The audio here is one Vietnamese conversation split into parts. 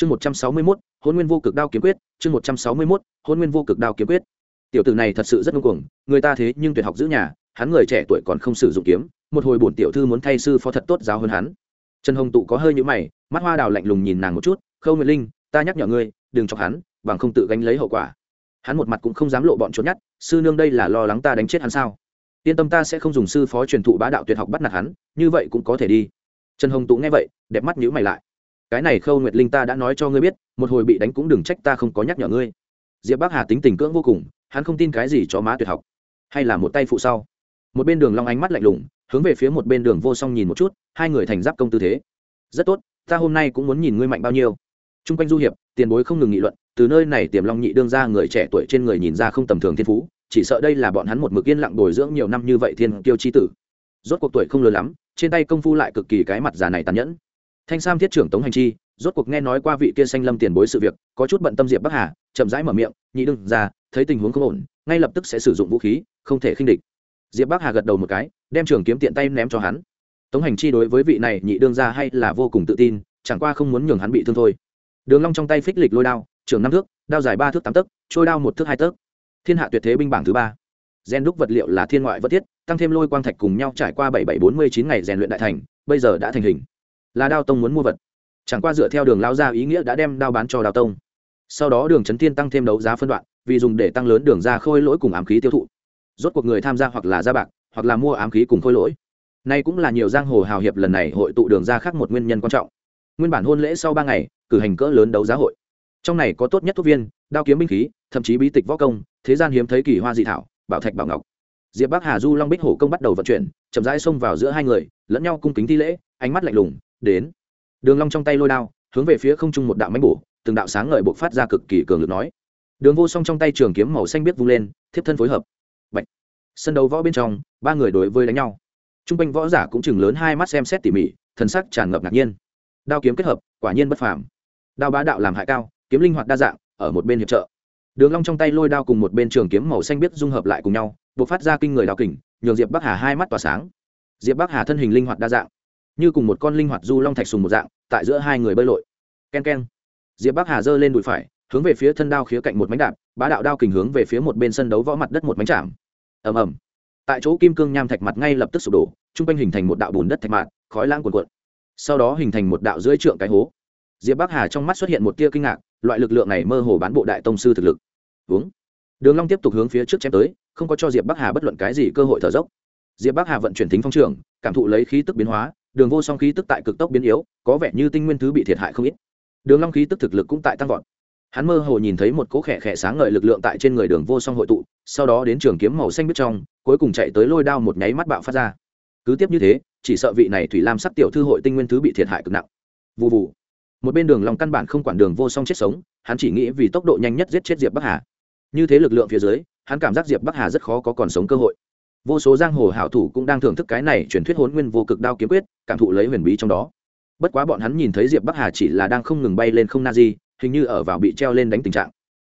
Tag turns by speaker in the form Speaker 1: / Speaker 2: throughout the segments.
Speaker 1: chương một trăm sáu mươi mốt, hôn nguyên vô cực đao kiếm quyết, chương một trăm sáu mươi mốt, hôn nguyên vô cực đao kiếm quyết. Tiểu tử này thật sự rất ngông cuồng, người ta thế nhưng tuyệt học giữ nhà, hắn người trẻ tuổi còn không sử dụng kiếm, một hồi bổn tiểu thư muốn thay sư phó thật tốt giáo hơn hắn. Trần hồng tụ có hơi nhũ mày, mắt hoa đào lạnh lùng nhìn nàng một chút, khâu nguyệt linh, ta nhắc nhở ngươi, đừng chọc hắn, bằng không tự gánh lấy hậu quả. Hắn một mặt cũng không dám lộ bọn trốn nhát, sư nương đây là lo lắng ta đánh chết hắn sao? Yên tâm ta sẽ không dùng sư phó truyền thụ bá đạo tuyệt học bắt nạt hắn, như vậy cũng có thể đi. Trần hồng tụ nghe vậy, đẹp mắt nhữ mày lại cái này khâu nguyệt linh ta đã nói cho ngươi biết, một hồi bị đánh cũng đừng trách ta không có nhắc nhở ngươi. Diệp bắc hà tính tình cưỡng vô cùng, hắn không tin cái gì cho má tuyệt học. Hay là một tay phụ sau. Một bên đường long ánh mắt lạnh lùng, hướng về phía một bên đường vô song nhìn một chút, hai người thành giáp công tư thế. Rất tốt, ta hôm nay cũng muốn nhìn ngươi mạnh bao nhiêu. T r u n g quanh du hiệp, tiền bối không ngừng nghị luận, từ nơi này tiềm long nhị đương ra người trẻ tuổi trên người nhìn ra không tầm thường thiên phú, chỉ sợ đây là bọn hắn một mực yên lặng bồi dưỡng nhiều năm như vậy thiên tiêu chi tử. Rốt cuộc tuổi không lớn lắm, trên tay công phu lại cực kỳ cái mặt già này tàn nhẫn thanh sam thiết trưởng tống hành chi, rốt cuộc nghe nói qua vị kia xanh lâm tiền bối sự việc, có chút bận tâm diệp bắc hà, chậm rãi mở miệng, nhị đương ra thấy tình huống không ổn, ngay lập tức sẽ sử dụng vũ khí, không thể khinh địch. Diệp bắc hà gật đầu một cái, đem trường kiếm tiện tay ném cho hắn. Tống hành chi đối với vị này nhị đương ra hay là vô cùng tự tin, chẳng qua không muốn nhường hắn bị thương thôi. Đường long trong tay phích lịch lôi đao trường năm thước, đao dài ba thước tám tấc, trôi đao một thước hai tấc. Thiên hạ tuyệt thế binh bảng thứ ba. Gen đúc vật liệu là thiên ngoại vật thiết, tăng thêm lôi quang thạch cùng nhau trải qua bảy bảy bốn mươi chín ngày rèn luyện đại thành, bây giờ đã thành hình là đao tông muốn mua vật. Chẳng qua dựa theo đường lao ra ý nghĩa đã đem đao bán cho đao tông. Sau đó đường trấn thiên tăng thêm đấu giá phân đoạn, vì dùng để tăng lớn đường ra khôi lỗi cùng ám khí tiêu thụ. Rốt cuộc người tham gia hoặc là ra bạc, hoặc là mua ám khí cùng khôi lỗi. Nay cũng là nhiều giang hồ hào hiệp lần này hội tụ đường ra khác một nguyên nhân quan trọng. Nguyên bản hôn lễ sau ba ngày, cử hành cỡ lớn đấu giá hội. Trong này có tốt nhất thuốc viên, đao kiếm binh khí, thậm chí bí tịch võ công, thế gian hiếm thấy kỳ hoa dị thảo, bảo thạch bảo ngọc. Diệp bắc hà du long bích hổ công bắt đầu vận chuyển, chậm rãi xông vào giữa hai người, lẫn nhau cung kính thi lễ, ánh mắt lạnh lùng đến. Đường long trong tay lôi đao, hướng về phía không trung một đạo mánh bổ, từng đạo sáng ngời bộc phát ra cực kỳ cường lực nói. Đường vô song trong tay trường kiếm màu xanh biết vung lên, thiếp thân phối hợp. Bạch. sân đấu võ bên trong, ba người đối với đánh nhau. Trung quanh võ giả cũng chừng lớn hai mắt xem xét tỉ mỉ, thần sắc tràn ngập ngạc nhiên. Đao kiếm kết hợp, quả nhiên bất phàm. Đao bá đạo làm hại cao, kiếm linh hoạt đa dạng, ở một bên hiệp trợ. Đường long trong tay lôi đao cùng một bên trường kiếm màu xanh biết dung hợp lại cùng nhau, bộc phát ra kinh người đao kình, nhường diệp bắc hà hai mắt tỏa sáng. Diệp bắc hà thân hình linh hoạt đa dạng như cùng một con linh hoạt du long thạch sùng một dạng, tại giữa hai người bơi lội. K e n k e n diệp bắc hà giơ lên đùi phải, hướng về phía thân đao khía cạnh một mánh đạp, bá đạo đao kình hướng về phía một bên sân đấu võ mặt đất một mánh chạm. Ầm ầm. Tại chỗ kim cương nham thạch mặt ngay lập tức sụp đổ, trung quanh hình thành một đạo bùn đất thạch mạn, khói lãng cuồn cuộn. Sau đó hình thành một đạo dưới trượng cái hố. Diệp bắc hà trong mắt xuất hiện một tia kinh ngạc, loại lực lượng này mơ hồ bán bộ đại tông sư thực lực. Uống đường long tiếp tục hướng phía trước chém tới, không có cho diệp bắc hà bất luận cái gì cơ hội thở dốc. Diệp bắc hà vận chuyển thính phong trường, cảm thụ lấy khí tức biến hóa đường vô song khí tức tại cực tốc biến yếu, có vẻ như tinh nguyên thứ bị thiệt hại không ít. Đường long khí tức thực lực cũng tại tăng vọt. Hắn mơ hồ nhìn thấy một cỗ khẽ khẽ sáng ngời lực lượng tại trên người đường vô song hội tụ, sau đó đến trường kiếm màu xanh biết trong, cuối cùng chạy tới lôi đao một nháy mắt bạo phát ra. Cứ tiếp như thế, chỉ sợ vị này thủy lam sắc tiểu thư hội tinh nguyên thứ bị thiệt hại cực nặng. Vụ vụ một bên đường long căn bản không quản đường vô song chết sống, hắn chỉ nghĩ vì tốc độ nhanh nhất giết chết diệp bắc hà. Như thế lực lượng phía dưới, hắn cảm giác diệp bắc hà rất khó có còn sống cơ hội vô số giang hồ hảo thủ cũng đang thưởng thức cái này truyền thuyết hốn nguyên vô cực đao kiếm quyết, cảm thụ lấy huyền bí trong đó. Bất quá bọn hắn nhìn thấy diệp bắc hà chỉ là đang không ngừng bay lên không na di, hình như ở vào bị treo lên đánh tình trạng.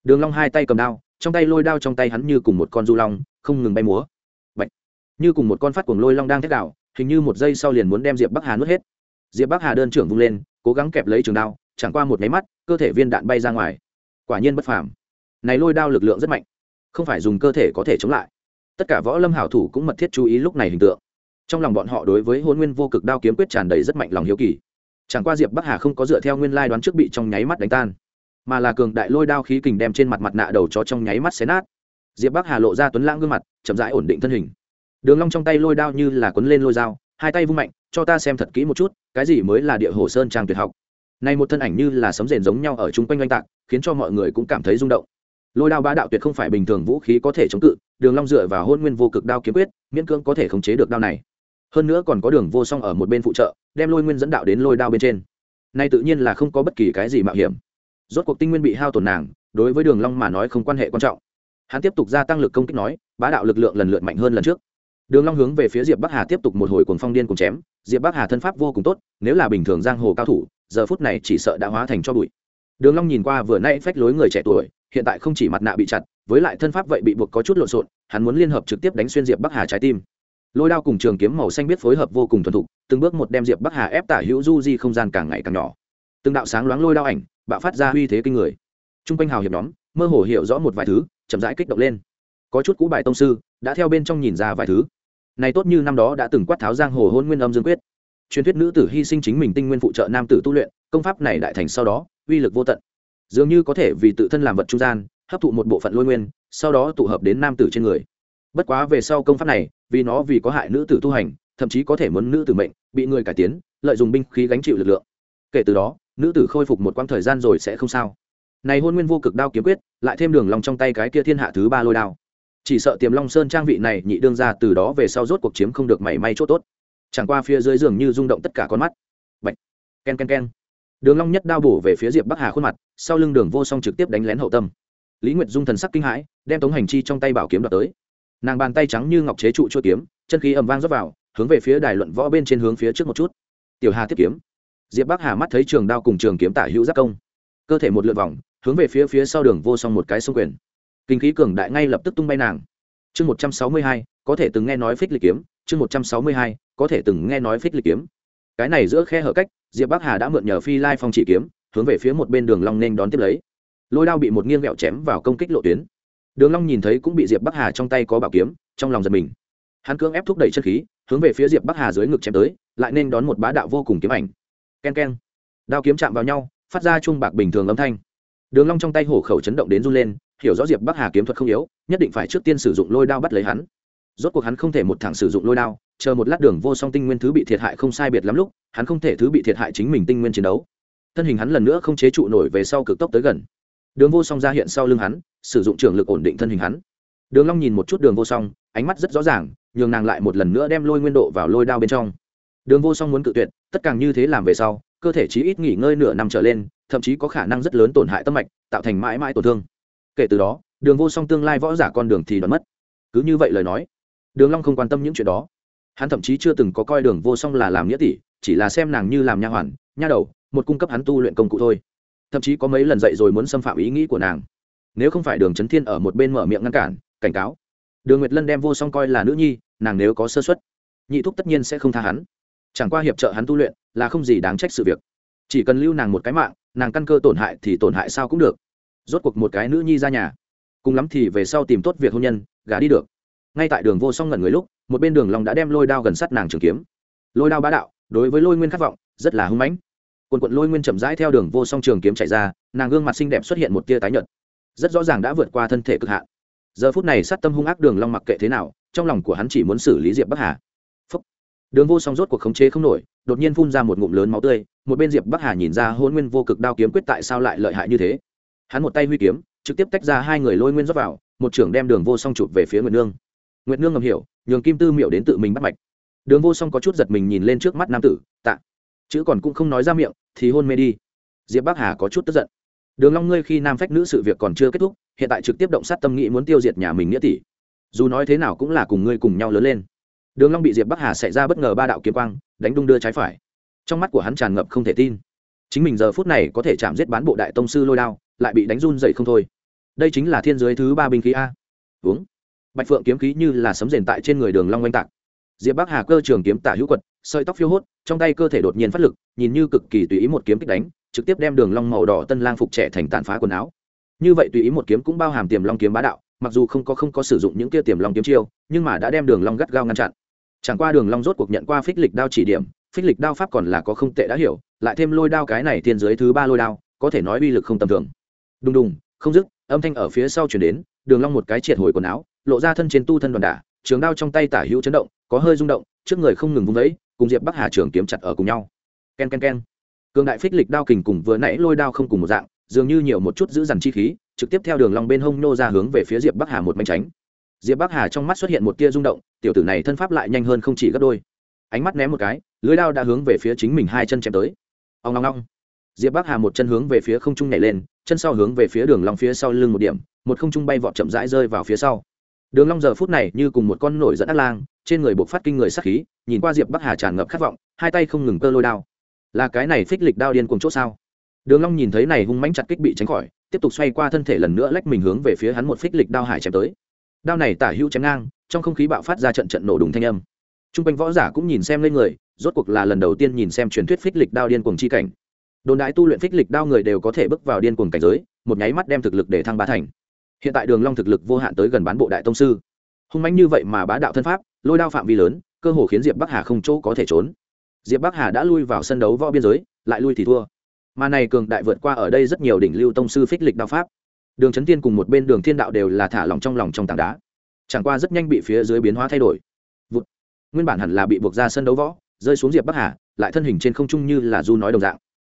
Speaker 1: Đường long hai tay cầm đao, trong tay lôi đao trong tay hắn như cùng một con du long, không ngừng bay múa. Bạch. như cùng một con phát cuồng lôi long đang thét đảo hình như một giây sau liền muốn đem diệp bắc hà nuốt hết. Diệp bắc hà đơn trưởng vung lên, cố gắng kẹp lấy trường đao, chẳng qua một máy mắt, cơ thể viên đạn bay ra ngoài. Quả nhiên bất phàm. Này lôi đao lực lượng rất mạnh, không phải dùng cơ thể có thể chống lại tất cả võ lâm hảo thủ cũng mật thiết chú ý lúc này hình tượng. Trong lòng bọn họ đối với hôn nguyên vô cực đao kiếm quyết tràn đầy rất mạnh lòng hiếu kỳ. Chẳng qua diệp bắc hà không có dựa theo nguyên lai đoán trước bị trong nháy mắt đánh tan, mà là cường đại lôi đao khí kình đem trên mặt mặt nạ đầu cho trong nháy mắt xé nát. Diệp bắc hà lộ ra tuấn lãng gương mặt, chậm rãi ổn định thân hình. Đường long trong tay lôi đao như là quấn lên lôi dao, hai tay vung mạnh, cho ta xem thật kỹ một chút, cái gì mới là địa hồ sơn trang tuyệt học? Này một thân ảnh như là sấm rền giống nhau ở chung quanh oanh tạc, khiến cho mọi người cũng cảm thấy rung động lôi đao bá đạo tuyệt không phải bình thường vũ khí có thể chống cự, đường long dựa vào hôn nguyên vô cực đao kiếm quyết, miễn cưỡng có thể khống chế được đao này. Hơn nữa còn có đường vô song ở một bên phụ trợ, đem lôi nguyên dẫn đạo đến lôi đao bên trên. Nay tự nhiên là không có bất kỳ cái gì mạo hiểm. Rốt cuộc tinh nguyên bị hao tổn nàng, đối với đường long mà nói không quan hệ quan trọng. Hắn tiếp tục gia tăng lực công kích nói, bá đạo lực lượng lần lượt mạnh hơn lần trước. Đường long hướng về phía diệp bắc hà tiếp tục một hồi cuồng phong điên cuồng chém. Diệp bắc hà thân pháp vô cùng tốt, nếu là bình thường giang hồ cao thủ, giờ phút này chỉ sợ đã hóa thành cho bụi đường long nhìn qua vừa nãy phách lối người trẻ tuổi, hiện tại không chỉ mặt nạ bị chặt, với lại thân pháp vậy bị buộc có chút lộn xộn, hắn muốn liên hợp trực tiếp đánh xuyên diệp bắc hà trái tim. Lôi đao cùng trường kiếm màu xanh biết phối hợp vô cùng thuần thục, từng bước một đem diệp bắc hà ép tả hữu du di không gian càng ngày càng nhỏ. Từng đạo sáng loáng lôi đao ảnh, bạo phát ra uy thế kinh người. Trung quanh hào hiệp nhóm, mơ hồ hiểu rõ một vài thứ, chậm rãi kích động lên. Có chút cũ bài tông sư, đã theo bên trong nhìn ra vài thứ. Này tốt như năm đó đã từng quát tháo giang hồ hôn nguyên âm dương quyết. Truyền thuyết nữ tử hy sinh chính mình tinh nguyên phụ trợ nam tử tu luyện, công pháp này đại thành sau đó uy lực vô tận. Dường như có thể vì tự thân làm vật trung gian, hấp thụ một bộ phận lôi nguyên, sau đó tụ hợp đến nam tử trên người. Bất quá về sau công pháp này, vì nó vì có hại nữ tử tu hành, thậm chí có thể muốn nữ tử mệnh, bị người cải tiến, lợi dụng binh khí gánh chịu lực lượng. Kể từ đó, nữ tử khôi phục một quãng thời gian rồi sẽ không sao. Này hôn nguyên vô cực đao kiếm quyết, lại thêm đường lòng trong tay cái kia thiên hạ thứ ba lôi đao. Chỉ sợ tiềm long sơn trang vị này nhị đương ra từ đó về sau rốt cuộc chiếm không được mảy may chỗ tốt. Chẳng qua phía dưới giường như rung động tất cả con mắt. Bạch. ken ken ken đường long nhất đao bổ về phía diệp bắc hà khuôn mặt, sau lưng đường vô song trực tiếp đánh lén hậu tâm. Lý nguyệt dung thần sắc kinh hãi, đem tống hành chi trong tay bảo kiếm đoạt tới. Nàng bàn tay trắng như ngọc chế trụ chuôi kiếm, chân khí ầm vang rót vào, hướng về phía đài luận võ bên trên hướng phía trước một chút. Tiểu hà tiếp kiếm. Diệp bắc hà mắt thấy trường đao cùng trường kiếm tả hữu giác công. Cơ thể một lượt vòng, hướng về phía phía sau đường vô song một cái xung quyền. Kinh khí cường đại ngay lập tức tung bay nàng. Chương một trăm sáu mươi hai, có thể từng nghe nói phích lịch kiếm. Chương một trăm sáu mươi hai, có thể từng nghe nói phích lịch kiếm cái này giữa khe hở cách diệp bắc hà đã mượn nhờ phi lai phong chỉ kiếm hướng về phía một bên đường long nên đón tiếp lấy. Lôi đao bị một nghiêng gẹo chém vào công kích lộ tuyến. Đường long nhìn thấy cũng bị diệp bắc hà trong tay có bảo kiếm trong lòng giật mình. Hắn cưỡng ép thúc đẩy chân khí hướng về phía diệp bắc hà dưới ngực chém tới lại nên đón một bá đạo vô cùng kiếm ảnh. Ken ken, đao kiếm chạm vào nhau phát ra chuông bạc bình thường âm thanh. Đường long trong tay hổ khẩu chấn động đến run lên hiểu rõ diệp bắc hà kiếm thuật không yếu nhất định phải trước tiên sử dụng lôi đao bắt lấy hắn rốt cuộc hắn không thể một thẳng sử dụng lôi đao, chờ một lát đường vô song tinh nguyên thứ bị thiệt hại không sai biệt lắm lúc, hắn không thể thứ bị thiệt hại chính mình tinh nguyên chiến đấu. Thân hình hắn lần nữa không chế trụ nổi về sau cực tốc tới gần. Đường vô song ra hiện sau lưng hắn, sử dụng trường lực ổn định thân hình hắn. Đường long nhìn một chút đường vô song, ánh mắt rất rõ ràng, nhường nàng lại một lần nữa đem lôi nguyên độ vào lôi đao bên trong. Đường vô song muốn cự tuyệt, tất càng như thế làm về sau, cơ thể chí ít nghỉ ngơi nửa năm trở lên, thậm chí có khả năng rất lớn tổn hại tâm mạch, tạo thành mãi mãi tổn thương. Kể từ đó, đường vô song tương lai võ giả con đường thì đoán mất. Cứ như vậy lời nói đường long không quan tâm những chuyện đó. Hắn thậm chí chưa từng có coi đường vô song là làm nghĩa tỷ, chỉ là xem nàng như làm nha hoàn, nha đầu, một cung cấp hắn tu luyện công cụ thôi. Thậm chí có mấy lần dậy rồi muốn xâm phạm ý nghĩ của nàng. Nếu không phải đường trấn thiên ở một bên mở miệng ngăn cản, cảnh cáo, đường nguyệt lân đem vô song coi là nữ nhi, nàng nếu có sơ xuất nhị thúc tất nhiên sẽ không tha hắn. Chẳng qua hiệp trợ hắn tu luyện là không gì đáng trách sự việc. Chỉ cần lưu nàng một cái mạng, nàng căn cơ tổn hại thì tổn hại sao cũng được. Rốt cuộc một cái nữ nhi ra nhà, cùng lắm thì về sau tìm tốt việc hôn nhân, gả đi được ngay tại đường vô song ngẩn người lúc, một bên đường long đã đem lôi đao gần sát nàng trường kiếm. Lôi đao bá đạo, đối với lôi nguyên khát vọng, rất là hung mãnh. Quần quận lôi nguyên chậm rãi theo đường vô song trường kiếm chạy ra, nàng gương mặt xinh đẹp xuất hiện một tia tái nhợt. Rất rõ ràng đã vượt qua thân thể cực hạn. Giờ phút này sát tâm hung ác đường long mặc kệ thế nào, trong lòng của hắn chỉ muốn xử lý diệp bắc hà. Phúc. đường vô song rốt cuộc khống chế không nổi, đột nhiên phun ra một ngụm lớn máu tươi, một bên diệp bắc hà nhìn ra hôn nguyên vô cực đao kiếm quyết tại sao lại lợi hại như thế. Hắn một tay huy kiếm, trực tiếp tách ra hai người lôi nguyên rót vào, một trưởng đem đường vô song chụp về phía nguyệt nương nguyệt nương ngầm hiểu, nhường kim tư miệu đến tự mình bắt mạch. Đường vô song có chút giật mình nhìn lên trước mắt nam tử, tạ. Chữ còn cũng không nói ra miệng, thì hôn mê đi. Diệp bắc hà có chút tức giận. Đường long ngươi khi nam phách nữ sự việc còn chưa kết thúc, hiện tại trực tiếp động sát tâm nghĩ muốn tiêu diệt nhà mình nghĩa tỷ. Dù nói thế nào cũng là cùng ngươi cùng nhau lớn lên. Đường long bị diệp bắc hà xảy ra bất ngờ ba đạo kiếm quang, đánh đung đưa trái phải. Trong mắt của hắn tràn ngập không thể tin. Chính mình giờ phút này có thể chạm giết bán bộ đại tông sư lôi đao, lại bị đánh run dậy không thôi. Đây chính là thiên giới thứ ba binh khí a. Uống bạch phượng kiếm khí như là sấm rền tại trên người đường long oanh tạc. Diệp bắc hà cơ trường kiếm tả hữu quật, sợi tóc phiêu hốt, trong tay cơ thể đột nhiên phát lực, nhìn như cực kỳ tùy ý một kiếm kích đánh, trực tiếp đem đường long màu đỏ tân lang phục trẻ thành tàn phá quần áo. Như vậy tùy ý một kiếm cũng bao hàm tiềm long kiếm bá đạo, mặc dù không có không có sử dụng những kia tiềm long kiếm chiêu, nhưng mà đã đem đường long gắt gao ngăn chặn. Chẳng qua đường long rốt cuộc nhận qua phích lịch đao chỉ điểm, phích lịch đao pháp còn là có không tệ đã hiểu, lại thêm lôi đao cái này thiên giới thứ ba lôi đao, có thể nói uy lực không tầm thường. Đùng đùng, không dứt, âm thanh ở phía sau truyền đến, đường long một cái triệt hồi quần áo lộ ra thân trên tu thân đoàn đả, trường đao trong tay tả hữu chấn động, có hơi rung động, trước người không ngừng vung vẫy cùng diệp bắc hà trường kiếm chặt ở cùng nhau. Ken ken ken. Cường đại phích lịch đao kình cùng vừa nãy lôi đao không cùng một dạng, dường như nhiều một chút giữ dằn chi khí, trực tiếp theo đường lòng bên hông nô ra hướng về phía diệp bắc hà một manh tránh. Diệp bắc hà trong mắt xuất hiện một tia rung động, tiểu tử này thân pháp lại nhanh hơn không chỉ gấp đôi. Ánh mắt ném một cái, lưới đao đã hướng về phía chính mình hai chân chém tới. Ông long long diệp bắc hà một chân hướng về phía không trung nhảy lên, chân sau hướng về phía đường long phía sau lưng một điểm, một không trung bay vọt chậm rãi rơi vào phía sau đường long giờ phút này như cùng một con nổi dẫn ác lang, trên người buộc phát kinh người sát khí, nhìn qua diệp bắc hà tràn ngập khát vọng, hai tay không ngừng cơ lôi đao. Là cái này phích lịch đao điên cuồng chỗ sao? Đường long nhìn thấy này hung mãnh chặt kích bị tránh khỏi, tiếp tục xoay qua thân thể lần nữa lách mình hướng về phía hắn một phích lịch đao hải chém tới. Đao này tả hữu chém ngang, trong không khí bạo phát ra trận trận nổ đùng thanh âm. Trung quanh võ giả cũng nhìn xem lên người, rốt cuộc là lần đầu tiên nhìn xem truyền thuyết phích lịch đao điên cuồng chi cảnh. Đồn đại tu luyện phích lịch đao người đều có thể bước vào điên cuồng cảnh giới, một nháy mắt đem thực lực để thăng ba thành hiện tại đường long thực lực vô hạn tới gần bán bộ đại tông sư. Hung mãnh như vậy mà bá đạo thân pháp, lôi đao phạm vi lớn, cơ hồ khiến diệp bắc hà không chỗ có thể trốn. Diệp bắc hà đã lui vào sân đấu võ biên giới, lại lui thì thua. Mà này cường đại vượt qua ở đây rất nhiều đỉnh lưu tông sư phích lịch đao pháp. Đường trấn tiên cùng một bên đường thiên đạo đều là thả lòng trong lòng trong tảng đá. Chẳng qua rất nhanh bị phía dưới biến hóa thay đổi. Vụt. nguyên bản hẳn là bị buộc ra sân đấu võ, rơi xuống diệp bắc hà, lại thân hình trên không trung như là du nói đồng dạng.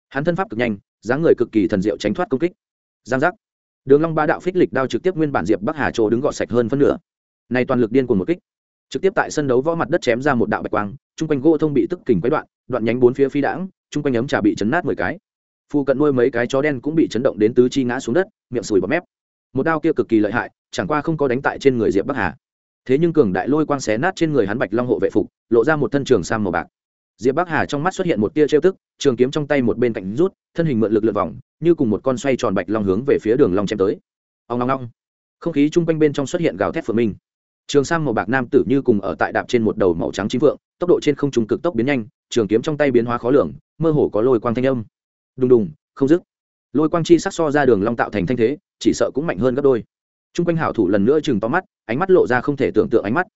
Speaker 1: Hắn thân pháp cực nhanh, dáng người cực kỳ thần diệu tránh thoát công kích. Giang giác đường long ba đạo phích lịch đao trực tiếp nguyên bản diệp bắc hà chỗ đứng gọt sạch hơn phân nửa. Này toàn lực điên cuồng một kích. Trực tiếp tại sân đấu võ mặt đất chém ra một đạo bạch quang trung quanh gỗ thông bị tức kình quấy đoạn đoạn nhánh bốn phía phi đãng trung quanh ấm trà bị chấn nát mười cái. Phu cận nuôi mấy cái chó đen cũng bị chấn động đến tứ chi ngã xuống đất, miệng sùi bọt mép. Một đao kia cực kỳ lợi hại, chẳng qua không có đánh tại trên người diệp bắc hà. Thế nhưng cường đại lôi quang xé nát trên người hắn bạch long hộ vệ phục, lộ ra một thân trường sam màu bạc diệp bắc hà trong mắt xuất hiện một tia trêu tức, trường kiếm trong tay một bên cạnh rút, thân hình mượn lực lượn vòng, như cùng một con xoay tròn bạch long hướng về phía đường long chém tới. Ông long long không khí chung quanh bên trong xuất hiện gào thét phượng minh. Trường sam màu bạc nam tử như cùng ở tại đạp trên một đầu màu trắng chính vượng tốc độ trên không trung cực tốc biến nhanh, trường kiếm trong tay biến hóa khó lường, mơ hồ có lôi quang thanh âm. Đùng đùng, không dứt. Lôi quang chi sắc so ra đường long tạo thành thanh thế, chỉ sợ cũng mạnh hơn gấp đôi. Chung quanh hảo thủ lần nữa chừng to mắt, ánh mắt lộ ra không thể tưởng tượng ánh mắt.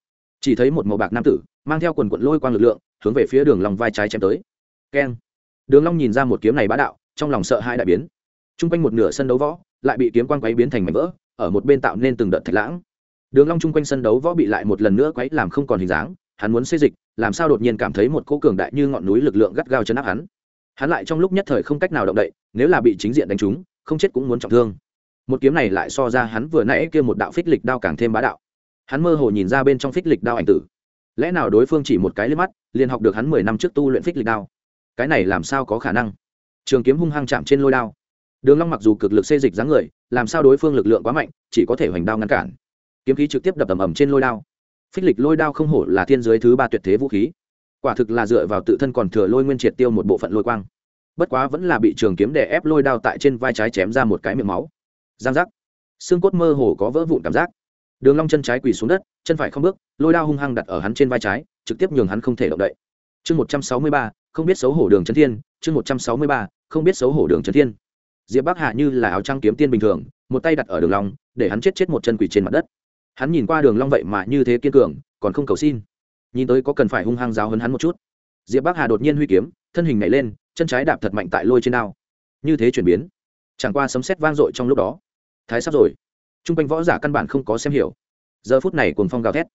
Speaker 1: Chỉ thấy một màu bạc nam tử, mang theo quần quần lôi quang lực lượng hướng về phía đường long vai trái chém tới. Keng. Đường long nhìn ra một kiếm này bá đạo, trong lòng sợ hãi đại biến. Trung quanh một nửa sân đấu võ lại bị kiếm quang quấy biến thành mảnh vỡ, ở một bên tạo nên từng đợt thạch lãng. Đường long trung quanh sân đấu võ bị lại một lần nữa quấy làm không còn hình dáng, hắn muốn xây dịch, làm sao đột nhiên cảm thấy một cỗ cường đại như ngọn núi lực lượng gắt gao chấn áp hắn. Hắn lại trong lúc nhất thời không cách nào động đậy, nếu là bị chính diện đánh trúng, không chết cũng muốn trọng thương. Một kiếm này lại so ra hắn vừa nãy kia một đạo phích lịch đao càng thêm bá đạo. Hắn mơ hồ nhìn ra bên trong phích lịch đao ảnh tử lẽ nào đối phương chỉ một cái lên mắt, liền học được hắn mười năm trước tu luyện phích lịch đao? Cái này làm sao có khả năng? Trường kiếm hung hăng chạm trên lôi đao. Đường long mặc dù cực lực xê dịch dáng người, làm sao đối phương lực lượng quá mạnh, chỉ có thể hoành đao ngăn cản. Kiếm khí trực tiếp đập ầm ầm trên lôi đao. Phích lịch lôi đao không hổ là thiên giới thứ ba tuyệt thế vũ khí. Quả thực là dựa vào tự thân còn thừa lôi nguyên triệt tiêu một bộ phận lôi quang. Bất quá vẫn là bị trường kiếm đè ép lôi đao tại trên vai trái chém ra một cái miệng máu. Giang giác. Xương cốt mơ hồ có vỡ vụn cảm giác đường long chân trái quỳ xuống đất, chân phải không bước, lôi đao hung hăng đặt ở hắn trên vai trái, trực tiếp nhường hắn không thể động đậy. Chương một trăm sáu mươi ba, không biết xấu hổ đường trấn thiên. Chương một trăm sáu mươi ba, không biết xấu hổ đường trấn thiên. Diệp bắc hạ như là áo trăng kiếm tiên bình thường, một tay đặt ở đường long, để hắn chết chết một chân quỳ trên mặt đất. Hắn nhìn qua đường long vậy mà như thế kiên cường, còn không cầu xin. Nhìn tới có cần phải hung hăng giáo hấn hắn một chút. Diệp bắc hà đột nhiên huy kiếm, thân hình nhảy lên, chân trái đạp thật mạnh tại lôi trên đao. Như thế chuyển biến, chẳng qua sấm sét vang dội trong lúc đó. Thái sắp rồi t r u n g quanh võ giả căn bản không có xem hiểu. Giờ phút này cuồng phong gào thét,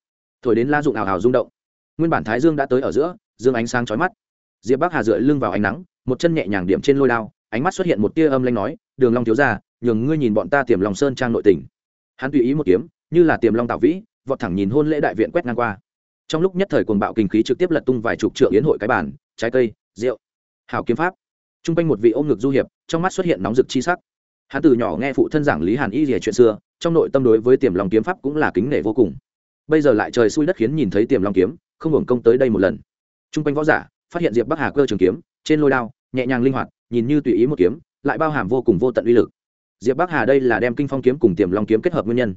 Speaker 1: thổi đến la dụng ảo ảo rung động. Nguyên bản thái dương đã tới ở giữa, dương ánh sáng chói mắt. Diệp bắc hà dựa lưng vào ánh nắng, một chân nhẹ nhàng điểm trên lôi đao, ánh mắt xuất hiện một tia âm lanh nói, đường long thiếu ra nhường ngươi nhìn bọn ta tiềm lòng sơn trang nội tỉnh hắn tùy ý một kiếm, như là tiềm long tạo vĩ, vọt thẳng nhìn hôn lễ đại viện quét ngang qua. Trong lúc nhất thời cuồng bạo kinh khí trực tiếp lật tung vài chục trượng yến hội cái bản trái cây, rượu, hảo kiếm pháp. T r u n g quanh một vị ôm ngực du hiệp, trong mắt xuất hiện nóng rực chi sắc. Hắn từ nhỏ nghe phụ thân giảng lý hàn y rìa chuyện xưa trong nội tâm đối với tiềm long kiếm pháp cũng là kính nể vô cùng. Bây giờ lại trời xui đất khiến nhìn thấy tiềm long kiếm, không hưởng công tới đây một lần. T r u n g quanh võ giả, phát hiện diệp bắc hà cơ trường kiếm, trên lôi đao, nhẹ nhàng linh hoạt, nhìn như tùy ý một kiếm, lại bao hàm vô cùng vô tận uy lực. Diệp bắc hà đây là đem kinh phong kiếm cùng tiềm long kiếm kết hợp nguyên nhân.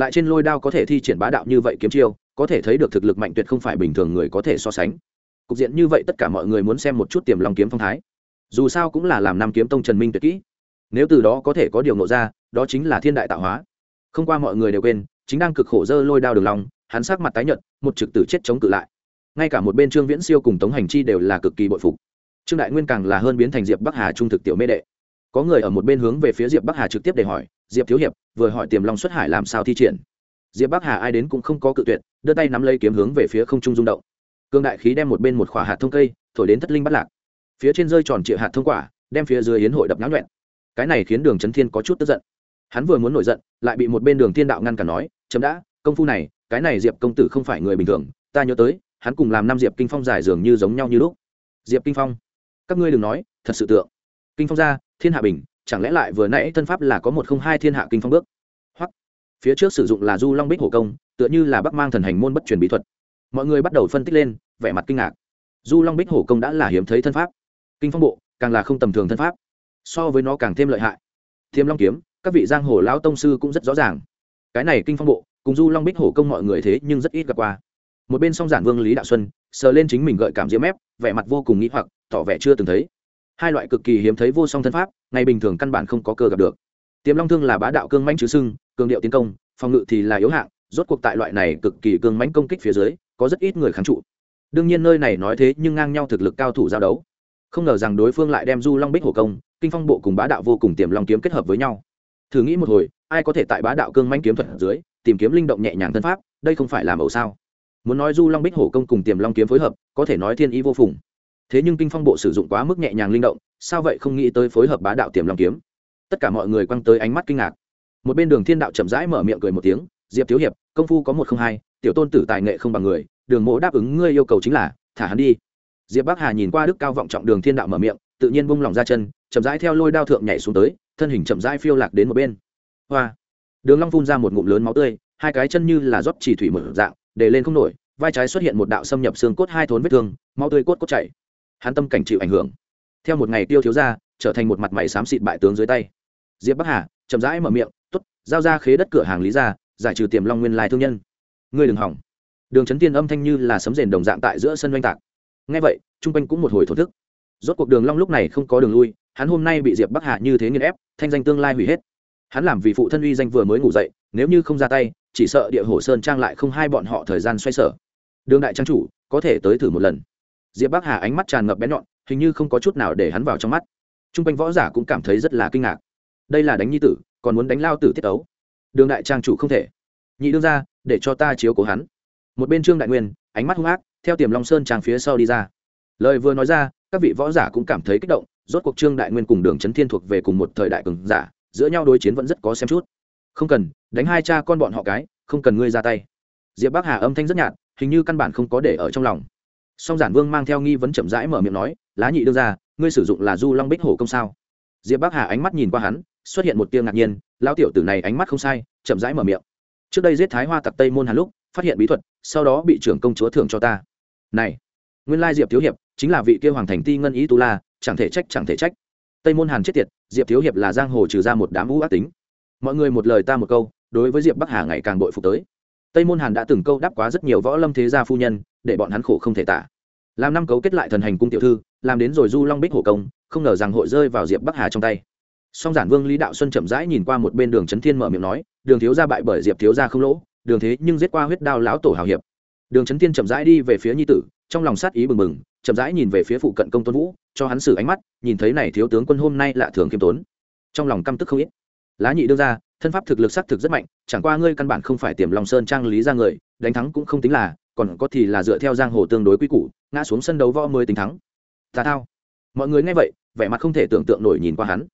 Speaker 1: Lại trên lôi đao có thể thi triển bá đạo như vậy kiếm chiêu, có thể thấy được thực lực mạnh tuyệt không phải bình thường người có thể so sánh. Cục diện như vậy tất cả mọi người muốn xem một chút tiềm long kiếm phong thái. Dù sao cũng là làm nam kiếm tông trần minh tuyệt kỹ. Nếu từ đó có thể có điều nộ ra, đó chính là thiên đại tạo hóa không qua mọi người đều quên chính đang cực khổ dơ lôi đao đường long, hắn sắc mặt tái nhợt một trực tử chết chống cự lại. Ngay cả một bên trương viễn siêu cùng tống hành chi đều là cực kỳ bội phục. Trương đại nguyên càng là hơn biến thành diệp bắc hà trung thực tiểu mê đệ. Có người ở một bên hướng về phía diệp bắc hà trực tiếp để hỏi diệp thiếu hiệp vừa hỏi tiềm long xuất hải làm sao thi triển? Diệp bắc hà ai đến cũng không có cự tuyệt đưa tay nắm lấy kiếm hướng về phía không trung rung động. Cương đại khí đem một bên một khỏa hạt thông cây thổi đến thất linh bắt lạc. Phía trên rơi tròn trịa hạt thông quả đem phía dưới yến hội đập náo nhuẹn. Cái này khiến đường trấn thiên có chút tức giận hắn vừa muốn nổi giận, lại bị một bên đường thiên đạo ngăn cản nói, chấm đã, công phu này, cái này diệp công tử không phải người bình thường, ta nhớ tới, hắn cùng làm năm diệp kinh phong dài dường như giống nhau như lúc. Diệp kinh phong? Các ngươi đừng nói, thật sự tượng. Kinh phong ra, thiên hạ bình, chẳng lẽ lại vừa nãy thân pháp là có một không hai thiên hạ kinh phong bước? Hoặc phía trước sử dụng là du long bích hổ công, tựa như là bắc mang thần hành môn bất truyền bí thuật. Mọi người bắt đầu phân tích lên, vẻ mặt kinh ngạc. Du long bích hổ công đã là hiếm thấy thân pháp. Kinh phong bộ, càng là không tầm thường thân pháp. So với nó càng thêm lợi hại. Thiêm long kiếm các vị giang hồ lão tông sư cũng rất rõ ràng. Cái này kinh phong bộ, cùng du long bích hổ công mọi người thế nhưng rất ít gặp qua. Một bên song giản vương lý đạo xuân, sờ lên chính mình gợi cảm diễm ép vẻ mặt vô cùng nghĩ hoặc, tỏ vẻ chưa từng thấy. Hai loại cực kỳ hiếm thấy vô song thân pháp, ngày bình thường căn bản không có cơ gặp được. Tiềm long thương là bá đạo cương mãnh chứ sưng, cường điệu tiến công, phòng ngự thì là yếu hạng, rốt cuộc tại loại này cực kỳ cương mãnh công kích phía dưới, có rất ít người kháng trụ. Đương nhiên nơi này nói thế nhưng ngang nhau thực lực cao thủ giao đấu. Không ngờ rằng đối phương lại đem du long bích hổ công, kinh phong bộ cùng bá đạo vô cùng tiềm long kiếm kết hợp với nhau thử nghĩ một hồi, ai có thể tại bá đạo cương manh kiếm thuật ở dưới, tìm kiếm linh động nhẹ nhàng thân pháp, đây không phải là mẫu sao? Muốn nói du long bích hổ công cùng tiềm long kiếm phối hợp, có thể nói thiên ý vô phùng. Thế nhưng kinh phong bộ sử dụng quá mức nhẹ nhàng linh động, sao vậy không nghĩ tới phối hợp bá đạo tiềm long kiếm? Tất cả mọi người quăng tới ánh mắt kinh ngạc. Một bên đường thiên đạo chậm rãi mở miệng cười một tiếng, diệp thiếu hiệp, công phu có một không hai, tiểu tôn tử tài nghệ không bằng người, đường mộ đáp ứng ngươi yêu cầu chính là, thả hắn đi. Diệp bắc hà nhìn qua đức cao vọng trọng đường thiên đạo mở miệng, tự nhiên bung lòng ra chân, chậm rãi theo lôi đao thượng nhảy xuống tới thân hình chậm rãi phiêu lạc đến một bên. Hoa. Đường long phun ra một ngụm lớn máu tươi, hai cái chân như là rót chỉ thủy mở dạng, để lên không nổi, vai trái xuất hiện một đạo xâm nhập xương cốt hai thốn vết thương, máu tươi cốt cốt chảy. Hắn tâm cảnh chịu ảnh hưởng. Theo một ngày tiêu thiếu ra, trở thành một mặt mày xám xịt bại tướng dưới tay. Diệp bắc hà, chậm rãi mở miệng, tốt, giao ra khế đất cửa hàng lý ra, giải trừ tiềm long nguyên lai thương nhân. Ngươi đừng hỏng. Đường trấn tiên âm thanh như là sấm rền đồng dạng tại giữa sân oanh tạc. Ngay vậy chung quanh cũng một hồi thổ thức. Rốt cuộc đường long lúc này không có đường lui hắn hôm nay bị diệp bắc hà như thế nghiên ép thanh danh tương lai hủy hết hắn làm vì phụ thân uy danh vừa mới ngủ dậy nếu như không ra tay chỉ sợ địa hồ sơn trang lại không hai bọn họ thời gian xoay sở đường đại trang chủ có thể tới thử một lần diệp bắc hà ánh mắt tràn ngập bén nhọn hình như không có chút nào để hắn vào trong mắt t r u n g quanh võ giả cũng cảm thấy rất là kinh ngạc đây là đánh nhi tử còn muốn đánh lao tử tiết ấu đường đại trang chủ không thể nhị đương ra để cho ta chiếu cố hắn một bên trương đại nguyên ánh mắt hung ác theo tiềm long sơn trang phía sau đi ra lời vừa nói ra các vị võ giả cũng cảm thấy kích động rốt cuộc trương đại nguyên cùng đường trấn thiên thuộc về cùng một thời đại cường giả, giữa nhau đối chiến vẫn rất có xem chút. Không cần, đánh hai cha con bọn họ cái, không cần ngươi ra tay. Diệp bắc hà âm thanh rất nhạt, hình như căn bản không có để ở trong lòng. Song giản vương mang theo nghi vấn chậm rãi mở miệng nói, lá nhị đưa ra, ngươi sử dụng là du long bích hổ công sao? Diệp bắc hà ánh mắt nhìn qua hắn, xuất hiện một tia ngạc nhiên lao tiểu tử này ánh mắt không sai, chậm rãi mở miệng. Trước đây giết thái hoa tặc tây môn hàn lúc, phát hiện bí thuật, sau đó bị trưởng công chúa thưởng cho ta. Này, nguyên lai diệp thiếu hiệp, chính là vị kia hoàng thành ti ngân ý tu la chẳng thể trách, chẳng thể trách. Tây môn hàn chết tiệt, diệp thiếu hiệp là giang hồ trừ ra một đám vũ ác tính. Mọi người một lời ta một câu, đối với diệp bắc hà ngày càng bội phục tới. Tây môn hàn đã từng câu đáp quá rất nhiều võ lâm thế gia phu nhân, để bọn hắn khổ không thể tả. Làm năm cấu kết lại thần hành cung tiểu thư, làm đến rồi du long bích hổ công, không ngờ rằng hội rơi vào diệp bắc hà trong tay. Song giản vương lý đạo xuân chậm rãi nhìn qua một bên đường trấn thiên mở miệng nói, đường thiếu gia bại bởi diệp thiếu gia không lỗ, đường thế nhưng giết qua huyết đao lão tổ hào hiệp. Đường trấn thiên chậm rãi đi về phía nhi tử, trong lòng sát ý bừng bừng chậm rãi nhìn về phía phụ cận công tôn vũ, cho hắn xử ánh mắt, nhìn thấy này thiếu tướng quân hôm nay lạ thường khiêm tốn. Trong lòng căm tức không ít. Lá nhị đưa ra, thân pháp thực lực xác thực rất mạnh, chẳng qua ngươi căn bản không phải tiềm lòng sơn trang lý ra người, đánh thắng cũng không tính là, còn có thì là dựa theo giang hồ tương đối quy củ, ngã xuống sân đấu võ mới tính thắng. Tà thao. Mọi người nghe vậy, vẻ mặt không thể tưởng tượng nổi nhìn qua hắn.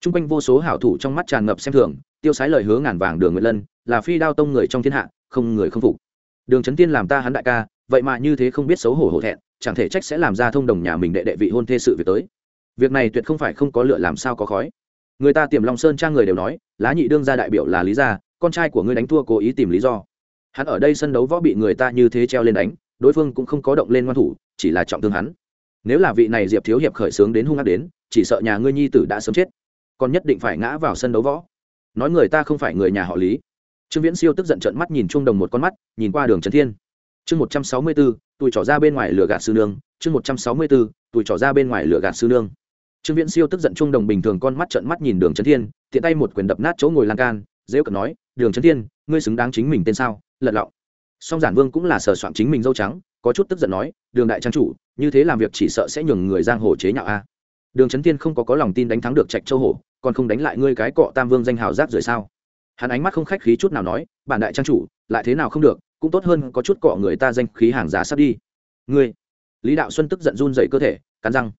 Speaker 1: T r u n g quanh vô số hảo thủ trong mắt tràn ngập xem thường, tiêu sái lời hứa ngàn vàng đường nguyện lân, là phi đao tông người trong thiên hạ, không người không phục. Đường trấn tiên làm ta hắn đại ca, vậy mà như thế không biết xấu hổ hổ thẹn chẳng thể trách sẽ làm ra thông đồng nhà mình đệ đệ vị hôn thê sự việc tới. Việc này tuyệt không phải không có lựa làm sao có khói. Người ta tiềm long sơn trang người đều nói, lá nhị đương gia đại biểu là lý gia, con trai của ngươi đánh thua cố ý tìm lý do. Hắn ở đây sân đấu võ bị người ta như thế treo lên đánh, đối phương cũng không có động lên ngoan thủ, chỉ là trọng thương hắn. Nếu là vị này diệp thiếu hiệp khởi sướng đến hung ác đến, chỉ sợ nhà ngươi nhi tử đã sớm chết. Còn nhất định phải ngã vào sân đấu võ. Nói người ta không phải người nhà họ lý. Trương viễn siêu tức giận trận mắt nhìn trung đồng một con mắt, nhìn qua đường trần thiên. Chương một trăm sáu mươi bốn tùi trỏ ra bên ngoài lửa gạt sư nương, chương một trăm sáu mươi bốn tùi trỏ ra bên ngoài lửa gạt sư nương. Trương viễn siêu tức giận trung đồng bình thường con mắt trợn mắt nhìn đường trấn thiên, tiện tay một quyền đập nát chỗ ngồi lan can dễ cận nói, đường trấn thiên, ngươi xứng đáng chính mình tên sao? Lật lọng. Song giản vương cũng là sờ soạn chính mình dâu trắng, có chút tức giận nói, đường đại trang chủ, như thế làm việc chỉ sợ sẽ nhường người giang hồ chế nhạo a. Đường trấn thiên không có có lòng tin đánh thắng được trạch châu hổ, còn không đánh lại ngươi cái cọ tam vương danh hào giáp rời sao? Hắn ánh mắt không khách khí chút nào nói, bản đại trang chủ, lại thế nào không được cũng tốt hơn có chút cọ người ta danh khí hàng giá sắp đi. Ngươi. Lý đạo xuân tức giận run dậy cơ thể, cắn răng.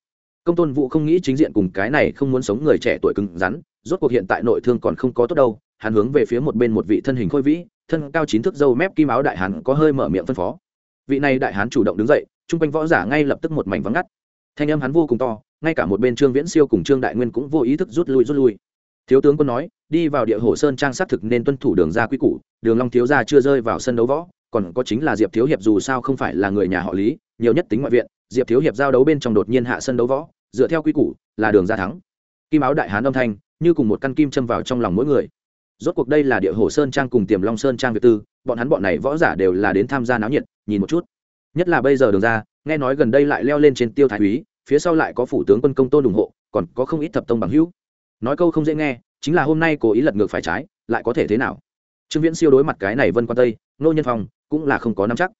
Speaker 1: Công tôn vũ không nghĩ chính diện cùng cái này không muốn sống người trẻ tuổi cứng rắn, rốt cuộc hiện tại nội thương còn không có tốt đâu, hắn hướng về phía một bên một vị thân hình khôi vĩ, thân cao chín thước dâu mép kim áo đại hán có hơi mở miệng phân phó. Vị này đại hán chủ động đứng dậy chung quanh võ giả ngay lập tức một mảnh vắng ngắt. Thanh âm hắn vô cùng to, ngay cả một bên trương viễn siêu cùng trương đại nguyên cũng vô ý thức rút lui rút lui. Thiếu tướng quân nói, đi vào địa hồ sơn trang xác thực nên tuân thủ đường ra quy củ, đường long thiếu gia chưa rơi vào sân đấu võ còn có chính là diệp thiếu hiệp dù sao không phải là người nhà họ lý, nhiều nhất tính ngoại viện, diệp thiếu hiệp giao đấu bên trong đột nhiên hạ sân đấu võ, dựa theo quy củ, là đường ra thắng. Kim áo đại hán âm thanh, như cùng một căn kim châm vào trong lòng mỗi người. Rốt cuộc đây là địa hồ sơn trang cùng tiềm long sơn trang việt tư, bọn hắn bọn này võ giả đều là đến tham gia náo nhiệt, nhìn một chút. Nhất là bây giờ đường ra, nghe nói gần đây lại leo lên trên tiêu thái úy, phía sau lại có phủ tướng quân công tôn ủng hộ, còn có không ít thập tông bằng hữu. Nói câu không dễ nghe, chính là hôm nay cố ý lật ngược phải trái, lại có thể thế nào? Trương viễn siêu đối mặt cái này vân quan tây nô nhân phong cũng là không có nắm chắc.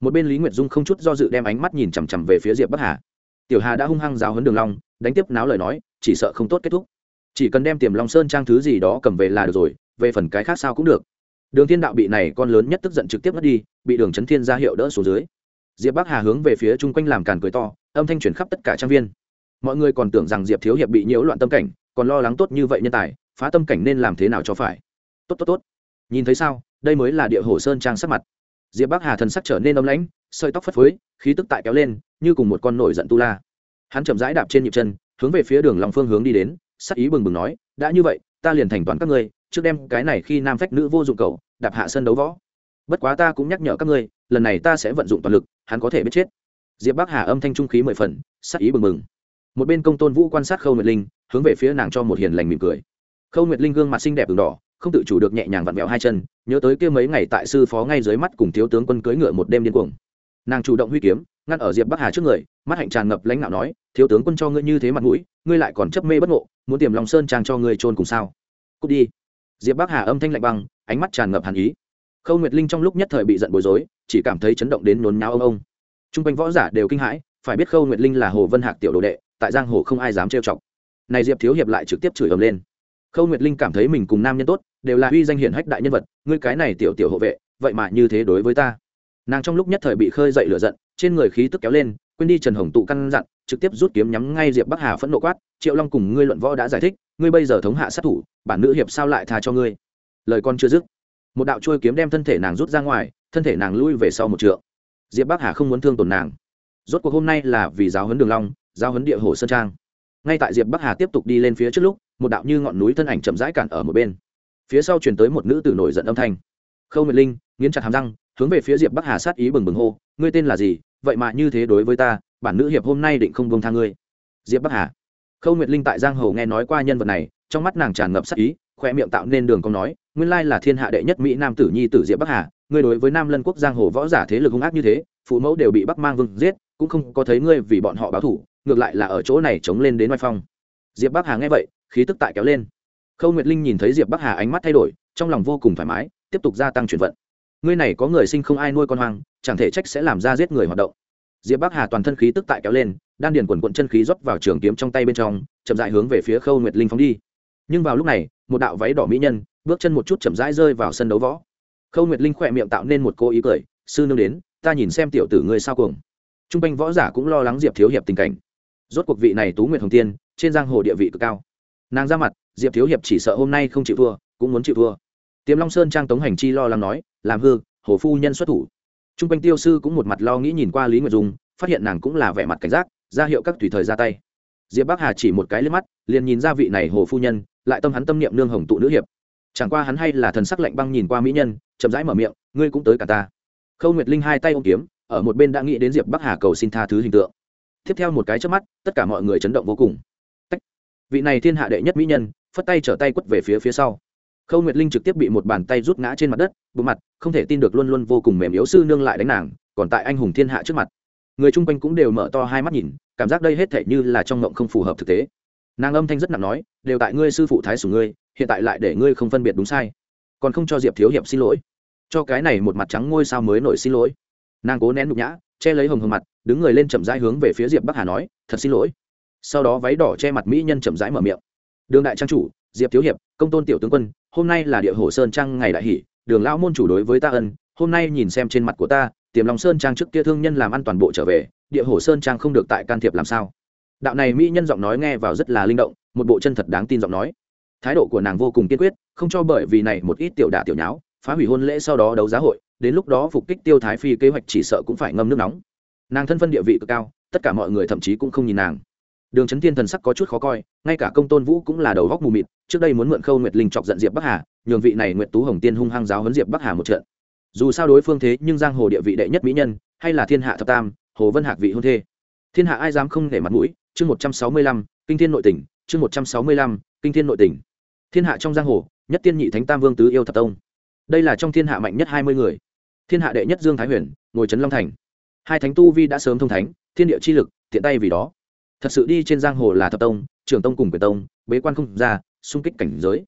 Speaker 1: Một bên lý nguyệt dung không chút do dự đem ánh mắt nhìn chằm chằm về phía diệp bắc hà. Tiểu hà đã hung hăng giáo hấn đường long, đánh tiếp náo lời nói, chỉ sợ không tốt kết thúc. Chỉ cần đem tiềm long sơn trang thứ gì đó cầm về là được rồi, về phần cái khác sao cũng được. Đường thiên đạo bị này con lớn nhất tức giận trực tiếp mất đi, bị đường chấn thiên ra hiệu đỡ xuống dưới. Diệp bắc hà hướng về phía chung quanh làm càn cười to, âm thanh truyền khắp tất cả trang viên. Mọi người còn tưởng rằng diệp thiếu hiệp bị nhiễu loạn tâm cảnh, còn lo lắng tốt như vậy nhân tài, phá tâm cảnh nên làm thế nào cho phải. Tốt tốt tốt. Nhìn thấy sao, đây mới là địa hồ sơn trang sắc mặt diệp bắc hà thần sắc trở nên âm lãnh, sợi tóc phất phới, khí tức tại kéo lên, như cùng một con nổi giận tu la. Hắn chậm rãi đạp trên nhịp chân, hướng về phía đường lòng phương hướng đi đến, sắc ý bừng bừng nói, đã như vậy, ta liền thành toàn các ngươi, trước đem cái này khi nam phách nữ vô dụng cầu, đạp hạ sân đấu võ. Bất quá ta cũng nhắc nhở các ngươi, lần này ta sẽ vận dụng toàn lực, hắn có thể biết chết. Diệp bắc hà âm thanh trung khí mười phần, sắc ý bừng bừng. Một bên công tôn vũ quan sát khâu nguyệt linh, hướng về phía nàng cho một hiền lành mỉm cười. Khâu nguyệt linh gương mặt xinh đẹp đường đỏ không tự chủ được nhẹ nhàng vặn vẹo hai chân, nhớ tới kia mấy ngày tại sư phó ngay dưới mắt cùng thiếu tướng quân cưỡi ngựa một đêm điên cuồng. Nàng chủ động huy kiếm, ngăn ở diệp bắc hà trước người, mắt hạnh tràn ngập lãnh đạo nói, thiếu tướng quân cho ngươi như thế mặt mũi, ngươi lại còn chấp mê bất ngộ, muốn tiềm lòng sơn trang cho ngươi trôn cùng sao? Cút đi. Diệp bắc hà âm thanh lạnh băng, ánh mắt tràn ngập hàn ý. Khâu nguyệt linh trong lúc nhất thời bị giận bối rối, chỉ cảm thấy chấn động đến nôn nháo ông ông. T r u n g quanh võ giả đều kinh hãi, phải biết khâu nguyệt linh là hồ vân hạc tiểu đồ đệ, tại giang hồ không ai dám trêu chọc. Này diệp thiếu hiệp lại trực tiếp chửi ầm lên khâu nguyệt linh cảm thấy mình cùng nam nhân tốt, đều là uy danh hiển hách đại nhân vật, ngươi cái này tiểu tiểu hộ vệ, vậy mà như thế đối với ta. Nàng trong lúc nhất thời bị khơi dậy lửa giận, trên người khí tức kéo lên, quên đi trần hồng tụ căn dặn, trực tiếp rút kiếm nhắm ngay diệp bắc hà phẫn nộ quát, triệu long cùng ngươi luận võ đã giải thích, ngươi bây giờ thống hạ sát thủ, bản nữ hiệp sao lại tha cho ngươi? Lời con chưa dứt, một đạo trôi kiếm đem thân thể nàng rút ra ngoài, thân thể nàng lui về sau một trượng. Diệp bắc hà không muốn thương tổn nàng. Rốt cuộc hôm nay là vì giáo huấn đường long, giáo huấn địa hồ sơn trang. Ngay tại diệp bắc hà tiếp tục đi lên phía trước lúc một đạo như ngọn núi thân ảnh chậm rãi cản ở một bên. Phía sau truyền tới một nữ tử nổi giận âm thanh. Khâu nguyệt linh, nghiến chặt hàm răng, hướng về phía diệp bắc hà sát ý bừng bừng hô, ngươi tên là gì? Vậy mà như thế đối với ta, bản nữ hiệp hôm nay định không buông tha ngươi. Diệp bắc hà. Khâu nguyệt linh tại giang hồ nghe nói qua nhân vật này, trong mắt nàng tràn ngập sát ý khoe miệng tạo nên đường cong nói, nguyên lai là thiên hạ đệ nhất mỹ nam tử nhi tử diệp bắc hà, ngươi đối với nam lân quốc giang hồ võ giả thế lực hung ác như thế, phụ mẫu đều bị bắc mang vương giết, cũng không có thấy ngươi vì bọn họ báo thủ, ngược lại là ở chỗ này chống lên đến oai phong. Diệp bắc hà nghe vậy khí tức tại kéo lên. Khâu nguyệt linh nhìn thấy diệp bắc hà ánh mắt thay đổi, trong lòng vô cùng thoải mái, tiếp tục gia tăng chuyển vận. Ngươi này có người sinh không ai nuôi con hoang, chẳng thể trách sẽ làm ra giết người hoạt động. Diệp bắc hà toàn thân khí tức tại kéo lên, đan điền quần quận chân khí rót vào trường kiếm trong tay bên trong, chậm dại hướng về phía khâu nguyệt linh phóng đi. Nhưng vào lúc này, một đạo váy đỏ mỹ nhân, bước chân một chút chậm rãi rơi vào sân đấu võ. Khâu nguyệt linh khỏe miệng tạo nên một cô ý cười, sư nương đến, ta nhìn xem tiểu tử ngươi sao cuồng. T r u n g quanh võ giả cũng lo lắng diệp thiếu hiệp tình cảnh. Rốt cuộc vị này tú nguyệt hồng tiên, trên giang hồ địa vị cực cao nàng ra mặt, diệp thiếu hiệp chỉ sợ hôm nay không chịu thua, cũng muốn chịu thua. Tiềm long sơn trang tống hành chi lo lắng nói, làm hư, hồ phu nhân xuất thủ. T r u n g quanh tiêu sư cũng một mặt lo nghĩ nhìn qua lý nguyệt dung, phát hiện nàng cũng là vẻ mặt cảnh giác, ra hiệu các tùy thời ra tay. Diệp bắc hà chỉ một cái lên mắt, liền nhìn ra vị này hồ phu nhân, lại tâm hắn tâm niệm nương hồng tụ nữ hiệp. Chẳng qua hắn hay là thần sắc lạnh băng nhìn qua mỹ nhân, chậm rãi mở miệng, ngươi cũng tới cả ta. Khâu nguyệt linh hai tay ôm kiếm, ở một bên đã nghĩ đến diệp bắc hà cầu xin tha thứ hình tượng. Tiếp theo một cái trước mắt, tất cả mọi người chấn động vô cùng vị này thiên hạ đệ nhất mỹ nhân, phất tay trở tay quất về phía phía sau. Khâu nguyệt linh trực tiếp bị một bàn tay rút ngã trên mặt đất bộ mặt, không thể tin được luôn luôn vô cùng mềm yếu sư nương lại đánh nàng, còn tại anh hùng thiên hạ trước mặt. Người chung quanh cũng đều mở to hai mắt nhìn, cảm giác đây hết thể như là trong ngộng không phù hợp thực tế. Nàng âm thanh rất nặng nói, đều tại ngươi sư phụ thái sủng ngươi, hiện tại lại để ngươi không phân biệt đúng sai. Còn không cho diệp thiếu hiệp xin lỗi. Cho cái này một mặt trắng ngôi sao mới nổi xin lỗi. Nàng cố nén nhục nhã, che lấy hồng hồng mặt, đứng người lên chậm rãi hướng về phía diệp bắc hà nói, thật xin lỗi sau đó váy đỏ che mặt mỹ nhân chậm rãi mở miệng. Đường đại trang chủ, diệp thiếu hiệp, công tôn tiểu tướng quân, hôm nay là địa hồ sơn trang ngày đại hỷ, đường lão môn chủ đối với ta ân, hôm nay nhìn xem trên mặt của ta, tiềm lòng sơn trang trước kia thương nhân làm ăn toàn bộ trở về, địa hồ sơn trang không được tại can thiệp làm sao? Đạo này mỹ nhân giọng nói nghe vào rất là linh động, một bộ chân thật đáng tin giọng nói. Thái độ của nàng vô cùng kiên quyết, không cho bởi vì này một ít tiểu đả tiểu nháo, phá hủy hôn lễ sau đó đấu giá hội, đến lúc đó phục kích tiêu thái phi kế hoạch chỉ sợ cũng phải ngâm nước nóng. Nàng thân phân địa vị cực cao, tất cả mọi người thậm chí cũng không nhìn nàng đường trấn thiên thần sắc có chút khó coi, ngay cả công tôn vũ cũng là đầu góc mù mịt, trước đây muốn mượn khâu nguyệt linh chọc giận diệp bắc hà, nhường vị này nguyệt tú hồng tiên hung hăng giáo huấn diệp bắc hà một trận. Dù sao đối phương thế nhưng giang hồ địa vị đệ nhất mỹ nhân, hay là thiên hạ thập tam, hồ vân hạc vị hôn thê. Thiên hạ ai dám không để mặt mũi? Chương một trăm sáu mươi lăm, kinh thiên nội tỉnh, chương một trăm sáu mươi lăm, kinh thiên nội tỉnh. Thiên hạ trong giang hồ, nhất tiên nhị thánh tam vương tứ yêu thập tông. Đây là trong thiên hạ mạnh nhất hai mươi người. Thiên hạ đệ nhất dương thái huyền, ngồi trấn long thành. Hai thánh tu vi đã sớm thông thánh, thiên địa chi lực, tiện tay vì đó thật sự đi trên giang hồ là thập tông, trưởng tông cùng quyền tông, bế quan không ra, xung kích cảnh giới.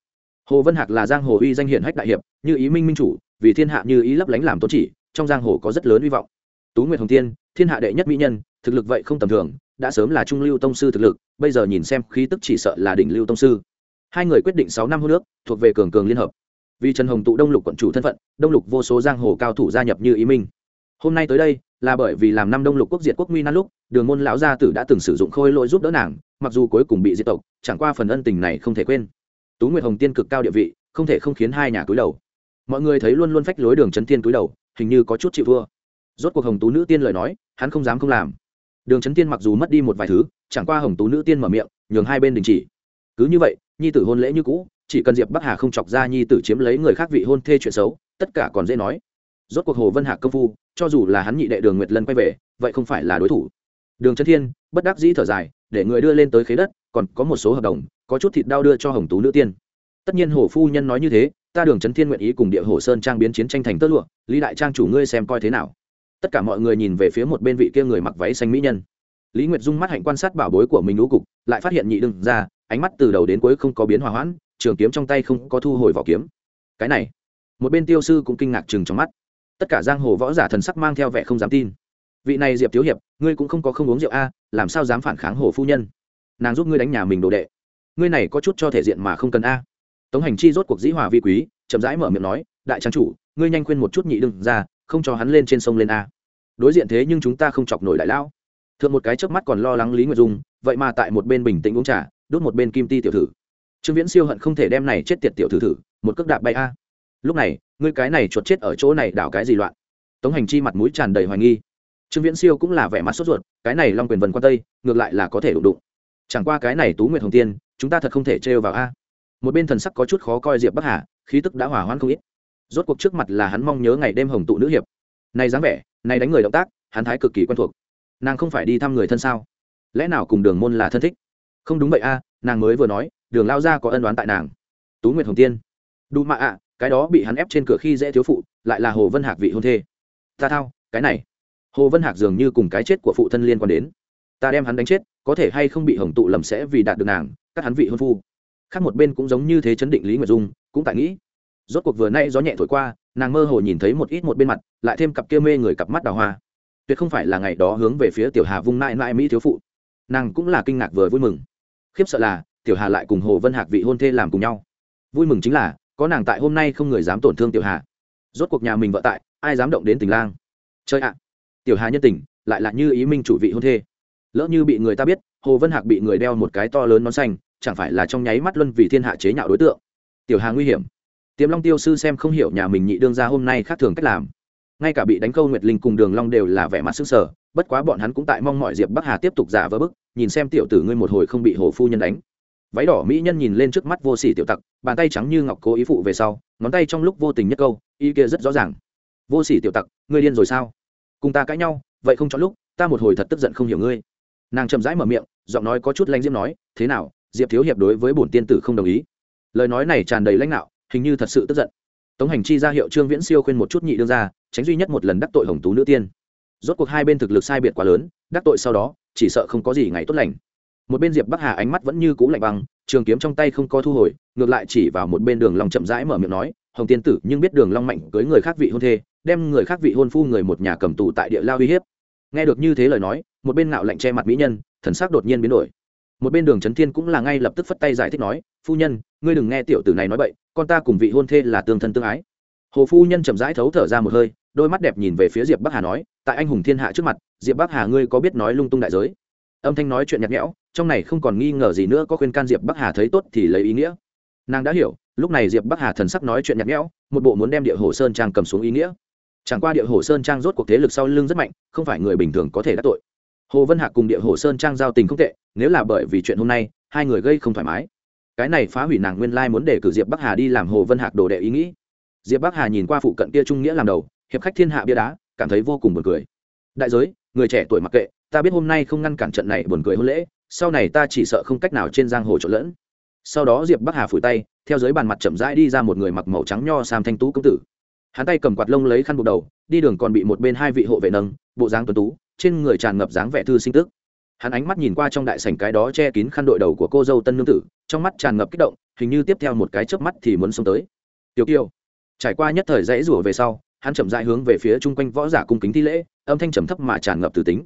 Speaker 1: Hồ vân hạc là giang hồ uy danh hiển hách đại hiệp, như ý minh minh chủ, vì thiên hạ như ý lấp lánh làm tôn chỉ, trong giang hồ có rất lớn hy vọng. Tú nguyệt hồng tiên, thiên hạ đệ nhất mỹ nhân, thực lực vậy không tầm thường, đã sớm là trung lưu tông sư thực lực, bây giờ nhìn xem khí tức chỉ sợ là đỉnh lưu tông sư. Hai người quyết định sáu năm hô nước thuộc về cường cường liên hợp. Vì trần hồng tụ đông lục quận chủ thân phận, đông lục vô số giang hồ cao thủ gia nhập như ý minh. Hôm nay tới đây là bởi vì làm năm đông lục quốc diệt quốc nguy nan lúc, đường môn lão gia tử đã từng sử dụng khôi lỗi giúp đỡ nàng, mặc dù cuối cùng bị diệt tộc, chẳng qua phần ân tình này không thể quên. Tú nguyệt hồng tiên cực cao địa vị, không thể không khiến hai nhà cúi đầu. Mọi người thấy luôn luôn phách lối đường trấn tiên cúi đầu, hình như có chút chịu thua. Rốt cuộc hồng tú nữ tiên lời nói, hắn không dám không làm. Đường trấn tiên mặc dù mất đi một vài thứ, chẳng qua hồng tú nữ tiên mở miệng, nhường hai bên đình chỉ. Cứ như vậy, nhi tử hôn lễ như cũ, chỉ cần diệp bắc hà không chọc ra nhi tử chiếm lấy người khác vị hôn thê chuyện xấu, tất cả còn dễ nói rốt cuộc hồ vân hạc công phu, cho dù là hắn nhị đệ đường nguyệt lân quay về, vậy không phải là đối thủ. Đường trấn thiên, bất đắc dĩ thở dài, để người đưa lên tới khế đất, còn có một số hợp đồng, có chút thịt đau đưa cho hồng tú nữ tiên. Tất nhiên hồ phu nhân nói như thế, ta đường trấn thiên nguyện ý cùng địa hồ sơn trang biến chiến tranh thành tơ lụa, lý đại trang chủ ngươi xem coi thế nào. Tất cả mọi người nhìn về phía một bên vị kia người mặc váy xanh mỹ nhân. Lý nguyệt dung mắt hạnh quan sát bảo bối của mình lũ cục, lại phát hiện nhị đừng ra, ánh mắt từ đầu đến cuối không có biến hòa hoãn, trường kiếm trong tay không có thu hồi vỏ kiếm. Cái này, một bên tiêu sư cũng kinh ngạc chừng trong mắt tất cả giang hồ võ giả thần sắc mang theo vẻ không dám tin. Vị này diệp thiếu hiệp, ngươi cũng không có không uống rượu a, làm sao dám phản kháng hồ phu nhân? Nàng giúp ngươi đánh nhà mình đồ đệ. Ngươi này có chút cho thể diện mà không cần a. Tống hành chi rốt cuộc dĩ hòa vi quý, chậm rãi mở miệng nói, đại trang chủ, ngươi nhanh khuyên một chút nhị đừng ra, không cho hắn lên trên sông lên a. Đối diện thế nhưng chúng ta không chọc nổi đại lão. Thượng một cái chớp mắt còn lo lắng lý nguyệt dung, vậy mà tại một bên bình tĩnh uống trà đốt một bên kim ti tiểu thử. Trương viễn siêu hận không thể đem này chết tiệt tiểu thử thử, một cước đạp bay a. Lúc này ngươi cái này chuột chết ở chỗ này đảo cái gì loạn? Tống hành chi mặt mũi tràn đầy hoài nghi. Trương viễn siêu cũng là vẻ mặt sốt ruột, cái này long quyền vần quan tây, ngược lại là có thể đụng đụng. Chẳng qua cái này tú nguyệt hồng tiên, chúng ta thật không thể trêu vào a. Một bên thần sắc có chút khó coi diệp bắc hà, khí tức đã hỏa hoãn không ít. Rốt cuộc trước mặt là hắn mong nhớ ngày đêm hồng tụ nữ hiệp. Này dáng vẻ, này đánh người động tác, hắn thái cực kỳ quen thuộc. Nàng không phải đi thăm người thân sao? Lẽ nào cùng đường môn là thân thích? Không đúng vậy a, nàng mới vừa nói, đường lao ra có ân đoán tại nàng. Tú nguyệt hồng tiên. Đủ mạ ạ cái đó bị hắn ép trên cửa khi dễ thiếu phụ, lại là hồ vân hạc vị hôn thê. Ta thao, cái này. Hồ vân hạc dường như cùng cái chết của phụ thân liên quan đến. Ta đem hắn đánh chết, có thể hay không bị hồng tụ lầm sẽ vì đạt được nàng, các hắn vị hôn phu. Khác một bên cũng giống như thế chấn định lý nguyệt dung, cũng tại nghĩ. Rốt cuộc vừa nay gió nhẹ thổi qua, nàng mơ hồ nhìn thấy một ít một bên mặt, lại thêm cặp kia mê người cặp mắt đào hoa. Tuyệt không phải là ngày đó hướng về phía tiểu hà vung nại nại mỹ thiếu phụ. Nàng cũng là kinh ngạc vừa vui mừng. Khiếp sợ là, tiểu hà lại cùng hồ vân hạc vị hôn thê làm cùng nhau. Vui mừng chính là có nàng tại hôm nay không người dám tổn thương tiểu hà. Rốt cuộc nhà mình vợ tại, ai dám động đến tình lang? Chơi ạ! Tiểu hà nhân tình, lại là như ý minh chủ vị hôn thê. Lỡ như bị người ta biết, hồ vân hạc bị người đeo một cái to lớn nón xanh, chẳng phải là trong nháy mắt luân vì thiên hạ chế nhạo đối tượng. Tiểu hà nguy hiểm. Tiềm long tiêu sư xem không hiểu nhà mình nhị đương ra hôm nay khác thường cách làm. Ngay cả bị đánh câu nguyệt linh cùng đường long đều là vẻ mặt sững sờ, bất quá bọn hắn cũng tại mong mọi diệp bắc hà tiếp tục giả vờ bức, nhìn xem tiểu tử ngươi một hồi không bị hồ phu nhân đánh. Váy đỏ mỹ nhân nhìn lên trước mắt vô sỉ tiểu tặc bàn tay trắng như ngọc cố ý phụ về sau, ngón tay trong lúc vô tình nhất câu, ý kia rất rõ ràng. Vô sỉ tiểu tặc, ngươi điên rồi sao? Cùng ta cãi nhau, vậy không chọn lúc, ta một hồi thật tức giận không hiểu ngươi. Nàng chậm rãi mở miệng, giọng nói có chút lanh diễm nói, thế nào, diệp thiếu hiệp đối với bổn tiên tử không đồng ý? Lời nói này tràn đầy lãnh đạo, hình như thật sự tức giận. Tống hành chi ra hiệu trương viễn siêu khuyên một chút nhị đương ra tránh duy nhất một lần đắc tội hồng tú nữ tiên. Rốt cuộc hai bên thực lực sai biệt quá lớn, đắc tội sau đó, chỉ sợ không có gì ngày tốt lành. Một bên diệp bắc hà ánh mắt vẫn như cũ lạnh băng trường kiếm trong tay không có thu hồi, ngược lại chỉ vào một bên đường long chậm rãi mở miệng nói, hồng tiên tử, nhưng biết đường long mạnh cưới người khác vị hôn thê, đem người khác vị hôn phu người một nhà cầm tù tại địa lao uy hiếp. Nghe được như thế lời nói, một bên ngạo lạnh che mặt mỹ nhân, thần sắc đột nhiên biến đổi. Một bên đường trấn thiên cũng là ngay lập tức phất tay giải thích nói, phu nhân, ngươi đừng nghe tiểu tử này nói bậy, con ta cùng vị hôn thê là tương thân tương ái. Hồ phu nhân chậm rãi thấu thở ra một hơi, đôi mắt đẹp nhìn về phía diệp bắc hà nói, tại anh hùng thiên hạ trước mặt, diệp bắc hà ngươi có biết nói lung tung đại giới? Âm thanh nói chuyện nhạt nhẽo trong này không còn nghi ngờ gì nữa, có khuyên can diệp bắc hà thấy tốt thì lấy ý nghĩa. Nàng đã hiểu, lúc này diệp bắc hà thần sắc nói chuyện nhạt nhẽo, một bộ muốn đem địa hồ sơn trang cầm xuống ý nghĩa. Chẳng qua địa hồ sơn trang rốt cuộc thế lực sau lưng rất mạnh, không phải người bình thường có thể đắc tội. Hồ vân hạc cùng địa hồ sơn trang giao tình không tệ, nếu là bởi vì chuyện hôm nay, hai người gây không thoải mái. Cái này phá hủy nàng nguyên lai muốn để cử diệp bắc hà đi làm hồ vân hạc đồ đệ ý nghĩ. Diệp bắc hà nhìn qua phụ cận kia trung nghĩa làm đầu, hiệp khách thiên hạ bia đá, cảm thấy vô cùng buồn cười. Đại giới, người trẻ tuổi mặc kệ, ta biết hôm nay không ngăn cản trận này buồn cười hôn lễ sau này ta chỉ sợ không cách nào trên giang hồ trộn lẫn. Sau đó diệp bắc hà phủi tay, theo dưới bàn mặt chậm rãi đi ra một người mặc màu trắng nho sam thanh tú công tử. Hắn tay cầm quạt lông lấy khăn buộc đầu, đi đường còn bị một bên hai vị hộ vệ nâng, bộ dáng tuấn tú, trên người tràn ngập dáng vẻ thư sinh tức hắn ánh mắt nhìn qua trong đại sảnh cái đó che kín khăn đội đầu của cô dâu tân nương tử, trong mắt tràn ngập kích động, hình như tiếp theo một cái chớp mắt thì muốn xông tới. Tiểu kiều. Trải qua nhất thời dãy rủa về sau, hắn chậm rãi hướng về phía chung quanh võ giả cung kính thi lễ, âm thanh trầm thấp mà tràn ngập từ tính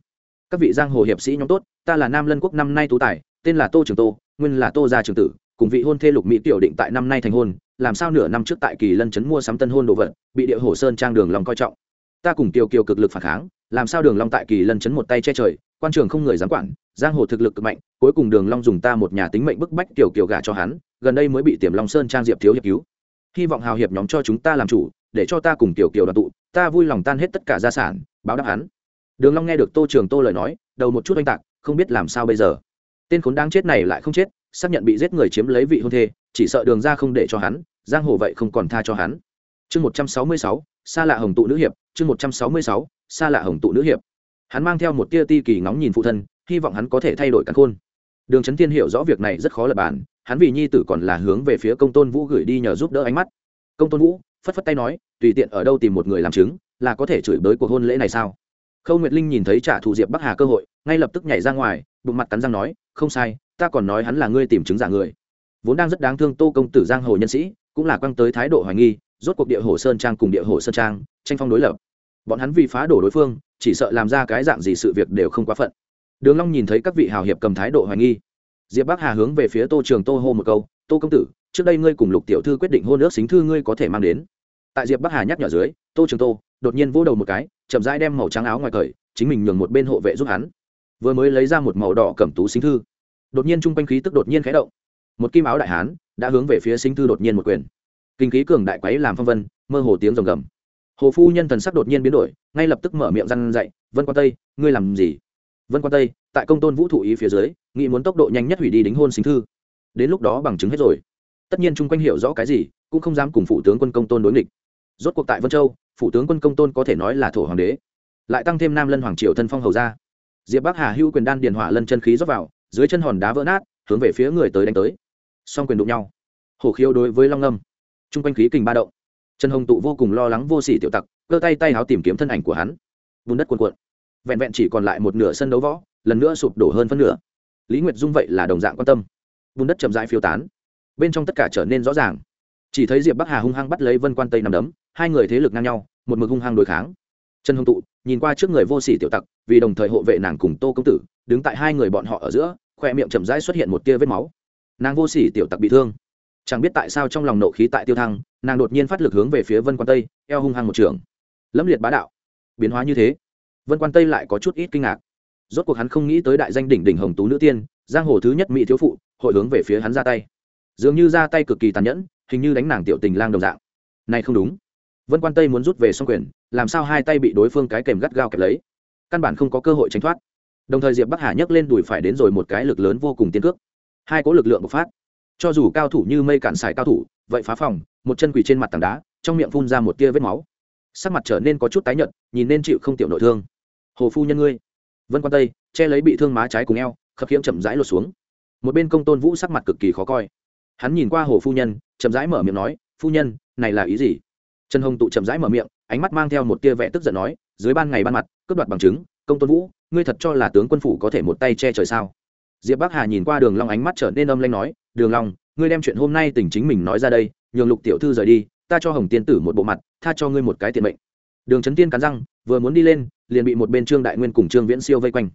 Speaker 1: các vị giang hồ hiệp sĩ nhóm tốt, ta là nam lân quốc năm nay tú tài, tên là tô trường tô, nguyên là tô gia trường tử, cùng vị hôn thê lục mỹ tiểu định tại năm nay thành hôn, làm sao nửa năm trước tại kỳ lân chấn mua sắm tân hôn đồ vật, bị địa hồ sơn trang đường long coi trọng. Ta cùng kiều kiều cực lực phản kháng, làm sao đường long tại kỳ lân chấn một tay che trời, quan trường không người dám quản, giang hồ thực lực cực mạnh, cuối cùng đường long dùng ta một nhà tính mệnh bức bách tiểu kiều gả cho hắn, gần đây mới bị tiềm long sơn trang diệp thiếu hiệp cứu. Hy vọng hào hiệp nhóm cho chúng ta làm chủ, để cho ta cùng tiểu kiều đoàn tụ, ta vui lòng tan hết tất cả gia sản, báo đáp hắn đường long nghe được tô trường tô lời nói, đầu một chút oanh tạc, không biết làm sao bây giờ. Tên khốn đáng chết này lại không chết, xác nhận bị giết người chiếm lấy vị hôn thê, chỉ sợ đường ra không để cho hắn, giang hồ vậy không còn tha cho hắn. Chương một trăm sáu mươi sáu xa lạ hồng tụ nữ hiệp, chương một trăm sáu mươi sáu xa lạ hồng tụ nữ hiệp. Hắn mang theo một tia ti kỳ ngóng nhìn phụ thân, hy vọng hắn có thể thay đổi căn khôn. Đường trấn thiên hiểu rõ việc này rất khó lập bàn, hắn vì nhi tử còn là hướng về phía công tôn vũ gửi đi nhờ giúp đỡ ánh mắt. Công tôn vũ, phất phất tay nói, tùy tiện ở đâu tìm một người làm chứng, là có thể chửi bới cuộc hôn lễ này sao? Khâu nguyệt linh nhìn thấy trả thù diệp bắc hà cơ hội, ngay lập tức nhảy ra ngoài, bụng mặt cắn răng nói, không sai, ta còn nói hắn là ngươi tìm chứng giả người. Vốn đang rất đáng thương tô công tử giang hồ nhân sĩ, cũng là quăng tới thái độ hoài nghi, rốt cuộc địa hồ sơn trang cùng địa hồ sơn trang, tranh phong đối lập. Bọn hắn vì phá đổ đối phương, chỉ sợ làm ra cái dạng gì sự việc đều không quá phận. Đường long nhìn thấy các vị hào hiệp cầm thái độ hoài nghi. Diệp bắc hà hướng về phía tô trường tô hô một câu, tô công tử, trước đây ngươi cùng lục tiểu thư quyết định hôn ước xính thư ngươi có thể mang đến tại diệp bắc hà nhắc nhở dưới, tô trường tô đột nhiên vỗ đầu một cái, chậm rãi đem màu trắng áo ngoài cởi, chính mình nhường một bên hộ vệ giúp hắn. Vừa mới lấy ra một màu đỏ cẩm tú xính thư, đột nhiên trung quanh khí tức đột nhiên khẽ động. Một kim áo đại hán đã hướng về phía xính thư đột nhiên một quyền. Kinh khí cường đại quấy làm phong vân, mơ hồ tiếng rồng gầm. Hồ phu nhân thần sắc đột nhiên biến đổi, ngay lập tức mở miệng răn dậy vân quan tây, ngươi làm gì? Vân quan tây, tại công tôn vũ thụ ý phía dưới, nghĩ muốn tốc độ nhanh nhất hủy đi đính hôn xính thư. Đến lúc đó bằng chứng hết rồi. Tất nhiên chung quanh hiểu rõ cái gì, cũng không dám cùng phụ tướng quân công tôn đối nghịch rốt cuộc tại vân châu phụ tướng quân công tôn có thể nói là thổ hoàng đế. Lại tăng thêm nam lân hoàng triều thân phong hầu ra. Diệp bắc hà hưu quyền đan điền hỏa lân chân khí rót vào, dưới chân hòn đá vỡ nát, hướng về phía người tới đánh tới. Song quyền đụng nhau. Hổ khiêu đối với long âm. T r u n g quanh khí kình ba động. Trần hồng tụ vô cùng lo lắng vô s ỉ tiểu tặc, cơ tay tay háo tìm kiếm thân ảnh của hắn. Bùn đất cuồn cuộn. Vẹn vẹn chỉ còn lại một nửa sân đấu võ, lần nữa sụp đổ hơn phân nửa. Lý nguyệt dung vậy là đồng dạng quan tâm. Bùn đất chậm rãi phiêu tán. Bên trong tất cả trở nên rõ ràng chỉ thấy diệp bắc hà hung hăng bắt lấy vân quan tây nằm đấm, hai người thế lực ngang nhau, một mực hung hăng đối kháng. Trần hồng tụ nhìn qua trước người vô sỉ tiểu tặc, vì đồng thời hộ vệ nàng cùng tô công tử, đứng tại hai người bọn họ ở giữa khoe miệng chậm rãi xuất hiện một tia vết máu. Nàng vô sỉ tiểu tặc bị thương. Chẳng biết tại sao trong lòng nộ khí tại tiêu thăng, nàng đột nhiên phát lực hướng về phía vân quan tây, eo hung hăng một trường. Lâm liệt bá đạo, biến hóa như thế. Vân quan tây lại có chút ít kinh ngạc. Rốt cuộc hắn không nghĩ tới đại danh đỉnh đỉnh hồng tú nữ tiên, giang hồ thứ nhất mỹ thiếu phụ, hội hướng về phía hắn ra tay. Dường như ra tay cực kỳ tàn nhẫn hình như đánh nàng tiểu tình lang đồng dạng. Này không đúng. Vân quan tây muốn rút về xong quyền, làm sao hai tay bị đối phương cái kèm gắt gao kẹp lấy? Căn bản không có cơ hội tránh thoát. Đồng thời diệp bắc hà nhấc lên đùi phải đến rồi một cái lực lớn vô cùng tiên cước. Hai có lực lượng bộc phát. Cho dù cao thủ như mây cạn xài cao thủ, vậy phá phòng, một chân quỳ trên mặt tảng đá, trong miệng phun ra một tia vết máu. Sắc mặt trở nên có chút tái nhợt, nhìn nên chịu không tiểu nội thương. Hồ phu nhân ngươi. Vân quan tây che lấy bị thương má trái cùng eo, khập khiễng chậm rãi lột xuống. Một bên công tôn vũ sắc mặt cực kỳ khó coi hắn nhìn qua hồ phu nhân, chậm rãi mở miệng nói, phu nhân, này là ý gì? Trần hồng tụ chậm rãi mở miệng, ánh mắt mang theo một tia vẽ tức giận nói, dưới ban ngày ban mặt, cướp đoạt bằng chứng, công tôn vũ, ngươi thật cho là tướng quân phủ có thể một tay che trời sao? Diệp bắc hà nhìn qua đường long ánh mắt trở nên âm lanh nói, đường long, ngươi đem chuyện hôm nay tình chính mình nói ra đây, nhường lục tiểu thư rời đi, ta cho hồng tiên tử một bộ mặt, tha cho ngươi một cái tiền mệnh. Đường trấn tiên cắn răng, vừa muốn đi lên, liền bị một bên trương đại nguyên cùng trương viễn siêu vây quanh.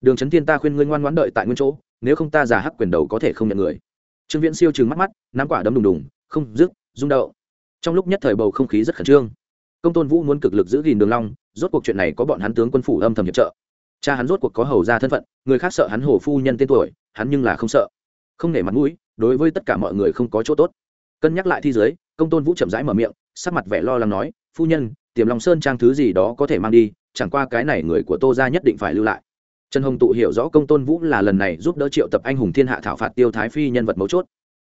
Speaker 1: Đường trấn tiên ta khuyên ngươi ngoan ngoãn đợi tại nguyên chỗ, nếu không ta giả hắc quyền đầu có thể không nhận người trương viễn siêu trừng mắt mắt, nắm quả đấm đùng đùng, không dứt, rung đậu trong lúc nhất thời bầu không khí rất khẩn trương. Công tôn vũ muốn cực lực giữ gìn đường long, rốt cuộc chuyện này có bọn hắn tướng quân phủ âm thầm hiệp trợ. Cha hắn rốt cuộc có hầu ra thân phận, người khác sợ hắn hổ phu nhân tên tuổi, hắn nhưng là không sợ. Không nể mặt mũi, đối với tất cả mọi người không có chỗ tốt. Cân nhắc lại thi giới, công tôn vũ chậm rãi mở miệng, sắc mặt vẻ lo lắng nói, phu nhân, tiềm long sơn trang thứ gì đó có thể mang đi, chẳng qua cái này người của tô ra nhất định phải lưu lại trần hồng tụ hiểu rõ công tôn vũ là lần này giúp đỡ triệu tập anh hùng thiên hạ thảo phạt tiêu thái phi nhân vật mấu chốt.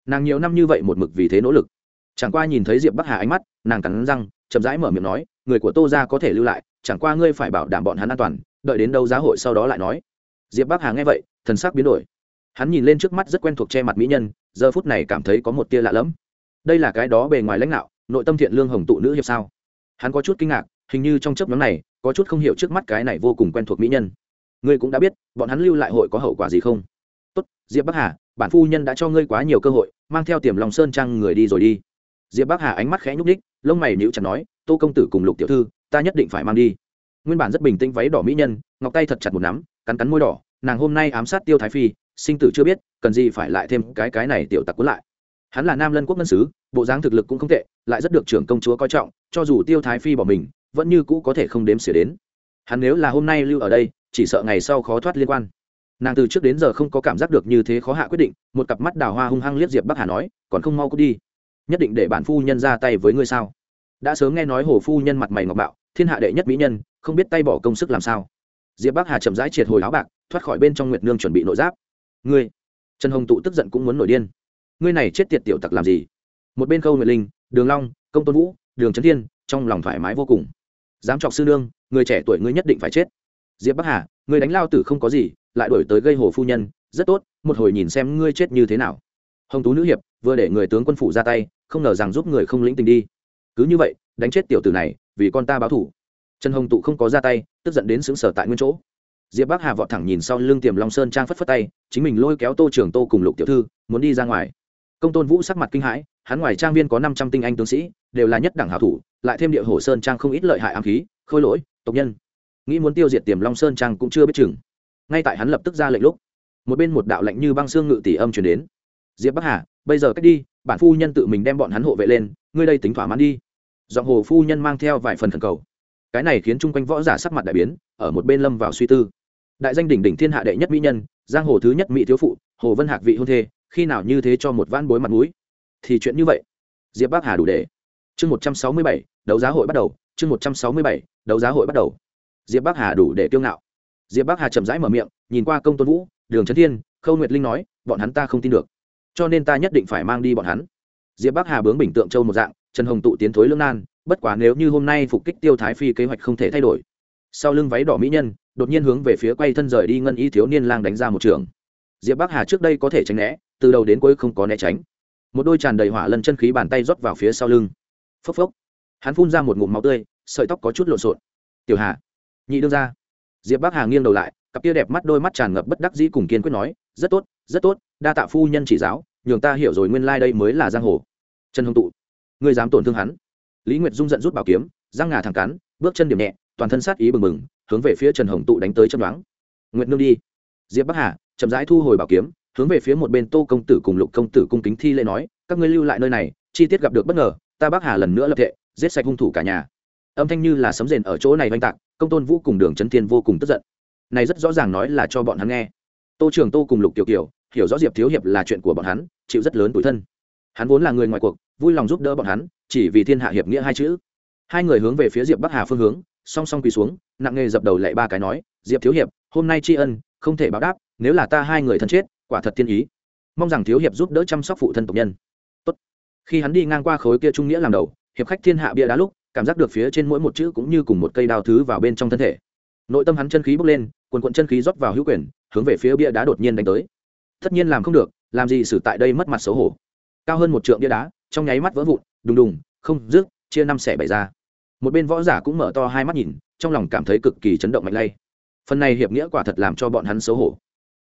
Speaker 1: Nàng nhiều năm như vậy một mực vì thế nỗ lực. Chẳng qua nhìn thấy diệp bắc hà ánh mắt, nàng cắn răng, chậm rãi mở miệng nói, người của tô ra có thể lưu lại, chẳng qua ngươi phải bảo đảm bọn hắn an toàn, đợi đến đâu giá hội sau đó lại nói. Diệp bắc hà nghe vậy, thần sắc biến đổi. Hắn nhìn lên trước mắt rất quen thuộc che mặt mỹ nhân, giờ phút này cảm thấy có một tia lạ lẫm. Đây là cái đó bề ngoài lãnh đạo, nội tâm thiện lương hồng tụ nữ hiệp sao? Hắn có chút kinh ngạc, hình như trong chấp nhóm này, có chút không hiểu trước mắt cái này vô cùng quen thuộc mỹ nhân ngươi cũng đã biết, bọn hắn lưu lại hội có hậu quả gì không? Tốt, diệp bắc hà, bản phu nhân đã cho ngươi quá nhiều cơ hội, mang theo tiềm lòng sơn trang người đi rồi đi. Diệp bắc hà ánh mắt khẽ nhúc ních lông mày níu chặt nói, tô công tử cùng lục tiểu thư, ta nhất định phải mang đi. Nguyên bản rất bình tĩnh váy đỏ mỹ nhân, ngọc tay thật chặt một nắm, cắn cắn môi đỏ, nàng hôm nay ám sát tiêu thái phi, sinh tử chưa biết, cần gì phải lại thêm cái cái này tiểu tặc cuốn lại. Hắn là nam lân quốc ngân sứ, bộ dáng thực lực cũng không tệ, lại rất được trưởng công chúa coi trọng, cho dù tiêu thái phi bỏ mình, vẫn như cũ có thể không đếm xỉa đến. Hắn nếu là hôm nay lưu ở đây chỉ sợ ngày sau khó thoát liên quan. Nàng từ trước đến giờ không có cảm giác được như thế khó hạ quyết định, một cặp mắt đào hoa hung hăng liếc diệp bắc hà nói, còn không mau cút đi. Nhất định để bản phu nhân ra tay với ngươi sao? Đã sớm nghe nói hồ phu nhân mặt mày ngọc bạo, thiên hạ đệ nhất mỹ nhân, không biết tay bỏ công sức làm sao. Diệp bắc hà chậm rãi triệt hồi áo bạc, thoát khỏi bên trong nguyệt nương chuẩn bị nội giáp. Ngươi? Trần hồng tụ tức giận cũng muốn nổi điên. Ngươi này chết tiệt tiểu tặc làm gì? Một bên khâu nguyệt linh, đường long, công tôn vũ, đường trấn thiên, trong lòng thoải mái vô cùng. Dám chọc sư nương, người trẻ tuổi ngươi nhất định phải chết diệp bắc hà, người đánh lao tử không có gì, lại đổi tới gây hồ phu nhân, rất tốt, một hồi nhìn xem ngươi chết như thế nào. Hồng tú nữ hiệp, vừa để người tướng quân phủ ra tay, không ngờ rằng giúp người không lĩnh tình đi. Cứ như vậy, đánh chết tiểu tử này, vì con ta báo thủ. Trần hồng tụ không có ra tay, tức giận đến xứng sở tại nguyên chỗ. Diệp bắc hà vọt thẳng nhìn sau lưng tiềm long sơn trang phất phất tay, chính mình lôi kéo tô Trường tô cùng lục tiểu thư, muốn đi ra ngoài. Công tôn vũ sắc mặt kinh hãi, hắn ngoài trang viên có năm trăm tinh anh tướng sĩ, đều là nhất đẳng hảo thủ, lại thêm địa hồ sơn trang không ít lợi hại ám khí, khôi lỗi, tộc nhân nghĩ muốn tiêu diệt tiềm long sơn trang cũng chưa biết chừng. Ngay tại hắn lập tức ra lệnh lúc, một bên một đạo lệnh như băng xương ngự tỷ âm chuyển đến. Diệp bắc hà, bây giờ cách đi, bản phu nhân tự mình đem bọn hắn hộ vệ lên, ngươi đây tính thỏa mãn đi. Giọng hồ phu nhân mang theo vài phần thần cầu. Cái này khiến chung quanh võ giả sắc mặt đại biến, ở một bên lâm vào suy tư. Đại danh đỉnh đỉnh thiên hạ đệ nhất mỹ nhân, giang hồ thứ nhất mỹ thiếu phụ, hồ vân hạc vị hôn thê, khi nào như thế cho một van bối mặt mũi? Thì chuyện như vậy. Diệp bắc hà đủ để. Chương một trăm sáu mươi bảy, đấu giá hội bắt đầu. Chương một trăm sáu mươi bảy, đấu giá hội bắt đầu diệp bắc hà đủ để kiêu ngạo. Diệp bắc hà chậm rãi mở miệng, nhìn qua công tôn vũ, đường trấn thiên, khâu nguyệt linh nói, bọn hắn ta không tin được, cho nên ta nhất định phải mang đi bọn hắn. Diệp bắc hà bướng bình tượng châu một dạng, trần hồng tụ tiến thối lương nan, bất quá nếu như hôm nay phục kích tiêu thái phi kế hoạch không thể thay đổi. Sau lưng váy đỏ mỹ nhân, đột nhiên hướng về phía quay thân rời đi ngân y thiếu niên lang đánh ra một trường. Diệp bắc hà trước đây có thể tránh né, từ đầu đến cuối không có né tránh. Một đôi tràn đầy hỏa lân chân khí bàn tay rót vào phía sau lưng. Phốc phốc. Hắn phun ra một ngụm máu tươi, sợi tóc có chút lộn xộn. Tiểu hà nhị đương ra diệp bắc hà nghiêng đầu lại, cặp kia đẹp mắt đôi mắt tràn ngập bất đắc dĩ cùng kiên quyết nói, rất tốt rất tốt, đa tạ phu nhân chỉ giáo, nhường ta hiểu rồi nguyên lai、like、đây mới là giang hồ. Trần hồng tụ. Ngươi dám tổn thương hắn? Lý nguyệt dung giận rút bảo kiếm, răng ngà thẳng cắn, bước chân điểm nhẹ, toàn thân sát ý bừng bừng, hướng về phía trần hồng tụ đánh tới chân đoán. Nguyệt nương đi. Diệp bắc hà chậm rãi thu hồi bảo kiếm, hướng về phía một bên tô công tử cùng lục công tử cung kính thi lễ nói, các ngươi lưu lại nơi này, chi tiết gặp được bất ngờ, ta bắc hà lần nữa lập thệ, giết sạch hung thủ cả nhà âm thanh như là sấm rền ở chỗ này oanh tạc, công tôn vũ cùng đường trấn thiên vô cùng tức giận. Này rất rõ ràng nói là cho bọn hắn nghe. Tô trường tô cùng lục tiểu kiều, hiểu rõ diệp thiếu hiệp là chuyện của bọn hắn, chịu rất lớn tuổi thân. Hắn vốn là người ngoài cuộc, vui lòng giúp đỡ bọn hắn, chỉ vì thiên hạ hiệp nghĩa hai chữ. Hai người hướng về phía diệp bắc hà phương hướng, song song quỳ xuống, nặng nghề dập đầu lạy ba cái nói, diệp thiếu hiệp, hôm nay tri ân, không thể báo đáp, nếu là ta hai người thân chết, quả thật thiên ý. Mong rằng thiếu hiệp giúp đỡ chăm sóc phụ thân tộc nhân. Tốt. khi hắn đi ngang qua khối kia trung nghĩa làm đầu, hiệp khách thiên hạ bia đá lúc cảm giác được phía trên mỗi một chữ cũng như cùng một cây đao thứ vào bên trong thân thể. Nội tâm hắn chân khí bốc lên, quần quận chân khí rót vào hữu quyền, hướng về phía bia đá đột nhiên đánh tới. Tất nhiên làm không được, làm gì xử tại đây mất mặt xấu hổ. Cao hơn một trượng bia đá, trong nháy mắt vỡ vụn, đùng đùng, không rước chia năm xẻ bảy ra. Một bên võ giả cũng mở to hai mắt nhìn, trong lòng cảm thấy cực kỳ chấn động mạnh lay. Phần này hiệp nghĩa quả thật làm cho bọn hắn xấu hổ.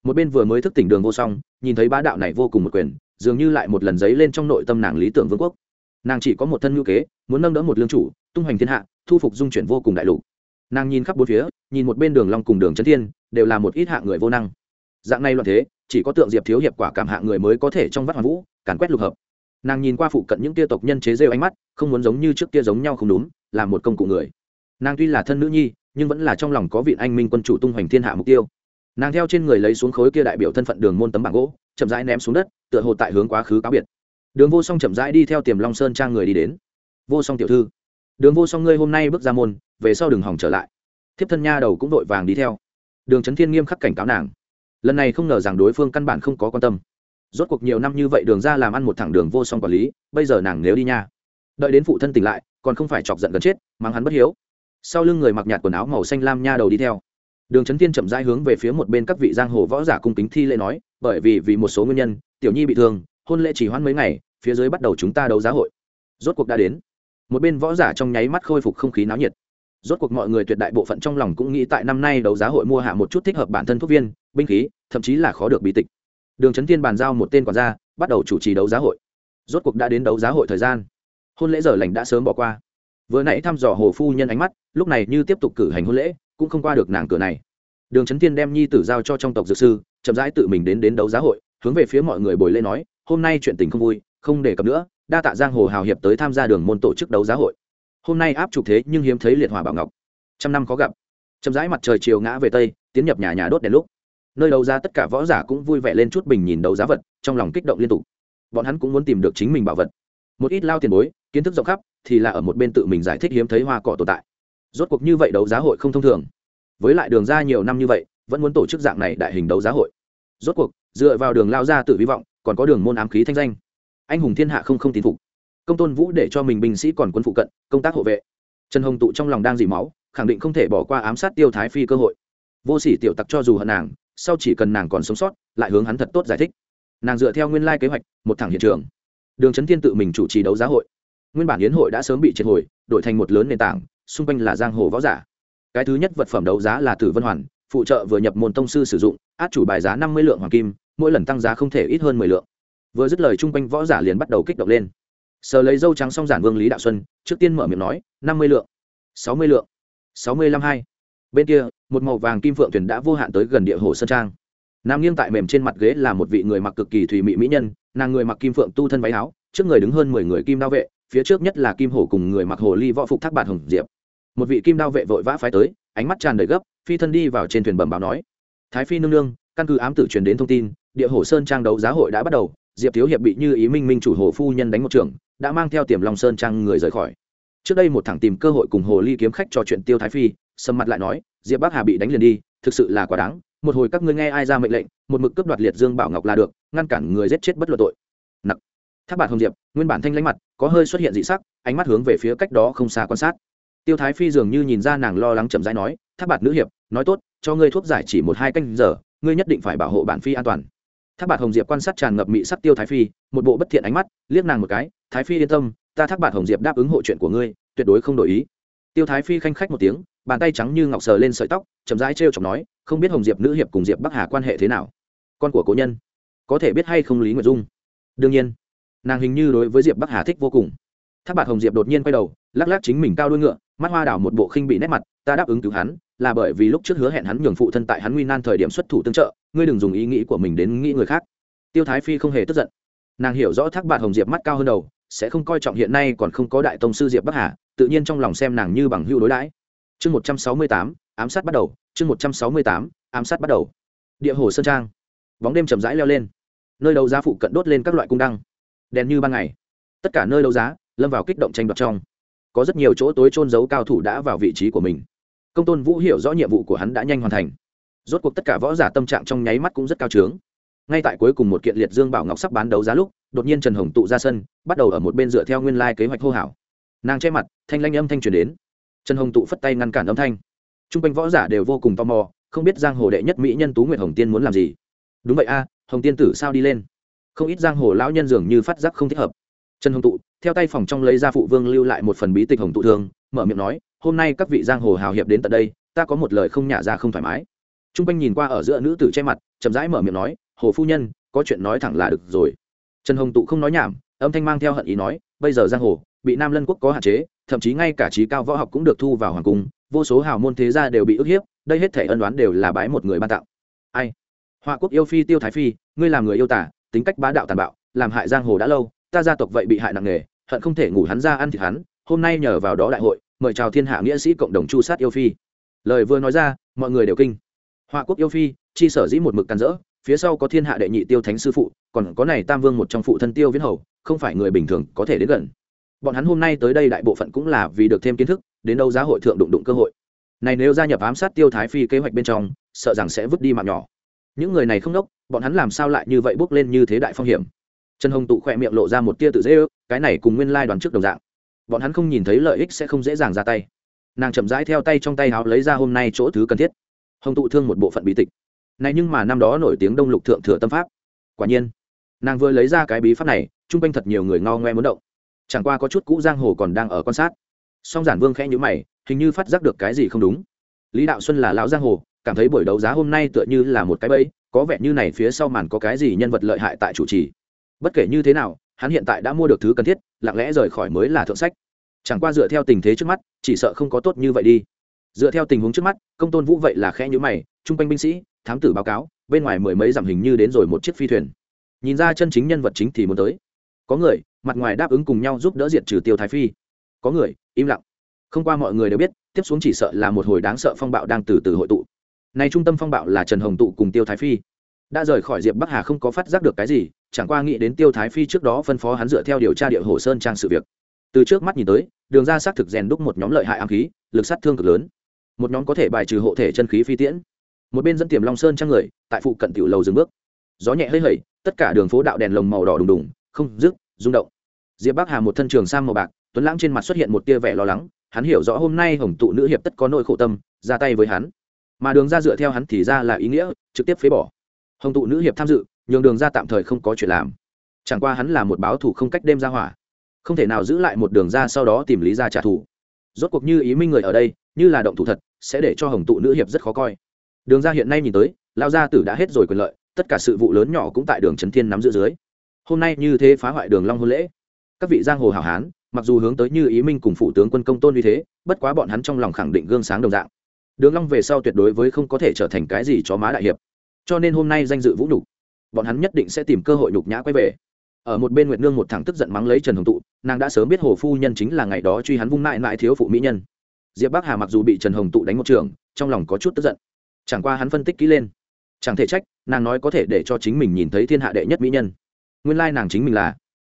Speaker 1: Một bên vừa mới thức tỉnh đường vô song, nhìn thấy bá đạo này vô cùng một quyền, dường như lại một lần giấy lên trong nội tâm nàng lý tưởng vương quốc nàng chỉ có một thân ngữ kế, muốn nâng đỡ một lương chủ, tung hoành thiên hạ, thu phục dung chuyển vô cùng đại lục. Nàng nhìn khắp bốn phía, nhìn một bên đường long cùng đường trấn thiên, đều là một ít hạ người vô năng. Dạng này loạn thế, chỉ có tượng diệp thiếu hiệp quả cảm hạ người mới có thể trong vắt hoàn vũ, càn quét lục hợp. Nàng nhìn qua phụ cận những tia tộc nhân chế rêu ánh mắt, không muốn giống như trước kia giống nhau không đúng, là một công cụ người. Nàng tuy là thân nữ nhi, nhưng vẫn là trong lòng có vị anh minh quân chủ tung hoành thiên hạ mục tiêu. Nàng theo trên người lấy xuống khối kia đại biểu thân phận đường môn tấm bảng gỗ, chậm rãi ném xuống đất, tựa hồ tại hướng quá khứ cáo biệt đường vô song chậm rãi đi theo tiềm long sơn trang người đi đến. Vô song tiểu thư. Đường vô song ngươi hôm nay bước ra môn, về sau đường hỏng trở lại. Thiếp thân nha đầu cũng vội vàng đi theo. Đường trấn thiên nghiêm khắc cảnh cáo nàng. Lần này không ngờ rằng đối phương căn bản không có quan tâm. Rốt cuộc nhiều năm như vậy đường ra làm ăn một thẳng đường vô song quản lý, bây giờ nàng nếu đi nha. Đợi đến phụ thân tỉnh lại, còn không phải chọc giận gần chết mang hắn bất hiếu. Sau lưng người mặc nhạt quần áo màu xanh lam nha đầu đi theo. Đường trấn thiên chậm rãi hướng về phía một bên các vị giang hồ võ giả cung kính thi lễ nói, bởi vì vì một số nguyên nhân, tiểu nhi bị thương hôn lễ chỉ hoãn mấy ngày, phía dưới bắt đầu chúng ta đấu giá hội. Rốt cuộc đã đến. Một bên võ giả trong nháy mắt khôi phục không khí náo nhiệt. Rốt cuộc mọi người tuyệt đại bộ phận trong lòng cũng nghĩ tại năm nay đấu giá hội mua hạ một chút thích hợp bản thân thuốc viên, binh khí, thậm chí là khó được bí tịch. Đường trấn Thiên bàn giao một tên quản gia, bắt đầu chủ trì đấu giá hội. Rốt cuộc đã đến đấu giá hội thời gian. Hôn lễ giờ lành đã sớm bỏ qua. Vừa nãy thăm dò hồ phu nhân ánh mắt, lúc này như tiếp tục cử hành hôn lễ, cũng không qua được nàng cửa này. Đường trấn Thiên đem nhi tử giao cho trong tộc dược sư, chậm rãi tự mình đến đến đấu giá hội, hướng về phía mọi người bồi lên nói hôm nay chuyện tình không vui, không đề cập nữa, đa tạ giang hồ hào hiệp tới tham gia đường môn tổ chức đấu giá hội. Hôm nay áp trục thế nhưng hiếm thấy liệt hỏa bảo ngọc. Trăm năm có gặp. Chậm rãi mặt trời chiều ngã về tây, tiến nhập nhà nhà đốt đèn lúc. Nơi đấu giá tất cả võ giả cũng vui vẻ lên chút bình nhìn đấu giá vật, trong lòng kích động liên tục. Bọn hắn cũng muốn tìm được chính mình bảo vật. Một ít lao tiền bối, kiến thức rộng khắp, thì là ở một bên tự mình giải thích hiếm thấy hoa cỏ tồn tại. Rốt cuộc như vậy đấu giá hội không thông thường. Với lại đường ra nhiều năm như vậy, vẫn muốn tổ chức dạng này đại hình đấu giá hội. Rốt cuộc, dựa vào đường lao ra tự vi vọng còn có đường môn ám khí thanh danh. Anh hùng thiên hạ không không tín phục. Công tôn vũ để cho mình binh sĩ còn quân phụ cận, công tác hộ vệ. Trần hồng tụ trong lòng đang dỉ máu, khẳng định không thể bỏ qua ám sát tiêu thái phi cơ hội. Vô sỉ tiểu tặc cho dù hận nàng, sau chỉ cần nàng còn sống sót, lại hướng hắn thật tốt giải thích. Nàng dựa theo nguyên lai kế hoạch, một thẳng hiện trường. Đường trấn thiên tự mình chủ trì đấu giá hội. Nguyên bản yến hội đã sớm bị triệt hồi, đổi thành một lớn nền tảng, xung quanh là giang hồ võ giả. Cái thứ nhất vật phẩm đấu giá là tử vân hoàn, phụ trợ vừa nhập môn tông sư sử dụng, át chủ bài giá năm mươi lượng hoàng kim mỗi lần tăng giá không thể ít hơn mười lượng. Vừa dứt lời, chung quanh võ giả liền bắt đầu kích động lên. Sờ lấy dâu trắng xong giản vương lý đạo xuân, trước tiên mở miệng nói, năm mươi lượng, sáu mươi lượng, sáu mươi lăm hai. Bên kia, một màu vàng kim phượng thuyền đã vô hạn tới gần địa hồ sơn trang. Nằm nghiêng tại mềm trên mặt ghế là một vị người mặc cực kỳ thùy mị mỹ nhân, nàng người mặc kim phượng tu thân váy áo, trước người đứng hơn mười người kim đao vệ, phía trước nhất là kim hổ cùng người mặc hồ ly võ phục thác bạt hồng diệp. Một vị kim đao vệ vội vã phái tới, ánh mắt tràn đầy gấp, phi thân đi vào trên thuyền bẩm báo nói, thái phi nương nương, căn cứ ám tử truyền đến thông tin địa hồ sơn trang đấu giá hội đã bắt đầu, diệp thiếu hiệp bị như ý minh minh chủ hồ phu nhân đánh một trường, đã mang theo tiềm long sơn trang người rời khỏi. Trước đây một thằng tìm cơ hội cùng hồ ly kiếm khách trò chuyện tiêu thái phi, sầm mặt lại nói, diệp bắc hà bị đánh liền đi, thực sự là quá đáng, một hồi các ngươi nghe ai ra mệnh lệnh, một mực cướp đoạt liệt dương bảo ngọc là được, ngăn cản người giết chết bất luận tội. Nặc. Tháp bạc hồng diệp, nguyên bản thanh lãnh mặt, có hơi xuất hiện dị sắc, ánh mắt hướng về phía cách đó không xa quan sát. Tiêu thái phi dường như nhìn ra nàng lo lắng chậm rãi nói tháp bạc nữ hiệp, nói tốt, cho ngươi thuốc giải chỉ một hai canh giờ, ngươi nhất định phải bảo hộ bản phi an toàn thác bạt hồng diệp quan sát tràn ngập mị sắc tiêu thái phi, một bộ bất thiện ánh mắt, liếc nàng một cái, thái phi yên tâm, ta thác bạt hồng diệp đáp ứng hộ chuyện của ngươi, tuyệt đối không đổi ý. Tiêu thái phi khanh khách một tiếng, bàn tay trắng như ngọc sờ lên sợi tóc, chậm rãi trêu chọc nói, không biết hồng diệp nữ hiệp cùng diệp bắc hà quan hệ thế nào? Con của cố nhân, có thể biết hay không lý nguyệt dung? Đương nhiên. Nàng hình như đối với diệp bắc hà thích vô cùng. Thác bạt hồng diệp đột nhiên quay đầu, lắc lắc chính mình cao đuôi ngựa, mắt hoa đảo một bộ khinh bị nét mặt, ta đáp ứng cứu hắn là bởi vì lúc trước hứa hẹn hắn nhường phụ thân tại hắn nguy nan thời điểm xuất thủ tương trợ, ngươi đừng dùng ý nghĩ của mình đến nghĩ người khác. Tiêu thái phi không hề tức giận. Nàng hiểu rõ thác bạn hồng diệp mắt cao hơn đầu, sẽ không coi trọng hiện nay còn không có đại tông sư diệp bắc hà, tự nhiên trong lòng xem nàng như bằng hưu đối đãi. Chương một trăm sáu mươi tám, ám sát bắt đầu, chương một trăm sáu mươi tám, ám sát bắt đầu. Địa hồ sơn trang. Bóng đêm chậm rãi leo lên. Nơi đấu giá phụ cận đốt lên các loại cung đăng. Đèn như ban ngày. Tất cả nơi đấu giá lâm vào kích động tranh đoạt trong. Có rất nhiều chỗ tối trôn giấu cao thủ đã vào vị trí của mình công tôn vũ hiểu rõ nhiệm vụ của hắn đã nhanh hoàn thành. Rốt cuộc tất cả võ giả tâm trạng trong nháy mắt cũng rất cao trướng. Ngay tại cuối cùng một kiện liệt dương bảo ngọc sắp bán đấu giá lúc đột nhiên trần hồng tụ ra sân bắt đầu ở một bên dựa theo nguyên lai、like、kế hoạch hô hảo nàng che mặt thanh lanh âm thanh truyền đến. Trần hồng tụ phất tay ngăn cản âm thanh. T r u n g quanh võ giả đều vô cùng tò mò không biết giang hồ đệ nhất mỹ nhân tú nguyệt hồng tiên muốn làm gì. Đúng vậy a hồng tiên tử sao đi lên? Không ít giang hồ lão nhân dường như phát giác không thích hợp. Trần hồng tụ theo tay phòng trong lấy ra phụ vương lưu lại một phần bí tịch hồng tụ thường, mở miệng nói hôm nay các vị giang hồ hào hiệp đến tận đây, ta có một lời không nhả ra không thoải mái. T r u n g quanh nhìn qua ở giữa nữ tử che mặt, chậm rãi mở miệng nói, hồ phu nhân, có chuyện nói thẳng là được rồi. Trần hồng tụ không nói nhảm, âm thanh mang theo hận ý nói, bây giờ giang hồ, bị nam lân quốc có hạn chế, thậm chí ngay cả trí cao võ học cũng được thu vào hoàng cung, vô số hào môn thế gia đều bị ức hiếp, đây hết thể ân đoán đều là bái một người ban tặng. Ai? Họa quốc yêu phi tiêu thái phi, ngươi làm người yêu tả, tính cách bá đạo tàn bạo, làm hại giang hồ đã lâu, ta gia tộc vậy bị hại nặng nề, hận không thể ngủ hắn ra ăn thịt hắn, hôm nay nhờ vào đó đại hội mời chào thiên hạ nghĩa sĩ cộng đồng chu sát yêu phi. Lời vừa nói ra, mọi người đều kinh. Họa quốc yêu phi, chi sở dĩ một mực càn rỡ, phía sau có thiên hạ đệ nhị tiêu thánh sư phụ, còn có này tam vương một trong phụ thân tiêu viễn hầu, không phải người bình thường có thể đến gần. Bọn hắn hôm nay tới đây đại bộ phận cũng là vì được thêm kiến thức, đến đâu giá hội thượng đụng đụng cơ hội. Này nếu gia nhập ám sát tiêu thái phi kế hoạch bên trong, sợ rằng sẽ vứt đi mạng nhỏ. Những người này không đốc, bọn hắn làm sao lại như vậy bước lên như thế đại phong hiểm? Trần hồng tụ khỏe miệng lộ ra một tia tự dễ ước, cái này cùng nguyên lai đoàn trước đồng dạng bọn hắn không nhìn thấy lợi ích sẽ không dễ dàng ra tay. Nàng chậm rãi theo tay trong tay háo lấy ra hôm nay chỗ thứ cần thiết. Hồng tụ thương một bộ phận bí tịch. Này nhưng mà năm đó nổi tiếng đông lục thượng thừa tâm pháp. Quả nhiên, nàng vừa lấy ra cái bí pháp này chung quanh thật nhiều người ngao ngoe muốn động. Chẳng qua có chút cũ giang hồ còn đang ở quan sát. Song giản vương khẽ nhữ mày, hình như phát giác được cái gì không đúng. Lý đạo xuân là lão giang hồ, cảm thấy buổi đấu giá hôm nay tựa như là một cái bẫy, có vẻ như này phía sau màn có cái gì nhân vật lợi hại tại chủ trì. Bất kể như thế nào hắn hiện tại đã mua được thứ cần thiết, lặng lẽ rời khỏi mới là thượng sách. Chẳng qua dựa theo tình thế trước mắt, chỉ sợ không có tốt như vậy đi. Dựa theo tình huống trước mắt, công tôn vũ vậy là khẽ nhữ mày, chung quanh binh sĩ, thám tử báo cáo, bên ngoài mười mấy dặm hình như đến rồi một chiếc phi thuyền. Nhìn ra chân chính nhân vật chính thì muốn tới. Có người, mặt ngoài đáp ứng cùng nhau giúp đỡ diệt trừ tiêu thái phi. Có người, im lặng. Không qua mọi người đều biết, tiếp xuống chỉ sợ là một hồi đáng sợ phong bạo đang từ từ hội tụ. Này trung tâm phong bạo là trần hồng tụ cùng tiêu thái phi. Đã rời khỏi diệp bắc hà không có phát giác được cái gì chẳng qua nghĩ đến tiêu thái phi trước đó phân phó hắn dựa theo điều tra địa hồ sơn trang sự việc. Từ trước mắt nhìn tới, đường ra xác thực rèn đúc một nhóm lợi hại ám khí, lực sát thương cực lớn. Một nhóm có thể bài trừ hộ thể chân khí phi tiễn. Một bên dẫn tiềm long sơn trang người, tại phụ cận tiểu lầu dừng bước. Gió nhẹ hơi hẩy, tất cả đường phố đạo đèn lồng màu đỏ đùng đùng, không dứt, rung động. Diệp bắc hà một thân trường sang màu bạc, tuấn lãng trên mặt xuất hiện một tia vẻ lo lắng, hắn hiểu rõ hôm nay hồng tụ nữ hiệp tất có nỗi khổ tâm, ra tay với hắn. Mà đường ra dựa theo hắn thì ra là ý nghĩa, trực tiếp phế bỏ. Hồng tụ nữ hiệp tham dự nhường đường ra tạm thời không có chuyện làm. Chẳng qua hắn là một báo thủ không cách đêm ra hỏa. Không thể nào giữ lại một đường ra sau đó tìm lý ra trả thù. Rốt cuộc như ý minh người ở đây, như là động thủ thật, sẽ để cho hồng tụ nữ hiệp rất khó coi. Đường ra hiện nay nhìn tới lao gia tử đã hết rồi quyền lợi, tất cả sự vụ lớn nhỏ cũng tại đường trấn thiên nắm giữ dưới. Hôm nay như thế phá hoại đường long hôn lễ. Các vị giang hồ hảo hán, mặc dù hướng tới như ý minh cùng phụ tướng quân công tôn như thế, bất quá bọn hắn trong lòng khẳng định gương sáng đồng dạng. Đường long về sau tuyệt đối với không có thể trở thành cái gì chó má đại hiệp. Cho nên hôm nay danh dự vũ nhục bọn hắn nhất định sẽ tìm cơ hội nhục nhã quay về. Ở một bên nguyệt nương một thằng tức giận mắng lấy trần hồng tụ, nàng đã sớm biết hồ phu nhân chính là ngày đó truy hắn vung mãi mãi thiếu phụ mỹ nhân. Diệp bắc hà mặc dù bị trần hồng tụ đánh một trường, trong lòng có chút tức giận. Chẳng qua hắn phân tích kỹ lên. Chẳng thể trách, nàng nói có thể để cho chính mình nhìn thấy thiên hạ đệ nhất mỹ nhân. Nguyên lai nàng chính mình là.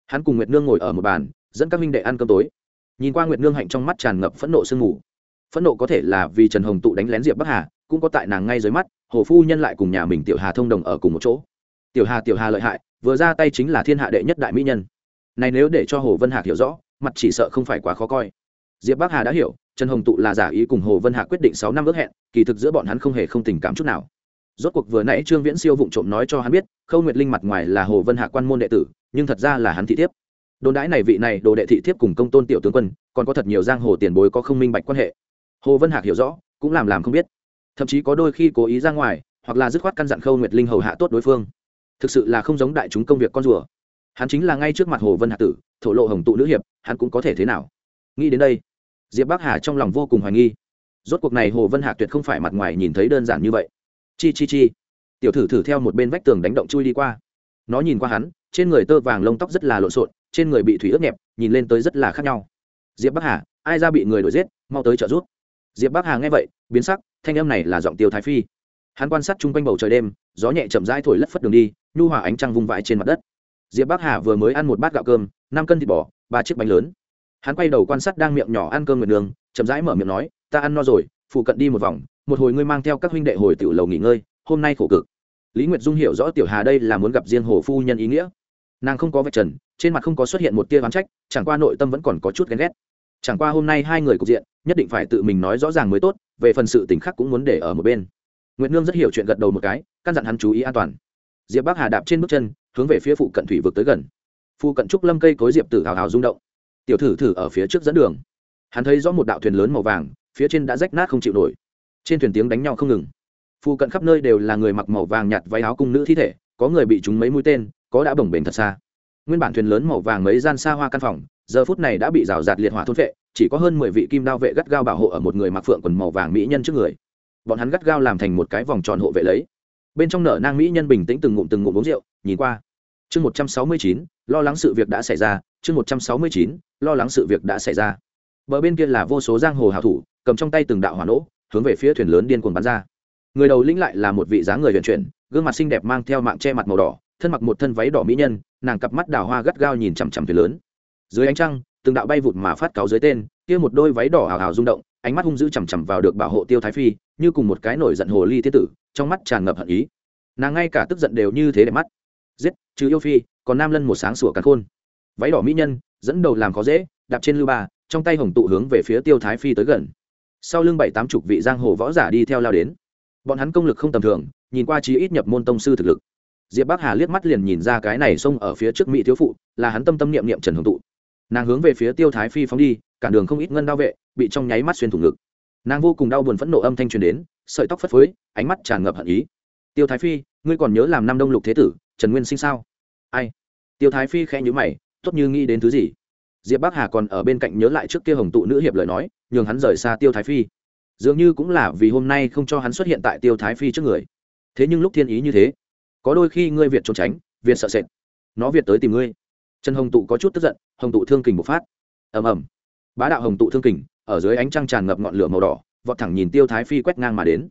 Speaker 1: Hắn cùng nguyệt nương ngồi ở một bàn, dẫn các minh đệ ăn cơm tối. Nhìn qua nguyệt nương hạnh trong mắt tràn ngập phẫn nộ sương mù. Phẫn nộ có thể là vì trần hồng tụ đánh lén diệp bắc hà, cũng có tại nàng ngay dưới mắt, hồ phu nhân lại cùng nhà mình tiểu hà thông đồng ở cùng một chỗ tiểu hà tiểu hà lợi hại, vừa ra tay chính là thiên hạ đệ nhất đại mỹ nhân. Này nếu để cho hồ vân hạc hiểu rõ, mặt chỉ sợ không phải quá khó coi. Diệp bắc hà đã hiểu, trần hồng tụ là giả ý cùng hồ vân hạc quyết định sáu năm ước hẹn, kỳ thực giữa bọn hắn không hề không tình cảm chút nào. Rốt cuộc vừa nãy trương viễn siêu vụng trộm nói cho hắn biết, khâu nguyệt linh mặt ngoài là hồ vân hạc quan môn đệ tử, nhưng thật ra là hắn thị thiếp. Đồn đãi này vị này đồ đệ thị thiếp cùng công tôn tiểu tướng quân, còn có thật nhiều giang hồ tiền bối có không minh bạch quan hệ. Hồ vân hạc hiểu rõ, cũng làm làm không biết. Thậm chí có đôi khi cố ý ra ngoài, hoặc là dứt khoát căn dặn khâu nguyệt linh hầu hạ tốt đối phương thực sự là không giống đại chúng công việc con rùa. Hắn chính là ngay trước mặt hồ vân hạc tử, thổ lộ hồng tụ nữ hiệp, hắn cũng có thể thế nào? Nghĩ đến đây, diệp bắc hà trong lòng vô cùng hoài nghi. Rốt cuộc này hồ vân hạc tuyệt không phải mặt ngoài nhìn thấy đơn giản như vậy. Chi chi chi. Tiểu thử thử theo một bên vách tường đánh động chui đi qua. Nó nhìn qua hắn, trên người tơ vàng lông tóc rất là lộn xộn, trên người bị thủy ướt nhẹp, nhìn lên tới rất là khác nhau. Diệp bắc hà, ai ra bị người đuổi giết, mau tới trợ giúp. Diệp bắc hà nghe vậy, biến sắc, thanh âm này là giọng tiêu thái phi. Hắn quan sát chung quanh bầu trời đêm, gió nhẹ chậm rãi thổi lất phất đường đi nhu hòa ánh trăng vung vãi trên mặt đất. Diệp bắc hà vừa mới ăn một bát gạo cơm năm cân thịt bò ba chiếc bánh lớn. Hắn quay đầu quan sát đang miệng nhỏ ăn cơm nguyệt Đường, chậm rãi mở miệng nói ta ăn no rồi phụ cận đi một vòng một hồi ngươi mang theo các huynh đệ hồi tiểu lầu nghỉ ngơi hôm nay khổ cực. Lý nguyệt dung hiểu rõ tiểu hà đây là muốn gặp riêng hồ phu nhân ý nghĩa. Nàng không có vạch trần trên mặt không có xuất hiện một tia oán trách chẳng qua nội tâm vẫn còn có chút ghen ghét. Chẳng qua hôm nay hai người cục diện nhất định phải tự mình nói rõ ràng mới tốt về phần sự tình khác cũng muốn để ở một bên. Nguyệt nương rất hiểu chuyện gật đầu một cái căn dặn hắn chú ý an toàn diệp bắc hà đạp trên bước chân, hướng về phía phụ cận thủy vực tới gần. Phụ cận trúc lâm cây cối diệp tử hào hào rung động. Tiểu thử thử ở phía trước dẫn đường. Hắn thấy rõ một đạo thuyền lớn màu vàng, phía trên đã rách nát không chịu nổi. Trên thuyền tiếng đánh nhau không ngừng. Phụ cận khắp nơi đều là người mặc màu vàng nhạt váy áo cung nữ thi thể, có người bị trúng mấy mũi tên, có đã bồng bềnh thật xa. Nguyên bản thuyền lớn màu vàng mấy gian xa hoa căn phòng, giờ phút này đã bị rào rạt liệt hỏa thôn vệ, chỉ có hơn mười vị kim đao vệ gắt gao bảo hộ ở một người mặc phượng quần màu vàng mỹ nhân trước người. Bọn hắn gắt gao làm thành một cái vòng tròn hộ vệ lấy bên trong nở nang mỹ nhân bình tĩnh từng ngụm từng ngụm uống rượu, nhìn qua. Chương một trăm sáu mươi chín, lo lắng sự việc đã xảy ra. Chương một trăm sáu mươi chín, lo lắng sự việc đã xảy ra. Bờ bên kia là vô số giang hồ hào thủ, cầm trong tay từng đạo hỏa nỗ, hướng về phía thuyền lớn điên cuồng bắn ra. Người đầu lĩnh lại là một vị dáng người vận chuyển, gương mặt xinh đẹp mang theo mạng che mặt màu đỏ, thân mặc một thân váy đỏ mỹ nhân, nàng cặp mắt đào hoa gắt gao nhìn chằm chằm thuyền lớn. Dưới ánh trăng, từng đạo bay vụt mà phát cáo dưới tên, kia một đôi váy đỏ hào hào rung động ánh mắt hung dữ chằm chằm vào được bảo hộ tiêu thái phi, như cùng một cái nổi giận hồ ly tiết tử, trong mắt tràn ngập hận ý. Nàng ngay cả tức giận đều như thế đẹp mắt. Giết, trừ yêu phi, còn nam lân một sáng sủa cắn khôn. Váy đỏ mỹ nhân, dẫn đầu làm khó dễ, đạp trên lưu ba, trong tay hồng tụ hướng về phía tiêu thái phi tới gần. Sau lưng bảy tám chục vị giang hồ võ giả đi theo lao đến. Bọn hắn công lực không tầm thường, nhìn qua chí ít nhập môn tông sư thực lực. Diệp bắc hà liếc mắt liền nhìn ra cái này xông ở phía trước mỹ thiếu phụ, là hắn tâm tâm niệm niệm trần hồng tụ. Nàng hướng về phía tiêu thái phi phóng đi, cản đường không ít ngân đao vệ bị trong nháy mắt xuyên thủng ngực. Nàng vô cùng đau buồn phẫn nộ âm thanh truyền đến, sợi tóc phất phới, ánh mắt tràn ngập hận ý. Tiêu thái phi, ngươi còn nhớ làm năm đông lục thế tử, trần nguyên sinh sao? Ai? Tiêu thái phi khẽ nhữ mày, tốt như nghĩ đến thứ gì? Diệp bắc hà còn ở bên cạnh nhớ lại trước kia hồng tụ nữ hiệp lời nói, nhường hắn rời xa tiêu thái phi. Dường như cũng là vì hôm nay không cho hắn xuất hiện tại tiêu thái phi trước người. Thế nhưng lúc thiên ý như thế, có đôi khi ngươi việt trốn tránh, việt sợ sệt, nó việt tới tìm ngươi. Trần hồng tụ có chút tức giận, hồng tụ thương kình bộc phát. Ầm ầm. Bá đạo hồng tụ thương kình ở dưới ánh trăng tràn ngập ngọn lửa màu đỏ, vọt thẳng nhìn tiêu thái phi quét ngang mà đến.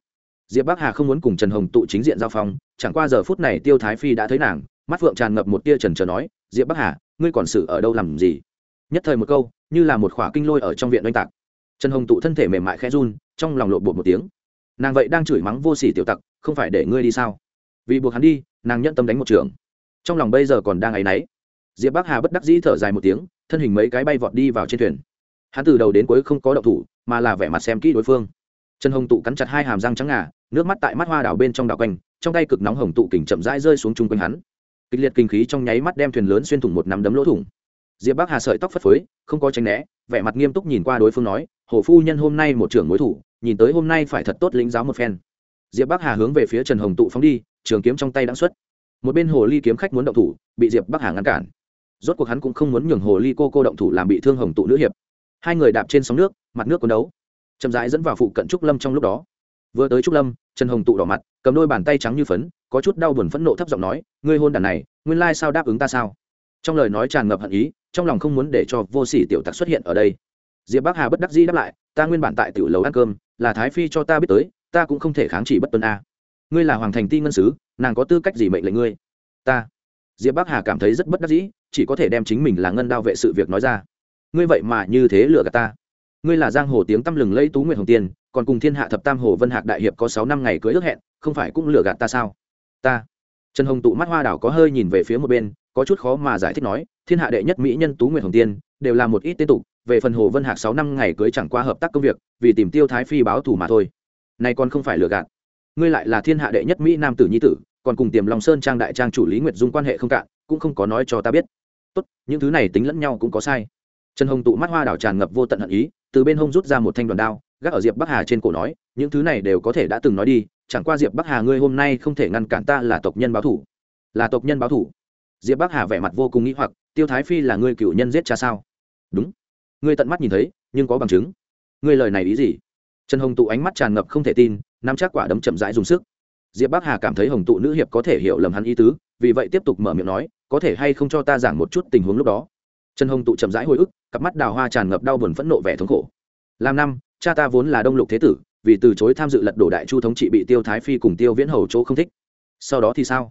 Speaker 1: Diệp bắc hà không muốn cùng trần hồng tụ chính diện giao phong, chẳng qua giờ phút này tiêu thái phi đã thấy nàng, mắt phượng tràn ngập một tia trần trờ nói, diệp bắc hà, ngươi còn xử ở đâu làm gì? Nhất thời một câu, như là một khỏa kinh lôi ở trong viện oanh tạc. Trần hồng tụ thân thể mềm mại khẽ run, trong lòng lộn bột một tiếng. Nàng vậy đang chửi mắng vô sỉ tiểu tặc, không phải để ngươi đi sao? Vì buộc hắn đi, nàng nhận tâm đánh một trường. Trong lòng bây giờ còn đang áy náy. Diệp bắc hà bất đắc dĩ thở dài một tiếng, thân hình mấy cái bay vọt đi vào trên thuyền hắn từ đầu đến cuối không có động thủ, mà là vẻ mặt xem kỹ đối phương. Trần hồng tụ cắn chặt hai hàm răng trắng ngà, nước mắt tại mắt hoa đảo bên trong đảo quanh, trong tay cực nóng hồng tụ kình chậm rãi rơi xuống chung quanh hắn. Kịch liệt kinh khí trong nháy mắt đem thuyền lớn xuyên thủng một nắm đấm lỗ thủng. Diệp bắc hà sợi tóc phất phới, không có tránh né, vẻ mặt nghiêm túc nhìn qua đối phương nói, hồ phu nhân hôm nay một trưởng mối thủ, nhìn tới hôm nay phải thật tốt lĩnh giáo một phen. Diệp bắc hà hướng về phía trần hồng tụ phóng đi, trường kiếm trong tay đã xuất. Một bên hồ ly kiếm khách muốn động thủ, bị diệp bắc hà ngăn cản. Rốt cuộc hắn cũng không muốn nhường hồ ly cô cô động thủ làm bị thương hồng tụ nữ hiệp hai người đạp trên sóng nước, mặt nước quân đấu. Chậm rãi dẫn vào phụ cận trúc lâm trong lúc đó. Vừa tới trúc lâm, trần hồng tụ đỏ mặt, cầm đôi bàn tay trắng như phấn, có chút đau buồn phẫn nộ thấp giọng nói, ngươi hôn đàn này, nguyên lai sao đáp ứng ta sao? Trong lời nói tràn ngập hận ý, trong lòng không muốn để cho vô sỉ tiểu tặc xuất hiện ở đây. Diệp bắc hà bất đắc dĩ đáp lại, ta nguyên bản tại tiểu lầu ăn cơm, là thái phi cho ta biết tới, ta cũng không thể kháng chỉ bất tuân a. Ngươi là hoàng thành ti ngân sứ, nàng có tư cách gì mệnh lệnh ngươi? Ta. Diệp bắc hà cảm thấy rất bất đắc dĩ, chỉ có thể đem chính mình là ngân đao vệ sự việc nói ra ngươi vậy mà như thế lừa gạt ta. Ngươi là giang hồ tiếng tăm lừng lẫy tú nguyệt hồng tiên, còn cùng thiên hạ thập tam hồ vân hạc đại hiệp có sáu năm ngày cưới ước hẹn, không phải cũng lừa gạt ta sao? Ta. Trần hồng tụ mắt hoa đảo có hơi nhìn về phía một bên, có chút khó mà giải thích nói, thiên hạ đệ nhất mỹ nhân tú nguyệt hồng tiên, đều là một ít tên tục, về phần hồ vân hạc sáu năm ngày cưới chẳng qua hợp tác công việc, vì tìm tiêu thái phi báo thù mà thôi. Này còn không phải lừa gạt. Ngươi lại là thiên hạ đệ nhất mỹ nam tử nhi tử, còn cùng tiềm long sơn trang đại trang chủ lý nguyệt dung quan hệ không cạn, cũng không có nói cho ta biết. Tốt, những thứ này tính lẫn nhau cũng có sai trần hồng tụ mắt hoa đảo tràn ngập vô tận hận ý, từ bên hông rút ra một thanh đoàn đao, gác ở diệp bắc hà trên cổ nói, những thứ này đều có thể đã từng nói đi, chẳng qua diệp bắc hà ngươi hôm nay không thể ngăn cản ta là tộc nhân báo thủ. Là tộc nhân báo thủ? Diệp bắc hà vẻ mặt vô cùng nghĩ hoặc, tiêu thái phi là ngươi cựu nhân giết cha sao? Đúng. Ngươi tận mắt nhìn thấy, nhưng có bằng chứng. Ngươi lời này ý gì? Trần hồng tụ ánh mắt tràn ngập không thể tin, nắm chắc quả đấm chậm rãi dùng sức. Diệp bắc hà cảm thấy hồng tụ nữ hiệp có thể hiểu lầm hắn ý tứ, vì vậy tiếp tục mở miệng nói, có thể hay không cho ta giảng một chút tình huống lúc đó? Trần hồng tụ chậm rãi hồi ức, cặp mắt đào hoa tràn ngập đau buồn phẫn nộ vẻ thống khổ. Làm năm, cha ta vốn là đông lục thế tử, vì từ chối tham dự lật đổ đại chu thống trị bị tiêu thái phi cùng tiêu viễn hầu chỗ không thích. Sau đó thì sao?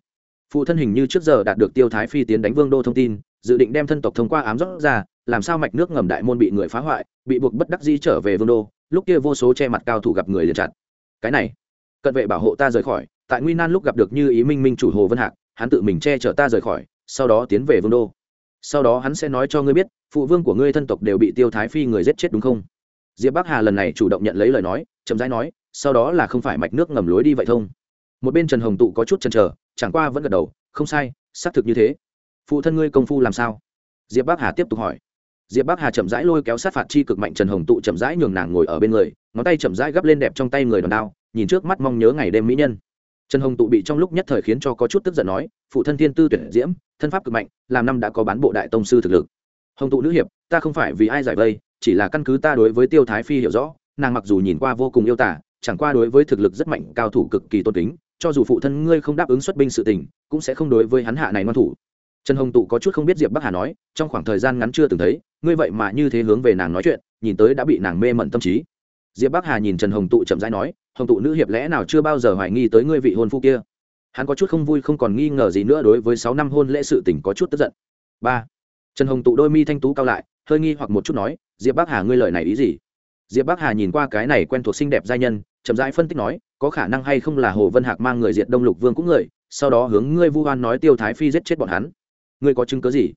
Speaker 1: Phụ thân hình như trước giờ đạt được tiêu thái phi tiến đánh vương đô thông tin, dự định đem thân tộc thông qua ám rót ra, làm sao mạch nước ngầm đại môn bị người phá hoại, bị buộc bất đắc di trở về vương đô, lúc kia vô số che mặt cao thủ gặp người liền chặt cái này, cận vệ bảo hộ ta rời khỏi, tại nguy nan lúc gặp được như ý minh minh chủ hồ vân hạc, hắn tự mình che chở ta rời khỏi, sau đó tiến về vương đô sau đó hắn sẽ nói cho ngươi biết, phụ vương của ngươi thân tộc đều bị tiêu thái phi người giết chết đúng không? Diệp bắc hà lần này chủ động nhận lấy lời nói, chậm rãi nói, sau đó là không phải mạch nước ngầm lối đi vậy thông. Một bên trần hồng tụ có chút chần chờ, chẳng qua vẫn gật đầu, không sai, xác thực như thế. Phụ thân ngươi công phu làm sao? Diệp bắc hà tiếp tục hỏi. Diệp bắc hà chậm rãi lôi kéo sát phạt chi cực mạnh trần hồng tụ chậm rãi nhường nàng ngồi ở bên người, ngón tay chậm rãi gấp lên đẹp trong tay người đòn đao, nhìn trước mắt mong nhớ ngày đêm mỹ nhân trần hồng tụ bị trong lúc nhất thời khiến cho có chút tức giận nói, phụ thân thiên tư tuyển diễm, thân pháp cực mạnh, làm năm đã có bán bộ đại tông sư thực lực. Hồng tụ nữ hiệp, ta không phải vì ai giải vây, chỉ là căn cứ ta đối với tiêu thái phi hiểu rõ, nàng mặc dù nhìn qua vô cùng yêu tả, chẳng qua đối với thực lực rất mạnh, cao thủ cực kỳ tôn kính, cho dù phụ thân ngươi không đáp ứng xuất binh sự tình, cũng sẽ không đối với hắn hạ này ngoan thủ. Trần hồng tụ có chút không biết diệp bắc hà nói, trong khoảng thời gian ngắn chưa từng thấy, ngươi vậy mà như thế hướng về nàng nói chuyện, nhìn tới đã bị nàng mê mẩn tâm trí diệp bắc hà nhìn trần hồng tụ chậm rãi nói, hồng tụ nữ hiệp lẽ nào chưa bao giờ hoài nghi tới ngươi vị hôn phu kia? Hắn có chút không vui không còn nghi ngờ gì nữa đối với sáu năm hôn lễ sự tình có chút tức giận. Ba. Trần hồng tụ đôi mi thanh tú cao lại, hơi nghi hoặc một chút nói, diệp bắc hà ngươi lời này ý gì? Diệp bắc hà nhìn qua cái này quen thuộc xinh đẹp giai nhân, chậm rãi phân tích nói, có khả năng hay không là hồ vân hạc mang người diệt đông lục vương cũng người, sau đó hướng ngươi vu oan nói tiêu thái phi giết chết bọn hắn. Ngươi có chứng cớ gì?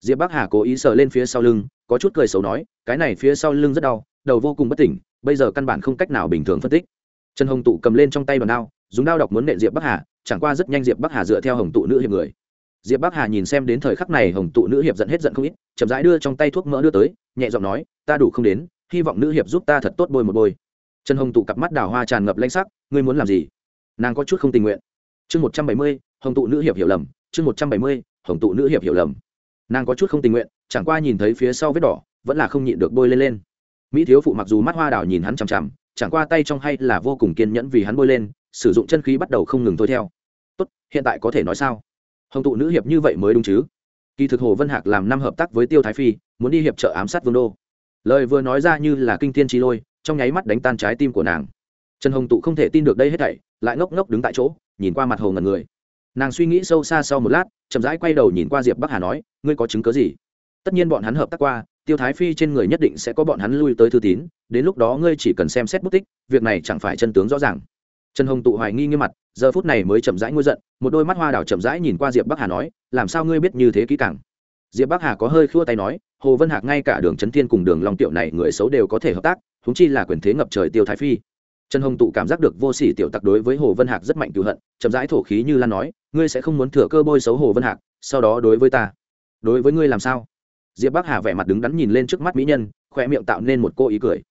Speaker 1: Diệp bắc hà cố ý sờ lên phía sau lưng, có chút cười xấu nói, cái này phía sau lưng rất đau, đầu vô cùng bất tỉnh bây giờ căn bản không cách nào bình thường phân tích. Trần hồng tụ cầm lên trong tay đòn đao, dùng đao đọc muốn nện diệp bắc hà, chẳng qua rất nhanh diệp bắc hà dựa theo hồng tụ nữ hiệp người. Diệp bắc hà nhìn xem đến thời khắc này hồng tụ nữ hiệp giận hết giận không ít, chậm rãi đưa trong tay thuốc mỡ đưa tới, nhẹ giọng nói, ta đủ không đến, hy vọng nữ hiệp giúp ta thật tốt bôi một bôi. Trần hồng tụ cặp mắt đào hoa tràn ngập lanh sắc, ngươi muốn làm gì? Nàng có chút không tình nguyện. Chương một trăm bảy mươi, hồng tụ nữ hiệp hiểu lầm, chương một trăm bảy mươi, hồng tụ nữ hiệp hiểu lầm. Nàng có chút không tình nguyện, chẳng qua nhìn thấy phía sau vết đỏ, vẫn là không nhịn được bôi lên lên mỹ thiếu phụ mặc dù mắt hoa đào nhìn hắn chằm chằm, chẳng qua tay trong hay là vô cùng kiên nhẫn vì hắn bôi lên, sử dụng chân khí bắt đầu không ngừng thôi theo. Tốt, hiện tại có thể nói sao? Hồng tụ nữ hiệp như vậy mới đúng chứ? Kỳ thực hồ vân hạc làm năm hợp tác với tiêu thái phi, muốn đi hiệp trợ ám sát vương đô. Lời vừa nói ra như là kinh thiên tri lôi, trong nháy mắt đánh tan trái tim của nàng. Trần hồng tụ không thể tin được đây hết thảy, lại ngốc ngốc đứng tại chỗ, nhìn qua mặt hồ ngần người. Nàng suy nghĩ sâu xa sau một lát, chậm rãi quay đầu nhìn qua diệp bắc hà nói, ngươi có chứng cớ gì? Tất nhiên bọn hắn hợp tác qua tiêu thái phi trên người nhất định sẽ có bọn hắn lui tới thư tín, đến lúc đó ngươi chỉ cần xem xét bút tích, việc này chẳng phải chân tướng rõ ràng. Trần hồng tụ hoài nghi nghiêm mặt, giờ phút này mới chậm rãi ngôi giận, một đôi mắt hoa đảo chậm rãi nhìn qua diệp bắc hà nói, làm sao ngươi biết như thế kỹ càng? Diệp bắc hà có hơi khua tay nói, hồ vân hạc ngay cả đường trấn thiên cùng đường long tiểu này người xấu đều có thể hợp tác thúng chi là quyền thế ngập trời tiêu thái phi. Trần hồng tụ cảm giác được vô sỉ tiểu tặc đối với hồ vân hạc rất mạnh cựu hận, chậm rãi thổ khí như lan nói, ngươi sẽ không muốn thừa cơ bôi xấu hồ vân hạc, sau đó đối với ta. Đối với ngươi làm sao? Diệp bắc hà vẻ mặt đứng đắn nhìn lên trước mắt mỹ nhân khoe miệng tạo nên một cô ý cười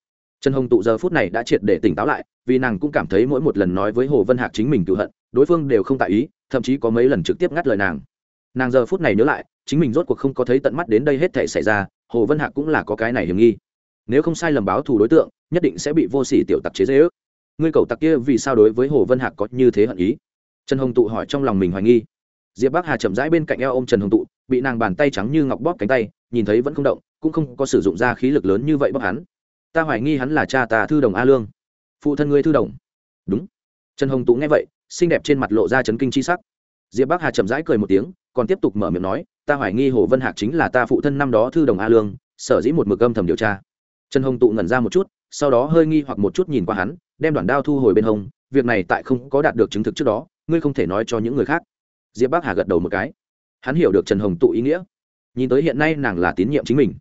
Speaker 1: trần hồng tụ giờ phút này đã triệt để tỉnh táo lại vì nàng cũng cảm thấy mỗi một lần nói với hồ vân hạc chính mình cựu hận đối phương đều không tại ý thậm chí có mấy lần trực tiếp ngắt lời nàng nàng giờ phút này nhớ lại chính mình rốt cuộc không có thấy tận mắt đến đây hết thể xảy ra hồ vân hạc cũng là có cái này hiểm nghi nếu không sai lầm báo thù đối tượng nhất định sẽ bị vô sỉ tiểu tặc chế dễ ước. ngươi cầu tặc kia vì sao đối với hồ vân hạc có như thế hận ý trần hồng tụ hỏi trong lòng mình hoài nghi diệp bắc hà chậm rãi bên cạnh eo ô m trần hồng tụ bị nàng bàn tay trắng như ngọc bóp cánh tay, nhìn thấy vẫn không động, cũng không có sử dụng ra khí lực lớn như vậy bóp hắn. Ta hoài nghi hắn là cha ta thư đồng a lương. Phụ thân ngươi thư đồng. Đúng. Trần hồng tụ nghe vậy, xinh đẹp trên mặt lộ ra chấn kinh c h i sắc. Diệp bắc hà chậm rãi cười một tiếng, còn tiếp tục mở miệng nói, ta hoài nghi hồ vân hạc chính là ta phụ thân năm đó thư đồng a lương, sở dĩ một mực âm thầm điều tra. Trần hồng tụ ngẩn ra một chút, sau đó hơi nghi hoặc một chút nhìn qua hắn, đem đoạn đao thu hồi bên hông, việc này tại không có đạt được chứng thực trước đó, ngươi không thể nói cho những người khác. Diệp bắc hà gật đầu một cái hắn hiểu được trần hồng tụ ý nghĩa. Nhìn tới hiện nay nàng là tín nhiệm chính mình.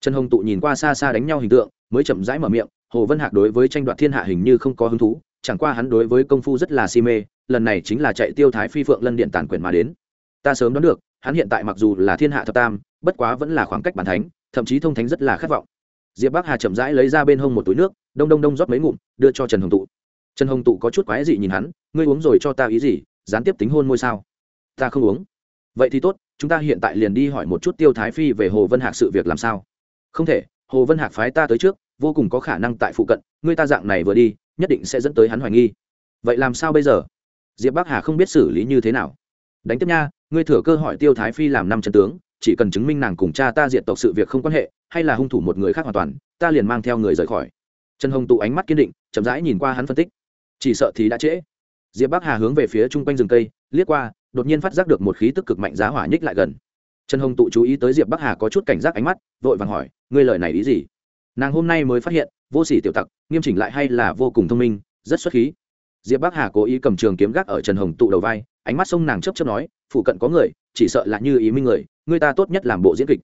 Speaker 1: Trần hồng tụ nhìn qua xa xa đánh nhau hình tượng, mới chậm rãi mở miệng, hồ vân hạc đối với tranh đoạt thiên hạ hình như không có hứng thú, chẳng qua hắn đối với công phu rất là si mê, lần này chính là chạy tiêu thái phi phượng lân điện tàn quyền mà đến. Ta sớm đoán được, hắn hiện tại mặc dù là thiên hạ thập tam, bất quá vẫn là khoảng cách bản thánh, thậm chí thông thánh rất là khát vọng. Diệp bắc hà chậm rãi lấy ra bên hông một túi nước, đông đông đông rót mấy ngụm, đưa cho trần hồng tụ. Trần hồng tụ có chút quái dị nhìn hắn, ngươi uống rồi cho ta ý gì, gián tiếp tính hôn môi sao? Ta không uống vậy thì tốt, chúng ta hiện tại liền đi hỏi một chút tiêu thái phi về hồ vân hạc sự việc làm sao. Không thể, hồ vân hạc phái ta tới trước, vô cùng có khả năng tại phụ cận, ngươi ta dạng này vừa đi, nhất định sẽ dẫn tới hắn hoài nghi. Vậy làm sao bây giờ? Diệp bắc hà không biết xử lý như thế nào. Đánh tiếp nha, ngươi thừa cơ hỏi tiêu thái phi làm năm chân tướng, chỉ cần chứng minh nàng cùng cha ta diện tộc sự việc không quan hệ, hay là hung thủ một người khác hoàn toàn, ta liền mang theo người rời khỏi. Trần hồng tụ ánh mắt kiên định, chậm rãi nhìn qua hắn phân tích. Chỉ sợ thì đã trễ. Diệp bắc hà hướng về phía chung quanh rừng cây, liếc qua đột nhiên phát giác được một khí tức cực mạnh giá hỏa nhích lại gần. Trần hồng tụ chú ý tới diệp bắc hà có chút cảnh giác ánh mắt, vội vàng hỏi, ngươi lời này ý gì? Nàng hôm nay mới phát hiện, vô sỉ tiểu tặc, nghiêm chỉnh lại hay là vô cùng thông minh, rất xuất khí. Diệp bắc hà cố ý cầm trường kiếm gác ở trần hồng tụ đầu vai, ánh mắt sông nàng chấp chấp nói, phụ cận có người, chỉ sợ là như ý minh người người ta tốt nhất làm bộ diễn kịch.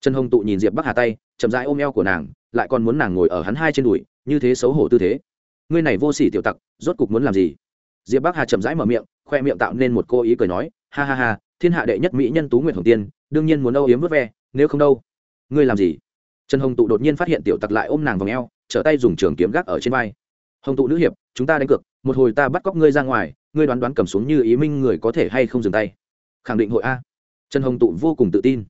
Speaker 1: Trần hồng tụ nhìn diệp bắc hà tay, chậm rãi ôm eo của nàng, lại còn muốn nàng ngồi ở hắn hai trên đùi, như thế xấu hổ tư thế. Ngươi này vô sỉ tiểu tặc, rốt cục muốn làm gì? Diệp bắc hà chậm rãi mở miệng khoe miệng tạo nên một cô ý cười nói, ha ha ha, thiên hạ đệ nhất mỹ nhân tú nguyệt hồng tiên, đương nhiên muốn âu yếm vớt ve, nếu không đâu. Ngươi làm gì? Trần hồng tụ đột nhiên phát hiện tiểu tặc lại ôm nàng vào eo, trở tay dùng trường kiếm gác ở trên vai. Hồng tụ nữ hiệp, chúng ta đánh cược, một hồi ta bắt cóc ngươi ra ngoài, ngươi đoán đoán cầm xuống như ý minh người có thể hay không dừng tay. Khẳng định hội a. Trần hồng tụ vô cùng tự tin.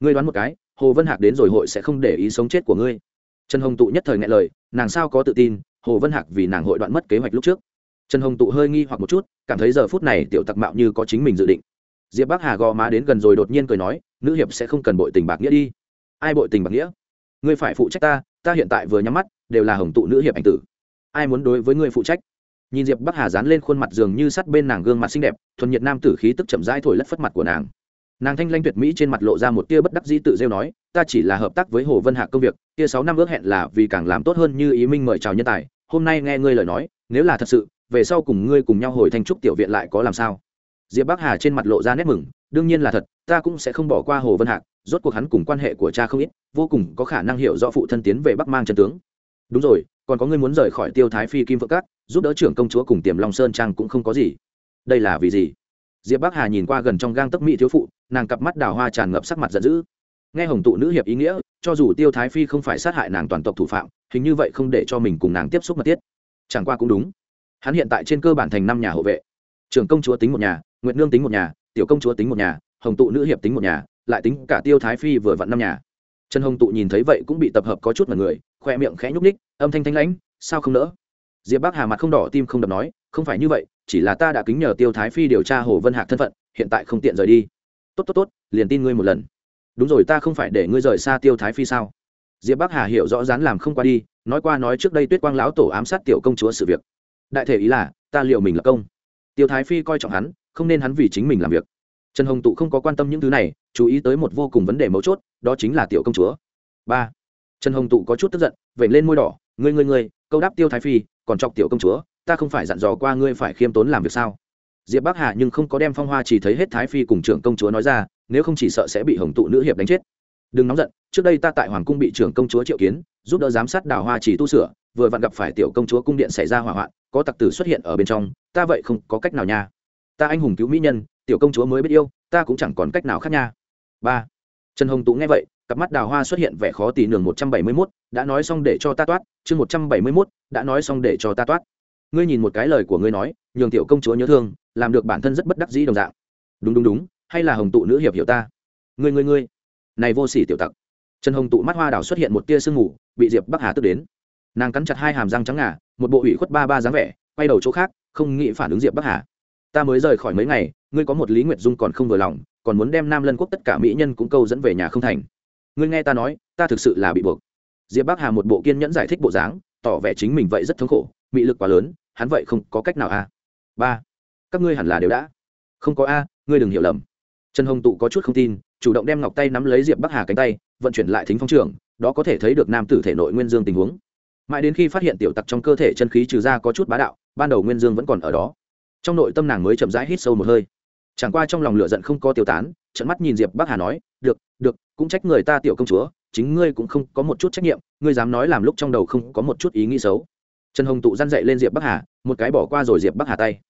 Speaker 1: Ngươi đoán một cái, hồ vân hạc đến rồi hội sẽ không để ý sống chết của ngươi. Trần hồng tụ nhất thời ngại lời, nàng sao có tự tin, hồ vân hạc vì nàng hội đoạn mất kế hoạch lúc trước trần hồng tụ hơi nghi hoặc một chút, cảm thấy giờ phút này tiểu tặc mạo như có chính mình dự định. Diệp bắc hà gò má đến gần rồi đột nhiên cười nói, nữ hiệp sẽ không cần bội tình bạc nghĩa đi. Ai bội tình bạc nghĩa? Ngươi phải phụ trách ta ta hiện tại vừa nhắm mắt, đều là hồng tụ nữ hiệp ảnh tử. Ai muốn đối với ngươi phụ trách? Nhìn diệp bắc hà dán lên khuôn mặt dường như sắt bên nàng gương mặt xinh đẹp, thuần nhiệt nam tử khí tức chậm rãi thổi lất phất mặt của nàng. Nàng thanh lanh tuyệt mỹ trên mặt lộ ra một tia bất đắc dĩ tự rêu nói, ta chỉ là hợp tác với hồ vân hạ công việc tia sáu năm ước hẹn là vì càng làm tốt hơn như ý minh mời chào nhân tài hôm nay nghe ngươi lời nói, nếu là thật sự, về sau cùng ngươi cùng nhau hồi thanh trúc tiểu viện lại có làm sao? Diệp bắc hà trên mặt lộ ra nét mừng, đương nhiên là thật, ta cũng sẽ không bỏ qua hồ vân hạc, rốt cuộc hắn cùng quan hệ của cha không ít, vô cùng có khả năng hiểu rõ phụ thân tiến về bắc mang chân tướng. Đúng rồi, còn có ngươi muốn rời khỏi tiêu thái phi kim vượng cát giúp đỡ trưởng công chúa cùng tiềm long sơn trang cũng không có gì. Đây là vì gì? Diệp bắc hà nhìn qua gần trong gang tấc mỹ thiếu phụ, nàng cặp mắt đào hoa tràn ngập sắc mặt giận dữ nghe hồng tụ nữ hiệp ý nghĩa, cho dù tiêu thái phi không phải sát hại nàng toàn tộc thủ phạm, hình như vậy không để cho mình cùng nàng tiếp xúc mật thiết. Chẳng qua cũng đúng. Hắn hiện tại trên cơ bản thành năm nhà hộ vệ. Trưởng công chúa tính một nhà, nguyệt nương tính một nhà, tiểu công chúa tính một nhà, hồng tụ nữ hiệp tính một nhà, lại tính cả tiêu thái phi vừa vặn năm nhà. Trần hồng tụ nhìn thấy vậy cũng bị tập hợp có chút mật người, khoe miệng khẽ nhúc ních âm thanh thanh lãnh, sao không nỡ? Diệp bác hà mặt không đỏ tim không đập nói, không phải như vậy, chỉ là ta đã kính nhờ tiêu thái phi điều tra hồ vân hạc thân phận, hiện tại không tiện rời đi. Tốt tốt tốt, liền tin ngươi một lần đúng rồi, ta không phải để ngươi rời xa tiêu thái phi sao? Diệp bắc hà hiểu rõ rán làm không qua đi, nói qua nói trước đây tuyết quang lão tổ ám sát tiểu công chúa sự việc. Đại thể ý là, ta liệu mình là công. Tiêu thái phi coi trọng hắn, không nên hắn vì chính mình làm việc. Trần hồng tụ không có quan tâm những thứ này, chú ý tới một vô cùng vấn đề mấu chốt, đó chính là tiểu công chúa. Ba, trần hồng tụ có chút tức giận vẩy lên môi đỏ, ngươi ngươi ngươi, câu đáp tiêu thái phi, còn chọc tiểu công chúa, ta không phải dặn dò qua ngươi phải khiêm tốn làm việc sao? Diệp bắc hà nhưng không có đem phong hoa chỉ thấy hết thái phi cùng trưởng công chúa nói ra nếu không chỉ sợ sẽ bị hồng tụ nữ hiệp đánh chết. Đừng nóng giận, trước đây ta tại hoàng cung bị trưởng công chúa triệu kiến, giúp đỡ giám sát đào hoa chỉ tu sửa, vừa vặn gặp phải tiểu công chúa cung điện xảy ra hỏa hoạn, có tặc tử xuất hiện ở bên trong, ta vậy không có cách nào nha. Ta anh hùng cứu mỹ nhân, tiểu công chúa mới biết yêu, ta cũng chẳng còn cách nào khác nha. Ba. Trần hồng tụ nghe vậy, cặp mắt đào hoa xuất hiện vẻ khó tỉ nường một trăm bảy mươi mốt, đã nói xong để cho ta toát, chương một trăm bảy mươi mốt, đã nói xong để cho ta toát. Ngươi nhìn một cái lời của ngươi nói, nhường tiểu công chúa nhớ thương, làm được bản thân rất bất đắc dĩ đồng dạng. Đúng đúng đúng hay là hồng tụ nữ hiệp hiểu ta? Ngươi ngươi ngươi. Này vô sỉ tiểu tặc. Trần hồng tụ mắt hoa đào xuất hiện một tia sương mù, bị diệp bắc hà tức đến. Nàng cắn chặt hai hàm răng trắng ngà, một bộ ủy khuất ba ba dáng vẻ, quay đầu chỗ khác, không nghĩ phản ứng diệp bắc hà. Ta mới rời khỏi mấy ngày, ngươi có một lý nguyệt dung còn không vừa lòng, còn muốn đem nam lân quốc tất cả mỹ nhân cũng câu dẫn về nhà không thành. Ngươi nghe ta nói, ta thực sự là bị buộc. Diệp bắc hà một bộ kiên nhẫn giải thích bộ dáng, tỏ vẻ chính mình vậy rất thống khổ, mị lực quá lớn, hắn vậy không có cách nào a. À? ba. Các ngươi hẳn là đều đã. Không có a, ngươi đừng hiểu lầm trần hồng tụ có chút không tin, chủ động đem ngọc tay nắm lấy diệp bắc hà cánh tay, vận chuyển lại thính phong trường, đó có thể thấy được nam tử thể nội nguyên dương tình huống. Mãi đến khi phát hiện tiểu tặc trong cơ thể chân khí trừ ra có chút bá đạo, ban đầu nguyên dương vẫn còn ở đó. Trong nội tâm nàng mới chậm rãi hít sâu một hơi. Chẳng qua trong lòng lửa giận không có tiêu tán trận mắt nhìn diệp bắc hà nói, được được, cũng trách người ta tiểu công chúa, chính ngươi cũng không có một chút trách nhiệm, ngươi dám nói làm lúc trong đầu không có một chút ý nghĩ xấu. Trần hồng tụ giăn dậy lên diệp bắc hà, một cái bỏ qua rồi diệp bắc hà tay.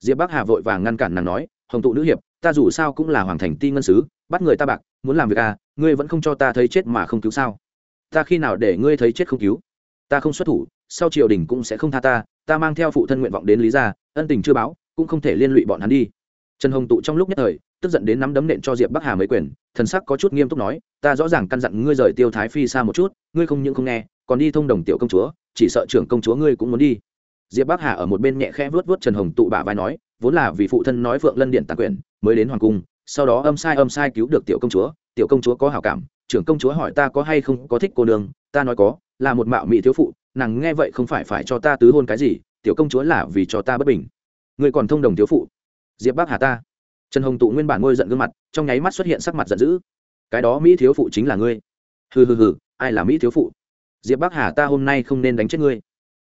Speaker 1: Diệp bắc hà vội vàng ngăn cản nàng nói, hồng tụ nữ hiệp ta dù sao cũng là hoàng thành ti ngân sứ, bắt người ta bạc, muốn làm việc à ngươi vẫn không cho ta thấy chết mà không cứu sao? Ta khi nào để ngươi thấy chết không cứu? Ta không xuất thủ, sau triều đình cũng sẽ không tha ta ta mang theo phụ thân nguyện vọng đến lý gia, ân tình chưa báo, cũng không thể liên lụy bọn hắn đi. Trần hồng tụ trong lúc nhất thời, tức giận đến nắm đấm nện cho diệp bắc hà mấy quyền, thần sắc có chút nghiêm túc nói, ta rõ ràng căn dặn ngươi rời tiêu thái phi xa một chút, ngươi không những không nghe, còn đi thông đồng tiểu công chúa, chỉ sợ trưởng công chúa ngươi cũng muốn đi. Diệp bắc hà ở một bên nhẹ khẽ vuốt vuốt trần hồng tụ bả vai nói vốn là vì phụ thân nói phượng lân điện tàn quyền, mới đến hoàng cung, sau đó âm sai âm sai cứu được tiểu công chúa, tiểu công chúa có hảo cảm, trưởng công chúa hỏi ta có hay không có thích cô nương, ta nói có, là một mạo mỹ thiếu phụ, nàng nghe vậy không phải phải cho ta tứ hôn cái gì, tiểu công chúa là vì cho ta bất bình. Người còn thông đồng thiếu phụ. Diệp bắc hà ta. Trần hồng tụ nguyên bản ngôi giận gương mặt, trong nháy mắt xuất hiện sắc mặt giận dữ. Cái đó mỹ thiếu phụ chính là ngươi. Hừ hừ hừ, ai là mỹ thiếu phụ? Diệp bắc hà ta hôm nay không nên đánh chết ngươi.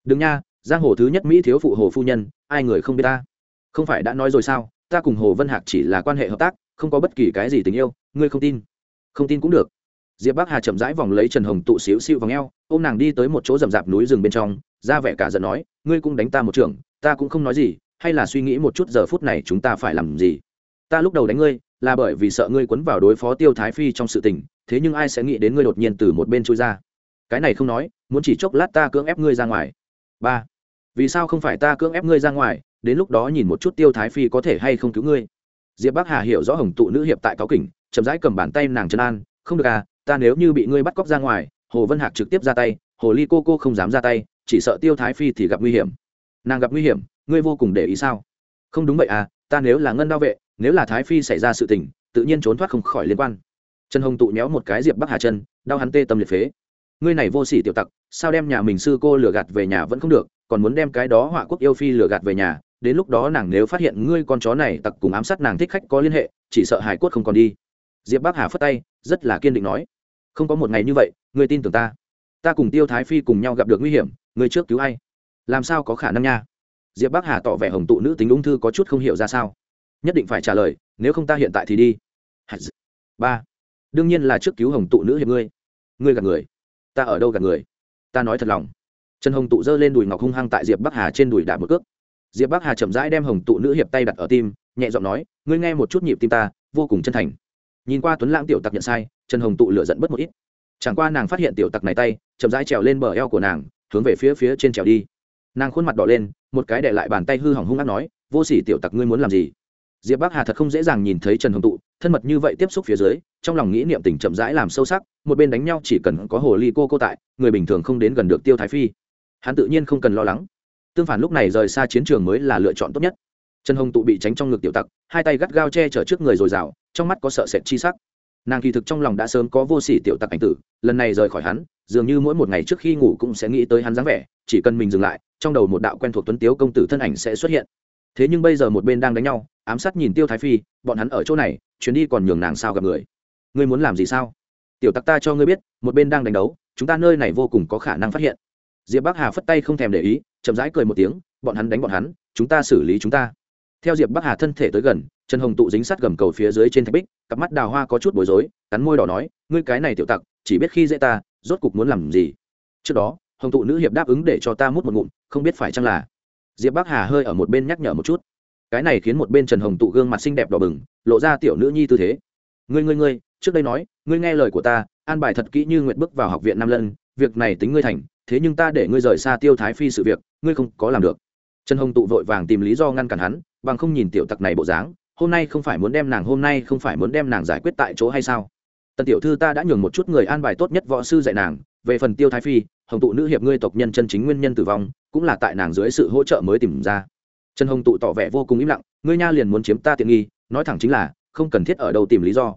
Speaker 1: Đừng nha, giang hồ thứ nhất mỹ thiếu phụ hồ phu nhân, ai người không biết ta? Không phải đã nói rồi sao? Ta cùng hồ vân hạc chỉ là quan hệ hợp tác, không có bất kỳ cái gì tình yêu, ngươi không tin? Không tin cũng được. Diệp bắc hà chậm rãi vòng lấy trần hồng tụ xíu xíu v ò ô m nàng đi tới một chỗ rậm rạp núi rừng bên trong, ra vẻ cả giận nói, ngươi cũng đánh ta một trưởng, ta cũng không nói gì, hay là suy nghĩ một chút giờ phút này chúng ta phải làm gì? Ta lúc đầu đánh ngươi, là bởi vì sợ ngươi quấn vào đối phó tiêu thái phi trong sự tình, thế nhưng ai sẽ nghĩ đến ngươi đột nhiên từ một bên trôi ra? Cái này không nói, muốn chỉ chốc lát ta cưỡng ép ngươi ra ngoài. Ba. Vì sao không phải ta cưỡng ép ngươi ra ngoài đến lúc đó nhìn một chút tiêu thái phi có thể hay không cứu ngươi. Diệp bắc hà hiểu rõ hồng tụ nữ hiệp tại cáo kỉnh, chậm rãi cầm bàn tay nàng chân an, không được à ta nếu như bị ngươi bắt cóc ra ngoài, hồ vân hạc trực tiếp ra tay, hồ ly cô cô không dám ra tay, chỉ sợ tiêu thái phi thì gặp nguy hiểm. Nàng gặp nguy hiểm, ngươi vô cùng để ý sao? Không đúng vậy à ta nếu là ngân đao vệ, nếu là thái phi xảy ra sự tình, tự nhiên trốn thoát không khỏi liên quan. Trần hồng tụ nhéo một cái diệp bắc hà chân, đau hắn tê tâm liệt phế. Ngươi này vô sỉ tiểu tặc, sao đem nhà mình sư cô lừa gạt về nhà vẫn không được, còn muốn đem cái đó họa quốc yêu phi lừa gạt về nhà đến lúc đó nàng nếu phát hiện ngươi con chó này tặc cùng ám sát nàng thích khách có liên hệ, chỉ sợ hải cốt không còn đi. Diệp bắc hà phất tay, rất là kiên định nói, không có một ngày như vậy, ngươi tin tưởng ta. Ta cùng tiêu thái phi cùng nhau gặp được nguy hiểm, ngươi trước cứu ai? Làm sao có khả năng nha? Diệp bắc hà tỏ vẻ hồng tụ nữ tính ung thư có chút không hiểu ra sao. Nhất định phải trả lời, nếu không ta hiện tại thì đi. Ba, đương nhiên là trước cứu hồng tụ nữ hiệp ngươi. Ngươi gạt người. Ta ở đâu gạt người? Ta nói thật lòng. Trần hồng tụ giơ lên đùi ngọc hung hăng tại diệp bắc hà trên đùi đạp một cước diệp bắc hà chậm rãi đem hồng tụ nữ hiệp tay đặt ở tim, nhẹ giọng nói, ngươi nghe một chút nhịp tim ta, vô cùng chân thành. Nhìn qua tuấn lãng tiểu tặc nhận sai, trần hồng tụ lựa dẫn bớt một ít. Chẳng qua nàng phát hiện tiểu tặc này tay, chậm rãi trèo lên bờ eo của nàng, hướng về phía phía trên trèo đi. Nàng khuôn mặt đỏ lên, một cái để lại bàn tay hư hỏng hung ác nói, vô sỉ tiểu tặc ngươi muốn làm gì? Diệp bắc hà thật không dễ dàng nhìn thấy trần hồng tụ, thân mật như vậy tiếp xúc phía dưới, trong lòng nghĩ niệm tình chậm rãi làm sâu sắc, một bên đánh nhau chỉ cần có hồ ly cô cô tại, người bình thường không đến gần được tiêu thái phi. Hắn tự nhiên không cần lo lắng tương phản lúc này rời xa chiến trường mới là lựa chọn tốt nhất. Trần hồng tụ bị tránh trong ngực tiểu tặc, hai tay gắt gao che chở trước người r ồ i r à o trong mắt có sợ sệt chi sắc. Nàng kỳ thực trong lòng đã sớm có vô s ỉ tiểu tặc ảnh tử, lần này rời khỏi hắn, dường như mỗi một ngày trước khi ngủ cũng sẽ nghĩ tới hắn dáng vẻ, chỉ cần mình dừng lại, trong đầu một đạo quen thuộc tuấn tiếu công tử thân ảnh sẽ xuất hiện. Thế nhưng bây giờ một bên đang đánh nhau, ám sát nhìn tiêu thái phi, bọn hắn ở chỗ này, chuyến đi còn nhường nàng sao gặp người. Ngươi muốn làm gì sao? Tiểu tặc ta cho ngươi biết, một bên đang đánh đấu, chúng ta nơi này vô cùng có khả năng phát hiện. Diệp bắc hà phất tay không thèm để ý chậm rãi cười một tiếng, bọn hắn đánh bọn hắn, chúng ta xử lý chúng ta. Theo diệp bắc hà thân thể tới gần, trần hồng tụ dính sát gầm cầu phía dưới trên thạch bích, cặp mắt đào hoa có chút bối rối, cắn môi đỏ nói, ngươi cái này tiểu tặc, chỉ biết khi dễ ta, rốt cục muốn làm gì? Trước đó, hồng tụ nữ hiệp đáp ứng để cho ta mút một ngụm, không biết phải chăng là. Diệp bắc hà hơi ở một bên nhắc nhở một chút. Cái này khiến một bên trần hồng tụ gương mặt xinh đẹp đỏ bừng, lộ ra tiểu nữ nhi tư thế. Ngươi ngươi ngươi, trước đây nói, ngươi nghe lời của ta, an bài thật kỹ như nguyện bước vào học viện nam lân, việc này tính ngươi thành thế nhưng ta để ngươi rời xa tiêu thái phi sự việc, ngươi không có làm được. Trần hồng tụ vội vàng tìm lý do ngăn cản hắn, bằng không nhìn tiểu tặc này bộ dáng, hôm nay không phải muốn đem nàng, hôm nay không phải muốn đem nàng giải quyết tại chỗ hay sao? Tần tiểu thư ta đã nhường một chút người an bài tốt nhất võ sư dạy nàng, về phần tiêu thái phi, hồng tụ nữ hiệp ngươi tộc nhân chân chính nguyên nhân tử vong, cũng là tại nàng dưới sự hỗ trợ mới tìm ra. Trần hồng tụ tỏ vẻ vô cùng im lặng, ngươi nha liền muốn chiếm ta tiện nghi, nói thẳng chính là, không cần thiết ở đâu tìm lý do.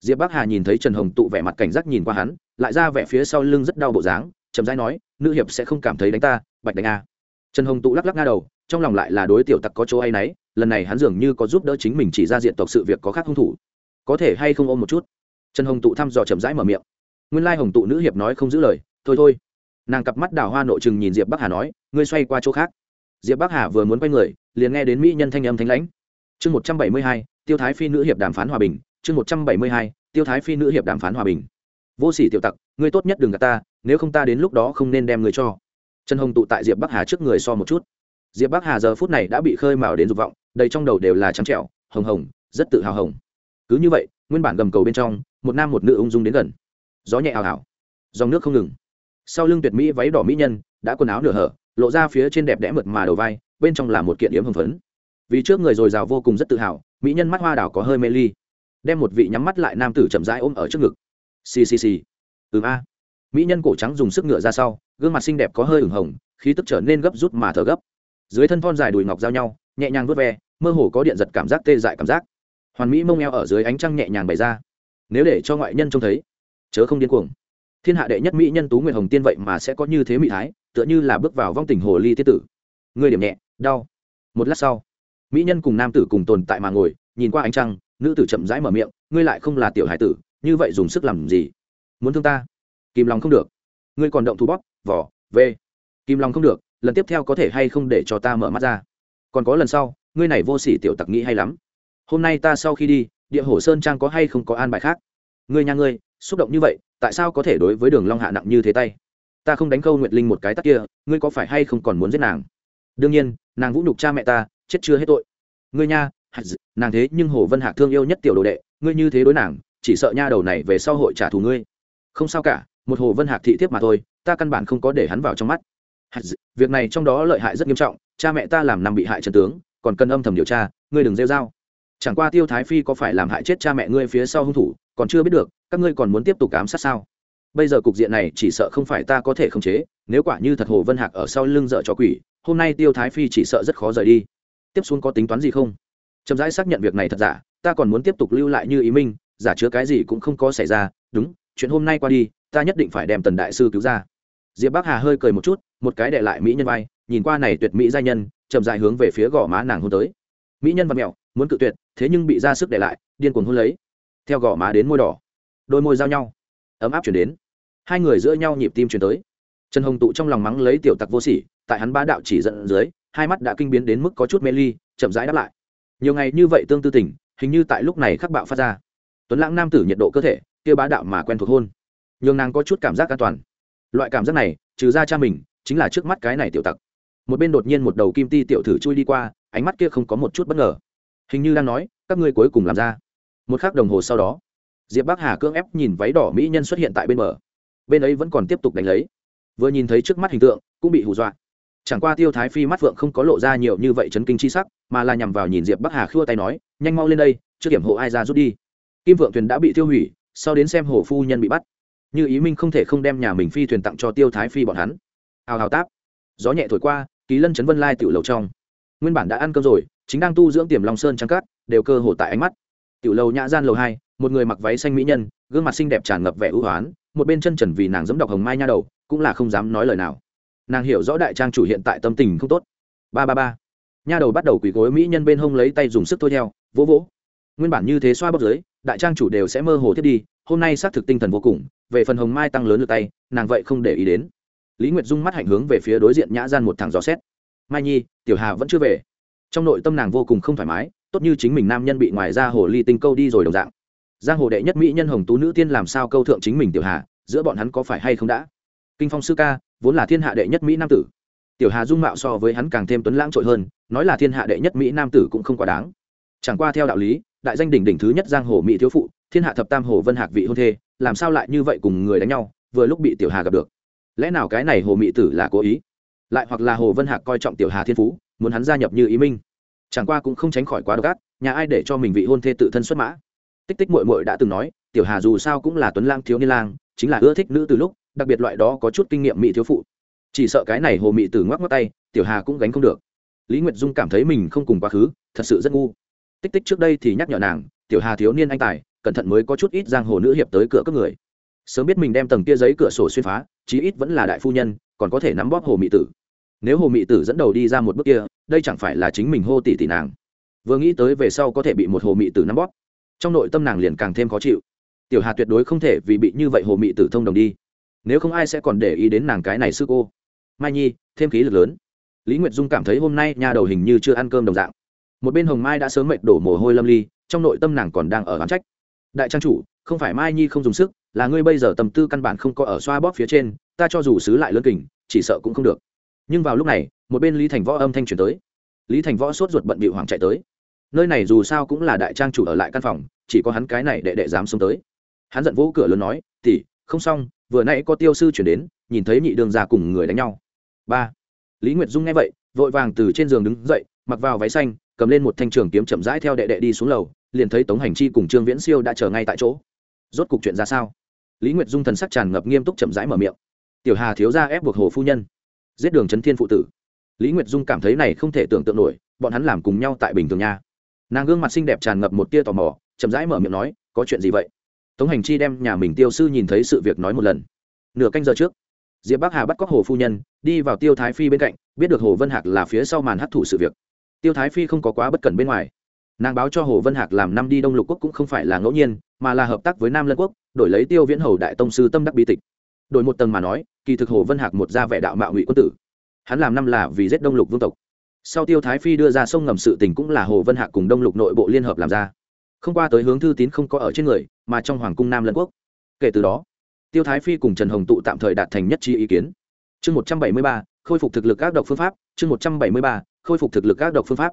Speaker 1: Diệp bắc hà nhìn thấy trần hồng tụ vẻ mặt cảnh giác nhìn qua hắn, lại ra vẻ phía sau lưng rất đau bộ dáng chậm rãi nói, nữ hiệp sẽ không cảm thấy đánh ta, bạch đánh a. Trần hồng tụ lắc lắc nga đầu, trong lòng lại là đối tiểu tặc có chỗ hay nấy lần này hắn dường như có giúp đỡ chính mình chỉ ra diện tộc sự việc có khác hung thủ. Có thể hay không ôm một chút? Trần hồng tụ thăm dò chậm rãi mở miệng. Nguyên lai hồng tụ nữ hiệp nói không giữ lời, thôi thôi. Nàng cặp mắt đào hoa nội chừng nhìn diệp bắc hà nói, ngươi xoay qua chỗ khác. Diệp bắc hà vừa muốn quay người, liền nghe đến mỹ nhân thanh âm thanh lãnh. Chương một trăm bảy mươi hai, tiêu thái phi nữ hiệp đàm phán hòa bình. Chương một trăm bảy mươi hai, tiêu thái phi nữ hiệp đàm phán hòa bình vô sỉ tiểu tặc, ngươi tốt nhất đừng gạt ta, nếu không ta đến lúc đó không nên đem ngươi cho. Trần hồng tụ tại diệp bắc hà trước người so một chút. Diệp bắc hà giờ phút này đã bị khơi mào đến dục vọng, đầy trong đầu đều là trắng trẻo, hồng hồng, rất tự hào hồng. Cứ như vậy, nguyên bản gầm cầu bên trong, một nam một nữ ung dung đến gần. Gió nhẹ ào ào, dòng nước không ngừng. Sau lưng tuyệt mỹ váy đỏ mỹ nhân, đã quần áo nửa hở, lộ ra phía trên đẹp đẽ mượt mà đầu vai, bên trong là một kiện yếm hồng phấn. Vì trước người dồi dào vô cùng rất tự hào, mỹ nhân mắt hoa đảo có hơi mê ly. Đem một vị nhắm mắt lại nam tử chậm rãi ôm ở trước ngực xì xì xì ừm a. Mỹ nhân cổ trắng dùng sức ngựa ra sau, gương mặt xinh đẹp có hơi ửng hồng, khí tức trở nên gấp rút mà thở gấp. Dưới thân thon dài đùi ngọc giao nhau, nhẹ nhàng vớt ve, mơ hồ có điện giật cảm giác tê dại cảm giác. Hoàn mỹ mông eo ở dưới ánh trăng nhẹ nhàng bày ra. Nếu để cho ngoại nhân trông thấy, chớ không điên cuồng. Thiên hạ đệ nhất mỹ nhân tú nguyệt hồng tiên vậy mà sẽ có như thế mỹ thái, tựa như là bước vào vong tình hồ ly tiết tử. Người điểm nhẹ, đau. Một lát sau, mỹ nhân cùng nam tử cùng tồn tại mà ngồi, nhìn qua ánh trăng, nữ tử chậm rãi mở miệng, ngươi lại không là tiểu hải tử như vậy dùng sức làm gì? Muốn thương ta? Kìm lòng không được. Ngươi còn động thú bóp, vỏ về kìm lòng không được, lần tiếp theo có thể hay không để cho ta mở mắt ra? Còn có lần sau, ngươi này vô sỉ tiểu tặc nghĩ hay lắm. Hôm nay ta sau khi đi, địa hồ sơn trang có hay không có an bài khác? Ngươi nhà ngươi, xúc động như vậy, tại sao có thể đối với đường long hạ nặng như thế tay? Ta không đánh câu nguyệt linh một cái tắt kia, ngươi có phải hay không còn muốn giết nàng? Đương nhiên, nàng vũ nhục cha mẹ ta, chết chưa hết tội. Ngươi nha nàng thế nhưng hồ vân hạc thương yêu nhất tiểu đồ đệ, ngươi như thế đối nàng chỉ sợ nha đầu này về sau hội trả thù ngươi. Không sao cả, một hồ vân hạc thị thiếp mà thôi, ta căn bản không có để hắn vào trong mắt. Việc này trong đó lợi hại rất nghiêm trọng, cha mẹ ta làm nằm bị hại trần tướng, còn cần âm thầm điều tra, ngươi đừng rêu r chẳng qua tiêu thái phi có phải làm hại chết cha mẹ ngươi phía sau hung thủ, còn chưa biết được, các ngươi còn muốn tiếp tục ám sát sao? Bây giờ cục diện này chỉ sợ không phải ta có thể khống chế, nếu quả như thật hồ vân hạc ở sau lưng dợ cho quỷ, hôm nay tiêu thái phi chỉ sợ rất khó rời đi. Tiếp xuống có tính toán gì không? Chậm rãi xác nhận việc này thật giả, ta còn muốn tiếp tục lưu lại như ý minh giả chứa cái gì cũng không có xảy ra, đúng, chuyện hôm nay qua đi, ta nhất định phải đem tần đại sư cứu ra. Diệp bắc hà hơi cười một chút, một cái đệ lại mỹ nhân vai, nhìn qua này tuyệt mỹ giai nhân, chậm dại hướng về phía gò má nàng hôn tới. Mỹ nhân và mẹo, muốn cự tuyệt, thế nhưng bị ra sức để lại, điên cuồng hôn lấy. Theo gò má đến môi đỏ, đôi môi giao nhau, ấm áp chuyển đến. Hai người giữa nhau nhịp tim chuyển tới. Trần hồng tụ trong lòng mắng lấy tiểu tặc vô sỉ, tại hắn ba đạo chỉ dẫn dưới, hai mắt đã kinh biến đến mức có chút mê ly, chậm rãi đáp lại. Nhiều ngày như vậy tương tư tình, hình như tại lúc này khắc bạo phát ra tuấn lãng nam tử nhiệt độ cơ thể, kia bá đạo mà quen thuộc hôn. Nhường nàng có chút cảm giác an toàn. Loại cảm giác này, trừ ra cha mình, chính là trước mắt cái này tiểu tặc. Một bên đột nhiên một đầu kim ti tiểu thử chui đi qua, ánh mắt kia không có một chút bất ngờ. Hình như đang nói, các ngươi cuối cùng làm ra. Một k h ắ c đồng hồ sau đó, diệp bắc hà cưỡng ép nhìn váy đỏ mỹ nhân xuất hiện tại bên bờ. Bên ấy vẫn còn tiếp tục đánh lấy. Vừa nhìn thấy trước mắt hình tượng, cũng bị hù dọa. Chẳng qua tiêu thái phi mắt phượng không có lộ ra nhiều như vậy chấn kinh chi sắc, mà là nhằm vào nhìn diệp bắc hà khua tay nói, nhanh mau lên đây, trước kiểm hộ ai ra rút đi kim vượng thuyền đã bị tiêu hủy, sau đến xem hồ phu nhân bị bắt. Như ý minh không thể không đem nhà mình phi thuyền tặng cho tiêu thái phi bọn hắn. Hào hào táp. Gió nhẹ thổi qua ký lân chấn vân lai tiểu lầu trong. Nguyên bản đã ăn cơm rồi, chính đang tu dưỡng tiềm long sơn trắng cát, đều cơ hồ tại ánh mắt. Tiểu lầu nhã gian lầu hai, một người mặc váy xanh mỹ nhân, gương mặt xinh đẹp tràn ngập vẻ ưu hoán, một bên chân trần vì nàng dẫm đọc hồng mai nha đầu, cũng là không dám nói lời nào. Nàng hiểu rõ đại trang chủ hiện tại tâm tình không tốt. Ba ba ba. Nha đầu bắt đầu quỳ gối mỹ nhân bên hông lấy tay dùng sức thôi theo, vỗ vỗ. Nguyên bản như thế xoa bóc dưới đại trang chủ đều sẽ mơ hồ thiết đi, hôm nay xác thực tinh thần vô cùng, về phần hồng mai tăng lớn lượt tay, nàng vậy không để ý đến. Lý nguyệt dung mắt hạnh hướng về phía đối diện nhã gian một thằng gió xét. Mai nhi, tiểu hà vẫn chưa về. Trong nội tâm nàng vô cùng không thoải mái, tốt như chính mình nam nhân bị ngoài ra hồ ly tinh câu đi rồi đồng dạng. Giang hồ đệ nhất mỹ nhân hồng tú nữ tiên làm sao câu thượng chính mình tiểu hà, giữa bọn hắn có phải hay không đã? Kinh phong sư ca, vốn là thiên hạ đệ nhất mỹ nam tử. Tiểu hà dung mạo so với hắn càng thêm tuấn lãng trội hơn, nói là thiên hạ đệ nhất mỹ nam tử cũng không quá đáng chẳng qua theo đạo lý, đại danh đỉnh đỉnh thứ nhất giang hồ mỹ thiếu phụ, thiên hạ thập tam hồ vân hạc vị hôn thê, làm sao lại như vậy cùng người đánh nhau, vừa lúc bị tiểu hà gặp được. Lẽ nào cái này hồ mỹ tử là cố ý? Lại hoặc là hồ vân hạc coi trọng tiểu hà thiên phú, muốn hắn gia nhập như ý minh? Chẳng qua cũng không tránh khỏi quá độc ác, nhà ai để cho mình vị hôn thê tự thân xuất mã? Tích tích mội mội đã từng nói, tiểu hà dù sao cũng là tuấn lang thiếu niên lang, chính là ưa thích nữ từ lúc, đặc biệt loại đó có chút kinh nghiệm mỹ thiếu phụ. Chỉ sợ cái này hồ mỹ tử ngoắc ngoắc tay, tiểu hà cũng gánh không được. Lý nguyệt dung cảm thấy mình không cùng quá khứ, thật sự rất ngu tích tích trước đây thì nhắc nhở nàng, tiểu hà thiếu niên anh tài, cẩn thận mới có chút ít giang hồ nữ hiệp tới cửa các người. Sớm biết mình đem tầng kia giấy cửa sổ xuyên phá, chí ít vẫn là đại phu nhân, còn có thể nắm bóp hồ mỹ tử. Nếu hồ mỹ tử dẫn đầu đi ra một bước kia, đây chẳng phải là chính mình hô tỷ tỷ nàng. Vừa nghĩ tới về sau có thể bị một hồ mỹ tử nắm bóp, trong nội tâm nàng liền càng thêm khó chịu. Tiểu hà tuyệt đối không thể vì bị như vậy hồ mỹ tử thông đồng đi. Nếu không ai sẽ còn để ý đến nàng cái này sư cô. Mai nhi, thêm khí lực lớn. Lý nguyệt dung cảm thấy hôm nay nhà đầu hình như chưa ăn cơm đồng dạng một bên hồng mai đã sớm mệt đổ mồ hôi lâm ly, trong nội tâm nàng còn đang ở oán trách. Đại trang chủ, không phải mai nhi không dùng sức, là ngươi bây giờ tầm tư căn bản không có ở xoa bóp phía trên, ta cho dù xứ lại lớn kình, chỉ sợ cũng không được. Nhưng vào lúc này, một bên lý thành võ âm thanh chuyển tới. Lý thành võ sốt ruột bận bị hoàng chạy tới. Nơi này dù sao cũng là đại trang chủ ở lại căn phòng, chỉ có hắn cái này đệ đệ dám xông tới. Hắn giận vỗ cửa lớn nói tỉ không xong, vừa nãy có tiêu sư chuyển đến, nhìn thấy nhị đường già cùng người đánh nhau. Ba. Lý nguyệt dung nghe vậy, vội vàng từ trên giường đứng dậy, mặc vào váy xanh cầm lên một thanh trường kiếm chậm rãi theo đệ đệ đi xuống lầu, liền thấy tống hành chi cùng trương viễn siêu đã chờ ngay tại chỗ. Rốt cục chuyện ra sao? Lý nguyệt dung thần sắc tràn ngập nghiêm túc chậm rãi mở miệng. Tiểu hà thiếu ra ép buộc hồ phu nhân. Giết đường trấn thiên phụ tử. Lý nguyệt dung cảm thấy này không thể tưởng tượng nổi, bọn hắn làm cùng nhau tại bình thường nha. Nàng gương mặt xinh đẹp tràn ngập một tia tò mò, chậm rãi mở miệng nói, có chuyện gì vậy? Tống hành chi đem nhà mình tiêu sư nhìn thấy sự việc nói một lần. Nửa canh giờ trước, diệp bắc hà bắt cóc hồ phu nhân, đi vào tiêu thái phi bên cạnh, biết được hồ vân hạc là phía sau màn hấp thụ sự việc tiêu thái phi không có quá bất cẩn bên ngoài. Nàng báo cho hồ vân hạc làm năm đi đông lục quốc cũng không phải là ngẫu nhiên, mà là hợp tác với nam lân quốc, đổi lấy tiêu viễn hầu đại tông sư tâm đắc bi tịch. Đổi một tầng mà nói, kỳ thực hồ vân hạc một gia vẻ đạo mạo ngụy quân tử. Hắn làm năm là vì giết đông lục vương tộc. Sau tiêu thái phi đưa ra sông ngầm sự tình cũng là hồ vân hạc cùng đông lục nội bộ liên hợp làm ra. Không qua tới hướng thư tín không có ở trên người, mà trong hoàng cung nam lân quốc. Kể từ đó, tiêu thái phi cùng trần hồng tụ tạm thời đạt thành nhất trí ý kiến. Chương một trăm bảy mươi ba, khôi phục thực lực các độc phương pháp, chương một trăm bảy mươi ba khôi phục thực lực các độc phương pháp.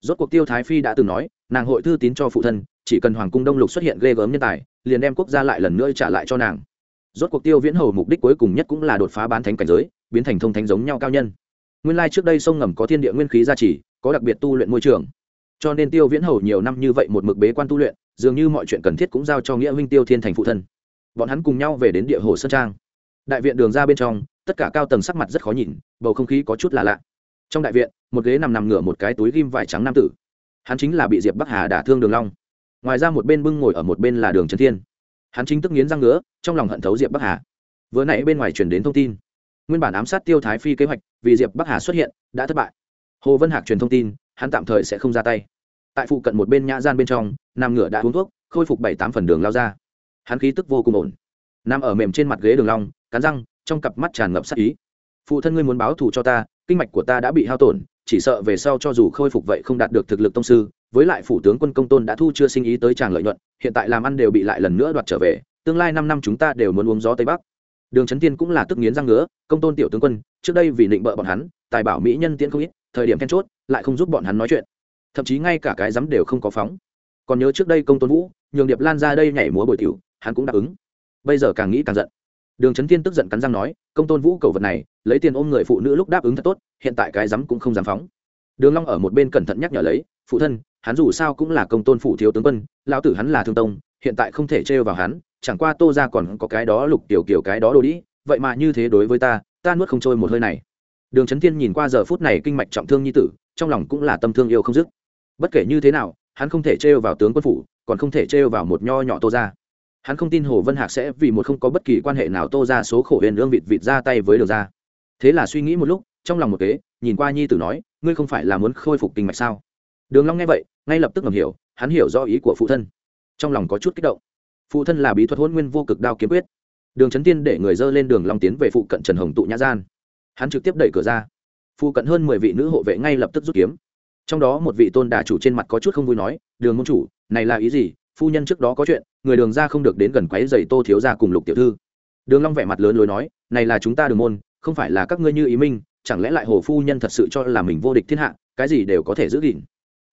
Speaker 1: Rốt cuộc tiêu thái phi đã từng nói, nàng hội thư tín cho phụ thân, chỉ cần hoàng cung đông lục xuất hiện ghê gớm nhân tài, liền đem quốc gia lại lần nữa trả lại cho nàng. Rốt cuộc tiêu viễn hầu mục đích cuối cùng nhất cũng là đột phá bán thánh cảnh giới, biến thành thông thánh giống nhau cao nhân. Nguyên lai trước đây sông ngầm có thiên địa nguyên khí gia trì, có đặc biệt tu luyện môi trường. Cho nên tiêu viễn hầu nhiều năm như vậy một mực bế quan tu luyện, dường như mọi chuyện cần thiết cũng giao cho nghĩa huynh tiêu thiên thành phụ thân. Bọn hắn cùng nhau về đến địa hồ sơn trang. Đại viện đường ra bên trong, tất cả cao tầng sắc mặt rất khó nhìn, bầu không khí có chút là lạ trong đại viện, một ghế nằm nằm ngửa một cái túi ghim vải trắng nam tử. Hắn chính là bị diệp bắc hà đả thương đường long. Ngoài ra một bên bưng ngồi ở một bên là đường trần thiên. Hắn chính tức nghiến răng ngứa, trong lòng hận thấu diệp bắc hà. Vừa nãy bên ngoài truyền đến thông tin. Nguyên bản ám sát tiêu thái phi kế hoạch, vì diệp bắc hà xuất hiện, đã thất bại. Hồ vân hạc truyền thông tin, hắn tạm thời sẽ không ra tay. Tại phụ cận một bên nhã gian bên trong, nằm ngửa đã uống thuốc, khôi phục bảy tám phần đường lao ra. Hắn khí tức vô cùng ổn. Nằm ở mềm trên mặt ghế đường long, cắn răng, trong cặp mắt tràn ngập sát ý. Phụ thân ngươi muốn báo thù cho ta kinh mạch của ta đã bị hao tổn, chỉ sợ về sau cho dù khôi phục vậy không đạt được thực lực tông sư, với lại phủ tướng quân công tôn đã thu chưa sinh ý tới tràng lợi nhuận, hiện tại làm ăn đều bị lại lần nữa đoạt trở về, tương lai năm năm chúng ta đều muốn uống gió tây bắc. Đường trấn tiên cũng là tức nghiến răng ngứa, công tôn tiểu tướng quân, trước đây vì định bợ bọn hắn, tài bảo mỹ nhân tiễn không ít, thời điểm then chốt, lại không giúp bọn hắn nói chuyện. Thậm chí ngay cả cái dám đều không có phóng. Còn nhớ trước đây công tôn vũ, nhường điệp lan ra đây nhảy múa bồi tiểu, hắn cũng đáp ứng. Bây giờ càng nghĩ càng giận đường trấn Thiên tức giận cắn răng nói, công tôn vũ cầu vật này, lấy tiền ôm người phụ nữ lúc đáp ứng thật tốt, hiện tại cái rắm cũng không dám phóng. Đường long ở một bên cẩn thận nhắc nhở lấy, phụ thân, hắn dù sao cũng là công tôn phụ thiếu tướng quân, lão tử hắn là thương tông, hiện tại không thể trêu vào hắn, chẳng qua tô ra còn có cái đó lục tiểu kiểu cái đó đồ đĩ vậy mà như thế đối với ta ta nuốt không trôi một hơi này. Đường trấn thiên nhìn qua giờ phút này kinh mạch trọng thương nhi tử, trong lòng cũng là tâm thương yêu không dứt. Bất kể như thế nào, hắn không thể trêu vào tướng quân phủ, còn không thể trêu vào một nho nhỏ tô ra hắn không tin hồ vân hạc sẽ vì một không có bất kỳ quan hệ nào tô ra số khổ huyền lương vịt vịt ra tay với đường ra. Thế là suy nghĩ một lúc, trong lòng một kế, nhìn qua nhi tử nói, ngươi không phải là muốn khôi phục kinh mạch sao? Đường long nghe vậy, ngay lập tức ngầm hiểu, hắn hiểu rõ ý của phụ thân. Trong lòng có chút kích động. Phụ thân là bí thuật hôn nguyên vô cực đao kiếm quyết. Đường trấn tiên để người dơ lên đường long tiến về phụ cận trần hồng tụ nhã gian. Hắn trực tiếp đẩy cửa ra. Phụ cận hơn mười vị nữ hộ vệ ngay lập tức rút kiếm. Trong đó một vị tôn đà chủ trên mặt có chút không vui nói, đường môn chủ, này là ý gì? Phu nhân trước đó có chuyện, người đường ra không được đến gần quấy dày tô thiếu ra cùng lục tiểu thư. Đường long vẻ mặt lớn lối nói, này là chúng ta đường môn, không phải là các ngươi như ý minh, chẳng lẽ lại hồ phu nhân thật sự cho là mình vô địch thiên hạ, cái gì đều có thể giữ gìn.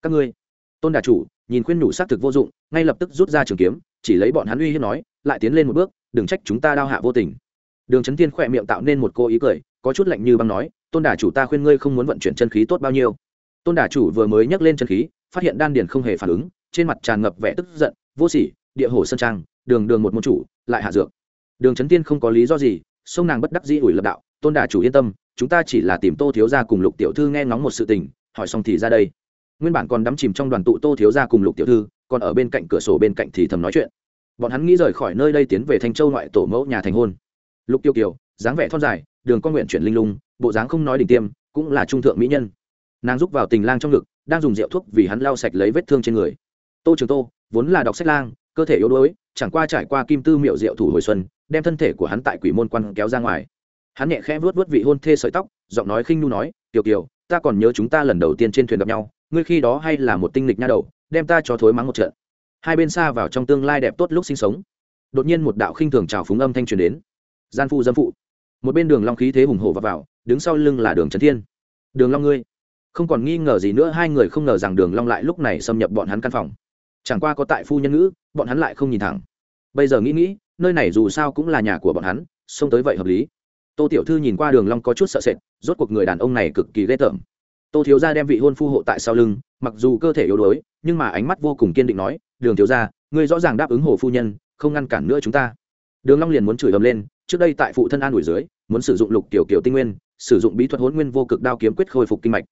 Speaker 1: Các ngươi, tôn đà chủ, nhìn khuyên nhủ xác thực vô dụng, ngay lập tức rút ra trường kiếm, chỉ lấy bọn hắn uy hiếp nói, lại tiến lên một bước, đừng trách chúng ta đao hạ vô tình. Đường trấn tiên khỏe miệng tạo nên một cô ý cười, có chút lạnh như băng nói, tôn đà chủ ta khuyên ngươi không muốn vận chuyển chân khí tốt bao nhiêu. Tôn đà chủ vừa mới nhấc lên chân khí, phát hiện đan điền không hề phản ứng trên mặt tràn ngập vẻ tức giận, vô sỉ, địa hồ sơn trang, đường đường một môn chủ, lại hạ dược. Đường trấn tiên không có lý do gì, sông nàng bất đắc dĩ ủi lập đạo, tôn đà chủ yên tâm, chúng ta chỉ là tìm tô thiếu gia cùng lục tiểu thư nghe ngóng một sự tình, hỏi xong thì ra đây. Nguyên bản còn đắm chìm trong đoàn tụ tô thiếu gia cùng lục tiểu thư, còn ở bên cạnh cửa sổ bên cạnh thì thầm nói chuyện. Bọn hắn nghĩ rời khỏi nơi đây tiến về thanh châu ngoại tổ mẫu nhà thành hôn. Lục tiêu kiều, dáng vẻ thon dài, đường con nguyện chuyển linh lung, bộ dáng không nói đỉnh tiêm, cũng là trung thượng mỹ nhân. Nàng rúc vào tình lang trong ngực, đang dùng rượu thuốc vì hắn lau sạch lấy vết thương trên người tô trường tô vốn là đọc sách lang cơ thể yếu đuối chẳng qua trải qua kim tư miệu diệu thủ hồi xuân đem thân thể của hắn tại quỷ môn quan kéo ra ngoài. Hắn nhẹ khẽ vuốt vuốt vị hôn thê sợi tóc giọng nói khinh nhu nói tiểu kiều ta còn nhớ chúng ta lần đầu tiên trên thuyền gặp nhau ngươi khi đó hay là một tinh lịch nha đầu đem ta cho thối mắng một trận. Hai bên xa vào trong tương lai đẹp tốt lúc sinh sống. Đột nhiên một đạo khinh thường trào phúng âm thanh truyền đến. Gian phu dâm phụ. Một bên đường long khí thế hùng hổ vào, vào đứng sau lưng là đường trấn thiên. Đường long ngươi. Không còn nghi ngờ gì nữa hai người không ngờ rằng đường long lại lúc này xâm nhập bọn hắn căn phòng chẳng qua có tại phu nhân ngữ, bọn hắn lại không nhìn thẳng. Bây giờ nghĩ nghĩ, nơi này dù sao cũng là nhà của bọn hắn, xông tới vậy hợp lý. Tô tiểu thư nhìn qua đường long có chút sợ sệt, rốt cuộc người đàn ông này cực kỳ ghê tởm. Tô thiếu gia đem vị hôn phu hộ tại sau lưng, mặc dù cơ thể yếu đuối, nhưng mà ánh mắt vô cùng kiên định nói, đường thiếu gia, ngươi rõ ràng đáp ứng hồ phu nhân, không ngăn cản nữa chúng ta. Đường long liền muốn chửi ầm lên, trước đây tại phụ thân an ủi dưới, muốn sử dụng lục tiểu kiều tinh nguyên, sử dụng bí thuật hỗn nguyên vô cực đao kiếm quyết khôi phục kinh mạch.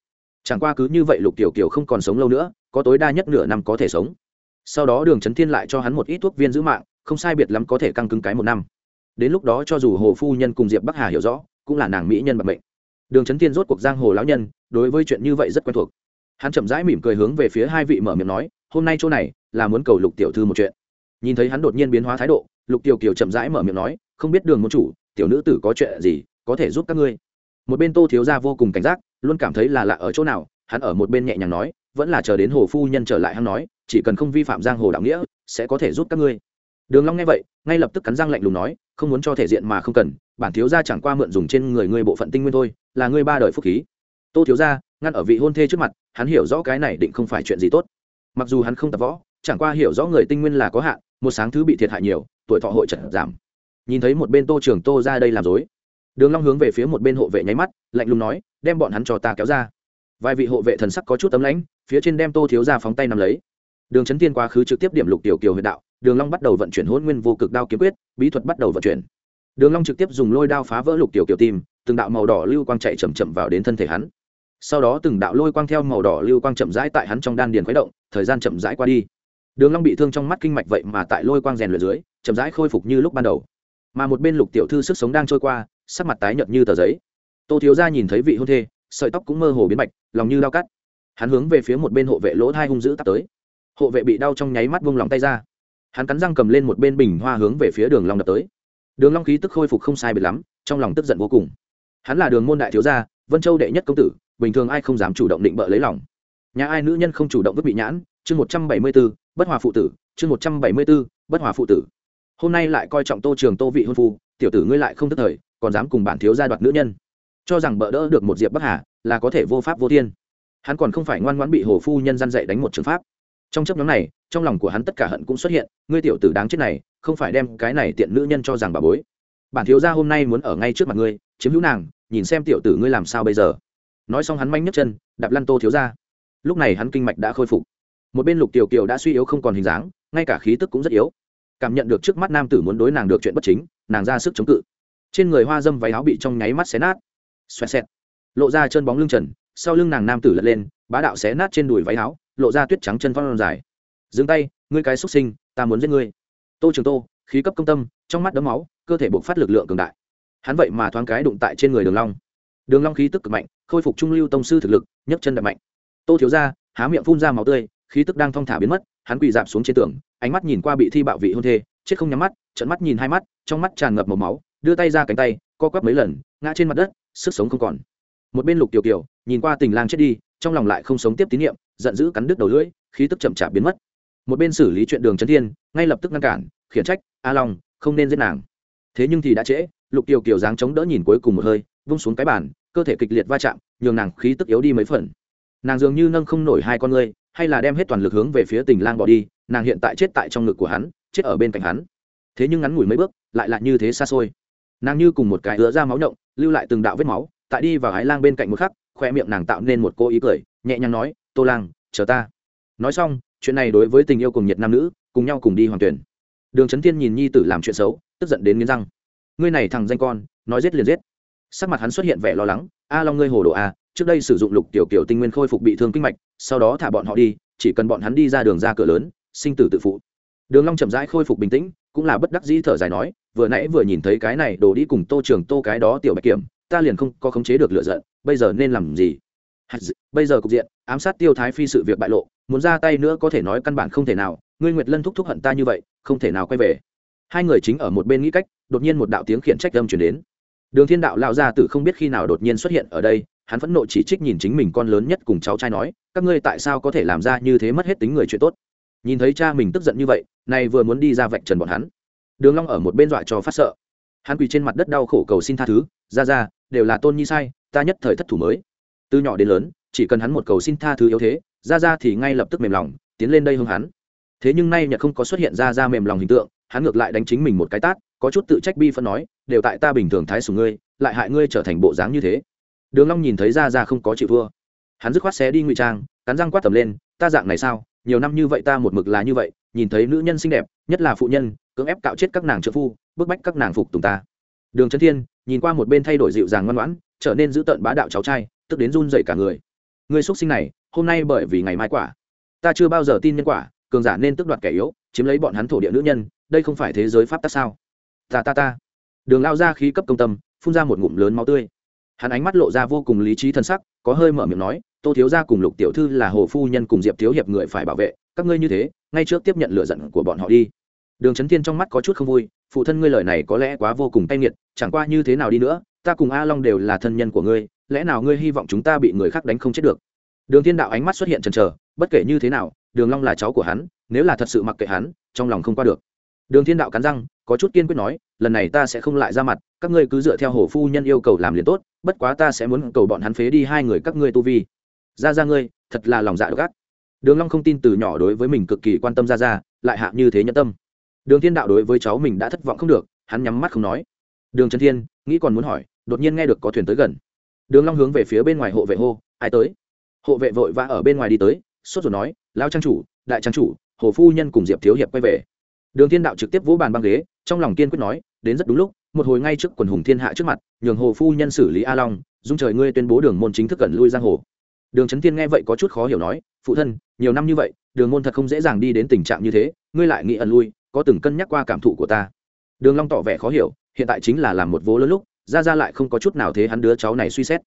Speaker 1: Chẳng qua cứ như vậy lục tiểu kiều không còn sống lâu nữa, có tối đa nhất nửa năm có thể sống sau đó đường trấn thiên lại cho hắn một ít thuốc viên giữ mạng, không sai biệt lắm có thể căng cứng cái một năm. Đến lúc đó cho dù hồ phu nhân cùng diệp bắc hà hiểu rõ, cũng là nàng mỹ nhân bậc mệnh. Đường trấn thiên rốt cuộc giang hồ lão nhân, đối với chuyện như vậy rất quen thuộc. Hắn chậm rãi mỉm cười hướng về phía hai vị mở miệng nói, hôm nay chỗ này là muốn cầu lục tiểu thư một chuyện. Nhìn thấy hắn đột nhiên biến hóa thái độ, lục tiểu kiều chậm rãi mở miệng nói, không biết đường môn chủ, tiểu nữ tử có chuyện gì, có thể giúp các ngươi? Một bên tô thiếu gia vô cùng cảnh giác, luôn cảm thấy là lạ ở chỗ nào, hắn ở một bên nhẹ nhàng nói, vẫn là chờ đến hồ phu nhân trở lại hắn nói chỉ cần không vi phạm giang hồ đạo nghĩa, sẽ có thể giúp các ngươi. Đường long nghe vậy, ngay lập tức cắn răng lạnh lùng nói, không muốn cho thể diện mà không cần, bản thiếu gia chẳng qua mượn dùng trên người ngươi bộ phận tinh nguyên thôi, là ngươi ba đời phúc khí. Tô thiếu gia, ngăn ở vị hôn thê trước mặt, hắn hiểu rõ cái này định không phải chuyện gì tốt. Mặc dù hắn không tập võ, chẳng qua hiểu rõ người tinh nguyên là có hạn, một sáng thứ bị thiệt hại nhiều, tuổi thọ hội trận giảm. Nhìn thấy một bên tô trường tô ra đây làm dối, đường long hướng về phía một bên hộ vệ nháy mắt, lạnh lùng nói, đem bọn hắn cho ta kéo ra. Vài vị hộ vệ thần sắc có chút tấm lãnh, phía trên đem tô thiếu gia phóng tay nắm lấy đường chấn tiên quá khứ trực tiếp điểm lục tiểu kiều huyệt đạo, đường long bắt đầu vận chuyển hỗn nguyên vô cực đao kiếm quyết, bí thuật bắt đầu vận chuyển. Đường long trực tiếp dùng lôi đao phá vỡ lục tiểu kiều tim, từng đạo màu đỏ lưu quang chạy chậm chậm vào đến thân thể hắn. Sau đó từng đạo lôi quang theo màu đỏ lưu quang chậm rãi tại hắn trong đan điền khuấy động, thời gian chậm rãi qua đi. Đường long bị thương trong mắt kinh mạch vậy mà tại lôi quang rèn luyện dưới, chậm rãi khôi phục như lúc ban đầu. Mà một bên lục tiểu thư sức sống đang trôi qua, sắc mặt tái nhợt như tờ giấy. Tô thiếu gia nhìn thấy vị hôn thê, sợi tóc cũng mơ hồ biến bạch, lòng như đau cắt. Hắn hướng về phía một bên hộ vệ lỗ thai hung dữ tắt tới hộ vệ bị đau trong nháy mắt vung lòng tay ra. Hắn cắn răng cầm lên một bên bình hoa hướng về phía đường long đập tới. Đường long khí tức khôi phục không sai biệt lắm trong lòng tức giận vô cùng. Hắn là đường môn đại thiếu gia vân châu đệ nhất công tử bình thường ai không dám chủ động định bợ lấy lòng. Nhà ai nữ nhân không chủ động vứt bị nhãn chương một trăm bảy mươi 174, bất hòa phụ tử chương một trăm bảy mươi 174, bất hòa phụ tử. Hôm nay lại coi trọng tô trường tô vị hôn phu tiểu tử ngươi lại không tức thời còn dám cùng bản thiếu gia đoạt nữ nhân. Cho rằng bỡ đỡ được một diệp bắc hà là có thể vô pháp vô thiên. Hắn còn không phải ngoan ngoãn bị hồ phu nhân gian dạy đánh một trường pháp trong chấp nhóm này, trong lòng của hắn tất cả hận cũng xuất hiện, ngươi tiểu tử đáng chết này, không phải đem cái này tiện nữ nhân cho rằng bà bối. Bản thiếu gia hôm nay muốn ở ngay trước mặt ngươi, chiếm hữu nàng, nhìn xem tiểu tử ngươi làm sao bây giờ. Nói xong hắn manh nhấc chân, đạp lăn tô thiếu gia. Lúc này hắn kinh mạch đã khôi phục. Một bên lục tiểu kiều đã suy yếu không còn hình dáng, ngay cả khí tức cũng rất yếu. Cảm nhận được trước mắt nam tử muốn đối nàng được chuyện bất chính, nàng ra sức chống cự. Trên người hoa dâm váy áo bị trong nháy mắt xé nát. Xoẹt xẹt. Lộ ra chân bóng lưng trần, sau lưng nàng nam tử lật lên, bá đạo xé nát trên đùi váy áo lộ ra tuyết trắng chân phong dài. Dừng tay, ngươi cái xuất sinh, ta muốn giết ngươi. Tô trường tô, khí cấp công tâm, trong mắt đấm máu, cơ thể buộc phát lực lượng cường đại. Hắn vậy mà thoáng cái đụng tại trên người đường long. Đường long khí tức cực mạnh, khôi phục trung lưu tông sư thực lực, nhấc chân đập mạnh. Tô thiếu gia, há miệng phun ra máu tươi, khí tức đang thong thả biến mất, hắn quỳ dạp xuống trên tường, ánh mắt nhìn qua bị thi bạo vị hôn thê, chết không nhắm mắt, trợn mắt nhìn hai mắt, trong mắt tràn ngập màu máu, đưa tay ra cánh tay, co quắp mấy lần, ngã trên mặt đất, sức sống không còn. Một bên lục tiểu kiều, nhìn qua tình lang chết đi, trong lòng lại không sống tiếp tín nhiệm giận dữ cắn đứt đầu lưỡi, khí tức chậm chạp biến mất. Một bên xử lý chuyện đường trấn thiên, ngay lập tức ngăn cản, khiển trách, a long, không nên giết nàng. Thế nhưng thì đã trễ, lục tiểu kiều dáng chống đỡ nhìn cuối cùng một hơi, vung xuống cái bàn, cơ thể kịch liệt va chạm, nhường nàng khí tức yếu đi mấy phần. Nàng dường như nâng không nổi hai con ngươi, hay là đem hết toàn lực hướng về phía tình lang bỏ đi, nàng hiện tại chết tại trong ngực của hắn, chết ở bên cạnh hắn. Thế nhưng ngắn ngủi mấy bước, lại lại như thế xa xôi. Nàng như cùng một cái ứa ra máu động lưu lại từng đạo vết máu, tại đi vào ái lang bên cạnh một khắc, khoe miệng nàng tạo nên một cô ý cười, nhẹ nhàng nói tô lang, chờ ta. Nói xong, chuyện này đối với tình yêu cùng nhiệt nam nữ, cùng nhau cùng đi hoàng tuyển. Đường trấn thiên nhìn nhi tử làm chuyện xấu, tức giận đến nghiến răng. Ngươi này thằng danh con, nói giết liền giết. Sắc mặt hắn xuất hiện vẻ lo lắng, a long ngươi hồ đồ a trước đây sử dụng lục tiểu kiểu tinh nguyên khôi phục bị thương kinh mạch, sau đó thả bọn họ đi, chỉ cần bọn hắn đi ra đường ra cửa lớn, sinh tử tự phụ. Đường long chậm rãi khôi phục bình tĩnh, cũng là bất đắc dĩ thở dài nói, vừa nãy vừa nhìn thấy cái này đồ đi cùng tô trường tô cái đó tiểu bạch kiểm, ta liền không có khống chế được lựa giận, bây giờ nên làm gì? Bây giờ cục diện, ám sát tiêu thái phi sự việc bại lộ, muốn ra tay nữa có thể nói căn bản không thể nào, ngươi nguyệt lân thúc thúc hận ta như vậy, không thể nào quay về. Hai người chính ở một bên nghĩ cách, đột nhiên một đạo tiếng khiển trách âm truyền đến. Đường thiên đạo lao ra tử không biết khi nào đột nhiên xuất hiện ở đây, hắn phẫn nộ chỉ trích nhìn chính mình con lớn nhất cùng cháu trai nói, các ngươi tại sao có thể làm ra như thế mất hết tính người chuyện tốt? Nhìn thấy cha mình tức giận như vậy, nay vừa muốn đi ra vạch trần bọn hắn. Đường long ở một bên dọa cho phát sợ. Hắn quỳ trên mặt đất đau khổ cầu xin tha thứ ra ra đều là tôn nhi sai, ta nhất thời thất thủ mới. Từ nhỏ đến lớn chỉ cần hắn một cầu xin tha thứ yếu thế ra ra thì ngay lập tức mềm lòng, tiến lên đây hưng hắn. Thế nhưng nay nhật không có xuất hiện ra ra mềm lòng hình tượng, hắn ngược lại đánh chính mình một cái tát, có chút tự trách bi phân nói, đều tại ta bình thường thái sùng ngươi, lại hại ngươi trở thành bộ dáng như thế. Đường long nhìn thấy ra ra không có chịu thua. Hắn dứt khoát xé đi ngụy trang, cắn răng quát tầm lên, ta dạng này sao? Nhiều năm như vậy ta một mực là như vậy, nhìn thấy nữ nhân xinh đẹp, nhất là phụ nhân, cưỡng ép cạo chết các nàng trợ phu, bức bách các nàng phục tùng ta. Đường trấn thiên nhìn qua một bên thay đổi dịu dàng ngoan ngoãn, trở nên dữ tợn bá đạo cháu trai, tức đến run dậy cả người người xuất sinh này, hôm nay bởi vì ngày mai quả. Ta chưa bao giờ tin nhân quả, cường giả nên tức đoạt kẻ yếu, chiếm lấy bọn hắn thổ địa nữ nhân, đây không phải thế giới pháp tắc sao? Ta ta ta. Đường lao ra khí cấp công tâm, phun ra một ngụm lớn máu tươi. Hắn ánh mắt lộ ra vô cùng lý trí thân sắc, có hơi mở miệng nói, tô thiếu gia cùng lục tiểu thư là hồ phu nhân cùng diệp thiếu hiệp người phải bảo vệ, các ngươi như thế, ngay trước tiếp nhận lựa giận của bọn họ đi. Đường trấn thiên trong mắt có chút không vui, phụ thân ngươi lời này có lẽ quá vô cùng tay nghiệt, chẳng qua như thế nào đi nữa, ta cùng a long đều là thân nhân của ngươi lẽ nào ngươi hy vọng chúng ta bị người khác đánh không chết được? Đường thiên đạo ánh mắt xuất hiện chần chờ, bất kể như thế nào, đường long là cháu của hắn, nếu là thật sự mặc kệ hắn, trong lòng không qua được. Đường thiên đạo cắn răng, có chút kiên quyết nói, lần này ta sẽ không lại ra mặt, các ngươi cứ dựa theo hồ phu nhân yêu cầu làm liền tốt, bất quá ta sẽ muốn cầu bọn hắn phế đi hai người các ngươi tu vi. Ra ra ngươi, thật là lòng dạ gắt đường long không tin từ nhỏ đối với mình cực kỳ quan tâm ra ra lại hạ như thế nhẫn tâm. Đường thiên đạo đối với cháu mình đã thất vọng không được, hắn nhắm mắt không nói. Đường trần thiên, nghĩ còn muốn hỏi, đột nhiên nghe được có thuyền tới gần đường long hướng về phía bên ngoài hộ vệ hô, ai tới? Hộ vệ vội vã ở bên ngoài đi tới, sốt rồi nói, lão trang chủ, đại trang chủ, hồ phu nhân cùng diệp thiếu hiệp quay về. Đường thiên đạo trực tiếp vỗ bàn băng ghế, trong lòng kiên quyết nói, đến rất đúng lúc, một hồi ngay trước quần hùng thiên hạ trước mặt, nhường hồ phu nhân xử lý a long, dung trời ngươi tuyên bố đường môn chính thức cẩn lui giang hồ. Đường trấn thiên nghe vậy có chút khó hiểu nói, phụ thân, nhiều năm như vậy, đường môn thật không dễ dàng đi đến tình trạng như thế, ngươi lại nghĩ ẩn lui, có từng cân nhắc qua cảm thụ của ta. Đường long tỏ vẻ khó hiểu, hiện tại chính là làm một vố lớn lúc ra ra lại không có chút nào thế hắn đứa cháu này suy xét.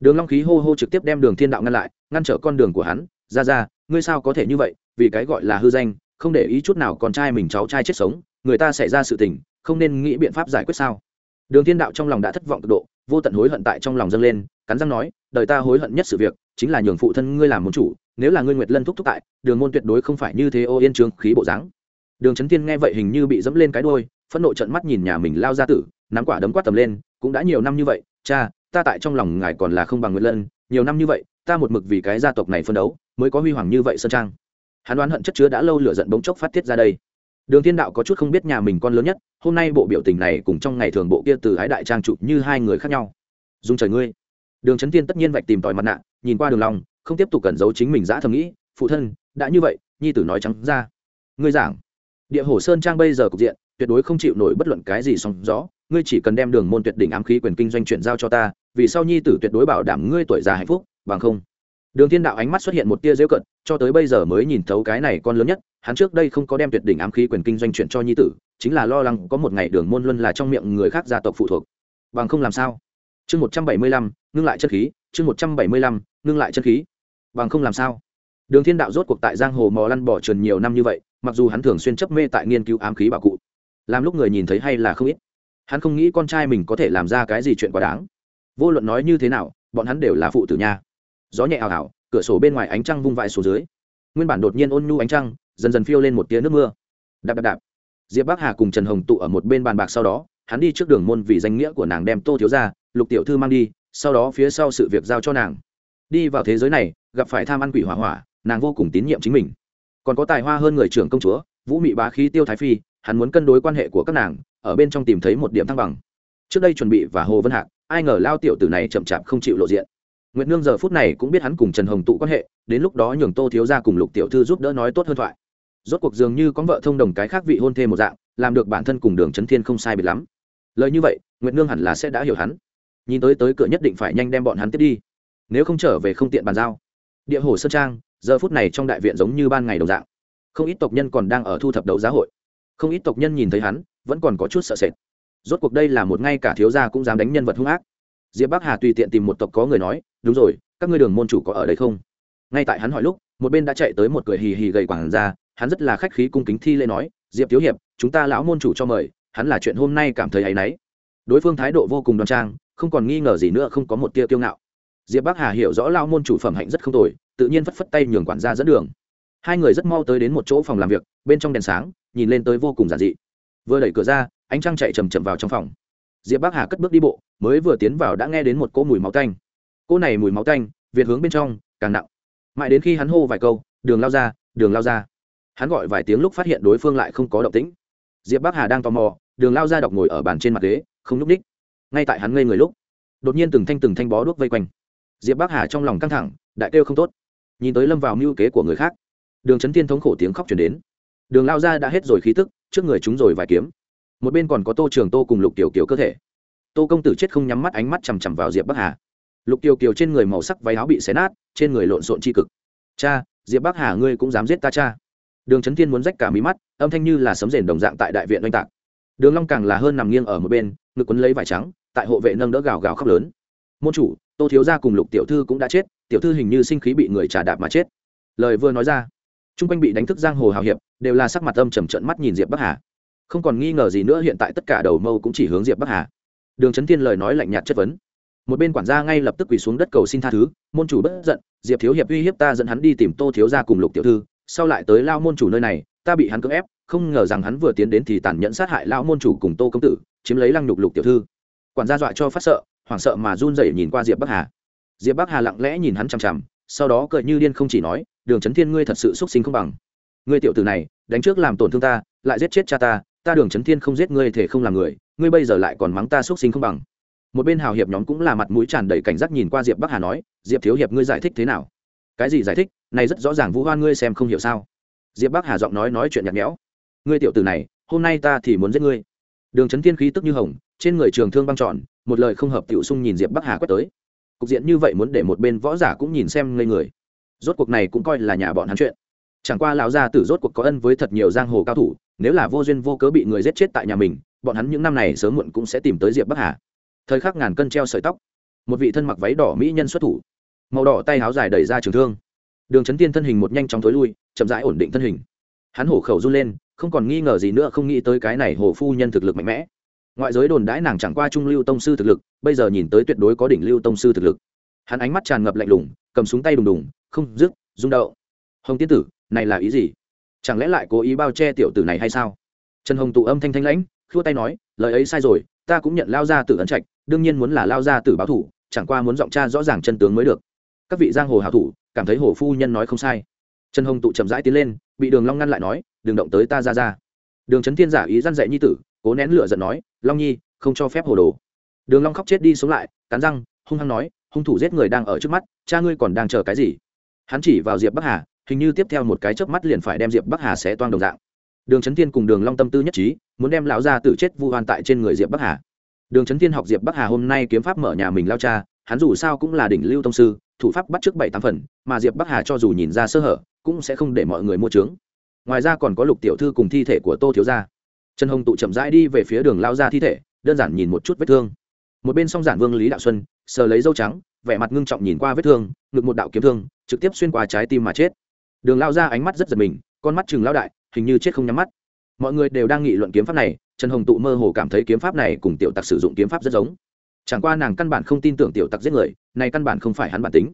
Speaker 1: Đường long khí hô hô trực tiếp đem đường thiên đạo ngăn lại, ngăn trở con đường của hắn. Ra ra, ngươi sao có thể như vậy? Vì cái gọi là hư danh, không để ý chút nào con trai mình cháu trai chết sống, người ta xảy ra sự tình, không nên nghĩ biện pháp giải quyết sao? Đường thiên đạo trong lòng đã thất vọng cực độ, vô tận hối hận tại trong lòng dâng lên, cắn răng nói, đời ta hối hận nhất sự việc, chính là nhường phụ thân ngươi làm môn chủ, nếu là ngươi nguyệt lân thúc thúc tại, đường môn tuyệt đối không phải như thế ô yên trường khí bộ dáng. Đường trấn thiên nghe vậy hình như bị dẫm lên cái đôi phẫn nộ trợn mắt nhìn nhà mình lao ra tử, nắm quả đấm quát tầm lên cũng đã nhiều năm như vậy, cha, ta tại trong lòng ngài còn là không bằng nguyệt lân, nhiều năm như vậy, ta một mực vì cái gia tộc này phân đấu, mới có huy hoàng như vậy sơn trang. Hắn đoán hận chất chứa đã lâu lửa giận bỗng chốc phát tiết ra đây. Đường thiên đạo có chút không biết nhà mình con lớn nhất, hôm nay bộ biểu tình này cùng trong ngày thường bộ kia từ ái đại trang trụ như hai người khác nhau. Dung trời ngươi. Đường trấn tiên tất nhiên vạch tìm tòi mặt nạ, nhìn qua đường lòng, không tiếp tục cẩn giấu chính mình dã thầm nghĩ, phụ thân, đã như vậy, nhi tử nói trắng ra. Ngươi giảng. Địa hồ sơn trang bây giờ cục diện, tuyệt đối không chịu nổi bất luận cái gì song gió ngươi chỉ cần đem đường môn tuyệt đỉnh ám khí quyền kinh doanh chuyển giao cho ta, vì sau nhi tử tuyệt đối bảo đảm ngươi tuổi già hạnh phúc, bằng không. Đường thiên đạo ánh mắt xuất hiện một tia dễ cận cho tới bây giờ mới nhìn thấu cái này con lớn nhất, hắn trước đây không có đem tuyệt đỉnh ám khí quyền kinh doanh chuyển cho nhi tử, chính là lo lắng có một ngày đường môn luân là trong miệng người khác gia tộc phụ thuộc. Bằng không làm sao? Chương một trăm bảy mươi lăm, ngưng lại chân khí, chương một trăm bảy mươi lăm, ngưng lại chân khí. Bằng không làm sao? Đường thiên đạo rốt cuộc tại giang hồ mò lăn bỏ trườn nhiều năm như vậy, mặc dù hắn thường xuyên chấp mê tại nghiên cứu ám khí bảo cụ, làm lúc người nhìn thấy hay là không ít hắn không nghĩ con trai mình có thể làm ra cái gì chuyện quá đáng. Vô luận nói như thế nào, bọn hắn đều là phụ tử nha. Gió nhẹ hào hào cửa sổ bên ngoài ánh trăng vung vãi xuống dưới. Nguyên bản đột nhiên ôn nhu ánh trăng, dần dần phiêu lên một tia nước mưa. Đạp đạp đạp. Diệp bắc hà cùng trần hồng tụ ở một bên bàn bạc sau đó, hắn đi trước đường môn vì danh nghĩa của nàng đem tô thiếu ra lục tiểu thư mang đi, sau đó phía sau sự việc giao cho nàng. Đi vào thế giới này, gặp phải tham ăn quỷ hỏa hỏa, nàng vô cùng tín nhiệm chính mình. Còn có tài hoa hơn người trưởng công chúa, vũ mị bá khí tiêu thái phi hắn muốn cân đối quan hệ của các nàng, ở bên trong tìm thấy một điểm thăng bằng. Trước đây chuẩn bị và hồ vân hạc, ai ngờ lao tiểu tử này chậm chạp không chịu lộ diện. Nguyễn nương giờ phút này cũng biết hắn cùng trần hồng tụ quan hệ, đến lúc đó nhường tô thiếu ra cùng lục tiểu thư giúp đỡ nói tốt hơn thoại. Rốt cuộc dường như có vợ thông đồng cái khác vị hôn thê một dạng, làm được bản thân cùng đường trấn thiên không sai biệt lắm. Lời như vậy nguyễn nương hẳn là sẽ đã hiểu hắn. Nhìn tới tới cửa nhất định phải nhanh đem bọn hắn tiếp đi. Nếu không trở về không tiện bàn giao. Địa hồ sơn trang, giờ phút này trong đại viện giống như ban ngày đồng dạng. Không ít tộc nhân còn đang ở thu thập đấu giá hội không ít tộc nhân nhìn thấy hắn, vẫn còn có chút sợ sệt. Rốt cuộc đây là một ngay cả thiếu gia cũng dám đánh nhân vật hung ác. Diệp bắc hà tùy tiện tìm một tộc có người nói, đúng rồi, các ngươi đường môn chủ có ở đây không? Ngay tại hắn hỏi lúc, một bên đã chạy tới một cười hì hì gầy quảng ra, hắn rất là khách khí cung kính thi lễ nói, diệp thiếu hiệp, chúng ta lão môn chủ cho mời, hắn là chuyện hôm nay cảm thấy áy náy. Đối phương thái độ vô cùng đoan trang, không còn nghi ngờ gì nữa, không có một tia kiêu ngạo. Diệp bắc hà hiểu rõ lão môn chủ phẩm hạnh rất không tồi, tự nhiên phất phất tay nhường quản gia dẫn đường hai người rất mau tới đến một chỗ phòng làm việc, bên trong đèn sáng, nhìn lên tới vô cùng giản dị. Vừa đẩy cửa ra, ánh trăng chạy chầm chậm vào trong phòng. Diệp bắc hà cất bước đi bộ, mới vừa tiến vào đã nghe đến một cỗ mùi máu tanh. Cỗ này mùi máu tanh, việt hướng bên trong, càng nặng. Mãi đến khi hắn hô vài câu, đường lao ra, đường lao ra. Hắn gọi vài tiếng lúc phát hiện đối phương lại không có động tĩnh. Diệp bắc hà đang tò mò, đường lao ra đọc ngồi ở bàn trên mặt ghế, không nhúc ních. Ngay tại hắn ngây người lúc, đột nhiên từng thanh từng thanh bó đuốc vây quanh. Diệp bắc hà trong lòng căng thẳng, đại kêu không tốt. Nhìn tới lâm vào mưu kế của người khác đường trấn tiên thống khổ tiếng khóc chuyển đến. Đường lao ra đã hết rồi khí tức, trước người chúng rồi vài kiếm. Một bên còn có tô trường tô cùng lục tiểu kiều cơ thể. Tô công tử chết không nhắm mắt, ánh mắt chằm chằm vào diệp bắc hà. Lục tiểu kiều trên người màu sắc váy áo bị xé nát, trên người lộn xộn tri cực. Cha, diệp bắc hà ngươi cũng dám giết ta cha. Đường trấn thiên muốn rách cả mí mắt, âm thanh như là sấm rền đồng dạng tại đại viện oanh tạc. Đường long càng là hơn nằm nghiêng ở một bên, ngực quấn lấy vải trắng, tại hộ vệ nâng đỡ gào gào khóc lớn. Môn chủ, tô thiếu gia cùng lục tiểu thư cũng đã chết, tiểu thư hình như sinh khí bị người trả đạp mà chết. Lời vừa nói ra chung quanh bị đánh thức giang hồ hào hiệp, đều là sắc mặt âm trầm trận mắt nhìn diệp bắc hà. Không còn nghi ngờ gì nữa, hiện tại tất cả đầu mâu cũng chỉ hướng diệp bắc hà. Đường trấn thiên lời nói lạnh nhạt chất vấn. Một bên quản gia ngay lập tức quỳ xuống đất cầu xin tha thứ, môn chủ bất giận, diệp thiếu hiệp uy hiếp ta dẫn hắn đi tìm tô thiếu gia cùng lục tiểu thư, sau lại tới lao môn chủ nơi này, ta bị hắn cưỡng ép, không ngờ rằng hắn vừa tiến đến thì tàn nhẫn sát hại lao môn chủ cùng tô công tử, chiếm lấy lăng nhục lục tiểu thư. Quản gia dọa cho phát sợ, hoảng sợ mà run rẩy nhìn qua diệp bắc hà. Diệp bắc hà lặng lẽ nhìn hắn chằm chằm, sau đó cười như điên không chỉ nói đường trấn thiên ngươi thật sự xúc sinh không bằng. Ngươi tiểu tử này, đánh trước làm tổn thương ta, lại giết chết cha ta ta đường trấn thiên không giết ngươi thể không làm người, ngươi bây giờ lại còn mắng ta xúc sinh không bằng. Một bên hào hiệp nhóm cũng là mặt mũi tràn đầy cảnh giác nhìn qua diệp bắc hà nói, diệp thiếu hiệp ngươi giải thích thế nào? Cái gì giải thích? Này rất rõ ràng vũ hoan ngươi xem không hiểu sao? Diệp bắc hà giọng nói nói chuyện nhạt nhẽo, ngươi tiểu tử này, hôm nay ta thì muốn giết ngươi. Đường trấn thiên khí tức như hồng, trên người trường thương băng tròn, một lời không hợp tiểu sung nhìn diệp bắc hà quét tới. Cục diện như vậy muốn để một bên võ giả cũng nhìn xem ngây người rốt cuộc này cũng coi là nhà bọn hắn chuyện. Chẳng qua lão gia tử rốt cuộc có ân với thật nhiều giang hồ cao thủ, nếu là vô duyên vô cớ bị người giết chết tại nhà mình, bọn hắn những năm này sớm muộn cũng sẽ tìm tới diệp bắc hà. Thời khắc ngàn cân treo sợi tóc. Một vị thân mặc váy đỏ mỹ nhân xuất thủ. Màu đỏ tay áo dài đẩy ra trường thương. Đường trấn tiên thân hình một nhanh chóng tối lui, chậm rãi ổn định thân hình. Hắn hổ khẩu run lên, không còn nghi ngờ gì nữa, không nghĩ tới cái này hồ phu nhân thực lực mạnh mẽ. Ngoại giới đồn đãi nàng chẳng qua trung lưu tông sư thực lực, bây giờ nhìn tới tuyệt đối có đỉnh lưu tông sư thực lực. Hắn ánh mắt tràn ngập lạnh lùng, cầm súng tay đùng đùng không dứt, rung động. Hồng tiên tử, này là ý gì? Chẳng lẽ lại cố ý bao che tiểu tử này hay sao? Trần hồng tụ âm thanh thanh lãnh, khua tay nói, lời ấy sai rồi, ta cũng nhận lao ra tử ấn trạch, đương nhiên muốn là lao ra tử báo thủ, chẳng qua muốn giọng cha rõ ràng chân tướng mới được. Các vị giang hồ hảo thủ, cảm thấy hồ phu nhân nói không sai. Trần hồng tụ chậm rãi tiến lên, bị đường long ngăn lại nói, đừng động tới ta ra ra. Đường trấn thiên giả ý răn dạy nhi tử, cố nén lửa giận nói, long nhi, không cho phép hồ đồ. Đường long khóc chết đi sống lại, cắn răng, hung hăng nói, hung thủ giết người đang ở trước mắt, cha ngươi còn đang chờ cái gì? Hắn chỉ vào diệp bắc hà hình như tiếp theo một cái chớp mắt liền phải đem diệp bắc hà sẽ toang đồng dạng đường trấn thiên cùng đường long tâm tư nhất trí muốn đem lão gia tử chết vu oan tại trên người diệp bắc hà đường trấn thiên học diệp bắc hà hôm nay kiếm pháp mở nhà mình lao cha hắn dù sao cũng là đỉnh lưu tông sư thủ pháp bắt trước bảy tám phần mà diệp bắc hà cho dù nhìn ra sơ hở cũng sẽ không để mọi người mua trướng ngoài ra còn có lục tiểu thư cùng thi thể của tô thiếu gia trần hồng tụ chậm rãi đi về phía đường lao ra thi thể đơn giản nhìn một chút vết thương một bên song giản vương lý đạo xuân sờ lấy dâu trắng vẻ mặt ngưng trọng nhìn qua vết thương ngực một đạo kiếm thương trực tiếp xuyên qua trái tim mà chết. Đường lao ra ánh mắt rất giật mình, con mắt chừng lao đại, hình như chết không nhắm mắt. Mọi người đều đang nghị luận kiếm pháp này, trần hồng tụ mơ hồ cảm thấy kiếm pháp này cùng tiểu tặc sử dụng kiếm pháp rất giống. Chẳng qua nàng căn bản không tin tưởng tiểu tặc giết người, này căn bản không phải hắn bản tính.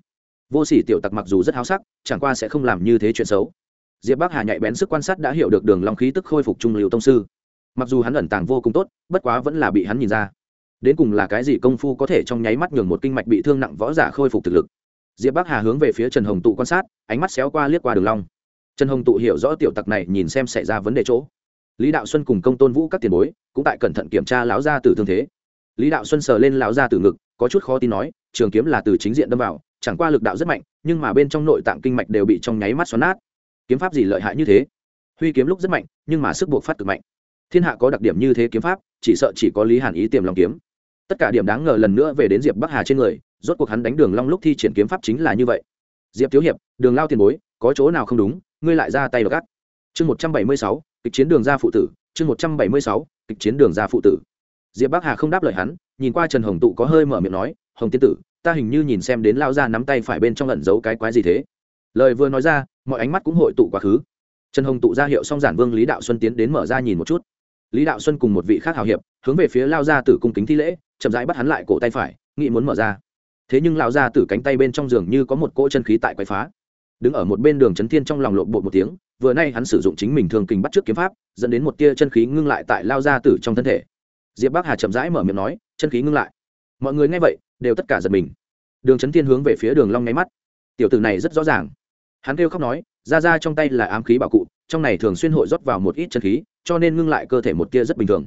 Speaker 1: Vô sỉ tiểu tặc mặc dù rất háo sắc, chẳng qua sẽ không làm như thế chuyện xấu. Diệp bắc hà nhạy bén sức quan sát đã hiểu được đường long khí tức khôi phục trung lưu tông sư. Mặc dù hắn ẩn tàng vô cùng tốt, bất quá vẫn là bị hắn nhìn ra. Đến cùng là cái gì công phu có thể trong nháy mắt nhường một kinh mạch bị thương nặng võ giả khôi phục thực lực? Diệp bắc hà hướng về phía trần hồng tụ quan sát, ánh mắt xéo qua liếc qua đường long. Trần hồng tụ hiểu rõ tiểu tặc này, nhìn xem xảy ra vấn đề chỗ. Lý đạo xuân cùng công tôn vũ các tiền bối, cũng tại cẩn thận kiểm tra lão gia tử thương thế. Lý đạo xuân sờ lên lão gia tử ngực, có chút khó tin nói, trường kiếm là từ chính diện đâm vào, chẳng qua lực đạo rất mạnh, nhưng mà bên trong nội tạng kinh mạch đều bị trong nháy mắt xoắn nát. Kiếm pháp gì lợi hại như thế? Huy kiếm lúc rất mạnh, nhưng mà sức buộc phát cực mạnh. Thiên hạ có đặc điểm như thế kiếm pháp, chỉ sợ chỉ có lý hàn ý tiềm lòng kiếm. Tất cả điểm đáng ngờ lần nữa về đến diệp bắc hà trên người rốt cuộc hắn đánh đường long lúc thi triển kiếm pháp chính là như vậy. Diệp thiếu hiệp, đường lao tiền bối, có chỗ nào không đúng, ngươi lại ra tay gắt chương một trăm bảy mươi sáu, kịch chiến đường ra phụ tử, chương một trăm bảy mươi sáu, kịch chiến đường ra phụ tử. Diệp bắc hà không đáp lời hắn, nhìn qua trần hồng tụ có hơi mở miệng nói, hồng tiên tử, ta hình như nhìn xem đến lao ra nắm tay phải bên trong lẩn giấu cái quái gì thế? Lời vừa nói ra, mọi ánh mắt cũng hội tụ quá khứ. Trần hồng tụ ra hiệu xong giản vương lý đạo xuân tiến đến mở ra nhìn một chút. Lý đạo xuân cùng một vị khác hào hiệp, hướng về phía lao ra tử cung kính thi lễ, chậm rãi bắt hắn lại cổ tay phải nghĩ muốn mở ra thế nhưng Lão gia tử cánh tay bên trong giường như có một cỗ chân khí tại quay phá. Đứng ở một bên đường trấn thiên trong lòng lộn bộ một tiếng, vừa nay hắn sử dụng chính mình thường kình bắt trước kiếm pháp, dẫn đến một tia chân khí ngưng lại tại lao gia tử trong thân thể. Diệp bắc hà chậm rãi mở miệng nói, chân khí ngưng lại. Mọi người nghe vậy, đều tất cả giật mình. Đường trấn thiên hướng về phía đường long nháy mắt. Tiểu tử này rất rõ ràng. Hắn kêu khóc nói, ra ra trong tay là ám khí bảo cụ, trong này thường xuyên hội rót vào một ít chân khí, cho nên ngưng lại cơ thể một tia rất bình thường.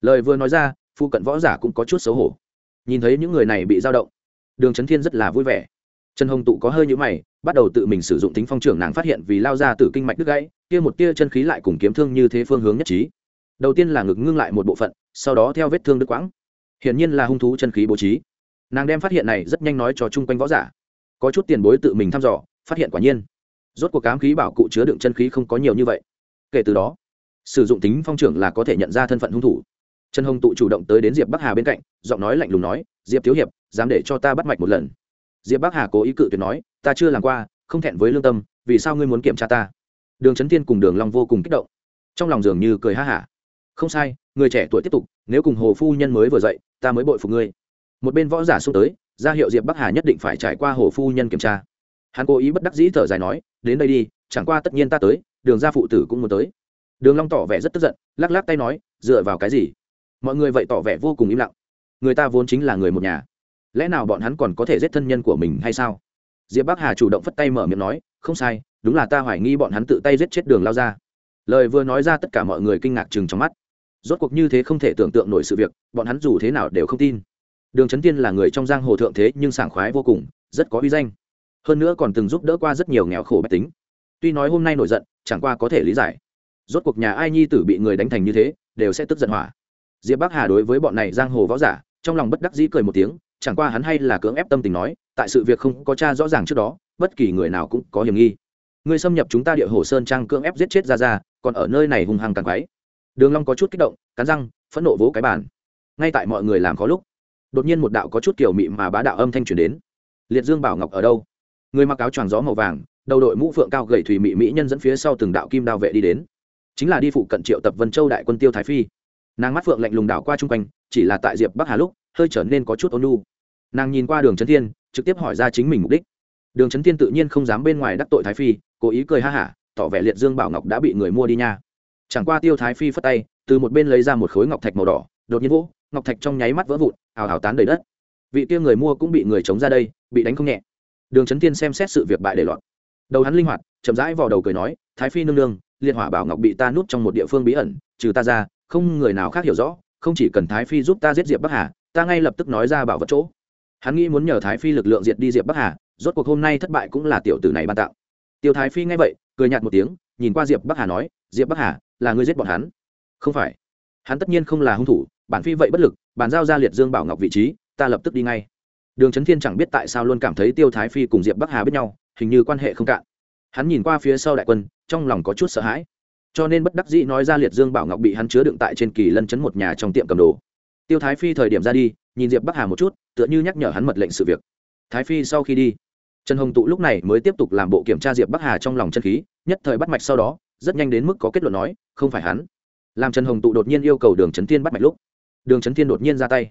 Speaker 1: Lời vừa nói ra phụ cận võ giả cũng có chút xấu hổ. Nhìn thấy những người này bị dao động đường trấn thiên rất là vui vẻ. Trần hồng tụ có hơi nhũ mày, bắt đầu tự mình sử dụng tính phong trưởng nàng phát hiện vì lao ra từ kinh mạch đứt gãy, kia một tia chân khí lại cùng kiếm thương như thế phương hướng nhất trí. Đầu tiên là ngực ngưng lại một bộ phận, sau đó theo vết thương đứt quãng. Hiển nhiên là hung thú chân khí bố trí. Nàng đem phát hiện này rất nhanh nói cho chung quanh võ giả. Có chút tiền bối tự mình thăm dò, phát hiện quả nhiên. Rốt cuộc cám khí bảo cụ chứa đựng chân khí không có nhiều như vậy. Kể từ đó, sử dụng tính phong trưởng là có thể nhận ra thân phận hung thủ. Trần hồng tụ chủ động tới đến diệp bắc hà bên cạnh, giọng nói lạnh lùng nói, diệp thiếu hiệp dám để cho ta bắt mạch một lần. Diệp bắc hà cố ý cự tuyệt nói, ta chưa làm qua, không thẹn với lương tâm, vì sao ngươi muốn kiểm tra ta? Đường trấn tiên cùng đường long vô cùng kích động. Trong lòng dường như cười ha hả. Không sai, người trẻ tuổi tiếp tục, nếu cùng hồ phu nhân mới vừa dậy, ta mới bội phục ngươi. Một bên võ giả xuống tới, ra hiệu diệp bắc hà nhất định phải trải qua hồ phu nhân kiểm tra. Hắn cố ý bất đắc dĩ thở dài nói, đến đây đi, chẳng qua tất nhiên ta tới, đường gia phụ tử cũng muốn tới. Đường long tỏ vẻ rất tức giận, lắc lắc tay nói, dựa vào cái gì? Mọi người vậy tỏ vẻ vô cùng im lặng. Người ta vốn chính là người một nhà lẽ nào bọn hắn còn có thể giết thân nhân của mình hay sao? Diệp bắc hà chủ động phất tay mở miệng nói, không sai, đúng là ta hoài nghi bọn hắn tự tay giết chết đường lao ra. Lời vừa nói ra tất cả mọi người kinh ngạc chừng trong mắt. Rốt cuộc như thế không thể tưởng tượng nổi sự việc, bọn hắn dù thế nào đều không tin. Đường trấn tiên là người trong giang hồ thượng thế nhưng sảng khoái vô cùng, rất có uy danh. Hơn nữa còn từng giúp đỡ qua rất nhiều nghèo khổ bách tính. Tuy nói hôm nay nổi giận, chẳng qua có thể lý giải. Rốt cuộc nhà ai nhi tử bị người đánh thành như thế, đều sẽ tức giận hỏa. Diệp bắc hà đối với bọn này giang hồ võ giả, trong lòng bất đắc dĩ cười một tiếng chẳng qua hắn hay là cưỡng ép tâm tình nói, tại sự việc không có cha rõ ràng trước đó, bất kỳ người nào cũng có hiểm nghi. Người xâm nhập chúng ta địa hồ sơn trang cưỡng ép giết chết ra ra còn ở nơi này hung hăng càng quái. Đường long có chút kích động, cắn răng, phẫn nộ vỗ cái bàn. Ngay tại mọi người làm khó lúc, đột nhiên một đạo có chút kiểu mị mà bá đạo âm thanh truyền đến. Liệt dương bảo ngọc ở đâu? Người mặc áo choàng gió màu vàng, đầu đội mũ phượng cao gầy thủy mỹ mỹ nhân dẫn phía sau từng đạo kim đao vệ đi đến. Chính là đi phụ cận triệu tập vân châu đại quân tiêu thái phi. Nàng mắt phượng lạnh lùng đảo qua chung quanh, chỉ là tại diệp bắc hà lúc hơi trở nên có chút ôn lu nàng nhìn qua đường trấn thiên, trực tiếp hỏi ra chính mình mục đích. Đường trấn thiên tự nhiên không dám bên ngoài đắc tội thái phi, cố ý cười ha hả, tỏ vẻ liệt dương bảo ngọc đã bị người mua đi nha. Chẳng qua tiêu thái phi phất tay, từ một bên lấy ra một khối ngọc thạch màu đỏ, đột nhiên vỗ, ngọc thạch trong nháy mắt vỡ vụn, ào ào tán đầy đất. Vị kia người mua cũng bị người chống ra đây, bị đánh không nhẹ. Đường trấn tiên xem xét sự việc bại để lọt đầu hắn linh hoạt, chậm rãi vào đầu cười nói, thái phi nương nương, liệt hỏa bảo ngọc bị ta núp trong một địa phương bí ẩn, trừ ta ra, không người nào khác hiểu rõ, không chỉ cần thái phi giúp ta giết diệp bắc hà ta ngay lập tức nói ra bảo vật chỗ. Hắn nghĩ muốn nhờ thái phi lực lượng diệt đi diệp bắc hà, rốt cuộc hôm nay thất bại cũng là tiểu tử này ban tạo tiêu thái phi nghe vậy, cười nhạt một tiếng, nhìn qua diệp bắc hà nói, diệp bắc hà, là người giết bọn hắn? Không phải. Hắn tất nhiên không là hung thủ, bản phi vậy bất lực bàn giao ra liệt dương bảo ngọc vị trí, ta lập tức đi ngay. Đường trấn thiên chẳng biết tại sao luôn cảm thấy tiêu thái phi cùng diệp bắc hà biết nhau, hình như quan hệ không cạn. Hắn nhìn qua phía sau đại quân, trong lòng có chút sợ hãi. Cho nên bất đắc dĩ nói ra liệt dương bảo ngọc bị hắn chứa đựng tại trên kỳ lân chấn một nhà trong tiệm cầm đồ tiêu thái phi thời điểm ra đi, nhìn diệp bắc hà một chút, tựa như nhắc nhở hắn mật lệnh sự việc. Thái phi sau khi đi, trần hồng tụ lúc này mới tiếp tục làm bộ kiểm tra diệp bắc hà trong lòng chân khí, nhất thời bắt mạch sau đó, rất nhanh đến mức có kết luận nói, không phải hắn. Làm trần hồng tụ đột nhiên yêu cầu đường trấn thiên bắt mạch lúc, đường trấn thiên đột nhiên ra tay.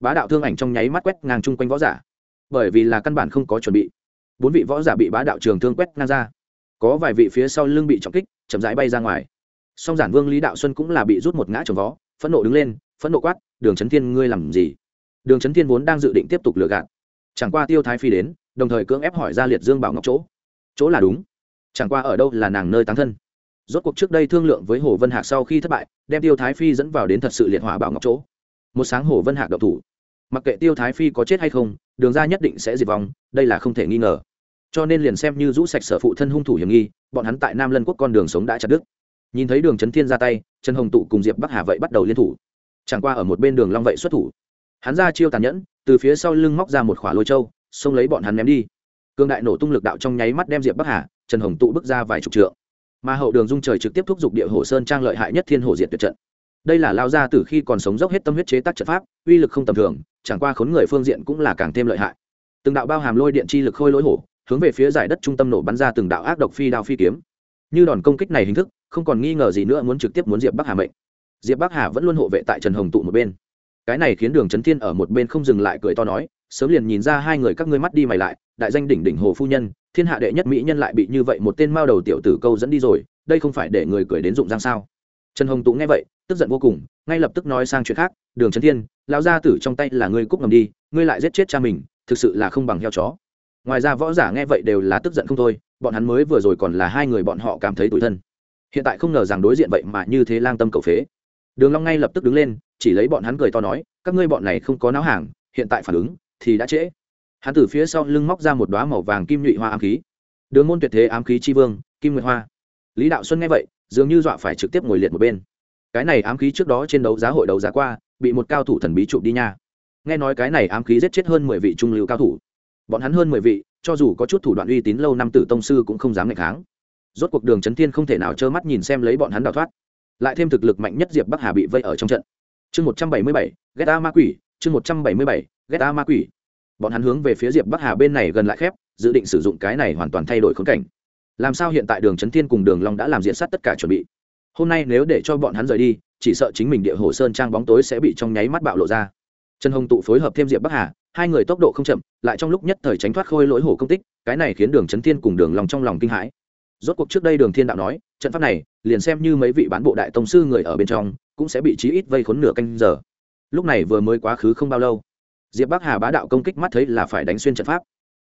Speaker 1: Bá đạo thương ảnh trong nháy mắt quét ngang chung quanh võ giả. Bởi vì là căn bản không có chuẩn bị, bốn vị võ giả bị bá đạo trường thương quét ngang ra. Có vài vị phía sau lưng bị trọng kích, chậm rãi bay ra ngoài. Song giản vương lý đạo xuân cũng là bị rút một ngã trồng vó, phẫn nộ đứng lên, phẫn nộ quát đường trấn thiên ngươi làm gì? Đường trấn thiên vốn đang dự định tiếp tục lừa gạt. Chẳng qua tiêu thái phi đến, đồng thời cưỡng ép hỏi ra liệt dương bảo ngọc chỗ. Chỗ là đúng. Chẳng qua ở đâu là nàng nơi tán thân. Rốt cuộc trước đây thương lượng với hồ vân hạc sau khi thất bại, đem tiêu thái phi dẫn vào đến thật sự liệt hỏa bảo ngọc chỗ. Một sáng hồ vân hạc đậu thủ. Mặc kệ tiêu thái phi có chết hay không, đường ra nhất định sẽ diệt vong, đây là không thể nghi ngờ. Cho nên liền xem như rũ sạch sở phụ thân hung thủ hiểm nghi, bọn hắn tại nam lân quốc con đường sống đã chặt đứt. Nhìn thấy đường trấn thiên ra tay, trần hồng tụ cùng diệp bắc hà vậy bắt đầu liên thủ chẳng qua ở một bên đường long vậy xuất thủ. Hắn ra chiêu tàn nhẫn, từ phía sau lưng móc ra một khỏa lôi châu, xông lấy bọn hắn ném đi. Cương đại nổ tung lực đạo trong nháy mắt đem diệp bắc hà, trần hồng tụ bước ra vài chục trượng. Mà hậu đường dung trời trực tiếp thúc giục địa hồ sơn trang lợi hại nhất thiên hồ diệt tuyệt trận. Đây là lao ra từ khi còn sống dốc hết tâm huyết chế tác trận pháp, uy lực không tầm thường, chẳng qua khốn người phương diện cũng là càng thêm lợi hại. Từng đạo bao hàm lôi điện chi lực khôi lỗi hổ, hướng về phía giải đất trung tâm nổ bắn ra từng đạo ác độc phi đao phi kiếm. Như đòn công kích này hình thức, không còn nghi ngờ gì nữa muốn trực tiếp muốn diệp bắc hà mệnh diệp bắc hà vẫn luôn hộ vệ tại trần hồng tụ một bên cái này khiến đường trấn thiên ở một bên không dừng lại cười to nói sớm liền nhìn ra hai người các ngươi mắt đi mày lại đại danh đỉnh đỉnh hồ phu nhân thiên hạ đệ nhất mỹ nhân lại bị như vậy một tên mao đầu tiểu tử câu dẫn đi rồi đây không phải để người cười đến dụng giang sao trần hồng tụ nghe vậy tức giận vô cùng ngay lập tức nói sang chuyện khác đường trấn thiên lão gia tử trong tay là ngươi cúc ngầm đi ngươi lại giết chết cha mình thực sự là không bằng heo chó ngoài ra võ giả nghe vậy đều là tức giận không thôi bọn hắn mới vừa rồi còn là hai người bọn họ cảm thấy tủi thân hiện tại không ngờ rằng đối diện vậy mà như thế lang tâm cầu phế đường long ngay lập tức đứng lên, chỉ lấy bọn hắn cười to nói, các ngươi bọn này không có náo hàng, hiện tại phản ứng thì đã trễ. Hắn từ phía sau lưng móc ra một đóa màu vàng kim nhụy hoa ám khí. Đường môn tuyệt thế ám khí chi vương, kim nguyệt hoa. Lý đạo xuân nghe vậy, dường như dọa phải trực tiếp ngồi liệt một bên. Cái này ám khí trước đó trên đấu giá hội đấu giá qua, bị một cao thủ thần bí chụp đi nha. Nghe nói cái này ám khí giết chết hơn mười vị trung lưu cao thủ. Bọn hắn hơn mười vị, cho dù có chút thủ đoạn uy tín lâu năm tử tông sư cũng không dám ngày kháng. Rốt cuộc đường trấn thiên không thể nào trơ mắt nhìn xem lấy bọn hắn đào thoát lại thêm thực lực mạnh nhất diệp bắc hà bị vây ở trong trận. Chương một trăm bảy mươi bảy ghét a ma quỷ, chương một trăm bảy mươi bảy ghét a ma quỷ. Bọn hắn hướng về phía diệp bắc hà bên này gần lại khép, dự định sử dụng cái này hoàn toàn thay đổi khốn cảnh. Làm sao hiện tại đường trấn thiên cùng đường long đã làm diện sát tất cả chuẩn bị? Hôm nay nếu để cho bọn hắn rời đi, chỉ sợ chính mình địa hồ sơn trang bóng tối sẽ bị trong nháy mắt bạo lộ ra. Trần hồng tụ phối hợp thêm diệp bắc hà, hai người tốc độ không chậm, lại trong lúc nhất thời tránh thoát khôi lỗi hổ công tích, cái này khiến đường trấn thiên cùng đường lòng trong lòng kinh hãi rốt cuộc trước đây đường thiên đạo nói, trận pháp này, liền xem như mấy vị bán bộ đại tông sư người ở bên trong, cũng sẽ bị chí ít vây khốn nửa canh giờ. Lúc này vừa mới quá khứ không bao lâu, diệp bắc hà bá đạo công kích mắt thấy là phải đánh xuyên trận pháp.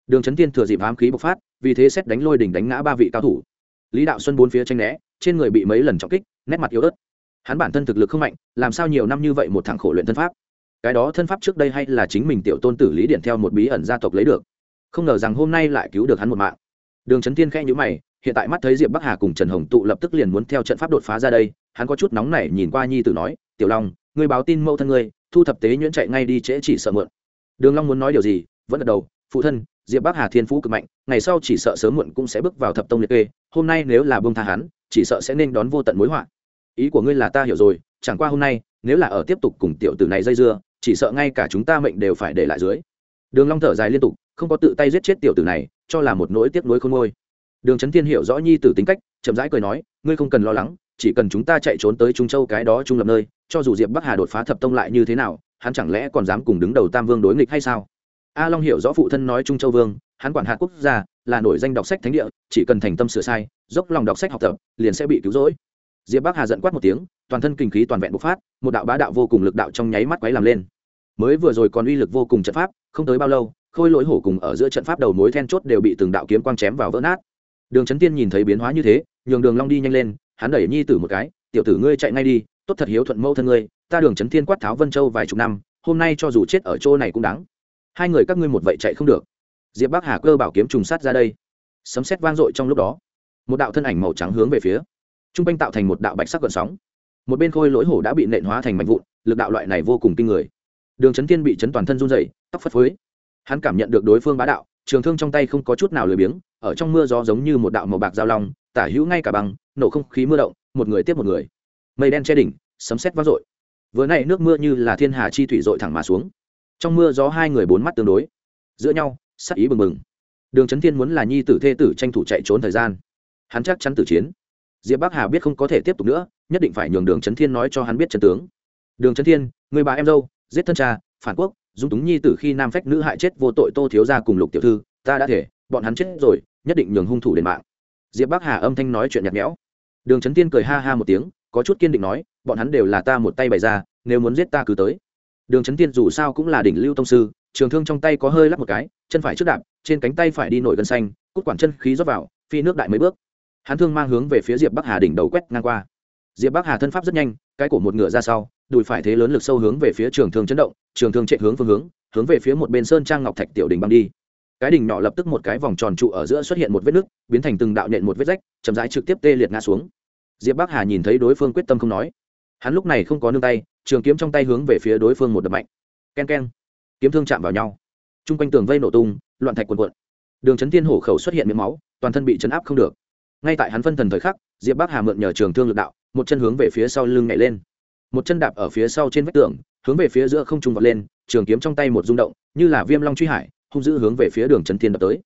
Speaker 1: Đường trấn thiên thừa dịp ám khí bộc phát, vì thế xét đánh lôi đỉnh đánh ngã ba vị cao thủ. Lý đạo xuân bốn phía tranh né, trên người bị mấy lần trọng kích, nét mặt yếu ớt. Hắn bản thân thực lực không mạnh, làm sao nhiều năm như vậy một thằng khổ luyện thân pháp? Cái đó thân pháp trước đây hay là chính mình tiểu tôn tử lý điện theo một bí ẩn gia tộc lấy được. Không ngờ rằng hôm nay lại cứu được hắn một mạng. Đường trấn thiên khẽ nhữ mày hiện tại mắt thấy diệp bắc hà cùng trần hồng tụ lập tức liền muốn theo trận pháp đột phá ra đây, hắn có chút nóng nảy nhìn qua nhi tử nói, tiểu long, ngươi báo tin mẫu thân ngươi, thu thập tế nhuyễn chạy ngay đi trễ chỉ sợ mượn đường long muốn nói điều gì, vẫn gật đầu, phụ thân, diệp bắc hà thiên phú cực mạnh, ngày sau chỉ sợ sớm muộn cũng sẽ bước vào thập tông liệt kê, hôm nay nếu là bông tha hắn, chỉ sợ sẽ nên đón vô tận mối họa. Ý của ngươi là ta hiểu rồi, chẳng qua hôm nay, nếu là ở tiếp tục cùng tiểu tử này dây dưa, chỉ sợ ngay cả chúng ta mệnh đều phải để lại dưới. Đường long thở dài liên tục, không có tự tay giết chết tiểu tử này, cho là một nỗi tiếc nuối khôn nguôi đường trấn thiên hiểu rõ nhi tử tính cách, chậm rãi cười nói, ngươi không cần lo lắng, chỉ cần chúng ta chạy trốn tới trung châu cái đó trung lập nơi, cho dù diệp bắc hà đột phá thập tông lại như thế nào, hắn chẳng lẽ còn dám cùng đứng đầu tam vương đối nghịch hay sao? A long hiểu rõ phụ thân nói trung châu vương, hắn quản hạt quốc gia, là nổi danh đọc sách thánh địa, chỉ cần thành tâm sửa sai, dốc lòng đọc sách học tập, liền sẽ bị cứu rỗi. Diệp bắc hà giận quát một tiếng, toàn thân kinh khí toàn vẹn bộc phát, một đạo bá đạo vô cùng lực đạo trong nháy mắt quấy làm lên. Mới vừa rồi còn uy lực vô cùng trận pháp, không tới bao lâu, khôi lỗi hổ cùng ở giữa trận pháp đầu mối then chốt đều bị từng đạo kiếm quang chém vào vỡ nát đường trấn tiên nhìn thấy biến hóa như thế, nhường đường long đi nhanh lên, hắn đẩy nhi tử một cái, tiểu tử ngươi chạy ngay đi, tốt thật hiếu thuận mẫu thân ngươi, ta đường trấn thiên quát tháo vân châu vài chục năm, hôm nay cho dù chết ở chỗ này cũng đáng. Hai người các ngươi một vậy chạy không được. Diệp bắc hà cơ bảo kiếm trùng sát ra đây. Sấm sét vang dội trong lúc đó. Một đạo thân ảnh màu trắng hướng về phía. Trung quanh tạo thành một đạo bạch sắc gợn sóng. Một bên khôi lỗi hổ đã bị nện hóa thành mảnh vụn, lực đạo loại này vô cùng kinh người. Đường trấn thiên bị chấn toàn thân run dày tóc phất phới. Hắn cảm nhận được đối phương bá đạo trường thương trong tay không có chút nào lười biếng, ở trong mưa gió giống như một đạo màu bạc giao long, tả hữu ngay cả bằng nổ không khí mưa động, một người tiếp một người. Mây đen che đỉnh, sấm sét vang dội. Vừa nay nước mưa như là thiên hà chi thủy dội thẳng mà xuống. Trong mưa gió hai người bốn mắt tương đối. Giữa nhau, sắc ý bừng bừng. Đường trấn thiên muốn là nhi tử thê tử tranh thủ chạy trốn thời gian. Hắn chắc chắn tử chiến. Diệp bắc hà biết không có thể tiếp tục nữa, nhất định phải nhường đường trấn thiên nói cho hắn biết trần tướng. Đường trấn thiên, người bà em dâu, giết thân cha, phản quốc dung túng nhi tử khi nam phách nữ hại chết vô tội tô thiếu gia cùng lục tiểu thư, ta đã thể, bọn hắn chết rồi, nhất định nhường hung thủ đền mạng. Diệp bắc hà âm thanh nói chuyện nhạt nhẽo. Đường trấn tiên cười ha ha một tiếng, có chút kiên định nói, bọn hắn đều là ta một tay bày ra, nếu muốn giết ta cứ tới. Đường trấn tiên dù sao cũng là đỉnh lưu tông sư, trường thương trong tay có hơi lắp một cái, chân phải trước đạp, trên cánh tay phải đi nổi gân xanh, cút quản chân khí rót vào, phi nước đại mấy bước. Hắn thương mang hướng về phía diệp bắc hà đỉnh đầu quét ngang qua. Diệp bắc hà thân pháp rất nhanh cái cổ một ngựa ra sau đùi phải thế lớn lực sâu hướng về phía trường thương chấn động trường thương chạy hướng phương hướng hướng về phía một bên sơn trang ngọc thạch tiểu đình băng đi. Cái đỉnh nhỏ lập tức một cái vòng tròn trụ ở giữa xuất hiện một vết nứt biến thành từng đạo nhện một vết rách chậm rãi trực tiếp tê liệt ngã xuống. Diệp bắc hà nhìn thấy đối phương quyết tâm không nói. Hắn lúc này không có nương tay trường kiếm trong tay hướng về phía đối phương một đập mạnh. Ken ken, kiếm thương chạm vào nhau. T r u n g quanh tường vây nổ tung loạn thạch quần quận đường trấn thiên hổ khẩu xuất hiện miếng máu toàn thân bị chấn áp không được. Ngay tại hắn phân thần thời khắc diệp bắc hà mượn nhờ trường thương lực đạo một chân hướng về phía sau lưng nhảy lên. Một chân đạp ở phía sau trên vách tường, hướng về phía giữa không trung vọt lên, trường kiếm trong tay một rung động, như là viêm long truy hải, hung dữ hướng về phía đường trấn thiên đập tới.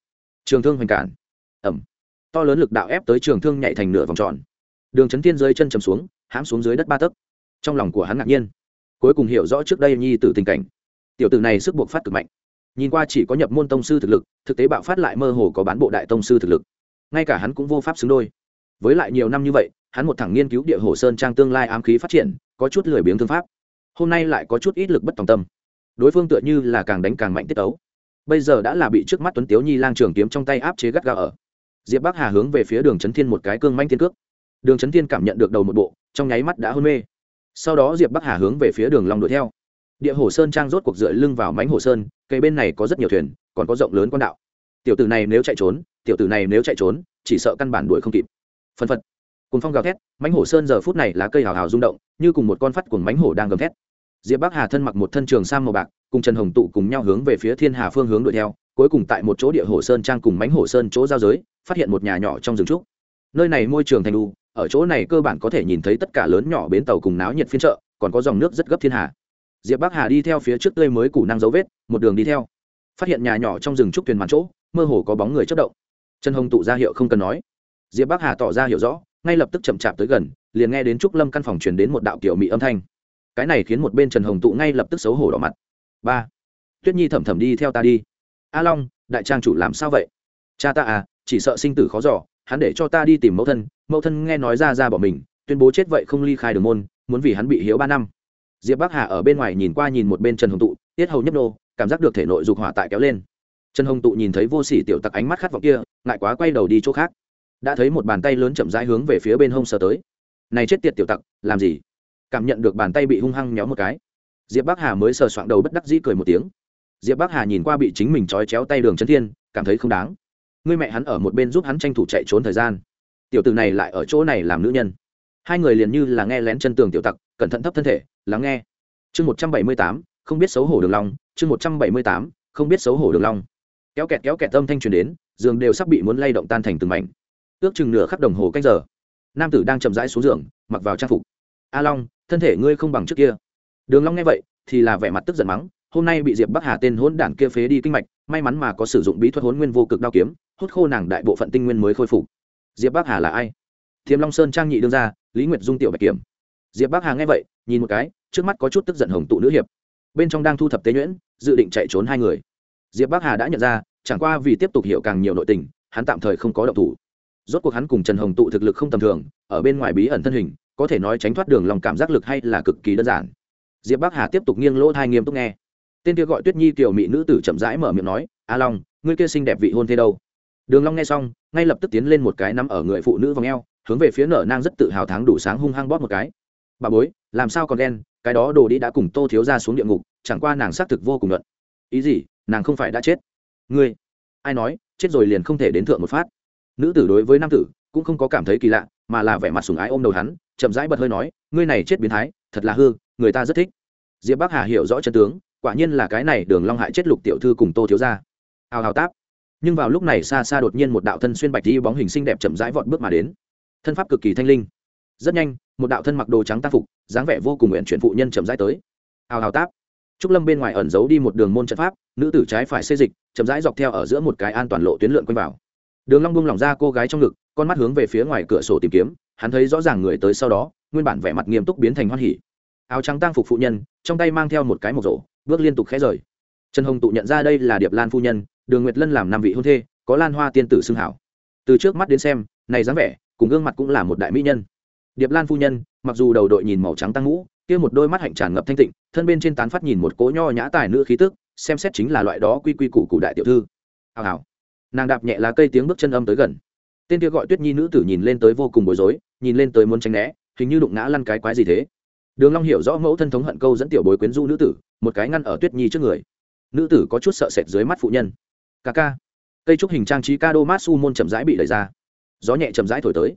Speaker 1: Trường thương hoành cản. Ẩm to lớn lực đạo ép tới trường thương nhảy thành nửa vòng tròn. Đường trấn thiên dưới chân chầm xuống, hãm xuống dưới đất ba tấc. Trong lòng của hắn ngạc nhiên. Cuối cùng hiểu rõ trước đây nhi tử tình cảnh. Tiểu tử này sức buộc phát cực mạnh. Nhìn qua chỉ có nhập môn tông sư thực lực, thực tế bạo phát lại mơ hồ có bán bộ đại tông sư thực lực. Ngay cả hắn cũng vô pháp xứng đôi. Với lại nhiều năm như vậy hắn một thẳng nghiên cứu địa hồ sơn trang tương lai ám khí phát triển, có chút lười biếng thương pháp. Hôm nay lại có chút ít lực bất tòng tâm. Đối phương tựa như là càng đánh càng mạnh tiết ấu bây giờ đã là bị trước mắt tuấn tiếu nhi lang trường kiếm trong tay áp chế gắt gà ở. Diệp bắc hà hướng về phía đường trấn thiên một cái cương manh thiên cước. Đường trấn thiên cảm nhận được đầu một bộ, trong nháy mắt đã hôn mê. Sau đó diệp bắc hà hướng về phía đường long đuổi theo. Địa hồ sơn trang rốt cuộc dựa lưng vào mánh hồ sơn, cây bên này có rất nhiều thuyền, còn có rộng lớn quan đạo. Tiểu tử này nếu chạy trốn, tiểu tử này nếu chạy trốn, chỉ sợ căn bản đuổi không kịp. Phân phật cùng phong gào thét mánh hổ sơn giờ phút này lá cây hào hào rung động, như cùng một con phát của mánh hổ đang gầm thét. Diệp bắc hà thân mặc một thân trường sa màu bạc, cùng trần hồng tụ cùng nhau hướng về phía thiên hà phương hướng đuổi theo, cuối cùng tại một chỗ địa hồ sơn trang cùng mánh hồ sơn chỗ giao giới, phát hiện một nhà nhỏ trong rừng trúc. Nơi này môi trường thành đu ở chỗ này cơ bản có thể nhìn thấy tất cả lớn nhỏ bến tàu cùng náo nhiệt phiên chợ, còn có dòng nước rất gấp thiên hà. Diệp bắc hà đi theo phía trước tươi mới củ năng dấu vết, một đường đi theo. Phát hiện nhà nhỏ trong rừng trúc thuyền màn chỗ, mơ hồ có bóng người chất động. Trần hồng tụ ra hiệu không cần nói. Diệp bắc hà tỏ ra hiểu rõ ngay lập tức chậm chạp tới gần, liền nghe đến trúc lâm căn phòng truyền đến một đạo kiểu mỹ âm thanh. Cái này khiến một bên trần hồng tụ ngay lập tức xấu hổ đỏ mặt. Ba, tuyết nhi thẩm thẩm đi theo ta đi. A long, đại trang chủ làm sao vậy? Cha ta à chỉ sợ sinh tử khó giỏ hắn để cho ta đi tìm mẫu thân mẫu thân nghe nói ra ra bỏ mình, tuyên bố chết vậy không ly khai đường môn, muốn vì hắn bị hiếu ba năm. Diệp bắc hà ở bên ngoài nhìn qua nhìn một bên trần hồng tụ, tiết hầu nhấp nô, cảm giác được thể nội dục hỏa tại kéo lên. Trần hồng tụ nhìn thấy vô sỉ tiểu tặc ánh mắt khát vọng kia, ngại quá quay đầu đi chỗ khác đã thấy một bàn tay lớn chậm rãi hướng về phía bên hông sờ tới. Này chết tiệt tiểu tặc, làm gì? Cảm nhận được bàn tay bị hung hăng nhéo một cái. Diệp bắc hà mới sờ soạng đầu bất đắc dĩ cười một tiếng. Diệp bắc hà nhìn qua bị chính mình trói chéo tay đường chân thiên, cảm thấy không đáng. Người mẹ hắn ở một bên giúp hắn tranh thủ chạy trốn thời gian. Tiểu tử này lại ở chỗ này làm nữ nhân. Hai người liền như là nghe lén chân tường tiểu tặc, cẩn thận thấp thân thể, lắng nghe. Chương một trăm bảy mươi tám, không biết xấu hổ đường long chương một trăm bảy mươi tám, không biết xấu hổ đường long kéo kẹt kéo kẹt âm thanh truyền đến, giường đều sắp bị muốn lay động tan thành từng mảnh ước chừng nửa khắp đồng hồ canh giờ. Nam tử đang chậm rãi xuống giường, mặc vào trang phục. A long, thân thể ngươi không bằng trước kia. Đường long nghe vậy, thì là vẻ mặt tức giận mắng, hôm nay bị diệp bắc hà tên hỗn đản kia phế đi kinh mạch, may mắn mà có sử dụng bí thuật hỗn nguyên vô cực đao kiếm, hút khô nàng đại bộ phận tinh nguyên mới khôi phục. Diệp bắc hà là ai? Thiêm long sơn trang nhị đương gia, lý nguyệt dung tiểu bạch kiểm. Diệp bắc hà nghe vậy, nhìn một cái, trước mắt có chút tức giận hồng tụ nữ hiệp. Bên trong đang thu thập tế nhuyễn, dự định chạy trốn hai người. Diệp bắc hà đã nhận ra, chẳng qua vì tiếp tục hiểu càng nhiều nội tình, hắn tạm thời không có động thủ rốt cuộc hắn cùng trần hồng tụ thực lực không tầm thường, ở bên ngoài bí ẩn thân hình, có thể nói tránh thoát đường lòng cảm giác lực hay là cực kỳ đơn giản. Diệp bắc hà tiếp tục nghiêng lỗ thai nghiêm túc nghe. Tên kia gọi tuyết nhi kiểu mỹ nữ tử chậm rãi mở miệng nói, a long, ngươi kia xinh đẹp vị hôn thế đâu? Đường long nghe xong, ngay lập tức tiến lên một cái nắm ở người phụ nữ vòng eo, hướng về phía nở nang rất tự hào tháng đủ sáng hung hăng bóp một cái. Bà bối, làm sao còn đen cái đó đồ đi đã cùng tô thiếu ra xuống địa ngục, chẳng qua nàng xác thực vô cùng luận. Ý gì? Nàng không phải đã chết. Ngươi, ai nói? Chết rồi liền không thể đến thượng một phát nữ tử đối với nam tử cũng không có cảm thấy kỳ lạ, mà là vẻ mặt sùng ái ôm đầu hắn, chậm rãi bật hơi nói, ngươi này chết biến thái, thật là hư, người ta rất thích. Diệp bắc hà hiểu rõ chân tướng, quả nhiên là cái này đường long hại chết lục tiểu thư cùng tô thiếu gia. Hào hào táp. Nhưng vào lúc này xa xa đột nhiên một đạo thân xuyên bạch đi bóng hình xinh đẹp chậm rãi vọt bước mà đến. Thân pháp cực kỳ thanh linh. Rất nhanh, một đạo thân mặc đồ trắng tác phục, dáng vẻ vô cùng nguyện chuyển phụ nhân chậm rãi tới. Hào hào táp. Trúc lâm bên ngoài ẩn giấu đi một đường môn trận pháp, nữ tử trái phải xê dịch, chậm rãi dọc theo ở giữa một cái an toàn lộ tuyến lượn quanh vào đường long buông lỏng ra cô gái trong ngực, con mắt hướng về phía ngoài cửa sổ tìm kiếm, hắn thấy rõ ràng người tới sau đó, nguyên bản vẻ mặt nghiêm túc biến thành hoan hỉ. Áo trắng tang phục phụ nhân, trong tay mang theo một cái mộc rổ, bước liên tục khẽ rời. Trần hồng tụ nhận ra đây là điệp lan phu nhân, đường nguyệt lân làm năm vị hôn thê, có lan hoa tiên tử xưng hảo. Từ trước mắt đến xem, này dáng vẻ, cùng gương mặt cũng là một đại mỹ nhân. Điệp lan phu nhân, mặc dù đầu đội nhìn màu trắng tăng ngũ, kia một đôi mắt hạnh tràn ngập thanh tịnh, thân bên trên tán phát nhìn một cỗ nho nhã tài nữ khí tức, xem xét chính là loại đó quy quy củ cụ đại tiểu thư. Hào hào nàng đạp nhẹ lá cây tiếng bước chân âm tới gần. Tên kia gọi tuyết nhi nữ tử nhìn lên tới vô cùng bối rối, nhìn lên tới muốn tránh né, hình như đụng ngã lăn cái quái gì thế. Đường long hiểu rõ mẫu thân thống hận câu dẫn tiểu bối quyến du nữ tử, một cái ngăn ở tuyết nhi trước người. Nữ tử có chút sợ sệt dưới mắt phụ nhân. Ca ca. Cây trúc hình trang trí ca đô mát su môn chậm rãi bị đẩy ra. Gió nhẹ chậm rãi thổi tới.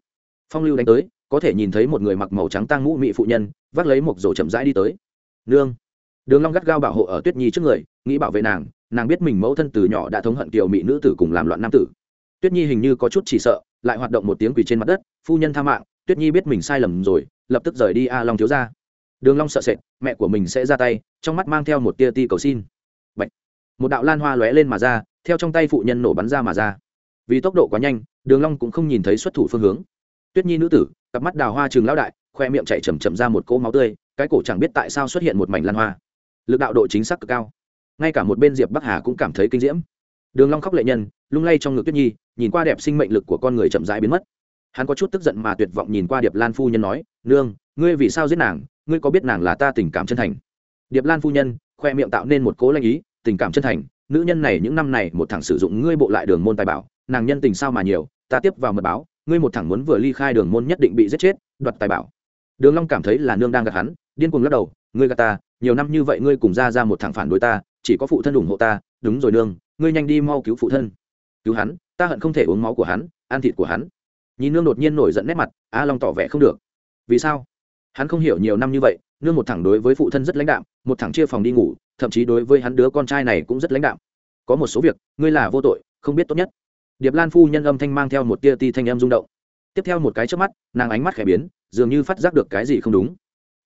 Speaker 1: Phong lưu đánh tới, có thể nhìn thấy một người mặc màu trắng tang mũ mị phụ nhân, vác lấy một rổ chậm rãi đi tới. Nương. Đường long gắt gao bảo hộ ở tuyết nhi trước người nghĩ bảo vệ nàng nàng biết mình mẫu thân từ nhỏ đã thống hận kiều mỹ nữ tử cùng làm loạn nam tử. Tuyết nhi hình như có chút chỉ sợ, lại hoạt động một tiếng quỳ trên mặt đất, phu nhân tha mạng, tuyết nhi biết mình sai lầm rồi, lập tức rời đi a long thiếu gia. Đường long sợ sệt, mẹ của mình sẽ ra tay, trong mắt mang theo một tia ti cầu xin. Bạch. một đạo lan hoa lóe lên mà ra, theo trong tay phụ nhân nổ bắn ra mà ra. Vì tốc độ quá nhanh, đường long cũng không nhìn thấy xuất thủ phương hướng. Tuyết nhi nữ tử, cặp mắt đào hoa trường lão đại, khoe miệng chảy chậm chậm ra một cỗ máu tươi, cái cổ chẳng biết tại sao xuất hiện một mảnh lan hoa. Lực đạo độ chính xác cực cao ngay cả một bên diệp bắc hà cũng cảm thấy kinh diễm đường long khóc lệ nhân lung lay trong ngực tuyết nhi nhìn qua đẹp sinh mệnh lực của con người chậm rãi biến mất hắn có chút tức giận mà tuyệt vọng nhìn qua điệp lan phu nhân nói nương ngươi vì sao giết nàng ngươi có biết nàng là ta tình cảm chân thành điệp lan phu nhân khoe miệng tạo nên một cố lanh ý tình cảm chân thành nữ nhân này những năm này một thằng sử dụng ngươi bộ lại đường môn tài bảo nàng nhân tình sao mà nhiều ta tiếp vào mật báo ngươi một thằng muốn vừa ly khai đường môn nhất định bị giết chết đoạt tài bảo đường long cảm thấy là nương đang gạt hắn điên cuồng lắc đầu ngươi gạt ta nhiều năm như vậy ngươi cùng ra ra một thằng phản đối ta chỉ có phụ thân ủng hộ ta, đúng rồi nương, ngươi nhanh đi mau cứu phụ thân. Cứu hắn, ta hận không thể uống máu của hắn, ăn thịt của hắn. Nhìn nương đột nhiên nổi giận nét mặt, a long tỏ vẻ không được. Vì sao? Hắn không hiểu nhiều năm như vậy, nương một thẳng đối với phụ thân rất lãnh đạm, một thẳng chia phòng đi ngủ, thậm chí đối với hắn đứa con trai này cũng rất lãnh đạm. Có một số việc, ngươi là vô tội, không biết tốt nhất. Điệp lan phu nhân âm thanh mang theo một tia ti thanh âm rung động. Tiếp theo một cái trước mắt, nàng ánh mắt khẽ biến, dường như phát giác được cái gì không đúng.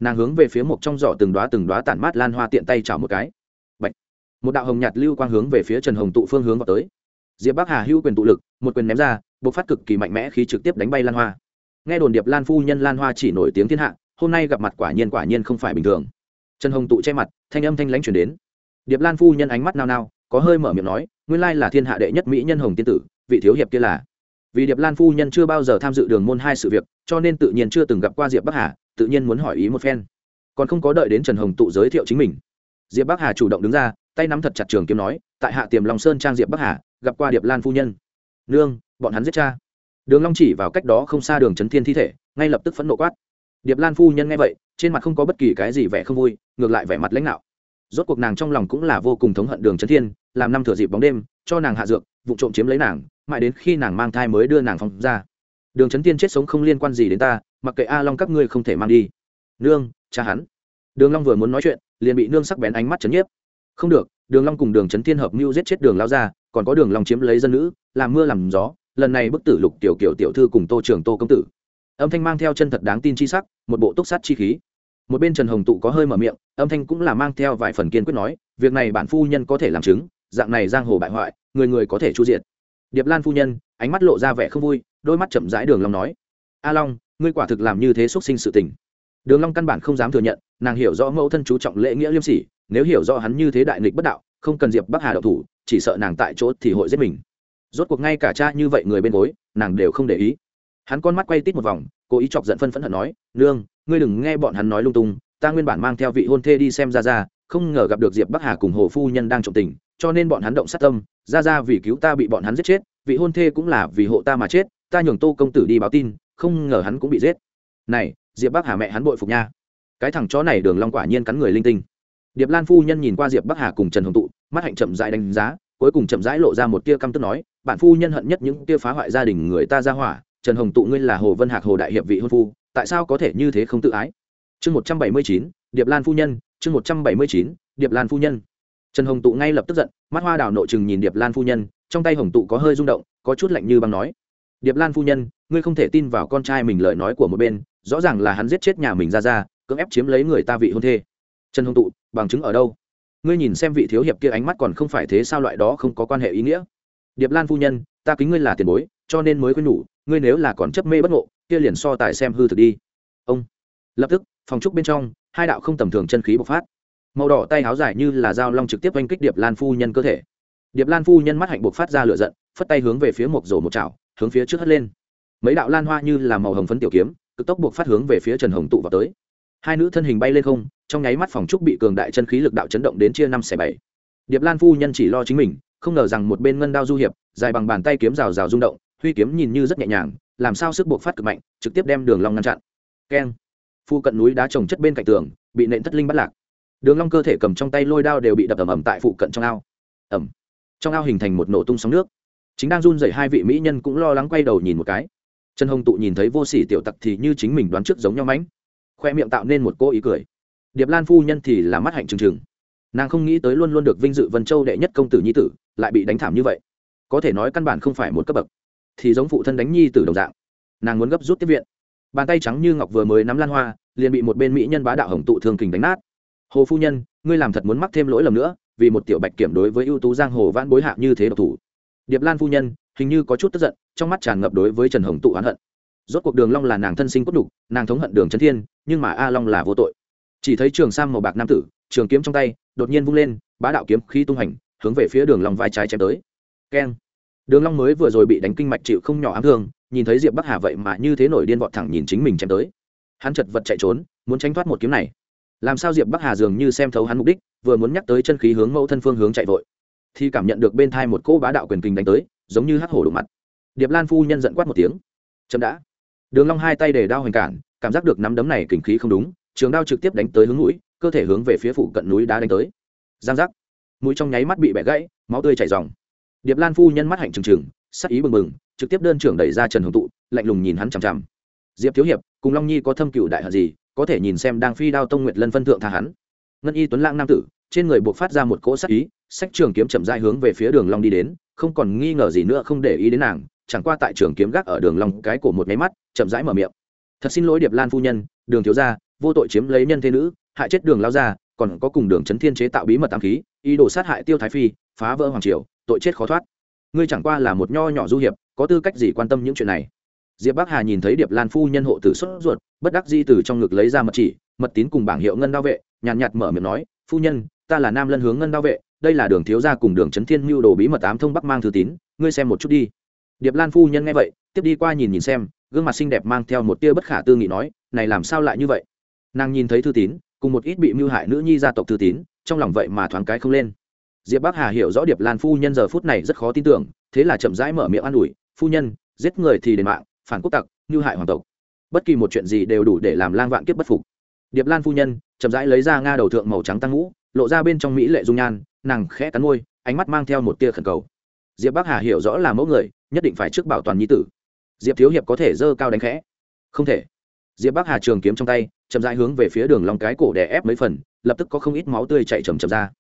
Speaker 1: Nàng hướng về phía một trong giỏ từng đoá từng đoá tản mát lan hoa tiện tay chảo một cái một đạo hồng nhạt lưu quang hướng về phía trần hồng tụ phương hướng vào tới. Diệp bắc hà hữu quyền tụ lực, một quyền ném ra, bộc phát cực kỳ mạnh mẽ khi trực tiếp đánh bay lan hoa. Nghe đồn điệp lan phu nhân lan hoa chỉ nổi tiếng thiên hạ, hôm nay gặp mặt quả nhiên quả nhiên không phải bình thường. Trần hồng tụ che mặt, thanh âm thanh lãnh chuyển đến. Điệp lan phu nhân ánh mắt nao nao, có hơi mở miệng nói, nguyên lai là thiên hạ đệ nhất mỹ nhân hồng tiên tử, vị thiếu hiệp kia là. Vì điệp lan phu nhân chưa bao giờ tham dự đường môn hai sự việc, cho nên tự nhiên chưa từng gặp qua diệp bắc hà, tự nhiên muốn hỏi ý một phen. Còn không có đợi đến trần hồng tụ giới thiệu chính mình, diệp bắc hà chủ động đứng ra tay nắm thật chặt trường kiếm nói, tại hạ tiềm long sơn trang diệp bắc hà, gặp qua điệp lan phu nhân. Nương, bọn hắn giết cha. Đường long chỉ vào cách đó không xa đường trấn thiên thi thể, ngay lập tức phẫn nộ quát. Điệp lan phu nhân nghe vậy, trên mặt không có bất kỳ cái gì vẻ không vui, ngược lại vẻ mặt lãnh đạo. Rốt cuộc nàng trong lòng cũng là vô cùng thống hận đường trấn thiên, làm năm thừa dịp bóng đêm, cho nàng hạ dược, vụ trộm chiếm lấy nàng, mãi đến khi nàng mang thai mới đưa nàng phóng ra. Đường trấn thiên chết sống không liên quan gì đến ta, mặc kệ a long các ngươi không thể mang đi. Nương, cha hắn. Đường long vừa muốn nói chuyện, liền bị nương sắc bén ánh mắt chấn nhiếp không được, đường long cùng đường trấn thiên hợp mưu giết chết đường lao ra còn có đường long chiếm lấy dân nữ, làm mưa làm gió, lần này bức tử lục tiểu kiểu tiểu thư cùng tô trường tô công tử. Âm thanh mang theo chân thật đáng tin chi sắc, một bộ túc sát chi khí. Một bên trần hồng tụ có hơi mở miệng, âm thanh cũng là mang theo vài phần kiên quyết nói, việc này bản phu nhân có thể làm chứng, dạng này giang hồ bại hoại, người người có thể chu diệt. điệp lan phu nhân, ánh mắt lộ ra vẻ không vui, đôi mắt chậm rãi đường long nói, a long, ngươi quả thực làm như thế xuất sinh sự tình. Đường long căn bản không dám thừa nhận, nàng hiểu rõ mẫu thân chú trọng lễ nghĩa liêm sỉ nếu hiểu rõ hắn như thế đại nghịch bất đạo, không cần diệp bắc hà đậu thủ, chỉ sợ nàng tại chỗ thì hội giết mình. Rốt cuộc ngay cả cha như vậy người bên gối, nàng đều không để ý. Hắn con mắt quay tít một vòng, cố ý chọc giận phân phẫn hận nói, nương, ngươi đừng nghe bọn hắn nói lung tung, ta nguyên bản mang theo vị hôn thê đi xem ra ra không ngờ gặp được diệp bắc hà cùng hồ phu nhân đang trộm tình, cho nên bọn hắn động sát tâm ra ra vì cứu ta bị bọn hắn giết chết, vị hôn thê cũng là vì hộ ta mà chết, ta nhường tô công tử đi báo tin, không ngờ hắn cũng bị giết. Này, diệp bắc hà mẹ hắn bội phục nha. Cái thằng chó này đường long quả nhiên cắn người linh tinh điệp lan phu nhân nhìn qua diệp bắc hà cùng trần hồng tụ, mắt hạnh chậm rãi đánh giá, cuối cùng chậm rãi lộ ra một tia căm tức nói bản phu nhân hận nhất những tia phá hoại gia đình người ta ra hỏa, trần hồng tụ ngươi là hồ vân hạc hồ đại hiệp vị hôn phu, tại sao có thể như thế không tự ái? Chương một trăm bảy mươi chín, điệp lan phu nhân, chương một trăm bảy mươi chín, điệp lan phu nhân. Trần hồng tụ ngay lập tức giận, mắt hoa đào nội chừng nhìn điệp lan phu nhân, trong tay hồng tụ có hơi rung động, có chút lạnh như băng nói, điệp lan phu nhân, ngươi không thể tin vào con trai mình lời nói của một bên, rõ ràng là hắn giết chết nhà mình ra ra, cưỡng ép chiếm lấy người ta vị hôn thê. Trần hồng tụ bằng chứng ở đâu? Ngươi nhìn xem vị thiếu hiệp kia ánh mắt còn không phải thế sao loại đó không có quan hệ ý nghĩa. Điệp lan phu nhân, ta kính ngươi là tiền bối, cho nên mới khuyên nhủ, ngươi nếu là còn chấp mê bất ngộ, kia liền so tài xem hư thực đi. Ông. Lập tức, phòng trúc bên trong, hai đạo không tầm thường chân khí bộc phát. Màu đỏ tay áo dài như là dao long trực tiếp oanh kích điệp lan phu nhân cơ thể. Điệp lan phu nhân mắt hạnh bộc phát ra lửa giận, phất tay hướng về phía một rổ một chảo, hướng phía trước hất lên. Mấy đạo lan hoa như là màu hồng phấn tiểu kiếm, cực tốc buộc phát hướng về phía trần hồng tụ vào tới. Hai nữ thân hình bay lên không trong nháy mắt phòng trúc bị cường đại chân khí lực đạo chấn động đến chia năm xẻ bảy. Điệp lan phu nhân chỉ lo chính mình không ngờ rằng một bên ngân đao du hiệp dài bằng bàn tay kiếm rào rào rung động huy kiếm nhìn như rất nhẹ nhàng làm sao sức buộc phát cực mạnh trực tiếp đem đường long ngăn chặn. Keng. Phu cận núi đá trồng chất bên cạnh tường bị nện thất linh bắt lạc. Đường long cơ thể cầm trong tay lôi đao đều bị đập ầm ầm tại phụ cận trong ao. Ầm. Trong ao hình thành một nổ tung sóng nước. Chính đang run rẩy hai vị mỹ nhân cũng lo lắng quay đầu nhìn một cái. Trần hồng tụ nhìn thấy vô sỉ tiểu tặc thì như chính mình đoán trước giống nhau mánh, khoe miệng tạo nên một cô ý cười điệp lan phu nhân thì là mắt hạnh trừng trừng. Nàng không nghĩ tới luôn luôn được vinh dự vân châu đệ nhất công tử nhi tử, lại bị đánh thảm như vậy. Có thể nói căn bản không phải một cấp bậc. Thì giống phụ thân đánh nhi tử đồng dạng. Nàng muốn gấp rút tiếp viện. Bàn tay trắng như ngọc vừa mới nắm lan hoa, liền bị một bên mỹ nhân bá đạo hồng tụ thường kình đánh nát. Hồ phu nhân, ngươi làm thật muốn mắc thêm lỗi lầm nữa, vì một tiểu bạch kiểm đối với ưu tú giang hồ vãn bối hạ như thế độc thủ. Điệp lan phu nhân hình như có chút tức giận, trong mắt tràn ngập đối với trần hồng tụ oán hận. Rốt cuộc đường long là nàng thân sinh cốt đục nàng thống hận đường trấn thiên, nhưng mà a long là vô tội chỉ thấy trường sam màu bạc nam tử, trường kiếm trong tay, đột nhiên vung lên, bá đạo kiếm khí tung hành, hướng về phía đường long vai trái chém tới. Keng. Đường long mới vừa rồi bị đánh kinh mạch chịu không nhỏ ám thương, nhìn thấy diệp bắc hà vậy mà như thế nổi điên vọt thẳng nhìn chính mình chém tới. Hắn chật vật chạy trốn, muốn tránh thoát một kiếm này. Làm sao diệp bắc hà dường như xem thấu hắn mục đích, vừa muốn nhắc tới chân khí hướng mẫu thân phương hướng chạy vội. Thì cảm nhận được bên thai một cỗ bá đạo quyền kinh đánh tới, giống như hắc hổ đụng mặt. Điệp lan phu nhân giận quát một tiếng. Chậm đã. Đường long hai tay để đao hoành cản, cảm giác được nắm đấm này kình khí không đúng trường đao trực tiếp đánh tới hướng mũi, cơ thể hướng về phía phụ cận núi đá đánh tới. Giang giác. Mũi trong nháy mắt bị bẻ gãy, máu tươi chảy ròng. Điệp lan phu nhân mắt hạnh trừng trừng, sắc ý bừng bừng, trực tiếp đơn trưởng đẩy ra trần hồng tụ, lạnh lùng nhìn hắn chằm chằm. Diệp thiếu hiệp, cùng long nhi có thâm cựu đại hận gì, có thể nhìn xem đang phi đao tông nguyệt lân phân thượng tha hắn. Ngân y tuấn lãng nam tử, trên người buộc phát ra một cỗ sắc ý, sách trường kiếm chậm rãi hướng về phía đường long đi đến, không còn nghi ngờ gì nữa, không để ý đến nàng, chẳng qua tại trường kiếm gác ở đường long cái cổ một máy mắt, chậm rãi mở miệng. Thật xin lỗi điệp lan phu nhân, đường thiếu gia vô tội chiếm lấy nhân thế nữ hại chết đường lao ra còn có cùng đường chấn thiên chế tạo bí mật tam khí ý đồ sát hại tiêu thái phi phá vỡ hoàng triều tội chết khó thoát. Ngươi chẳng qua là một nho nhỏ du hiệp có tư cách gì quan tâm những chuyện này? Diệp bắc hà nhìn thấy điệp lan phu nhân hộ tử xuất ruột bất đắc di từ trong ngực lấy ra mật chỉ mật tín cùng bảng hiệu ngân đao vệ nhàn nhạt, nhạt mở miệng nói phu nhân ta là nam lân hướng ngân đao vệ đây là đường thiếu gia cùng đường trấn thiên mưu đồ bí mật ám thông bắc mang thư tín ngươi xem một chút đi. Điệp lan phu nhân nghe vậy tiếp đi qua nhìn nhìn xem gương mặt xinh đẹp mang theo một tia bất khả tư nghị nói này làm sao lại như vậy? Nàng nhìn thấy thư tín, cùng một ít bị mưu hại nữ nhi gia tộc thư tín, trong lòng vậy mà thoáng cái không lên. Diệp bắc hà hiểu rõ điệp lan phu nhân giờ phút này rất khó tin tưởng, thế là chậm rãi mở miệng an ủi, phu nhân, giết người thì đền mạng, phản quốc tặc, mưu hại hoàng tộc. Bất kỳ một chuyện gì đều đủ để làm lang vạn kiếp bất phục. Điệp lan phu nhân chậm rãi lấy ra nga đầu thượng màu trắng tăng ngũ lộ ra bên trong mỹ lệ dung nhan, nàng khẽ cắn môi, ánh mắt mang theo một tia khẩn cầu. Diệp bắc hà hiểu rõ là mẫu người, nhất định phải trước bảo toàn nhi tử. Diệp thiếu hiệp có thể dơ cao đánh khẽ. Không thể. Diệp bắc hà trường kiếm trong tay chậm rãi hướng về phía đường lòng cái cổ đè ép mấy phần, lập tức có không ít máu tươi chạy chầm chậm ra.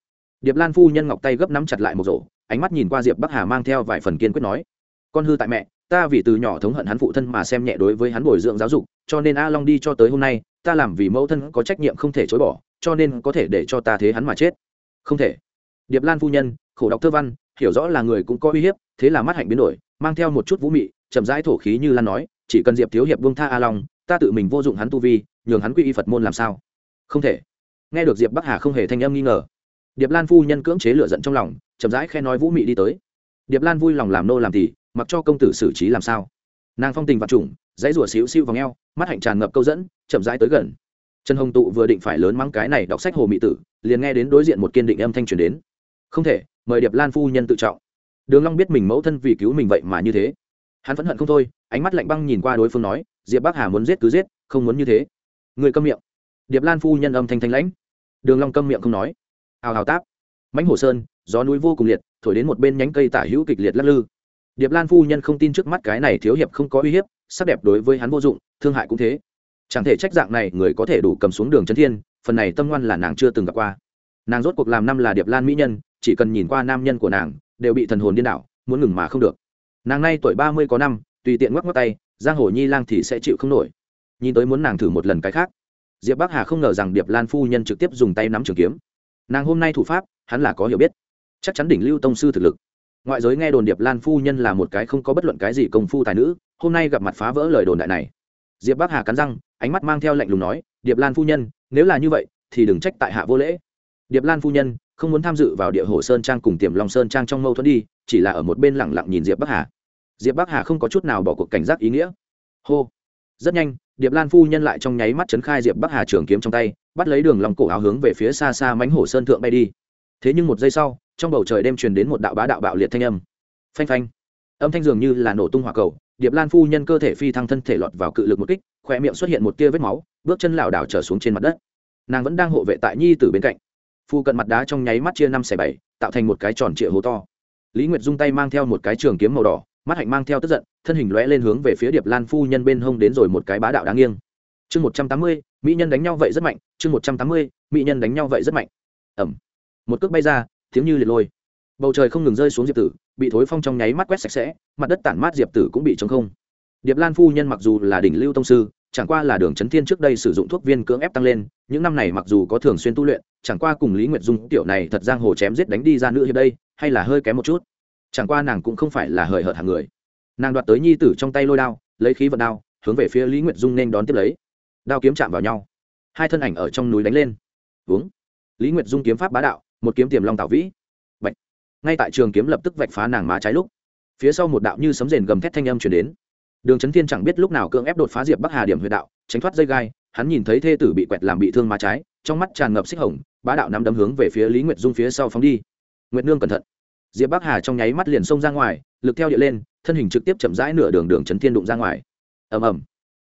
Speaker 1: Điệp lan phu nhân ngọc tay gấp nắm chặt lại một rổ, ánh mắt nhìn qua diệp bắc hà mang theo vài phần kiên quyết nói, con hư tại mẹ, ta vì từ nhỏ thống hận hắn phụ thân mà xem nhẹ đối với hắn bồi dưỡng giáo dục, cho nên a long đi cho tới hôm nay, ta làm vì mẫu thân có trách nhiệm không thể chối bỏ, cho nên có thể để cho ta thế hắn mà chết. Không thể. Điệp lan phu nhân, khổ đọc thơ văn, hiểu rõ là người cũng có uy hiếp, thế là mắt hạnh biến đổi, mang theo một chút vũ mị, chậm rãi thổ khí như lan nói, chỉ cần diệp thiếu hiệp buông tha a long, ta tự mình vô dụng hắn tu vi nhường hắn quy y phật môn làm sao không thể nghe được diệp bắc hà không hề thanh âm nghi ngờ điệp lan phu nhân cưỡng chế lựa giận trong lòng chậm rãi khe nói vũ mị đi tới điệp lan vui lòng làm nô làm thì mặc cho công tử xử trí làm sao nàng phong tình vặt trùng dãy rủa xíu xiu vào ngheo, mắt hạnh tràn ngập câu dẫn, chậm rãi tới gần. Trần hồng tụ vừa định phải lớn mắng cái này đọc sách hồ mị tử, liền nghe đến đối diện một kiên định âm thanh truyền đến. Không thể, mời điệp lan phu nhân tự trọng. Đường long biết mình mẫu thân vì cứu mình vậy mà như thế. Hắn phẫn hận không thôi, ánh mắt lạnh băng nhìn qua đối phương nói, diệp bắc hà muốn giết cứ giết, không muốn như thế người câm miệng. Điệp lan phu nhân âm thanh thanh lãnh. Đường long câm miệng không nói. Hào hào táp. Mãnh hồ sơn, gió núi vô cùng liệt, thổi đến một bên nhánh cây tả hữu kịch liệt lắc lư. Điệp lan phu nhân không tin trước mắt cái này thiếu hiệp không có uy hiếp, sắc đẹp đối với hắn vô dụng, thương hại cũng thế. Chẳng thể trách dạng này người có thể đủ cầm xuống đường chân thiên, phần này tâm ngoan là nàng chưa từng gặp qua. Nàng rốt cuộc làm năm là điệp lan mỹ nhân, chỉ cần nhìn qua nam nhân của nàng, đều bị thần hồn điên đảo, muốn ngừng mà không được. Nàng nay tuổi ba mươi có năm, tùy tiện ngoắc ngoắc tay, giang hồ nhi lang thì sẽ chịu không nổi nhìn tới muốn nàng thử một lần cái khác. Diệp bắc hà không ngờ rằng điệp lan phu nhân trực tiếp dùng tay nắm trường kiếm. Nàng hôm nay thủ pháp, hắn là có hiểu biết. Chắc chắn đỉnh lưu tông sư thực lực. Ngoại giới nghe đồn điệp lan phu nhân là một cái không có bất luận cái gì công phu tài nữ, hôm nay gặp mặt phá vỡ lời đồn đại này. Diệp bắc hà cắn răng, ánh mắt mang theo lạnh lùng nói, điệp lan phu nhân, nếu là như vậy, thì đừng trách tại hạ vô lễ. Điệp lan phu nhân, không muốn tham dự vào địa hồ sơn trang cùng tiềm long sơn trang trong mâu thuẫn đi, chỉ là ở một bên lẳng lặng nhìn diệp bắc hà. Diệp bắc hà không có chút nào bỏ cuộc cảnh giác ý nghĩa. Hô rất nhanh, điệp lan phu nhân lại trong nháy mắt chấn khai diệp bắc hà trường kiếm trong tay, bắt lấy đường lòng cổ áo hướng về phía xa xa mánh hổ sơn thượng bay đi. Thế nhưng một giây sau, trong bầu trời đêm truyền đến một đạo bá đạo bạo liệt thanh âm. Phanh phanh. Âm thanh dường như là nổ tung hỏa cầu, điệp lan phu nhân cơ thể phi thăng thân thể lọt vào cự lực một kích khoe miệng xuất hiện một tia vết máu, bước chân lảo đảo trở xuống trên mặt đất. Nàng vẫn đang hộ vệ tại nhi tử bên cạnh. Phu cận mặt đá trong nháy mắt chia năm xẻ bảy, tạo thành một cái tròn trịa hố to. Lý nguyệt dung tay mang theo một cái trường kiếm màu đỏ mắt hạnh mang theo tức giận, thân hình lóe lên hướng về phía điệp lan phu nhân bên hông đến rồi một cái bá đạo đáng nghiêng. Chương một trăm tám mươi, mỹ nhân đánh nhau vậy rất mạnh, chương một trăm tám mươi, mỹ nhân đánh nhau vậy rất mạnh. Ẩm. Một cước bay ra, tiếng như liệt lôi. Bầu trời không ngừng rơi xuống diệp tử, bị thối phong trong nháy mắt quét sạch sẽ, mặt đất tản mát diệp tử cũng bị trống không. Điệp lan phu nhân mặc dù là đỉnh lưu tông sư, chẳng qua là đường trấn thiên trước đây sử dụng thuốc viên cưỡng ép tăng lên, những năm này mặc dù có thường xuyên tu luyện, chẳng qua cùng lý nguyệt dung tiểu này thật giang hồ chém giết đánh đi ra nữa hiệp đây, hay là hơi kém một chút chẳng qua nàng cũng không phải là hời hợt hàng người. Nàng đoạt tới nhi tử trong tay lôi đao, lấy khí vận đao, hướng về phía lý nguyệt dung nên đón tiếp lấy. Đao kiếm chạm vào nhau. Hai thân ảnh ở trong núi đánh lên. Uống lý nguyệt dung kiếm pháp bá đạo, một kiếm tiềm long tạo vĩ. Vạch ngay tại trường kiếm lập tức vạch phá nàng má trái lúc, phía sau một đạo như sấm rền gầm thét thanh âm chuyển đến. Đường trấn thiên chẳng biết lúc nào cưỡng ép đột phá diệp bắc hà điểm huyện đạo, tránh thoát dây gai, hắn nhìn thấy thê tử bị quẹt làm bị thương má trái, trong mắt tràn ngập xích hồng, bá đạo nắm đấm hướng về phía lý nguyệt dung phía sau phóng đi. Nguyệt nương cẩn thận diệp bắc hà trong nháy mắt liền xông ra ngoài, lực theo địa lên, thân hình trực tiếp chậm rãi nửa đường đường trấn thiên đụng ra ngoài. Ầm ầm.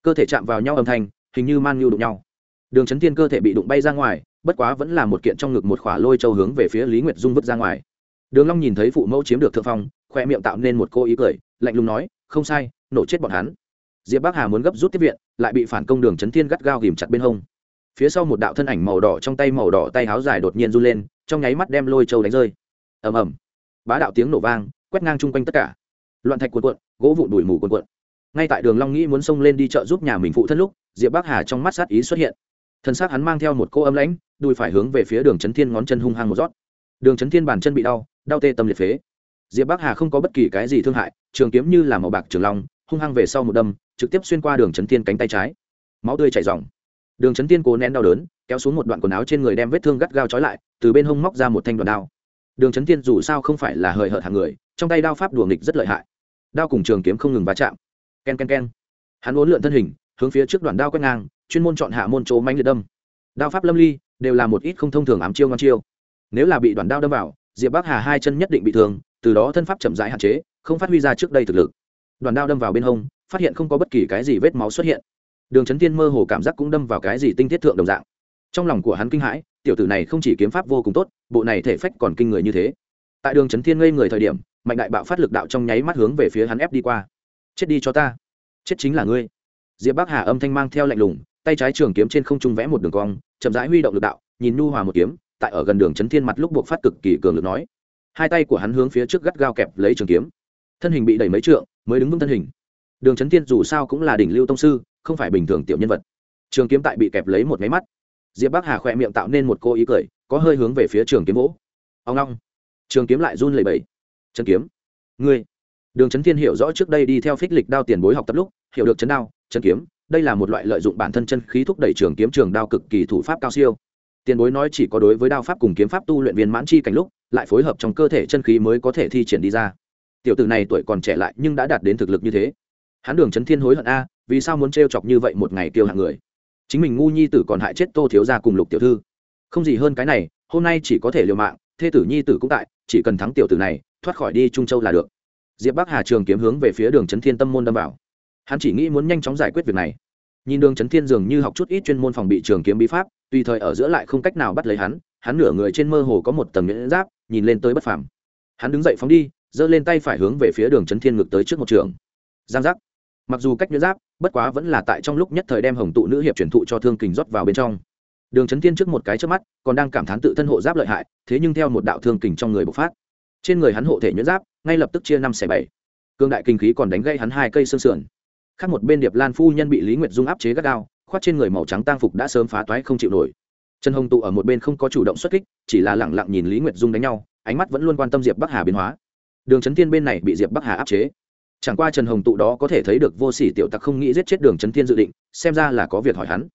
Speaker 1: Cơ thể chạm vào nhau âm thanh, hình như man nhu đụng nhau. Đường trấn thiên cơ thể bị đụng bay ra ngoài, bất quá vẫn là một kiện trong ngực một khỏa lôi châu hướng về phía lý nguyệt dung vứt ra ngoài. Đường long nhìn thấy phụ mẫu chiếm được thượng phong, khoe miệng tạo nên một cô ý cười, lạnh lùng nói, không sai, nổ chết bọn hắn. Diệp bắc hà muốn gấp rút tiếp viện, lại bị phản công đường trấn thiên gắt gao ghìm chặt bên hông. Phía sau một đạo thân ảnh màu đỏ trong tay màu đỏ tay háo dài đột nhiên run lên, trong nháy mắt đem lôi châu đánh rơi. Ầm ầm bá đạo tiếng nổ vang, quét ngang chung quanh tất cả. Loạn thạch cuộn cuộn, gỗ vụn đùi mù cuộn cuộn. Ngay tại đường long nghĩ muốn xông lên đi chợ giúp nhà mình phụ thân lúc, diệp bắc hà trong mắt sát ý xuất hiện. Thân xác hắn mang theo một cô âm lãnh, đùi phải hướng về phía đường trấn thiên ngón chân hung hăng một rót. Đường trấn thiên bàn chân bị đau đau tê tâm liệt phế. Diệp bắc hà không có bất kỳ cái gì thương hại, trường kiếm như là màu bạc trường long, hung hăng về sau một đâm, trực tiếp xuyên qua đường trấn thiên cánh tay trái. Máu tươi chảy ròng. Đường trấn thiên cố nén đau đớn, kéo xuống một đoạn quần áo trên người đem vết thương gắt gao trói lại, từ bên hông móc ra một thanh đoạn đao đường trấn thiên dù sao không phải là hời hợt hàng người, trong tay đao pháp đùa nghịch rất lợi hại. Đao cùng trường kiếm không ngừng va chạm. K e n k e n k e n hắn uốn lượn thân hình, hướng phía trước đoạn đao quét ngang, chuyên môn chọn hạ môn chỗ mánh liệt đâm. Đao pháp lâm ly, đều là một ít không thông thường ám chiêu ngon chiêu. Nếu là bị đoạn đao đâm vào, diệp bắc hà hai chân nhất định bị thương, từ đó thân pháp chậm rãi hạn chế, không phát huy ra trước đây thực lực. Đoàn đao đâm vào bên hông, phát hiện không có bất kỳ cái gì vết máu xuất hiện. Đường trấn Thiên mơ hồ cảm giác cũng đâm vào cái gì tinh thiết thượng đồng dạng. Trong lòng của hắn kinh hãi tiểu tử này không chỉ kiếm pháp vô cùng tốt, bộ này thể phách còn kinh người như thế. Tại đường trấn thiên ngây người thời điểm, mạnh đại bạo phát lực đạo trong nháy mắt hướng về phía hắn ép đi qua. Chết đi cho ta. Chết chính là ngươi. Diệp bắc hà âm thanh mang theo lạnh lùng, tay trái trường kiếm trên không trung vẽ một đường cong, chậm rãi huy động lực đạo, nhìn nu hòa một kiếm, tại ở gần đường trấn thiên mặt lúc buộc phát cực kỳ cường lực nói. Hai tay của hắn hướng phía trước gắt gao kẹp lấy trường kiếm. Thân hình bị đẩy mấy trượng, mới đứng vững thân hình. Đường trấn thiên dù sao cũng là đỉnh lưu tông sư, không phải bình thường tiểu nhân vật. Trường kiếm tại bị kẹp lấy một máy mắt diệp bắc hà khỏe miệng tạo nên một cô ý cười, có hơi hướng về phía trường kiếm vỗ. Ông long trường kiếm lại run lẩy bẩy. Chân kiếm, ngươi. Đường trấn thiên hiểu rõ trước đây đi theo phích lịch đao tiền bối học tập lúc, hiểu được chấn đao chân kiếm, đây là một loại lợi dụng bản thân chân khí thúc đẩy trường kiếm trường đao cực kỳ thủ pháp cao siêu. Tiền bối nói chỉ có đối với đao pháp cùng kiếm pháp tu luyện viên mãn chi cảnh lúc, lại phối hợp trong cơ thể chân khí mới có thể thi triển đi ra. Tiểu tử này tuổi còn trẻ lại nhưng đã đạt đến thực lực như thế. Hắn đường trấn thiên hối hận a, vì sao muốn t chọc như vậy một ngày tiêu hạng người? Chính mình ngu nhi tử còn hại chết tô thiếu gia cùng lục tiểu thư. Không gì hơn cái này, hôm nay chỉ có thể liều mạng, thê tử nhi tử cũng tại, chỉ cần thắng tiểu tử này, thoát khỏi đi trung châu là được. Diệp bắc hà trường kiếm hướng về phía đường trấn thiên tâm môn đâm vào. Hắn chỉ nghĩ muốn nhanh chóng giải quyết việc này. Nhìn đường trấn thiên dường như học chút ít chuyên môn phòng bị trường kiếm bí pháp, tùy thời ở giữa lại không cách nào bắt lấy hắn hắn nửa người trên mơ hồ có một tầng nhẫn giáp, nhìn lên tới bất phàm. Hắn đứng dậy phóng đi, giơ lên tay phải hướng về phía đường trấn thiên ngược tới trước một trường. Giang giác mặc dù cách nhuyễn giáp bất quá vẫn là tại trong lúc nhất thời đem hồng tụ nữ hiệp truyền thụ cho thương kình rót vào bên trong. Đường trấn thiên trước một cái trước mắt còn đang cảm thán tự thân hộ giáp lợi hại thế nhưng theo một đạo thương kình trong người bộc phát. Trên người hắn hộ thể nhuyễn giáp ngay lập tức chia năm xẻ bảy. Cương đại kinh khí còn đánh gây hắn hai cây xương sườn. Khác một bên điệp lan phu nhân bị lý nguyệt dung áp chế gắt đao, khoát trên người màu trắng tang phục đã sớm phá toái không chịu nổi. Trần hồng tụ ở một bên không có chủ động xuất kích chỉ là lẳng lặng nhìn lý nguyệt dung đánh nhau ánh mắt vẫn luôn quan tâm diệp bắc hà biến hóa. Đường trấn thiên bên này bị diệp bắc hà áp chế chẳng qua trần hồng tụ đó có thể thấy được vô sỉ tiểu tặc không nghĩ giết chết đường trấn thiên dự định, xem ra là có việc hỏi hắn.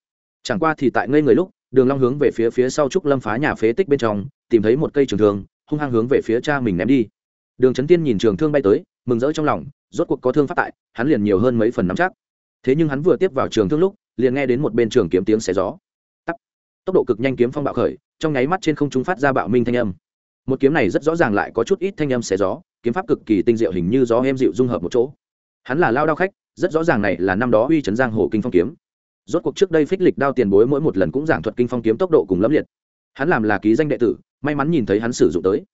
Speaker 1: Chẳng qua thì tại ngây người lúc, đường long hướng về phía phía sau trúc lâm phá nhà phế tích bên trong, tìm thấy một cây trường thương, hung hăng hướng về phía cha mình ném đi. Đường trấn thiên nhìn trường thương bay tới, mừng rỡ trong lòng, rốt cuộc có thương phát tại, hắn liền nhiều hơn mấy phần nắm chắc. Thế nhưng hắn vừa tiếp vào trường thương lúc, liền nghe đến một bên trường kiếm tiếng xé gió. Tắt tốc độ cực nhanh kiếm phong bạo khởi, trong nháy mắt trên không trung phát ra bạo minh thanh âm. Một kiếm này rất rõ ràng lại có chút ít thanh âm xé gió kiếm pháp cực kỳ tinh diệu hình như gió em dịu dung hợp một chỗ. Hắn là lao đao khách, rất rõ ràng này là năm đó uy trấn giang hồ kinh phong kiếm. Rốt cuộc trước đây phích lịch đao tiền bối mỗi một lần cũng giảng thuật kinh phong kiếm tốc độ cùng lẫm liệt. Hắn làm là ký danh đệ tử, may mắn nhìn thấy hắn sử dụng tới.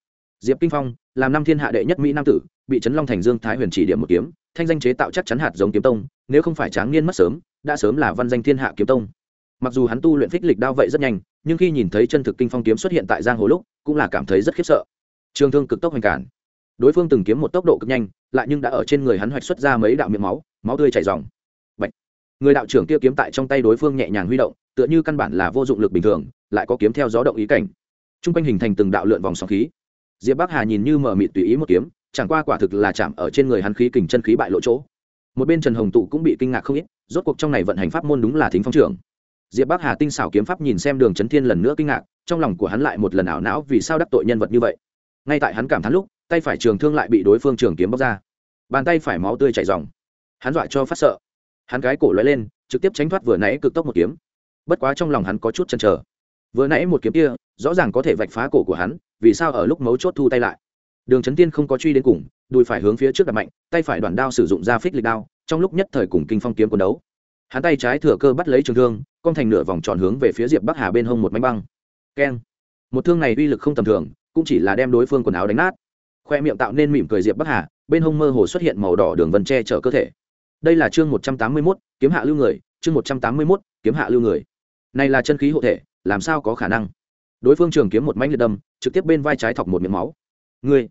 Speaker 1: Diệp kinh phong, làm năm thiên hạ đệ nhất mỹ nam tử, bị trấn long thành dương thái huyền chỉ điểm một kiếm, thanh danh chế tạo chắc chắn hạt giống kiếm tông, nếu không phải tráng niên mất sớm, đã sớm là văn danh thiên hạ kiếm tông. Mặc dù hắn tu luyện phích lịch đao vậy rất nhanh, nhưng khi nhìn thấy chân thực kinh phong kiếm xuất hiện tại giang hồ lúc, cũng là cảm thấy rất khiếp sợ. Trường thương cực tốc hành cản đối phương từng kiếm một tốc độ cực nhanh, lại nhưng đã ở trên người hắn hoạch xuất ra mấy đạo miệng máu máu tươi chảy dòng Bạch. người đạo trưởng kia kiếm tại trong tay đối phương nhẹ nhàng huy động, tựa như căn bản là vô dụng lực bình thường, lại có kiếm theo gió động ý cảnh. T r u n g quanh hình thành từng đạo lượn vòng sóng khí. Diệp bắc hà nhìn như mở mịt tùy ý một kiếm, chẳng qua quả thực là chạm ở trên người hắn khí kình chân khí bại lộ chỗ. Một bên trần hồng tụ cũng bị kinh ngạc không ít, rốt cuộc trong này vận hành pháp môn đúng là thính phong trưởng. Diệp bắc hà tinh xảo kiếm pháp nhìn xem đường trấn thiên lần nữa kinh ngạc, trong lòng của hắn lại một lần ảo não vì sao đắc tội nhân vật như vậy. Ngay tại hắn cảm thán lúc tay phải trường thương lại bị đối phương trường kiếm bóc ra. Bàn tay phải máu tươi chảy dòng hắn dọa cho phát sợ. Hắn gái cổ lóe lên, trực tiếp tránh thoát vừa nãy cực tốc một kiếm. Bất quá trong lòng hắn có chút chần chờ. Vừa nãy một kiếm kia, rõ ràng có thể vạch phá cổ của hắn, vì sao ở lúc mấu chốt thu tay lại? Đường trấn tiên không có truy đến cùng, đùi phải hướng phía trước đặt mạnh, tay phải đoàn đao sử dụng ra phích lịch đao, trong lúc nhất thời cùng kinh phong kiếm quần đấu. Hắn tay trái thừa cơ bắt lấy trường thương, cong thành nửa vòng tròn hướng về phía diệp bắc hà bên hông một mánh băng. Keng. Một thương này uy lực không tầm thường, cũng chỉ là đem đối phương quần áo đánh nát khoe miệng tạo nên mỉm cười diệp bắc hà bên hông mơ hồ xuất hiện màu đỏ đường vân che chở cơ thể. Đây là chương một trăm tám mươi mốt kiếm hạ lưu người chương một trăm tám mươi mốt kiếm hạ lưu người. Này là chân khí hộ thể làm sao có khả năng? Đối phương trường kiếm một mánh liệt đâm trực tiếp bên vai trái thọc một miệng máu. Người,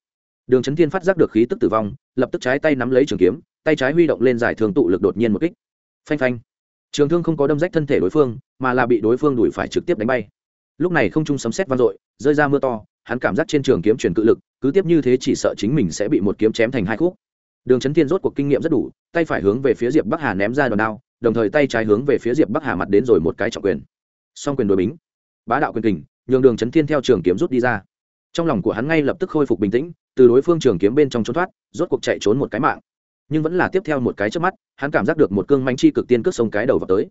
Speaker 1: đường trấn thiên phát giác được khí tức tử vong lập tức trái tay nắm lấy trường kiếm tay trái huy động lên giải thương tụ lực đột nhiên một kích. Phanh phanh! Trường thương không có đâm rách thân thể đối phương mà là bị đối phương đuổi phải trực tiếp đánh bay. Lúc này không trung sấm sét vang dội rơi ra mưa to hắn cảm giác trên trường kiếm truyền cự lực, cứ tiếp như thế chỉ sợ chính mình sẽ bị một kiếm chém thành hai khúc. Đường trấn thiên rốt cuộc kinh nghiệm rất đủ, tay phải hướng về phía diệp bắc hà ném ra đòn đao, đồng thời tay trái hướng về phía diệp bắc hà mặt đến rồi một cái trọng quyền. Song quyền đối bính. Bá đạo quyền kình, nhường đường trấn thiên theo trường kiếm rút đi ra. Trong lòng của hắn ngay lập tức khôi phục bình tĩnh, từ đối phương trường kiếm bên trong trốn thoát, rốt cuộc chạy trốn một cái mạng. Nhưng vẫn là tiếp theo một cái trước mắt, hắn cảm giác được một cương manh chi cực tiên cướp sông cái đầu vào tới.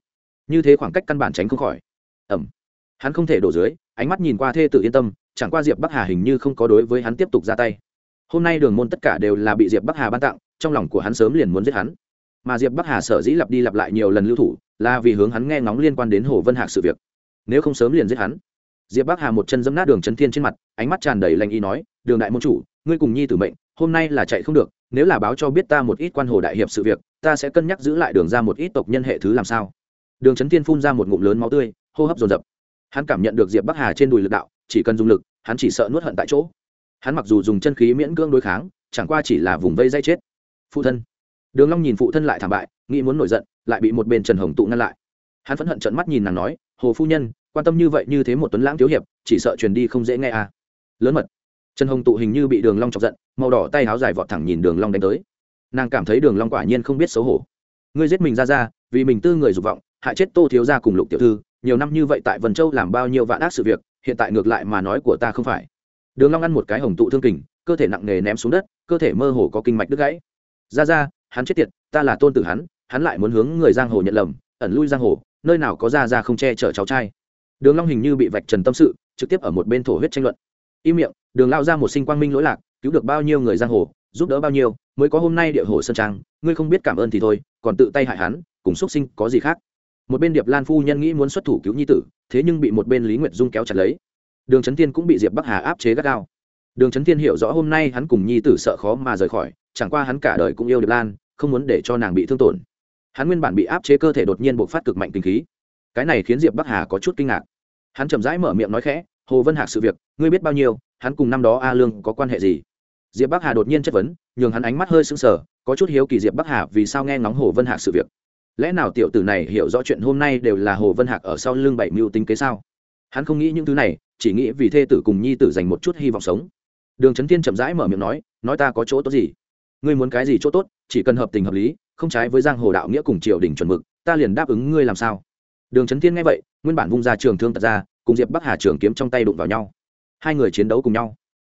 Speaker 1: Như thế khoảng cách căn bản tránh không khỏi. Ẩm hắn không thể đổ dưới, ánh mắt nhìn qua thê tự yên tâm chẳng qua diệp bắc hà hình như không có đối với hắn tiếp tục ra tay hôm nay đường môn tất cả đều là bị diệp bắc hà ban tặng trong lòng của hắn sớm liền muốn giết hắn mà diệp bắc hà sở dĩ lặp đi lặp lại nhiều lần lưu thủ là vì hướng hắn nghe ngóng liên quan đến hồ vân hạc sự việc nếu không sớm liền giết hắn diệp bắc hà một chân dẫm nát đường trấn thiên trên mặt ánh mắt tràn đầy lanh ý nói đường đại môn chủ ngươi cùng nhi tử mệnh hôm nay là chạy không được nếu là báo cho biết ta một ít quan hồ đại hiệp sự việc ta sẽ cân nhắc giữ lại đường ra một ít tộc nhân hệ thứ làm sao đường trấn thiên phun ra một ngụm lớn máu tươi hô hấp dồn dập hắn cảm nhận được diệp bắc hà trên đùi lực đạo chỉ cần dùng lực, hắn chỉ sợ nuốt hận tại chỗ. Hắn mặc dù dùng chân khí miễn cưỡng đối kháng, chẳng qua chỉ là vùng vây dây chết. Phụ thân. Đường long nhìn phụ thân lại thảm bại, nghĩ muốn nổi giận, lại bị một bên trần hồng tụ ngăn lại. Hắn phẫn hận trợn mắt nhìn nàng nói, hồ phu nhân, quan tâm như vậy như thế một tuấn lãng thiếu hiệp, chỉ sợ truyền đi không dễ nghe à. Lớn mật. Trần hồng tụ hình như bị đường long chọc giận, màu đỏ tay háo dài vọt thẳng nhìn đường long đánh tới. Nàng cảm thấy đường long quả nhiên không biết xấu hổ. Ngươi giết mình ra ra, vì mình tư người dục vọng, hại chết tô thiếu gia cùng lục tiểu thư, nhiều năm như vậy tại vân châu làm bao nhiêu vạn ác sự việc hiện tại ngược lại mà nói của ta không phải. Đường long ăn một cái hồng tụ thương kình, cơ thể nặng nề ném xuống đất, cơ thể mơ hồ có kinh mạch đứt gãy. Ra ra, hắn chết tiệt, ta là tôn tử hắn hắn lại muốn hướng người giang hồ nhận lầm, ẩn lui giang hồ, nơi nào có ra ra không che chở cháu trai. Đường long hình như bị vạch trần tâm sự, trực tiếp ở một bên thổ huyết tranh luận. Im miệng, đường lao ra một sinh quang minh lỗi lạc, cứu được bao nhiêu người giang hồ, giúp đỡ bao nhiêu, mới có hôm nay địa hồ sơn trang, ngươi không biết cảm ơn thì thôi, còn tự tay hại hắn, cùng xuất sinh có gì khác? Một bên điệp lan phu nhân nghĩ muốn xuất thủ cứu nhi tử, thế nhưng bị một bên lý nguyệt dung kéo chặt lấy. Đường trấn tiên cũng bị diệp bắc hà áp chế gắt gao. Đường trấn tiên hiểu rõ hôm nay hắn cùng nhi tử sợ khó mà rời khỏi, chẳng qua hắn cả đời cũng yêu điệp lan, không muốn để cho nàng bị thương tổn. Hắn nguyên bản bị áp chế cơ thể đột nhiên bộc phát cực mạnh kinh khí. Cái này khiến diệp bắc hà có chút kinh ngạc. Hắn chậm rãi mở miệng nói khẽ, hồ vân hạc sự việc, ngươi biết bao nhiêu, hắn cùng năm đó a lương có quan hệ gì? Diệp bắc hà đột nhiên chất vấn, nhường hắn ánh mắt hơi sững sờ, có chút hiếu kỳ diệp bắc hà vì sao nghe ngóng hồ vân hạc sự việc lẽ nào tiểu tử này hiểu rõ chuyện hôm nay đều là hồ vân hạc ở sau lưng bảy mưu tính kế sao? Hắn không nghĩ những thứ này, chỉ nghĩ vì thê tử cùng nhi tử dành một chút hy vọng sống. Đường trấn thiên chậm rãi mở miệng nói nói ta có chỗ tốt gì? Ngươi muốn cái gì chỗ tốt, chỉ cần hợp tình hợp lý, không trái với giang hồ đạo nghĩa cùng triều đình chuẩn mực, ta liền đáp ứng ngươi làm sao? Đường trấn thiên nghe vậy, nguyên bản vung ra trường thương tật ra, cùng diệp bắc hà trường kiếm trong tay đụng vào nhau. Hai người chiến đấu cùng nhau.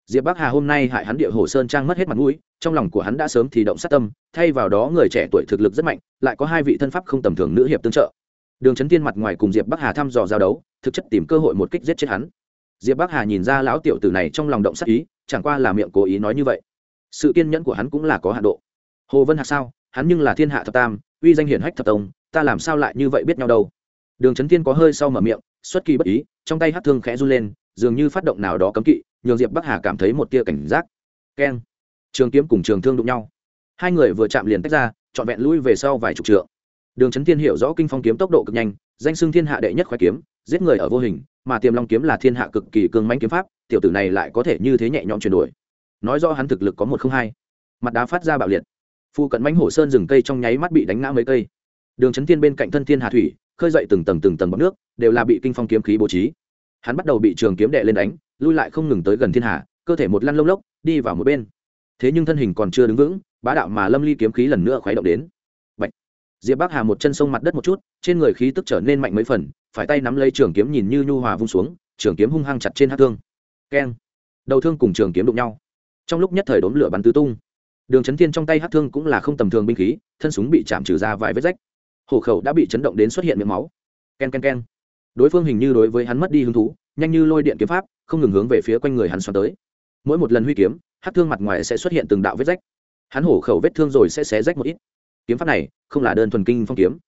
Speaker 1: Diệp bắc hà hôm nay hại hắn địa hồ sơn trang mất hết mặt mũi trong lòng của hắn đã sớm thì động sát tâm, thay vào đó người trẻ tuổi thực lực rất mạnh, lại có hai vị thân pháp không tầm thường nữ hiệp tương trợ. Đường trấn tiên mặt ngoài cùng diệp bắc hà thăm dò giao đấu, thực chất tìm cơ hội một kích giết chết hắn. Diệp bắc hà nhìn ra lão tiểu tử này trong lòng động sát ý, chẳng qua là miệng cố ý nói như vậy. Sự kiên nhẫn của hắn cũng là có hạ độ. Hồ vân hạc sao? Hắn nhưng là thiên hạ thập tam, uy danh hiển hách thập tông, ta làm sao lại như vậy biết nhau đâu? Đường trấn tiên có hơi sau mở miệng, xuất kỳ bất ý, trong tay hát thương khẽ run lên, dường như phát động nào đó cấm kỵ, nhường diệp bắc hà cảm thấy một tia cảnh giác. Keng trường kiếm cùng trường thương đụng nhau. Hai người vừa chạm liền tách ra, trọn vẹn lui về sau vài chục trượng. Đường trấn Thiên hiểu rõ kinh phong kiếm tốc độ cực nhanh, danh xưng thiên hạ đệ nhất khoái kiếm, giết người ở vô hình, mà tiềm long kiếm là thiên hạ cực kỳ cương mãnh kiếm pháp, tiểu tử này lại có thể như thế nhẹ nhõm chuyển đổi. Nói rõ hắn thực lực có một không hai. Mặt đá phát ra bạo liệt. Phu cận mãnh hổ sơn rừng cây trong nháy mắt bị đánh ngã mấy cây. Đường trấn Thiên bên cạnh thân thiên hà thủy, khơi dậy từng tầng từng tầng bọc nước, đều là bị kinh phong kiếm khí bố trí. Hắn bắt đầu bị trường kiếm đệ lên đánh, lui lại không ngừng tới gần thiên hà, cơ thể một lăn lông lốc, đi vào một bên thế nhưng thân hình còn chưa đứng vững, bá đạo mà lâm ly kiếm khí lần nữa khuấy động đến. Bạch. diệp bắc hà một chân sông mặt đất một chút, trên người khí tức trở nên mạnh mấy phần, phải tay nắm lấy trường kiếm nhìn như nhu hòa vung xuống, trường kiếm hung hăng chặt trên hát thương. Keng. Đầu thương cùng trường kiếm đụng nhau. Trong lúc nhất thời đốn lửa bắn tứ tung. Đường chấn thiên trong tay hát thương cũng là không tầm thường binh khí, thân súng bị chạm trừ ra vài vết rách. Hổ khẩu đã bị chấn động đến xuất hiện miệng máu. Ken ken ken. Đối phương hình như đối với hắn mất đi hứng thú, nhanh như lôi điện kiếm pháp, không ngừng hướng về phía quanh người hắn xoắn tới. Mỗi một lần huy kiếm hát thương mặt ngoài sẽ xuất hiện từng đạo vết rách. Hắn hổ khẩu vết thương rồi sẽ xé rách một ít. Kiếm pháp này không là đơn thuần kinh phong kiếm.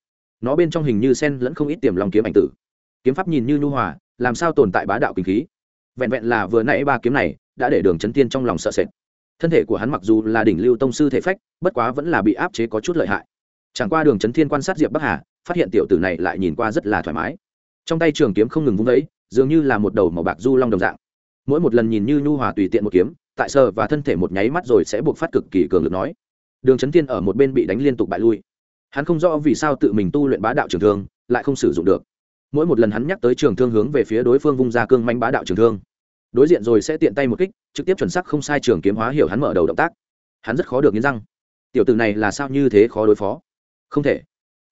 Speaker 1: Nó bên trong hình như sen lẫn không ít tiềm lòng kiếm ảnh tử. Kiếm pháp nhìn như nhu hòa, làm sao tồn tại bá đạo kinh khí? Vẹn vẹn là vừa nãy ba kiếm này đã để đường chấn tiên trong lòng sợ sệt. Thân thể của hắn mặc dù là đỉnh lưu tông sư thể phách, bất quá vẫn là bị áp chế có chút lợi hại. Chẳng qua đường chấn thiên quan sát diệp bắc hà, phát hiện tiểu tử này lại nhìn qua rất là thoải mái. Trong tay trường kiếm không ngừng vung vẫy, dường như là một đầu màu bạc du long đồng dạng. Mỗi một lần nhìn như nhu hòa tùy tiện một kiếm tại sờ và thân thể một nháy mắt rồi sẽ buộc phát cực kỳ cường lực nói. Đường trấn thiên ở một bên bị đánh liên tục bại lui. Hắn không rõ vì sao tự mình tu luyện bá đạo trường thương, lại không sử dụng được. Mỗi một lần hắn nhắc tới trường thương hướng về phía đối phương vung ra cương manh bá đạo trường thương. Đối diện rồi sẽ tiện tay một kích, trực tiếp chuẩn xác không sai trường kiếm hóa hiểu hắn mở đầu động tác. Hắn rất khó được nghiến răng. Tiểu tử này là sao như thế khó đối phó? Không thể.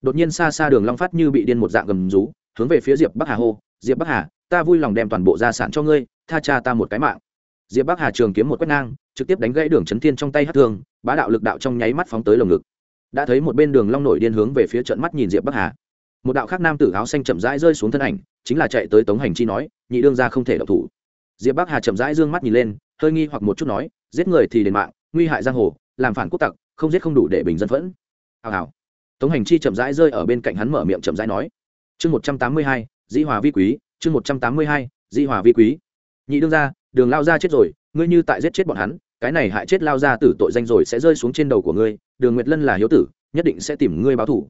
Speaker 1: Đột nhiên xa xa đường long phát như bị điên một dạng gầm rú, hướng về phía diệp bắc hà hô, diệp bắc hà, ta vui lòng đem toàn bộ gia sản cho ngươi, tha cha ta một cái mạng diệp bắc hà trường kiếm một quét ngang, trực tiếp đánh gãy đường chấn thiên trong tay hát thương, bá đạo lực đạo trong nháy mắt phóng tới lồng ngực. Đã thấy một bên đường long nổi điên hướng về phía trận mắt nhìn diệp bắc hà. Một đạo khác nam tử áo xanh chậm rãi rơi xuống thân ảnh, chính là chạy tới tống hành chi nói, nhị đương ra không thể độc thủ. Diệp bắc hà chậm rãi dương mắt nhìn lên, hơi nghi hoặc một chút nói, giết người thì đền mạng, nguy hại giang hồ, làm phản quốc tặc, không giết không đủ để bình dân phẫn. Hào hào. Tống hành chi chậm rãi rơi ở bên cạnh hắn mở miệng chậm rãi nói, chương một trăm tám mươi hai, dĩ hòa vi quý, chương một trăm tám mươi hai, dĩ hòa vi quý. Nhị đương ra đường lao ra chết rồi, ngươi như tại giết chết bọn hắn, cái này hại chết lao ra tử tội danh rồi sẽ rơi xuống trên đầu của ngươi, đường nguyệt lân là hiếu tử, nhất định sẽ tìm ngươi báo thủ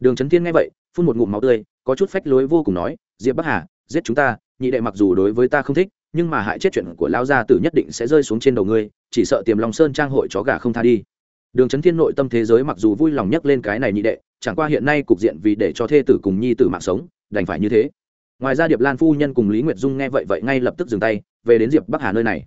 Speaker 1: đường trấn thiên nghe vậy, phun một ngụm máu tươi, có chút phách lối vô cùng nói, diệp bắc hà, giết chúng ta, nhị đệ mặc dù đối với ta không thích, nhưng mà hại chết chuyện của lao gia tử nhất định sẽ rơi xuống trên đầu ngươi, chỉ sợ tiềm lòng sơn trang hội chó gà không tha đi. Đường trấn thiên nội tâm thế giới mặc dù vui lòng nhắc lên cái này nhị đệ, chẳng qua hiện nay cục diện vì để cho thê tử cùng nhi tử mạng sống, đành phải như thế ngoài ra điệp lan phu nhân cùng lý nguyệt dung nghe vậy vậy ngay lập tức dừng tay, về đến diệp bắc hà nơi này.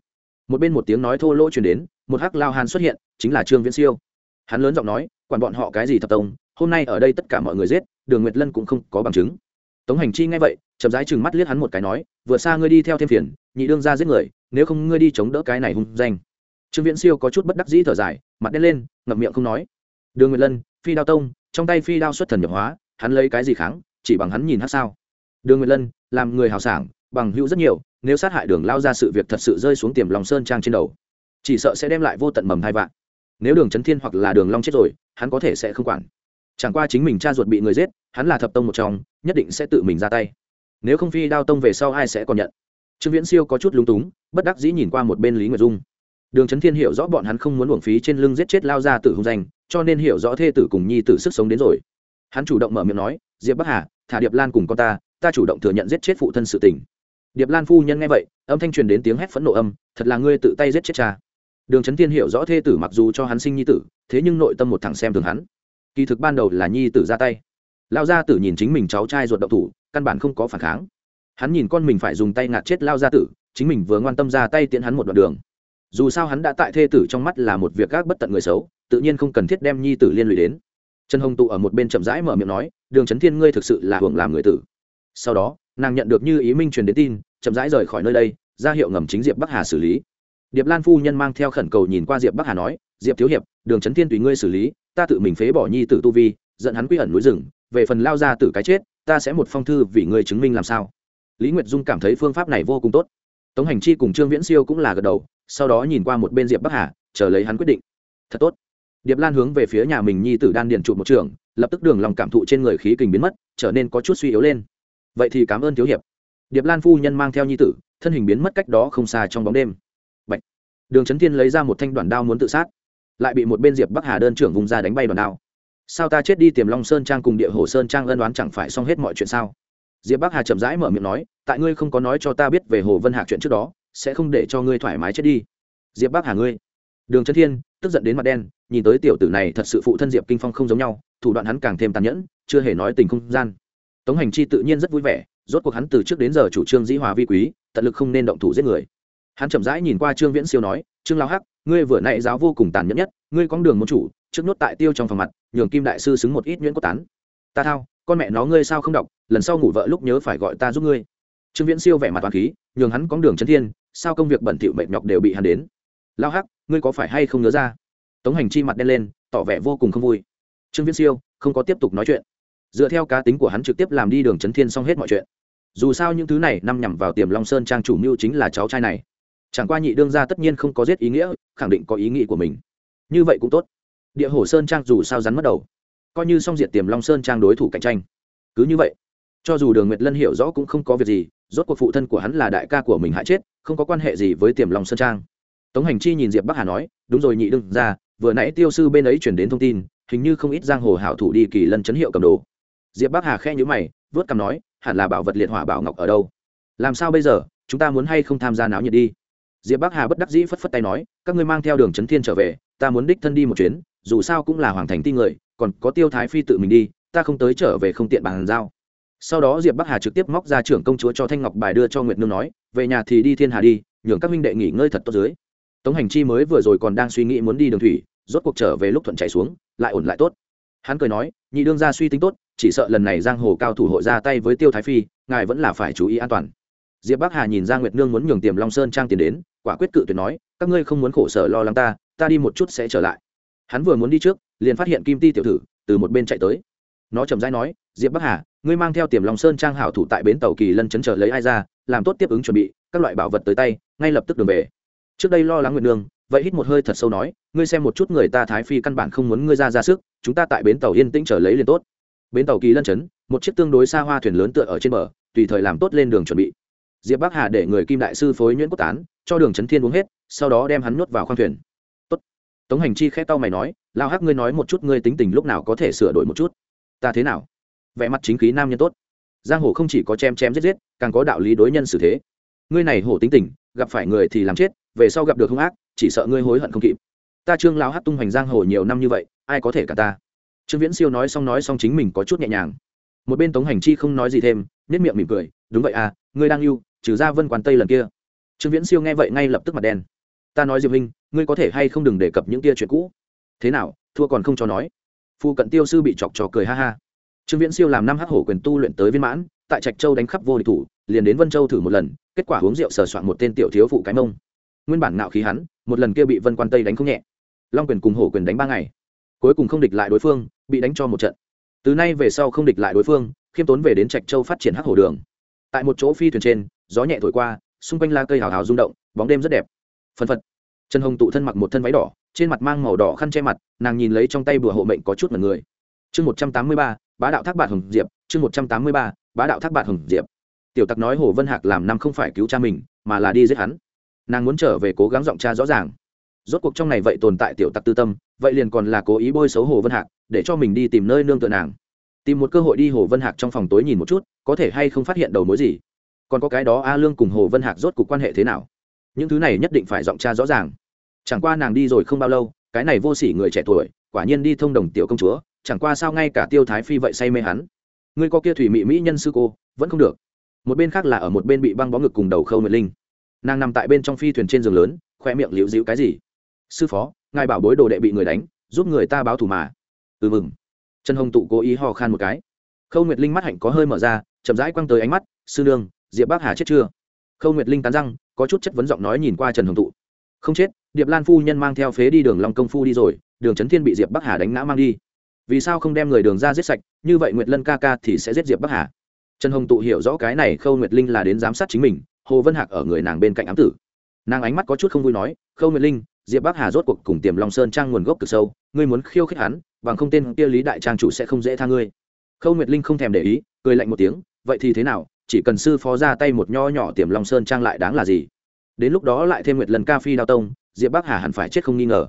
Speaker 1: Một bên một tiếng nói thô lỗ chuyển đến, một hắc lao hàn xuất hiện, chính là trương viễn siêu. Hắn lớn giọng nói, quản bọn họ cái gì thập tông, hôm nay ở đây tất cả mọi người giết, đường nguyệt lân cũng không có bằng chứng. Tống hành chi nghe vậy, chậm rãi chừng mắt liếc hắn một cái nói, vừa xa ngươi đi theo thêm phiền, nhị đương ra giết người, nếu không ngươi đi chống đỡ cái này hung danh. Trương viễn siêu có chút bất đắc dĩ thở dài, mặt đen lên, ngậm miệng không nói. Đường nguyệt lân, phi đao tông, trong tay phi đao xuất thần nhập hóa, hắn lấy cái gì kháng, chỉ bằng hắn nhìn hát sao? Đường nguyệt lân, làm người hào sảng, bằng hữu rất nhiều, nếu sát hại đường lao ra sự việc thật sự rơi xuống tiềm lòng sơn trang trên đầu, chỉ sợ sẽ đem lại vô tận mầm hai vạn. Nếu đường trấn thiên hoặc là đường long chết rồi, hắn có thể sẽ không quản. Chẳng qua chính mình cha ruột bị người giết, hắn là thập tông một trong, nhất định sẽ tự mình ra tay. Nếu không phi đao tông về sau ai sẽ còn nhận? Trương viễn siêu có chút lúng túng, bất đắc dĩ nhìn qua một bên lý nguyệt dung. Đường trấn thiên hiểu rõ bọn hắn không muốn uổng phí trên lưng giết chết lao ra tử hung danh, cho nên hiểu rõ thê tử cùng nhi tử sức sống đến rồi. Hắn chủ động mở miệng nói, diệp bắc hà, thả điệp lan cùng con ta ta chủ động thừa nhận giết chết phụ thân sự tình. Điệp lan phu nhân nghe vậy, âm thanh truyền đến tiếng hét phẫn nộ âm, thật là ngươi tự tay giết chết cha. Đường trấn thiên hiểu rõ thê tử mặc dù cho hắn sinh nhi tử, thế nhưng nội tâm một thằng xem thường hắn. Kỳ thực ban đầu là nhi tử ra tay. Lao gia tử nhìn chính mình cháu trai ruột độc thủ, căn bản không có phản kháng. Hắn nhìn con mình phải dùng tay ngạt chết lao gia tử, chính mình vừa ngoan tâm ra tay tiễn hắn một đoạn đường. Dù sao hắn đã tại thê tử trong mắt là một việc gác bất tận người xấu, tự nhiên không cần thiết đem nhi tử liên lụy đến. Trần hồng tụ ở một bên chậm rãi mở miệng nói, đường trấn thiên, ngươi thực sự là hưởng làm người tử sau đó, nàng nhận được như ý minh truyền đến tin, chậm rãi rời khỏi nơi đây, ra hiệu ngầm chính diệp bắc hà xử lý. Điệp lan phu nhân mang theo khẩn cầu nhìn qua diệp bắc hà nói, diệp thiếu hiệp, đường trấn thiên tùy ngươi xử lý, ta tự mình phế bỏ nhi tử tu vi, dẫn hắn quy ẩn núi rừng, về phần lao ra tử cái chết, ta sẽ một phong thư vì ngươi chứng minh làm sao. Lý nguyệt dung cảm thấy phương pháp này vô cùng tốt. Tống hành chi cùng trương viễn siêu cũng là gật đầu, sau đó nhìn qua một bên diệp bắc hà, chờ lấy hắn quyết định. Thật tốt. Điệp lan hướng về phía nhà mình nhi tử đan điện trụ một trường, lập tức đường lòng cảm thụ trên người khí kình biến mất, trở nên có chút suy yếu lên vậy thì cảm ơn thiếu hiệp. Điệp lan phu nhân mang theo nhi tử, thân hình biến mất cách đó không xa trong bóng đêm. Bạch. đường trấn thiên lấy ra một thanh đoàn đao muốn tự sát, lại bị một bên diệp bắc hà đơn trưởng vùng ra đánh bay đoàn đao. Sao ta chết đi tiềm long sơn trang cùng địa hồ sơn trang ân đoán chẳng phải xong hết mọi chuyện sao? Diệp bắc hà chậm rãi mở miệng nói, tại ngươi không có nói cho ta biết về hồ vân hạc chuyện trước đó, sẽ không để cho ngươi thoải mái chết đi. Diệp bắc hà ngươi. Đường trấn thiên, tức giận đến mặt đen, nhìn tới tiểu tử này thật sự phụ thân diệp kinh phong không giống nhau, thủ đoạn hắn càng thêm tàn nhẫn, chưa hề nói tình không gian tống hành chi tự nhiên rất vui vẻ, rốt cuộc hắn từ trước đến giờ chủ trương dĩ hòa vi quý, tận lực không nên động thủ giết người. Hắn chậm rãi nhìn qua trương viễn siêu nói, trương lao hắc, ngươi vừa nãy giáo vô cùng tàn nhẫn nhất, ngươi có đường môn chủ, trước nốt tại tiêu trong phòng mặt, nhường kim đại sư xứng một ít nhuyễn cốt tán. Ta thao, con mẹ nó ngươi sao không đọc, lần sau ngủ vợ lúc nhớ phải gọi ta giúp ngươi. Trương viễn siêu vẻ mặt toàn khí, nhường hắn có đường chân thiên, sao công việc bẩn thỉu mệt nhọc đều bị hắn đến. Lao hắc, ngươi có phải hay không nhớ ra? Tống hành chi mặt đen lên, tỏ vẻ vô cùng không vui. Trương viễn siêu, không có tiếp tục nói chuyện dựa theo cá tính của hắn trực tiếp làm đi đường trấn thiên xong hết mọi chuyện. Dù sao những thứ này năm nhằm vào tiềm long sơn trang chủ mưu chính là cháu trai này. Chẳng qua nhị đương ra tất nhiên không có giết ý nghĩa, khẳng định có ý nghĩ của mình. Như vậy cũng tốt. Địa hồ sơn trang dù sao rắn mất đầu. Coi như xong diện tiềm long sơn trang đối thủ cạnh tranh. Cứ như vậy, cho dù đường nguyệt lân hiểu rõ cũng không có việc gì, rốt cuộc phụ thân của hắn là đại ca của mình hại chết, không có quan hệ gì với tiềm long sơn trang. Tống hành chi nhìn diệp bắc hà nói, đúng rồi nhị đương ra vừa nãy tiêu sư bên ấy chuyển đến thông tin, hình như không ít giang hồ hảo thủ đi kỳ lân chấn hiệu cầm đồ diệp bắc hà khe nhữ mày vớt cằm nói, hẳn là bảo vật liệt hỏa bảo ngọc ở đâu? Làm sao bây giờ? Chúng ta muốn hay không tham gia náo nhiệt đi? Diệp bắc hà bất đắc dĩ phất phất tay nói, các ngươi mang theo đường trấn thiên trở về, ta muốn đích thân đi một chuyến, dù sao cũng là hoàng thành ti người, còn có tiêu thái phi tự mình đi, ta không tới trở về không tiện bàn giao. Sau đó diệp bắc hà trực tiếp móc ra trưởng công chúa cho thanh ngọc bài đưa cho nguyệt nương nói, về nhà thì đi thiên hà đi, nhường các minh đệ nghỉ ngơi thật tốt dưới. Tống hành chi mới vừa rồi còn đang suy nghĩ muốn đi đường thủy, rốt cuộc trở về lúc thuận chạy xuống, lại ổn lại tốt hắn cười nói, nhị đương ra suy tính tốt, chỉ sợ lần này giang hồ cao thủ hội ra tay với tiêu thái phi, ngài vẫn là phải chú ý an toàn. Diệp bắc hà nhìn ra nguyệt nương muốn nhường tiềm long sơn trang tiền đến, quả quyết cự tuyệt nói, các ngươi không muốn khổ sở lo lắng ta ta đi một chút sẽ trở lại. Hắn vừa muốn đi trước, liền phát hiện kim ti tiểu thử từ một bên chạy tới. Nó chậm rãi nói, diệp bắc hà, ngươi mang theo tiềm long sơn trang hảo thủ tại bến tàu kỳ lân chấn chờ lấy ai ra, làm tốt tiếp ứng chuẩn bị, các loại bảo vật tới tay, ngay lập tức đường về. Trước đây lo lắng nguyệt nương vậy hít một hơi thật sâu nói, ngươi xem một chút người ta thái phi căn bản không muốn ngươi ra ra sức, chúng ta tại bến tàu yên tĩnh trở lấy liền tốt. Bến tàu kỳ lân chấn, một chiếc tương đối xa hoa thuyền lớn tựa ở trên bờ, tùy thời làm tốt lên đường chuẩn bị. Diệp bắc hà để người kim đại sư phối nhuyễn cốt tán, cho đường trấn thiên uống hết, sau đó đem hắn nuốt vào khoang thuyền. Tốt. tống hành chi khét tao mày nói, lao hắc ngươi nói một chút ngươi tính tình lúc nào có thể sửa đổi một chút? Ta thế nào? Vẻ mặt chính khí nam nhân tốt. Giang hồ không chỉ có chém chém giết giết, càng có đạo lý đối nhân xử thế. Ngươi này hổ tính tình, gặp phải người thì làm chết về sau gặp được hung ác, chỉ sợ ngươi hối hận không kịp. Ta trương lão hát tung hoành giang hồ nhiều năm như vậy, ai có thể cả ta? Trương viễn siêu nói xong nói xong chính mình có chút nhẹ nhàng. Một bên tống hành chi không nói gì thêm nhất miệng mỉm cười, đúng vậy à ngươi đang yêu, trừ ra vân quan tây lần kia. Trương viễn siêu nghe vậy ngay lập tức mặt đen. Ta nói diệp huynh, ngươi có thể hay không đừng đề cập những kia chuyện cũ. Thế nào, thua còn không cho nói. Phu cận tiêu sư bị chọc trò cười ha ha. Trương viễn siêu làm năm hắc hổ quyền tu luyện tới viên mãn, tại trạch châu đánh khắp vô địch thủ, liền đến vân châu thử một lần, kết quả uống rượu sờ soạn một tên tiểu thiếu phụ cái mông nguyên bản ngạo khí hắn, một lần kia bị vân quan tây đánh không nhẹ. Long quyền cùng hổ quyền đánh ba ngày. Cuối cùng không địch lại đối phương, bị đánh cho một trận. Từ nay về sau không địch lại đối phương, khiêm tốn về đến trạch châu phát triển hắc hổ đường. Tại một chỗ phi thuyền trên, gió nhẹ thổi qua, xung quanh la cây hào hào rung động, bóng đêm rất đẹp. Phân phật. Trần hồng tụ thân mặc một thân váy đỏ, trên mặt mang màu đỏ khăn che mặt, nàng nhìn lấy trong tay bùa hộ mệnh có chút mật người. Chương một trăm tám mươi ba, bá đạo thác bạt hồng diệp, chương một trăm tám mươi ba, bá đạo thác bạt hồng diệp. Tiểu tặc nói hồ vân hạc làm năm không phải cứu cha mình, mà là đi giết hắn nàng muốn trở về cố gắng giọng cha rõ ràng. Rốt cuộc trong này vậy tồn tại tiểu tặc tư tâm, vậy liền còn là cố ý bôi xấu hồ vân hạc, để cho mình đi tìm nơi nương tựa nàng. Tìm một cơ hội đi hồ vân hạc trong phòng tối nhìn một chút, có thể hay không phát hiện đầu mối gì. Còn có cái đó a lương cùng hồ vân hạc rốt cuộc quan hệ thế nào? Những thứ này nhất định phải giọng cha rõ ràng. Chẳng qua nàng đi rồi không bao lâu, cái này vô sỉ người trẻ tuổi, quả nhiên đi thông đồng tiểu công chúa, chẳng qua sao ngay cả tiêu thái phi vậy say mê hắn? Người có kia thủy mỹ mỹ nhân sư cô, vẫn không được. Một bên khác là ở một bên bị băng bó ngực cùng đầu khâu nguyệt linh nàng nằm tại bên trong phi thuyền trên giường lớn, khoe miệng liễu dịu cái gì? Sư phó, ngài bảo bối đồ đệ bị người đánh, giúp người ta báo thù mà. Ừ mừng. Trần hồng tụ cố ý ho khan một cái. Khâu nguyệt linh mắt hạnh có hơi mở ra, chậm rãi quăng tới ánh mắt, sư nương, diệp bác hà chết chưa? Khâu nguyệt linh tán răng, có chút chất vấn giọng nói nhìn qua trần hồng tụ. Không chết, điệp lan phu nhân mang theo phế đi đường long công phu đi rồi, đường trấn thiên bị diệp bắc hà đánh ngã mang đi. Vì sao không đem người đường ra giết sạch, như vậy nguyệt lân ca ca thì sẽ giết diệp bắc hà? Trần hồng tụ hiểu rõ cái này, khâu nguyệt linh là đến giám sát chính mình hồ vân hạc ở người nàng bên cạnh ám tử. Nàng ánh mắt có chút không vui nói, khâu nguyệt linh, diệp bắc hà rốt cuộc cùng tiềm long sơn trang nguồn gốc cực sâu, ngươi muốn khiêu khích hắn, bằng không tên kia lý đại trang chủ sẽ không dễ tha ngươi. Khâu nguyệt linh không thèm để ý, cười lạnh một tiếng, vậy thì thế nào, chỉ cần sư phó ra tay một nho nhỏ tiềm long sơn trang lại đáng là gì? Đến lúc đó lại thêm nguyệt lần ca phi đao tông, diệp bắc hà hẳn phải chết không nghi ngờ.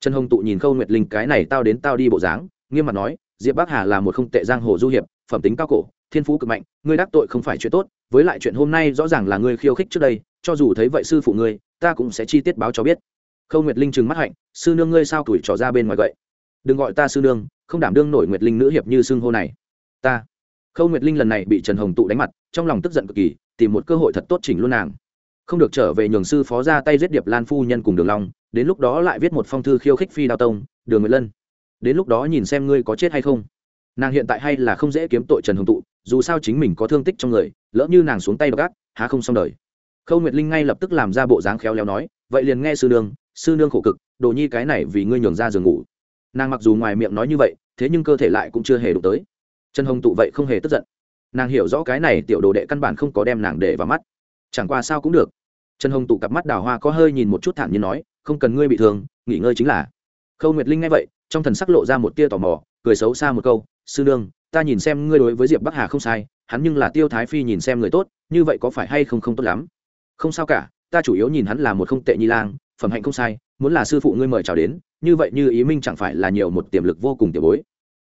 Speaker 1: Trần hồng tụ nhìn khâu nguyệt linh cái này tao đến tao đi bộ dáng, nghiêm mặt nói, diệp bắc hà là một không tệ giang hồ du hiệp, phẩm tính cao cổ thiên phú cực mạnh, ngươi đắc tội không phải chuyện tốt, với lại chuyện hôm nay rõ ràng là ngươi khiêu khích trước đây, cho dù thấy vậy sư phụ ngươi, ta cũng sẽ chi tiết báo cho biết. Khâu nguyệt linh trừng mắt hạnh, sư nương ngươi sao tuổi trò ra bên ngoài vậy? Đừng gọi ta sư nương, không đảm đương nổi nguyệt linh nữ hiệp như xưng hô này. Ta. Khâu nguyệt linh lần này bị trần hồng tụ đánh mặt, trong lòng tức giận cực kỳ, tìm một cơ hội thật tốt chỉnh luôn nàng. Không được trở về nhường sư phó ra tay giết điệp lan phu nhân cùng đường long, đến lúc đó lại viết một phong thư khiêu khích phi đao tông, đường nguyệt lân. Đến lúc đó nhìn xem ngươi có chết hay không nàng hiện tại hay là không dễ kiếm tội trần hồng tụ, dù sao chính mình có thương tích trong người, lỡ như nàng xuống tay gác há không xong đời. Khâu nguyệt linh ngay lập tức làm ra bộ dáng khéo léo nói, vậy liền nghe sư nương sư nương khổ cực, đồ nhi cái này vì ngươi nhường ra giường ngủ. Nàng mặc dù ngoài miệng nói như vậy, thế nhưng cơ thể lại cũng chưa hề đụng tới. Trần hồng tụ vậy không hề tức giận. Nàng hiểu rõ cái này tiểu đồ đệ căn bản không có đem nàng để vào mắt. Chẳng qua sao cũng được. Trần hồng tụ cặp mắt đào hoa có hơi nhìn một chút thản nhiên nói, không cần ngươi bị thương, nghỉ ngơi chính là. Khâu nguyệt linh nghe vậy, trong thần sắc lộ ra một tia tò mò, cười xấu xa một câu sư nương, ta nhìn xem ngươi đối với diệp bắc hà không sai, hắn nhưng là tiêu thái phi nhìn xem người tốt, như vậy có phải hay không không tốt lắm? Không sao cả, ta chủ yếu nhìn hắn là một không tệ nhi lang, phẩm hạnh không sai, muốn là sư phụ ngươi mời chào đến, như vậy như ý minh chẳng phải là nhiều một tiềm lực vô cùng tiểu bối.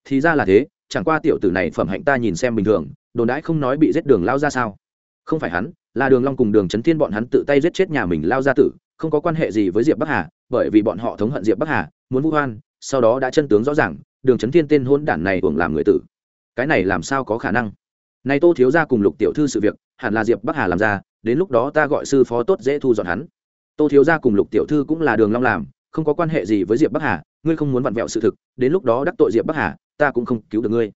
Speaker 1: Thì ra là thế, chẳng qua tiểu tử này phẩm hạnh ta nhìn xem bình thường, đồn đãi không nói bị giết đường lao ra sao? Không phải hắn, là đường long cùng đường trấn thiên bọn hắn tự tay giết chết nhà mình lao ra tử, không có quan hệ gì với diệp bắc hà, bởi vì bọn họ thống hận diệp bắc hà, muốn vu hoan sau đó đã chân tướng rõ ràng đường trấn thiên tên hôn đản này uổng làm người tử. Cái này làm sao có khả năng? Này tô thiếu gia cùng lục tiểu thư sự việc, hẳn là diệp bắc hà làm ra, đến lúc đó ta gọi sư phó tốt dễ thu dọn hắn. Tô thiếu gia cùng lục tiểu thư cũng là đường long làm, không có quan hệ gì với diệp bắc hà, ngươi không muốn vặn vẹo sự thực, đến lúc đó đắc tội diệp bắc hà, ta cũng không cứu được ngươi.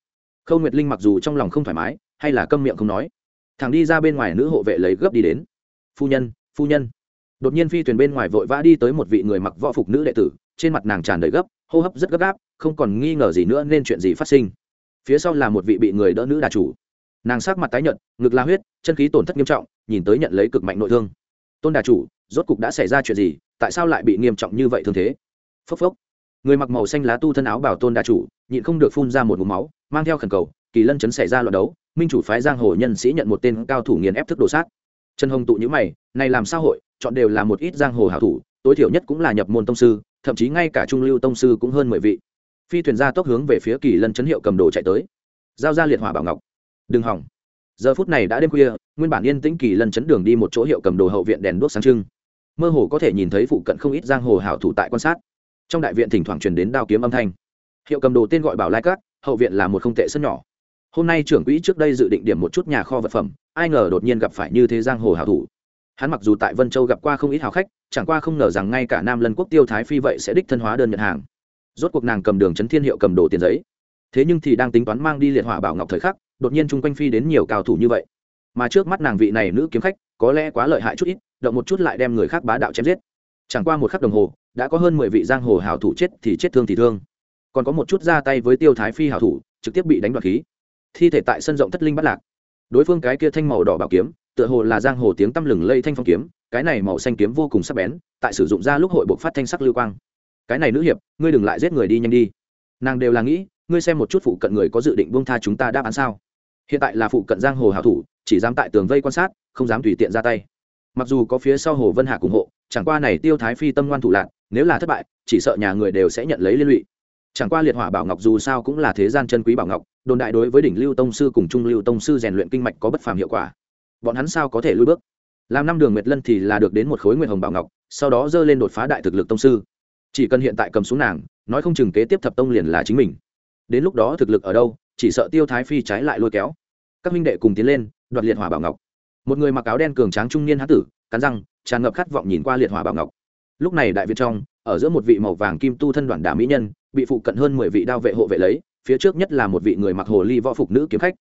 Speaker 1: Khâu nguyệt linh mặc dù trong lòng không thoải mái, hay là câm miệng không nói. Thằng đi ra bên ngoài nữ hộ vệ lấy gấp đi đến. Phu nhân phu nhân. Đột nhiên phi thuyền bên ngoài vội vã đi tới một vị người mặc võ phục nữ đệ tử, trên mặt nàng tràn đầy gấp hô hấp rất gấp gáp, không còn nghi ngờ gì nữa nên chuyện gì phát sinh. Phía sau là một vị bị người đỡ nữ đà chủ. Nàng sắc mặt tái nhợt, ngực la huyết, chân khí tổn thất nghiêm trọng, nhìn tới nhận lấy cực mạnh nội thương. Tôn đà chủ, rốt cục đã xảy ra chuyện gì, tại sao lại bị nghiêm trọng như vậy thương thế? Phốc phốc. Người mặc màu xanh lá tu thân áo bảo tôn đà chủ, nhịn không được phun ra một mũ máu, mang theo khẩn cầu, kỳ lân chấn xảy ra loạt đấu, minh chủ phái giang hồ nhân sĩ nhận một tên cao thủ nghiền ép thức đồ sát. Trần hồng tụ nhữ mày, này làm sao hội, chọn đều là một ít giang hồ hảo thủ, tối thiểu nhất cũng là nhập môn tông sư thậm chí ngay cả trung lưu tông sư cũng hơn mười vị. Phi thuyền ra tốc hướng về phía kỳ lân chấn hiệu cầm đồ chạy tới. Giao ra liệt hỏa bảo ngọc. Đừng hỏng. Giờ phút này đã đêm khuya, nguyên bản yên tĩnh kỳ lân chấn đường đi một chỗ hiệu cầm đồ hậu viện đèn đuốc sáng trưng. Mơ hồ có thể nhìn thấy phụ cận không ít giang hồ hảo thủ tại quan sát. Trong đại viện thỉnh thoảng truyền đến đao kiếm âm thanh. Hiệu cầm đồ tên gọi bảo lai cát, hậu viện là một không tệ sân nhỏ. Hôm nay trưởng quỹ trước đây dự định điểm một chút nhà kho vật phẩm, ai ngờ đột nhiên gặp phải như thế giang hồ hảo thủ hắn mặc dù tại vân châu gặp qua không ít hào khách, chẳng qua không ngờ rằng ngay cả nam lân quốc tiêu thái phi vậy sẽ đích thân hóa đơn nhận hàng. Rốt cuộc nàng cầm đường chấn thiên hiệu cầm đồ tiền giấy. Thế nhưng thì đang tính toán mang đi liệt hỏa bảo ngọc thời khắc, đột nhiên chung quanh phi đến nhiều cao thủ như vậy. Mà trước mắt nàng vị này nữ kiếm khách, có lẽ quá lợi hại chút ít, động một chút lại đem người khác bá đạo chém giết. Chẳng qua một khắc đồng hồ, đã có hơn mười vị giang hồ hảo thủ chết thì chết thương thì thương. Còn có một chút ra tay với tiêu thái phi hảo thủ, trực tiếp bị đánh đoạt khí. Thi thể tại sân rộng thất linh bắt lạc. Đối phương cái kia thanh màu đỏ bảo kiếm tựa hồ là giang hồ tiếng tăm lừng lây thanh phong kiếm, cái này màu xanh kiếm vô cùng sắc bén, tại sử dụng ra lúc hội buộc phát thanh sắc lưu quang. Cái này nữ hiệp, ngươi đừng lại giết người đi nhanh đi. Nàng đều là nghĩ, ngươi xem một chút phụ cận người có dự định buông tha chúng ta đáp án sao. Hiện tại là phụ cận giang hồ hảo thủ, chỉ dám tại tường vây quan sát, không dám tùy tiện ra tay. Mặc dù có phía sau hồ vân hạ ủng hộ, chẳng qua này tiêu thái phi tâm ngoan thủ lạc nếu là thất bại, chỉ sợ nhà người đều sẽ nhận lấy liên lụy. Chẳng qua liệt hỏa bảo ngọc dù sao cũng là thế gian chân quý bảo ngọc, đồn đại đối với đỉnh lưu tông sư cùng trung lưu tông sư rèn luyện kinh mạch có bất phàm hiệu quả bọn hắn sao có thể lui bước? Làm năm đường nguyệt lân thì là được đến một khối nguyệt hồng bảo ngọc, sau đó dơ lên đột phá đại thực lực tông sư. Chỉ cần hiện tại cầm xuống nàng, nói không chừng kế tiếp thập tông liền là chính mình. Đến lúc đó thực lực ở đâu, chỉ sợ tiêu thái phi trái lại lôi kéo. Các minh đệ cùng tiến lên, đoạt liệt hỏa bảo ngọc. Một người mặc áo đen cường tráng trung niên hán tử, cắn răng, tràn ngập khát vọng nhìn qua liệt hỏa bảo ngọc. Lúc này đại việt trong, ở giữa một vị màu vàng kim tu thân đoàn đả mỹ nhân, bị phụ cận hơn mười vị đao vệ hộ vệ lấy, phía trước nhất là một vị người mặc hồ ly võ phục nữ kiếm khách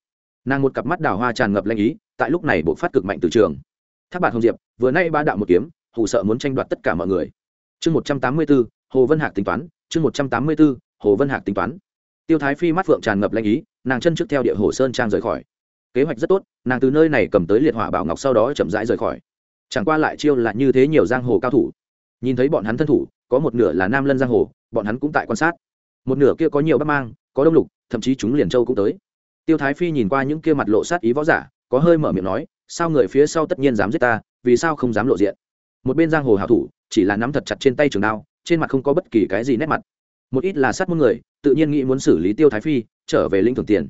Speaker 1: nàng một cặp mắt đào hoa tràn ngập lanh ý, tại lúc này bộ phát cực mạnh từ trường. Tháp bạc hồng diệp, vừa nay ba đạo một kiếm, hù sợ muốn tranh đoạt tất cả mọi người. Chương một trăm tám mươi b ố hồ vân hạc tính toán, chương một trăm tám mươi b ố hồ vân hạc tính toán. Tiêu thái phi mắt phượng tràn ngập lanh ý, nàng chân trước theo địa hồ sơn trang rời khỏi. Kế hoạch rất tốt, nàng từ nơi này cầm tới liệt hỏa bảo ngọc sau đó chậm rãi rời khỏi. Chẳng qua lại chiêu là như thế nhiều giang hồ cao thủ. Nhìn thấy bọn hắn thân thủ, có một nửa là nam lân giang hồ, bọn hắn cũng tại quan sát. Một nửa kia có nhiều bắc mang, có đông lục, thậm chí chúng liền châu cũng tới tiêu thái phi nhìn qua những kia mặt lộ sát ý võ giả, có hơi mở miệng nói, sao người phía sau tất nhiên dám giết ta, vì sao không dám lộ diện? Một bên giang hồ hảo thủ, chỉ là nắm thật chặt trên tay trường đao, trên mặt không có bất kỳ cái gì nét mặt. Một ít là sát muôn người, tự nhiên nghĩ muốn xử lý tiêu thái phi, trở về linh thưởng tiền.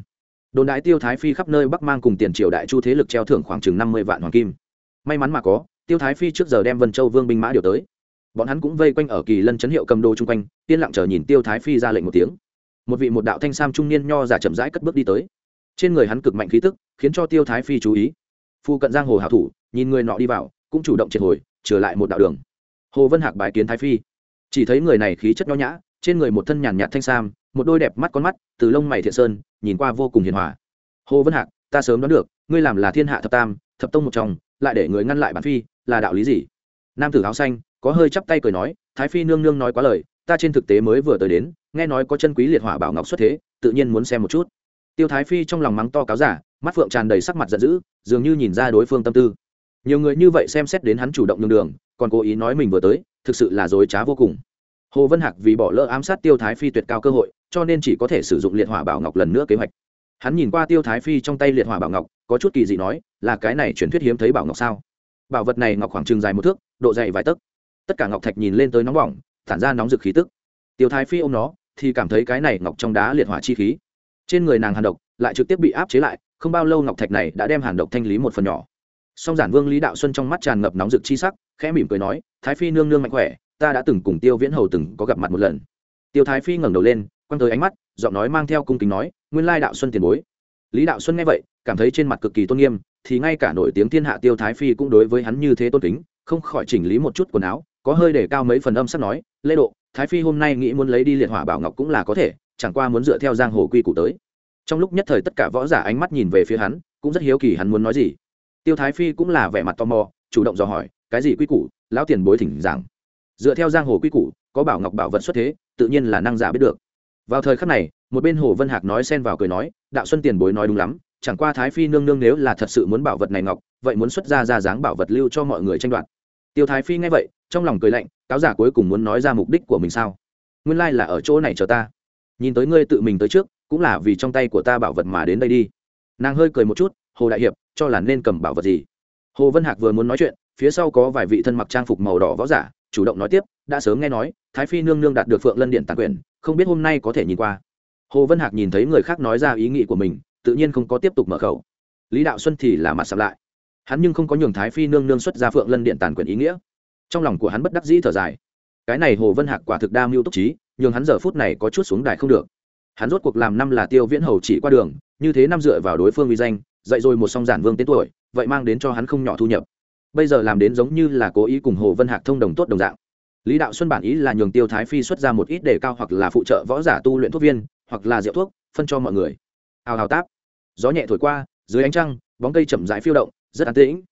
Speaker 1: Đồn đại tiêu thái phi khắp nơi bắc mang cùng tiền triều đại chu thế lực treo thưởng khoảng chừng năm mươi vạn hoàng kim. May mắn mà có, tiêu thái phi trước giờ đem vân châu vương binh mã điều tới. Bọn hắn cũng vây quanh ở kỳ lân chấn hiệu cầm đồ chung quanh, yên lặng chờ nhìn tiêu thái phi ra lệnh một tiếng. Một vị một đạo thanh sam trung niên nho giả chậm rãi cất bước đi tới trên người hắn cực mạnh khí tức, khiến cho tiêu thái phi chú ý. Phu cận giang hồ hảo thủ, nhìn người nọ đi vào, cũng chủ động triệt hồi, trở lại một đạo đường. Hồ vân hạc bài kiến thái phi. Chỉ thấy người này khí chất nho nhã, trên người một thân nhàn nhạt thanh sam, một đôi đẹp mắt con mắt, từ lông mày thiện sơn, nhìn qua vô cùng hiền hòa. Hồ vân hạc, ta sớm đoán được, ngươi làm là thiên hạ thập tam, thập tông một trong, lại để người ngăn lại bản phi, là đạo lý gì? Nam tử áo xanh, có hơi chắp tay cười nói, thái phi nương nương nói quá lời, ta trên thực tế mới vừa tới đến, nghe nói có chân quý liệt hỏa bảo ngọc xuất thế, tự nhiên muốn xem một chút tiêu thái phi trong lòng mắng to cáo giả, mắt phượng tràn đầy sắc mặt giận dữ, dường như nhìn ra đối phương tâm tư. Nhiều người như vậy xem xét đến hắn chủ động nhường đường, còn cố ý nói mình vừa tới, thực sự là dối trá vô cùng. Hồ vân hạc vì bỏ lỡ ám sát tiêu thái phi tuyệt cao cơ hội, cho nên chỉ có thể sử dụng liệt hỏa bảo ngọc lần nữa kế hoạch. Hắn nhìn qua tiêu thái phi trong tay liệt hỏa bảo ngọc, có chút kỳ dị nói, là cái này truyền thuyết hiếm thấy bảo ngọc sao? Bảo vật này ngọc khoảng chừng dài một thước, độ dày vài tấc. Tất cả ngọc thạch nhìn lên tới nóng bỏng, tản ra nóng rực khí tức. Tiêu thái phi ôm nó, thì cảm thấy cái này ngọc trong đá liệt hỏa chi khí trên người nàng hàn độc lại trực tiếp bị áp chế lại, không bao lâu ngọc thạch này đã đem hàn độc thanh lý một phần nhỏ. Song giản vương lý đạo xuân trong mắt tràn ngập nóng rực chi sắc, khẽ mỉm cười nói, thái phi nương nương mạnh khỏe, ta đã từng cùng tiêu viễn hầu từng có gặp mặt một lần. Tiêu thái phi ngẩng đầu lên, quăng tới ánh mắt, giọng nói mang theo cung kính nói, nguyên lai đạo xuân tiền bối. Lý đạo xuân nghe vậy, cảm thấy trên mặt cực kỳ tôn nghiêm, thì ngay cả nổi tiếng thiên hạ tiêu thái phi cũng đối với hắn như thế tôn kính, không khỏi chỉnh lý một chút quần áo, có hơi để cao mấy phần âm sắc nói lê độ, thái phi hôm nay nghĩ muốn lấy đi liệt hỏa bảo ngọc cũng là có thể chẳng qua muốn dựa theo giang hồ quy củ tới. Trong lúc nhất thời tất cả võ giả ánh mắt nhìn về phía hắn, cũng rất hiếu kỳ hắn muốn nói gì. Tiêu thái phi cũng là vẻ mặt tò mò, chủ động dò hỏi, cái gì quy củ? Lão tiền bối thỉnh giảng. Dựa theo giang hồ quy củ, có bảo ngọc bảo vật xuất thế, tự nhiên là năng giả biết được. Vào thời khắc này, một bên hồ vân hạc nói xen vào cười nói, đạo xuân tiền bối nói đúng lắm, chẳng qua thái phi nương nương nếu là thật sự muốn bảo vật này ngọc, vậy muốn xuất ra ra dáng bảo vật lưu cho mọi người tranh đoạt. Tiêu thái phi nghe vậy, trong lòng cười lạnh, cáo giả cuối cùng muốn nói ra mục đích của mình sao? Nguyên lai là ở chỗ này chờ ta nhìn tới ngươi tự mình tới trước, cũng là vì trong tay của ta bảo vật mà đến đây đi. Nàng hơi cười một chút, hồ đại hiệp, cho là nên cầm bảo vật gì? Hồ vân hạc vừa muốn nói chuyện, phía sau có vài vị thân mặc trang phục màu đỏ võ giả, chủ động nói tiếp, đã sớm nghe nói, thái phi nương nương đạt được phượng lân điện tàn quyền, không biết hôm nay có thể nhìn qua. Hồ vân hạc nhìn thấy người khác nói ra ý nghĩ của mình, tự nhiên không có tiếp tục mở khẩu. Lý đạo xuân thì là mặt sập lại. Hắn nhưng không có nhường thái phi nương nương xuất ra phượng lân điện tàn quyền ý nghĩa. Trong lòng của hắn bất đắc dĩ thở dài. Cái này hồ vân hạc quả thực đa mưu túc trí nhường hắn giờ phút này có chút xuống đài không được. Hắn rốt cuộc làm năm là tiêu viễn hầu chỉ qua đường, như thế năm dựa vào đối phương uy danh, dạy rồi một song giản vương tên tuổi, vậy mang đến cho hắn không nhỏ thu nhập. Bây giờ làm đến giống như là cố ý cùng hồ vân hạc thông đồng tốt đồng dạng. Lý đạo xuân bản ý là nhường tiêu thái phi xuất ra một ít đề cao hoặc là phụ trợ võ giả tu luyện thuốc viên, hoặc là rượu thuốc, phân cho mọi người. Hào hào táp. Gió nhẹ thổi qua, dưới ánh trăng, bóng cây chậm rãi phiêu động, rất an tĩnh.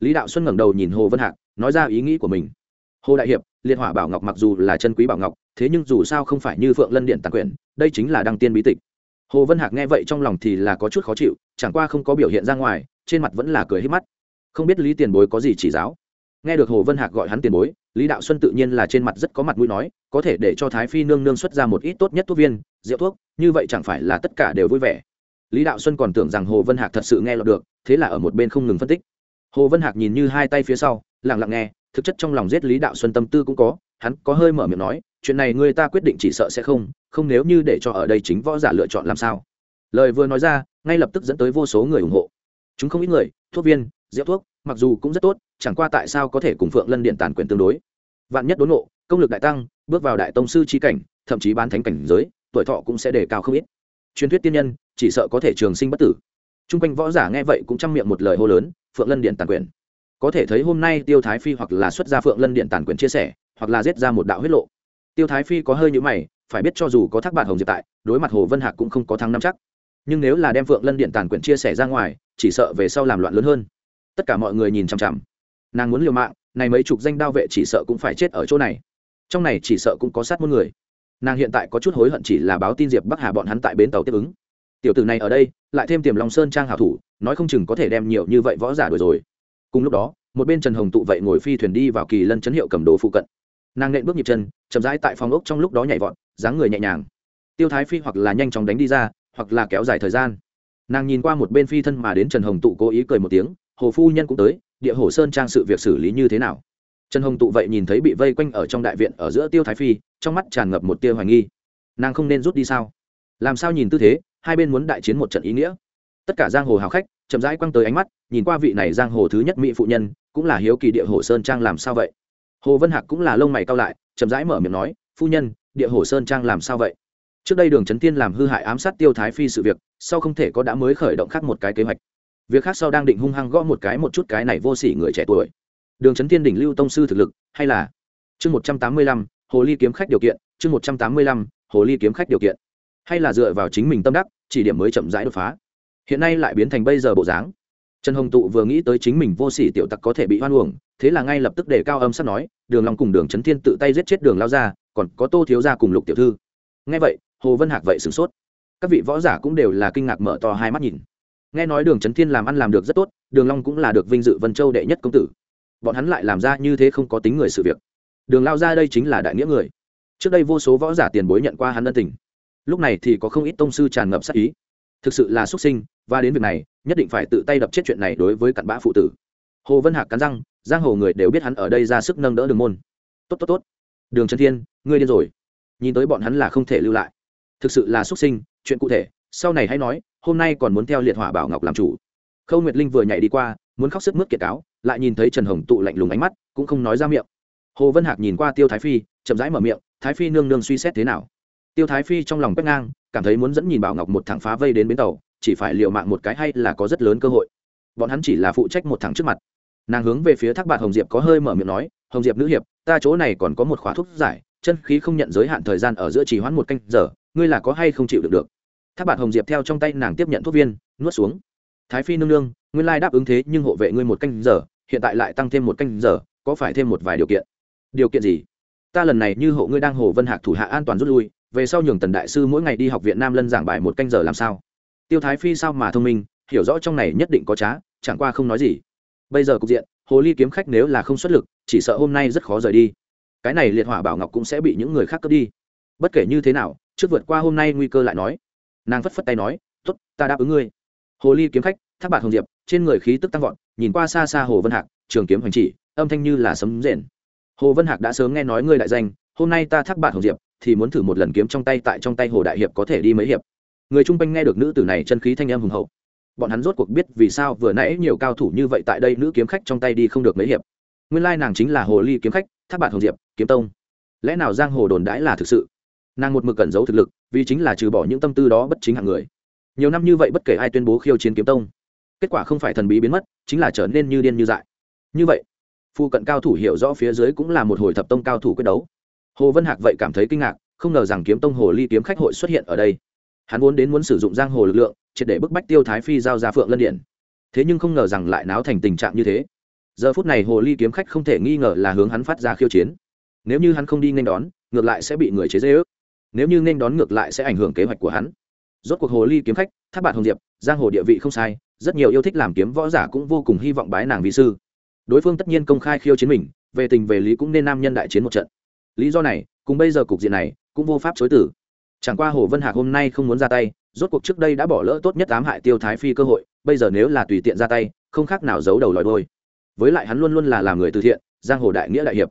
Speaker 1: Lý đạo xuân ngẩng đầu nhìn hồ vân hạc, nói ra ý nghĩ của mình. Hồ đại hiệp liệt hỏa bảo ngọc mặc dù là chân quý bảo ngọc, thế nhưng dù sao không phải như phượng lân điện tàn quyền đây chính là đăng tiên bí tịch. Hồ vân hạc nghe vậy trong lòng thì là có chút khó chịu, chẳng qua không có biểu hiện ra ngoài, trên mặt vẫn là cười hết mắt. Không biết lý tiền bối có gì chỉ giáo? Nghe được hồ vân hạc gọi hắn tiền bối, lý đạo xuân tự nhiên là trên mặt rất có mặt mũi nói, có thể để cho thái phi nương nương xuất ra một ít tốt nhất thuốc viên, rượu thuốc, như vậy chẳng phải là tất cả đều vui vẻ. Lý đạo xuân còn tưởng rằng hồ vân hạc thật sự nghe lọt được, thế là ở một bên không ngừng phân tích. Hồ vân hạc nhìn như hai tay phía sau, lặng lặng nghe thực chất trong lòng giết lý đạo xuân tâm tư cũng có, hắn có hơi mở miệng nói, chuyện này người ta quyết định chỉ sợ sẽ không không nếu như để cho ở đây chính võ giả lựa chọn làm sao. Lời vừa nói ra, ngay lập tức dẫn tới vô số người ủng hộ. Chúng không ít người, thuốc viên, rượu thuốc, mặc dù cũng rất tốt, chẳng qua tại sao có thể cùng phượng lân điện tàn quyền tương đối. Vạn nhất đốn ngộ, công lực đại tăng, bước vào đại tông sư trí cảnh, thậm chí bán thánh cảnh giới, tuổi thọ cũng sẽ đề cao không ít. Truyền thuyết tiên nhân, chỉ sợ có thể trường sinh bất tử. T r u n g quanh võ giả nghe vậy cũng chăm miệng một lời hô lớn, phượng lân điện tàn quyền có thể thấy hôm nay tiêu thái phi hoặc là xuất ra phượng lân điện tàn quyền chia sẻ, hoặc là giết ra một đạo huyết lộ. Tiêu thái phi có hơi nhữ mày, phải biết cho dù có thác bạn hồng diệp tại, đối mặt hồ vân hạc cũng không có thắng năm chắc. Nhưng nếu là đem phượng lân điện tàn quyền chia sẻ ra ngoài, chỉ sợ về sau làm loạn lớn hơn. Tất cả mọi người nhìn chằm chằm. Nàng muốn liều mạng, này mấy chục danh đao vệ chỉ sợ cũng phải chết ở chỗ này. Trong này chỉ sợ cũng có sát muôn người. Nàng hiện tại có chút hối hận chỉ là báo tin diệp bắc hà bọn hắn tại bến tàu tiếp ứng. Tiểu tử này ở đây, lại thêm tiềm long sơn trang hảo thủ, nói không chừng có thể đem nhiều như vậy võ giả đuổi rồi cùng lúc đó, một bên trần hồng tụ vậy ngồi phi thuyền đi vào kỳ lân chấn hiệu cầm đồ phụ cận. Nàng nện bước nhịp chân, chậm rãi tại phòng ốc trong lúc đó nhảy vọt, dáng người nhẹ nhàng. Tiêu thái phi hoặc là nhanh chóng đánh đi ra, hoặc là kéo dài thời gian. Nàng nhìn qua một bên phi thân mà đến trần hồng tụ cố ý cười một tiếng, hồ phu nhân cũng tới, địa hồ sơn trang sự việc xử lý như thế nào? Trần hồng tụ vậy nhìn thấy bị vây quanh ở trong đại viện ở giữa tiêu thái phi, trong mắt tràn ngập một tia hoài nghi. Nàng không nên rút đi sao? Làm sao nhìn tư thế, hai bên muốn đại chiến một trận ý nghĩa tất cả giang hồ hào khách, chậm rãi quăng tới ánh mắt, nhìn qua vị này giang hồ thứ nhất mỹ phụ nhân, cũng là hiếu kỳ địa hồ sơn trang làm sao vậy? Hồ vân hạc cũng là lông mày cao lại, chậm rãi mở miệng nói, phu nhân, địa hồ sơn trang làm sao vậy? Trước đây đường trấn tiên làm hư hại ám sát tiêu thái phi sự việc, sau không thể có đã mới khởi động khác một cái kế hoạch. Việc khác sau đang định hung hăng gõ một cái một chút cái này vô sỉ người trẻ tuổi. Đường trấn tiên đỉnh lưu tông sư thực lực, hay là? Chương một trăm tám mươi lăm, hồ ly kiếm khách điều kiện, chương một trăm tám mươi lăm, hồ ly kiếm khách điều kiện. Hay là dựa vào chính mình tâm đắc, chỉ điểm mới chậm rãi đột phá? Hiện nay lại biến thành bây giờ bộ dáng. Trần hồng tụ vừa nghĩ tới chính mình vô sỉ tiểu tặc có thể bị hoan uổng, thế là ngay lập tức để cao âm sắp nói, đường long cùng đường trấn thiên tự tay giết chết đường lao ra còn có tô thiếu gia cùng lục tiểu thư. Nghe vậy, hồ vân hạc vậy sửng sốt. Các vị võ giả cũng đều là kinh ngạc mở to hai mắt nhìn. Nghe nói đường trấn thiên làm ăn làm được rất tốt, đường long cũng là được vinh dự vân châu đệ nhất công tử. Bọn hắn lại làm ra như thế không có tính người sự việc. Đường lao ra đây chính là đại nghĩa người. Trước đây vô số võ giả tiền bối nhận qua hắn ân tình. Lúc này thì có không ít tông sư tràn ngập sát ý thực sự là xuất sinh, và đến việc này, nhất định phải tự tay đập chết chuyện này đối với cặn bã phụ tử. Hồ vân hạc cắn răng, giang hồ người đều biết hắn ở đây ra sức nâng đỡ đường môn. Tốt tốt tốt. Đường trần thiên, ngươi điên rồi. Nhìn tới bọn hắn là không thể lưu lại. Thực sự là xuất sinh, chuyện cụ thể, sau này hãy nói, hôm nay còn muốn theo liệt hỏa bảo ngọc làm chủ. Khâu nguyệt linh vừa nhảy đi qua, muốn khóc sức mướt kiệt cáo, lại nhìn thấy trần hồng tụ lạnh lùng ánh mắt, cũng không nói ra miệng. Hồ vân hạc nhìn qua tiêu thái phi, chậm rãi mở miệng, thái phi nương nương suy xét thế nào? Tiêu thái phi trong lòng quét ngang cảm thấy muốn dẫn nhìn bảo ngọc một thằng phá vây đến bến tàu, chỉ phải liệu mạng một cái hay là có rất lớn cơ hội. Bọn hắn chỉ là phụ trách một thằng trước mặt. Nàng hướng về phía thác bạn hồng diệp có hơi mở miệng nói, hồng diệp nữ hiệp, ta chỗ này còn có một khóa thuốc giải, chân khí không nhận giới hạn thời gian ở giữa trì hoãn một canh giờ, ngươi là có hay không chịu được được? Thác bạn hồng diệp theo trong tay nàng tiếp nhận thuốc viên, nuốt xuống. Thái phi nương nương, nguyên lai đáp ứng thế nhưng hộ vệ ngươi một canh giờ, hiện tại lại tăng thêm một canh giờ, có phải thêm một vài điều kiện? Điều kiện gì? Ta lần này như hộ ngươi đang hồ vân hạc thủ hạ an toàn rút lui về sau nhường tần đại sư mỗi ngày đi học viện nam lân giảng bài một canh giờ làm sao? Tiêu thái phi sao mà thông minh, hiểu rõ trong này nhất định có trá, chẳng qua không nói gì. Bây giờ cục diện, hồ ly kiếm khách nếu là không xuất lực, chỉ sợ hôm nay rất khó rời đi. Cái này liệt hỏa bảo ngọc cũng sẽ bị những người khác cướp đi. Bất kể như thế nào, trước vượt qua hôm nay nguy cơ lại nói. Nàng phất phất tay nói t ố t ta đáp ứng ngươi. Hồ ly kiếm khách thác bạc hồng diệp, trên người khí tức tăng vọt, nhìn qua xa xa hồ vân hạc, trường kiếm hoành chỉ, âm thanh như là sấm rền. Hồ vân hạc đã sớm nghe nói ngươi đại danh, hôm nay ta thác bạc hồng diệp thì muốn thử một lần kiếm trong tay tại trong tay hồ đại hiệp có thể đi mấy hiệp. Người chung quanh nghe được nữ tử này chân khí thanh em hùng hậu. Bọn hắn rốt cuộc biết vì sao vừa nãy nhiều cao thủ như vậy tại đây nữ kiếm khách trong tay đi không được mấy hiệp. Nguyên lai nàng chính là hồ ly kiếm khách, thác bạn hồng diệp, kiếm tông. Lẽ nào giang hồ đồn đãi là thực sự? Nàng một mực cẩn giấu thực lực, vì chính là trừ bỏ những tâm tư đó bất chính hạng người. Nhiều năm như vậy bất kể ai tuyên bố khiêu chiến kiếm tông, kết quả không phải thần bí biến mất, chính là trở nên như điên như dại. Như vậy, phu cận cao thủ hiểu rõ phía dưới cũng là một hồi thập tông cao thủ quyết đấu hồ vân hạc vậy cảm thấy kinh ngạc, không ngờ rằng kiếm tông hồ ly kiếm khách hội xuất hiện ở đây. Hắn vốn đến muốn sử dụng giang hồ lực lượng, triệt để bức bách tiêu thái phi giao ra phượng lân điện. Thế nhưng không ngờ rằng lại náo thành tình trạng như thế. Giờ phút này hồ ly kiếm khách không thể nghi ngờ là hướng hắn phát ra khiêu chiến. Nếu như hắn không đi nên đón, ngược lại sẽ bị người chế dễ ước nếu như nên đón ngược lại sẽ ảnh hưởng kế hoạch của hắn. Rốt cuộc hồ ly kiếm khách, tháp bạt hồng diệp, giang hồ địa vị không sai, rất nhiều yêu thích làm kiếm võ giả cũng vô cùng hy vọng bái nàng vị sư. Đối phương tất nhiên công khai khiêu chiến mình, về tình về lý cũng nên nam nhân đại chiến một trận lý do này, cùng bây giờ cục diện này, cũng vô pháp chối tử chẳng qua hồ vân hạc hôm nay không muốn ra tay, rốt cuộc trước đây đã bỏ lỡ tốt nhất ám hại tiêu thái phi cơ hội, bây giờ nếu là tùy tiện ra tay, không khác nào giấu đầu lòi đôi với lại hắn luôn luôn là làm người từ thiện, giang hồ đại nghĩa đại hiệp.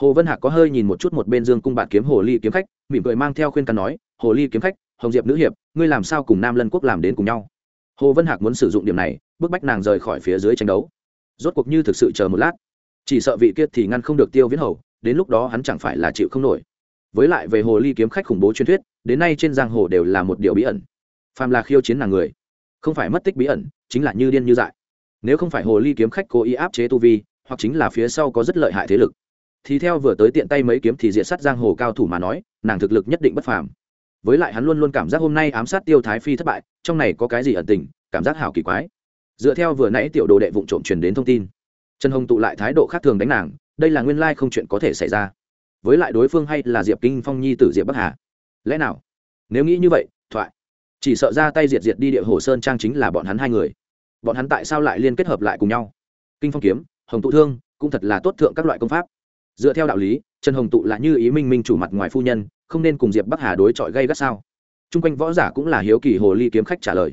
Speaker 1: Hồ vân hạc có hơi nhìn một chút một bên dương cung bạn kiếm hồ ly kiếm khách, mỉm cười mang theo khuyên căn nói, hồ ly kiếm khách, hồng diệp nữ hiệp, ngươi làm sao cùng nam lân quốc làm đến cùng nhau? Hồ vân hạc muốn sử dụng điểm này, bức bách nàng rời khỏi phía dưới tranh đấu. Rốt cuộc như thực sự chờ một lát, chỉ sợ vị kia thì ngăn không được tiêu viễn hầu đến lúc đó hắn chẳng phải là chịu không nổi. Với lại về hồ ly kiếm khách khủng bố truyền thuyết, đến nay trên giang hồ đều là một điều bí ẩn. Phàm là khiêu chiến nàng người, không phải mất tích bí ẩn, chính là như điên như dại. Nếu không phải hồ ly kiếm khách cố ý áp chế tu vi, hoặc chính là phía sau có rất lợi hại thế lực. Thì theo vừa tới tiện tay mấy kiếm thì diện sát giang hồ cao thủ mà nói, nàng thực lực nhất định bất phàm. Với lại hắn luôn luôn cảm giác hôm nay ám sát tiêu thái phi thất bại, trong này có cái gì ẩn tình, cảm giác hảo kỳ quái. Dựa theo vừa nãy tiểu đồ đệ vụ trộm truyền đến thông tin, trần hồng tụ lại thái độ khác thường đánh nàng đây là nguyên lai không chuyện có thể xảy ra. Với lại đối phương hay là diệp kinh phong nhi tử diệp bắc hà. Lẽ nào? Nếu nghĩ như vậy, thoại. Chỉ sợ ra tay diệt diệt đi địa hồ sơn trang chính là bọn hắn hai người. Bọn hắn tại sao lại liên kết hợp lại cùng nhau? Kinh phong kiếm, hồng tụ thương, cũng thật là tốt thượng các loại công pháp. Dựa theo đạo lý, trần hồng tụ là như ý minh minh chủ mặt ngoài phu nhân, không nên cùng diệp bắc hà đối chọi gây gắt sao? T r u n g quanh võ giả cũng là hiếu kỳ hồ ly kiếm khách trả lời.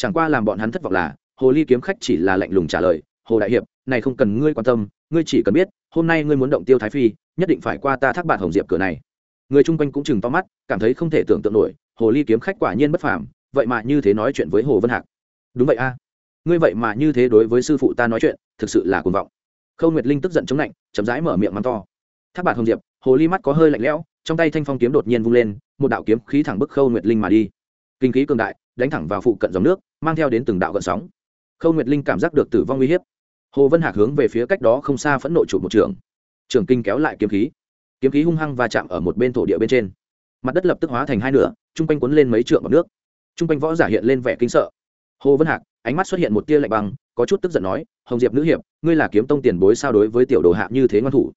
Speaker 1: Chẳng qua làm bọn hắn thất vọng là, hồ ly kiếm khách chỉ là lạnh lùng trả lời, hồ đại hiệp, này không cần ngươi quan tâm ngươi chỉ cần biết, hôm nay ngươi muốn động tiêu thái phi, nhất định phải qua ta thác bạn hồng diệp cửa này. Người chung quanh cũng chừng to mắt, cảm thấy không thể tưởng tượng nổi, hồ ly kiếm khách quả nhiên bất phàm, vậy mà như thế nói chuyện với hồ vân hạc. Đúng vậy a. Ngươi vậy mà như thế đối với sư phụ ta nói chuyện, thực sự là cuồng vọng. Khâu nguyệt linh tức giận chống lạnh, chậm rãi mở miệng mắng to. Thác bạn hồng diệp, hồ ly mắt có hơi lạnh lẽo, trong tay thanh phong kiếm đột nhiên vung lên, một đạo kiếm khí thẳng bức khâu nguyệt linh mà đi. Kinh khí cường đại, đánh thẳng vào phụ cận dòng nước, mang theo đến từng đạo gợn sóng. Khâu nguyệt linh cảm giác được tử vong uy hiếp hồ vân hạc hướng về phía cách đó không xa phẫn nộ chủ một trường. Trường kinh kéo lại kiếm khí. Kiếm khí hung hăng và chạm ở một bên thổ địa bên trên. Mặt đất lập tức hóa thành hai nửa, chung quanh quấn lên mấy trượng bằng nước. Chung quanh võ giả hiện lên vẻ kinh sợ. Hồ vân hạc, ánh mắt xuất hiện một tia lạnh băng, có chút tức giận nói, hồng diệp nữ hiệp, ngươi là kiếm tông tiền bối sao đối với tiểu đồ hạ như thế ngoan thủ?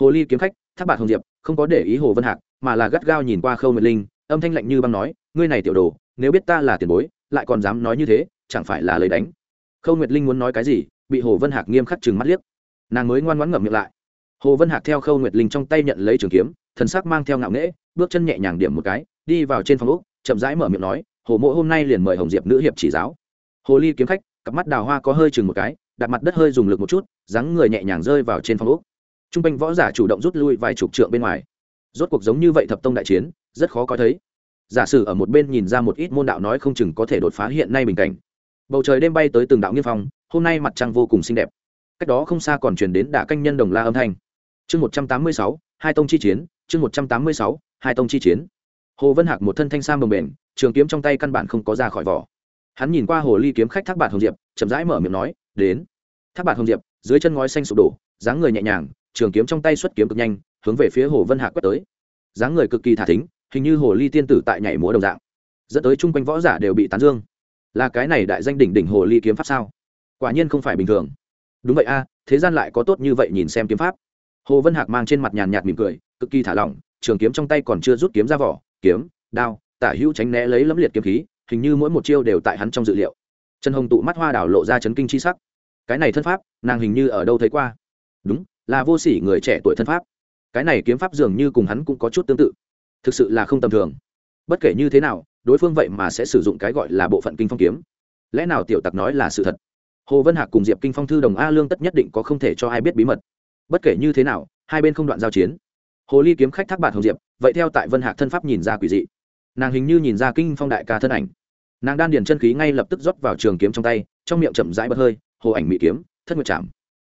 Speaker 1: Hồ ly kiếm khách, thác bạc hồng diệp, không có để ý hồ vân hạc, mà là gắt gao nhìn qua khâu nguyệt linh, âm thanh lạnh như băng nói, ngươi này tiểu đồ, nếu biết ta là tiền bối, lại còn dám nói như thế, chẳng phải là lời đánh. Khâu nguyệt linh muốn nói cái gì bị hồ vân hạc nghiêm khắc chừng mắt liếc. Nàng mới ngoan ngoãn ngậm miệng lại. Hồ vân hạc theo khâu nguyệt linh trong tay nhận lấy trường kiếm, thần sắc mang theo ngạo nghễ, bước chân nhẹ nhàng điểm một cái, đi vào trên phòng úc chậm rãi mở miệng nói, hồ mộ hôm nay liền mời hồng diệp nữ hiệp chỉ giáo. Hồ ly kiếm khách, cặp mắt đào hoa có hơi chừng một cái, đặt mặt đất hơi dùng lực một chút, dáng người nhẹ nhàng rơi vào trên phòng úc t r u n g quanh võ giả chủ động rút lui vài chục trượng bên ngoài. Rốt cuộc giống như vậy thập tông đại chiến, rất khó có thấy. Giả sử ở một bên nhìn ra một ít môn đạo nói không chừng có thể đột phá hiện nay bình cảnh. Bầu trời đêm bay tới từng đạo nghiêm phong hôm nay mặt trăng vô cùng xinh đẹp. Cách đó không xa còn chuyển đến đả canh nhân đồng la âm thanh. Chương một trăm tám mươi sáu, hai tông chi chiến, chương một trăm tám mươi sáu, hai tông chi chiến. Hồ vân hạc một thân thanh sam bồng bền, trường kiếm trong tay căn bản không có ra khỏi vỏ. Hắn nhìn qua hồ ly kiếm khách thác bạc hồng diệp, chậm rãi mở miệng nói, đến. Thác bạc hồng diệp, dưới chân ngói xanh sụp đổ, dáng người nhẹ nhàng, trường kiếm trong tay xuất kiếm cực nhanh, hướng về phía hồ vân hạc quét tới. Dáng người cực kỳ thả thính, hình như hồ ly tiên tử tại nhảy múa đồng dạng, dẫn tới chung quanh võ giả đều bị tán dương. Là cái này đại danh đỉnh đỉnh hồ ly kiếm pháp sao? Quả nhiên không phải bình thường. Đúng vậy a, thế gian lại có tốt như vậy nhìn xem kiếm pháp. Hồ vân hạc mang trên mặt nhàn nhạt mỉm cười, cực kỳ thả lỏng, trường kiếm trong tay còn chưa rút kiếm ra vỏ, kiếm, đao, tả hữu tránh né lấy lẫm liệt kiếm khí, hình như mỗi một chiêu đều tại hắn trong dự liệu. Trần hồng tụ mắt hoa đảo lộ ra chấn kinh c h i sắc. Cái này thân pháp, nàng hình như ở đâu thấy qua? Đúng, là vô s ỉ người trẻ tuổi thân pháp. Cái này kiếm pháp dường như cùng hắn cũng có chút tương tự. Thực sự là không tầm thường. Bất kể như thế nào, đối phương vậy mà sẽ sử dụng cái gọi là bộ phận kinh phong kiếm. Lẽ nào tiểu tặc nói là sự thật? Hồ vân hạc cùng diệp kinh phong thư đồng a lương tất nhất định có không thể cho ai biết bí mật. Bất kể như thế nào, hai bên không đoạn giao chiến. Hồ ly kiếm khách thác bạt hồng diệp, vậy theo tại vân hạc thân pháp nhìn ra quỷ dị. Nàng hình như nhìn ra kinh phong đại ca thân ảnh. Nàng đan điền chân khí ngay lập tức rót vào trường kiếm trong tay, trong miệng chậm rãi bật hơi, hồ ảnh mỹ kiếm, thất nguyệt chạm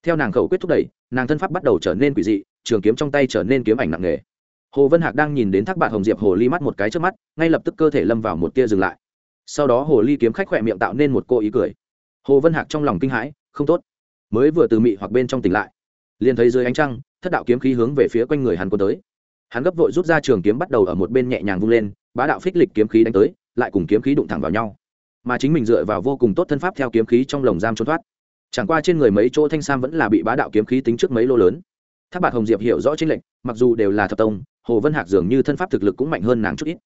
Speaker 1: theo nàng khẩu quyết thúc đẩy, nàng thân pháp bắt đầu trở nên quỷ dị, trường kiếm trong tay trở nên kiếm ảnh nặng nề. Hồ vân hạc đang nhìn đến thác bạt hồng diệp, hồ ly mắt một cái trước mắt, ngay lập tức cơ thể lâm vào một tia dừng lại. Sau đó hồ ly kiếm khách khỏe miệng tạo nên một cô ý cười hồ vân hạc trong lòng kinh hãi, không tốt. Mới vừa từ mị hoặc bên trong tỉnh lại, liền thấy dưới ánh trăng, thất đạo kiếm khí hướng về phía quanh người hắn quân tới. Hắn gấp vội rút ra trường kiếm bắt đầu ở một bên nhẹ nhàng vung lên, bá đạo phích lịch kiếm khí đánh tới, lại cùng kiếm khí đụng thẳng vào nhau. Mà chính mình dựa vào vô cùng tốt thân pháp theo kiếm khí trong lồng giam trốn thoát. Chẳng qua trên người mấy chỗ thanh sam vẫn là bị bá đạo kiếm khí tính trước mấy lô lớn. Tháp bạc hồng diệp hiểu rõ trên lệnh mặc dù đều là thập tông, hồ vân hạc dường như thân pháp thực lực cũng mạnh hơn nàng chút ít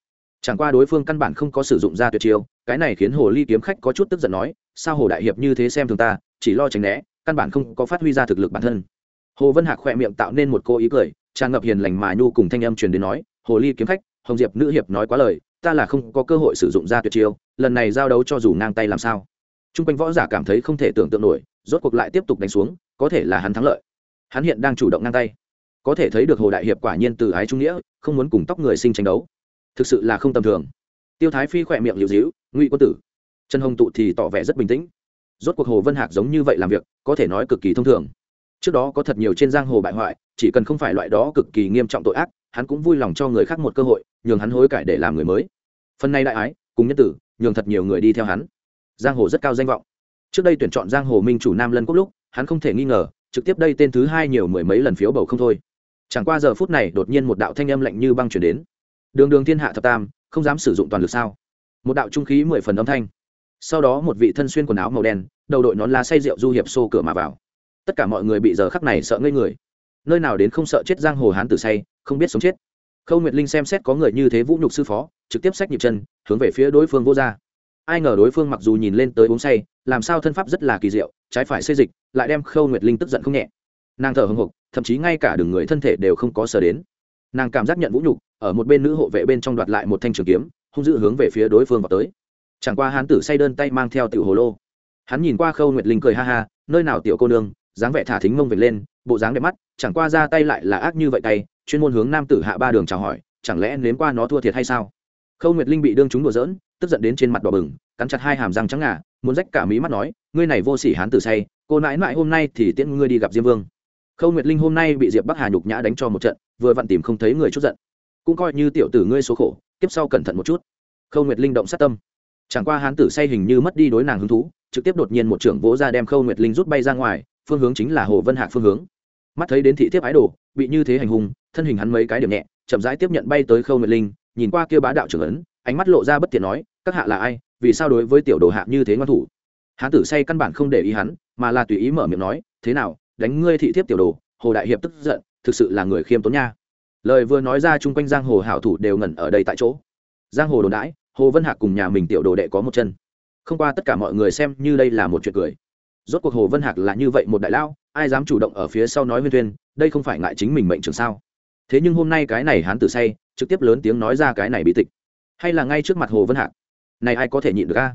Speaker 1: chẳng qua đối phương căn bản không có sử dụng ra tuyệt chiêu, cái này khiến hồ ly kiếm khách có chút tức giận nói, sao hồ đại hiệp như thế xem thường ta, chỉ lo tránh né, căn bản không có phát huy ra thực lực bản thân. Hồ vân hạc khỏe miệng tạo nên một cô ý cười, tràn ngập hiền lành mà nhu cùng thanh âm truyền đến nói, hồ ly kiếm khách, hồng diệp nữ hiệp nói quá lời, ta là không có cơ hội sử dụng ra tuyệt chiêu, lần này giao đấu cho dù ngang tay làm sao. T r u n g quanh võ giả cảm thấy không thể tưởng tượng nổi, rốt cuộc lại tiếp tục đánh xuống, có thể là hắn thắng lợi. Hắn hiện đang chủ động ngang tay. Có thể thấy được hồ đại hiệp quả nhiên từ ái trung nghĩa, không muốn cùng tóc người sinh tranh đấu thực sự là không tầm thường. Tiêu thái phi khỏe miệng liều dĩu ngụy quân tử. Trần hồng tụ thì tỏ vẻ rất bình tĩnh. Rốt cuộc hồ vân hạc giống như vậy làm việc, có thể nói cực kỳ thông thường. Trước đó có thật nhiều trên giang hồ bại hoại, chỉ cần không phải loại đó cực kỳ nghiêm trọng tội ác, hắn cũng vui lòng cho người khác một cơ hội, nhường hắn hối cải để làm người mới. Phần này đại ái, cùng nhân tử, nhường thật nhiều người đi theo hắn. Giang hồ rất cao danh vọng. Trước đây tuyển chọn giang hồ minh chủ nam lân quốc lúc, hắn không thể nghi ngờ, trực tiếp đây tên thứ hai nhiều mười mấy lần phiếu bầu không thôi. Chẳng qua giờ phút này đột nhiên một đạo thanh âm lạnh như băng chuyển đến đường đường thiên hạ thập tam, không dám sử dụng toàn lực sao? Một đạo trung khí mười phần âm thanh. Sau đó một vị thân xuyên quần áo màu đen, đầu đội nón lá say rượu du hiệp xô cửa mà vào. Tất cả mọi người bị giờ khắc này sợ ngây người. Nơi nào đến không sợ chết giang hồ hán tử say, không biết sống chết. Khâu nguyệt linh xem xét có người như thế vũ nhục sư phó, trực tiếp xách nhịp chân, hướng về phía đối phương vô ra. Ai ngờ đối phương mặc dù nhìn lên tới uống say, làm sao thân pháp rất là kỳ diệu, trái phải xây dịch, lại đem khâu nguyệt linh tức giận không nhẹ. Nàng thở hưng hục thậm chí ngay cả đường người thân thể đều không có sờ đến nàng cảm giác nhận vũ nhục, ở một bên nữ hộ vệ bên trong đoạt lại một thanh trường kiếm, hung dữ hướng về phía đối phương vào tới. Chẳng qua hán tử say đơn tay mang theo tiểu hồ lô. Hắn nhìn qua khâu nguyệt linh cười ha ha, nơi nào tiểu cô nương, dáng vẻ thả thính mông về lên, bộ dáng đẹp mắt, chẳng qua ra tay lại là ác như vậy tay, chuyên môn hướng nam tử hạ ba đường chào hỏi, chẳng lẽ nếm qua nó thua thiệt hay sao? Khâu nguyệt linh bị đương chúng đùa dỡn tức giận đến trên mặt đỏ bừng, cắn chặt hai hàm răng trắng ngà, muốn rách cả mí mắt nói, ngươi này vô sỉ hán tử say, cô nãi nãi hôm nay thì tiễn ngươi đi gặp diêm vương. Khâu nguyệt linh hôm nay bị diệp bắc hà nhục nhã đánh cho một trận vừa vặn tìm không thấy người chút giận. Cũng coi như tiểu tử ngươi số khổ tiếp sau cẩn thận một chút. Khâu nguyệt linh động sát tâm. Chẳng qua hán tử say hình như mất đi đối nàng hứng thú, trực tiếp đột nhiên một trưởng vỗ ra đem khâu nguyệt linh rút bay ra ngoài, phương hướng chính là hồ vân hạc phương hướng. Mắt thấy đến thị thiếp ái đồ, bị như thế hành hung, thân hình hắn mấy cái điểm nhẹ, chậm rãi tiếp nhận bay tới khâu nguyệt linh, nhìn qua kia bá đạo trưởng ấn, ánh mắt lộ ra bất tiện nói, các hạ là ai? Vì sao đối với tiểu đồ hạ như thế ngoan thủ? Hán tử say căn bản không để ý hắn, mà là tùy ý mở miệng nói, thế nào? Đánh ngươi thị thiếp tiểu đồ, hồ đại hiệp tức giận thực sự là người khiêm tốn nha. Lời vừa nói ra chung quanh giang hồ hảo thủ đều ngẩn ở đây tại chỗ. Giang hồ đồn đãi, hồ vân hạc cùng nhà mình tiểu đồ đệ có một chân. Không qua tất cả mọi người xem như đây là một chuyện cười. Rốt cuộc hồ vân hạc là như vậy một đại lao ai dám chủ động ở phía sau nói huyên thuyên, đây không phải ngại chính mình mệnh trường sao? Thế nhưng hôm nay cái này hán tử say, trực tiếp lớn tiếng nói ra cái này bị tịch. Hay là ngay trước mặt hồ vân hạc? Này ai có thể nhịn được a?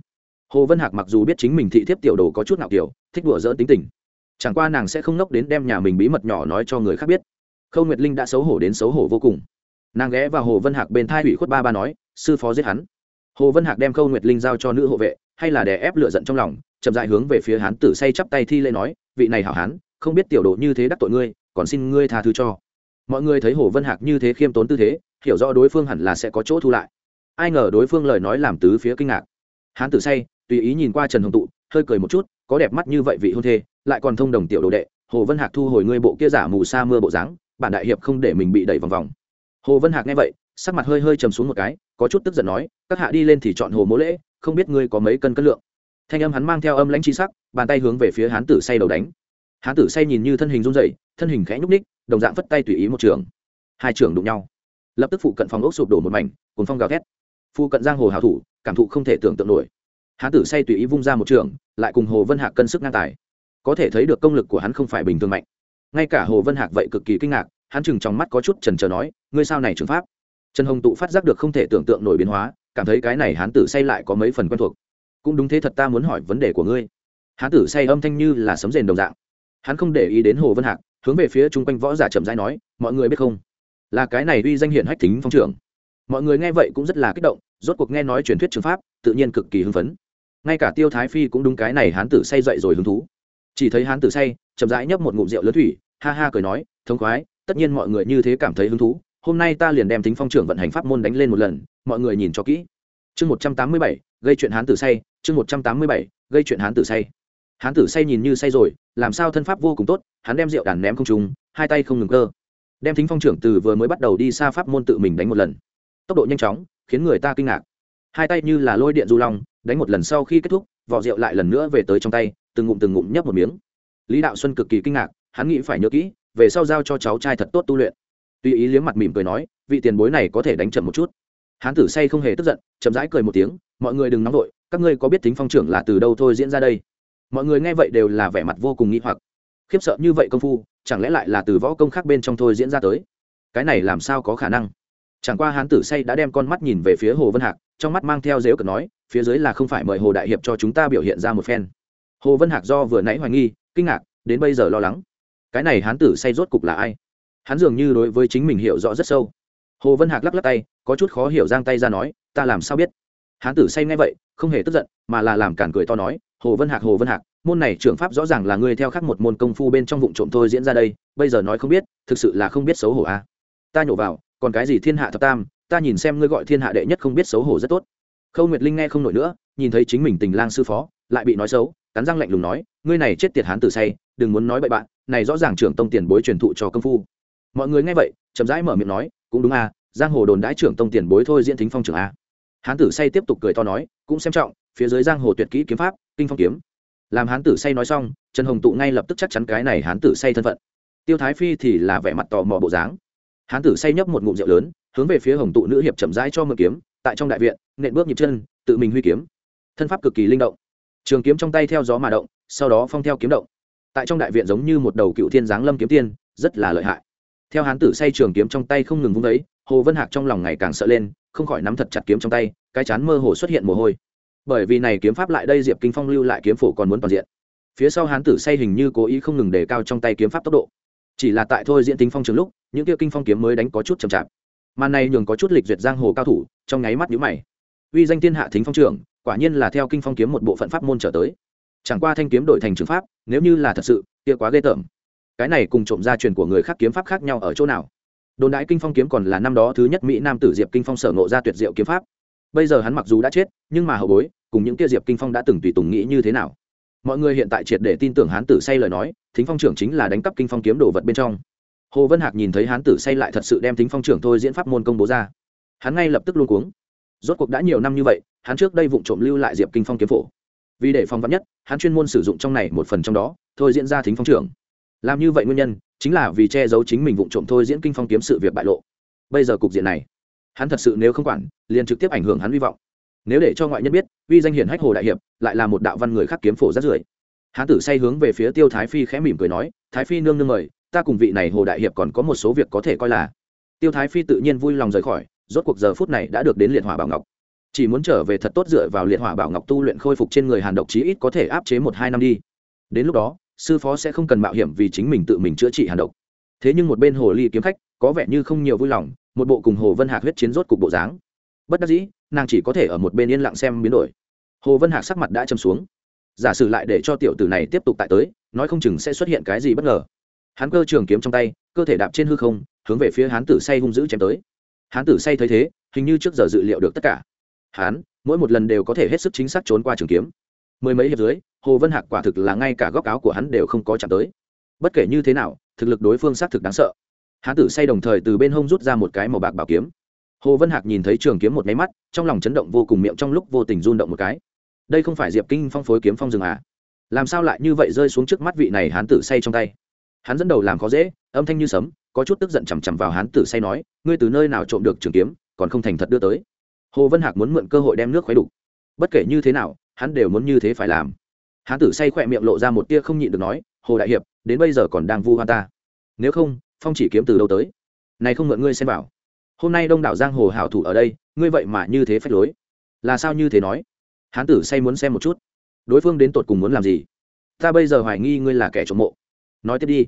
Speaker 1: Hồ vân hạc mặc dù biết chính mình thị thiếp tiểu đồ có chút nào kiểu, thích đùa dỡ tính tình. Chẳng qua nàng sẽ không nốc đến đem nhà mình bí mật nhỏ nói cho người khác biết khâu nguyệt linh đã xấu hổ đến xấu hổ vô cùng. Nàng ghé vào hồ vân hạc bên thai ủy khuất ba ba nói, sư phó giết hắn. Hồ vân hạc đem khâu nguyệt linh giao cho nữ hộ vệ, hay là đè ép lựa giận trong lòng, chậm dại hướng về phía hán tử say chắp tay thi lễ nói, vị này hảo hán, không biết tiểu độ như thế đắc tội ngươi, còn xin ngươi tha thứ cho. Mọi người thấy hồ vân hạc như thế khiêm tốn tư thế, hiểu rõ đối phương hẳn là sẽ có chỗ thu lại. Ai ngờ đối phương lời nói làm tứ phía kinh ngạc. Hán tử say, tùy ý nhìn qua trần hồng tụ, hơi cười một chút, có đẹp mắt như vậy vị hôn thê, lại còn thông đồng tiểu đồ đệ, hồ vân hạc thu hồi ngươi bộ kia giả mù sa mưa bộ dáng bản đại hiệp không để mình bị đẩy vòng vòng. Hồ vân hạc nghe vậy, sắc mặt hơi hơi trầm xuống một cái, có chút tức giận nói, các hạ đi lên thì chọn hồ mỗ lễ, không biết ngươi có mấy cân cân lượng. Thanh âm hắn mang theo âm lãnh chi sắc, bàn tay hướng về phía hán tử say đầu đánh. Hán tử say nhìn như thân hình run rẩy, thân hình khẽ nhúc ních đồng dạng phất tay tùy ý một trường. Hai trường đụng nhau. Lập tức phụ cận phòng ốc sụp đổ một mảnh cùng phong gào thét. Phụ cận giang hồ hảo thủ, cảm thụ không thể tưởng tượng nổi. Hán tử say tùy ý vung ra một trường, lại cùng hồ vân hạc cân sức ngang tài. Có thể thấy được công lực của hắn không phải bình thường mạnh ngay cả hồ vân hạc vậy cực kỳ kinh ngạc, hắn chừng trong mắt có chút trần trờ nói, ngươi sao này trường pháp? Trần hồng tụ phát giác được không thể tưởng tượng nổi biến hóa, cảm thấy cái này hán tử say lại có mấy phần quen thuộc. Cũng đúng thế thật ta muốn hỏi vấn đề của ngươi. Hán tử say âm thanh như là sấm rền đồng dạng. Hắn không để ý đến hồ vân hạc, hướng về phía chung quanh võ giả chậm rãi nói, mọi người biết không? Là cái này uy danh hiện hách thính phong trưởng. Mọi người nghe vậy cũng rất là kích động, rốt cuộc nghe nói truyền thuyết trường pháp, tự nhiên cực kỳ hưng phấn. Ngay cả tiêu thái phi cũng đúng cái này hán tử say dậy rồi hứng thú chỉ thấy hán tử say, chậm rãi nhấp một ngụm rượu lớn thủy, ha ha cười nói, thống khoái, tất nhiên mọi người như thế cảm thấy hứng thú, hôm nay ta liền đem tính phong trưởng vận hành pháp môn đánh lên một lần, mọi người nhìn cho kỹ. Chương một trăm tám mươi bảy, gây chuyện hán tử say, chương một trăm tám mươi bảy, gây chuyện hán tử say. Hán tử say nhìn như say rồi, làm sao thân pháp vô cùng tốt, hắn đem rượu đàn ném không trúng hai tay không ngừng cơ. Đem thính phong trưởng từ vừa mới bắt đầu đi xa pháp môn tự mình đánh một lần. Tốc độ nhanh chóng, khiến người ta kinh ngạc. Hai tay như là lôi điện du long, đánh một lần sau khi kết thúc, vỏ rượu lại lần nữa về tới trong tay từng ngụm từng ngụm nhấp một miếng. Lý đạo xuân cực kỳ kinh ngạc, hắn nghĩ phải nhớ kỹ, về sau giao cho cháu trai thật tốt tu luyện. Tuy ý liếm mặt mỉm cười nói, vị tiền bối này có thể đánh chậm một chút. Hán tử say không hề tức giận, chậm rãi cười một tiếng, mọi người đừng nóng vội, các ngươi có biết tính phong trưởng là từ đâu thôi diễn ra đây? Mọi người nghe vậy đều là vẻ mặt vô cùng nghi hoặc. Khiếp sợ như vậy công phu, chẳng lẽ lại là từ võ công khác bên trong thôi diễn ra tới? Cái này làm sao có khả năng? Chẳng qua hán tử say đã đem con mắt nhìn về phía hồ vân hạc, trong mắt mang theo dếu cợt nói, phía dưới là không phải mời hồ đại hiệp cho chúng ta biểu hiện ra một phen hồ vân hạc do vừa nãy hoài nghi, kinh ngạc, đến bây giờ lo lắng. Cái này hán tử say rốt cục là ai? Hắn dường như đối với chính mình hiểu rõ rất sâu. Hồ vân hạc lắc lắc tay, có chút khó hiểu giang tay ra nói, ta làm sao biết? Hán tử say nghe vậy, không hề tức giận, mà là làm cản cười to nói, hồ vân hạc, hồ vân hạc, môn này trưởng pháp rõ ràng là ngươi theo khắc một môn công phu bên trong vụ trộm thôi diễn ra đây, bây giờ nói không biết, thực sự là không biết xấu hổ a à. ta nhổ vào, còn cái gì thiên hạ thập tam, ta nhìn xem ngươi gọi thiên hạ đệ nhất không biết xấu hổ rất tốt. Khâu nguyệt linh nghe không nổi nữa, nhìn thấy chính mình tình lang sư phó, lại bị nói xấu cắn răng lạnh lùng nói, ngươi này chết tiệt hán tử say, đừng muốn nói bậy bạn, này rõ ràng trưởng tông tiền bối truyền thụ cho công phu. Mọi người nghe vậy, chậm rãi mở miệng nói, cũng đúng à giang hồ đồn đãi trưởng tông tiền bối thôi diễn thính phong trưởng a. Hán tử say tiếp tục cười to nói, cũng xem trọng, phía dưới giang hồ tuyệt kỹ kiếm pháp, kinh phong kiếm. Làm hán tử say nói xong, trần hồng tụ ngay lập tức chắc chắn cái này hán tử say thân phận. Tiêu thái phi thì là vẻ mặt tò mò bộ dáng. Hán tử say nhấp một ngụm rượu lớn, hướng về phía hồng tụ nữ hiệp chậm rãi cho mượn kiếm, tại trong đại viện, nện bước nhịp chân, tự mình huy kiếm. Thân pháp cực kỳ linh động trường kiếm trong tay theo gió mà động, sau đó phong theo kiếm động. Tại trong đại viện giống như một đầu cựu thiên giáng lâm kiếm tiên, rất là lợi hại. Theo hán tử say trường kiếm trong tay không ngừng vung đấy, hồ vân hạc trong lòng ngày càng sợ lên, không khỏi nắm thật chặt kiếm trong tay, cái chán mơ hồ xuất hiện mồ hôi. Bởi vì này kiếm pháp lại đây diệp kinh phong lưu lại kiếm phổ còn muốn toàn diện. Phía sau hán tử say hình như cố ý không ngừng đề cao trong tay kiếm pháp tốc độ. Chỉ là tại thôi diễn tính phong trường lúc, những kia kinh phong kiếm mới đánh có chút chậm chạp. Màn này nhường có chút lịch duyệt giang hồ cao thủ, trong nháy mắt nhũ mày. Uy danh thiên hạ thính phong trường quả nhiên là theo kinh phong kiếm một bộ phận pháp môn trở tới. Chẳng qua thanh kiếm đổi thành trường pháp, nếu như là thật sự, kia quá ghê tởm. Cái này cùng trộm gia truyền của người khác kiếm pháp khác nhau ở chỗ nào? Đồn đại kinh phong kiếm còn là năm đó thứ nhất mỹ nam tử diệp kinh phong sở ngộ ra tuyệt diệu kiếm pháp. Bây giờ hắn mặc dù đã chết, nhưng mà hậu bối, cùng những kia diệp kinh phong đã từng tùy tùng nghĩ như thế nào? Mọi người hiện tại triệt để tin tưởng hán tử say lời nói, thính phong trưởng chính là đánh cắp kinh phong kiếm đồ vật bên trong. Hồ vân hạc nhìn thấy hán tử say lại thật sự đem thính phong trưởng thôi diễn pháp môn công bố ra. Hắn ngay lập tức luôn cuống rốt cuộc đã nhiều năm như vậy, hắn trước đây vụng trộm lưu lại diệp kinh phong kiếm phổ. Vì để phong vắn nhất, hắn chuyên môn sử dụng trong này một phần trong đó, thôi diễn ra thính phong trưởng. Làm như vậy nguyên nhân, chính là vì che giấu chính mình vụng trộm thôi diễn kinh phong kiếm sự việc bại lộ. Bây giờ cục diện này, hắn thật sự nếu không quản, liền trực tiếp ảnh hưởng hắn hy vọng. Nếu để cho ngoại nhân biết, uy danh hiển hách hồ đại hiệp, lại là một đạo văn người khác kiếm phổ rất rưởi hán tử say hướng về phía tiêu thái phi khẽ mỉm cười nói, thái phi nương nương mời, ta cùng vị này hồ đại hiệp còn có một số việc có thể coi là. Tiêu thái phi tự nhiên vui lòng rời khỏi rốt cuộc giờ phút này đã được đến liệt hỏa bảo ngọc. Chỉ muốn trở về thật tốt dựa vào liệt hỏa bảo ngọc tu luyện khôi phục trên người hàn độc chí ít có thể áp chế một hai năm đi. Đến lúc đó, sư phó sẽ không cần mạo hiểm vì chính mình tự mình chữa trị hàn độc. Thế nhưng một bên hồ ly kiếm khách, có vẻ như không nhiều vui lòng, một bộ cùng hồ vân hạc huyết chiến rốt cục bộ dáng. Bất đắc dĩ, nàng chỉ có thể ở một bên yên lặng xem biến đổi. Hồ vân hạc sắc mặt đã châm xuống. Giả sử lại để cho tiểu tử này tiếp tục tại tới, nói không chừng sẽ xuất hiện cái gì bất ngờ. Hắn cơ trường kiếm trong tay, cơ thể đạp trên hư không, hướng về phía hán tử say hung dữ chém tới hán tử say thấy thế, hình như trước giờ dự liệu được tất cả. Hán, mỗi một lần đều có thể hết sức chính xác trốn qua trường kiếm. Mười mấy hiệp dưới, hồ vân hạc quả thực là ngay cả góc áo của hắn đều không có chạm tới. Bất kể như thế nào, thực lực đối phương xác thực đáng sợ. Hán tử say đồng thời từ bên hông rút ra một cái màu bạc bảo kiếm. Hồ vân hạc nhìn thấy trường kiếm một máy mắt, trong lòng chấn động vô cùng miệng trong lúc vô tình run động một cái. Đây không phải diệp kinh phong phối kiếm phong rừng à? Làm sao lại như vậy rơi xuống trước mắt vị này hán tử say trong tay? Hắn dẫn đầu làm khó dễ, âm thanh như sấm có chút tức giận chằm chằm vào hán tử say nói, ngươi từ nơi nào trộm được trường kiếm, còn không thành thật đưa tới? Hồ vân hạc muốn mượn cơ hội đem nước khuấy đục. Bất kể như thế nào, hắn đều muốn như thế phải làm. Hán tử say khỏe miệng lộ ra một tia không nhịn được nói, hồ đại hiệp, đến bây giờ còn đang vu hoa ta. Nếu không, phong chỉ kiếm từ đâu tới? Này không mượn ngươi xem bảo. Hôm nay đông đảo giang hồ hảo thủ ở đây, ngươi vậy mà như thế phách lối. Là sao như thế nói? Hán tử say muốn xem một chút. Đối phương đến tột cùng muốn làm gì? Ta bây giờ hoài nghi ngươi là kẻ trộm mộ. Nói tiếp đi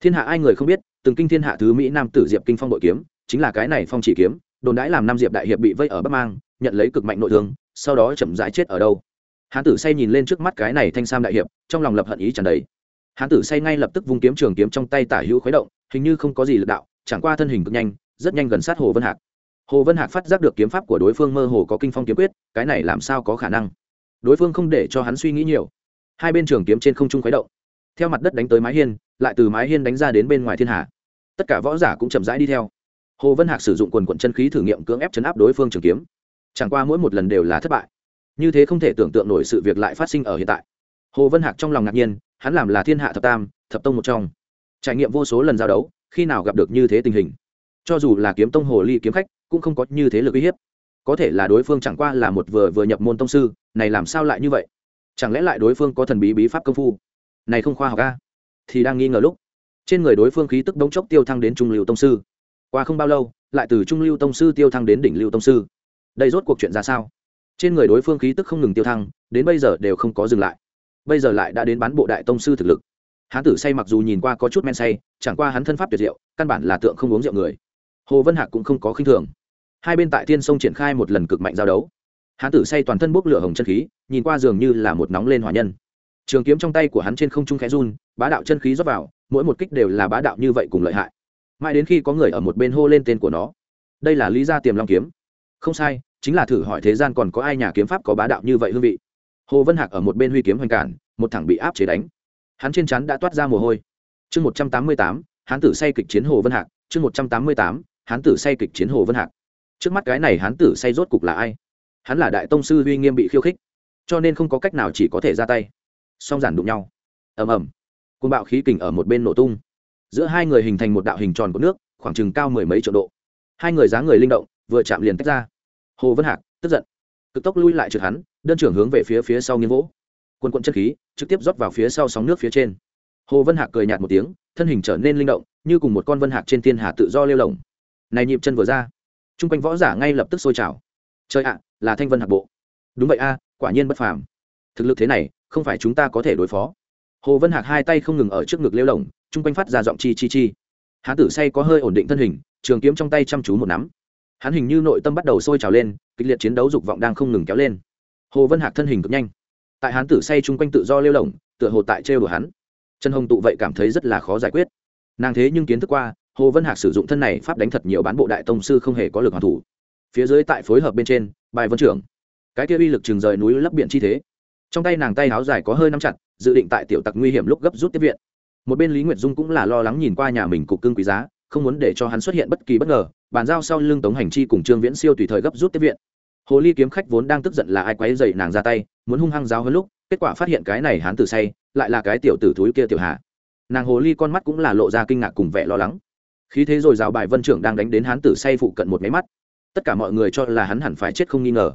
Speaker 1: thiên hạ ai người không biết, từng kinh thiên hạ thứ mỹ nam tử diệp kinh phong bội kiếm, chính là cái này phong chỉ kiếm, đồn đãi làm năm diệp đại hiệp bị vây ở bắc mang, nhận lấy cực mạnh nội thương, sau đó chậm rãi chết ở đâu. Hán tử say nhìn lên trước mắt cái này thanh sam đại hiệp, trong lòng lập hận ý tràn đầy. Hán tử say ngay lập tức vung kiếm trường kiếm trong tay tả hữu khuấy động, hình như không có gì lực đạo, chẳng qua thân hình cực nhanh, rất nhanh gần sát hồ vân hạc. Hồ vân hạc phát giác được kiếm pháp của đối phương mơ hồ có kinh phong kiếm quyết, cái này làm sao có khả năng? Đối phương không để cho hắn suy nghĩ nhiều. Hai bên trường kiếm trên không trung khuấy động theo mặt đất đánh tới mái hiên, lại từ mái hiên đánh ra đến bên ngoài thiên hà. Tất cả võ giả cũng chậm rãi đi theo. Hồ vân hạc sử dụng quần quận chân khí thử nghiệm cưỡng ép chấn áp đối phương trường kiếm. Chẳng qua mỗi một lần đều là thất bại. Như thế không thể tưởng tượng nổi sự việc lại phát sinh ở hiện tại. Hồ vân hạc trong lòng ngạc nhiên, hắn làm là thiên hạ thập tam, thập tông một trong. Trải nghiệm vô số lần giao đấu, khi nào gặp được như thế tình hình. Cho dù là kiếm tông hồ ly kiếm khách, cũng không có như thế lực uy hiếp. Có thể là đối phương chẳng qua là một vừa vừa nhập môn tông sư, này làm sao lại như vậy? Chẳng lẽ lại đối phương có thần bí bí pháp công phu? Này không khoa học a? Thì đang nghi ngờ lúc, trên người đối phương khí tức đống chốc tiêu thăng đến trung lưu tông sư. Qua không bao lâu, lại từ trung lưu tông sư tiêu thăng đến đỉnh lưu tông sư. Đây rốt cuộc chuyện ra sao? Trên người đối phương khí tức không ngừng tiêu thăng, đến bây giờ đều không có dừng lại. Bây giờ lại đã đến bán bộ đại tông sư thực lực. Hán tử say mặc dù nhìn qua có chút men say, chẳng qua hắn thân pháp tuyệt diệu, căn bản là tượng không uống rượu người. Hồ vân hạc cũng không có khinh thường. Hai bên tại thiên sông triển khai một lần cực mạnh giao đấu. Hán tử say toàn thân bốc lửa hồng chân khí, nhìn qua dường như là một nóng lên hỏa nhân trường kiếm trong tay của hắn trên không trung khẽ run, bá đạo chân khí rót vào, mỗi một kích đều là bá đạo như vậy cùng lợi hại. Mãi đến khi có người ở một bên hô lên tên của nó. Đây là lý gia tiềm long kiếm. Không sai, chính là thử hỏi thế gian còn có ai nhà kiếm pháp có bá đạo như vậy hương vị. Hồ vân hạc ở một bên huy kiếm hoành cản, một thẳng bị áp chế đánh. Hắn trên chắn đã toát ra mồ hôi. Chương một trăm tám mươi tám, hán tử say kịch chiến hồ vân hạc. Chương một trăm tám mươi tám, hán tử say kịch chiến hồ vân hạc. Trước mắt cái này hán tử say rốt cục là ai? Hắn là đại tông sư uy nghiêm bị khiêu khích, cho nên không có cách nào chỉ có thể ra tay song giản đụng nhau. Ầm ầm. Côn bạo khí kình ở một bên nổ tung. Giữa hai người hình thành một đạo hình tròn của nước, khoảng chừng cao mười mấy triệu độ. Hai người dáng người linh động, vừa chạm liền tách ra. Hồ vân hạc, tức giận. Cực tốc lui lại trượt hắn, đơn trưởng hướng về phía phía sau nghiêng vỗ. Quân quận chất khí, trực tiếp rót vào phía sau sóng nước phía trên. Hồ vân hạc cười nhạt một tiếng, thân hình trở nên linh động, như cùng một con vân hạc trên thiên hà tự do lêu lồng. Này nhịp chân vừa ra t r u n g quanh võ giả ngay lập tức sôi trào. Chơi ạ, là thanh vân hạc bộ. Đúng vậy a, quả nhiên bất phàm thực lực thế này, không phải chúng ta có thể đối phó. Hồ vân hạc hai tay không ngừng ở trước ngực lêu lồng, chung quanh phát ra giọng chi chi chi. Hán tử say có hơi ổn định thân hình, trường kiếm trong tay chăm chú một nắm. Hắn hình như nội tâm bắt đầu sôi trào lên, kịch liệt chiến đấu dục vọng đang không ngừng kéo lên. Hồ vân hạc thân hình cực nhanh. Tại hán tử say chung quanh tự do lêu lồng, tựa hồ tại trêu đùa hắn. Trần hồng tụ vậy cảm thấy rất là khó giải quyết. Nàng thế nhưng kiến thức qua, hồ vân hạc sử dụng thân này pháp đánh thật nhiều bán bộ đại tông sư không hề có lực hoàn thủ. Phía dưới tại phối hợp bên trên, bài vân trưởng. Cái kia uy lực trường rời núi lấp biển chi thế trong tay nàng tay áo dài có hơi nắm chặt, dự định tại tiểu tặc nguy hiểm lúc gấp rút tiếp viện. Một bên lý nguyệt dung cũng là lo lắng nhìn qua nhà mình cục cưng quý giá, không muốn để cho hắn xuất hiện bất kỳ bất ngờ, bàn giao sau lưng tống hành chi cùng trương viễn siêu tùy thời gấp rút tiếp viện. Hồ ly kiếm khách vốn đang tức giận là ai quấy dậy nàng ra tay, muốn hung hăng giáo hơn lúc, kết quả phát hiện cái này hắn tử say, lại là cái tiểu tử thúi kia tiểu hạ. Nàng hồ ly con mắt cũng là lộ ra kinh ngạc cùng vẻ lo lắng. Khi thế rồi rào bài vân trưởng đang đánh đến hắn tử say phụ cận một máy mắt. Tất cả mọi người cho là hắn hẳn phải chết không nghi ngờ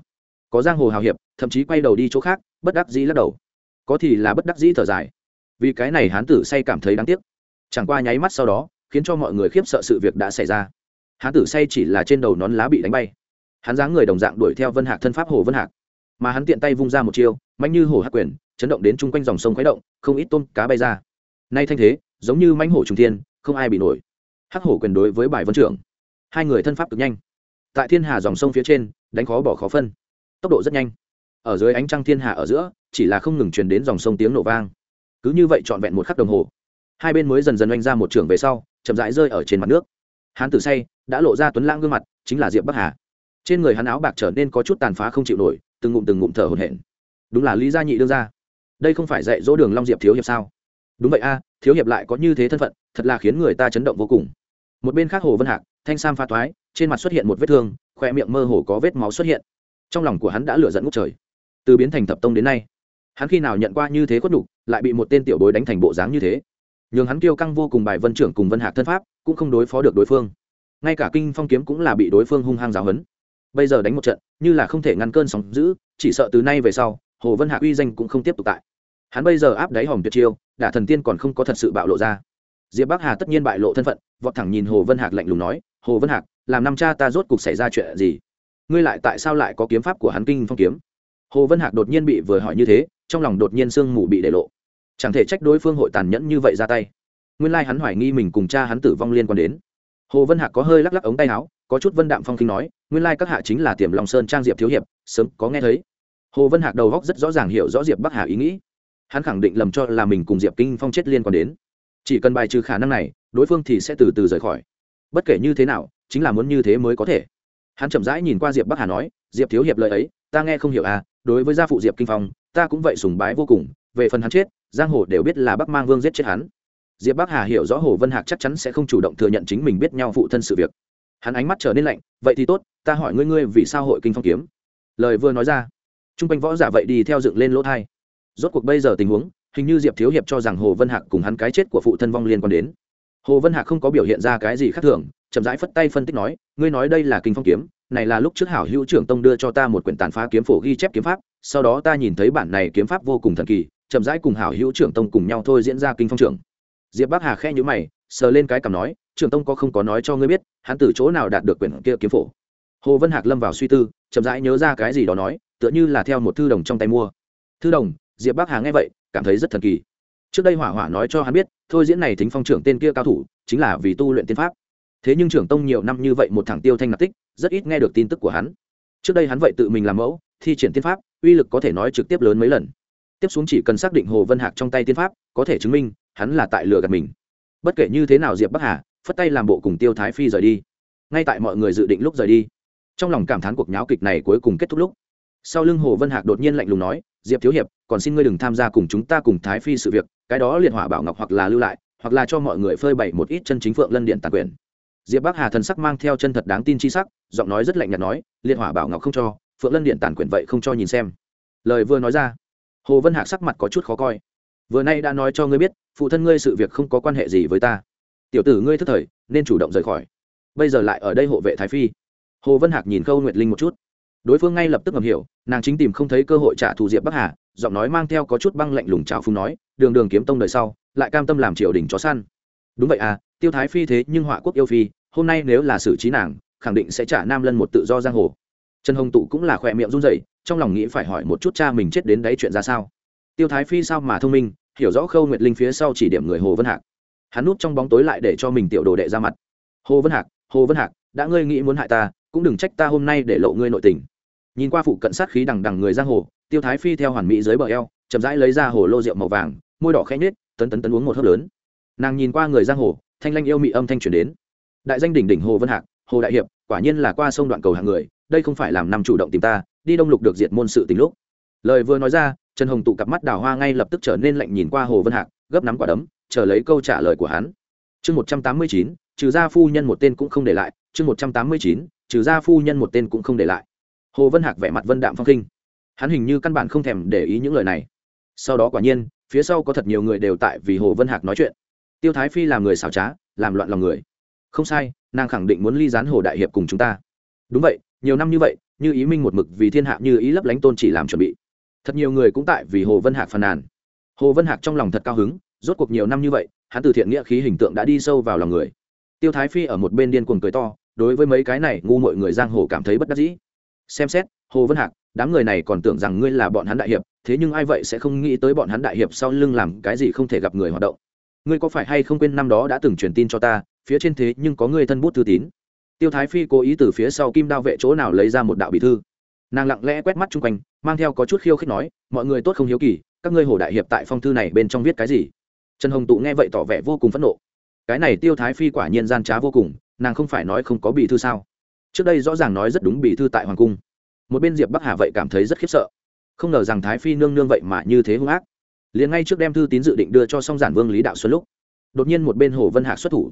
Speaker 1: có giang hồ hào hiệp, thậm chí quay đầu đi chỗ khác, bất đắc dĩ lắc đầu. Có thì là bất đắc dĩ thở dài. Vì cái này hán tử say cảm thấy đáng tiếc. Chẳng qua nháy mắt sau đó, khiến cho mọi người khiếp sợ sự việc đã xảy ra. Hán tử say chỉ là trên đầu nón lá bị đánh bay. Hắn dáng người đồng dạng đuổi theo vân hạc thân pháp hồ vân hạc. Mà hắn tiện tay vung ra một chiêu mạnh như hồ hạc quyền, chấn động đến chung quanh dòng sông khuấy động, không ít tôm cá bay ra. Nay thanh thế, giống như mãnh hổ trung thiên, không ai bị nổi. Hắc hổ quyền đối với bài vân trưởng. Hai người thân pháp cực nhanh. Tại thiên hà dòng sông phía trên, đánh khó bỏ khó phân tốc độ rất nhanh. Ở dưới ánh trăng thiên Hạ ở giữa, chỉ là không ngừng truyền đến dòng sông tiếng nổ vang. Cứ như vậy trọn vẹn một khắc đồng hồ, hai bên mới dần dần oanh ra một trường về sau, chậm rãi rơi ở trên mặt nước. Hán tử say đã lộ ra tuấn lãng gương mặt, chính là diệp bắc hà. Trên người hắn áo bạc trở nên có chút tàn phá không chịu nổi, từng ngụm từng ngụm thở hổn hển. Đúng là lý gia nhị đương ra đây không phải dạy dỗ đường long diệp thiếu hiệp sao? Đúng vậy a, thiếu hiệp lại có như thế thân phận, thật là khiến người ta chấn động vô cùng. Một bên khác hồ vân hạc, thanh sam pha thoái, trên mặt xuất hiện một vết thương, khoe miệng mơ hồ có vết máu xuất hiện trong lòng của hắn đã lửa dẫn ngút trời. Từ biến thành thập tông đến nay hắn khi nào nhận qua như thế khuất đủ, lại bị một tên tiểu bối đánh thành bộ dáng như thế. Nhường hắn kiêu căng vô cùng bài vân trưởng cùng vân hạc thân pháp cũng không đối phó được đối phương. Ngay cả kinh phong kiếm cũng là bị đối phương hung hăng giáo hấn bây giờ đánh một trận như là không thể ngăn cơn sóng giữ chỉ sợ từ nay về sau hồ vân hạc uy danh cũng không tiếp tục tại. Hắn bây giờ áp đáy hòm tuyệt chiêu đả thần tiên còn không có thật sự bạo lộ ra. Diệp bắc hà tất nhiên bại lộ thân phận vọt thẳng nhìn hồ vân hạc lạnh lùng nói hồ vân hạc làm năm cha ta rốt cục xảy ra chuyện gì? Ngươi lại tại sao lại có kiếm pháp của hắn kinh phong kiếm? Hồ vân hạc đột nhiên bị vừa hỏi như thế, trong lòng đột nhiên sương mù bị để lộ. Chẳng thể trách đối phương hội tàn nhẫn như vậy ra tay. Nguyên lai hắn hoài nghi mình cùng cha hắn tử vong liên quan đến. Hồ vân hạc có hơi lắc lắc ống tay áo, có chút vân đạm phong kinh nói, nguyên lai các hạ chính là tiềm long sơn trang diệp thiếu hiệp, sớm có nghe thấy. Hồ vân hạc đầu góc rất rõ ràng hiểu rõ diệp bắc hà ý nghĩ. Hắn khẳng định lầm cho là mình cùng diệp kinh phong chết liên quan đến. Chỉ cần bài trừ khả năng này, đối phương thì sẽ từ từ rời khỏi. Bất kể như thế nào, chính là muốn như thế mới có thể hắn chậm rãi nhìn qua diệp bắc hà nói, diệp thiếu hiệp lời ấy, ta nghe không hiểu à đối với gia phụ diệp kinh phong, ta cũng vậy sùng bái vô cùng, về phần hắn chết, giang hồ đều biết là bắc mang vương giết chết hắn. Diệp bắc hà hiểu rõ hồ vân hạc chắc chắn sẽ không chủ động thừa nhận chính mình biết nhau phụ thân sự việc. Hắn ánh mắt trở nên lạnh, vậy thì tốt, ta hỏi ngươi ngươi vì sao hội kinh phong kiếm? Lời vừa nói ra t r u n g quanh võ giả vậy đi theo dựng lên lỗ thai. Rốt cuộc bây giờ tình huống, hình như diệp thiếu hiệp cho rằng hồ vân hạc cùng hắn cái chết của phụ thân vong liên quan đến. Hồ vân hạc không có biểu hiện ra cái gì khác thường chậm rãi phất tay phân tích nói, ngươi nói đây là kinh phong kiếm, này là lúc trước hảo hữu trưởng tông đưa cho ta một quyển tàn phá kiếm phổ ghi chép kiếm pháp, sau đó ta nhìn thấy bản này kiếm pháp vô cùng thần kỳ, chậm rãi cùng hảo hữu trưởng tông cùng nhau thôi diễn ra kinh phong trưởng. Diệp bắc hà khe nhữ mày, sờ lên cái cằm nói, trưởng tông có không có nói cho ngươi biết, hắn từ chỗ nào đạt được quyển kia kiếm phổ? Hồ vân hạc lâm vào suy tư, chậm rãi nhớ ra cái gì đó nói, tựa như là theo một thư đồng trong tay mua. Thư đồng? Diệp bắc hà nghe vậy, cảm thấy rất thần kỳ. Trước đây hỏa hỏa nói cho hắn biết, thôi diễn này thính phong trưởng tên kia cao thủ, chính là vì tu luyện tiên pháp thế nhưng trưởng tông nhiều năm như vậy một thằng tiêu thanh nạp tích, rất ít nghe được tin tức của hắn. Trước đây hắn vậy tự mình làm mẫu, thi triển tiên pháp, uy lực có thể nói trực tiếp lớn mấy lần. Tiếp xuống chỉ cần xác định hồ vân hạc trong tay tiên pháp, có thể chứng minh, hắn là tại lừa gạt mình. Bất kể như thế nào diệp bắc hà, phất tay làm bộ cùng tiêu thái phi rời đi. Ngay tại mọi người dự định lúc rời đi, trong lòng cảm thán cuộc nháo kịch này cuối cùng kết thúc lúc, sau lưng hồ vân hạc đột nhiên lạnh lùng nói, diệp thiếu hiệp, còn xin ngươi đừng tham gia cùng chúng ta cùng thái phi sự việc, cái đó liệt hỏa bảo ngọc hoặc là lưu lại, hoặc là cho mọi người phơi bày một ít chân chính phượng lân điện tàn quyền diệp bắc hà thần sắc mang theo chân thật đáng tin chi sắc, giọng nói rất lạnh nhạt nói, liệt hỏa bảo ngọc không cho, phượng lân điện tàn quyền vậy không cho nhìn xem. Lời vừa nói ra, hồ vân hạc sắc mặt có chút khó coi. Vừa nay đã nói cho ngươi biết, phụ thân ngươi sự việc không có quan hệ gì với ta. Tiểu tử ngươi thức thời, nên chủ động rời khỏi. Bây giờ lại ở đây hộ vệ thái phi. Hồ vân hạc nhìn khâu nguyệt linh một chút. Đối phương ngay lập tức ngầm hiểu, nàng chính tìm không thấy cơ hội trả thù diệp bắc hà, giọng nói mang theo có chút băng lạnh lùng trào phung nói, đường đường kiếm tông đời sau, lại cam tâm làm triều đình chó săn đúng vậy à tiêu thái phi thế nhưng họa quốc yêu phi hôm nay nếu là xử trí nàng khẳng định sẽ trả nam lân một tự do giang hồ. Trần hồng tụ cũng là khỏe miệng run rẩy trong lòng nghĩ phải hỏi một chút cha mình chết đến đấy chuyện ra sao. Tiêu thái phi sao mà thông minh hiểu rõ khâu nguyệt linh phía sau chỉ điểm người hồ vân hạc. Hắn núp trong bóng tối lại để cho mình tiểu đồ đệ ra mặt. Hồ vân hạc hồ vân hạc đã ngươi nghĩ muốn hại ta cũng đừng trách ta hôm nay để lộ ngươi nội tình. Nhìn qua phụ cận sát khí đằng đằng người giang hồ tiêu thái phi theo hoàn mỹ dưới bờ eo chậm rãi lấy ra hồ lô rượu màu vàng môi đỏ khẽ nhếch, tấn tấn tấn uống một hớp lớn nàng nhìn qua người giang hồ, thanh lanh yêu mị âm thanh truyền đến. Đại danh đỉnh đỉnh hồ vân hạc, hồ đại hiệp, quả nhiên là qua sông đoạn cầu hàng người, đây không phải làm năm chủ động tìm ta, đi đông lục được diệt môn sự tình lúc. Lời vừa nói ra, trần hồng tụ cặp mắt đào hoa ngay lập tức trở nên lạnh nhìn qua hồ vân hạc, gấp nắm quả đấm, chờ lấy câu trả lời của hắn. Chương một trăm tám mươi chín, trừ gia phu nhân một tên cũng không để lại, chương một trăm tám mươi chín, trừ gia phu nhân một tên cũng không để lại. Hồ vân hạc vẻ mặt vân đạm phong khinh. Hắn hình như căn bản không thèm để ý những lời này. Sau đó quả nhiên, phía sau có thật nhiều người đều tại vì hồ vân hạc nói chuyện tiêu thái phi làm người xảo trá, làm loạn lòng người. Không sai, nàng khẳng định muốn ly gián hồ đại hiệp cùng chúng ta. Đúng vậy, nhiều năm như vậy, như ý minh một mực vì thiên hạ, như ý lấp lánh tôn chỉ làm chuẩn bị. Thật nhiều người cũng tại vì hồ vân hạc phàn nàn. Hồ vân hạc trong lòng thật cao hứng, rốt cuộc nhiều năm như vậy, hắn từ thiện nghĩa khí hình tượng đã đi sâu vào lòng người. Tiêu thái phi ở một bên điên cuồng cười to, đối với mấy cái này ngu mọi người giang hồ cảm thấy bất đắc dĩ. Xem xét, hồ vân hạc, đám người này còn tưởng rằng ngươi là bọn hắn đại hiệp, thế nhưng ai vậy sẽ không nghĩ tới bọn hắn đại hiệp sau lưng làm cái gì không thể gặp người hoạt động ngươi có phải hay không quên năm đó đã từng truyền tin cho ta, phía trên thế nhưng có người thân bút thư tín. Tiêu thái phi cố ý từ phía sau kim đao vệ chỗ nào lấy ra một đạo bị thư. Nàng lặng lẽ quét mắt chung quanh, mang theo có chút khiêu khích nói, mọi người tốt không hiếu kỳ, các ngươi hồ đại hiệp tại phong thư này bên trong viết cái gì? Trần hồng tụ nghe vậy tỏ vẻ vô cùng phẫn nộ. Cái này tiêu thái phi quả nhiên gian trá vô cùng, nàng không phải nói không có bị thư sao? Trước đây rõ ràng nói rất đúng bị thư tại hoàng cung. Một bên diệp bắc hà vậy cảm thấy rất khiếp sợ. Không ngờ rằng thái phi nương nương vậy mà như thế hung ác liền ngay trước đem thư tín dự định đưa cho song giản vương lý đạo xuân lúc, đột nhiên một bên hồ vân hạc xuất thủ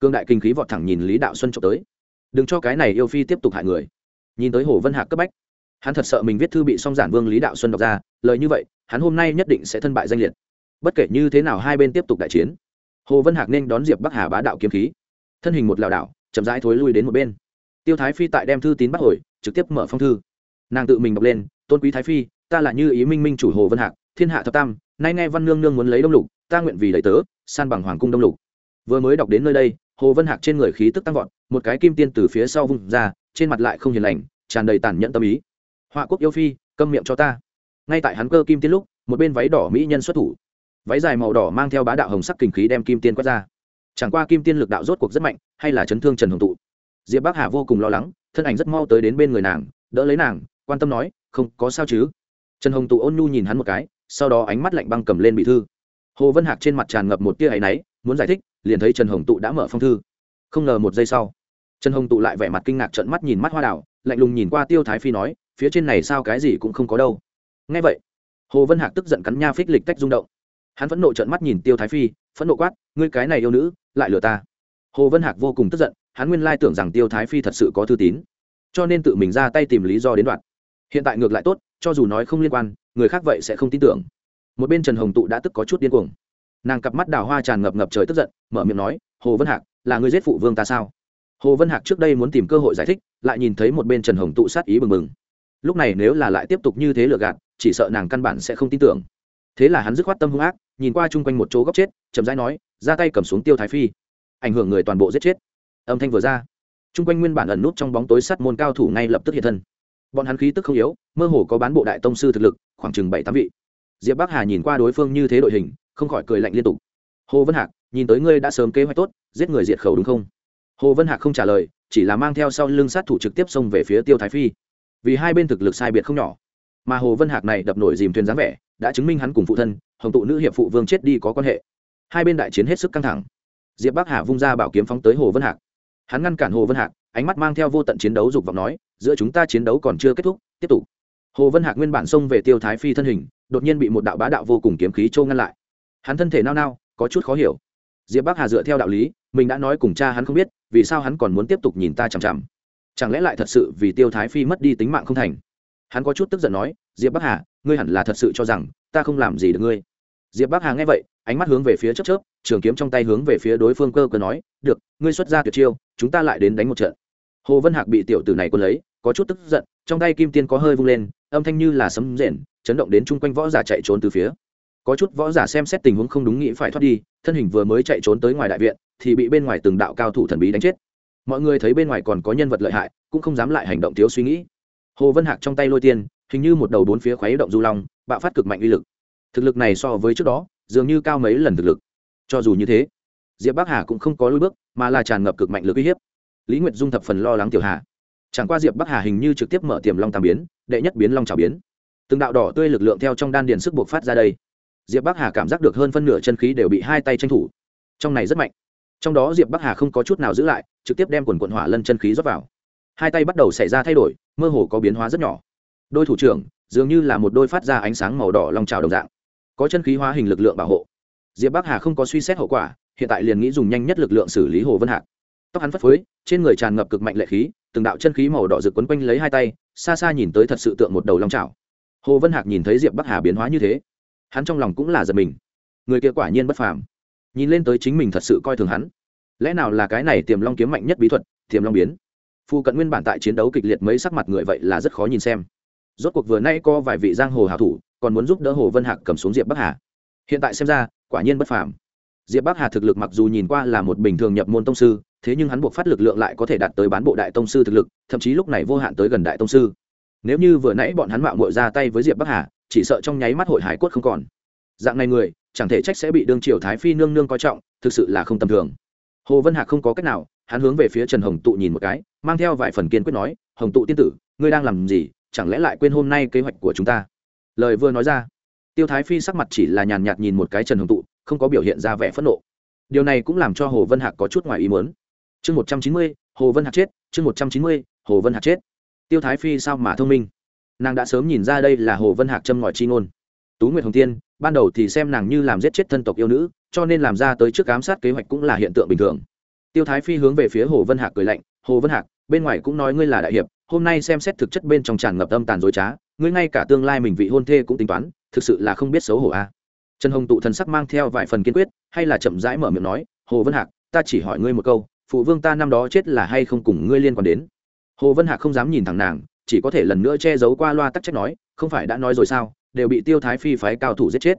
Speaker 1: cương đại kinh khí vọt thẳng nhìn lý đạo xuân trộm tới. Đừng cho cái này yêu phi tiếp tục hại người. Nhìn tới hồ vân hạc cấp bách, hắn thật sợ mình viết thư bị song giản vương lý đạo xuân đọc ra, lời như vậy, hắn hôm nay nhất định sẽ thân bại danh liệt. Bất kể như thế nào hai bên tiếp tục đại chiến, hồ vân hạc nên đón diệp bắc hà bá đạo kiếm khí. Thân hình một lảo đảo, chậm rãi thối lui đến một bên. Tiêu thái phi tại đem thư tín bắt hồi, trực tiếp mở phong thư. Nàng tự mình đọc lên, tôn quý thái phi, ta là như ý minh minh chủ hồ vân hạc, thiên hạ thập tam nay nghe văn nương nương muốn lấy đông lục, ta nguyện vì lấy tớ, san bằng hoàng cung đông lục. Vừa mới đọc đến nơi đây, hồ vân hạc trên người khí tức tăng vọt, một cái kim tiên từ phía sau vung ra, trên mặt lại không hiền lành, tràn đầy tàn nhẫn tâm ý. Họa quốc yêu phi, câm miệng cho ta. Ngay tại hắn cơ kim tiên lúc, một bên váy đỏ mỹ nhân xuất thủ. Váy dài màu đỏ mang theo bá đạo hồng sắc kinh khí đem kim tiên quét ra. Chẳng qua kim tiên lực đạo rốt cuộc rất mạnh, hay là chấn thương trần hồng tụ. Diệp bắc hà vô cùng lo lắng, thân ảnh rất mau tới đến bên người nàng, đỡ lấy nàng, quan tâm nói, không có sao chứ? Trần hồng tụ ôn nhu nhìn hắn một cái sau đó ánh mắt lạnh băng cầm lên bị thư. Hồ vân hạc trên mặt tràn ngập một tia áy náy, muốn giải thích, liền thấy trần hồng tụ đã mở phong thư. Không ngờ một giây sau, trần hồng tụ lại vẻ mặt kinh ngạc trận mắt nhìn mắt hoa đảo lạnh lùng nhìn qua tiêu thái phi nói, phía trên này sao cái gì cũng không có đâu. Ngay vậy, hồ vân hạc tức giận cắn nha phích lịch tách rung động. Hắn phẫn nộ trận mắt nhìn tiêu thái phi, phẫn nộ quát, ngươi cái này yêu nữ, lại lừa ta. Hồ vân hạc vô cùng tức giận, hắn nguyên lai tưởng rằng tiêu thái phi thật sự có thư tín, cho nên tự mình ra tay tìm lý do đến đoạn. Hiện tại ngược lại tốt cho dù nói không liên quan, người khác vậy sẽ không tin tưởng. Một bên trần hồng tụ đã tức có chút điên cuồng. Nàng cặp mắt đào hoa tràn ngập ngập trời tức giận, mở miệng nói, hồ vân hạc, là người giết phụ vương ta sao? Hồ vân hạc trước đây muốn tìm cơ hội giải thích, lại nhìn thấy một bên trần hồng tụ sát ý bừng bừng. Lúc này nếu là lại tiếp tục như thế lừa gạt, chỉ sợ nàng căn bản sẽ không tin tưởng. Thế là hắn dứt khoát tâm hung ác, nhìn qua chung quanh một chỗ góc chết, chậm rãi nói, ra tay cầm xuống tiêu thái phi, ảnh hưởng người toàn bộ giết chết. Âm thanh vừa ra, chung quanh nguyên bản ẩn nút trong bóng tối sắt môn cao thủ ngay lập tức hiện thân bọn hắn khí tức không yếu, mơ hồ có bán bộ đại tông sư thực lực, khoảng chừng bảy tám vị. Diệp bắc hà nhìn qua đối phương như thế đội hình, không khỏi cười lạnh liên tục. Hồ vân hạc, nhìn tới ngươi đã sớm kế hoạch tốt, giết người diệt khẩu đúng không? Hồ vân hạc không trả lời, chỉ là mang theo sau lưng sát thủ trực tiếp xông về phía tiêu thái phi. Vì hai bên thực lực sai biệt không nhỏ. Mà hồ vân hạc này đập nổi dìm thuyền dáng vẻ, đã chứng minh hắn cùng phụ thân, hồng tụ nữ hiệp phụ vương chết đi có quan hệ. Hai bên đại chiến hết sức căng thẳng. Diệp bắc hà vung ra bảo kiếm phóng tới hồ vân hạc. Hắn ngăn cản hồ vân hạc ánh mắt mang theo vô tận chiến đấu dục vọng nói, giữa chúng ta chiến đấu còn chưa kết thúc, tiếp tục. Hồ vân hạc nguyên bản xông về tiêu thái phi thân hình, đột nhiên bị một đạo bá đạo vô cùng kiếm khí trâu ngăn lại. Hắn thân thể nao nao, có chút khó hiểu. Diệp bắc hà dựa theo đạo lý, mình đã nói cùng cha hắn không biết, vì sao hắn còn muốn tiếp tục nhìn ta chằm chằm? Chẳng lẽ lại thật sự vì tiêu thái phi mất đi tính mạng không thành? Hắn có chút tức giận nói, diệp bắc hà, ngươi hẳn là thật sự cho rằng ta không làm gì được ngươi. Diệp bắc hà nghe vậy ánh mắt hướng về phía chớp chớp, trường kiếm trong tay hướng về phía đối phương cơ cơ nói, được, ngươi xuất ra tuyệt chiêu, chúng ta lại đến đánh một trận. Hồ vân hạc bị tiểu tử này quân lấy, có chút tức giận, trong tay kim tiên có hơi vung lên, âm thanh như là sấm rền, chấn động đến chung quanh võ giả chạy trốn từ phía. Có chút võ giả xem xét tình huống không đúng nghĩ phải thoát đi, thân hình vừa mới chạy trốn tới ngoài đại viện, thì bị bên ngoài từng đạo cao thủ thần bí đánh chết. Mọi người thấy bên ngoài còn có nhân vật lợi hại, cũng không dám lại hành động thiếu suy nghĩ. Hồ vân hạc trong tay lôi tiên, hình như một đầu bốn phía khuấy động du long, bạo phát cực mạnh uy lực. Thực lực này so với trước đó dường như cao mấy lần thực lực. Cho dù như thế, diệp bắc hà cũng không có lối bước, mà là tràn ngập cực mạnh lực uy hiếp. Lý nguyệt dung thập phần lo lắng tiểu hà. Chẳng qua diệp bắc hà hình như trực tiếp mở tiềm long tam biến, đệ nhất biến long trào biến. Từng đạo đỏ tươi lực lượng theo trong đan điền sức buộc phát ra đây. Diệp bắc hà cảm giác được hơn phân nửa chân khí đều bị hai tay tranh thủ. Trong này rất mạnh. Trong đó diệp bắc hà không có chút nào giữ lại, trực tiếp đem quần quận hỏa lân chân khí rót vào. Hai tay bắt đầu xảy ra thay đổi, mơ hồ có biến hóa rất nhỏ. Đôi thủ trưởng, dường như là một đôi phát ra ánh sáng màu đỏ long trào đồng dạng có chân khí hóa hình lực lượng bảo hộ. Diệp bắc hà không có suy xét hậu quả, hiện tại liền nghĩ dùng nhanh nhất lực lượng xử lý hồ vân hạc. Tóc hắn phất phới, trên người tràn ngập cực mạnh lệ khí, từng đạo chân khí màu đỏ rực quấn quanh lấy hai tay, xa xa nhìn tới thật sự tượng một đầu long trào hồ vân hạc nhìn thấy diệp bắc hà biến hóa như thế, hắn trong lòng cũng là giật mình. Người kia quả nhiên bất phàm. Nhìn lên tới chính mình thật sự coi thường hắn. Lẽ nào là cái này tiềm long kiếm mạnh nhất bí thuật, tiềm long biến? Phu cận nguyên bản tại chiến đấu kịch liệt mấy sắc mặt người vậy là rất khó nhìn xem rốt cuộc vừa nay có vài vị giang hồ hào thủ, còn muốn giúp đỡ hồ vân hạc cầm xuống diệp bắc hà. Hiện tại xem ra, quả nhiên bất phàm. Diệp bắc hà thực lực mặc dù nhìn qua là một bình thường nhập môn tông sư, thế nhưng hắn buộc phát lực lượng lại có thể đạt tới bán bộ đại tông sư thực lực, thậm chí lúc này vô hạn tới gần đại tông sư. Nếu như vừa nãy bọn hắn mạo muội ra tay với diệp bắc hà, chỉ sợ trong nháy mắt hội hải quất không còn. Dạng này người, chẳng thể trách sẽ bị đương triều thái phi nương nương coi trọng, thực sự là không tầm thường. Hồ vân hạc không có cách nào, hắn hướng về phía trần hồng tụ nhìn một cái, mang theo vài phần kiên quyết nói, hồng tụ tiên tử, ngươi đang làm gì? Chẳng lẽ lại quên hôm nay kế hoạch của chúng ta? Lời vừa nói ra, tiêu thái phi sắc mặt chỉ là nhàn nhạt nhìn một cái trần hồng tụ, không có biểu hiện ra vẻ phẫn nộ. Điều này cũng làm cho hồ vân hạc có chút ngoài ý muốn. Chương một trăm chín mươi, hồ vân hạc chết, chương một trăm chín mươi, hồ vân hạc chết. Tiêu thái phi sao mà thông minh? Nàng đã sớm nhìn ra đây là hồ vân hạc châm ngòi chi ngôn. Tú nguyệt hồng tiên ban đầu thì xem nàng như làm giết chết thân tộc yêu nữ, cho nên làm ra tới trước ám sát kế hoạch cũng là hiện tượng bình thường. Tiêu thái phi hướng về phía hồ vân hạc cười lạnh, hồ vân hạc, bên ngoài cũng nói ngươi là đại hiệp hôm nay xem xét thực chất bên trong tràn ngập âm tàn dối trá, ngươi ngay cả tương lai mình vị hôn thê cũng tính toán, thực sự là không biết xấu hổ a. À. trần hồng tụ thần sắc mang theo vài phần kiên quyết, hay là chậm rãi mở miệng nói, hồ vân hạc, ta chỉ hỏi ngươi một câu, phụ vương ta năm đó chết là hay không cùng ngươi liên quan đến? Hồ vân hạc không dám nhìn thẳng nàng, chỉ có thể lần nữa che giấu qua loa tắc trách nói, không phải đã nói rồi sao, đều bị tiêu thái phi phái cao thủ giết chết.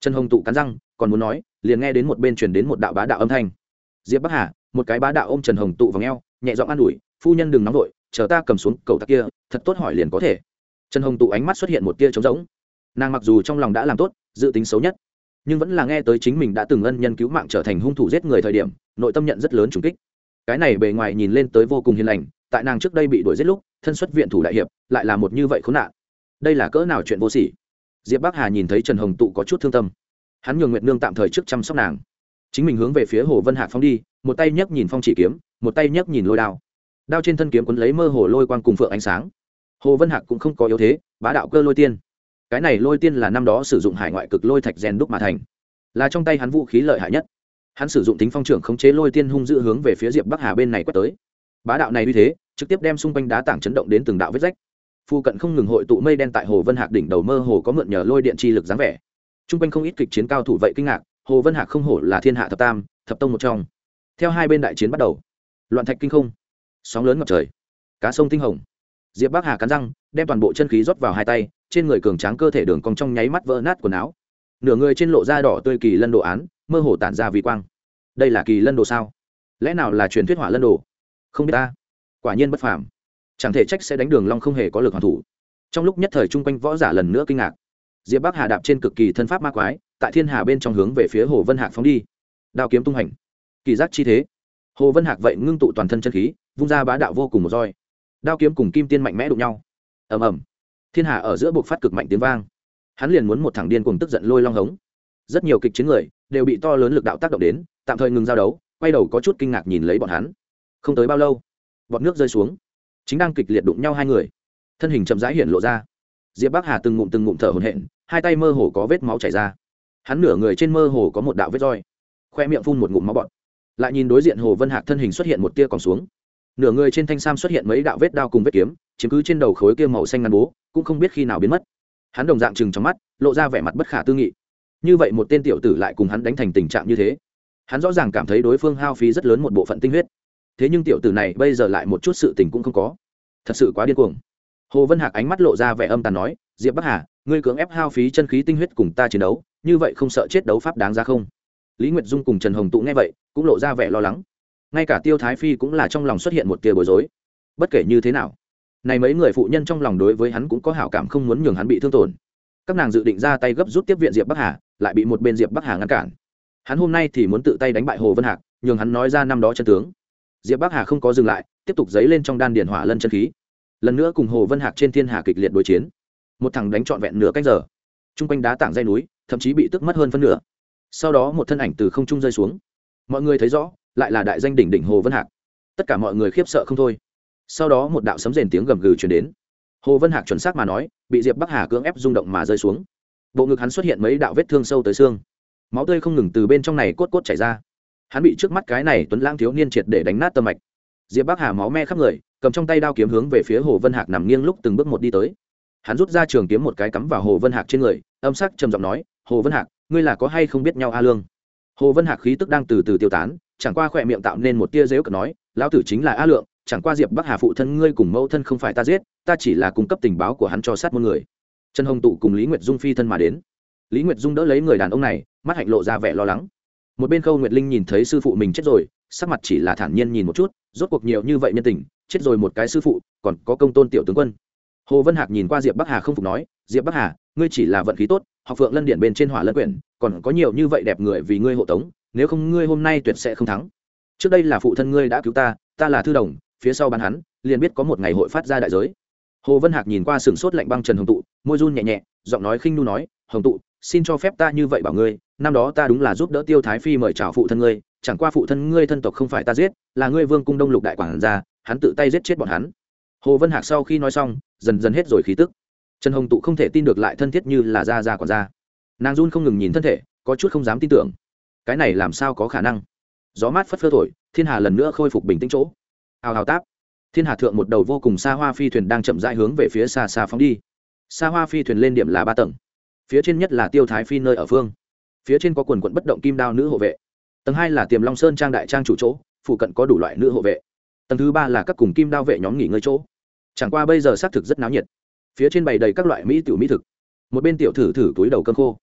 Speaker 1: Trần hồng tụ cắn răng, còn muốn nói, liền nghe đến một bên truyền đến một đạo bá đạo âm thanh. Diệp bắc hà, một cái bá đạo ôm trần hồng tụ vào ngheo nhẹ giọng an ủi, phu nhân đừng nóng vội chờ ta cầm xuống cầu tặc kia, thật tốt hỏi liền có thể. Trần hồng tụ ánh mắt xuất hiện một tia trống rỗng. Nàng mặc dù trong lòng đã làm tốt, dự tính xấu nhất, nhưng vẫn là nghe tới chính mình đã từng ân nhân cứu mạng trở thành hung thủ giết người thời điểm, nội tâm nhận rất lớn trùng kích. Cái này bề ngoài nhìn lên tới vô cùng hiền lành, tại nàng trước đây bị đuổi giết lúc, thân xuất viện thủ đại hiệp, lại là một như vậy khốn nạn. Đây là cỡ nào chuyện vô sỉ? Diệp bắc hà nhìn thấy trần hồng tụ có chút thương tâm. Hắn nhường nguyệt nương tạm thời trước chăm sóc nàng. Chính mình hướng về phía hồ vân hạc phong đi, một tay nhấc nhìn phong chỉ kiếm, một tay nhấc nhìn lôi đao đao trên thân kiếm quấn lấy mơ hồ lôi quang cùng phượng ánh sáng. Hồ vân hạc cũng không có yếu thế, bá đạo cơ lôi tiên. Cái này lôi tiên là năm đó sử dụng hải ngoại cực lôi thạch rèn đúc mà thành. Là trong tay hắn vũ khí lợi hại nhất. Hắn sử dụng tính phong trưởng khống chế lôi tiên hung dữ hướng về phía diệp bắc hà bên này quét tới. Bá đạo này như thế, trực tiếp đem xung quanh đá tảng chấn động đến từng đạo vết rách. Phu cận không ngừng hội tụ mây đen tại hồ vân hạc đỉnh đầu mơ hồ có mượn nhờ lôi điện chi lực dáng vẻ. T r u n g quanh không ít kịch chiến cao thủ vậy kinh ngạc, hồ vân hạc không hổ là thiên hạ thập tam, thập tông một trong. Theo hai bên đại chiến bắt đầu, loạn thạch kinh không sóng lớn ngập trời. Cá sông tinh hồng. Diệp bắc hà cắn răng, đem toàn bộ chân khí rót vào hai tay, trên người cường tráng cơ thể đường cong trong nháy mắt vỡ nát quần áo. Nửa người trên lộ da đỏ tươi kỳ lân đồ án, mơ hồ tản ra vì quang. Đây là kỳ lân đồ sao? Lẽ nào là truyền thuyết hỏa lân đồ? Không biết ta. Quả nhiên bất phàm. Chẳng thể trách sẽ đánh đường long không hề có lực hoàn thủ. Trong lúc nhất thời chung quanh võ giả lần nữa kinh ngạc. Diệp bắc hà đạp trên cực kỳ thân pháp ma quái, tại thiên hà bên trong hướng về phía hồ vân hạc phóng đi. Đao kiếm tung hành. Kỳ giác chi thế. Hồ vân hạc vậy ngưng tụ toàn thân chân khí vung ra bá đạo vô cùng một roi. Đao kiếm cùng kim tiên mạnh mẽ đụng nhau. Ầm ầm. Thiên hà ở giữa buộc phát cực mạnh tiếng vang. Hắn liền muốn một thằng điên cùng tức giận lôi long hống. Rất nhiều kịch chiến người đều bị to lớn lực đạo tác động đến, tạm thời ngừng giao đấu, quay đầu có chút kinh ngạc nhìn lấy bọn hắn. Không tới bao lâu bọt nước rơi xuống. Chính đang kịch liệt đụng nhau hai người. Thân hình chậm rãi hiện lộ ra. Diệp bắc hà từng ngụm từng ngụm thở hổn hển, hai tay mơ hồ có vết máu chảy ra. Hắn nửa người trên mơ hồ có một đạo vết roi, khoe miệng phun một ngụm máu bọt. Lại nhìn đối diện hồ vân hạc thân hình xuất hiện một tia còn xuống nửa người trên thanh sam xuất hiện mấy đạo vết đao cùng vết kiếm, chiếm cứ trên đầu khối kia màu xanh ngăn bố, cũng không biết khi nào biến mất. Hắn đồng dạng chừng trong mắt, lộ ra vẻ mặt bất khả tư nghị. Như vậy một tên tiểu tử lại cùng hắn đánh thành tình trạng như thế. Hắn rõ ràng cảm thấy đối phương hao phí rất lớn một bộ phận tinh huyết. Thế nhưng tiểu tử này bây giờ lại một chút sự tình cũng không có. Thật sự quá điên cuồng. Hồ vân hạc ánh mắt lộ ra vẻ âm tàn nói, diệp bắc hà, ngươi cưỡng ép hao phí chân khí tinh huyết cùng ta chiến đấu, như vậy không sợ chết đấu pháp đáng ra không? Lý nguyệt dung cùng trần hồng tụ nghe vậy, cũng lộ ra vẻ lo lắng ngay cả tiêu thái phi cũng là trong lòng xuất hiện một tia bối rối. Bất kể như thế nào, này mấy người phụ nhân trong lòng đối với hắn cũng có hảo cảm không muốn nhường hắn bị thương tổn. Các nàng dự định ra tay gấp rút tiếp viện diệp bắc hà, lại bị một bên diệp bắc hà ngăn cản. Hắn hôm nay thì muốn tự tay đánh bại hồ vân hạc, nhường hắn nói ra năm đó chân tướng. Diệp bắc hà không có dừng lại, tiếp tục dấy lên trong đan điền hỏa lân chân khí. Lần nữa cùng hồ vân hạc trên thiên hà kịch liệt đối chiến. Một thằng đánh trọn vẹn nửa cách giờ. T r u n g quanh đá tảng dây núi, thậm chí bị tức mất hơn phân nửa. Sau đó một thân ảnh từ không trung rơi xuống. Mọi người thấy rõ lại là đại danh đỉnh đỉnh hồ vân hạc. Tất cả mọi người khiếp sợ không thôi. Sau đó một đạo sấm rền tiếng gầm gừ chuyển đến. Hồ vân hạc chuẩn xác mà nói, bị diệp bắc hà cưỡng ép rung động mà rơi xuống. Bộ ngực hắn xuất hiện mấy đạo vết thương sâu tới xương. Máu tươi không ngừng từ bên trong này cốt cốt chảy ra. Hắn bị trước mắt cái này tuấn lang thiếu niên triệt để đánh nát tâm mạch. Diệp bắc hà máu me khắp người, cầm trong tay đao kiếm hướng về phía hồ vân hạc nằm nghiêng lúc từng bước một đi tới. Hắn rút ra trường kiếm một cái cắm vào hồ vân hạc trên người, âm sắc trầm giọng nói, hồ vân hạc, ngươi là có hay không biết nhau a lương? Hồ vân hạc khí tức đang từ từ tiêu tán, chẳng qua khỏe miệng tạo nên một tia dếu cợt nói, lão tử chính là a lượng, chẳng qua diệp bắc hà phụ thân ngươi cùng mẫu thân không phải ta giết, ta chỉ là cung cấp tình báo của hắn cho sát một người. Trần hồng tụ cùng lý nguyệt dung phi thân mà đến. Lý nguyệt dung đỡ lấy người đàn ông này, mắt hạnh lộ ra vẻ lo lắng. Một bên khâu nguyệt linh nhìn thấy sư phụ mình chết rồi, sắc mặt chỉ là thản nhiên nhìn một chút, rốt cuộc nhiều như vậy nhân tình, chết rồi một cái sư phụ, còn có công tôn tiểu tướng quân. Hồ vân hạc nhìn qua diệp bắc hà không phục nói, diệp bắc hà, ngươi chỉ là vận khí tốt, học phượng lân điện bên trên hỏa lân quyển còn có nhiều như vậy đẹp người vì ngươi hộ tống, nếu không ngươi hôm nay tuyệt sẽ không thắng. Trước đây là phụ thân ngươi đã cứu ta ta là thư đồng, phía sau bán hắn, liền biết có một ngày hội phát ra đại giới. Hồ vân hạc nhìn qua sừng sốt lạnh băng trần hồng tụ, môi run nhẹ nhẹ, giọng nói khinh nu nói, hồng tụ, xin cho phép ta như vậy bảo ngươi, năm đó ta đúng là giúp đỡ tiêu thái phi mời chào phụ thân ngươi, chẳng qua phụ thân ngươi thân tộc không phải ta giết, là ngươi vương cung đông lục đại quản gia, hắn tự tay giết chết bọn hắn. Hồ vân hạc sau khi nói xong, dần dần hết rồi khí tức. Trần hồng tụ không thể tin được lại thân thiết như là ra ra còn ra nàng run không ngừng nhìn thân thể, có chút không dám tin tưởng. Cái này làm sao có khả năng? Gió mát phất phơ thổi, thiên hà lần nữa khôi phục bình tĩnh chỗ. Hào hào táp. Thiên hà thượng một đầu vô cùng xa hoa phi thuyền đang chậm rãi hướng về phía xa xa phóng đi. Xa hoa phi thuyền lên điểm là ba tầng. Phía trên nhất là tiêu thái phi nơi ở phương. Phía trên có quần quận bất động kim đao nữ hộ vệ. Tầng hai là tiềm long sơn trang đại trang chủ chỗ, phụ cận có đủ loại nữ hộ vệ. Tầng thứ ba là các cùng kim đao vệ nhóm nghỉ ngơi chỗ. Chẳng qua bây giờ xác thực rất náo nhiệt. Phía trên bày đầy các loại mỹ tiểu mỹ thực. Một bên tiểu thử thử túi đầu cơm khô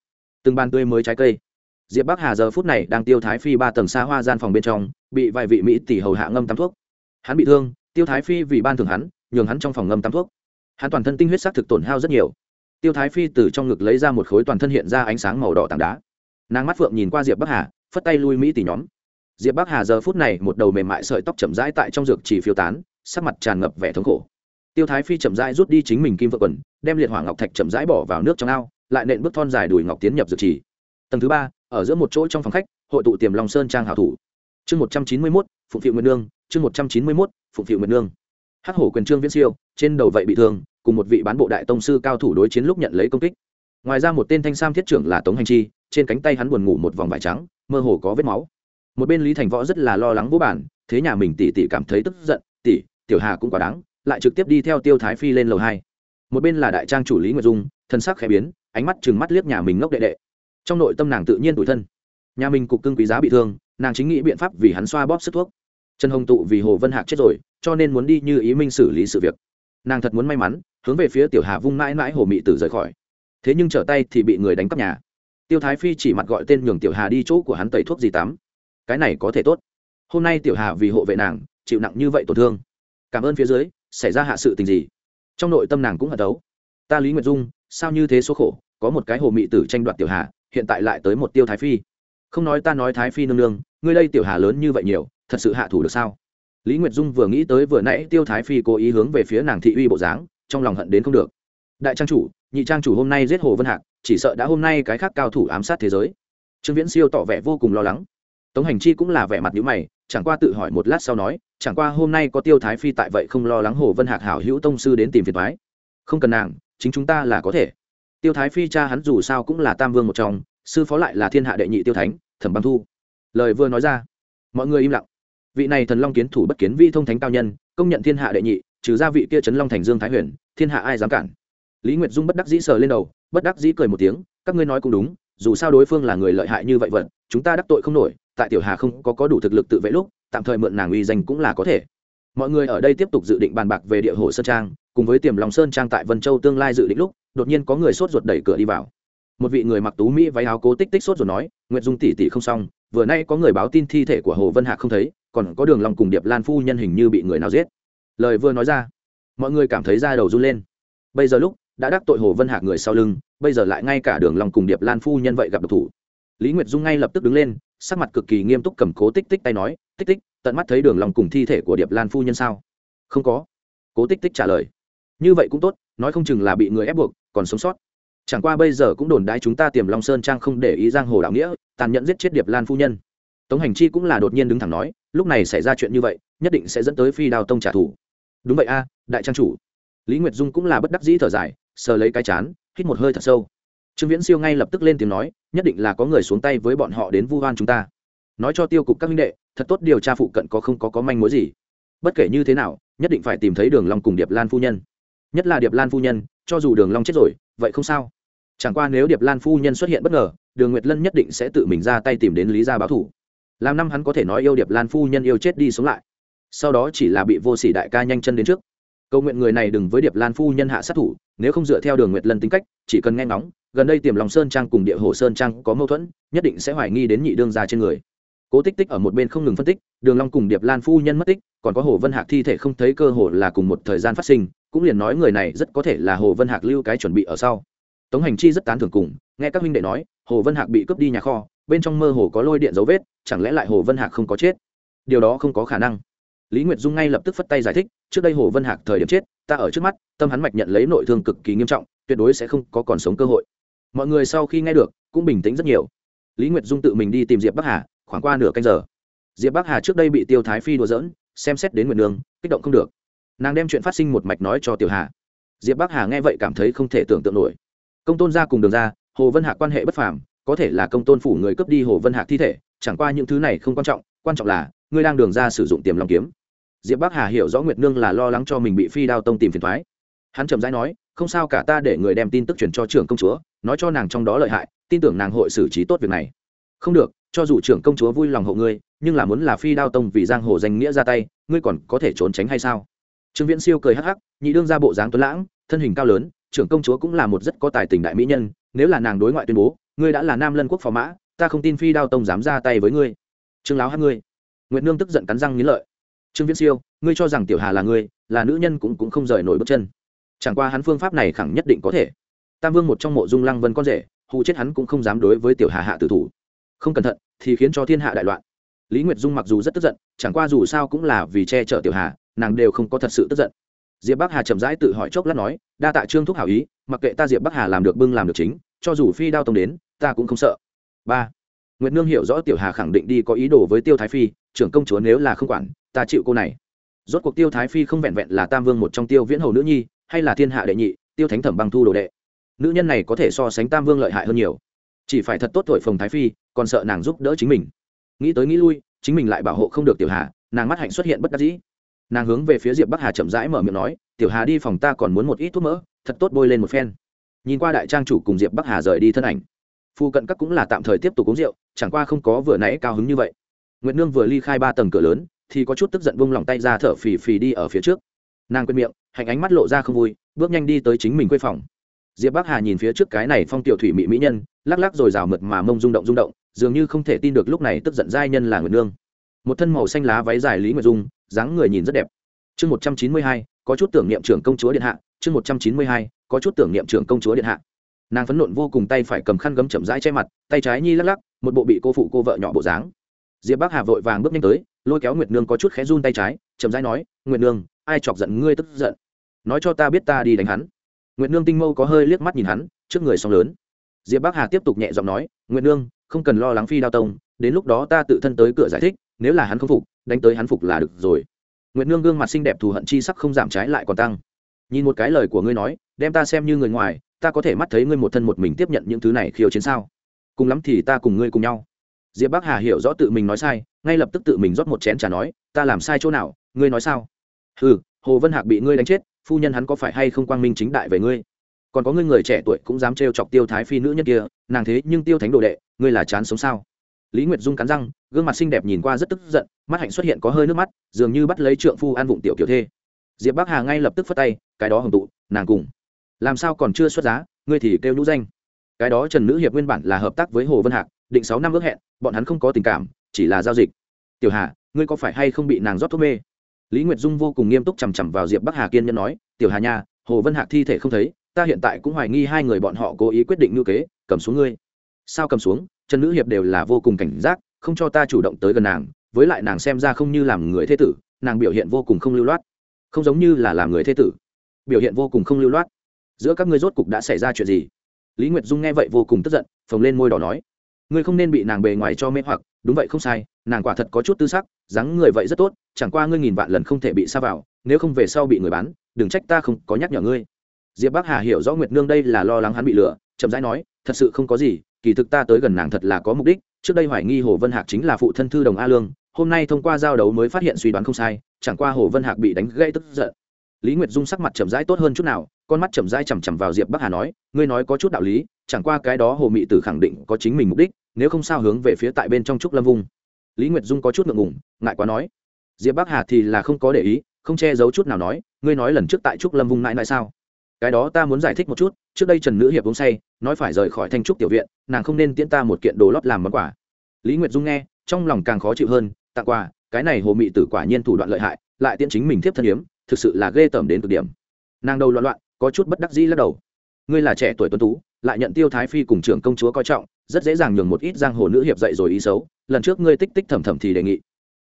Speaker 1: từng bàn tươi mới trái cây. Diệp bắc hà giờ phút này đang tiêu thái phi ba tầng xa hoa gian phòng bên trong, bị vài vị mỹ tỷ hầu hạ ngâm tắm thuốc. Hắn bị thương, tiêu thái phi vì ban thường hắn, nhường hắn trong phòng ngâm tắm thuốc. Hắn toàn thân tinh huyết xác thực tổn hao rất nhiều. Tiêu thái phi từ trong ngực lấy ra một khối toàn thân hiện ra ánh sáng màu đỏ tảng đá. Nàng mắt phượng nhìn qua diệp bắc hà, phất tay lui mỹ tỷ nhóm. Diệp bắc hà giờ phút này một đầu mềm mại sợi tóc chậm rãi tại trong dược chỉ phiêu tán, sắc mặt tràn ngập vẻ thống khổ. Tiêu thái phi chậm rãi rút đi chính mình kim vợ quần, đem liệt hỏa ngọc thạch chậm rãi bỏ vào nước trong ao lại nện bước thon dài đùi ngọc tiến nhập dược chỉ tầng thứ ba, ở giữa một chỗ trong phòng khách, hội tụ tiềm long sơn trang hảo thủ. Chương một trăm chín mươi mốt, phụng phiệu nguyệt nương, chương một trăm chín mươi mốt, phụng phiệu nguyệt nương. Hắc hổ quyền trương viễn siêu, trên đầu vậy bị thương, cùng một vị bán bộ đại tông sư cao thủ đối chiến lúc nhận lấy công kích. Ngoài ra một tên thanh sam thiết trưởng là tống hành chi, trên cánh tay hắn buồn ngủ một vòng vải trắng, mơ hồ có vết máu. Một bên lý thành võ rất là lo lắng vô bản, thế nhà mình tỷ tỷ cảm thấy tức giận, tỷ, tiểu hà cũng quá đáng, lại trực tiếp đi theo tiêu thái phi lên lầu hai. Một bên là đại trang chủ lý nguyệt dung, thân sắc khẽ biến ánh mắt chừng mắt liếc nhà mình ngốc đệ đệ. Trong nội tâm nàng tự nhiên tủi thân. Nhà mình cục cưng quý giá bị thương, nàng chính nghĩ biện pháp vì hắn xoa bóp sức thuốc. Trần hồng tụ vì hồ vân hạc chết rồi, cho nên muốn đi như ý minh xử lý sự việc. Nàng thật muốn may mắn, hướng về phía tiểu hà vung mãi mãi hồ mị tử rời khỏi. Thế nhưng trở tay thì bị người đánh cắp nhà. Tiêu thái phi chỉ mặt gọi tên nhường tiểu hà đi chỗ của hắn tẩy thuốc gì tắm. Cái này có thể tốt. Hôm nay tiểu hà vì hộ vệ nàng, chịu nặng như vậy tổn thương. Cảm ơn phía dưới, xảy ra hạ sự tình gì. Trong nội tâm nàng cũng hận đấu. Ta lý nguyệt dung, sao như thế số khổ? Có một cái hồ mị tử tranh đoạt tiểu hà, hiện tại lại tới một tiêu thái phi. Không nói ta nói thái phi nương nương, ngươi đây tiểu hà lớn như vậy nhiều, thật sự hạ thủ được sao? Lý nguyệt dung vừa nghĩ tới vừa nãy tiêu thái phi cố ý hướng về phía nàng thị uy bộ dáng, trong lòng hận đến không được. Đại trang chủ, nhị trang chủ hôm nay giết hồ vân hạc, chỉ sợ đã hôm nay cái khác cao thủ ám sát thế giới. Trương viễn siêu tỏ vẻ vô cùng lo lắng. Tống hành chi cũng là vẻ mặt nhữ mày, chẳng qua tự hỏi một lát sau nói, chẳng qua hôm nay có tiêu thái phi tại vậy không lo lắng hồ vân hạc hảo hữu tông sư đến tìm phiền thoái không cần nàng, chính chúng ta là có thể tiêu thái phi cha hắn dù sao cũng là tam vương một trong, sư phó lại là thiên hạ đệ nhị tiêu thánh, thẩm băng thu. Lời vừa nói ra, mọi người im lặng. Vị này thần long kiến thủ bất kiến vi thông thánh cao nhân, công nhận thiên hạ đệ nhị, trừ ra vị kia trấn long thành dương thái huyền, thiên hạ ai dám cản? Lý nguyệt dung bất đắc dĩ sờ lên đầu, bất đắc dĩ cười một tiếng, các ngươi nói cũng đúng, dù sao đối phương là người lợi hại như vậy vật, chúng ta đắc tội không nổi, tại tiểu hà không có có đủ thực lực tự vệ lúc, tạm thời mượn nàng uy danh cũng là có thể. Mọi người ở đây tiếp tục dự định bàn bạc về địa hồ sơn trang, cùng với tiềm lòng sơn trang tại vân châu tương lai dự định lúc đột nhiên có người sốt ruột đẩy cửa đi vào. Một vị người mặc tú mỹ váy áo cố tích tích sốt ruột nói, nguyệt dung tỷ tỷ không xong, vừa nay có người báo tin thi thể của hồ vân hạc không thấy, còn có đường lòng cùng điệp lan phu nhân hình như bị người nào giết. Lời vừa nói ra, mọi người cảm thấy da đầu run lên. Bây giờ lúc đã đắc tội hồ vân hạc người sau lưng, bây giờ lại ngay cả đường lòng cùng điệp lan phu nhân vậy gặp độc thủ. Lý nguyệt dung ngay lập tức đứng lên, sắc mặt cực kỳ nghiêm túc cầm cố tích tích tay nói, tích tích, tận mắt thấy đường lòng cùng thi thể của điệp lan phu nhân sao? Không có. Cố tích tích trả lời, như vậy cũng tốt, nói không chừng là bị người ép buộc còn sống sót. Chẳng qua bây giờ cũng đồn đãi chúng ta tiềm long sơn trang không để ý giang hồ đạo nghĩa, tàn nhẫn giết chết điệp lan phu nhân. Tống hành chi cũng là đột nhiên đứng thẳng nói, lúc này xảy ra chuyện như vậy, nhất định sẽ dẫn tới phi đào tông trả thù. Đúng vậy a, đại trang chủ. Lý nguyệt dung cũng là bất đắc dĩ thở dài, sờ lấy cái chán, hít một hơi thật sâu. Trương viễn siêu ngay lập tức lên tiếng nói, nhất định là có người xuống tay với bọn họ đến vu hoan chúng ta. Nói cho tiêu cục các minh đệ, thật tốt điều tra phụ cận có không có có manh mối gì. Bất kể như thế nào, nhất định phải tìm thấy đường long cùng điệp lan phu nhân nhất là điệp lan phu nhân, cho dù đường long chết rồi, vậy không sao. Chẳng qua nếu điệp lan phu nhân xuất hiện bất ngờ, đường nguyệt lân nhất định sẽ tự mình ra tay tìm đến lý gia báo thủ. Làm năm hắn có thể nói yêu điệp lan phu nhân yêu chết đi sống lại. Sau đó chỉ là bị vô sỉ đại ca nhanh chân đến trước. Cầu nguyện người này đừng với điệp lan phu nhân hạ sát thủ, nếu không dựa theo đường nguyệt lân tính cách, chỉ cần nghe ngóng, gần đây tiềm lòng sơn trang cùng địa hồ sơn trang có mâu thuẫn, nhất định sẽ hoài nghi đến nhị đương gia trên người. Cố tích tích ở một bên không ngừng phân tích, đường long cùng điệp lan phu nhân mất tích, còn có hồ vân hạc thi thể không thấy cơ hồ là cùng một thời gian phát sinh cũng liền nói người này rất có thể là hồ vân hạc lưu cái chuẩn bị ở sau. Tống hành chi rất tán thưởng cùng, nghe các huynh đệ nói, hồ vân hạc bị cướp đi nhà kho, bên trong mơ hồ có lôi điện dấu vết, chẳng lẽ lại hồ vân hạc không có chết? Điều đó không có khả năng. Lý nguyệt dung ngay lập tức phất tay giải thích, trước đây hồ vân hạc thời điểm chết, ta ở trước mắt, tâm hắn mạch nhận lấy nội thương cực kỳ nghiêm trọng, tuyệt đối sẽ không có còn sống cơ hội. Mọi người sau khi nghe được, cũng bình tĩnh rất nhiều. Lý nguyệt dung tự mình đi tìm diệp bắc hà, khoảng qua nửa canh giờ. Diệp bắc hà trước đây bị tiêu thái phi đùa dỡn xem xét đến nguyện nương kích động không được nàng đem chuyện phát sinh một mạch nói cho tiểu hà. Diệp bắc hà nghe vậy cảm thấy không thể tưởng tượng nổi. Công tôn ra cùng đường ra, hồ vân hạc quan hệ bất phàm, có thể là công tôn phủ người cướp đi hồ vân hạc thi thể, chẳng qua những thứ này không quan trọng quan trọng là, ngươi đang đường ra sử dụng tiềm long kiếm. Diệp bắc hà hiểu rõ nguyệt nương là lo lắng cho mình bị phi đao tông tìm phiền thoái hắn chậm rãi nói, không sao cả, ta để người đem tin tức truyền cho trưởng công chúa, nói cho nàng trong đó lợi hại, tin tưởng nàng hội xử trí tốt việc này. Không được, cho dù trưởng công chúa vui lòng hộ ngươi, nhưng là muốn là phi đao tông vì giang hồ danh nghĩa ra tay, ngươi còn có thể trốn tránh hay sao? Trương viễn siêu cười hắc hắc, nhị đương ra bộ dáng tuấn lãng, thân hình cao lớn, trưởng công chúa cũng là một rất có tài tình đại mỹ nhân, nếu là nàng đối ngoại tuyên bố, ngươi đã là nam lân quốc phò mã, ta không tin phi đao tông dám ra tay với ngươi. Trương láo hát ngươi. Nguyệt nương tức giận cắn răng nghĩ lợi. Trương viễn siêu, ngươi cho rằng tiểu hà là ngươi, là nữ nhân cũng cũng không rời nổi bước chân. Chẳng qua hắn phương pháp này khẳng nhất định có thể. Tam vương một trong mộ dung lăng vân con rể, hù chết hắn cũng không dám đối với tiểu hà hạ tử thủ. Không cẩn thận, thì khiến cho thiên hạ đại loạn. Lý nguyệt dung mặc dù rất tức giận, chẳng qua dù sao cũng là vì che chở tiểu hà nàng đều không có thật sự tức giận. Diệp bắc hà chậm rãi tự hỏi chốc lát nói, đa tạ trương thúc hảo ý, mặc kệ ta diệp bắc hà làm được bưng làm được chính, cho dù phi đao tông đến, ta cũng không sợ. Ba. Nguyệt nương hiểu rõ tiểu hà khẳng định đi có ý đồ với tiêu thái phi, trưởng công chúa nếu là không quản, ta chịu cô này. Rốt cuộc tiêu thái phi không vẹn vẹn là tam vương một trong tiêu viễn hầu nữ nhi, hay là thiên hạ đệ nhị, tiêu thánh thẩm băng thu đồ đệ. Nữ nhân này có thể so sánh tam vương lợi hại hơn nhiều. Chỉ phải thật tốt thổi phồng thái phi, còn sợ nàng giúp đỡ chính mình. Nghĩ tới nghĩ lui, chính mình lại bảo hộ không được tiểu hà, nàng mắt hạnh xuất hiện bất đắc dĩ nàng hướng về phía diệp bắc hà chậm rãi mở miệng nói, tiểu hà đi phòng ta còn muốn một ít thuốc mỡ, thật tốt bôi lên một phen. Nhìn qua đại trang chủ cùng diệp bắc hà rời đi thân ảnh, phu cận các cũng là tạm thời tiếp tục uống rượu, chẳng qua không có vừa nãy cao hứng như vậy. Nguyệt nương vừa ly khai ba tầng cửa lớn, thì có chút tức giận vung lòng tay ra thở phì phì đi ở phía trước. Nàng quên miệng, hạnh ánh mắt lộ ra không vui, bước nhanh đi tới chính mình quê phòng. Diệp bắc hà nhìn phía trước cái này phong tiểu thủy mỹ mỹ nhân, lắc lắc rồi rào mượt mà mông rung động rung động, dường như không thể tin được lúc này tức giận giai nhân là nguyệt nương. Một thân màu xanh lá váy dài lý nguyệt dung dáng người nhìn rất đẹp. Chương một trăm chín mươi hai, có chút tưởng niệm trưởng công chúa điện hạ, chương một trăm chín mươi hai, có chút tưởng niệm trưởng công chúa điện hạ. Nàng phấn nộn vô cùng tay phải cầm khăn gấm chậm rãi che mặt, tay trái nhi lắc lắc, một bộ bị cô phụ cô vợ nhỏ bộ dáng. Diệp bắc hà vội vàng bước nhanh tới, lôi kéo nguyệt nương có chút khẽ run tay trái, chậm rãi nói, nguyệt nương, ai chọc giận ngươi tức giận? Nói cho ta biết ta đi đánh hắn. Nguyệt nương tinh mâu có hơi liếc mắt nhìn hắn, trước người song lớn. Diệp bắc hà tiếp tục nhẹ giọng nói, nguyệt nương, không cần lo lắng phi đao tông, đến lúc đó ta tự thân tới cửa giải thích nếu là hắn không phục, đánh tới hắn phục là được rồi. Nguyệt nương gương mặt xinh đẹp thù hận chi sắc không giảm trái lại còn tăng. Nhìn một cái lời của ngươi nói, đem ta xem như người ngoài, ta có thể mắt thấy ngươi một thân một mình tiếp nhận những thứ này khiêu chiến sao? Cùng lắm thì ta cùng ngươi cùng nhau. Diệp bắc hà hiểu rõ tự mình nói sai, ngay lập tức tự mình rót một chén trà nói, ta làm sai chỗ nào, ngươi nói sao? Ừ hồ vân hạc bị ngươi đánh chết, phu nhân hắn có phải hay không quang minh chính đại về ngươi? Còn có ngươi người trẻ tuổi cũng dám trêu chọc tiêu thái phi nữ nhân kia, nàng thế nhưng tiêu thánh đồ đệ, ngươi là chán sống sao? Lý nguyệt dung cắn răng, gương mặt xinh đẹp nhìn qua rất tức giận, mắt hạnh xuất hiện có hơi nước mắt, dường như bắt lấy trượng phu an vụng tiểu kiểu thê. Diệp bắc hà ngay lập tức phất tay, cái đó hồng tụ, nàng cùng. Làm sao còn chưa xuất giá, ngươi thì kêu nhũ danh. Cái đó trần nữ hiệp nguyên bản là hợp tác với hồ vân hạc, định sáu năm ước hẹn, bọn hắn không có tình cảm, chỉ là giao dịch. Tiểu hà, ngươi có phải hay không bị nàng rót thuốc mê? Lý nguyệt dung vô cùng nghiêm túc chằm chằm vào diệp bắc hà kiên nhân nói, tiểu hà nha, hồ vân hạc thi thể không thấy, ta hiện tại cũng hoài nghi hai người bọn họ cố ý quyết định ngữ kế, cầm xuống ngươi. Sao cầm xuống? Trần nữ hiệp đều là vô cùng cảnh giác, không cho ta chủ động tới gần nàng, với lại nàng xem ra không như làm người thế tử, nàng biểu hiện vô cùng không lưu loát. Không giống như là làm người thế tử. Biểu hiện vô cùng không lưu loát. Giữa các ngươi rốt cục đã xảy ra chuyện gì? Lý nguyệt dung nghe vậy vô cùng tức giận, phồng lên môi đỏ nói, ngươi không nên bị nàng bề ngoài cho mê hoặc, đúng vậy không sai, nàng quả thật có chút tư sắc, dáng người vậy rất tốt, chẳng qua ngươi nghìn vạn lần không thể bị xa vào, nếu không về sau bị người bán, đừng trách ta không có nhắc nhở ngươi. Diệp bắc hà hiểu rõ nguyệt nương đây là lo lắng hắn bị lừa, chậm rãi nói thật sự không có gì, kỳ thực ta tới gần nàng thật là có mục đích. Trước đây hoài nghi hồ vân hạc chính là phụ thân thư đồng a lương, hôm nay thông qua giao đấu mới phát hiện suy đoán không sai, chẳng qua hồ vân hạc bị đánh gây tức giận. Lý nguyệt dung sắc mặt chậm rãi tốt hơn chút nào, con mắt chậm rãi chằm chằm vào diệp bắc hà nói, ngươi nói có chút đạo lý, chẳng qua cái đó hồ mị tử khẳng định có chính mình mục đích, nếu không sao hướng về phía tại bên trong trúc lâm vung. Lý nguyệt dung có chút ngượng ngùng, ngại quá nói, diệp bắc hà thì là không có để ý, không che giấu chút nào nói, ngươi nói lần trước tại trúc lâm vung mãi mãi sao? Cái đó ta muốn giải thích một chút, trước đây trần nữ hiệp uống say, nói phải rời khỏi thanh trúc tiểu viện, nàng không nên tiễn ta một kiện đồ lót làm món quà. Lý nguyệt dung nghe, trong lòng càng khó chịu hơn, tặng quà, cái này hồ mị tử quả nhiên thủ đoạn lợi hại, lại tiễn chính mình thiếp thân hiếm, thực sự là ghê tởm đến cực điểm. Nàng đầu loạn loạn, có chút bất đắc dĩ lắc đầu. Ngươi là trẻ tuổi tuấn tú, lại nhận tiêu thái phi cùng trưởng công chúa coi trọng, rất dễ dàng nhường một ít giang hồ nữ hiệp dạy rồi ý xấu, lần trước ngươi tích tích thầm thầm thì đề nghị.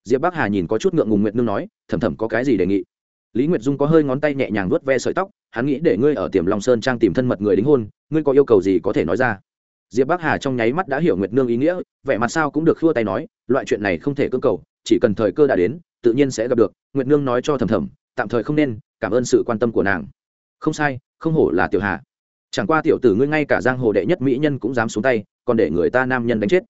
Speaker 1: Diệp bắc hà nhìn có chút ngượng ngùng nguyệt nương nói, thầm thầm có cái gì đề nghị? Lý nguyệt dung có hơi ngón tay nhẹ nhàng vuốt ve sợi tóc, hắn nghĩ để ngươi ở tiềm long sơn trang tìm thân mật người đính hôn, ngươi có yêu cầu gì có thể nói ra. Diệp bắc hà trong nháy mắt đã hiểu nguyệt nương ý nghĩa, vẻ mặt sao cũng được khua tay nói, loại chuyện này không thể cưỡng cầu, chỉ cần thời cơ đã đến, tự nhiên sẽ gặp được, nguyệt nương nói cho thầm thầm, tạm thời không nên, cảm ơn sự quan tâm của nàng. Không sai, không hổ là tiểu hà. Chẳng qua tiểu tử ngươi ngay cả giang hồ đệ nhất mỹ nhân cũng dám xuống tay, còn để người ta nam nhân đánh chết.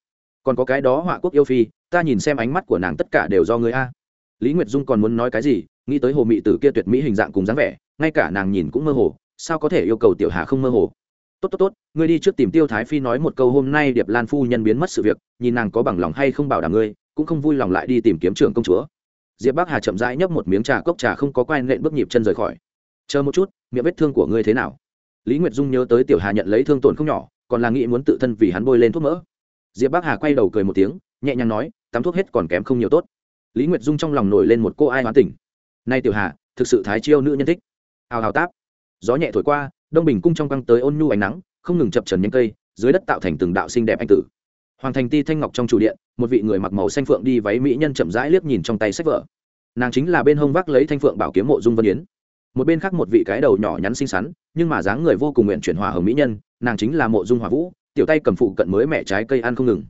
Speaker 1: Còn có cái đó họa quốc yêu phi, ta nhìn xem ánh mắt của nàng tất cả đều do ngươi a. Lý nguyệt dung còn muốn nói cái gì nghĩ tới hồ mị tử kia tuyệt mỹ hình dạng cùng dáng vẻ, ngay cả nàng nhìn cũng mơ hồ, sao có thể yêu cầu tiểu hà không mơ hồ? Tốt tốt tốt, ngươi đi trước tìm tiêu thái phi nói một câu hôm nay điệp lan phu nhân biến mất sự việc, nhìn nàng có bằng lòng hay không bảo đảm ngươi, cũng không vui lòng lại đi tìm kiếm trưởng công chúa. Diệp bắc hà chậm rãi nhấp một miếng trà cốc trà không có quen lện bước nhịp chân rời khỏi. Chờ một chút, miệng vết thương của ngươi thế nào? Lý nguyệt dung nhớ tới tiểu hà nhận lấy thương tổn không nhỏ, còn là nghĩ muốn tự thân vì hắn bôi lên thuốc mỡ. Diệp bắc hà quay đầu cười một tiếng, nhẹ nhàng nói, tắm thuốc hết còn kém không nhiều tốt. Lý nguyệt dung trong lòng nổi lên một cô ai hoán tỉnh nay tiểu hà, thực sự thái chiêu nữ nhân thích. Hào hào táp. Gió nhẹ thổi qua, đông bình cung trong căng tới ôn nhu ánh nắng, không ngừng chập trần những cây, dưới đất tạo thành từng đạo xinh đẹp anh tử. Hoàng thành ti thanh ngọc trong chủ điện, một vị người mặc màu xanh phượng đi váy mỹ nhân chậm rãi liếc nhìn trong tay sách vở. Nàng chính là bên hông vác lấy thanh phượng bảo kiếm mộ dung vân yến. Một bên khác một vị cái đầu nhỏ nhắn xinh xắn, nhưng mà dáng người vô cùng nguyện chuyển hòa hồng mỹ nhân, nàng chính là mộ dung hòa vũ, tiểu tay cầm phụ cận mới mẹ trái cây ăn không ngừng.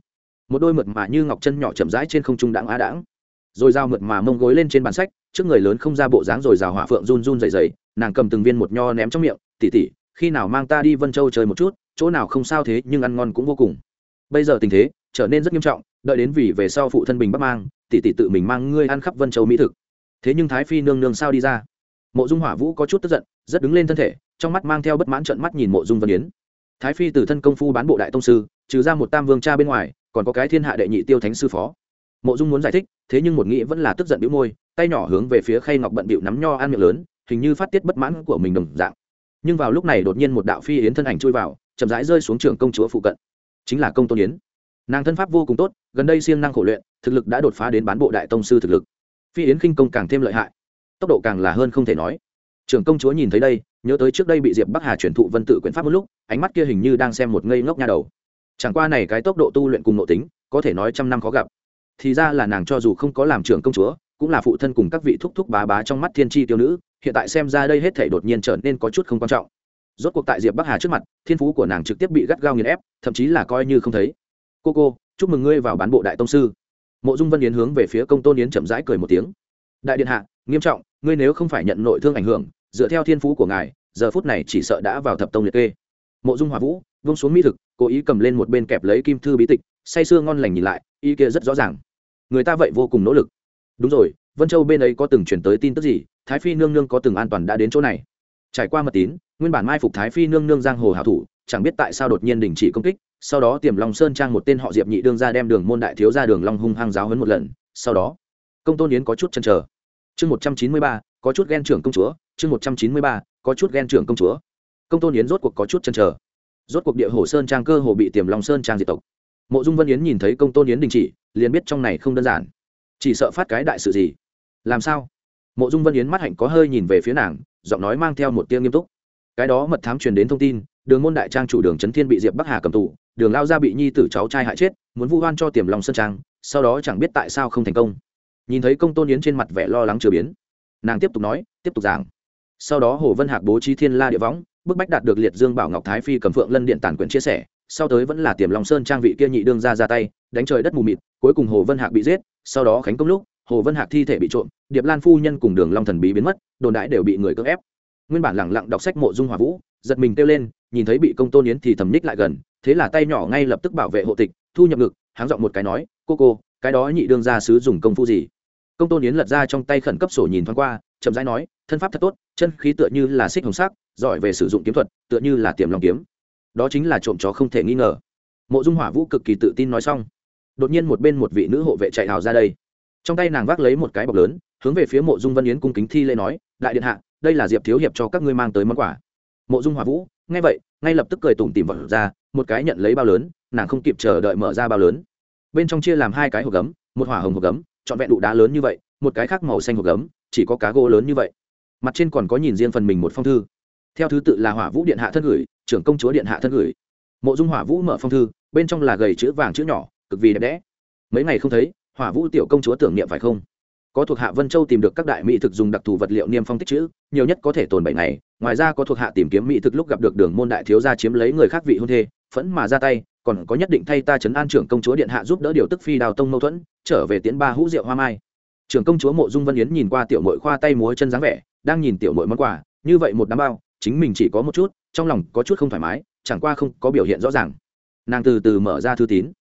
Speaker 1: Một đôi mượt mà như ngọc chân nhỏ chậm rãi trên không trung đãng á đãng rồi dao mượt mà mông gối lên trên bàn sách, trước người lớn không ra bộ dáng rồi rào hỏa phượng run run dày dày nàng cầm từng viên một nho ném trong miệng tỉ tỉ khi nào mang ta đi vân châu chơi một chút, chỗ nào không sao thế, nhưng ăn ngon cũng vô cùng. Bây giờ tình thế trở nên rất nghiêm trọng, đợi đến vì về sau phụ thân bình bắc mang, tỷ tỷ tự mình mang ngươi ăn khắp vân châu mỹ thực. Thế nhưng thái phi nương nương sao đi ra? Mộ dung hỏa vũ có chút tức giận, rất đứng lên thân thể, trong mắt mang theo bất mãn trận mắt nhìn mộ dung vân yến. Thái phi từ thân công phu bán bộ đại tông sư, trừ ra một tam vương cha bên ngoài, còn có cái thiên hạ đệ nhị tiêu thánh sư phó mộ dung muốn giải thích, thế nhưng một nghĩ vẫn là tức giận bĩu môi, tay nhỏ hướng về phía khay ngọc bận bịu nắm nho ăn miệng lớn, hình như phát tiết bất mãn của mình đồng dạng. Nhưng vào lúc này đột nhiên một đạo phi yến thân ảnh chui vào, chậm rãi rơi xuống trường công chúa phụ cận. Chính là công tôn yến. Nàng thân pháp vô cùng tốt, gần đây siêng năng khổ luyện, thực lực đã đột phá đến bán bộ đại tông sư thực lực. Phi yến khinh công càng thêm lợi hại. Tốc độ càng là hơn không thể nói. Trưởng công chúa nhìn thấy đây, nhớ tới trước đây bị diệp bắc hà chuyển thụ vân tự quyển pháp một lúc, ánh mắt kia hình như đang xem một ngây ngốc nha đầu. Chẳng qua này cái tốc độ tu luyện cùng nội tính, có thể nói trăm năm khó gặp thì ra là nàng cho dù không có làm trưởng công chúa, cũng là phụ thân cùng các vị thúc thúc bá bá trong mắt thiên tri tiêu nữ, hiện tại xem ra đây hết thể đột nhiên trở nên có chút không quan trọng. Rốt cuộc tại diệp bắc hà trước mặt, thiên phú của nàng trực tiếp bị gắt gao nghiền ép, thậm chí là coi như không thấy. Cô cô, chúc mừng ngươi vào bán bộ đại tông sư. Mộ dung vân yến hướng về phía công tôn yến chậm rãi cười một tiếng. Đại điện hạ, nghiêm trọng, ngươi nếu không phải nhận nội thương ảnh hưởng, dựa theo thiên phú của ngài, giờ phút này chỉ sợ đã vào thập tông liệt kê. Mộ dung hòa vũ, vung xuống mỹ thực, cố ý cầm lên một bên kẹp lấy kim thư bí tịch, say sưa ngon lành nhìn lại, ý kia rất rõ ràng người ta vậy vô cùng nỗ lực. Đúng rồi, vân châu bên ấy có từng chuyển tới tin tức gì? Thái phi nương nương có từng an toàn đã đến chỗ này. Trải qua mật tín, nguyên bản mai phục thái phi nương nương giang hồ hảo thủ, chẳng biết tại sao đột nhiên đình chỉ công kích, sau đó tiềm long sơn trang một tên họ diệp nhị đương ra đem đường môn đại thiếu ra đường long hung hăng giáo hấn một lần, sau đó, công tôn yến có chút chăn trở chương một trăm chín mươi ba, có chút ghen trưởng công chúa, chương một trăm chín mươi ba, có chút ghen trưởng công chúa. Công tôn yến rốt cuộc có chút chăn trở rốt cuộc địa hồ sơn trang cơ hồ bị tiềm long sơn trang diệt tộc mộ dung vân yến nhìn thấy công tôn yến đình chỉ, liền biết trong này không đơn giản. Chỉ sợ phát cái đại sự gì? Làm sao? Mộ dung vân yến mắt hạnh có hơi nhìn về phía nàng, giọng nói mang theo một tia nghiêm túc. Cái đó mật thám truyền đến thông tin, đường môn đại trang chủ đường trấn thiên bị diệp bắc hà cầm tù, đường lao gia bị nhi tử cháu trai hại chết, muốn vu oan cho tiềm lòng sơn trang, sau đó chẳng biết tại sao không thành công. Nhìn thấy công tôn yến trên mặt vẻ lo lắng chưa biến, nàng tiếp tục nói, tiếp tục giảng. Sau đó hồ vân hạc bố trí thiên la địa võng, bức bách đạt được liệt dương bảo ngọc thái phi cầm phượng lân điện tản quyền chia sẻ sau tới vẫn là tiềm long sơn trang vị kia nhị đương ra ra tay, đánh trời đất mù mịt, cuối cùng hồ vân hạc bị giết, sau đó khánh công lúc, hồ vân hạc thi thể bị trộm, điệp lan phu nhân cùng đường long thần bí biến mất, đồn đại đều bị người cưỡng ép. Nguyên bản lẳng lặng đọc sách mộ dung hòa vũ, giật mình kêu lên, nhìn thấy bị công tôn yến thì thầm ních lại gần, thế là tay nhỏ ngay lập tức bảo vệ hộ tịch, thu nhập ngực, háng giọng một cái nói, cô cô, cái đó nhị đương ra sứ dùng công phu gì? Công tôn yến lật ra trong tay khẩn cấp sổ nhìn thoáng qua, chậm rãi nói, thân pháp thật tốt, chân khí tựa như là xích hồng sắc, giỏi về sử dụng kiếm thuật, tựa như là tiềm lòng kiếm đó chính là trộm chó không thể nghi ngờ. Mộ dung hỏa vũ cực kỳ tự tin nói xong, đột nhiên một bên một vị nữ hộ vệ chạy hào ra đây. Trong tay nàng vác lấy một cái bọc lớn, hướng về phía mộ dung vân yến cung kính thi lễ nói, đại điện hạ, đây là diệp thiếu hiệp cho các ngươi mang tới món quà. Mộ dung hỏa vũ, nghe vậy, ngay lập tức cười tủm tìm vật ra, một cái nhận lấy bao lớn, nàng không kịp chờ đợi mở ra bao lớn. Bên trong chia làm hai cái hộp gấm, một hỏa hồng hộp gấm, trọn vẹn đủ đá lớn như vậy, một cái khác màu xanh hộp gấm, chỉ có cá gỗ lớn như vậy. Mặt trên còn có nhìn riêng phần mình một phong thư. Theo thứ tự là hỏa vũ điện hạ thân gửi trưởng công chúa điện hạ thân gửi. Mộ dung hỏa vũ mở phong thư, bên trong là gầy chữ vàng chữ nhỏ, cực vì đẹp đẽ. Mấy ngày không thấy, hỏa vũ tiểu công chúa tưởng niệm phải không? Có thuộc hạ vân châu tìm được các đại mỹ thực dùng đặc thù vật liệu niêm phong tích chữ, nhiều nhất có thể tồn bảy ngày. Ngoài ra có thuộc hạ tìm kiếm mỹ thực lúc gặp được đường môn đại thiếu gia chiếm lấy người khác vị hôn thê, phẫn mà ra tay, còn có nhất định thay ta chấn an trưởng công chúa điện hạ giúp đỡ điều tức phi đào tông mâu thuẫn, trở về tiến ba hũ rượu hoa mai. Trưởng công chúa mộ dung vân yến nhìn qua tiểu mội khoa tay múa chân dáng vẻ, đang nhìn tiểu mội món quà, như vậy một đám bao chính mình chỉ có một chút, trong lòng có chút không thoải mái, chẳng qua không có biểu hiện rõ ràng. Nàng từ từ mở ra thư tín.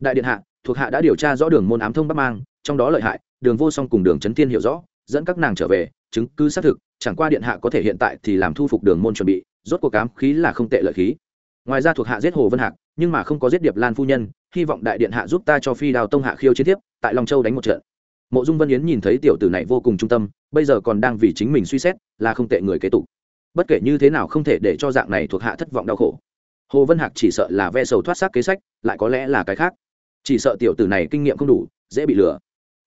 Speaker 1: Đại điện hạ, thuộc hạ đã điều tra rõ đường môn ám thông bắc mang, trong đó lợi hại, đường vô song cùng đường trấn thiên hiểu rõ, dẫn các nàng trở về, chứng cứ xác thực, chẳng qua điện hạ có thể hiện tại thì làm thu phục đường môn chuẩn bị, rốt cuộc cám khí là không tệ lợi khí. Ngoài ra thuộc hạ giết hồ vân hạc, nhưng mà không có giết điệp lan phu nhân, hy vọng đại điện hạ giúp ta cho phi đào tông hạ khiêu chiến tiếp, tại long châu đánh một trận. Mộ dung vân yến nhìn thấy tiểu tử này vô cùng trung tâm, bây giờ còn đang vì chính mình suy xét, là không tệ người kế tục bất kể như thế nào không thể để cho dạng này thuộc hạ thất vọng đau khổ. Hồ vân hạc chỉ sợ là ve sầu thoát xác kế sách, lại có lẽ là cái khác. Chỉ sợ tiểu tử này kinh nghiệm không đủ, dễ bị lừa.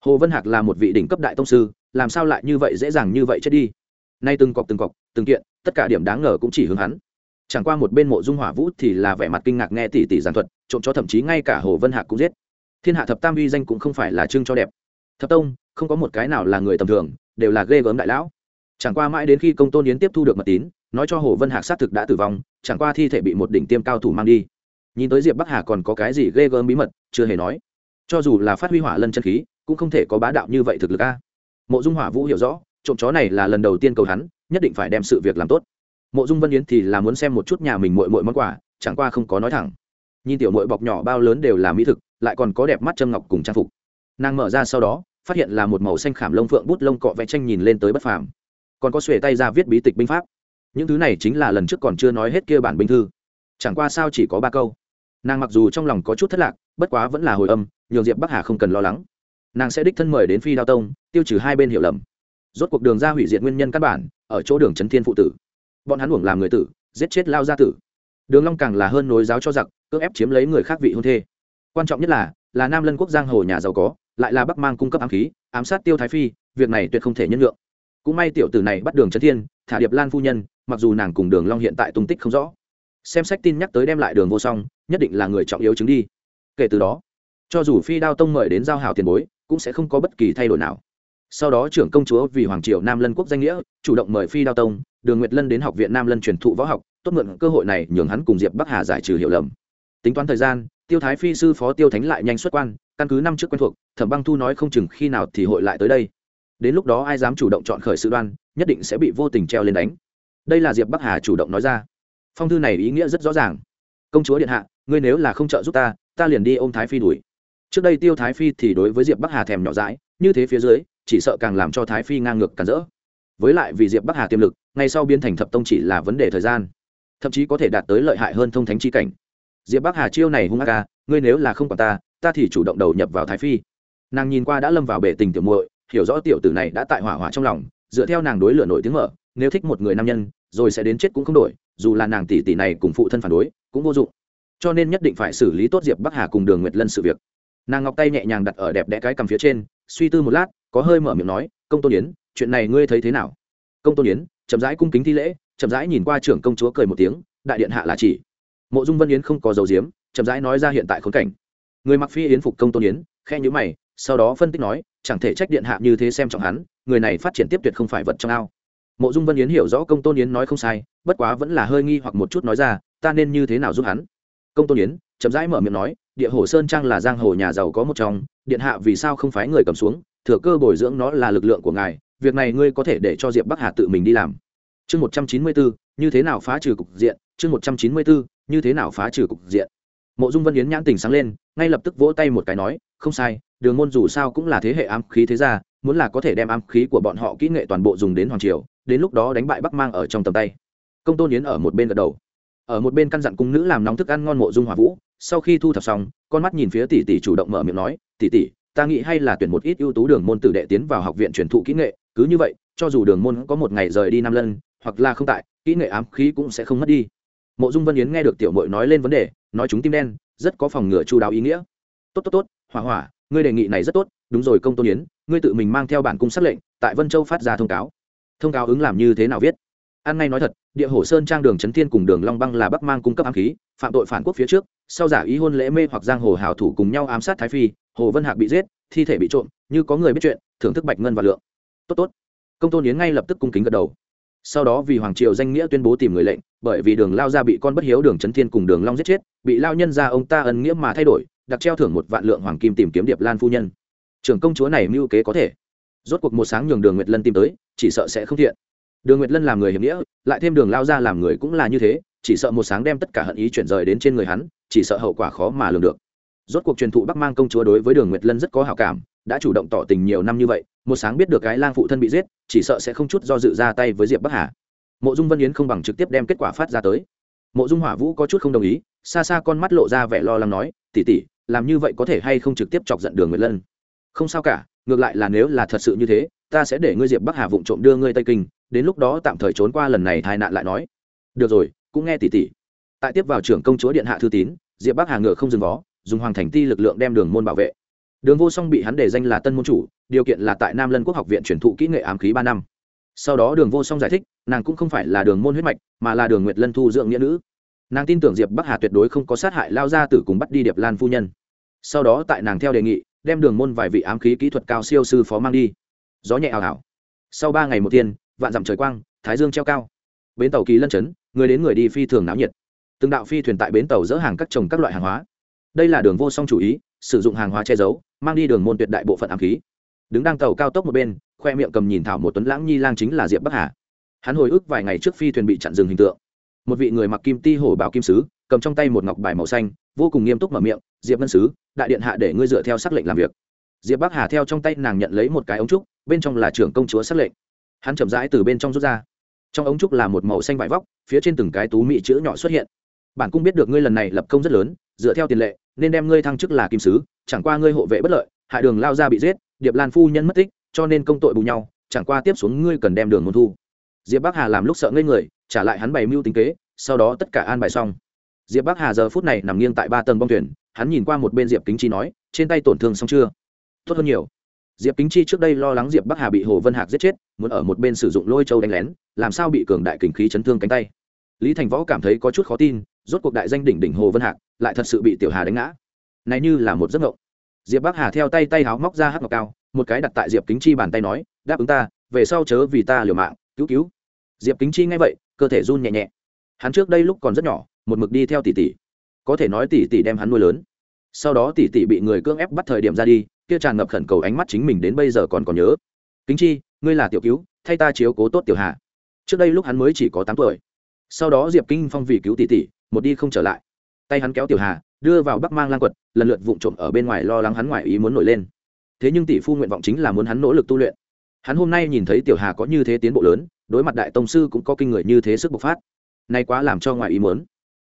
Speaker 1: Hồ vân hạc là một vị đỉnh cấp đại tông sư, làm sao lại như vậy dễ dàng như vậy chết đi? Nay từng cọc từng cọc, từng kiện, tất cả điểm đáng ngờ cũng chỉ hướng hắn. Chẳng qua một bên mộ dung hỏa vũ thì là vẻ mặt kinh ngạc nghe tỷ tỷ giàn thuật, trộm cho thậm chí ngay cả hồ vân hạc cũng giết. Thiên hạ thập tam uy danh cũng không phải là trưng cho đẹp. Thập tông, không có một cái nào là người tầm thường, đều là ghê gớm đại lão chẳng qua mãi đến khi công tôn yến tiếp thu được mật tín, nói cho hồ vân hạc xác thực đã tử vong, chẳng qua thi thể bị một đỉnh tiêm cao thủ mang đi. Nhìn tới diệp bắc hà còn có cái gì ghê gớm bí mật, chưa hề nói. Cho dù là phát huy hỏa lân chân khí, cũng không thể có bá đạo như vậy thực lực a. Mộ dung hỏa vũ hiểu rõ, trộm chó này là lần đầu tiên cầu hắn, nhất định phải đem sự việc làm tốt. Mộ dung vân yến thì là muốn xem một chút nhà mình mội mội món quà, chẳng qua không có nói thẳng. Nhìn tiểu mội bọc nhỏ bao lớn đều là mỹ thực, lại còn có đẹp mắt châm ngọc cùng trang phục. Nàng mở ra sau đó, phát hiện là một màu xanh khảm lông phượng bút lông cọ vẽ tranh nhìn lên tới bất phàm còn có xuề tay ra viết bí tịch binh pháp. Những thứ này chính là lần trước còn chưa nói hết kia bản binh thư. Chẳng qua sao chỉ có ba câu. Nàng mặc dù trong lòng có chút thất lạc, bất quá vẫn là hồi âm, nhường diệp bắc hà không cần lo lắng. Nàng sẽ đích thân mời đến phi đao tông, tiêu trừ hai bên hiểu lầm. Rốt cuộc đường ra hủy diệt nguyên nhân căn bản, ở chỗ đường trấn thiên phụ tử. Bọn hắn uổng làm người tử, giết chết lao gia tử. Đường long càng là hơn nối giáo cho giặc, cưỡng ép chiếm lấy người khác vị hôn thê. Quan trọng nhất là là nam lân quốc giang hồ nhà giàu có, lại là bắc mang cung cấp ám khí, ám sát tiêu thái phi, việc này tuyệt không thể nhân lượng cũng may tiểu tử này bắt đường trấn thiên, thả điệp lan phu nhân, mặc dù nàng cùng đường long hiện tại tung tích không rõ. Xem sách tin nhắc tới đem lại đường vô song, nhất định là người trọng yếu chứng đi. Kể từ đó, cho dù phi đao tông mời đến giao hảo tiền bối, cũng sẽ không có bất kỳ thay đổi nào. Sau đó trưởng công chúa vì hoàng triều nam lân quốc danh nghĩa, chủ động mời phi đao tông, đường nguyệt lân đến học viện nam lân truyền thụ võ học, tốt mượn cơ hội này nhường hắn cùng diệp bắc hà giải trừ hiệu lầm. Tính toán thời gian, tiêu thái phi sư phó tiêu thánh lại nhanh xuất quan, căn cứ năm trước quen thuộc, thẩm băng thu nói không chừng khi nào thì hội lại tới đây đến lúc đó ai dám chủ động chọn khởi sự đoan, nhất định sẽ bị vô tình treo lên đánh. Đây là diệp bắc hà chủ động nói ra. Phong thư này ý nghĩa rất rõ ràng. Công chúa điện hạ, ngươi nếu là không trợ giúp ta ta liền đi ôm thái phi đuổi. Trước đây tiêu thái phi thì đối với diệp bắc hà thèm nhỏ dãi, như thế phía dưới, chỉ sợ càng làm cho thái phi ngang ngược cản rỡ. Với lại vì diệp bắc hà tiềm lực ngay sau biến thành thập tông chỉ là vấn đề thời gian, thậm chí có thể đạt tới lợi hại hơn thông thánh chi cảnh. Diệp bắc hà chiêu này hung ác ca ngươi nếu là không còn ta ta thì chủ động đầu nhập vào thái phi. Nàng nhìn qua đã lâm vào bể tình tiểu muội hiểu rõ tiểu tử này đã tại hỏa hỏa trong lòng, dựa theo nàng đối lửa nổi tiếng mở, nếu thích một người nam nhân, rồi sẽ đến chết cũng không đổi, dù là nàng tỷ tỷ này cùng phụ thân phản đối, cũng vô dụng. Cho nên nhất định phải xử lý tốt diệp bắc hà cùng đường nguyệt lân sự việc. Nàng ngọc tay nhẹ nhàng đặt ở đẹp đẽ cái cầm phía trên, suy tư một lát, có hơi mở miệng nói, công tôn yến, chuyện này ngươi thấy thế nào? Công tôn yến, chậm rãi cung kính thi lễ, chậm rãi nhìn qua trưởng công chúa cười một tiếng, đại điện hạ là chỉ. Mộ dung vân yến không có dầu diếm, chậm rãi nói ra hiện tại khốn cảnh. Người mặc phi yến phục công tôn yến khe nhữ mày sau đó phân tích nói, chẳng thể trách điện hạ như thế xem trọng hắn, người này phát triển tiếp tuyệt không phải vật trong ao. Mộ dung vân yến hiểu rõ công tôn yến nói không sai, bất quá vẫn là hơi nghi hoặc một chút nói ra, ta nên như thế nào giúp hắn? Công tôn yến chậm rãi mở miệng nói, địa hồ sơn trang là giang hồ nhà giàu có một trong, điện hạ vì sao không phái người cầm xuống, thừa cơ bồi dưỡng nó là lực lượng của ngài, việc này ngươi có thể để cho diệp bắc hà tự mình đi làm. Chương một trăm chín mươi bốn, như thế nào phá trừ cục diện? Chương một trăm chín mươi bốn, như thế nào phá trừ cục diện? Mộ dung vân yến nhãn tình sáng lên, ngay lập tức vỗ tay một cái nói, không sai đường môn dù sao cũng là thế hệ ám khí thế gia, muốn là có thể đem ám khí của bọn họ kỹ nghệ toàn bộ dùng đến hoàng triều, đến lúc đó đánh bại bắc mang ở trong tầm tay. Công tôn yến ở một bên gật đầu. Ở một bên căn dặn cung nữ làm nóng thức ăn ngon mộ dung hòa vũ, sau khi thu thập xong, con mắt nhìn phía tỷ tỷ chủ động mở miệng nói, tỷ tỷ, ta nghĩ hay là tuyển một ít ưu tú đường môn tử đệ tiến vào học viện truyền thụ kỹ nghệ, cứ như vậy, cho dù đường môn có một ngày rời đi nam lân, hoặc là không tại, kỹ nghệ ám khí cũng sẽ không mất đi. Mộ dung vân yến nghe được tiểu mội nói lên vấn đề, nói chúng tim đen, rất có phòng ngừa chu đáo ý nghĩa. Tốt tốt tốt, hỏa hỏa ngươi đề nghị này rất tốt, đúng rồi công tôn yến, ngươi tự mình mang theo bản cung xác lệnh, tại vân châu phát ra thông cáo. Thông cáo ứng làm như thế nào viết? An ngay nói thật, địa hồ sơn trang đường trấn thiên cùng đường long băng là bắc mang cung cấp ám khí, phạm tội phản quốc phía trước, sau giả ý hôn lễ mê hoặc giang hồ hào thủ cùng nhau ám sát thái phi, hồ vân hạc bị giết, thi thể bị trộm, như có người biết chuyện, thưởng thức bạch ngân và lượng. Tốt tốt. Công tôn yến ngay lập tức cung kính gật đầu sau đó vì hoàng triều danh nghĩa tuyên bố tìm người lệnh, bởi vì đường lao gia bị con bất hiếu đường trấn thiên cùng đường long giết chết, bị lao nhân ra ông ta ân nghĩa mà thay đổi, đặc treo thưởng một vạn lượng hoàng kim tìm kiếm điệp lan phu nhân. Trưởng công chúa này mưu kế có thể. Rốt cuộc một sáng nhường đường nguyệt lân tìm tới, chỉ sợ sẽ không thiện. Đường nguyệt lân làm người hiểm nghĩa, lại thêm đường lao ra làm người cũng là như thế, chỉ sợ một sáng đem tất cả hận ý chuyển rời đến trên người hắn, chỉ sợ hậu quả khó mà lường được. Rốt cuộc truyền thụ bắc mang công chúa đối với đường nguyệt lân rất có hảo cảm đã chủ động tỏ tình nhiều năm như vậy, một sáng biết được cái lang phụ thân bị giết, chỉ sợ sẽ không chút do dự ra tay với diệp bắc hà. Mộ dung vân yến không bằng trực tiếp đem kết quả phát ra tới. Mộ dung hỏa vũ có chút không đồng ý, xa xa con mắt lộ ra vẻ lo lắng nói tỉ tỉ làm như vậy có thể hay không trực tiếp chọc giận đường nguyệt lân? Không sao cả, ngược lại là nếu là thật sự như thế, ta sẽ để ngươi diệp bắc hà vụng trộm đưa ngươi tây kinh, đến lúc đó tạm thời trốn qua lần này tai nạn lại nói. Được rồi, cũng nghe tỉ tỉ tại tiếp vào trưởng công chúa điện hạ thư tín, diệp bắc hà ngựa không dừng vó, dùng hoàng thành ti lực lượng đem đường môn bảo vệ đường vô song bị hắn đề danh là tân môn chủ, điều kiện là tại nam lân quốc học viện truyền thụ kỹ nghệ ám khí ba năm. Sau đó đường vô song giải thích, nàng cũng không phải là đường môn huyết mạch, mà là đường nguyệt lân thu dưỡng nghĩa nữ. Nàng tin tưởng diệp bắc hà tuyệt đối không có sát hại lao ra tử cùng bắt đi điệp lan phu nhân. Sau đó tại nàng theo đề nghị, đem đường môn vài vị ám khí kỹ thuật cao siêu sư phó mang đi. Gió nhẹ ảo ảo sau ba ngày một tiên vạn dặm trời quang, thái dương treo cao. Bến tàu kỳ lân chấn, người đến người đi phi thường náo nhiệt. Từng đạo phi thuyền tại bến tàu dỡ hàng các trồng các loại hàng hóa. Đây là đường vô song chủ ý, sử dụng hàng hóa che giấu mang đi đường môn tuyệt đại bộ phận ám khí. Đứng đang tàu cao tốc một bên, khoe miệng cầm nhìn thảo một tuấn lãng nhi lang chính là diệp bắc hà. Hắn hồi ức vài ngày trước phi thuyền bị chặn dừng hình tượng. Một vị người mặc kim ti hổ bảo kim sứ, cầm trong tay một ngọc bài màu xanh, vô cùng nghiêm túc mở miệng, diệp ngân sứ, đại điện hạ để ngươi dựa theo xác lệnh làm việc. Diệp bắc hà theo trong tay nàng nhận lấy một cái ống trúc, bên trong là trưởng công chúa xác lệnh. Hắn chậm rãi từ bên trong rút ra. Trong ống trúc là một màu xanh vải vóc, phía trên từng cái tú mị chữ nhỏ xuất hiện bản cung biết được ngươi lần này lập công rất lớn, dựa theo tiền lệ, nên đem ngươi thăng chức là kim sứ, chẳng qua ngươi hộ vệ bất lợi, hại đường lao ra bị giết, điệp lan phu nhân mất tích, cho nên công tội bù nhau, chẳng qua tiếp xuống ngươi cần đem đường môn thu. Diệp bắc hà làm lúc sợ ngây người, trả lại hắn bày mưu tính kế, sau đó tất cả an bài xong. Diệp bắc hà giờ phút này nằm nghiêng tại ba tầng bong thuyền, hắn nhìn qua một bên diệp kính chi nói, trên tay tổn thương xong chưa? Tốt hơn nhiều. Diệp kính chi trước đây lo lắng diệp bắc hà bị hồ vân hạc giết chết, muốn ở một bên sử dụng lôi châu đánh lén, làm sao bị cường đại kình khí chấn thương cánh tay. Lý thành võ cảm thấy có chút khó tin rốt cuộc đại danh đỉnh đỉnh hồ vân hạc, lại thật sự bị tiểu hà đánh ngã. Này như là một giấc ngộng diệp bắc hà theo tay tay háo móc ra hắc ngọc cao, một cái đặt tại diệp kính chi bàn tay nói, đáp ứng ta, về sau chớ vì ta liều mạng, cứu cứu. Diệp kính chi nghe vậy, cơ thể run nhẹ nhẹ. Hắn trước đây lúc còn rất nhỏ, một mực đi theo tỷ tỷ. Có thể nói tỷ tỷ đem hắn nuôi lớn. Sau đó tỷ tỷ bị người cưỡng ép bắt thời điểm ra đi, kia tràn ngập khẩn cầu ánh mắt chính mình đến bây giờ còn còn nhớ. Kính chi, ngươi là tiểu cứu, thay ta chiếu cố tốt tiểu hà. Trước đây lúc hắn mới chỉ có tám tuổi. Sau đó diệp kinh phong vì cứu tỷ tỷ một đi không trở lại. Tay hắn kéo tiểu hà, đưa vào bắc mang lan quật, lần lượt vụng trộm ở bên ngoài lo lắng hắn ngoài ý muốn nổi lên. Thế nhưng tỷ phu nguyện vọng chính là muốn hắn nỗ lực tu luyện. Hắn hôm nay nhìn thấy tiểu hà có như thế tiến bộ lớn, đối mặt đại tông sư cũng có kinh người như thế sức bộc phát. Nay quá làm cho ngoài ý muốn.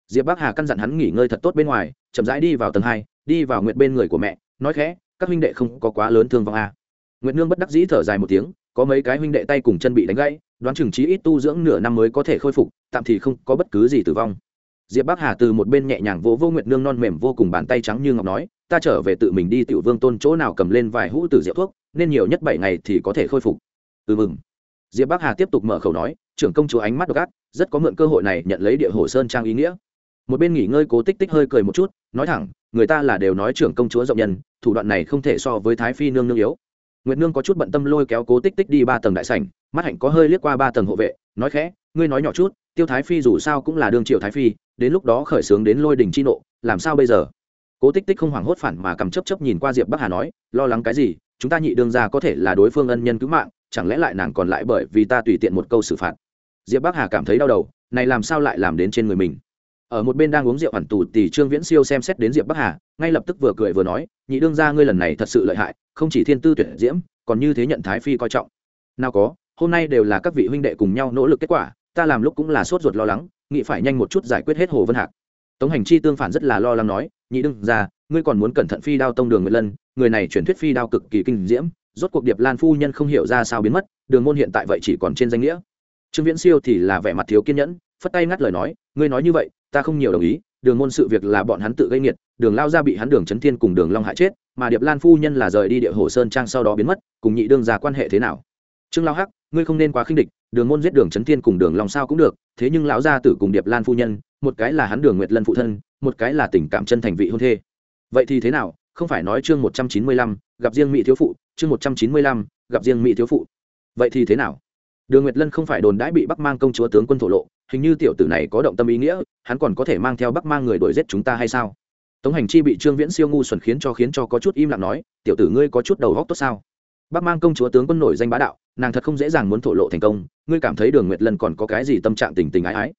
Speaker 1: Diệp bắc hà căn dặn hắn nghỉ ngơi thật tốt bên ngoài, chậm rãi đi vào tầng hai, đi vào nguyện bên người của mẹ, nói khẽ, các huynh đệ không có quá lớn thương vong a à. Nguyện nương bất đắc dĩ thở dài một tiếng, có mấy cái huynh đệ tay cùng chân bị đánh gãy, đoán chừng trí ít tu dưỡng nửa năm mới có thể khôi phục, tạm thì không có bất cứ gì tử vong diệp bắc hà từ một bên nhẹ nhàng vỗ vô nguyệt nương non mềm vô cùng bàn tay trắng như ngọc nói, ta trở về tự mình đi tiểu vương tôn chỗ nào cầm lên vài hũ từ rượu thuốc, nên nhiều nhất bảy ngày thì có thể khôi phục. Ừ mừng. Diệp bắc hà tiếp tục mở khẩu nói, trưởng công chúa ánh mắt độc ác, rất có mượn cơ hội này nhận lấy địa hồ sơn trang ý nghĩa. Một bên nghỉ ngơi cố tích tích hơi cười một chút, nói thẳng, người ta là đều nói trưởng công chúa rộng nhân, thủ đoạn này không thể so với thái phi nương nương yếu. Nguyệt nương có chút bận tâm lôi kéo cố tích tích đi ba tầng đại sảnh, mắt hạnh có hơi liếc qua ba tầng hộ vệ, nói khẽ, ngươi nói nhỏ chút tiêu thái phi dù sao cũng là đương triệu thái phi, đến lúc đó khởi xướng đến lôi đình chi nộ, làm sao bây giờ? Cố tích tích không hoảng hốt phản mà cầm chấp chấp nhìn qua diệp bắc hà nói, lo lắng cái gì? Chúng ta nhị đương ra có thể là đối phương ân nhân cứu mạng, chẳng lẽ lại nàng còn lại bởi vì ta tùy tiện một câu xử phạt? Diệp bắc hà cảm thấy đau đầu, này làm sao lại làm đến trên người mình? Ở một bên đang uống rượu hẳn tù thì trương viễn siêu xem xét đến diệp bắc hà, ngay lập tức vừa cười vừa nói, nhị đương ra ngươi lần này thật sự lợi hại, không chỉ thiên tư tuyển diễm, còn như thế nhận thái phi coi trọng. Nào có, hôm nay đều là các vị huynh đệ cùng nhau nỗ lực kết quả ta làm lúc cũng là sốt ruột lo lắng, nghĩ phải nhanh một chút giải quyết hết hồ vân hạc. Tống hành chi tương phản rất là lo lắng nói, nhị đương ra, ngươi còn muốn cẩn thận phi đao tông đường nguyệt lân, người này truyền thuyết phi đao cực kỳ kinh diễm, rốt cuộc điệp lan phu nhân không hiểu ra sao biến mất, đường môn hiện tại vậy chỉ còn trên danh nghĩa. Trương viễn siêu thì là vẻ mặt thiếu kiên nhẫn, phất tay ngắt lời nói, ngươi nói như vậy, ta không nhiều đồng ý, đường môn sự việc là bọn hắn tự gây nghiệt, đường lao ra bị hắn đường trấn thiên cùng đường long hại chết, mà điệp lan phu nhân là rời đi địa hồ sơn trang sau đó biến mất, cùng nhị đương ra quan hệ thế nào? Trương lao hắc, ngươi không nên quá khinh địch đường môn giết đường trấn thiên cùng đường long sao cũng được, thế nhưng lão gia tử cùng điệp lan phu nhân, một cái là hắn đường nguyệt lân phụ thân, một cái là tình cảm chân thành vị hôn thê. Vậy thì thế nào? Không phải nói chương một trăm chín mươi lăm, gặp riêng mỹ thiếu phụ, chương một trăm chín mươi lăm, gặp riêng mỹ thiếu phụ. Vậy thì thế nào? Đường nguyệt lân không phải đồn đãi bị bắc mang công chúa tướng quân thổ lộ, hình như tiểu tử này có động tâm ý nghĩa, hắn còn có thể mang theo bắc mang người đuổi giết chúng ta hay sao? Tống hành chi bị trương viễn siêu ngu xuẩn khiến cho khiến cho có chút im lặng nói, tiểu tử ngươi có chút đầu góc tốt sao? Bắc mang công chúa tướng quân nổi danh bá đạo, nàng thật không dễ dàng muốn thổ lộ thành công, ngươi cảm thấy đường nguyệt lân còn có cái gì tâm trạng tình tình ái ái?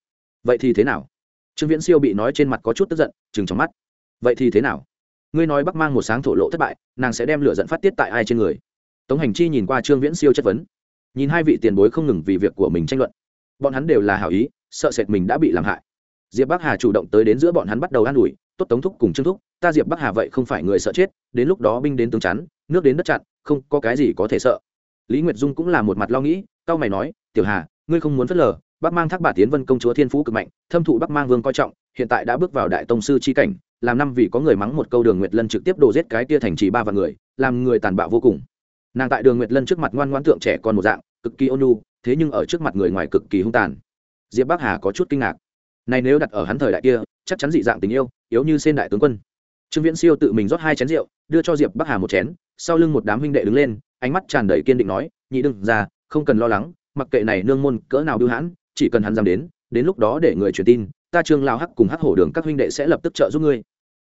Speaker 1: Vậy thì thế nào? Trương viễn siêu bị nói trên mặt có chút tức giận chừng trong mắt. Vậy thì thế nào? Ngươi nói bắc mang một sáng thổ lộ thất bại, nàng sẽ đem lửa giận phát tiết tại ai trên người? Tống hành chi nhìn qua trương viễn siêu chất vấn. Nhìn hai vị tiền bối không ngừng vì việc của mình tranh luận. Bọn hắn đều là hảo ý, sợ sệt mình đã bị làm hại. Diệp bắc hà chủ động tới đến giữa bọn hắn bắt đầu an ủi tốt tống thúc cùng trương thúc, ta diệp bắc hà vậy không phải người sợ chết, đến lúc đó binh đến tướng chắn, nước đến đất chặn, không có cái gì có thể sợ. Lý nguyệt dung cũng là một mặt lo nghĩ cao mày nói, tiểu hà, ngươi không muốn phớt lờ, bắc mang thác bà tiến vân công chúa thiên phú cực mạnh, thâm thụ bắc mang vương coi trọng, hiện tại đã bước vào đại tông sư chi cảnh, làm năm vì có người mắng một câu đường nguyệt lân trực tiếp đổ giết cái tia thành trì ba vạn người, làm người tàn bạo vô cùng. Nàng tại đường nguyệt lân trước mặt ngoan ngoãn tượng trẻ con một dạng, cực kỳ ônu thế nhưng ở trước mặt người ngoài cực kỳ hung tàn. Diệp bắc hà có chút kinh ngạc này nếu đặt ở hắn thời đại kia, chắc chắn dị dạng tình yêu, yếu như sen đại tướng quân. Trương viễn siêu tự mình rót hai chén rượu, đưa cho diệp bắc hà một chén, sau lưng một đám huynh đệ đứng lên, ánh mắt tràn đầy kiên định nói, nhị đừng ra không cần lo lắng, mặc kệ này nương môn cỡ nào bưu hãn, chỉ cần hắn dám đến đến lúc đó để người truyền tin, ta trương lao hắc cùng hắc hổ đường các huynh đệ sẽ lập tức trợ giúp ngươi.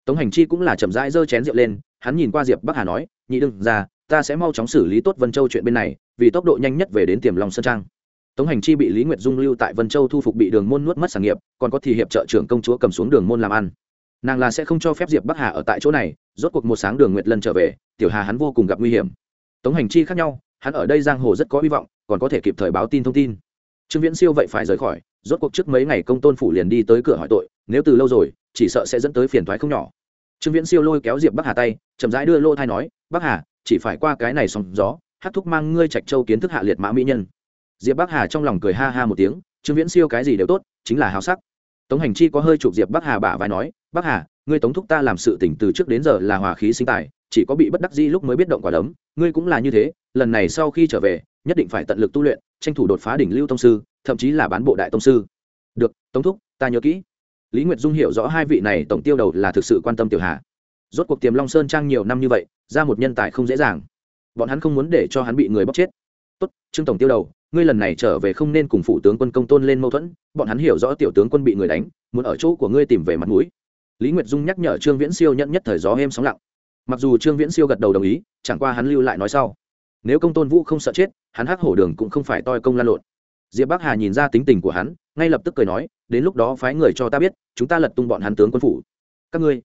Speaker 1: Tống hành chi cũng là chậm rãi giơ chén rượu lên, hắn nhìn qua diệp bắc hà nói, nhị đừng ra ta sẽ mau chóng xử lý tốt vân châu chuyện bên này, vì tốc độ nhanh nhất về đến tiềm long sơn trang tống hành chi bị lý nguyệt dung lưu tại vân châu thu phục bị đường môn nuốt mất sản nghiệp, còn có thì hiệp trợ trưởng công chúa cầm xuống đường môn làm ăn. Nàng là sẽ không cho phép diệp bắc hà ở tại chỗ này, rốt cuộc một sáng đường nguyệt lân trở về, tiểu hà hắn vô cùng gặp nguy hiểm. Tống hành chi khác nhau, hắn ở đây giang hồ rất có hy vọng, còn có thể kịp thời báo tin thông tin. Trương viễn siêu vậy phải rời khỏi, rốt cuộc trước mấy ngày công tôn phủ liền đi tới cửa hỏi tội, nếu từ lâu rồi, chỉ sợ sẽ dẫn tới phiền thoái không nhỏ. Trương viễn siêu lôi kéo diệp bắc hà tay, chậm rãi đưa lô thai nói, bắc hà, chỉ phải qua cái này sóng gió, hát thúc mang ngươi trạch châu kiến thức hạ liệt mã mỹ nhân diệp bắc hà trong lòng cười ha ha một tiếng, trương viễn siêu cái gì đều tốt, chính là hào sắc. Tống hành chi có hơi chụp diệp bắc hà bả vai nói, bắc hà, ngươi tống thúc ta làm sự tỉnh từ trước đến giờ là hòa khí sinh tài, chỉ có bị bất đắc dĩ lúc mới biết động quả đấm, ngươi cũng là như thế, lần này sau khi trở về, nhất định phải tận lực tu luyện, tranh thủ đột phá đỉnh lưu tông sư, thậm chí là bán bộ đại tông sư. Được, tống thúc, ta nhớ kỹ. Lý nguyệt dung hiểu rõ hai vị này tổng tiêu đầu là thực sự quan tâm tiểu hà. Rốt cuộc tiềm long sơn trang nhiều năm như vậy, ra một nhân tài không dễ dàng. Bọn hắn không muốn để cho hắn bị người bóc chết. Tốt, trương tổng tiêu đầu ngươi lần này trở về không nên cùng phụ tướng quân công tôn lên mâu thuẫn, bọn hắn hiểu rõ tiểu tướng quân bị người đánh, muốn ở chỗ của ngươi tìm về mặt mũi. Lý nguyệt dung nhắc nhở trương viễn siêu nhận nhất thời gió êm sóng lặng. Mặc dù trương viễn siêu gật đầu đồng ý, chẳng qua hắn lưu lại nói sau. Nếu công tôn vũ không sợ chết, hắn hắc hổ đường cũng không phải toi công lan lộn. Diệp bắc hà nhìn ra tính tình của hắn, ngay lập tức cười nói, đến lúc đó phái người cho ta biết, chúng ta lật tung bọn hắn tướng quân phủ. Các ngươi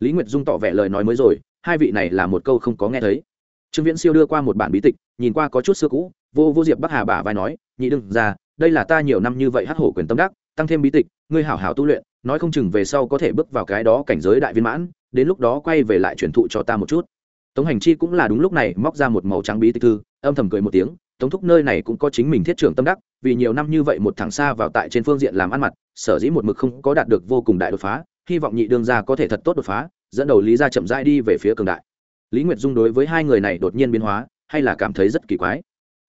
Speaker 1: lý nguyệt dung tỏ vẻ lời nói mới rồi, hai vị này là một câu không có nghe thấy. Trương viễn siêu đưa qua một bản bí tịch, nhìn qua có chút xưa cũ vô vô diệp bắc hà bả vai nói, nhị đừng ra đây là ta nhiều năm như vậy hắc hổ quyền tâm đắc, tăng thêm bí tịch, ngươi hảo hảo tu luyện, nói không chừng về sau có thể bước vào cái đó cảnh giới đại viên mãn, đến lúc đó quay về lại truyền thụ cho ta một chút. Tống hành chi cũng là đúng lúc này móc ra một màu trắng bí tịch thư, âm thầm cười một tiếng, tống thúc nơi này cũng có chính mình thiết trưởng tâm đắc, vì nhiều năm như vậy một thằng xa vào tại trên phương diện làm ăn mặt, sở dĩ một mực không có đạt được vô cùng đại đột phá, hy vọng nhị đương gia có thể thật tốt đột phá, dẫn đầu lý gia chậm rãi đi về phía cường đại. Lý nguyệt dung đối với hai người này đột nhiên biến hóa, hay là cảm thấy rất kỳ quái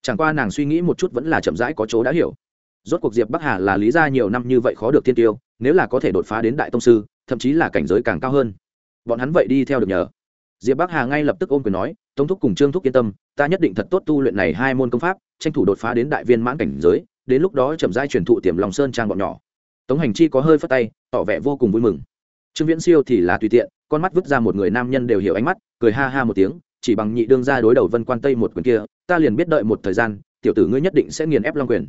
Speaker 1: chẳng qua nàng suy nghĩ một chút vẫn là chậm rãi có chỗ đã hiểu. Rốt cuộc diệp bắc hà là lý gia nhiều năm như vậy khó được tiên tiêu, nếu là có thể đột phá đến đại tông sư, thậm chí là cảnh giới càng cao hơn, bọn hắn vậy đi theo được nhờ. Diệp bắc hà ngay lập tức ôm quyền nói, tống thúc cùng trương thúc yên tâm, ta nhất định thật tốt tu luyện này hai môn công pháp, tranh thủ đột phá đến đại viên mãn cảnh giới, đến lúc đó chậm rãi truyền thụ tiềm lòng sơn trang bọn nhỏ. Tống hành chi có hơi phất tay, tỏ vẻ vô cùng vui mừng. Trương viễn siêu thì là tùy tiện, con mắt vứt ra một người nam nhân đều hiểu ánh mắt, cười ha ha một tiếng chỉ bằng nhị đương ra đối đầu vân quan tây một quyền kia, ta liền biết đợi một thời gian, tiểu tử ngươi nhất định sẽ nghiền ép long quyền.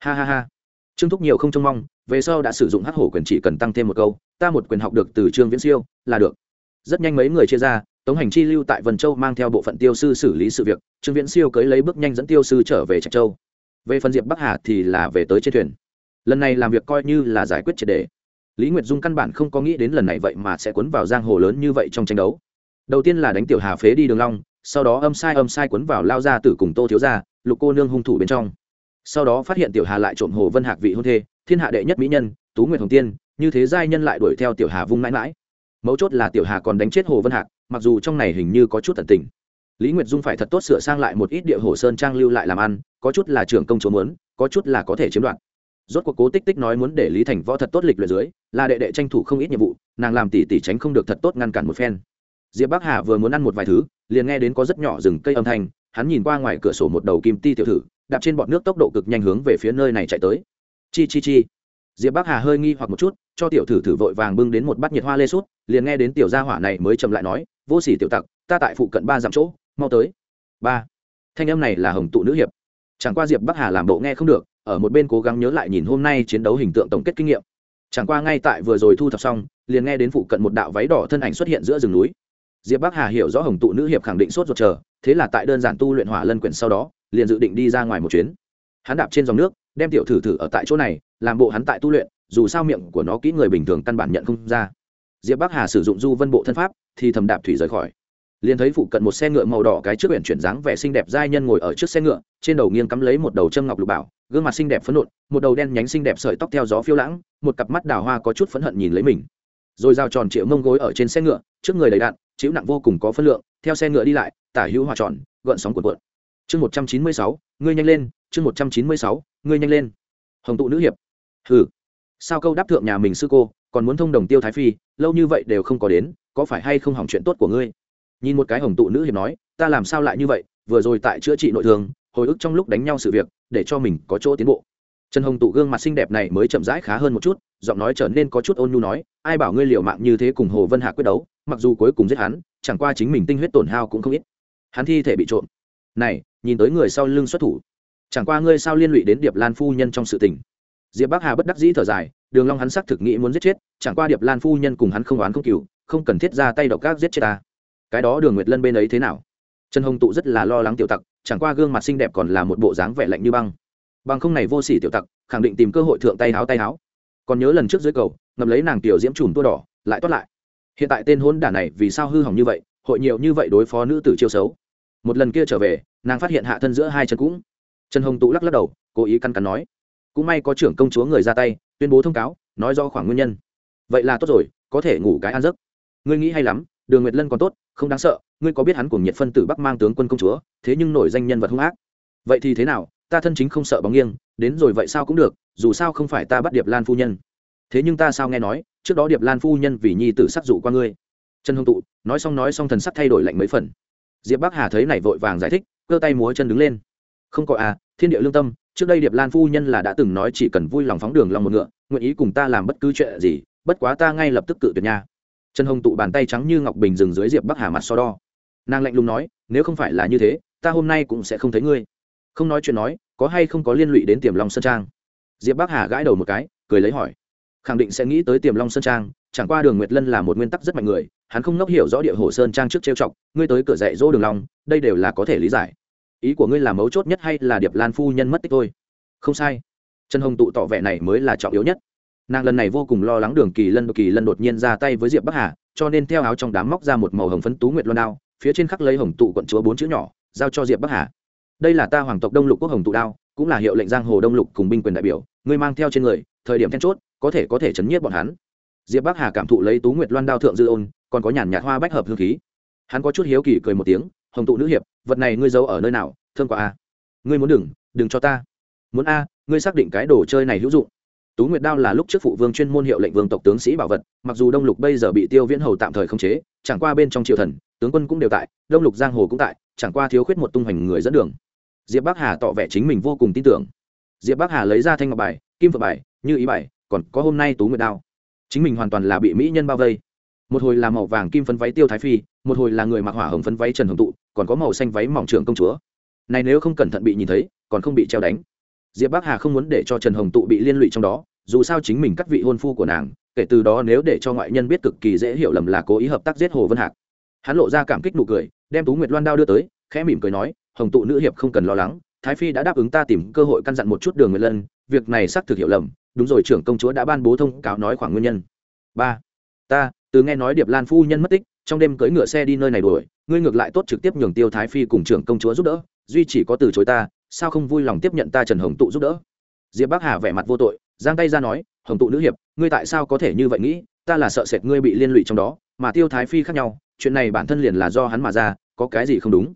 Speaker 1: Ha ha ha. Trương thúc nhiều không trông mong, về sau đã sử dụng hắc hổ quyền chỉ cần tăng thêm một câu, ta một quyền học được từ trương viễn siêu, là được. Rất nhanh mấy người chia ra, tống hành chi lưu tại vân châu mang theo bộ phận tiêu sư xử lý sự việc, trương viễn siêu cưới lấy bước nhanh dẫn tiêu sư trở về trạch châu. Về phần diệp bắc hà thì là về tới trên thuyền. Lần này làm việc coi như là giải quyết triệt đề. Lý nguyệt dung căn bản không có nghĩ đến lần này vậy mà sẽ cuốn vào giang hồ lớn như vậy trong tranh đấu đầu tiên là đánh tiểu hà phế đi đường long, sau đó âm sai âm sai cuốn vào lao ra tử cùng tô thiếu gia, lục cô nương hung thủ bên trong. Sau đó phát hiện tiểu hà lại trộm hồ vân hạc vị hôn thê, thiên hạ đệ nhất mỹ nhân, tú nguyệt hồng tiên, như thế giai nhân lại đuổi theo tiểu hà vung mãi mãi. Mấu chốt là tiểu hà còn đánh chết hồ vân hạc, mặc dù trong này hình như có chút tận tình. Lý nguyệt dung phải thật tốt sửa sang lại một ít địa hồ sơn trang lưu lại làm ăn, có chút là trưởng công chúa muốn, có chút là có thể chiếm đoạt. Rốt cuộc cố tích tích nói muốn để lý thành võ thật tốt lịch luyện dưới, là đệ đệ tranh thủ không ít nhiệm vụ, nàng làm tỷ tỷ tránh không được thật tốt ngăn cản một phen diệp bắc hà vừa muốn ăn một vài thứ, liền nghe đến có rất nhỏ rừng cây âm thanh, hắn nhìn qua ngoài cửa sổ một đầu kim ti tiểu thử, đạp trên bọn nước tốc độ cực nhanh hướng về phía nơi này chạy tới. Chi chi chi. Diệp bắc hà hơi nghi hoặc một chút, cho tiểu thử thử vội vàng bưng đến một bát nhiệt hoa lê sút liền nghe đến tiểu gia hỏa này mới chậm lại nói, vô sỉ tiểu tặc, ta tại phụ cận ba dặm chỗ, mau tới. Ba. Thanh âm này là hồng tụ nữ hiệp. Chẳng qua diệp bắc hà làm bộ nghe không được, ở một bên cố gắng nhớ lại nhìn hôm nay chiến đấu hình tượng tổng kết kinh nghiệm. Chẳng qua ngay tại vừa rồi thu thập xong, liền nghe đến phụ cận một đạo váy đỏ thân ảnh xuất hiện giữa rừng núi diệp bắc hà hiểu rõ hồng tụ nữ hiệp khẳng định sốt ruột chờ, thế là tại đơn giản tu luyện hỏa lân quyển sau đó, liền dự định đi ra ngoài một chuyến. Hắn đạp trên dòng nước, đem tiểu thử thử ở tại chỗ này, làm bộ hắn tại tu luyện, dù sao miệng của nó kỹ người bình thường căn bản nhận không ra. Diệp bắc hà sử dụng du vân bộ thân pháp, thì thầm đạp thủy rời khỏi. Liền thấy phụ cận một xe ngựa màu đỏ cái trước huyện chuyển dáng vẻ xinh đẹp giai nhân ngồi ở trước xe ngựa, trên đầu nghiêng cắm lấy một đầu châm ngọc lục bảo, gương mặt xinh đẹp phấn nộn, một đầu đen nhánh xinh đẹp sợi tóc theo gió phiêu lãng, một cặp mắt đào hoa có chút phẫn hận nhìn lấy mình. Rồi dao tròn triệu mông gối ở trên xe ngựa, trước người đầy đạn chịu nặng vô cùng có phân lượng, theo xe ngựa đi lại, tả hữu hòa tròn gợn sóng cuộn cuộn. Chương một trăm chín mươi sáu, ngươi nhanh lên, chương một trăm chín mươi sáu, ngươi nhanh lên. Hồng tụ nữ hiệp. Hừ. Sao câu đáp thượng nhà mình sư cô, còn muốn thông đồng tiêu thái phi, lâu như vậy đều không có đến, có phải hay không hỏng chuyện tốt của ngươi? Nhìn một cái hồng tụ nữ hiệp nói, ta làm sao lại như vậy, vừa rồi tại chữa trị nội thương, hồi ức trong lúc đánh nhau sự việc, để cho mình có chỗ tiến bộ. Trần hồng tụ gương mặt xinh đẹp này mới chậm rãi khá hơn một chút giọng nói trở nên có chút ôn nhu nói, ai bảo ngươi liều mạng như thế cùng hồ vân hạ quyết đấu, mặc dù cuối cùng giết hắn, chẳng qua chính mình tinh huyết tổn hao cũng không ít. Hắn thi thể bị trộm. Này, nhìn tới người sau lưng xuất thủ, chẳng qua ngươi sao liên lụy đến điệp lan phu nhân trong sự tình? Diệp bắc hà bất đắc dĩ thở dài, đường long hắn xác thực nghĩ muốn giết chết, chẳng qua điệp lan phu nhân cùng hắn không oán không cừu, không cần thiết ra tay độc ác giết chết ta. Cái đó đường nguyệt lân bên ấy thế nào? Trần hồng tụ rất là lo lắng tiểu tặc, chẳng qua gương mặt xinh đẹp còn là một bộ dáng vẻ lạnh như băng. Bằng không này vô sỉ tiểu tặc, khẳng định tìm cơ hội thượng tay háo tay háo còn nhớ lần trước dưới cầu ngầm lấy nàng tiểu diễm trùm tua đỏ, lại toát lại. Hiện tại tên hôn đả này vì sao hư hỏng như vậy, hội nhiều như vậy đối phó nữ tử chiêu xấu. Một lần kia trở về, nàng phát hiện hạ thân giữa hai chân cũng. Trần hồng tụ lắc lắc đầu, cố ý căn cắn nói, cũng may có trưởng công chúa người ra tay, tuyên bố thông cáo, nói do khoảng nguyên nhân. Vậy là tốt rồi, có thể ngủ cái ăn giấc. Ngươi nghĩ hay lắm, đường nguyệt lân còn tốt, không đáng sợ, ngươi có biết hắn cùng nhiệt phân tử bắc mang tướng quân công chúa, thế nhưng nổi danh nhân vật hung ác. Vậy thì thế nào ta thân chính không sợ bóng nghiêng, đến rồi vậy sao cũng được, dù sao không phải ta bắt điệp lan phu nhân. Thế nhưng ta sao nghe nói, trước đó điệp lan phu nhân vì nhi tử sắc dụ qua ngươi. Trần hồng tụ, nói xong nói xong thần sắc thay đổi lạnh mấy phần. Diệp bắc hà thấy này vội vàng giải thích cơ tay múa chân đứng lên. Không có à thiên địa lương tâm, trước đây điệp lan phu nhân là đã từng nói chỉ cần vui lòng phóng đường lòng một ngựa, nguyện ý cùng ta làm bất cứ chuyện gì, bất quá ta ngay lập tức cự tuyệt nha. Trần hồng tụ bàn tay trắng như ngọc bình dừng dưới diệp bắc hà mặt so đo. Nàng lạnh lùng nói, nếu không phải là như thế, ta hôm nay cũng sẽ không thấy ngươi không nói chuyện nói, có hay không có liên lụy đến tiềm long sơn trang? Diệp bắc hà gãi đầu một cái, cười lấy hỏi. Khẳng định sẽ nghĩ tới tiềm long sơn trang, chẳng qua đường nguyệt lân là một nguyên tắc rất mạnh người, hắn không ngốc hiểu rõ địa hồ sơn trang trước trêu chọc, ngươi tới cửa dạy dỗ đường long, đây đều là có thể lý giải. Ý của ngươi là mấu chốt nhất hay là điệp lan phu nhân mất tích thôi? Không sai. Trần hồng tụ tỏ vẻ này mới là trọng yếu nhất. Nàng lần này vô cùng lo lắng đường kỳ lân kỳ lân đột nhiên ra tay với diệp bắc hà, cho nên theo áo trong đám móc ra một màu hồng phấn tú nguyệt loan đao, phía trên khắc lấy hồng tụ quận chúa bốn chữ nhỏ, giao cho diệp bắc hà đây là ta hoàng tộc đông lục quốc hồng tụ đao, cũng là hiệu lệnh giang hồ đông lục cùng binh quyền đại biểu, ngươi mang theo trên người, thời điểm then chốt, có thể có thể chấn nhiếp bọn hắn. Diệp bắc hà cảm thụ lấy tú nguyệt loan đao thượng dư ôn, còn có nhàn nhạt hoa bách hợp hương khí. Hắn có chút hiếu kỳ cười một tiếng, hồng tụ nữ hiệp, vật này ngươi giấu ở nơi nào, thương quá a. Ngươi muốn đừng đừng cho ta. Muốn a, ngươi xác định cái đồ chơi này hữu dụng. Tú nguyệt đao là lúc trước phụ vương chuyên môn hiệu lệnh vương tộc tướng sĩ bảo vật, mặc dù đông lục bây giờ bị tiêu viễn hầu tạm thời không chế, chẳng qua bên trong triều thần tướng quân cũng đều tại, đông lục giang hồ cũng tại, chẳng qua thiếu khuyết một tung hoành người dẫn đường. Diệp bắc hà tỏ vẻ chính mình vô cùng tin tưởng. Diệp bắc hà lấy ra thanh ngọc bài, kim phật bài, như ý bài, còn có hôm nay tú nguyệt đao. Chính mình hoàn toàn là bị mỹ nhân bao vây. Một hồi là màu vàng kim phấn váy tiêu thái phi, một hồi là người mặc hỏa hồng phấn váy trần hồng tụ, còn có màu xanh váy mỏng trưởng công chúa. Này nếu không cẩn thận bị nhìn thấy, còn không bị treo đánh. Diệp bắc hà không muốn để cho trần hồng tụ bị liên lụy trong đó, dù sao chính mình cắt vị hôn phu của nàng, kể từ đó nếu để cho ngoại nhân biết cực kỳ dễ hiểu lầm là cố ý hợp tác giết hồ vân hạc hắn lộ ra cảm kích nụ cười, đem tú nguyệt loan đao đưa tới, khẽ mỉm cười nói, hồng tụ nữ hiệp không cần lo lắng, thái phi đã đáp ứng ta tìm cơ hội căn dặn một chút đường nguyệt lân, việc này xác thực hiểu lầm, đúng rồi, trưởng công chúa đã ban bố thông cáo nói khoảng nguyên nhân. Ba, ta, từ nghe nói điệp lan phu nhân mất tích, trong đêm cưỡi ngựa xe đi nơi này đuổi, ngươi ngược lại tốt trực tiếp nhường tiêu thái phi cùng trưởng công chúa giúp đỡ, duy chỉ có từ chối ta, sao không vui lòng tiếp nhận ta trần hồng tụ giúp đỡ? Diệp bắc hà vẻ mặt vô tội, giang tay ra nói, hồng tụ nữ hiệp, ngươi tại sao có thể như vậy nghĩ? Ta là sợ sệt ngươi bị liên lụy trong đó, mà tiêu thái phi khác nhau chuyện này bản thân liền là do hắn mà ra, có cái gì không đúng?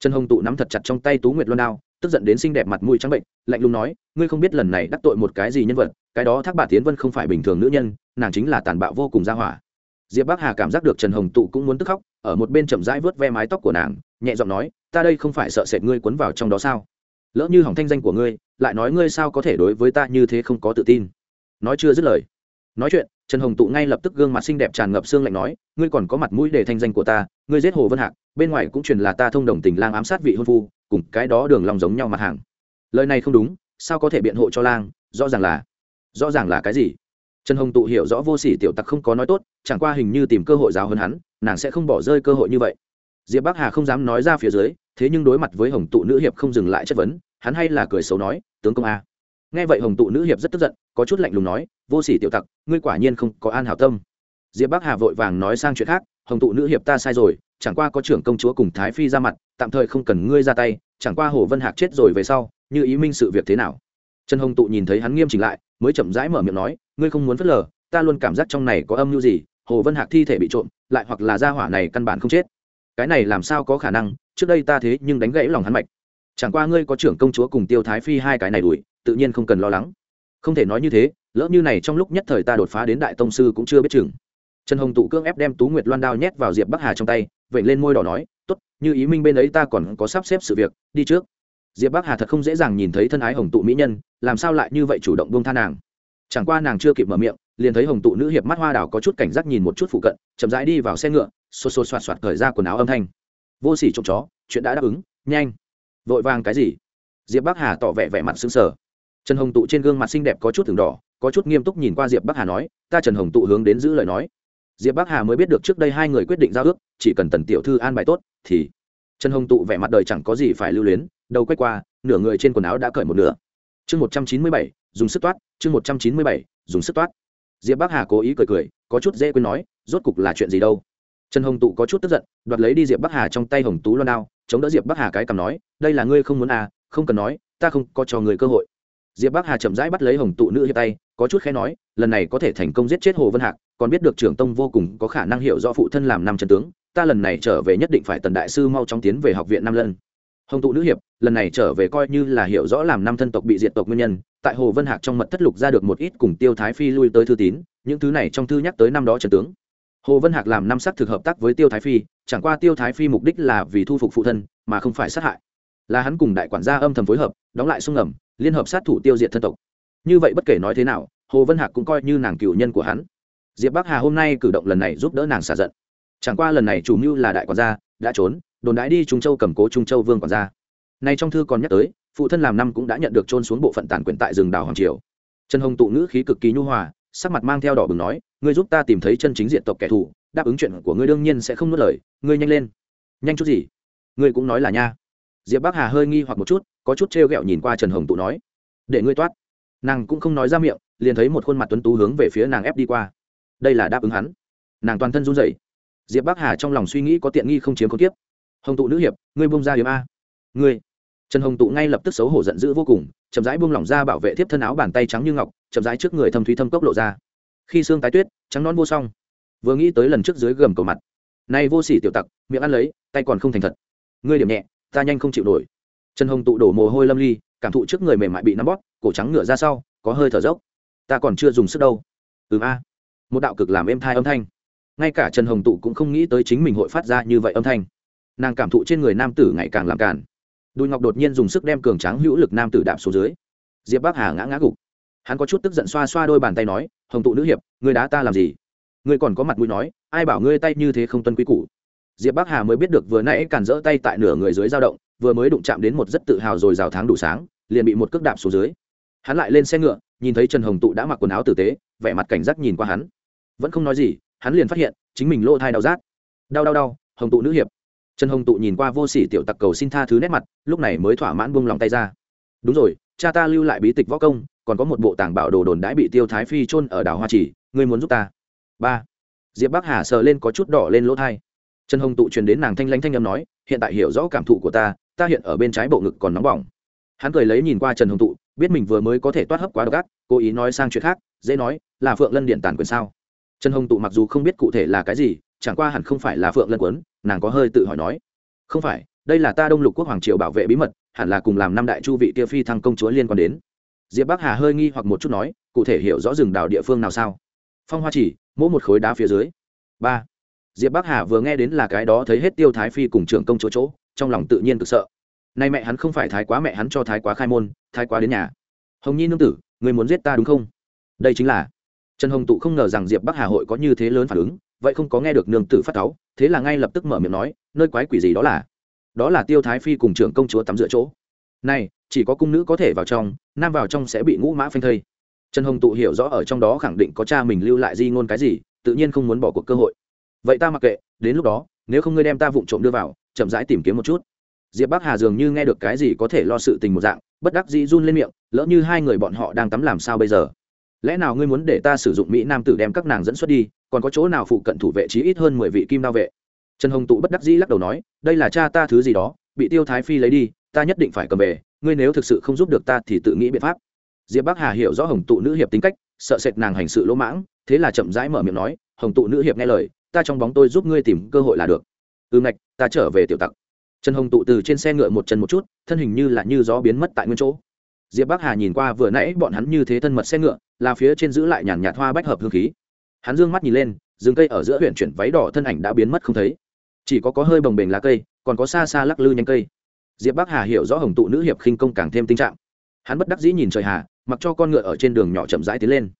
Speaker 1: Trần hồng tụ nắm thật chặt trong tay tú nguyệt loan đao, tức giận đến xinh đẹp mặt mũi trắng bệnh, lạnh lùng nói, ngươi không biết lần này đắc tội một cái gì nhân vật, cái đó thác bà tiến vân không phải bình thường nữ nhân, nàng chính là tàn bạo vô cùng ra hỏa. Diệp bắc hà cảm giác được trần hồng tụ cũng muốn tức khóc, ở một bên chậm rãi vớt ve mái tóc của nàng, nhẹ giọng nói, ta đây không phải sợ sệt ngươi cuốn vào trong đó sao? Lỡ như hỏng thanh danh của ngươi, lại nói ngươi sao có thể đối với ta như thế không có tự tin? Nói chưa dứt lời, nói chuyện trần hồng tụ ngay lập tức gương mặt xinh đẹp tràn ngập xương lạnh nói, ngươi còn có mặt mũi để thanh danh của ta, ngươi giết hồ vân hạc, bên ngoài cũng truyền là ta thông đồng tình lang ám sát vị hôn phu, cùng cái đó đường lòng giống nhau mặt hàng. Lời này không đúng, sao có thể biện hộ cho lang, rõ ràng là, rõ ràng là cái gì? Trần hồng tụ hiểu rõ vô sỉ tiểu tặc không có nói tốt, chẳng qua hình như tìm cơ hội giáo hơn hắn, nàng sẽ không bỏ rơi cơ hội như vậy. Diệp bắc hà không dám nói ra phía dưới, thế nhưng đối mặt với hồng tụ nữ hiệp không dừng lại chất vấn, hắn hay là cười xấu nói, tướng công a nghe vậy hồng tụ nữ hiệp rất tức giận, có chút lạnh lùng nói, vô sỉ tiểu tặc, ngươi quả nhiên không có an hảo tâm. Diệp bắc hà vội vàng nói sang chuyện khác, hồng tụ nữ hiệp ta sai rồi, chẳng qua có trưởng công chúa cùng thái phi ra mặt, tạm thời không cần ngươi ra tay, chẳng qua hồ vân hạc chết rồi về sau, như ý minh sự việc thế nào? Trần hồng tụ nhìn thấy hắn nghiêm chỉnh lại, mới chậm rãi mở miệng nói, ngươi không muốn phớt lờ, ta luôn cảm giác trong này có âm mưu gì, hồ vân hạc thi thể bị trộm, lại hoặc là gia hỏa này căn bản không chết. Cái này làm sao có khả năng, trước đây ta thế nhưng đánh gãy lòng hắn mạch. Chẳng qua ngươi có trưởng công chúa cùng tiêu thái phi hai cái này đuổi tự nhiên không cần lo lắng. Không thể nói như thế, lỡ như này trong lúc nhất thời ta đột phá đến đại tông sư cũng chưa biết chừng. Trần hồng tụ cương ép đem tú nguyệt loan đao nhét vào diệp bắc hà trong tay vậy lên môi đỏ nói, tốt, như ý minh bên ấy ta còn có sắp xếp sự việc, đi trước. Diệp bắc hà thật không dễ dàng nhìn thấy thân ái hồng tụ mỹ nhân, làm sao lại như vậy chủ động buông tha nàng? Chẳng qua nàng chưa kịp mở miệng, liền thấy hồng tụ nữ hiệp mắt hoa đào có chút cảnh giác nhìn một chút phụ cận, chậm rãi đi vào xe ngựa, xô xô xoạt xoạt cởi ra quần áo âm thanh. Vô sỉ trộm chó, chuyện đã đáp ứng, nhanh. Vội vàng cái gì? Diệp bắc hà tỏ vẻ vẻ mặt xứng sở trần hồng tụ trên gương mặt xinh đẹp có chút thường đỏ, có chút nghiêm túc nhìn qua diệp bắc hà nói, ta trần hồng tụ hướng đến giữ lời nói. Diệp bắc hà mới biết được trước đây hai người quyết định giao ước, chỉ cần tần tiểu thư an bài tốt, thì trần hồng tụ vẻ mặt đời chẳng có gì phải lưu luyến, đầu quay qua, nửa người trên quần áo đã cởi một nửa. Chương một trăm chín mươi bảy, dùng sức toát, chương một trăm chín mươi bảy, dùng sức toát. Diệp bắc hà cố ý cười cười, có chút dễ quên nói, rốt cục là chuyện gì đâu? Trần hồng tụ có chút tức giận, đoạt lấy đi diệp bắc hà trong tay hồng tú loan đao, chống đỡ diệp bắc hà cái cầm nói, đây là ngươi không muốn à không cần nói, ta không có cho người cơ hội diệp bắc hà chậm rãi bắt lấy hồng tụ nữ hiệp tay, có chút khẽ nói, lần này có thể thành công giết chết hồ vân hạc, còn biết được trưởng tông vô cùng có khả năng hiểu rõ phụ thân làm năm trần tướng, ta lần này trở về nhất định phải tần đại sư mau chóng tiến về học viện nam lân. Hồng tụ nữ hiệp, lần này trở về coi như là hiểu rõ làm năm thân tộc bị diệt tộc nguyên nhân, tại hồ vân hạc trong mật thất lục ra được một ít cùng tiêu thái phi lui tới thư tín, những thứ này trong thư nhắc tới năm đó trần tướng. Hồ vân hạc làm năm sắc thực hợp tác với tiêu thái phi, chẳng qua tiêu thái phi mục đích là vì thu phục phụ thân, mà không phải sát hại. Là hắn cùng đại quản gia âm thầm phối hợp, đóng lại sung ngầm liên hợp sát thủ tiêu diệt thân tộc. Như vậy bất kể nói thế nào, hồ vân hạc cũng coi như nàng cựu nhân của hắn. Diệp bắc hà hôm nay cử động lần này giúp đỡ nàng xả giận. Chẳng qua lần này chủ mưu là đại quản gia, đã trốn, đồn đãi đi trung châu cầm cố trung châu vương quản gia. Nay trong thư còn nhắc tới, phụ thân làm năm cũng đã nhận được trôn xuống bộ phận tàn quyền tại rừng đảo hoàng triều. Trần hồng tụ ngữ khí cực kỳ nhu hòa, sắc mặt mang theo đỏ bừng nói, ngươi giúp ta tìm thấy chân chính diện tộc kẻ thù, đáp ứng chuyện của ngươi đương nhiên sẽ không nuốt lời, ngươi nhanh lên. Nhanh chút gì? Ngươi cũng nói là nha. Diệp bắc hà hơi nghi hoặc một chút có chút trêu ghẹo nhìn qua trần hồng tụ nói, để ngươi toát. Nàng cũng không nói ra miệng, liền thấy một khuôn mặt tuấn tú hướng về phía nàng ép đi qua. Đây là đáp ứng hắn. Nàng toàn thân run rẩy. Diệp bắc hà trong lòng suy nghĩ có tiện nghi không chiếm không tiếp hồng tụ nữ hiệp, ngươi bông ra hiếm a. Ngươi? Trần hồng tụ ngay lập tức xấu hổ giận dữ vô cùng, chậm rãi buông lỏng ra bảo vệ thiếp thân áo bàn tay trắng như ngọc, chậm rãi trước người thâm thúy thâm cốc lộ ra. Khi xương tái tuyết, trắng non vô song. Vừa nghĩ tới lần trước dưới gầm cầu mặt. Nay vô sỉ tiểu tặc, miệng ăn lấy, tay còn không thành thật. Ngươi điểm nhẹ, ta nhanh không chịu nổi trần hồng tụ đổ mồ hôi lâm ly, cảm thụ trước người mềm mại bị nắm bóp, cổ trắng ngửa ra sau, có hơi thở dốc. Ta còn chưa dùng sức đâu. Ừm a. Một đạo cực làm êm thai âm thanh. Ngay cả trần hồng tụ cũng không nghĩ tới chính mình hội phát ra như vậy âm thanh. Nàng cảm thụ trên người nam tử ngày càng làm càn. Đùi ngọc đột nhiên dùng sức đem cường tráng hữu lực nam tử đạp xuống dưới. Diệp bắc hà ngã ngã gục. Hắn có chút tức giận xoa xoa đôi bàn tay nói, hồng tụ nữ hiệp người đá ta làm gì? Ngươi còn có mặt mũi nói, ai bảo ngươi tay như thế không tuân quý củ? Diệp bắc hà mới biết được vừa nãy cản rỡ tay tại nửa người dưới dao động vừa mới đụng chạm đến một rất tự hào rồi rào tháng đủ sáng, liền bị một cước đạp xuống dưới. Hắn lại lên xe ngựa, nhìn thấy trần hồng tụ đã mặc quần áo tử tế, vẻ mặt cảnh giác nhìn qua hắn. Vẫn không nói gì, hắn liền phát hiện, chính mình lỗ thai đau rát. Đau đau đau, hồng tụ nữ hiệp. Trần hồng tụ nhìn qua vô sỉ tiểu tặc cầu xin tha thứ nét mặt, lúc này mới thỏa mãn buông lòng tay ra. Đúng rồi, cha ta lưu lại bí tịch võ công, còn có một bộ tàng bảo đồ đồn đãi bị tiêu thái phi chôn ở đảo hoa chỉ, ngươi muốn giúp ta. Ba. Diệp bắc hà sờ lên có chút đỏ lên lỗ thai. Trần hồng tụ truyền đến nàng thanh lãnh thanh âm nói, hiện tại hiểu rõ cảm thụ của ta ta hiện ở bên trái bộ ngực còn nóng bỏng. Hắn cười lấy nhìn qua trần hồng tụ, biết mình vừa mới có thể toát hấp quá độc ác, cố ý nói sang chuyện khác, dễ nói, là phượng lân điện tản quyền sao? Trần hồng tụ mặc dù không biết cụ thể là cái gì, chẳng qua hẳn không phải là phượng lân quấn, nàng có hơi tự hỏi nói. Không phải, đây là ta đông lục quốc hoàng triều bảo vệ bí mật, hẳn là cùng làm năm đại chu vị kia phi thăng công chúa liên quan đến. Diệp bắc hà hơi nghi hoặc một chút nói, cụ thể hiểu rõ rừng đảo địa phương nào sao? Phong hoa chỉ, mỗi một khối đá phía dưới. Ba diệp bắc hà vừa nghe đến là cái đó thấy hết tiêu thái phi cùng trưởng công chúa chỗ, trong lòng tự nhiên cực sợ. Nay mẹ hắn không phải thái quá mẹ hắn cho thái quá khai môn, thái quá đến nhà. Hồng nhi nương tử, người muốn giết ta đúng không? Đây chính là. Trần hồng tụ không ngờ rằng diệp bắc hà hội có như thế lớn phản ứng, vậy không có nghe được nương tử phát cáu, thế là ngay lập tức mở miệng nói, nơi quái quỷ gì đó là? Đó là tiêu thái phi cùng trưởng công chúa tắm giữa chỗ. Này, chỉ có cung nữ có thể vào trong, nam vào trong sẽ bị ngũ mã phanh thây. Trần hồng tụ hiểu rõ ở trong đó khẳng định có cha mình lưu lại di ngôn cái gì, tự nhiên không muốn bỏ cuộc cơ hội vậy ta mặc kệ, đến lúc đó, nếu không ngươi đem ta vụng trộm đưa vào, chậm rãi tìm kiếm một chút. Diệp bắc hà dường như nghe được cái gì có thể lo sự tình một dạng, bất đắc dĩ run lên miệng, lỡ như hai người bọn họ đang tắm làm sao bây giờ? Lẽ nào ngươi muốn để ta sử dụng mỹ nam tử đem các nàng dẫn xuất đi, còn có chỗ nào phụ cận thủ vệ chí ít hơn mười vị kim đao vệ? Trần hồng tụ bất đắc dĩ lắc đầu nói, đây là cha ta thứ gì đó, bị tiêu thái phi lấy đi, ta nhất định phải cầm về, ngươi nếu thực sự không giúp được ta thì tự nghĩ biện pháp. Diệp bắc hà hiểu rõ hồng tụ nữ hiệp tính cách, sợ sệt nàng hành sự lỗ mãng, thế là chậm rãi mở miệng nói, hồng tụ nữ hiệp nghe lời ta trong bóng tôi giúp ngươi tìm cơ hội là được. Ừ ngạch, ta trở về tiểu tặc. Trần hồng tụ từ trên xe ngựa một chân một chút, thân hình như là như gió biến mất tại nguyên chỗ. Diệp bắc hà nhìn qua vừa nãy bọn hắn như thế thân mật xe ngựa, là phía trên giữ lại nhàn nhạt hoa bách hợp hương khí. Hắn dương mắt nhìn lên, rừng cây ở giữa huyện chuyển váy đỏ thân ảnh đã biến mất không thấy. Chỉ có có hơi bồng bềnh lá cây, còn có xa xa lắc lư nhanh cây. Diệp bắc hà hiểu rõ hồng tụ nữ hiệp khinh công càng thêm tình trạng. Hắn bất đắc dĩ nhìn trời hà, mặc cho con ngựa ở trên đường nhỏ chậm rãi tiến lên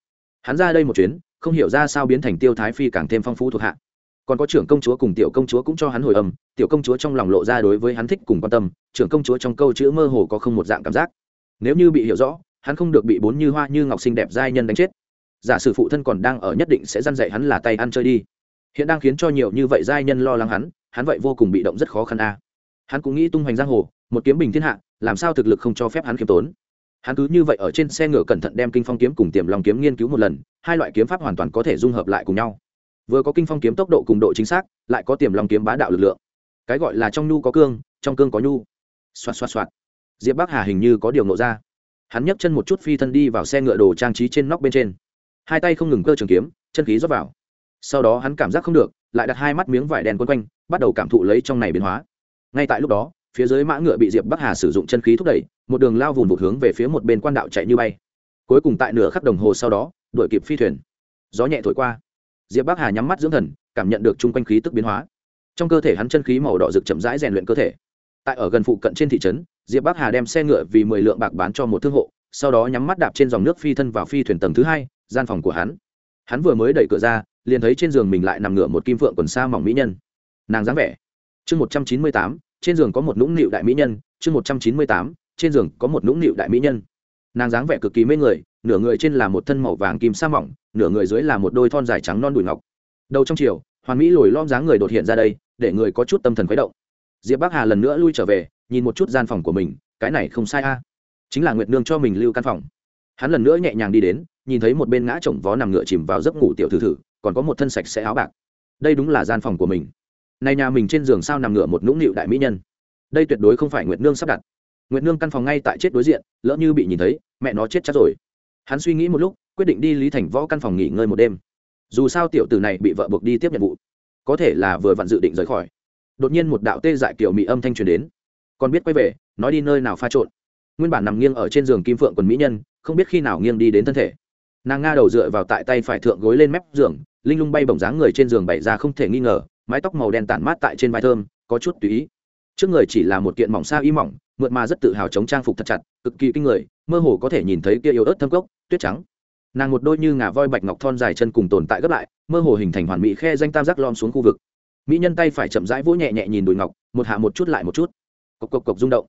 Speaker 1: hắn ra đây một chuyến, không hiểu ra sao biến thành tiêu thái phi càng thêm phong phú thuộc hạ. Còn có trưởng công chúa cùng tiểu công chúa cũng cho hắn hồi âm, tiểu công chúa trong lòng lộ ra đối với hắn thích cùng quan tâm, trưởng công chúa trong câu chữ mơ hồ có không một dạng cảm giác. Nếu như bị hiểu rõ, hắn không được bị bốn như hoa như ngọc xinh đẹp giai nhân đánh chết. Giả sử phụ thân còn đang ở nhất định sẽ dăn dạy hắn là tay ăn chơi đi. Hiện đang khiến cho nhiều như vậy giai nhân lo lắng hắn hắn vậy vô cùng bị động rất khó khăn a. Hắn cũng nghĩ tung hoành giang hồ, một kiếm bình thiên hạ, làm sao thực lực không cho phép hắn khiêm tốn hắn cứ như vậy ở trên xe ngựa cẩn thận đem kinh phong kiếm cùng tiềm lòng kiếm nghiên cứu một lần, hai loại kiếm pháp hoàn toàn có thể dung hợp lại cùng nhau. Vừa có kinh phong kiếm tốc độ cùng độ chính xác, lại có tiềm lòng kiếm bá đạo lực lượng. Cái gọi là trong nhu có cương, trong cương có nhu. Xoạt xoạt xoạt. Diệp bắc hà hình như có điều nộ ra. Hắn nhấc chân một chút phi thân đi vào xe ngựa đồ trang trí trên nóc bên trên. Hai tay không ngừng cơ trường kiếm, chân khí rót vào. Sau đó hắn cảm giác không được, lại đặt hai mắt miếng vải đen quấn quanh, bắt đầu cảm thụ lấy trong này biến hóa. Ngay tại lúc đó phía dưới mã ngựa bị diệp bắc hà sử dụng chân khí thúc đẩy, một đường lao vùn vụt hướng về phía một bên quan đạo chạy như bay. Cuối cùng tại nửa khắc đồng hồ sau đó, đuổi kịp phi thuyền. Gió nhẹ thổi qua. Diệp bắc hà nhắm mắt dưỡng thần, cảm nhận được chung quanh khí tức biến hóa. Trong cơ thể hắn chân khí màu đỏ rực chậm rãi rèn luyện cơ thể. Tại ở gần phụ cận trên thị trấn, diệp bắc hà đem xe ngựa vì mười lượng bạc bán cho một thương hộ, sau đó nhắm mắt đạp trên dòng nước phi thân vào phi thuyền tầng thứ hai, gian phòng của hắn. Hắn vừa mới đẩy cửa ra, liền thấy trên giường mình lại nằm ngửa một kim phượng quần xa mỏng mỹ nhân. Nàng dáng vẻ. Chương một trăm chín mươi tám trên giường có một nũng nịu đại mỹ nhân, chương một trăm chín mươi tám, trên giường có một nũng nịu đại mỹ nhân. Nàng dáng vẻ cực kỳ mê người, nửa người trên là một thân màu vàng kim sa mỏng, nửa người dưới là một đôi thon dài trắng non đùi ngọc. Đầu trong chiều, hoàn mỹ lồi lom dáng người đột hiện ra đây, để người có chút tâm thần khuấy động. Diệp bắc hà lần nữa lui trở về, nhìn một chút gian phòng của mình, cái này không sai a. Chính là nguyệt nương cho mình lưu căn phòng. Hắn lần nữa nhẹ nhàng đi đến, nhìn thấy một bên ngã chồng vó nằm ngựa chìm vào giấc ngủ tiểu thử thử, còn có một thân sạch sẽ áo bạc. Đây đúng là gian phòng của mình này nhà mình trên giường sao nằm ngửa một nũng nịu đại mỹ nhân. Đây tuyệt đối không phải nguyệt nương sắp đặt. Nguyệt nương căn phòng ngay tại chết đối diện, lỡ như bị nhìn thấy, mẹ nó chết chắc rồi. Hắn suy nghĩ một lúc, quyết định đi lý thành võ căn phòng nghỉ ngơi một đêm. Dù sao tiểu tử này bị vợ buộc đi tiếp nhiệm vụ, có thể là vừa vặn dự định rời khỏi. Đột nhiên một đạo tê dại kiểu mỹ âm thanh truyền đến. Còn biết quay về, nói đi nơi nào pha trộn. Nguyên bản nằm nghiêng ở trên giường kim phượng quần mỹ nhân, không biết khi nào nghiêng đi đến thân thể. Nàng nga đầu dựa vào tại tay phải thượng gối lên mép giường, linh lung bay bổng dáng người trên giường bày ra không thể nghi ngờ mái tóc màu đen tản mát tại trên vai thơm, có chút tùy ý. Trước người chỉ là một kiện mỏng xa y mỏng, mượt mà rất tự hào chống trang phục thật chặt, cực kỳ kinh người, mơ hồ có thể nhìn thấy kia yếu ớt thâm cốc, tuyết trắng. Nàng một đôi như ngà voi bạch ngọc thon dài chân cùng tồn tại gấp lại, mơ hồ hình thành hoàn mỹ khe danh tam giác lom xuống khu vực. Mỹ nhân tay phải chậm rãi vỗ nhẹ nhẹ nhìn đùi ngọc, một hạ một chút lại một chút. Cộc cộc cộc rung động,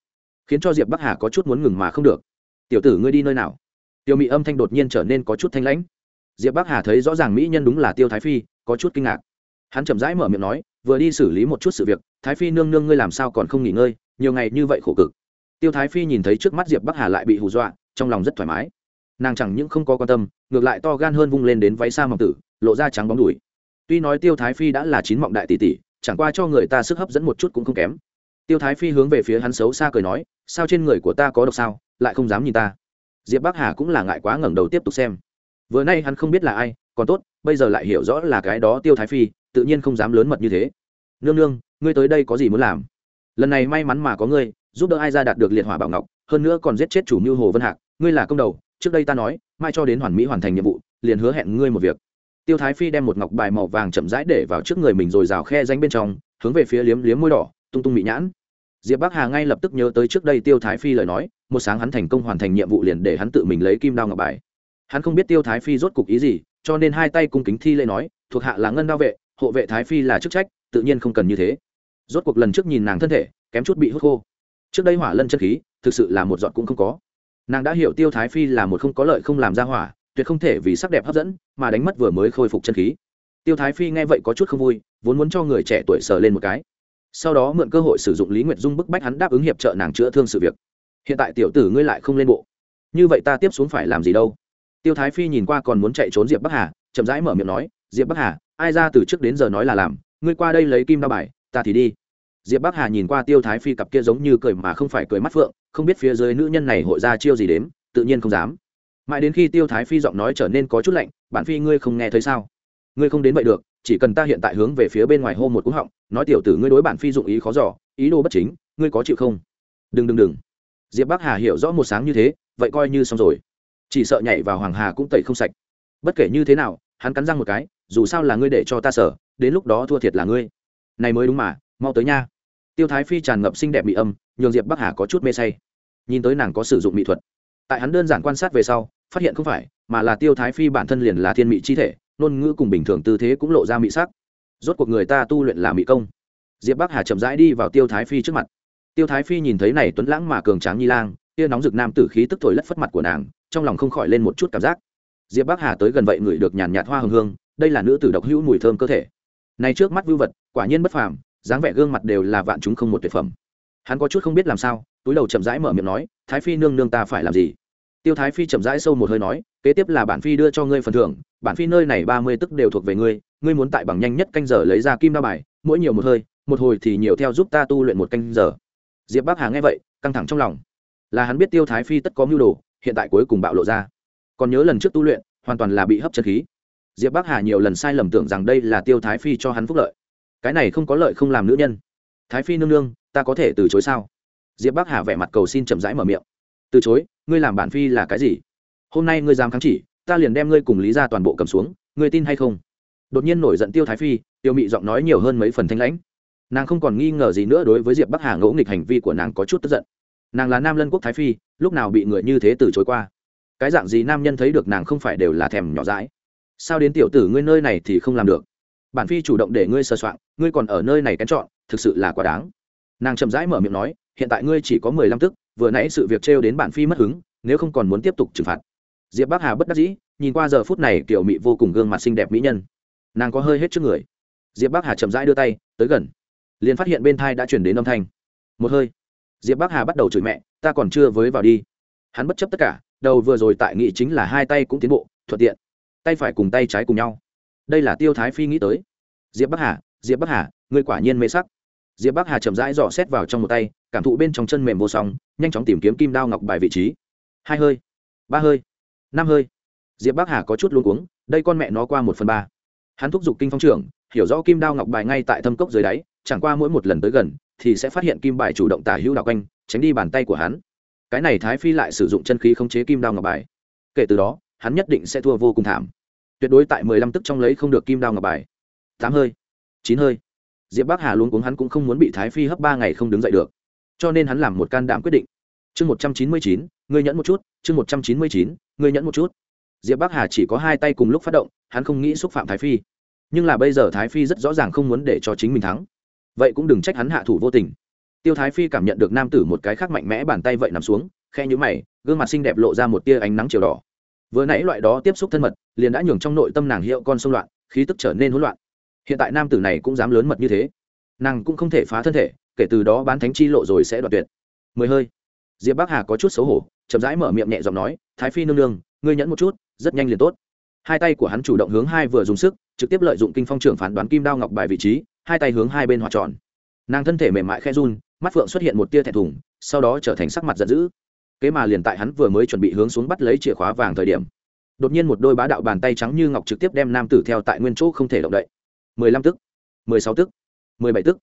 Speaker 1: khiến cho diệp bắc hà có chút muốn ngừng mà không được. Tiểu tử ngươi đi nơi nào? Tiểu mỹ âm thanh đột nhiên trở nên có chút thanh lãnh. Diệp bắc hà thấy rõ ràng mỹ nhân đúng là tiêu thái phi, có chút kinh ngạc hắn chậm rãi mở miệng nói, vừa đi xử lý một chút sự việc, thái phi nương nương ngươi làm sao còn không nghỉ ngơi, nhiều ngày như vậy khổ cực. Tiêu thái phi nhìn thấy trước mắt diệp bắc hà lại bị hù dọa, trong lòng rất thoải mái. Nàng chẳng những không có quan tâm, ngược lại to gan hơn vung lên đến váy sa mỏng tử, lộ ra trắng bóng đùi. Tuy nói tiêu thái phi đã là chín mọng đại tỷ tỷ, chẳng qua cho người ta sức hấp dẫn một chút cũng không kém. Tiêu thái phi hướng về phía hắn xấu xa cười nói, sao trên người của ta có độc sao, lại không dám nhìn ta? Diệp bắc hà cũng là ngại quá ngẩng đầu tiếp tục xem. Vừa nay hắn không biết là ai, còn tốt, bây giờ lại hiểu rõ là cái đó tiêu thái phi tự nhiên không dám lớn mật như thế. Nương nương, ngươi tới đây có gì muốn làm? Lần này may mắn mà có ngươi, giúp đỡ ai ra đạt được liệt hỏa bảo ngọc, hơn nữa còn giết chết chủ mưu hồ vân hạc, ngươi là công đầu, trước đây ta nói, mai cho đến hoàn mỹ hoàn thành nhiệm vụ, liền hứa hẹn ngươi một việc. Tiêu thái phi đem một ngọc bài màu vàng chậm rãi để vào trước người mình rồi rào khe danh bên trong, hướng về phía liếm liếm môi đỏ, tung tung bị nhãn. Diệp bắc hà ngay lập tức nhớ tới trước đây tiêu thái phi lời nói, một sáng hắn thành công hoàn thành nhiệm vụ liền để hắn tự mình lấy kim đao ngọc bài. Hắn không biết tiêu thái phi rốt cục ý gì, cho nên hai tay cung kính thi lễ nói, thuộc hạ là ngân đao vệ hộ vệ thái phi là chức trách, tự nhiên không cần như thế. Rốt cuộc lần trước nhìn nàng thân thể, kém chút bị hút khô. Trước đây hỏa lân chân khí, thực sự là một giọt cũng không có. Nàng đã hiểu tiêu thái phi là một không có lợi không làm ra hỏa, tuyệt không thể vì sắc đẹp hấp dẫn, mà đánh mất vừa mới khôi phục chân khí. Tiêu thái phi nghe vậy có chút không vui, vốn muốn cho người trẻ tuổi sờ lên một cái. Sau đó mượn cơ hội sử dụng lý nguyệt dung bức bách hắn đáp ứng hiệp trợ nàng chữa thương sự việc. Hiện tại tiểu tử ngươi lại không lên bộ. Như vậy ta tiếp xuống phải làm gì đâu? Tiêu thái phi nhìn qua còn muốn chạy trốn diệp bắc hà, chậm rãi mở miệng nói diệp bắc hà, ai ra từ trước đến giờ nói là làm, ngươi qua đây lấy kim đa bài, ta thì đi. Diệp bắc hà nhìn qua tiêu thái phi cặp kia giống như cười mà không phải cười mắt phượng, không biết phía dưới nữ nhân này hội ra chiêu gì đếm, tự nhiên không dám. Mãi đến khi tiêu thái phi giọng nói trở nên có chút lạnh bản phi ngươi không nghe thấy sao? Ngươi không đến vậy được, chỉ cần ta hiện tại hướng về phía bên ngoài hô một cú họng, nói tiểu tử ngươi đối bản phi dụng ý khó giỏ ý đồ bất chính, ngươi có chịu không? Đừng đừng đừng. Diệp bắc hà hiểu rõ một sáng như thế, vậy coi như xong rồi. Chỉ sợ nhảy vào hoàng hà cũng tẩy không sạch. Bất kể như thế nào hắn cắn răng một cái, dù sao là ngươi để cho ta sở đến lúc đó thua thiệt là ngươi. Này mới đúng mà, mau tới nha. Tiêu thái phi tràn ngập xinh đẹp mỹ âm, nhường diệp bắc hà có chút mê say. Nhìn tới nàng có sử dụng mỹ thuật. Tại hắn đơn giản quan sát về sau, phát hiện không phải, mà là tiêu thái phi bản thân liền là thiên mỹ chi thể, ngôn ngữ cùng bình thường tư thế cũng lộ ra mỹ sắc. Rốt cuộc người ta tu luyện là mỹ công. Diệp bắc hà chậm rãi đi vào tiêu thái phi trước mặt. Tiêu thái phi nhìn thấy này tuấn lãng mà cường tráng nhi lang tia nóng rực nam tử khí tức thổi lất phất mặt của nàng, trong lòng không khỏi lên một chút cảm giác diệp bắc hà tới gần vậy ngửi được nhàn nhạt hoa hồng hương, đây là nữ tử độc hữu mùi thơm cơ thể. Này trước mắt vưu vật, quả nhiên bất phàm, dáng vẻ gương mặt đều là vạn chúng không một tuyệt phẩm. Hắn có chút không biết làm sao, túi đầu chậm rãi mở miệng nói, thái phi nương nương ta phải làm gì? Tiêu thái phi chậm rãi sâu một hơi nói, kế tiếp là bản phi đưa cho ngươi phần thưởng, bản phi nơi này ba mươi tức đều thuộc về ngươi ngươi muốn tại bằng nhanh nhất canh giờ lấy ra kim đao bài, mỗi nhiều một hơi, một hồi thì nhiều theo giúp ta tu luyện một canh giờ. Diệp bắc hà nghe vậy, căng thẳng trong lòng. Là hắn biết tiêu thái phi tất có mưu đồ, hiện tại cuối cùng bạo lộ ra còn nhớ lần trước tu luyện, hoàn toàn là bị hấp chân khí. Diệp bắc hà nhiều lần sai lầm tưởng rằng đây là tiêu thái phi cho hắn phúc lợi. Cái này không có lợi không làm nữ nhân. Thái phi nương nương, ta có thể từ chối sao? Diệp bắc hà vẻ mặt cầu xin chậm rãi mở miệng. Từ chối, ngươi làm bản phi là cái gì? Hôm nay ngươi dám kháng chỉ, ta liền đem ngươi cùng lý ra toàn bộ cầm xuống, ngươi tin hay không? Đột nhiên nổi giận tiêu thái phi, tiêu mị giọng nói nhiều hơn mấy phần thanh lãnh. Nàng không còn nghi ngờ gì nữa đối với diệp bắc hà ngỗ nghịch hành vi của nàng có chút tức giận. Nàng là nam lân quốc thái phi, lúc nào bị người như thế từ chối qua? Cái dạng gì nam nhân thấy được nàng không phải đều là thèm nhỏ dãi? Sao đến tiểu tử ngươi nơi này thì không làm được? Bản phi chủ động để ngươi sơ soạn ngươi còn ở nơi này kén chọn, thực sự là quá đáng. Nàng chậm rãi mở miệng nói, hiện tại ngươi chỉ có mười lăm tức, vừa nãy sự việc trêu đến bản phi mất hứng, nếu không còn muốn tiếp tục trừng phạt. Diệp bắc hà bất đắc dĩ, nhìn qua giờ phút này kiểu mị vô cùng gương mặt xinh đẹp mỹ nhân. Nàng có hơi hết trước người. Diệp bắc hà chậm rãi đưa tay, tới gần. Liền phát hiện bên thai đã chuyển đến âm thanh. Một hơi. Diệp bắc hà bắt đầu chửi mẹ, ta còn chưa với vào đi. Hắn bất chấp tất cả đầu vừa rồi tại nghị chính là hai tay cũng tiến bộ, thuận tiện. Tay phải cùng tay trái cùng nhau. Đây là tiêu thái phi nghĩ tới. Diệp bắc hà, diệp bắc hà người quả nhiên mê sắc. Diệp bắc hà chậm rãi dò xét vào trong một tay, cảm thụ bên trong chân mềm vô song, nhanh chóng tìm kiếm kim đao ngọc bài vị trí. Hai hơi, ba hơi, năm hơi. Diệp bắc hà có chút luôn cuống, đây con mẹ nó qua một phần ba. Hắn thúc giục kinh phong trưởng, hiểu rõ kim đao ngọc bài ngay tại thâm cốc dưới đáy, chẳng qua mỗi một lần tới gần, thì sẽ phát hiện kim bài chủ động tả hữu đạo quanh, tránh đi bàn tay của hắn cái này thái phi lại sử dụng chân khí khống chế kim đao ngọc bài. Kể từ đó, hắn nhất định sẽ thua vô cùng thảm. Tuyệt đối tại mười lăm tức trong lấy không được kim đao ngọc bài. Tám hơi, chín hơi. Diệp bắc hà luôn cuống hắn cũng không muốn bị thái phi hấp ba ngày không đứng dậy được. Cho nên hắn làm một can đảm quyết định. Chương một trăm chín mươi chín, ngươi nhẫn một chút, chương một trăm chín mươi chín, ngươi nhẫn một chút. Diệp bắc hà chỉ có hai tay cùng lúc phát động, hắn không nghĩ xúc phạm thái phi. Nhưng là bây giờ thái phi rất rõ ràng không muốn để cho chính mình thắng. Vậy cũng đừng trách hắn hạ thủ vô tình tiêu thái phi cảm nhận được nam tử một cái khác mạnh mẽ bàn tay vậy nằm xuống khe nhũ mày, gương mặt xinh đẹp lộ ra một tia ánh nắng chiều đỏ. Vừa nãy loại đó tiếp xúc thân mật, liền đã nhường trong nội tâm nàng hiệu con xung loạn, khí tức trở nên hỗn loạn. Hiện tại nam tử này cũng dám lớn mật như thế. Nàng cũng không thể phá thân thể, kể từ đó bán thánh chi lộ rồi sẽ đoạt tuyệt. Mười hơi. Diệp bắc hà có chút xấu hổ, chậm rãi mở miệng nhẹ giọng nói, thái phi nương nương, ngươi nhẫn một chút, rất nhanh liền tốt. Hai tay của hắn chủ động hướng hai vừa dùng sức, trực tiếp lợi dụng kinh phong trưởng phán đoán kim đao ngọc bài vị trí, hai tay hướng hai bên hòa tròn. Nàng thân thể mềm mại khe run mắt phượng xuất hiện một tia thẹn thùng, sau đó trở thành sắc mặt giận dữ. Kế mà liền tại hắn vừa mới chuẩn bị hướng xuống bắt lấy chìa khóa vàng thời điểm, đột nhiên một đôi bá đạo bàn tay trắng như ngọc trực tiếp đem nam tử theo tại nguyên chỗ không thể động đậy. Mười lăm tức, mười sáu tức, mười bảy tức.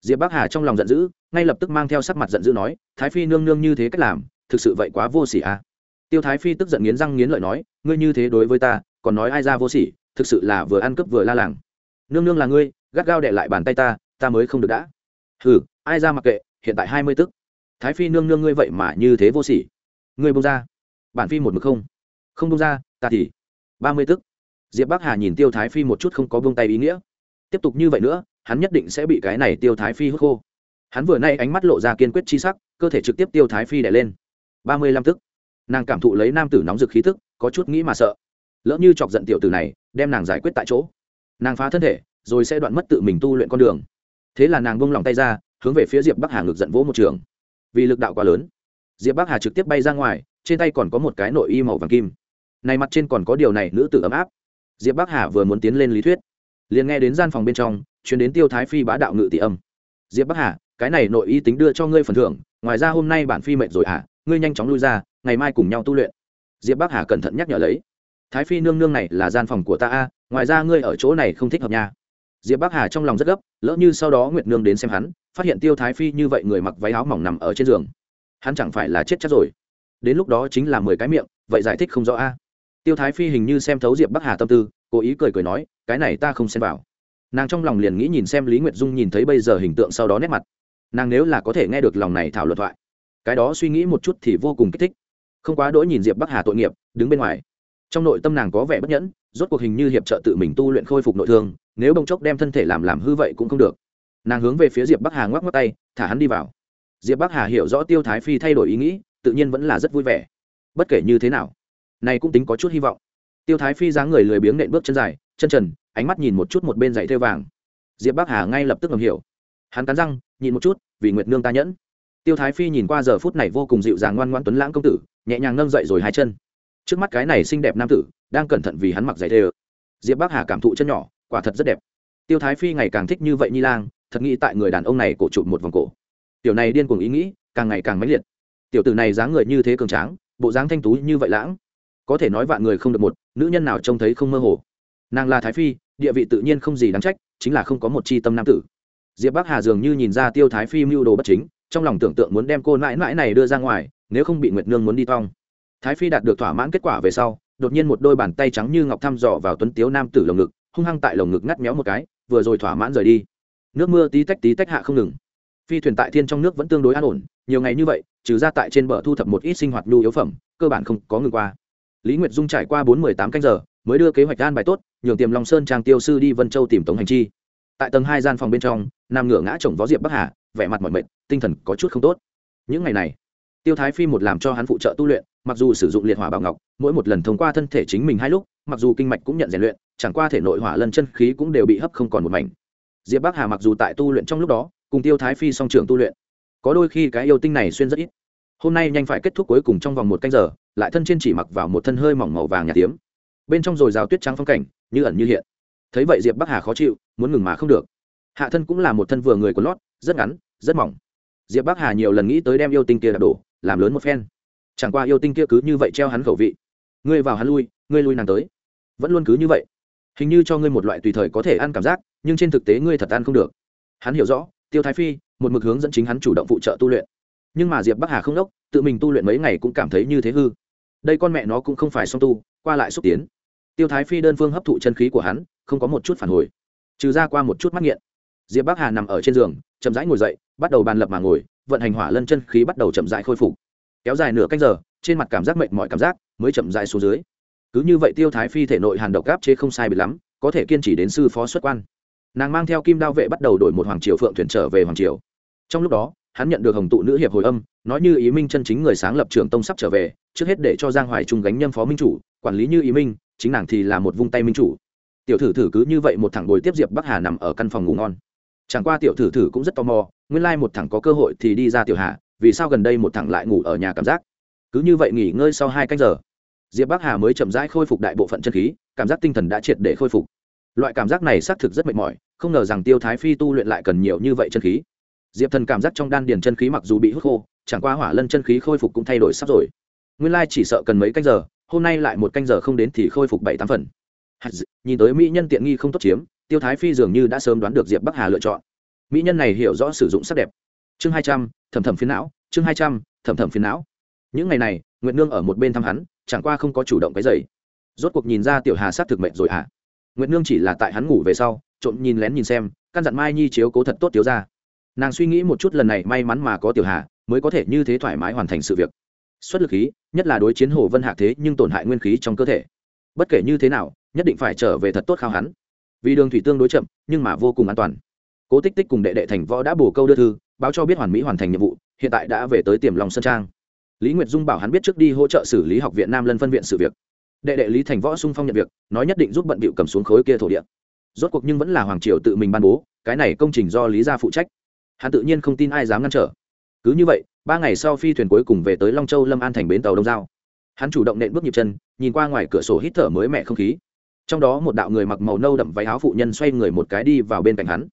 Speaker 1: Diệp bắc hà trong lòng giận dữ, ngay lập tức mang theo sắc mặt giận dữ nói, thái phi nương nương như thế cách làm, thực sự vậy quá vô sỉ à. Tiêu thái phi tức giận nghiến răng nghiến lợi nói, ngươi như thế đối với ta, còn nói ai ra vô sỉ, thực sự là vừa ăn cướp vừa la làng. Nương nương là ngươi, gắt gao đệ lại bàn tay ta ta mới không được đã hừ, ai ra mặc kệ, hiện tại hai mươi tức. Thái phi nương nương ngươi vậy mà như thế vô sỉ. Ngươi bông ra. Bản phi một mực không. Không bông ra, ta thì ba mươi tức. Diệp bắc hà nhìn tiêu thái phi một chút không có bông tay ý nghĩa. Tiếp tục như vậy nữa, hắn nhất định sẽ bị cái này tiêu thái phi hút khô. Hắn vừa nay ánh mắt lộ ra kiên quyết chi sắc, cơ thể trực tiếp tiêu thái phi đẻ lên. Ba mươi lăm tức. Nàng cảm thụ lấy nam tử nóng rực khí thức có chút nghĩ mà sợ. Lỡ như chọc giận tiểu tử này, đem nàng giải quyết tại chỗ. Nàng phá thân thể, rồi sẽ đoạn mất tự mình tu luyện con đường thế là nàng bông lòng tay ra hướng về phía diệp bắc hà ngược giận vỗ một trường. Vì lực đạo quá lớn diệp bắc hà trực tiếp bay ra ngoài trên tay còn có một cái nội y màu vàng kim. Này mặt trên còn có điều này nữ tử ấm áp. Diệp bắc hà vừa muốn tiến lên lý thuyết liền nghe đến gian phòng bên trong chuyển đến tiêu thái phi bá đạo ngự tỷ âm. Diệp bắc hà cái này nội y tính đưa cho ngươi phần thưởng ngoài ra hôm nay bản phi mệt rồi hả à, ngươi nhanh chóng lui ra ngày mai cùng nhau tu luyện. Diệp bắc hà cẩn thận nhắc nhở lấy. Thái phi nương nương này là gian phòng của ta a ngoài ra ngươi ở chỗ này không thích hợp nha diệp bắc hà trong lòng rất gấp, lỡ như sau đó nguyệt nương đến xem hắn, phát hiện tiêu thái phi như vậy người mặc váy áo mỏng nằm ở trên giường. Hắn chẳng phải là chết chắc rồi. Đến lúc đó chính là mười cái miệng, vậy giải thích không rõ a. Tiêu thái phi hình như xem thấu diệp bắc hà tâm tư, cố ý cười cười nói, cái này ta không xem vào. Nàng trong lòng liền nghĩ nhìn xem lý nguyệt dung nhìn thấy bây giờ hình tượng sau đó nét mặt. Nàng nếu là có thể nghe được lòng này thảo luận thoại, cái đó suy nghĩ một chút thì vô cùng kích thích. Không quá đỗi nhìn diệp bắc hà tội nghiệp, đứng bên ngoài. Trong nội tâm nàng có vẻ bất nhẫn rốt cuộc hình như hiệp trợ tự mình tu luyện khôi phục nội thương, nếu bông chốc đem thân thể làm làm hư vậy cũng không được. Nàng hướng về phía diệp bắc hà ngoắc ngoắc tay, thả hắn đi vào. Diệp bắc hà hiểu rõ tiêu thái phi thay đổi ý nghĩ, tự nhiên vẫn là rất vui vẻ. Bất kể như thế nào, này cũng tính có chút hy vọng. Tiêu thái phi dáng người lười biếng nện bước chân dài, chân trần, ánh mắt nhìn một chút một bên dạy theo vàng. Diệp bắc hà ngay lập tức ngầm hiểu. Hắn cắn răng nhìn một chút, vì nguyệt nương ta nhẫn. Tiêu thái phi nhìn qua giờ phút này vô cùng dịu dàng ngoan ngoan tuấn lãng công tử, nhẹ nhàng nâng dậy rồi hai chân. Trước mắt cái này xinh đẹp nam tử đang cẩn thận vì hắn mặc giày thê ơ. Diệp bắc hà cảm thụ chân nhỏ, quả thật rất đẹp. Tiêu thái phi ngày càng thích như vậy nhi lang, thật nghĩ tại người đàn ông này cổ chụp một vòng cổ. Tiểu này điên cuồng ý nghĩ, càng ngày càng mãnh liệt. Tiểu tử này dáng người như thế cường tráng, bộ dáng thanh tú như vậy lãng. Có thể nói vạn người không được một, nữ nhân nào trông thấy không mơ hồ. Nàng là thái phi, địa vị tự nhiên không gì đáng trách, chính là không có một c h i tâm nam tử. Diệp bắc hà dường như nhìn ra tiêu thái phi mưu đồ bất chính, trong lòng tưởng tượng muốn đem cô mãi mãi này đưa ra ngoài, nếu không bị nguyệt nương muốn đi tong. Thái phi đạt được thỏa mãn kết quả về sau đột nhiên một đôi bàn tay trắng như ngọc thăm dò vào tuấn tiếu nam tử lồng ngực, hung hăng tại lồng ngực ngắt méo một cái, vừa rồi thỏa mãn rời đi. Nước mưa tí tách tí tách hạ không ngừng. Phi thuyền tại thiên trong nước vẫn tương đối an ổn, nhiều ngày như vậy, trừ ra tại trên bờ thu thập một ít sinh hoạt nhu yếu phẩm, cơ bản không có ngừng qua. Lý nguyệt dung trải qua bốn mươi tám canh giờ, mới đưa kế hoạch an bài tốt, nhường tiềm long sơn trang tiêu sư đi vân châu tìm tống hành chi. Tại tầng hai gian phòng bên trong, nam ngửa ngã chồng vó diệp bắc hà, vẻ mặt mọi mệt, tinh thần có chút không tốt. Những ngày này, tiêu thái phi một làm cho hắn phụ trợ tu luyện mặc dù sử dụng liệt hỏa bảo ngọc, mỗi một lần thông qua thân thể chính mình hai lúc, mặc dù kinh mạch cũng nhận rèn luyện, chẳng qua thể nội hỏa lân chân khí cũng đều bị hấp không còn một mảnh. Diệp bắc hà mặc dù tại tu luyện trong lúc đó, cùng tiêu thái phi song trường tu luyện, có đôi khi cái yêu tinh này xuyên rất ít. Hôm nay nhanh phải kết thúc cuối cùng trong vòng một canh giờ, lại thân trên chỉ mặc vào một thân hơi mỏng màu vàng nhạt tiếm. Bên trong rồi rào tuyết trắng phong cảnh, như ẩn như hiện. Thấy vậy diệp bắc hà khó chịu, muốn ngừng mà không được. Hạ thân cũng là một thân vừa người của lót, rất ngắn, rất mỏng. Diệp bắc hà nhiều lần nghĩ tới đem yêu tinh kia đạp đổ, làm lớn một phen chẳng qua yêu tinh kia cứ như vậy treo hắn khẩu vị. Ngươi vào hắn lui, ngươi lui nàng tới. Vẫn luôn cứ như vậy. Hình như cho ngươi một loại tùy thời có thể ăn cảm giác, nhưng trên thực tế ngươi thật ăn không được. Hắn hiểu rõ, tiêu thái phi, một mực hướng dẫn chính hắn chủ động phụ trợ tu luyện. Nhưng mà diệp bắc hà không đốc, tự mình tu luyện mấy ngày cũng cảm thấy như thế hư. Đây con mẹ nó cũng không phải song tu, qua lại xúc tiến. Tiêu thái phi đơn phương hấp thụ chân khí của hắn, không có một chút phản hồi. Trừ ra qua một chút mắc nghiện. Diệp bắc hà nằm ở trên giường, chậm rãi ngồi dậy, bắt đầu bàn lập mà ngồi, vận hành hỏa lân chân khí bắt đầu chậm rãi khôi phục kéo dài nửa canh giờ, trên mặt cảm giác mệt mọi cảm giác mới chậm rãi xuống dưới. Cứ như vậy tiêu thái phi thể nội hàn độc gáp chế không sai bị lắm, có thể kiên trì đến sư phó xuất quan. Nàng mang theo kim đao vệ bắt đầu đổi một hoàng triều phượng thuyền trở về hoàng triều. Trong lúc đó, hắn nhận được hồng tụ nữ hiệp hồi âm, nói như ý minh chân chính người sáng lập trường tông sắp trở về, trước hết để cho giang hoài trung gánh nhâm phó minh chủ, quản lý như ý minh, chính nàng thì là một vung tay minh chủ. Tiểu thử thử cứ như vậy một thằng bồi tiếp diệp bắc hà nằm ở căn phòng ngủ ngon. Chẳng qua tiểu thử thử cũng rất tò mò, nguyên lai một thằng có cơ hội thì đi ra tiểu hà vì sao gần đây một thằng lại ngủ ở nhà cảm giác? Cứ như vậy nghỉ ngơi sau hai canh giờ. Diệp bắc hà mới chậm rãi khôi phục đại bộ phận chân khí, cảm giác tinh thần đã triệt để khôi phục. Loại cảm giác này xác thực rất mệt mỏi, không ngờ rằng tiêu thái phi tu luyện lại cần nhiều như vậy chân khí. Diệp thần cảm giác trong đan điền chân khí mặc dù bị hút khô, chẳng qua hỏa lân chân khí khôi phục cũng thay đổi sắp rồi. Nguyên lai chỉ sợ cần mấy canh giờ, hôm nay lại một canh giờ không đến thì khôi phục bảy tám phần. Nhìn tới mỹ nhân tiện nghi không tốt chiếm, tiêu thái phi dường như đã sớm đoán được diệp bắc hà lựa chọn. Mỹ nhân này hiểu rõ sử dụng sắc đẹp. Chương hai trăm thẩm thầm phiến não, chương hai trăm thẩm thầm phiến não. Những ngày này, nguyệt nương ở một bên thăm hắn, chẳng qua không có chủ động cái dày rốt cuộc nhìn ra tiểu hà sát thực mệnh rồi hả? À? nguyệt nương chỉ là tại hắn ngủ về sau trộm nhìn lén nhìn xem, căn dặn mai nhi chiếu cố thật tốt tiểu ra nàng suy nghĩ một chút lần này may mắn mà có tiểu hà, mới có thể như thế thoải mái hoàn thành sự việc. Xuất lực khí, nhất là đối chiến hồ vân hạc thế nhưng tổn hại nguyên khí trong cơ thể. Bất kể như thế nào, nhất định phải trở về thật tốt khao hắn. Vì đường thủy tương đối chậm, nhưng mà vô cùng an toàn. Cố tích tích cùng đệ đệ thành võ đã bổ câu đưa thư báo cho biết hoàn mỹ hoàn thành nhiệm vụ, hiện tại đã về tới tiềm lòng sơn trang. Lý nguyệt dung bảo hắn biết trước đi hỗ trợ xử lý học viện nam lân phân viện sự việc. Đệ đệ lý thành võ sung phong nhận việc, nói nhất định giúp bận bịu cầm xuống khối kia thổ địa. Rốt cuộc nhưng vẫn là hoàng triều tự mình ban bố, cái này công trình do lý gia phụ trách. Hắn tự nhiên không tin ai dám ngăn trở. Cứ như vậy, ba ngày sau phi thuyền cuối cùng về tới long châu lâm an thành bến tàu đông giao. Hắn chủ động nện bước nhịp chân, nhìn qua ngoài cửa sổ hít thở mới mẻ không khí. Trong đó một đạo người mặc màu nâu đậm váy áo phụ nhân xoay người một cái đi vào bên cạnh hắn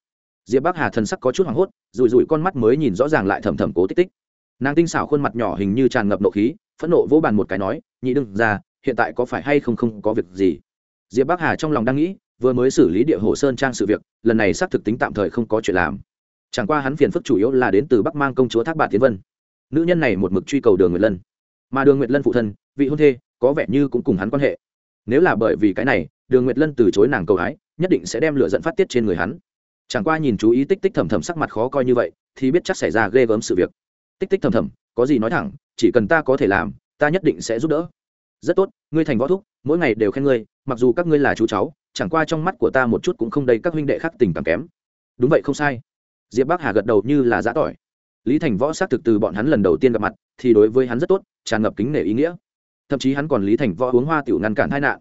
Speaker 1: diệp bắc hà thần sắc có chút hoảng hốt rùi rùi con mắt mới nhìn rõ ràng lại thầm thầm cố tích tích nàng tinh xảo khuôn mặt nhỏ hình như tràn ngập nộ khí phẫn nộ vỗ bàn một cái nói nhị đừng ra hiện tại có phải hay không không có việc gì diệp bắc hà trong lòng đang nghĩ vừa mới xử lý địa hồ sơn trang sự việc lần này xác thực tính tạm thời không có chuyện làm chẳng qua hắn phiền phức chủ yếu là đến từ bắc mang công chúa thác bà tiến vân nữ nhân này một mực truy cầu đường nguyệt lân mà đường nguyệt lân phụ thân vị hôn thê có vẻ như cũng cùng hắn quan hệ nếu là bởi vì cái này đường nguyệt lân từ chối nàng cầu hái nhất định sẽ đem lửa dẫn phát tiết trên người hắn chẳng qua nhìn chú ý tích tích thầm thầm sắc mặt khó coi như vậy, thì biết chắc xảy ra ghê gớm sự việc. Tích tích thầm thầm, có gì nói thẳng, chỉ cần ta có thể làm, ta nhất định sẽ giúp đỡ. Rất tốt, ngươi thành võ thúc, mỗi ngày đều khen ngươi, mặc dù các ngươi là chú cháu, chẳng qua trong mắt của ta một chút cũng không đầy các huynh đệ khác tình cảm kém. Đúng vậy không sai. Diệp bắc hà gật đầu như là giã tỏi. Lý thành võ xác thực từ bọn hắn lần đầu tiên gặp mặt, thì đối với hắn rất tốt, tràn ngập kính nể ý nghĩa. Thậm chí hắn còn lý thành võ uống hoa tiểu ngăn cản tai nạn.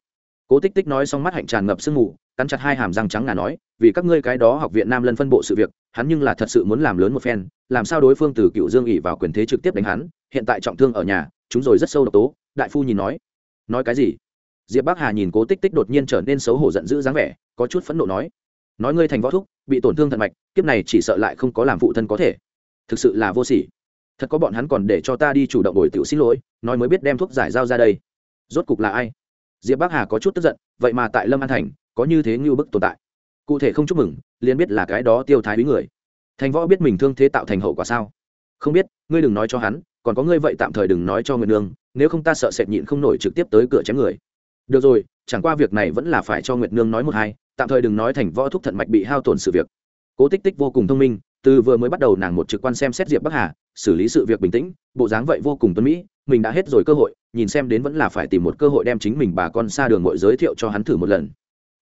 Speaker 1: Cố tích tích nói xong mắt hạnh tràn ngập sương mù, cắn chặt hai hàm răng trắng ngà nói vì các ngươi cái đó học viện nam lân phân bộ sự việc, hắn nhưng là thật sự muốn làm lớn một phen, làm sao đối phương từ cựu dương ỉ vào quyền thế trực tiếp đánh hắn, hiện tại trọng thương ở nhà, chúng rồi rất sâu độc tố, đại phu nhìn nói. Nói cái gì? Diệp bắc hà nhìn cố tích tích đột nhiên trở nên xấu hổ giận dữ dáng vẻ, có chút phẫn nộ nói. Nói ngươi thành võ thúc, bị tổn thương thận mạch, kiếp này chỉ sợ lại không có làm phụ thân có thể. Thực sự là vô sỉ. Thật có bọn hắn còn để cho ta đi chủ động đổi tiểu xin lỗi, nói mới biết đem thuốc giải dao ra đây. Rốt cục là ai? Diệp bắc hà có chút tức giận, vậy mà tại lâm an thành, có như thế ngưu bức tồn tại cụ thể không chúc mừng, liền biết là cái đó tiêu thái bí người. Thành võ biết mình thương thế tạo thành hậu quả sao? Không biết, ngươi đừng nói cho hắn, còn có ngươi vậy tạm thời đừng nói cho người nương, nếu không ta sợ sệt nhịn không nổi trực tiếp tới cửa chém người. Được rồi, chẳng qua việc này vẫn là phải cho nguyệt nương nói một hai, tạm thời đừng nói thành võ thúc thận mạch bị hao tổn sự việc. Cố tích tích vô cùng thông minh, từ vừa mới bắt đầu nàng một trực quan xem xét diệp bắc hà, xử lý sự việc bình tĩnh, bộ dáng vậy vô cùng tuân mỹ, mình đã hết rồi cơ hội, nhìn xem đến vẫn là phải tìm một cơ hội đem chính mình bà con xa đường mội giới thiệu cho hắn thử một lần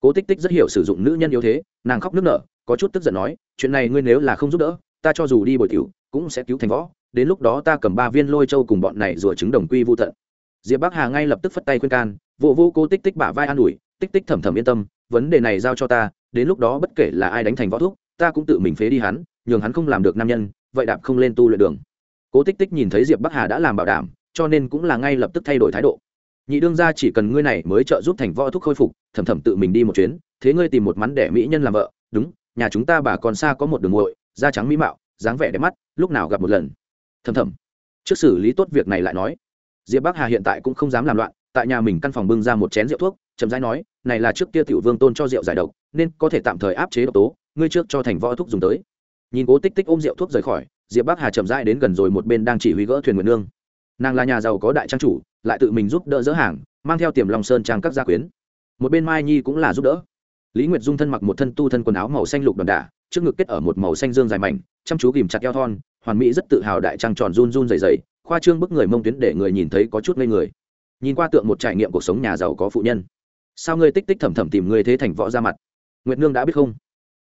Speaker 1: cố tích tích rất hiểu sử dụng nữ nhân yếu thế nàng khóc nước nở có chút tức giận nói chuyện này ngươi nếu là không giúp đỡ ta cho dù đi bồi tiểu cũng sẽ cứu thành võ đến lúc đó ta cầm ba viên lôi châu cùng bọn này rửa trứng đồng quy vô tận. Diệp bắc hà ngay lập tức phất tay khuyên can vụ vô, cố tích tích bả vai an ủi tích tích thầm thầm yên tâm vấn đề này giao cho ta đến lúc đó bất kể là ai đánh thành võ thuốc, ta cũng tự mình phế đi hắn nhường hắn không làm được nam nhân vậy đạp không lên tu luyện đường. Cố tích tích nhìn thấy diệp bắc hà đã làm bảo đảm cho nên cũng là ngay lập tức thay đổi thái độ nhị đương gia chỉ cần ngươi này mới trợ giúp thành võ thúc khôi phục, thầm thầm tự mình đi một chuyến, thế ngươi tìm một mắn đẻ mỹ nhân làm vợ. Đúng, nhà chúng ta bà còn xa có một đường muội, da trắng mỹ mạo, dáng vẻ đẹp mắt, lúc nào gặp một lần. Thầm thầm. Trước xử lý tốt việc này lại nói. Diệp bắc hà hiện tại cũng không dám làm loạn, tại nhà mình căn phòng bưng ra một chén rượu thuốc, chậm rãi nói, này là trước kia tiểu vương tôn cho rượu giải độc, nên có thể tạm thời áp chế độc tố, ngươi trước cho thành võ thuốc dùng tới. Nhìn cố tích tích ôm rượu thuốc rời khỏi, diệp bắc hà chậm rãi đến gần rồi một bên đang chỉ huy gỡ thuyền nguyện nương. Nàng là nhà giàu có đại trang chủ lại tự mình giúp đỡ dỡ hàng, mang theo tiềm lòng sơn trang các gia quyến. Một bên mai nhi cũng là giúp đỡ. Lý nguyệt dung thân mặc một thân tu thân quần áo màu xanh lục đòn đả, trước ngực kết ở một màu xanh dương dài mảnh, chăm chú kìm chặt eo thon, hoàn mỹ rất tự hào đại trang tròn run run dày dày khoa trương bức người mông tuyến để người nhìn thấy có chút ngây người. Nhìn qua tượng một trải nghiệm cuộc sống nhà giàu có phụ nhân. Sao ngươi tích tích thầm thầm tìm ngươi thế thành võ ra mặt? Nguyệt nương đã biết không?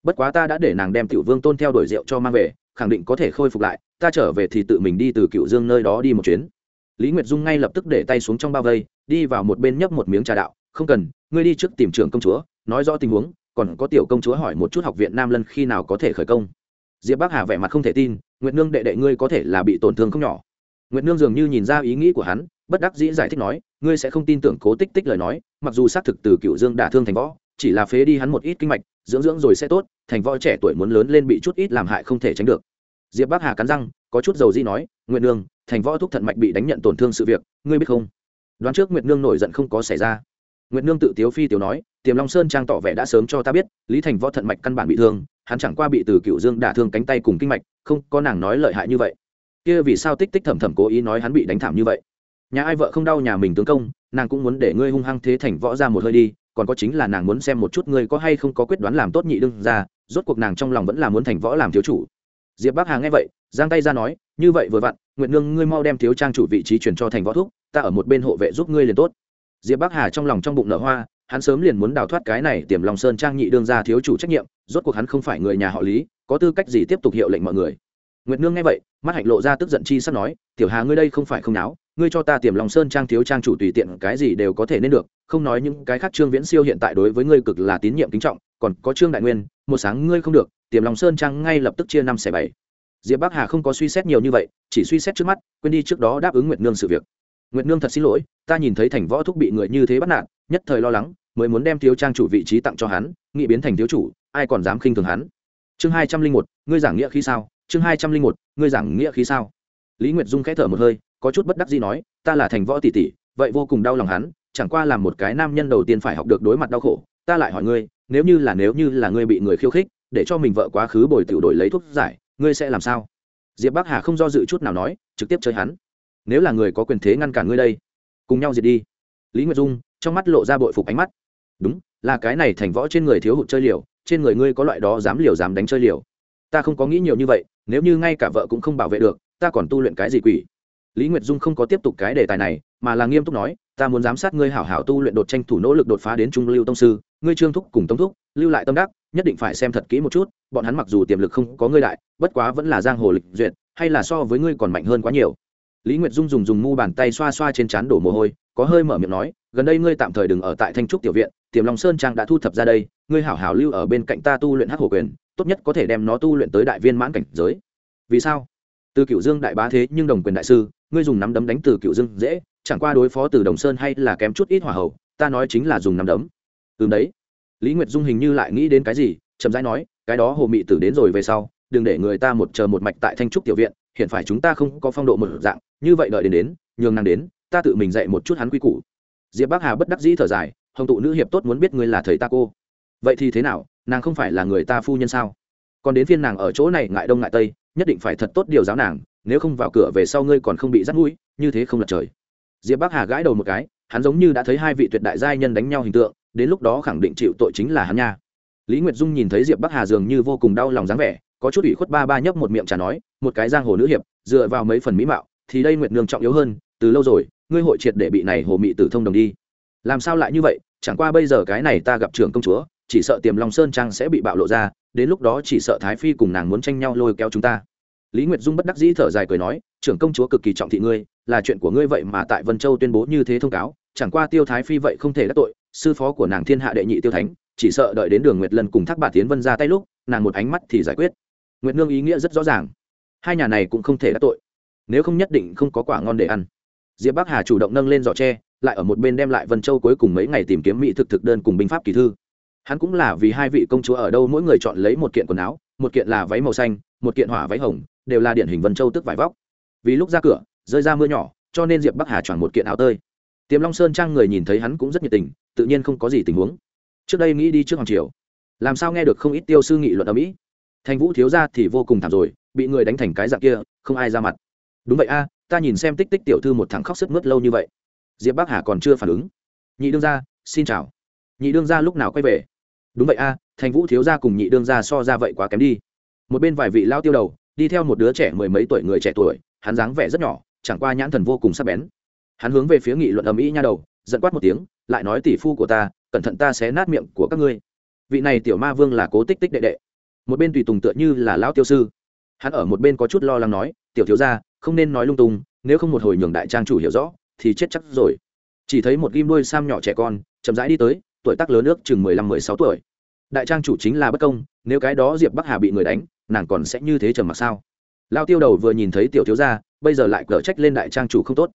Speaker 1: Bất quá ta đã để nàng đem tiểu vương tôn theo đuổi rượu cho mang về, khẳng định có thể khôi phục lại, ta trở về thì tự mình đi từ cựu dương nơi đó đi một chuyến lý nguyệt dung ngay lập tức để tay xuống trong bao vây, đi vào một bên nhấp một miếng trà đạo. Không cần, ngươi đi trước tìm trường công chúa, nói rõ tình huống, còn có tiểu công chúa hỏi một chút học viện nam lân khi nào có thể khởi công. Diệp bắc hà vẻ mặt không thể tin, nguyệt nương đệ đệ ngươi có thể là bị tổn thương không nhỏ. Nguyệt nương dường như nhìn ra ý nghĩ của hắn, bất đắc dĩ giải thích nói, ngươi sẽ không tin tưởng cố tích tích lời nói, mặc dù xác thực từ cựu dương đả thương thành võ, chỉ là phế đi hắn một ít kinh mạch, dưỡng dưỡng rồi sẽ tốt, thành võ trẻ tuổi muốn lớn lên bị chút ít làm hại không thể tránh được. Diệp bắc hà cắn răng, có chút dầu di nói nguyệt nương, thành võ thúc thận mạch bị đánh nhận tổn thương sự việc, ngươi biết không? Đoán trước nguyệt nương nổi giận không có xảy ra. Nguyệt nương tự tiếu phi tiểu nói, tiềm long sơn trang tỏ vẻ đã sớm cho ta biết, lý thành võ thận mạch căn bản bị thương, hắn chẳng qua bị từ cựu dương đả thương cánh tay cùng kinh mạch, không, có nàng nói lợi hại như vậy. Kia vì sao tích tích thầm thầm cố ý nói hắn bị đánh thảm như vậy? Nhà ai vợ không đau nhà mình tướng công, nàng cũng muốn để ngươi hung hăng thế thành võ ra một hơi đi, còn có chính là nàng muốn xem một chút ngươi có hay không có quyết đoán làm tốt nhị đương ra rốt cuộc nàng trong lòng vẫn là muốn thành võ làm thiếu chủ. Diệp bắc hà nghe vậy giang tay ra nói, như vậy vừa vặn nguyện nương, ngươi mau đem thiếu trang chủ vị trí chuyển cho thành võ thúc, ta ở một bên hộ vệ giúp ngươi liền tốt. Diệp bắc hà trong lòng trong bụng nở hoa, hắn sớm liền muốn đào thoát cái này tiềm lòng sơn trang nhị đương ra thiếu chủ trách nhiệm, rốt cuộc hắn không phải người nhà họ lý, có tư cách gì tiếp tục hiệu lệnh mọi người. Nguyệt nương nghe vậy, mắt hạnh lộ ra tức giận chi sắp nói, tiểu hà, ngươi đây không phải không náo, ngươi cho ta tiềm lòng sơn trang thiếu trang chủ tùy tiện cái gì đều có thể nên được, không nói những cái khác trương viễn siêu hiện tại đối với ngươi cực là tín nhiệm kính trọng, còn có trương đại nguyên, một sáng ngươi không được, tiềm lòng sơn trang ngay lập tức chia năm xẻ bảy diệp bắc hà không có suy xét nhiều như vậy, chỉ suy xét trước mắt, quên đi trước đó đáp ứng nguyệt nương sự việc. Nguyệt nương thật xin lỗi, ta nhìn thấy thành võ thúc bị người như thế bắt nạt, nhất thời lo lắng, mới muốn đem thiếu trang chủ vị trí tặng cho hắn nghị biến thành thiếu chủ, ai còn dám khinh thường hắn. Chương hai trăm linh một, ngươi giảng nghĩa khi sao? Chương hai trăm linh một, ngươi giảng nghĩa khí sao? Lý nguyệt dung khẽ thở một hơi, có chút bất đắc gì nói, ta là thành võ tỷ tỷ, vậy vô cùng đau lòng hắn, chẳng qua là một cái nam nhân đầu tiên phải học được đối mặt đau khổ, ta lại hỏi ngươi, nếu như là, nếu như là ngươi bị người khiêu khích, để cho mình vợ quá khứ bồi tiểu đổi lấy thuốc giải ngươi sẽ làm sao? Diệp bắc hà không do dự chút nào nói, trực tiếp chơi hắn. Nếu là người có quyền thế ngăn cản ngươi đây, cùng nhau diệt đi. Lý nguyệt dung trong mắt lộ ra bội phục ánh mắt. Đúng, là cái này thành võ trên người thiếu hụt chơi liều, trên người ngươi có loại đó dám liều dám đánh chơi liều. Ta không có nghĩ nhiều như vậy, nếu như ngay cả vợ cũng không bảo vệ được, ta còn tu luyện cái gì quỷ? Lý nguyệt dung không có tiếp tục cái đề tài này, mà là nghiêm túc nói, ta muốn giám sát ngươi hảo hảo tu luyện đột tranh thủ nỗ lực đột phá đến trung lưu tông sư, ngươi trương thúc cùng tông thúc, lưu lại tâm đắc nhất định phải xem thật kỹ một chút, bọn hắn mặc dù tiềm lực không có ngươi đại, bất quá vẫn là giang hồ lịch duyệt, hay là so với ngươi còn mạnh hơn quá nhiều. Lý nguyệt dung dùng dùng mu bàn tay xoa xoa trên trán đổ mồ hôi, có hơi mở miệng nói, gần đây ngươi tạm thời đừng ở tại thanh trúc tiểu viện, tiềm long sơn trang đã thu thập ra đây, ngươi hảo hảo lưu ở bên cạnh ta tu luyện hắc hồ quyền, tốt nhất có thể đem nó tu luyện tới đại viên mãn cảnh giới. Vì sao? Từ cựu dương đại bá thế nhưng đồng quyền đại sư, ngươi dùng nắm đấm đánh từ cựu dương dễ, chẳng qua đối phó từ đồng sơn hay là kém chút ít hỏa hậu ta nói chính là dùng nắm đấm. Từ đấy lý nguyệt dung hình như lại nghĩ đến cái gì, chậm rãi nói, cái đó hồ mị tử đến rồi về sau, đừng để người ta một chờ một mạch tại thanh trúc tiểu viện, hiện phải chúng ta không có phong độ một dạng, như vậy đợi đến đến, nhường nàng đến, ta tự mình dạy một chút hắn quy củ. Diệp bắc hà bất đắc dĩ thở dài, hồng tụ nữ hiệp tốt muốn biết ngươi là thầy ta cô. Vậy thì thế nào, nàng không phải là người ta phu nhân sao? Còn đến phiên nàng ở chỗ này ngại đông ngại tây, nhất định phải thật tốt điều giáo nàng, nếu không vào cửa về sau ngươi còn không bị dắt mũi, như thế không lật trời. Diệp bắc hà gãi đầu một cái, hắn giống như đã thấy hai vị tuyệt đại giai nhân đánh nhau hình tượng đến lúc đó khẳng định chịu tội chính là hắn nha. Lý nguyệt dung nhìn thấy diệp bắc hà dường như vô cùng đau lòng dáng vẻ, có chút ủy khuất ba ba nhấp một miệng trà nói, một cái giang hồ nữ hiệp, dựa vào mấy phần mỹ mạo, thì đây nguyệt nương trọng yếu hơn, từ lâu rồi, ngươi hội triệt để bị này hồ mị tử thông đồng đi. Làm sao lại như vậy? Chẳng qua bây giờ cái này ta gặp trưởng công chúa, chỉ sợ tiềm long sơn trang sẽ bị bạo lộ ra, đến lúc đó chỉ sợ thái phi cùng nàng muốn tranh nhau lôi kéo chúng ta. Lý nguyệt dung bất đắc dĩ thở dài cười nói, trưởng công chúa cực kỳ trọng thị ngươi, là chuyện của ngươi vậy mà tại vân châu tuyên bố như thế thông cáo, chẳng qua tiêu thái phi vậy không thể đắc tội sư phó của nàng thiên hạ đệ nhị tiêu thánh, chỉ sợ đợi đến đường nguyệt lân cùng thác bà tiến vân ra tay lúc, nàng một ánh mắt thì giải quyết. Nguyệt nương ý nghĩa rất rõ ràng. Hai nhà này cũng không thể đắc tội. Nếu không nhất định không có quả ngon để ăn. Diệp bắc hà chủ động nâng lên giỏ tre, lại ở một bên đem lại vân châu cuối cùng mấy ngày tìm kiếm mỹ thực thực đơn cùng binh pháp kỳ thư. Hắn cũng là vì hai vị công chúa ở đâu mỗi người chọn lấy một kiện quần áo, một kiện là váy màu xanh, một kiện hỏa váy hồng, đều là điển hình vân châu tức vải vóc. Vì lúc ra cửa, rơi ra mưa nhỏ, cho nên diệp bắc hà chọn một kiện áo tơi. Tiềm long sơn trang người nhìn thấy hắn cũng rất nhiệt tình tự nhiên không có gì tình huống. Trước đây nghĩ đi trước hoàng triều, làm sao nghe được không ít tiêu sư nghị luận ở mỹ? Thành vũ thiếu ra thì vô cùng thảm rồi, bị người đánh thành cái dạng kia, không ai ra mặt. Đúng vậy a, ta nhìn xem tích tích tiểu thư một thằng khóc sức mướt lâu như vậy. Diệp bắc hà còn chưa phản ứng. Nhị đương gia, xin chào. Nhị đương gia lúc nào quay về? Đúng vậy a, thành vũ thiếu gia cùng nhị đương gia so ra vậy quá kém đi. Một bên vài vị lao tiêu đầu, đi theo một đứa trẻ mười mấy tuổi người trẻ tuổi, hắn dáng vẻ rất nhỏ, chẳng qua nhãn thần vô cùng sắc bén. Hắn hướng về phía nghị luận ầm ĩ nha đầu giận quát một tiếng, lại nói tỷ phu của ta, cẩn thận ta sẽ nát miệng của các ngươi. Vị này tiểu ma vương là cố tích tích đệ đệ. Một bên tùy tùng tựa như là lão tiêu sư. Hắn ở một bên có chút lo lắng nói, tiểu thiếu gia, không nên nói lung tung, nếu không một hồi nhường đại trang chủ hiểu rõ, thì chết chắc rồi. Chỉ thấy một ghim đuôi sam nhỏ trẻ con, chậm rãi đi tới, tuổi tác lớn nước chừng mười lăm, mười sáu tuổi. Đại trang chủ chính là bất công, nếu cái đó diệp bắc hà bị người đánh, nàng còn sẽ như thế trầm mặc sao? Lao tiêu đầu vừa nhìn thấy tiểu thiếu gia, bây giờ lại cở trách lên đại trang chủ không tốt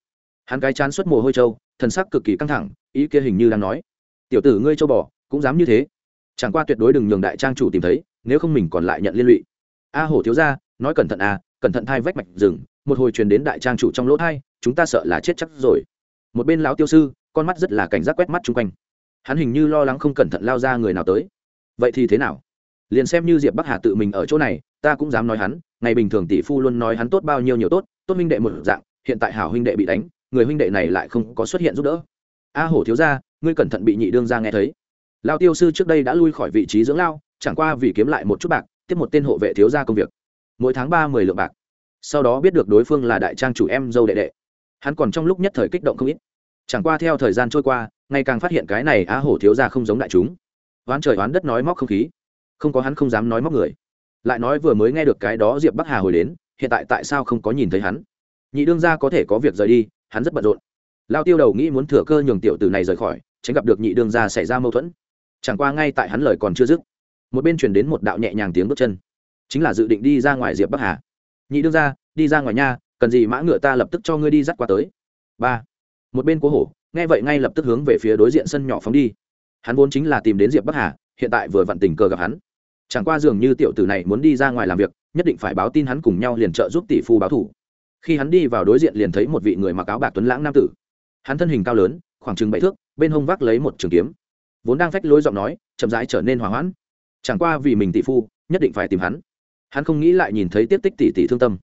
Speaker 1: hắn cái chán xuất mồ hôi trâu, thần sắc cực kỳ căng thẳng, ý kia hình như đang nói, tiểu tử ngươi châu bò, cũng dám như thế. Chẳng qua tuyệt đối đừng nhường đại trang chủ tìm thấy, nếu không mình còn lại nhận liên lụy. A hổ thiếu gia, nói cẩn thận à cẩn thận thai vách mạch rừng, một hồi truyền đến đại trang chủ trong lỗ thai, chúng ta sợ là chết chắc rồi. Một bên lão tiêu sư, con mắt rất là cảnh giác quét mắt chung quanh. Hắn hình như lo lắng không cẩn thận lao ra người nào tới. Vậy thì thế nào? Liền xem như diệp bắc hà tự mình ở chỗ này, ta cũng dám nói hắn, ngày bình thường tỷ phu luôn nói hắn tốt bao nhiêu nhiều tốt tốt minh đệ một dạng, hiện tại hảo huynh đệ bị đánh người huynh đệ này lại không có xuất hiện giúp đỡ. A hổ thiếu ra ngươi cẩn thận bị nhị đương ra nghe thấy. Lao tiêu sư trước đây đã lui khỏi vị trí dưỡng lao, chẳng qua vì kiếm lại một chút bạc, tiếp một tên hộ vệ thiếu ra công việc. Mỗi tháng ba mười lượng bạc. Sau đó biết được đối phương là đại trang chủ em dâu đệ đệ. Hắn còn trong lúc nhất thời kích động không ít. Chẳng qua theo thời gian trôi qua, ngày càng phát hiện cái này á hổ thiếu ra không giống đại chúng. Oán trời oán đất nói móc không khí. Không có hắn không dám nói móc người. Lại nói vừa mới nghe được cái đó diệp bắc hà hồi đến, hiện tại tại sao không có nhìn thấy hắn? Nhị đương ra có thể có việc rời đi hắn rất bận rộn. Lao tiêu đầu nghĩ muốn thừa cơ nhường tiểu tử này rời khỏi tránh gặp được nhị đương Gia xảy ra mâu thuẫn. Chẳng qua ngay tại hắn lời còn chưa dứt một bên chuyển đến một đạo nhẹ nhàng tiếng bước chân. Chính là dự định đi ra ngoài diệp bắc hà. Nhị đương Gia, đi ra ngoài nha cần gì mã ngựa ta lập tức cho ngươi đi dắt qua tới. Ba. Một bên cố hổ nghe vậy ngay lập tức hướng về phía đối diện sân nhỏ phóng đi. Hắn vốn chính là tìm đến diệp bắc hà hiện tại vừa vặn tình cờ gặp hắn. Chẳng qua dường như tiểu tử này muốn đi ra ngoài làm việc nhất định phải báo tin hắn cùng nhau liền trợ giúp tỷ phu báo thủ khi hắn đi vào đối diện liền thấy một vị người mặc áo bạc tuấn lãng nam tử. Hắn thân hình cao lớn, khoảng chừng bảy thước, bên hông vác lấy một trường kiếm. Vốn đang phách lối giọng nói, chậm rãi trở nên hỏa hoãn. Chẳng qua vì mình tỷ phu, nhất định phải tìm hắn. Hắn không nghĩ lại nhìn thấy tiếp tích tỷ tỷ thương tâm.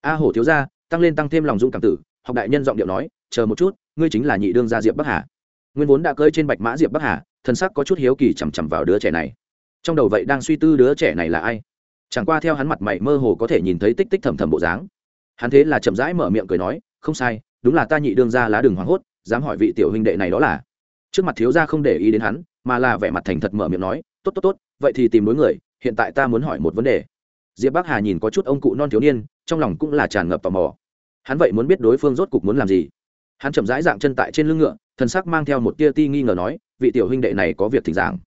Speaker 1: A hổ thiếu gia, tăng lên tăng thêm lòng dũng cảm tử, học đại nhân giọng điệu nói, chờ một chút, ngươi chính là nhị đương gia diệp bắc hà. Nguyên vốn đã cơi trên bạch mã diệp bắc hà, thân sắc có chút hiếu kỳ chằm chằm vào đứa trẻ này. Trong đầu vậy đang suy tư đứa trẻ này là ai. Chẳng qua theo hắn mặt mày mơ hồ có thể nhìn thấy tích tích thầm thầm bộ dáng hắn thế là chậm rãi mở miệng cười nói, không sai, đúng là ta nhị đương gia lá đường hoảng hốt, dám hỏi vị tiểu huynh đệ này đó là. Trước mặt thiếu gia không để ý đến hắn, mà là vẻ mặt thành thật mở miệng nói, tốt tốt tốt, vậy thì tìm đối người, hiện tại ta muốn hỏi một vấn đề. Diệp bắc hà nhìn có chút ông cụ non thiếu niên, trong lòng cũng là tràn ngập tò mò. Hắn vậy muốn biết đối phương rốt cục muốn làm gì? Hắn chậm rãi dạng chân tại trên lưng ngựa, thần sắc mang theo một tia ti nghi ngờ nói, vị tiểu huynh đệ này có việc thỉnh giảng.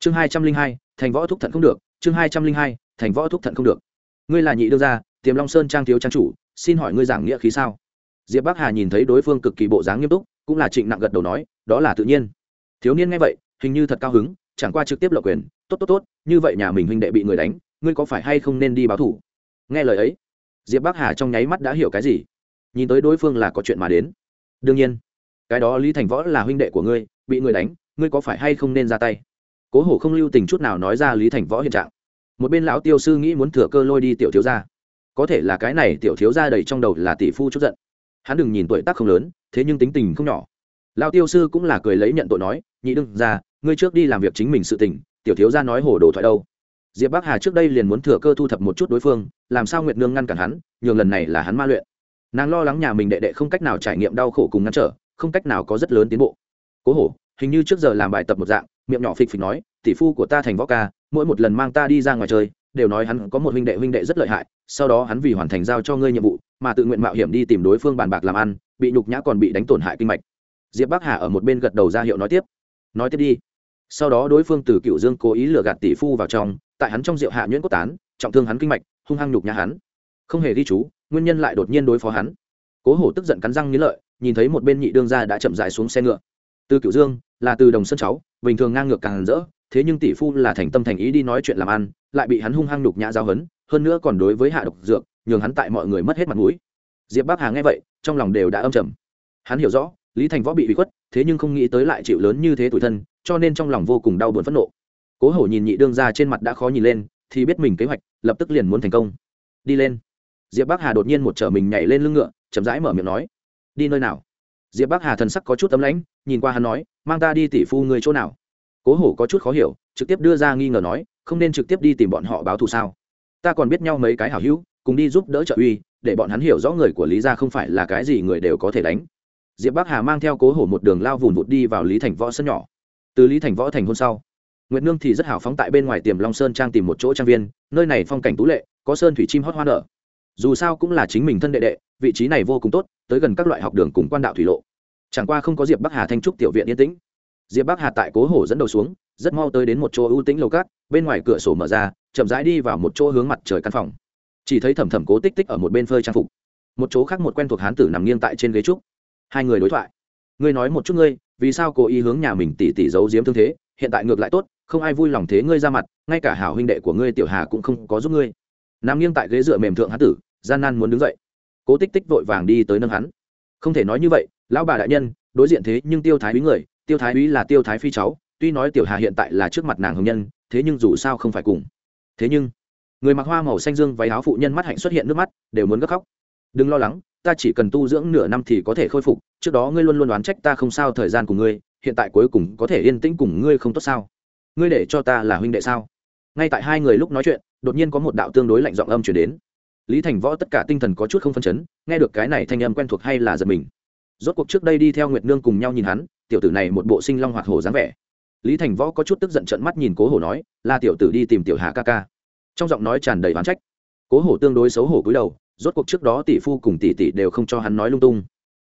Speaker 1: Chương hai trăm linh hai, thành võ thúc thận không được, chương hai trăm linh hai, thành võ thúc thận không được. Ngươi là nhị đương gia, tiềm long sơn trang thiếu trang chủ xin hỏi ngươi giảng nghĩa khí sao? Diệp bắc hà nhìn thấy đối phương cực kỳ bộ dáng nghiêm túc, cũng là trịnh nặng gật đầu nói, đó là tự nhiên. Thiếu niên nghe vậy, hình như thật cao hứng, chẳng qua trực tiếp lộc quyền, tốt tốt tốt, như vậy nhà mình huynh đệ bị người đánh, ngươi có phải hay không nên đi báo thủ? Nghe lời ấy, diệp bắc hà trong nháy mắt đã hiểu cái gì. Nhìn tới đối phương là có chuyện mà đến. Đương nhiên, cái đó lý thành võ là huynh đệ của ngươi, bị người đánh, ngươi có phải hay không nên ra tay? Cố hổ không lưu tình chút nào nói ra lý thành võ hiện trạng. Một bên lão tiêu sư nghĩ muốn thừa cơ lôi đi tiểu thiếu gia có thể là cái này tiểu thiếu gia đầy trong đầu là tỷ phu chút giận. Hắn đừng nhìn tuổi tác không lớn, thế nhưng tính tình không nhỏ. Lão tiêu sư cũng là cười lấy nhận tội nói, nhị đương ra ngươi trước đi làm việc chính mình sự tình, tiểu thiếu gia nói hồ đồ thoại đâu? Diệp bắc hà trước đây liền muốn thừa cơ thu thập một chút đối phương, làm sao nguyệt nương ngăn cản hắn, nhường lần này là hắn ma luyện. Nàng lo lắng nhà mình đệ đệ không cách nào trải nghiệm đau khổ cùng ngăn trở, không cách nào có rất lớn tiến bộ. Cố hổ, hình như trước giờ làm bài tập một dạng, miệng nhỏ phịch phịch nói, tỷ phu của ta thành võ ca, mỗi một lần mang ta đi ra ngoài chơi đều nói hắn có một huynh đệ huynh đệ rất lợi hại, sau đó hắn vì hoàn thành giao cho ngươi nhiệm vụ, mà tự nguyện mạo hiểm đi tìm đối phương bàn bạc làm ăn, bị nhục nhã còn bị đánh tổn hại kinh mạch. Diệp bắc hà ở một bên gật đầu ra hiệu nói tiếp. Nói tiếp đi. Sau đó đối phương từ cựu dương cố ý lừa gạt tỷ phu vào trong, tại hắn trong rượu hạ nhuyễn cốt tán, trọng thương hắn kinh mạch, hung hăng nhục nhã hắn. Không hề ghi chú, nguyên nhân lại đột nhiên đối phó hắn. Cố hổ tức giận cắn răng nghĩ lợi, nhìn thấy một bên nhị đương gia đã chậm dài xuống xe ngựa. Từ cựu dương là từ đồng sân cháu, bình thường ngang ngược càng rỡ thế nhưng tỷ phu là thành tâm thành ý đi nói chuyện làm ăn, lại bị hắn hung hăng nhục nhã giao hấn hơn nữa còn đối với hạ độc dược, nhường hắn tại mọi người mất hết mặt mũi. Diệp bắc hà nghe vậy, trong lòng đều đã âm trầm. Hắn hiểu rõ, lý thành võ bị bị khuất, thế nhưng không nghĩ tới lại chịu lớn như thế tuổi thân, cho nên trong lòng vô cùng đau buồn phẫn nộ. Cố hổ nhìn nhị đương ra trên mặt đã khó nhìn lên, thì biết mình kế hoạch, lập tức liền muốn thành công. Đi lên. Diệp bắc hà đột nhiên một trở mình nhảy lên lưng ngựa, chậm rãi mở miệng nói, đi nơi nào? Diệp bắc hà thần sắc có chút tấm lãnh, nhìn qua hắn nói, mang ta đi tỷ phu người chỗ nào? Cố hổ có chút khó hiểu, trực tiếp đưa ra nghi ngờ nói, không nên trực tiếp đi tìm bọn họ báo thù sao? Ta còn biết nhau mấy cái hảo hữu, cùng đi giúp đỡ trợ uy, để bọn hắn hiểu rõ người của lý gia không phải là cái gì người đều có thể đánh. Diệp bắc hà mang theo cố hổ một đường lao vùn vụt đi vào lý thành võ sân nhỏ. Từ lý thành võ thành hôn sau, nguyệt nương thì rất hào phóng tại bên ngoài tiềm long sơn trang tìm một chỗ trang viên, nơi này phong cảnh tú lệ, có sơn thủy chim hót hoa nở. Dù sao cũng là chính mình thân đệ đệ, vị trí này vô cùng tốt, tới gần các loại học đường cùng quan đạo thủy lộ. Chẳng qua không có diệp bắc hà thanh trúc tiểu viện yên tĩnh diệp bắc hà tại cố hổ dẫn đầu xuống, rất mau tới đến một chỗ ưu tĩnh lầu cát, bên ngoài cửa sổ mở ra, chậm rãi đi vào một chỗ hướng mặt trời căn phòng. Chỉ thấy thẩm thẩm cố tích tích ở một bên phơi trang phục. Một chỗ khác một quen thuộc hán tử nằm nghiêng tại trên ghế trúc. Hai người đối thoại. Ngươi nói một chút ngươi, vì sao cố ý hướng nhà mình tỉ tỉ giấu giếm thương thế, hiện tại ngược lại tốt, không ai vui lòng thế ngươi ra mặt, ngay cả hảo huynh đệ của ngươi tiểu hà cũng không có giúp ngươi. Nằm nghiêng tại ghế dựa mềm thượng hán tử, gian nan muốn đứng dậy. Cố tích tích vội vàng đi tới nâng hắn. Không thể nói như vậy, lão bà đại nhân, đối diện thế nhưng tiêu thái bí người tiêu thái úy là tiêu thái phi cháu, tuy nói tiểu hà hiện tại là trước mặt nàng hồng nhân, thế nhưng dù sao không phải cùng. Thế nhưng, người mặc hoa màu xanh dương váy áo phụ nhân mắt hạnh xuất hiện nước mắt, đều muốn gấp khóc. Đừng lo lắng, ta chỉ cần tu dưỡng nửa năm thì có thể khôi phục, trước đó ngươi luôn luôn đoán trách ta không sao thời gian của ngươi, hiện tại cuối cùng có thể yên tĩnh cùng ngươi không tốt sao? Ngươi để cho ta là huynh đệ sao? Ngay tại hai người lúc nói chuyện, đột nhiên có một đạo tương đối lạnh giọng âm chuyển đến. Lý thành võ tất cả tinh thần có chút không phân chấn, nghe được cái này thanh âm quen thuộc hay là giật mình. Rốt cuộc trước đây đi theo nguyệt nương cùng nhau nhìn hắn tiểu tử này một bộ sinh long hoạt hổ dáng vẻ. Lý thành võ có chút tức giận trận mắt nhìn cố hổ nói là tiểu tử đi tìm tiểu hà ca ca. Trong giọng nói tràn đầy oán trách. Cố hổ tương đối xấu hổ cúi đầu, rốt cuộc trước đó tỷ phu cùng tỷ tỷ đều không cho hắn nói lung tung.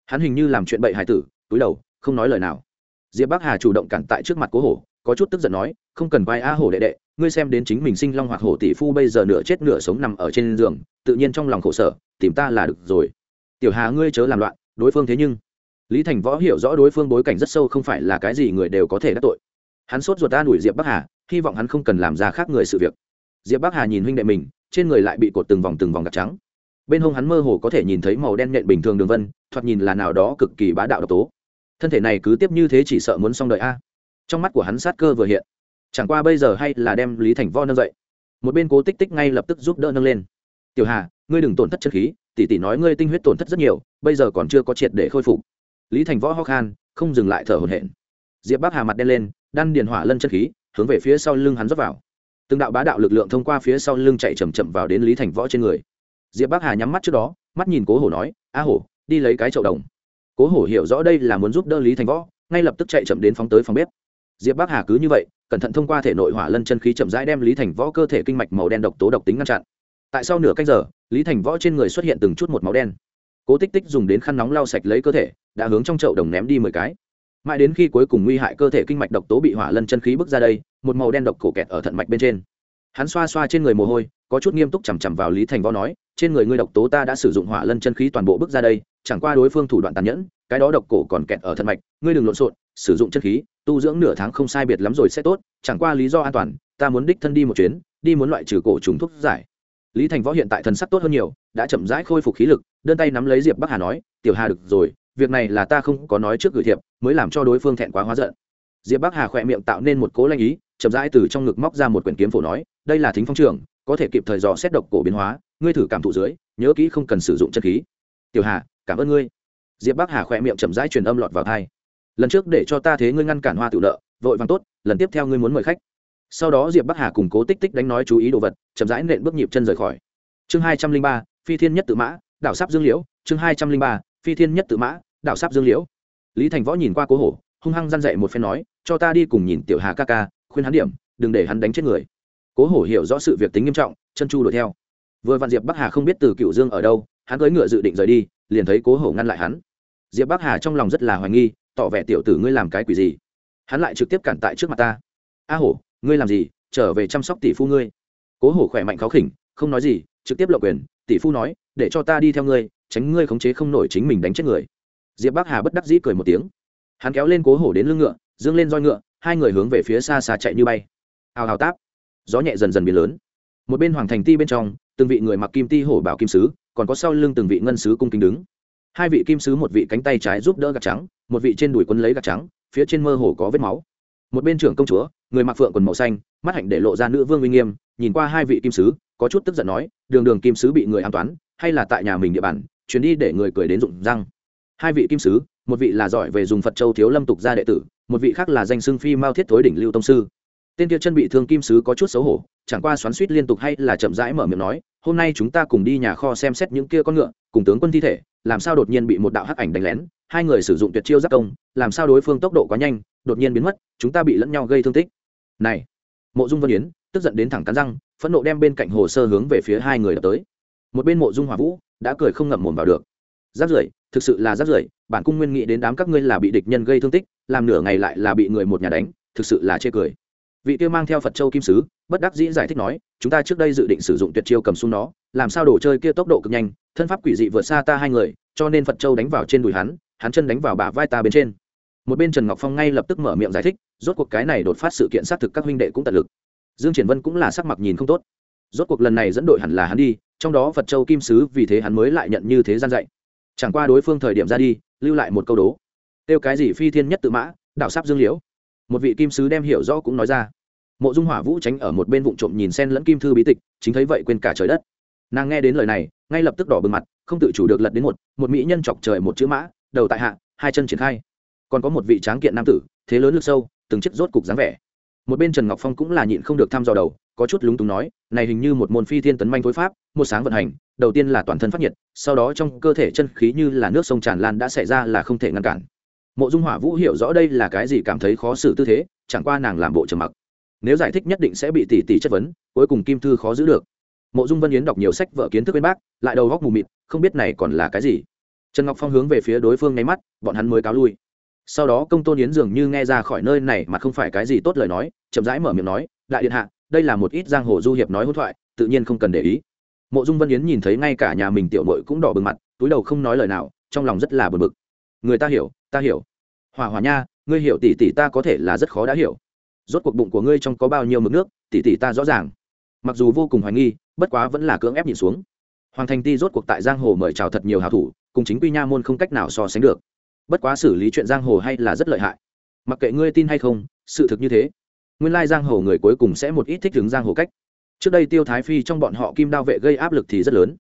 Speaker 1: Hắn hình như làm chuyện bậy hài tử, cúi đầu, không nói lời nào. Diệp bắc hà chủ động cản tại trước mặt cố hổ, có chút tức giận nói, không cần vai a hổ đệ đệ, ngươi xem đến chính mình sinh long hoặc hổ tỷ phu bây giờ nửa chết nửa sống nằm ở trên giường, tự nhiên trong lòng khổ sở, tìm ta là được rồi. Tiểu hà ngươi chớ làm loạn, đối phương thế nhưng lý thành võ hiểu rõ đối phương bối cảnh rất sâu không phải là cái gì người đều có thể đắc tội. Hắn sốt ruột ta đuổi diệp bắc hà, hy vọng hắn không cần làm ra khác người sự việc. Diệp bắc hà nhìn huynh đệ mình, trên người lại bị cột từng vòng từng vòng gạt trắng. Bên hông hắn mơ hồ có thể nhìn thấy màu đen nhện bình thường đường vân, thoạt nhìn là nào đó cực kỳ bá đạo độc tố. Thân thể này cứ tiếp như thế chỉ sợ muốn xong đợi a. Trong mắt của hắn sát cơ vừa hiện. Chẳng qua bây giờ hay là đem lý thành võ nâng dậy. Một bên cố tích tích ngay lập tức giúp đỡ nâng lên. Tiểu hà, ngươi đừng tổn thất chân khí, tỷ tỷ nói ngươi tinh huyết tổn thất rất nhiều, bây giờ còn chưa có triệt để khôi phục lý thành võ ho khan, không dừng lại thở hổn hển. Diệp bắc hà mặt đen lên, đan điền hỏa lân chân khí, hướng về phía sau lưng hắn rót vào. Từng đạo bá đạo lực lượng thông qua phía sau lưng chạy chậm chậm vào đến lý thành võ trên người. Diệp bắc hà nhắm mắt trước đó, mắt nhìn cố hổ nói, a hổ, đi lấy cái chậu đồng. Cố hổ hiểu rõ đây là muốn giúp đỡ lý thành võ, ngay lập tức chạy chậm đến phóng tới phòng bếp. Diệp bắc hà cứ như vậy, cẩn thận thông qua thể nội hỏa lân chân khí chậm rãi đem lý thành võ cơ thể kinh mạch màu đen độc tố độc tính ngăn chặn. Tại sau nửa canh giờ, lý thành võ trên người xuất hiện từng chút một máu đen cố tích tích dùng đến khăn nóng lau sạch lấy cơ thể, đã hướng trong chậu đồng ném đi mười cái. Mãi đến khi cuối cùng nguy hại cơ thể kinh mạch độc tố bị hỏa lân chân khí bước ra đây, một màu đen độc cổ kẹt ở thận mạch bên trên. Hắn xoa xoa trên người mồ hôi, có chút nghiêm túc chằm chằm vào lý thành võ nói, trên người ngươi độc tố ta đã sử dụng hỏa lân chân khí toàn bộ bước ra đây, chẳng qua đối phương thủ đoạn tàn nhẫn, cái đó độc cổ còn kẹt ở thận mạch, ngươi đừng lộn xộn, sử dụng chân khí, tu dưỡng nửa tháng không sai biệt lắm rồi sẽ tốt, chẳng qua lý do an toàn, ta muốn đích thân đi một chuyến, đi muốn loại trừ cổ trùng thuốc giải. Lý thành võ hiện tại thần sắc tốt hơn nhiều, đã chậm rãi khôi phục khí lực đơn tay nắm lấy diệp bắc hà nói tiểu hà được rồi việc này là ta không có nói trước gửi thiệp mới làm cho đối phương thẹn quá hóa giận. Diệp bắc hà khỏe miệng tạo nên một cố lanh ý chậm rãi từ trong ngực móc ra một quyển kiếm phổ nói đây là thính phong trường, có thể kịp thời dò xét độc cổ biến hóa ngươi thử cảm thụ dưới nhớ kỹ không cần sử dụng chân khí. Tiểu hà cảm ơn ngươi. Diệp bắc hà khỏe miệng chậm rãi truyền âm lọt vào thai lần trước để cho ta thế ngươi ngăn cản hoa tự nợ vội vàng tốt lần tiếp theo ngươi muốn mời khách. Sau đó diệp bắc hà cùng cố tích tích đánh nói chú ý đồ vật chậm rãi nện bước nhịp chân rời khỏi. Chương hai trăm linh ba phi thiên nhất tự mã đảo sáp dương liễu, chương hai trăm linh ba, phi thiên nhất tự mã, đảo sáp dương liễu. Lý thành võ nhìn qua cố hổ, hung hăng răn dậy một phen nói, cho ta đi cùng nhìn tiểu hà ca ca, khuyên hắn điểm, đừng để hắn đánh chết người. Cố hổ hiểu rõ sự việc tính nghiêm trọng, chân chu đuổi theo. Vừa vạn diệp bắc hà không biết từ cựu dương ở đâu, hắn cưỡi ngựa dự định rời đi, liền thấy cố hổ ngăn lại hắn. Diệp bắc hà trong lòng rất là hoài nghi, tỏ vẻ tiểu tử ngươi làm cái quỷ gì? Hắn lại trực tiếp cản tại trước mặt ta. A hổ, ngươi làm gì? Trở về chăm sóc tỷ phu ngươi. Cố hổ khỏe mạnh khó khỉnh, không nói gì, trực tiếp lộ quyền tỷ phu nói, để cho ta đi theo ngươi, tránh ngươi khống chế không nổi chính mình đánh chết người. Diệp bắc hà bất đắc dĩ cười một tiếng. Hắn kéo lên cố hổ đến lưng ngựa, dương lên roi ngựa, hai người hướng về phía xa xa chạy như bay. Hào hào táp. Gió nhẹ dần dần biến lớn. Một bên hoàng thành ti bên trong, từng vị người mặc kim ti hổ bảo kim sứ, còn có sau lưng từng vị ngân sứ cung kính đứng. Hai vị kim sứ một vị cánh tay trái giúp đỡ gạt trắng, một vị trên đùi quân lấy gạt trắng, phía trên mơ hồ có vết máu. Một bên trưởng công chúa, người mặc phượng quần màu xanh, mắt hạnh để lộ ra nữ vương uy nghiêm, nhìn qua hai vị kim sứ có chút tức giận nói, đường đường kim sứ bị người an toán, hay là tại nhà mình địa bàn, chuyến đi để người cười đến rụng răng. Hai vị kim sứ, một vị là giỏi về dùng phật châu thiếu lâm tục gia đệ tử, một vị khác là danh xưng phi mao thiết thối đỉnh lưu tông sư. Tên kia chân bị thương kim sứ có chút xấu hổ, chẳng qua xoắn suýt liên tục hay là chậm rãi mở miệng nói, hôm nay chúng ta cùng đi nhà kho xem xét những kia con ngựa, cùng tướng quân thi thể, làm sao đột nhiên bị một đạo hắc ảnh đánh lén, hai người sử dụng tuyệt chiêu giác công, làm sao đối phương tốc độ quá nhanh, đột nhiên biến mất, chúng ta bị lẫn nhau gây thương tích. Này, mộ dung vân yến, tức giận đến thẳng cắn răng phẫn nộ đem bên cạnh hồ sơ hướng về phía hai người đập tới. Một bên mộ dung hỏa vũ đã cười không ngậm mồm vào được. Rác rưởi thực sự là rác rưởi bản cung nguyên nghĩ đến đám các ngươi là bị địch nhân gây thương tích, làm nửa ngày lại là bị người một nhà đánh, thực sự là chê cười. Vị kia mang theo phật châu kim sứ, bất đắc dĩ giải thích nói, chúng ta trước đây dự định sử dụng tuyệt chiêu cầm súng nó, làm sao đồ chơi kia tốc độ cực nhanh, thân pháp quỷ dị vượt xa ta hai người, cho nên phật châu đánh vào trên đùi hắn hắn chân đánh vào bả vai ta bên trên. Một bên trần ngọc phong ngay lập tức mở miệng giải thích, rốt cuộc cái này đột phát sự kiện xác thực các huynh đệ cũng tận lực dương triển vân cũng là sắc mặt nhìn không tốt. Rốt cuộc lần này dẫn đội hẳn là hắn đi, trong đó phật châu kim sứ vì thế hắn mới lại nhận như thế gian dạy. Chẳng qua đối phương thời điểm ra đi, lưu lại một câu đố. Tiêu cái gì phi thiên nhất tự mã đạo sắp dương liễu. Một vị kim sứ đem hiểu rõ cũng nói ra. Mộ dung hỏa vũ tránh ở một bên vụ trộm nhìn sen lẫn kim thư bí tịch, chính thấy vậy quên cả trời đất. Nàng nghe đến lời này, ngay lập tức đỏ bừng mặt, không tự chủ được lật đến một một mỹ nhân chọc trời một chữ mã, đầu tại hạ, hai chân triển khai. Còn có một vị tráng kiện nam tử, thế lớn lực sâu, từng chiếc rốt cục dáng vẻ một bên trần ngọc phong cũng là nhịn không được thăm dò đầu, có chút lúng túng nói, này hình như một môn phi thiên tấn manh thối pháp, một sáng vận hành, đầu tiên là toàn thân phát nhiệt, sau đó trong cơ thể chân khí như là nước sông tràn lan đã xảy ra là không thể ngăn cản. Mộ dung hỏa vũ hiểu rõ đây là cái gì cảm thấy khó xử tư thế, chẳng qua nàng làm bộ trầm mặc. Nếu giải thích nhất định sẽ bị tỷ tỷ chất vấn, cuối cùng kim thư khó giữ được. Mộ dung vân yến đọc nhiều sách vở kiến thức bên bác, lại đầu góc mù mịt, không biết này còn là cái gì. Trần ngọc phong hướng về phía đối phương nháy mắt, bọn hắn mới cáo lui sau đó công tôn yến dường như nghe ra khỏi nơi này mà không phải cái gì tốt lời nói, chậm rãi mở miệng nói, đại điện hạ, đây là một ít giang hồ du hiệp nói hỗn thoại, tự nhiên không cần để ý. Mộ dung vân yến nhìn thấy ngay cả nhà mình tiểu mội cũng đỏ bừng mặt, túi đầu không nói lời nào, trong lòng rất là bực bực. Người ta hiểu ta hiểu. Hòa hòa nha, ngươi hiểu tỷ tỷ ta có thể là rất khó đã hiểu. Rốt cuộc bụng của ngươi trong có bao nhiêu mực nước, tỷ tỷ ta rõ ràng. Mặc dù vô cùng hoài nghi, bất quá vẫn là cưỡng ép nhìn xuống. Hoàng thành ti rốt cuộc tại giang hồ mời chào thật nhiều hào thủ, cùng chính quy nha môn không cách nào so sánh được bất quá xử lý chuyện giang hồ hay là rất lợi hại. Mặc kệ ngươi tin hay không, sự thực như thế. Nguyên lai giang hồ người cuối cùng sẽ một ít thích ứng giang hồ cách. Trước đây tiêu thái phi trong bọn họ kim đao vệ gây áp lực thì rất lớn.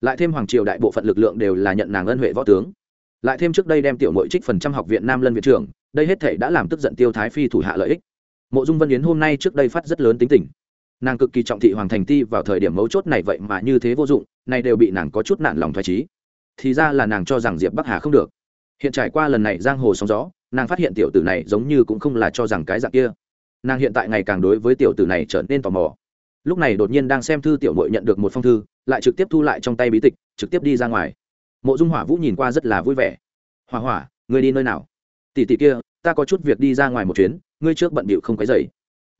Speaker 1: Lại thêm hoàng triều đại bộ phận lực lượng đều là nhận nàng ân huệ võ tướng. Lại thêm trước đây đem tiểu mội trích phần trăm học viện nam lân viện trưởng, đây hết thể đã làm tức giận tiêu thái phi thủ hạ lợi ích. Mộ dung vân yến hôm nay trước đây phát rất lớn tính tình. Nàng cực kỳ trọng thị hoàng thành ti vào thời điểm mấu chốt này vậy mà như thế vô dụng này đều bị nàng có chút nản lòng thoải trí thì ra là nàng cho rằng diệp bắc hà không được hiện trải qua lần này giang hồ sóng gió, nàng phát hiện tiểu tử này giống như cũng không là cho rằng cái dạng kia. Nàng hiện tại ngày càng đối với tiểu tử này trở nên tò mò. Lúc này đột nhiên đang xem thư tiểu mội nhận được một phong thư, lại trực tiếp thu lại trong tay bí tịch, trực tiếp đi ra ngoài. Mộ dung hỏa vũ nhìn qua rất là vui vẻ. Hỏa hỏa người đi nơi nào? Tỷ tỷ kia, ta có chút việc đi ra ngoài một chuyến, ngươi trước bận bịu không cái dày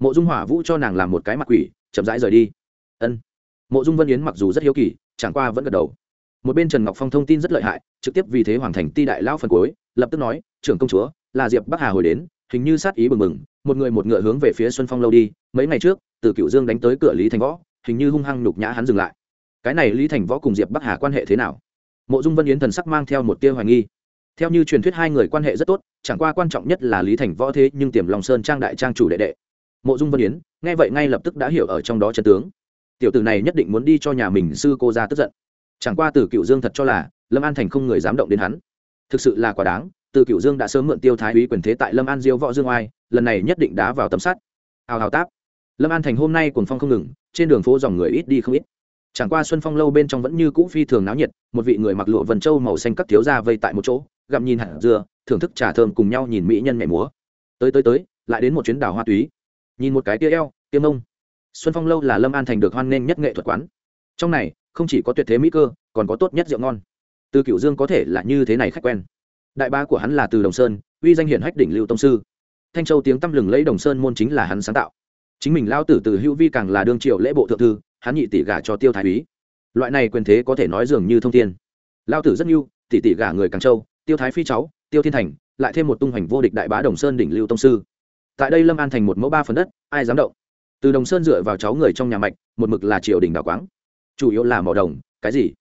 Speaker 1: mộ dung hỏa vũ cho nàng làm một cái mặt quỷ, chậm rãi rời đi. Ân. Mộ dung vân yến mặc dù rất hiếu kỳ, chẳng qua vẫn gật đầu một bên trần ngọc phong thông tin rất lợi hại, trực tiếp vì thế hoàng thành ti đại lao phần cuối, lập tức nói, trưởng công chúa, là diệp bắc hà hồi đến, hình như sát ý bừng bừng, một người một ngựa hướng về phía xuân phong lâu đi, mấy ngày trước, từ cựu dương đánh tới cửa lý thành võ, hình như hung hăng nhục nhã hắn dừng lại. Cái này lý thành võ cùng diệp bắc hà quan hệ thế nào? Mộ dung vân yến thần sắc mang theo một tia hoài nghi. Theo như truyền thuyết hai người quan hệ rất tốt, chẳng qua quan trọng nhất là lý thành võ thế nhưng tiềm lòng sơn trang đại trang chủ đệ đệ. Mộ dung vân yến, nghe vậy ngay lập tức đã hiểu ở trong đó chân tướng. Tiểu tử này nhất định muốn đi cho nhà mình sư cô ra tức giận chẳng qua từ cựu dương thật cho là lâm an thành không người dám động đến hắn. Thực sự là quả đáng, từ cựu dương đã sớm mượn tiêu thái úy quyền thế tại lâm an diêu võ dương oai, lần này nhất định đá vào tấm sắt hào hào táp. Lâm an thành hôm nay cuồng phong không ngừng, trên đường phố dòng người ít đi không ít. Chẳng qua xuân phong lâu bên trong vẫn như cũ phi thường náo nhiệt, một vị người mặc lụa vần trâu màu xanh các thiếu ra vây tại một chỗ, gặm nhìn hạt dưa, thưởng thức trà thơm cùng nhau nhìn mỹ nhân mẹ múa. Tới tới tới, lại đến một chuyến đảo hoa túy. Nhìn một cái tia eo tiêm ông xuân phong lâu là lâm an thành được hoan nghênh nhất nghệ thuật quán. Trong này không chỉ có tuyệt thế mỹ cơ, còn có tốt nhất rượu ngon. Từ cựu dương có thể là như thế này khách quen. Đại ba của hắn là từ đồng sơn, uy danh hiển hách đỉnh lưu tông sư. Thanh châu tiếng tăm lừng lấy đồng sơn môn chính là hắn sáng tạo. Chính mình lao tử từ hữu vi càng là đương triệu lễ bộ thượng thư, hắn nhị tỷ gả cho tiêu thái úy. Loại này quyền thế có thể nói dường như thông thiên. Lao tử rất nhu, tỷ tỷ gả người càng châu, tiêu thái phi cháu, tiêu thiên thành, lại thêm một tung hoành vô địch đại bá đồng sơn đỉnh lưu tông sư. Tại đây lâm an thành một mẫu ba phần đất, ai dám động? Từ đồng sơn dựa vào cháu người trong nhà mạch, một mực là triều đình đào quáng chủ yếu là mỏ đồng, cái gì?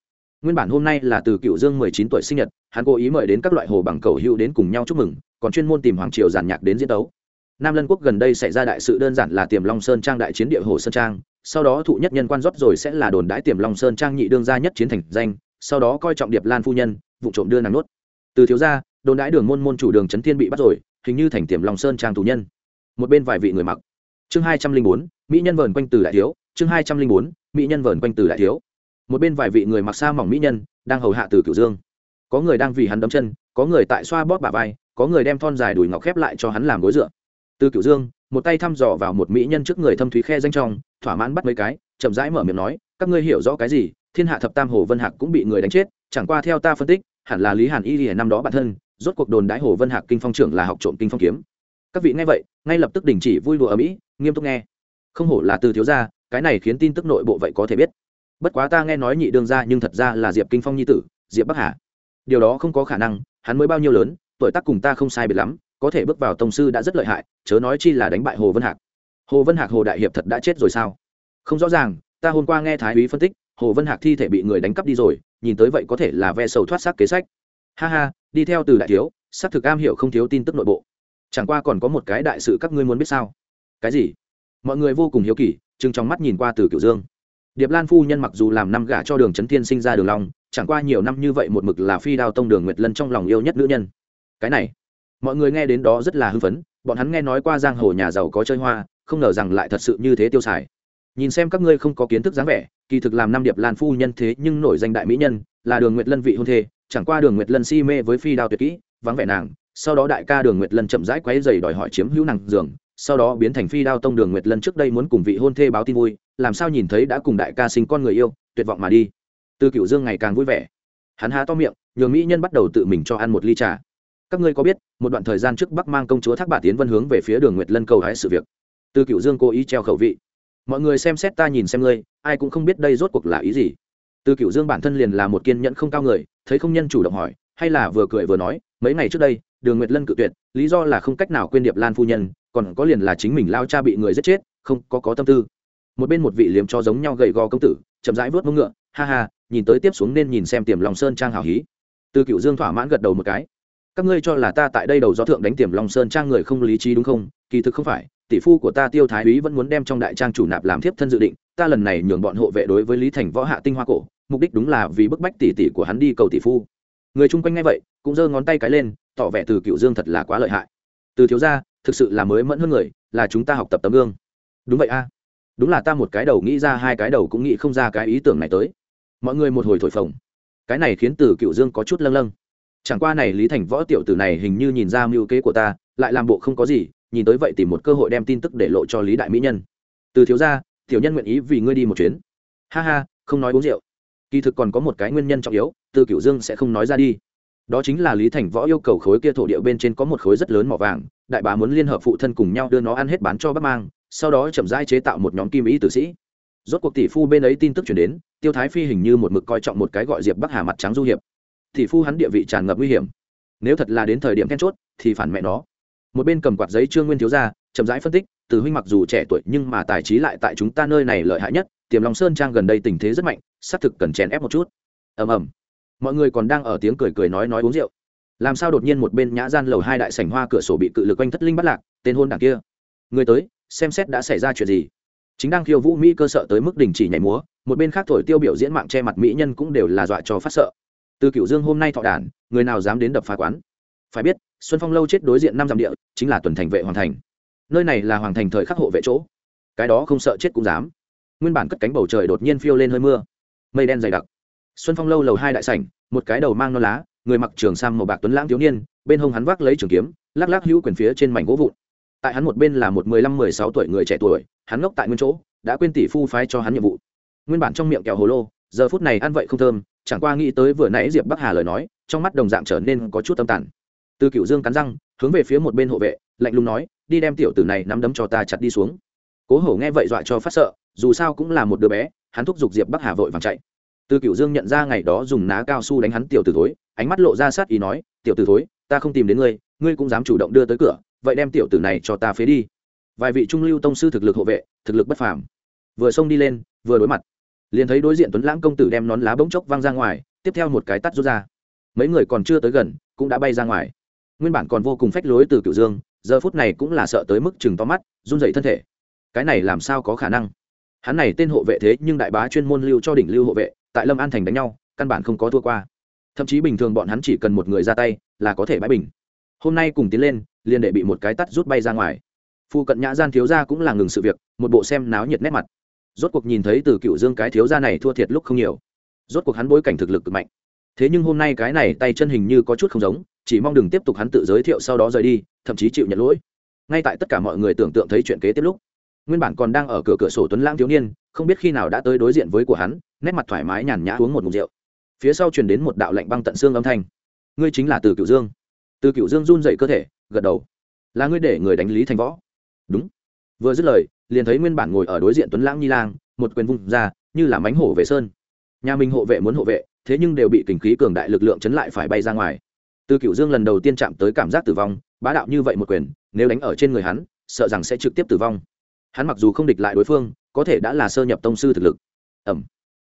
Speaker 1: Nguyên bản hôm nay là từ cựu dương mười chín tuổi sinh nhật, hắn cố ý mời đến các loại hồ bằng cầu hữu đến cùng nhau chúc mừng, còn chuyên môn tìm hoàng triều giàn nhạc đến diễn tấu. Nam lân quốc gần đây xảy ra đại sự đơn giản là tiềm long sơn trang đại chiến địa hồ sơn trang, sau đó thụ nhất nhân quan rót rồi sẽ là đồn đãi tiềm long sơn trang nhị đương gia nhất chiến thành danh, sau đó coi trọng điệp lan phu nhân, vụ trộm đưa nàng nuốt từ thiếu gia, đồn đãi đường môn môn chủ đường trấn thiên bị bắt rồi, hình như thành tiềm long sơn trang tù nhân. Một bên vài vị người mặc. Chương hai trăm linh bốn, mỹ nhân vờn quanh từ đại thiếu, chương hai trăm linh bốn mỹ nhân vờn quanh từ đại thiếu. Một bên vài vị người mặc xa mỏng mỹ nhân đang hầu hạ từ cửu dương. Có người đang vì hắn đấm chân, có người tại xoa bóp bà vai, có người đem thon dài đùi ngọc khép lại cho hắn làm gối dựa. Từ cửu dương, một tay thăm dò vào một mỹ nhân trước người thâm thúy khe danh trong, thỏa mãn bắt mấy cái, chậm rãi mở miệng nói, các ngươi hiểu rõ cái gì? Thiên hạ thập tam hồ vân hạc cũng bị người đánh chết, chẳng qua theo ta phân tích, hẳn là lý hàn y lìa năm đó bản thân, rốt cuộc đồn đái hồ vân hạc kinh phong trưởng là học trộm kinh phong kiếm. Các vị nghe vậy, ngay lập tức đình chỉ vui đùa ở mỹ, nghiêm túc nghe. Không hổ là từ thiếu gia cái này khiến tin tức nội bộ vậy có thể biết. Bất quá ta nghe nói nhị đương gia nhưng thật ra là diệp kinh phong nhi tử, diệp bắc hà. Điều đó không có khả năng, hắn mới bao nhiêu lớn, tuổi tác cùng ta không sai biệt lắm, có thể bước vào tông sư đã rất lợi hại, chớ nói chi là đánh bại hồ vân hạc. Hồ vân hạc hồ đại hiệp thật đã chết rồi sao? Không rõ ràng, ta hôm qua nghe thái úy phân tích, hồ vân hạc thi thể bị người đánh cắp đi rồi, nhìn tới vậy có thể là ve sầu thoát xác kế sách. Ha ha, đi theo từ đại thiếu, xác thực am hiểu không thiếu tin tức nội bộ. Chẳng qua còn có một cái đại sự các ngươi muốn biết sao? Cái gì? Mọi người vô cùng hiếu kỳ chừng trong mắt nhìn qua từ kiểu dương. Điệp lan phu nhân mặc dù làm năm gả cho đường trấn thiên sinh ra đường long, chẳng qua nhiều năm như vậy một mực là phi đao tông đường nguyệt lân trong lòng yêu nhất nữ nhân. Cái này, mọi người nghe đến đó rất là hưng phấn, bọn hắn nghe nói qua giang hồ nhà giàu có chơi hoa, không ngờ rằng lại thật sự như thế tiêu xài. Nhìn xem các ngươi không có kiến thức dáng vẻ, kỳ thực làm năm điệp lan phu nhân thế nhưng nổi danh đại mỹ nhân, là đường nguyệt lân vị hôn thê, chẳng qua đường nguyệt lân si mê với phi đao tuyệt kỹ, vắng vẻ nàng, sau đó đại ca đường nguyệt lân chậm rãi quấy dày đòi hỏi chiếm hữu nàng giường sau đó biến thành phi đao tông đường nguyệt lân trước đây muốn cùng vị hôn thê báo tin vui, làm sao nhìn thấy đã cùng đại ca sinh con người yêu, tuyệt vọng mà đi. Từ cựu dương ngày càng vui vẻ. Hắn há to miệng, nhường mỹ nhân bắt đầu tự mình cho ăn một ly trà. Các ngươi có biết, một đoạn thời gian trước bắc mang công chúa thác bà tiến vân hướng về phía đường nguyệt lân cầu hái sự việc. Từ cựu dương cố ý treo khẩu vị. Mọi người xem xét ta nhìn xem ngươi, ai cũng không biết đây rốt cuộc là ý gì. Từ cựu dương bản thân liền là một kiên nhẫn không cao người, thấy không nhân chủ động hỏi, hay là vừa cười vừa nói, mấy ngày trước đây, đường nguyệt lân cự tuyệt, lý do là không cách nào quên điệp lan phu nhân còn có liền là chính mình lao cha bị người giết chết, không có có tâm tư. Một bên một vị liếm cho giống nhau gầy gò công tử, chậm rãi vớt mông ngựa, ha ha, nhìn tới tiếp xuống nên nhìn xem tiềm lòng sơn trang hào hí. Từ cựu dương thỏa mãn gật đầu một cái. Các ngươi cho là ta tại đây đầu gió thượng đánh tiềm lòng sơn trang người không lý trí đúng không? Kỳ thực không phải, tỷ phu của ta tiêu thái úy vẫn muốn đem trong đại trang chủ nạp làm thiếp thân dự định, ta lần này nhường bọn hộ vệ đối với lý thành võ hạ tinh hoa cổ, mục đích đúng là vì bức bách tỷ tỷ của hắn đi cầu tỷ phu. Người chung quanh nghe vậy, cũng giơ ngón tay cái lên, tỏ vẻ từ cựu dương thật là quá lợi hại từ thiếu gia, thực sự là mới mẫn hơn người, là chúng ta học tập tấm gương. Đúng vậy a. Đúng là ta một cái đầu nghĩ ra, hai cái đầu cũng nghĩ không ra cái ý tưởng này tới. Mọi người một hồi thổi phồng. Cái này khiến từ cựu dương có chút lâng lâng. Chẳng qua này lý thành võ tiểu tử này hình như nhìn ra mưu kế của ta, lại làm bộ không có gì, nhìn tới vậy tìm một cơ hội đem tin tức để lộ cho lý đại mỹ nhân. Từ thiếu gia, tiểu nhân nguyện ý vì ngươi đi một chuyến. Ha ha, không nói uống rượu. Kỳ thực còn có một cái nguyên nhân trọng yếu, từ cựu dương sẽ không nói ra đi đó chính là lý thành võ yêu cầu khối kia thổ địa bên trên có một khối rất lớn mỏ vàng, đại bá muốn liên hợp phụ thân cùng nhau đưa nó ăn hết bán cho bắc mang, sau đó chậm rãi chế tạo một nhóm kim ý tử sĩ. Rốt cuộc tỷ phu bên ấy tin tức chuyển đến, tiêu thái phi hình như một mực coi trọng một cái gọi diệp bắc hà mặt trắng du hiệp. Tỷ phu hắn địa vị tràn ngập nguy hiểm. Nếu thật là đến thời điểm then chốt, thì phản mẹ nó. Một bên cầm quạt giấy trương nguyên thiếu ra chậm rãi phân tích, từ huynh mặc dù trẻ tuổi nhưng mà tài trí lại tại chúng ta nơi này lợi hại nhất, tiềm long sơn trang gần đây tình thế rất mạnh, xác thực cần chèn ép một chút. Ầm ầm mọi người còn đang ở tiếng cười cười nói nói uống rượu. Làm sao đột nhiên một bên nhã gian lầu hai đại sảnh hoa cửa sổ bị cự lực quanh thất linh bắt lạc, tên hôn đảng kia. Người tới, xem xét đã xảy ra chuyện gì. Chính đang khiêu vũ mỹ cơ sợ tới mức đình chỉ nhảy múa, một bên khác thổi tiêu biểu diễn mạng che mặt mỹ nhân cũng đều là dọa cho phát sợ. Từ cựu dương hôm nay thọ đản, người nào dám đến đập phá quán? Phải biết, xuân phong lâu chết đối diện năm dặm địa, chính là tuần thành vệ hoàng thành. Nơi này là hoàng thành thời khắc hộ vệ chỗ. Cái đó không sợ chết cũng dám. Nguyên bản cất cánh bầu trời đột nhiên phiêu lên hơi mưa. Mây đen dày đặc xuân phong lâu lầu hai đại sảnh, một cái đầu mang non lá, người mặc trường sam màu bạc tuấn lãng thiếu niên, bên hông hắn vác lấy trường kiếm, lắc lắc hữu quyền phía trên mảnh gỗ vụn. Tại hắn một bên là một mười lăm, mười sáu tuổi người trẻ tuổi, hắn ngốc tại nguyên chỗ, đã quên tỷ phu phái cho hắn nhiệm vụ. Nguyên bản trong miệng kẹo hồ lô, giờ phút này ăn vậy không thơm, chẳng qua nghĩ tới vừa nãy diệp bắc hà lời nói, trong mắt đồng dạng trở nên có chút tâm tàn. Từ cựu dương cắn răng, hướng về phía một bên hộ vệ, lạnh lùng nói, đi đem tiểu tử này nắm đấm cho ta chặt đi xuống. Cố hổ nghe vậy dọa cho phát sợ, dù sao cũng là một đứa bé, hắn thúc giục diệp bắc hà vội vàng chạy từ cựu dương nhận ra ngày đó dùng ná cao su đánh hắn tiểu tử thối, ánh mắt lộ ra sát ý nói, tiểu tử thối, ta không tìm đến ngươi ngươi cũng dám chủ động đưa tới cửa, vậy đem tiểu tử này cho ta phế đi. Vài vị trung lưu tông sư thực lực hộ vệ, thực lực bất phàm. Vừa xông đi lên, vừa đối mặt. Liền thấy đối diện tuấn lãng công tử đem nón lá bỗng chốc văng ra ngoài, tiếp theo một cái tắt rút ra. Mấy người còn chưa tới gần, cũng đã bay ra ngoài. Nguyên bản còn vô cùng phách lối từ cựu dương, giờ phút này cũng là sợ tới mức chừng to mắt, run dậy thân thể. Cái này làm sao có khả năng? Hắn này tên hộ vệ thế nhưng đại bá chuyên môn lưu cho đỉnh lưu hộ vệ tại lâm an thành đánh nhau, căn bản không có thua qua. Thậm chí bình thường bọn hắn chỉ cần một người ra tay là có thể bãi bình. Hôm nay cùng tiến lên, liền để bị một cái tắt rút bay ra ngoài. Phu cận nhã gian thiếu gia cũng là ngừng sự việc, một bộ xem náo nhiệt nét mặt. Rốt cuộc nhìn thấy từ cựu dương cái thiếu gia này thua thiệt lúc không nhiều. Rốt cuộc hắn bối cảnh thực lực cực mạnh. Thế nhưng hôm nay cái này tay chân hình như có chút không giống, chỉ mong đừng tiếp tục hắn tự giới thiệu sau đó rời đi, thậm chí chịu nhận lỗi. Ngay tại tất cả mọi người tưởng tượng thấy chuyện kế tiếp lúc, nguyên bản còn đang ở cửa cửa sổ tuấn lãng thiếu niên, không biết khi nào đã tới đối diện với của hắn nét mặt thoải mái nhàn nhã uống một mục rượu. Phía sau truyền đến một đạo lạnh băng tận xương âm thanh. Ngươi chính là từ cựu dương. Từ cựu dương run dậy cơ thể, gật đầu. Là ngươi để người đánh lý thành võ. Đúng. Vừa dứt lời, liền thấy nguyên bản ngồi ở đối diện tuấn lãng nhi lang, một quyền vung ra, như là mánh hổ về sơn. Nhà mình hộ vệ muốn hộ vệ, thế nhưng đều bị kình khí cường đại lực lượng chấn lại phải bay ra ngoài. Từ cựu dương lần đầu tiên chạm tới cảm giác tử vong, bá đạo như vậy một quyền, nếu đánh ở trên người hắn, sợ rằng sẽ trực tiếp tử vong. Hắn mặc dù không địch lại đối phương, có thể đã là sơ nhập tông sư thực lực. Ẩm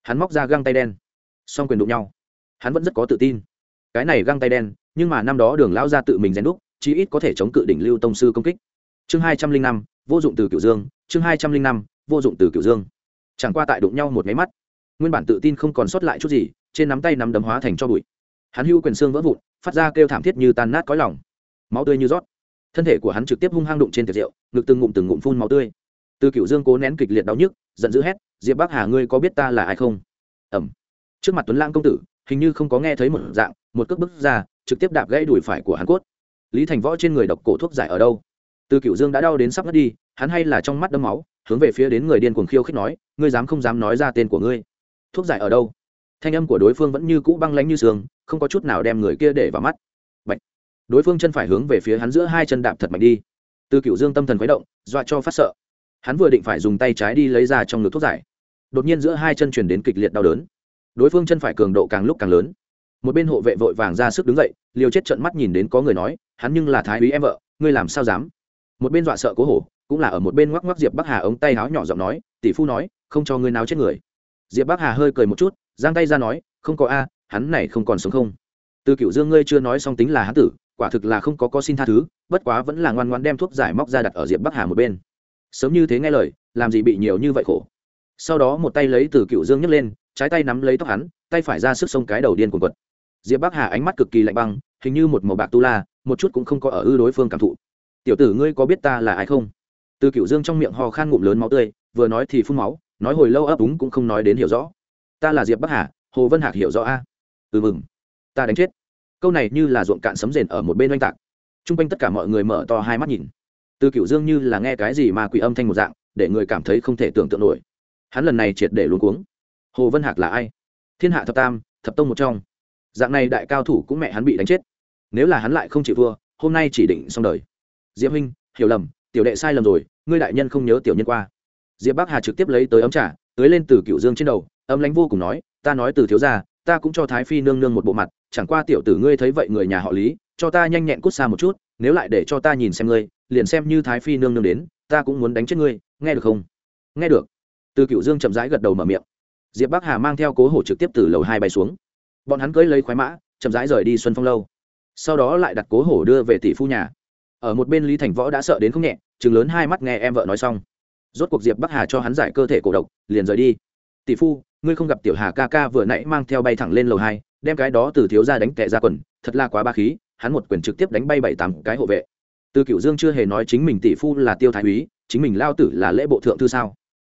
Speaker 1: hắn móc ra găng tay đen, song quyền đụng nhau. Hắn vẫn rất có tự tin. Cái này găng tay đen, nhưng mà năm đó đường lao ra tự mình rèn đúc, chí ít có thể chống cự đỉnh lưu tông sư công kích. Chương hai trăm linh năm, vô dụng từ cửu dương, chương hai trăm linh năm, vô dụng từ cửu dương. Chẳng qua tại đụng nhau một máy mắt, nguyên bản tự tin không còn sót lại chút gì, trên nắm tay nắm đấm hóa thành cho bụi. Hắn hưu quyền xương vỡ vụn, phát ra kêu thảm thiết như tan nát cõi lòng. Máu tươi như rót. Thân thể của hắn trực tiếp hung hăng đụng trên tiệc rượu, ngực từng ngụm từng ngụm phun máu tươi. Từ cựu dương cố nén kịch liệt đau nhức giận dữ hét, diệp bắc hà, ngươi có biết ta là ai không? Ẩm trước mặt tuấn lãng công tử, hình như không có nghe thấy một dạng, một cước bước ra, trực tiếp đạp gãy đùi phải của hắn cốt. Lý thành võ trên người độc cổ thuốc giải ở đâu? Từ cựu dương đã đau đến sắp ngất đi, hắn hay là trong mắt đấm máu, hướng về phía đến người điên cuồng khiêu khích nói, ngươi dám không dám nói ra tên của ngươi. Thuốc giải ở đâu? Thanh âm của đối phương vẫn như cũ băng lánh như sương, không có chút nào đem người kia để vào mắt. Bạch. đối phương chân phải hướng về phía hắn giữa hai chân đạp thật mạnh đi. Từ cựu dương tâm thần khuấy động, dọa cho phát sợ hắn vừa định phải dùng tay trái đi lấy ra trong ngực thuốc giải. Đột nhiên giữa hai chân chuyển đến kịch liệt đau đớn. Đối phương chân phải cường độ càng lúc càng lớn. Một bên hộ vệ vội vàng ra sức đứng dậy liều chết trận mắt nhìn đến có người nói, hắn nhưng là thái úy em vợ, ngươi làm sao dám? Một bên dọa sợ cố hổ, cũng là ở một bên ngoắc ngoắc diệp bắc hà ống tay háo nhỏ giọng nói, tỷ phu nói, không cho ngươi nào chết người. Diệp bắc hà hơi cười một chút, giang tay ra nói, không có a, hắn này không còn sống không. Từ cựu dương ngươi chưa nói xong tính là hắn tử, quả thực là không có có xin tha thứ, bất quá vẫn là ngoan ngoan đem thuốc giải móc ra đặt ở diệp bắc hà một bên sớm như thế nghe lời, làm gì bị nhiều như vậy khổ. Sau đó một tay lấy từ cựu dương nhấc lên, trái tay nắm lấy tóc hắn, tay phải ra sức sông cái đầu điên cuồng quật. Diệp bắc hà ánh mắt cực kỳ lạnh băng, hình như một màu bạc tu la, một chút cũng không có ở ư đối phương cảm thụ. Tiểu tử ngươi có biết ta là ai không? Từ cựu dương trong miệng ho khan ngụm lớn máu tươi, vừa nói thì phun máu, nói hồi lâu ấp úng cũng không nói đến hiểu rõ. Ta là diệp bắc hà, hồ vân hạc hiểu rõ a. Ừ mừng, ta đánh chết. Câu này như là ruộng cạn sấm rền ở một bên oanh tạc. T r u n g quanh tất cả mọi người mở to hai mắt nhìn từ cựu dương như là nghe cái gì mà quỷ âm thanh một dạng, để người cảm thấy không thể tưởng tượng nổi. Hắn lần này triệt để luôn cuống. Hồ vân hạc là ai? Thiên hạ thập tam, thập tông một trong. Dạng này đại cao thủ cũng mẹ hắn bị đánh chết. Nếu là hắn lại không chịu thua, hôm nay chỉ định xong đời. Diệp huynh, hiểu lầm, tiểu đệ sai lầm rồi, ngươi đại nhân không nhớ tiểu nhân qua. Diệp bắc hà trực tiếp lấy tới ấm trà tới lên từ cựu dương trên đầu, âm lánh vô cùng nói, ta nói từ thiếu gia, ta cũng cho thái phi nương nương một bộ mặt, chẳng qua tiểu tử ngươi thấy vậy người nhà họ lý, cho ta nhanh nhẹn cút xa một chút nếu lại để cho ta nhìn xem ngươi, liền xem như thái phi nương nương đến, ta cũng muốn đánh chết ngươi, nghe được không? Nghe được. Từ cựu dương chậm rãi gật đầu mở miệng. Diệp bắc hà mang theo cố hổ trực tiếp từ lầu hai bay xuống. Bọn hắn cưỡi lấy khoái mã, chậm rãi rời đi xuân phong lâu. Sau đó lại đặt cố hổ đưa về tỷ phu nhà. Ở một bên lý thành võ đã sợ đến không nhẹ, chừng lớn hai mắt nghe em vợ nói xong. Rốt cuộc diệp bắc hà cho hắn giải cơ thể cổ độc, liền rời đi. Tỷ phu, ngươi không gặp tiểu hà ca ca vừa nãy mang theo bay thẳng lên lầu hai, đem cái đó từ thiếu ra đánh tệ ra quần, thật là quá ba khí hắn một quyền trực tiếp đánh bay bảy tám cái hộ vệ. Từ cựu dương chưa hề nói chính mình tỷ phu là tiêu thái úy chính mình lao tử là lễ bộ thượng thư sao?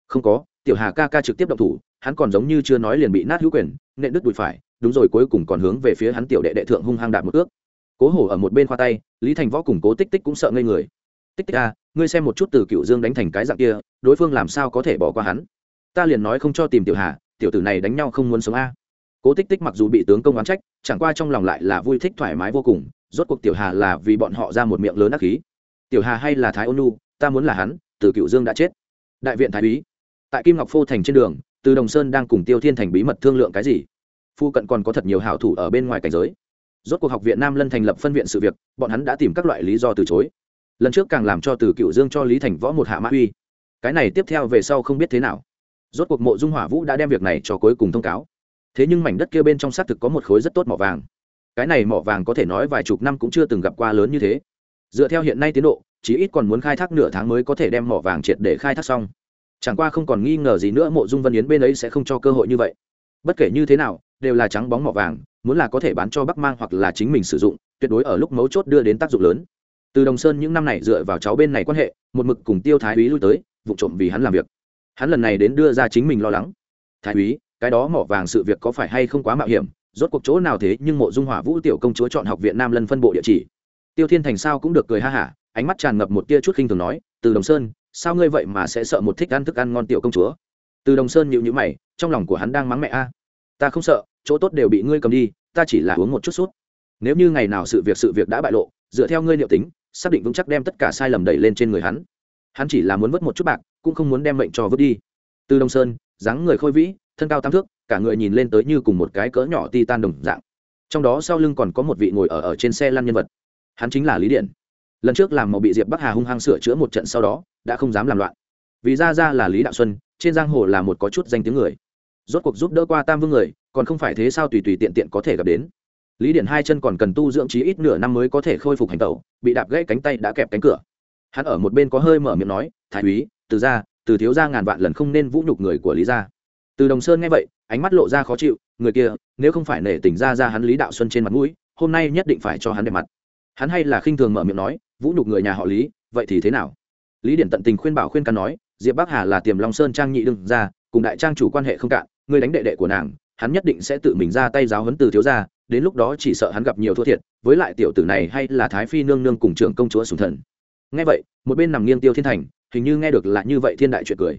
Speaker 1: Không có tiểu hà ca ca trực tiếp động thủ hắn còn giống như chưa nói liền bị nát hữu quyền nện đứt đùi phải đúng rồi cuối cùng còn hướng về phía hắn tiểu đệ đệ thượng hung hăng đạp một ước cố hổ ở một bên khoa tay lý thành võ cùng cố tích tích cũng sợ ngây người. Tích tích a à, ngươi xem một chút từ cựu dương đánh thành cái dạng kia đối phương làm sao có thể bỏ qua hắn? Ta liền nói không cho tìm tiểu hà tiểu tử này đánh nhau không muốn sống a cố tích tích mặc dù bị tướng công oán trách, chẳng qua trong lòng lại là vui thích thoải mái vô cùng, rốt cuộc tiểu hà là vì bọn họ ra một miệng lớn ác khí. Tiểu hà hay là thái ôn nu ta muốn là hắn, từ cựu dương đã chết. Đại viện thái úy. Tại kim ngọc phô thành trên đường, từ đồng sơn đang cùng tiêu thiên thành bí mật thương lượng cái gì? Phu cận còn có thật nhiều hảo thủ ở bên ngoài cảnh giới. Rốt cuộc học viện nam lân thành lập phân viện sự việc, bọn hắn đã tìm các loại lý do từ chối. Lần trước càng làm cho từ cựu dương cho lý thành võ một hạ mã uy. Cái này tiếp theo về sau không biết thế nào. Rốt cuộc mộ dung hỏa vũ đã đem việc này cho cuối cùng thông cáo thế nhưng mảnh đất kia bên trong xác thực có một khối rất tốt mỏ vàng. Cái này mỏ vàng có thể nói vài chục năm cũng chưa từng gặp qua lớn như thế. Dựa theo hiện nay tiến độ chỉ ít còn muốn khai thác nửa tháng mới có thể đem mỏ vàng triệt để khai thác xong. Chẳng qua không còn nghi ngờ gì nữa, mộ dung vân yến bên ấy sẽ không cho cơ hội như vậy. Bất kể như thế nào, đều là trắng bóng mỏ vàng, muốn là có thể bán cho bắc mang hoặc là chính mình sử dụng, tuyệt đối ở lúc mấu chốt đưa đến tác dụng lớn. Từ đồng sơn những năm này dựa vào cháu bên này quan hệ, một mực cùng tiêu thái úy lui tới, vụ trộm vì hắn làm việc. Hắn lần này đến đưa ra chính mình lo lắng. Thái úy cái đó mỏ vàng sự việc có phải hay không quá mạo hiểm, rốt cuộc chỗ nào thế nhưng mộ dung hỏa vũ tiểu công chúa chọn học viện nam lân phân bộ địa chỉ. Tiêu thiên thành sao cũng được cười ha hả, ánh mắt tràn ngập một tia chút khinh thường nói, từ đồng sơn, sao ngươi vậy mà sẽ sợ một thích ăn thức ăn ngon tiểu công chúa? Từ đồng sơn nhịu nhữ mày, trong lòng của hắn đang mắng mẹ a. À, ta không sợ, chỗ tốt đều bị ngươi cầm đi, ta chỉ là uống một chút sút nếu như ngày nào sự việc sự việc đã bại lộ, dựa theo ngươi liệu tính, xác định vững chắc đem tất cả sai lầm đẩy lên trên người hắn. Hắn chỉ là muốn vớt một chút bạc, cũng không muốn đem mệnh cho vớt đi. Từ đồng sơn, dáng người khôi vĩ thân cao tam thước, cả người nhìn lên tới như cùng một cái cỡ nhỏ ti tan đồng dạng. Trong đó sau lưng còn có một vị ngồi ở ở trên xe lăn nhân vật. Hắn chính là lý điện. Lần trước làm màu bị diệp bắc hà hung hăng sửa chữa một trận sau đó, đã không dám làm loạn. Vì ra ra là lý đạo xuân, trên giang hồ là một có chút danh tiếng người. Rốt cuộc giúp đỡ qua tam vương người, còn không phải thế sao tùy tùy tiện tiện có thể gặp đến. Lý điện hai chân còn cần tu dưỡng trí ít nửa năm mới có thể khôi phục hành tẩu, bị đạp gãy cánh tay đã kẹp cánh cửa. Hắn ở một bên có hơi mở miệng nói, thái úy, từ ra, từ thiếu ra ngàn vạn lần không nên vũ nhục người của lý gia từ đồng sơn nghe vậy, ánh mắt lộ ra khó chịu, người kia, nếu không phải nể tình ra ra hắn lý đạo xuân trên mặt mũi, hôm nay nhất định phải cho hắn đẹp mặt. Hắn hay là khinh thường mở miệng nói, vũ nhục người nhà họ lý, vậy thì thế nào? Lý điển tận tình khuyên bảo khuyên can nói, diệp bắc hà là tiềm long sơn trang nhị đương ra cùng đại trang chủ quan hệ không cạn, người đánh đệ đệ của nàng, hắn nhất định sẽ tự mình ra tay giáo huấn từ thiếu gia, đến lúc đó chỉ sợ hắn gặp nhiều thua thiệt, với lại tiểu tử này hay là thái phi nương nương cùng trưởng công chúa sùng thần. Nghe vậy, một bên nằm nghiêng tiêu thiên thành, hình như nghe được là như vậy thiên đại chuyện cười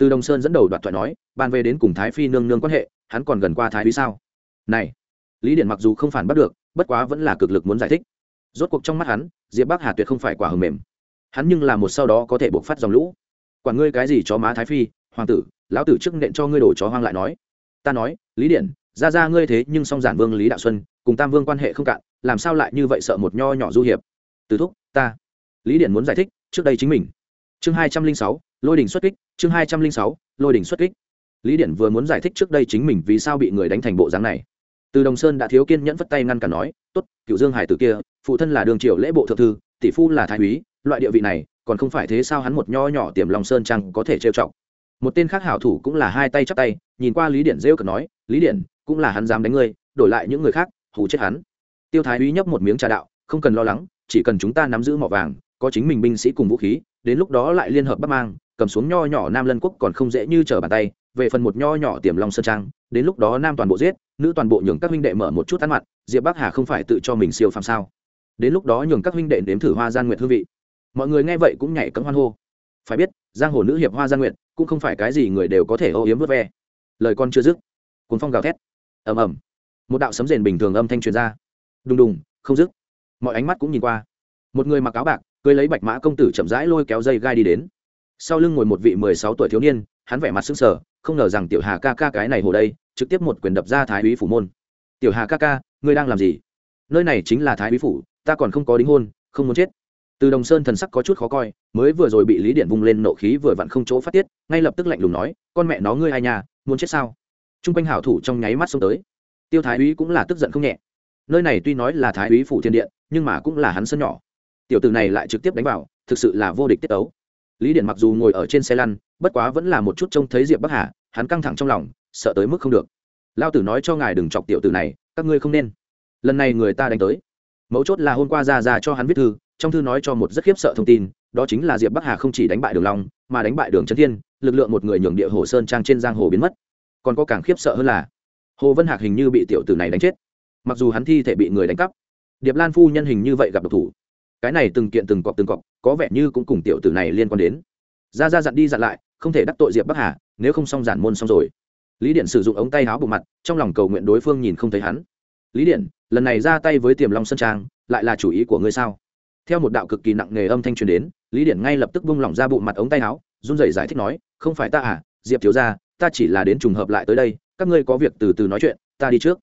Speaker 1: từ đồng sơn dẫn đầu đoạt thoại nói, ban về đến cùng thái phi nương nương quan hệ, hắn còn gần qua thái phi sao? Này, lý điện mặc dù không phản bắt được, bất quá vẫn là cực lực muốn giải thích. Rốt cuộc trong mắt hắn, diệp bắc hà tuyệt không phải quả hầm mềm. Hắn nhưng là một sau đó có thể buộc phát dòng lũ. Quản ngươi cái gì chó má thái phi, hoàng tử, lão tử trước nện cho ngươi đổ chó hoang lại nói. Ta nói, lý điện ra ra ngươi thế nhưng song giản vương lý đạo xuân, cùng tam vương quan hệ không cạn, làm sao lại như vậy sợ một nho nhỏ du hiệp? Từ thúc, ta. Lý điện muốn giải thích, trước đây chính mình. Chương hai trăm linh sáu lôi đình xuất kích, chương hai trăm linh sáu, lôi đình xuất kích. Lý điện vừa muốn giải thích trước đây chính mình vì sao bị người đánh thành bộ dáng này. Từ đồng sơn đã thiếu kiên nhẫn vất tay ngăn cản nói, tốt cựu dương hải tử kia, phụ thân là đường triều lễ bộ thượng thư, tỷ phu là thái úy, loại địa vị này, còn không phải thế sao hắn một nho nhỏ tiềm lòng sơn trang có thể trêu chọc. Một tên khác hảo thủ cũng là hai tay chắp tay, nhìn qua lý điện rêu cờ nói, lý điện cũng là hắn dám đánh ngươi, đổi lại những người khác, hù chết hắn. Tiêu thái úy nhấp một miếng trà đạo, không cần lo lắng, chỉ cần chúng ta nắm giữ mỏ vàng, có chính mình binh sĩ cùng vũ khí, đến lúc đó lại liên hợp bắc mang cầm xuống nho nhỏ nam lân quốc còn không dễ như trở bàn tay, về phần một nho nhỏ tiềm long sơn trang, đến lúc đó nam toàn bộ giết, nữ toàn bộ nhường các huynh đệ mở một chút ăn mặn, diệp bắc hà không phải tự cho mình siêu phàm sao? Đến lúc đó nhường các huynh đệ nếm thử hoa gian nguyện hương vị. Mọi người nghe vậy cũng nhảy cấm hoan hô. Phải biết, giang hồ nữ hiệp hoa gian nguyện cũng không phải cái gì người đều có thể ô yếm vớt ve. Lời con chưa dứt, cuốn phong gào thét. Ầm ầm. Một đạo sấm rền bình thường âm thanh truyền ra. Đùng đùng, không dứt. Mọi ánh mắt cũng nhìn qua. Một người mặc áo bạc, cưới lấy bạch mã công tử chậm rãi lôi kéo dây gai đi đến sau lưng ngồi một vị mười sáu tuổi thiếu niên, hắn vẻ mặt sững sờ, không ngờ rằng tiểu hà ca ca cái này hồ đây, trực tiếp một quyền đập ra thái úy phủ môn. Tiểu hà ca ca, ngươi đang làm gì? Nơi này chính là thái úy phủ, ta còn không có đính hôn, không muốn chết. Từ đồng sơn thần sắc có chút khó coi, mới vừa rồi bị lý điện vung lên nộ khí vừa vặn không chỗ phát tiết, ngay lập tức lạnh lùng nói, con mẹ nó ngươi ai nhà muốn chết sao? T r u n g quanh hảo thủ trong nháy mắt xông tới. Tiêu thái úy cũng là tức giận không nhẹ. Nơi này tuy nói là thái úy phủ thiên điện nhưng mà cũng là hắn sân nhỏ. Tiểu tử này lại trực tiếp đánh vào, thực sự là vô địch tiết ấu lý điển mặc dù ngồi ở trên xe lăn, bất quá vẫn là một chút trông thấy diệp bắc hà, hắn căng thẳng trong lòng, sợ tới mức không được. Lao tử nói cho ngài đừng chọc tiểu tử này, các ngươi không nên. Lần này người ta đánh tới. Mấu chốt là hôm qua ra ra cho hắn viết thư, trong thư nói cho một rất khiếp sợ thông tin, đó chính là diệp bắc hà không chỉ đánh bại đường long, mà đánh bại đường trấn thiên, lực lượng một người nhường địa hồ sơn trang trên giang hồ biến mất. Còn có càng khiếp sợ hơn là, hồ vân hạc hình như bị tiểu tử này đánh chết. Mặc dù hắn thi thể bị người đánh cắp, điệp lan phu nhân hình như vậy gặp độc thủ. Cái này từng kiện từng cọp từng cọp có vẻ như cũng cùng tiểu tử này liên quan đến. Ra ra dặn đi dặn lại, không thể đắc tội diệp bắc hà, nếu không xong giản môn xong rồi. Lý điện sử dụng ống tay áo bộ mặt, trong lòng cầu nguyện đối phương nhìn không thấy hắn. Lý điện, lần này ra tay với tiềm long sơn trang, lại là chủ ý của ngươi sao? Theo một đạo cực kỳ nặng nề âm thanh truyền đến, lý điển ngay lập tức bung lỏng ra bụng mặt ống tay áo, run rẩy giải thích nói, không phải ta à diệp thiếu gia, ta chỉ là đến trùng hợp lại tới đây, các ngươi có việc từ từ nói chuyện, ta đi trước.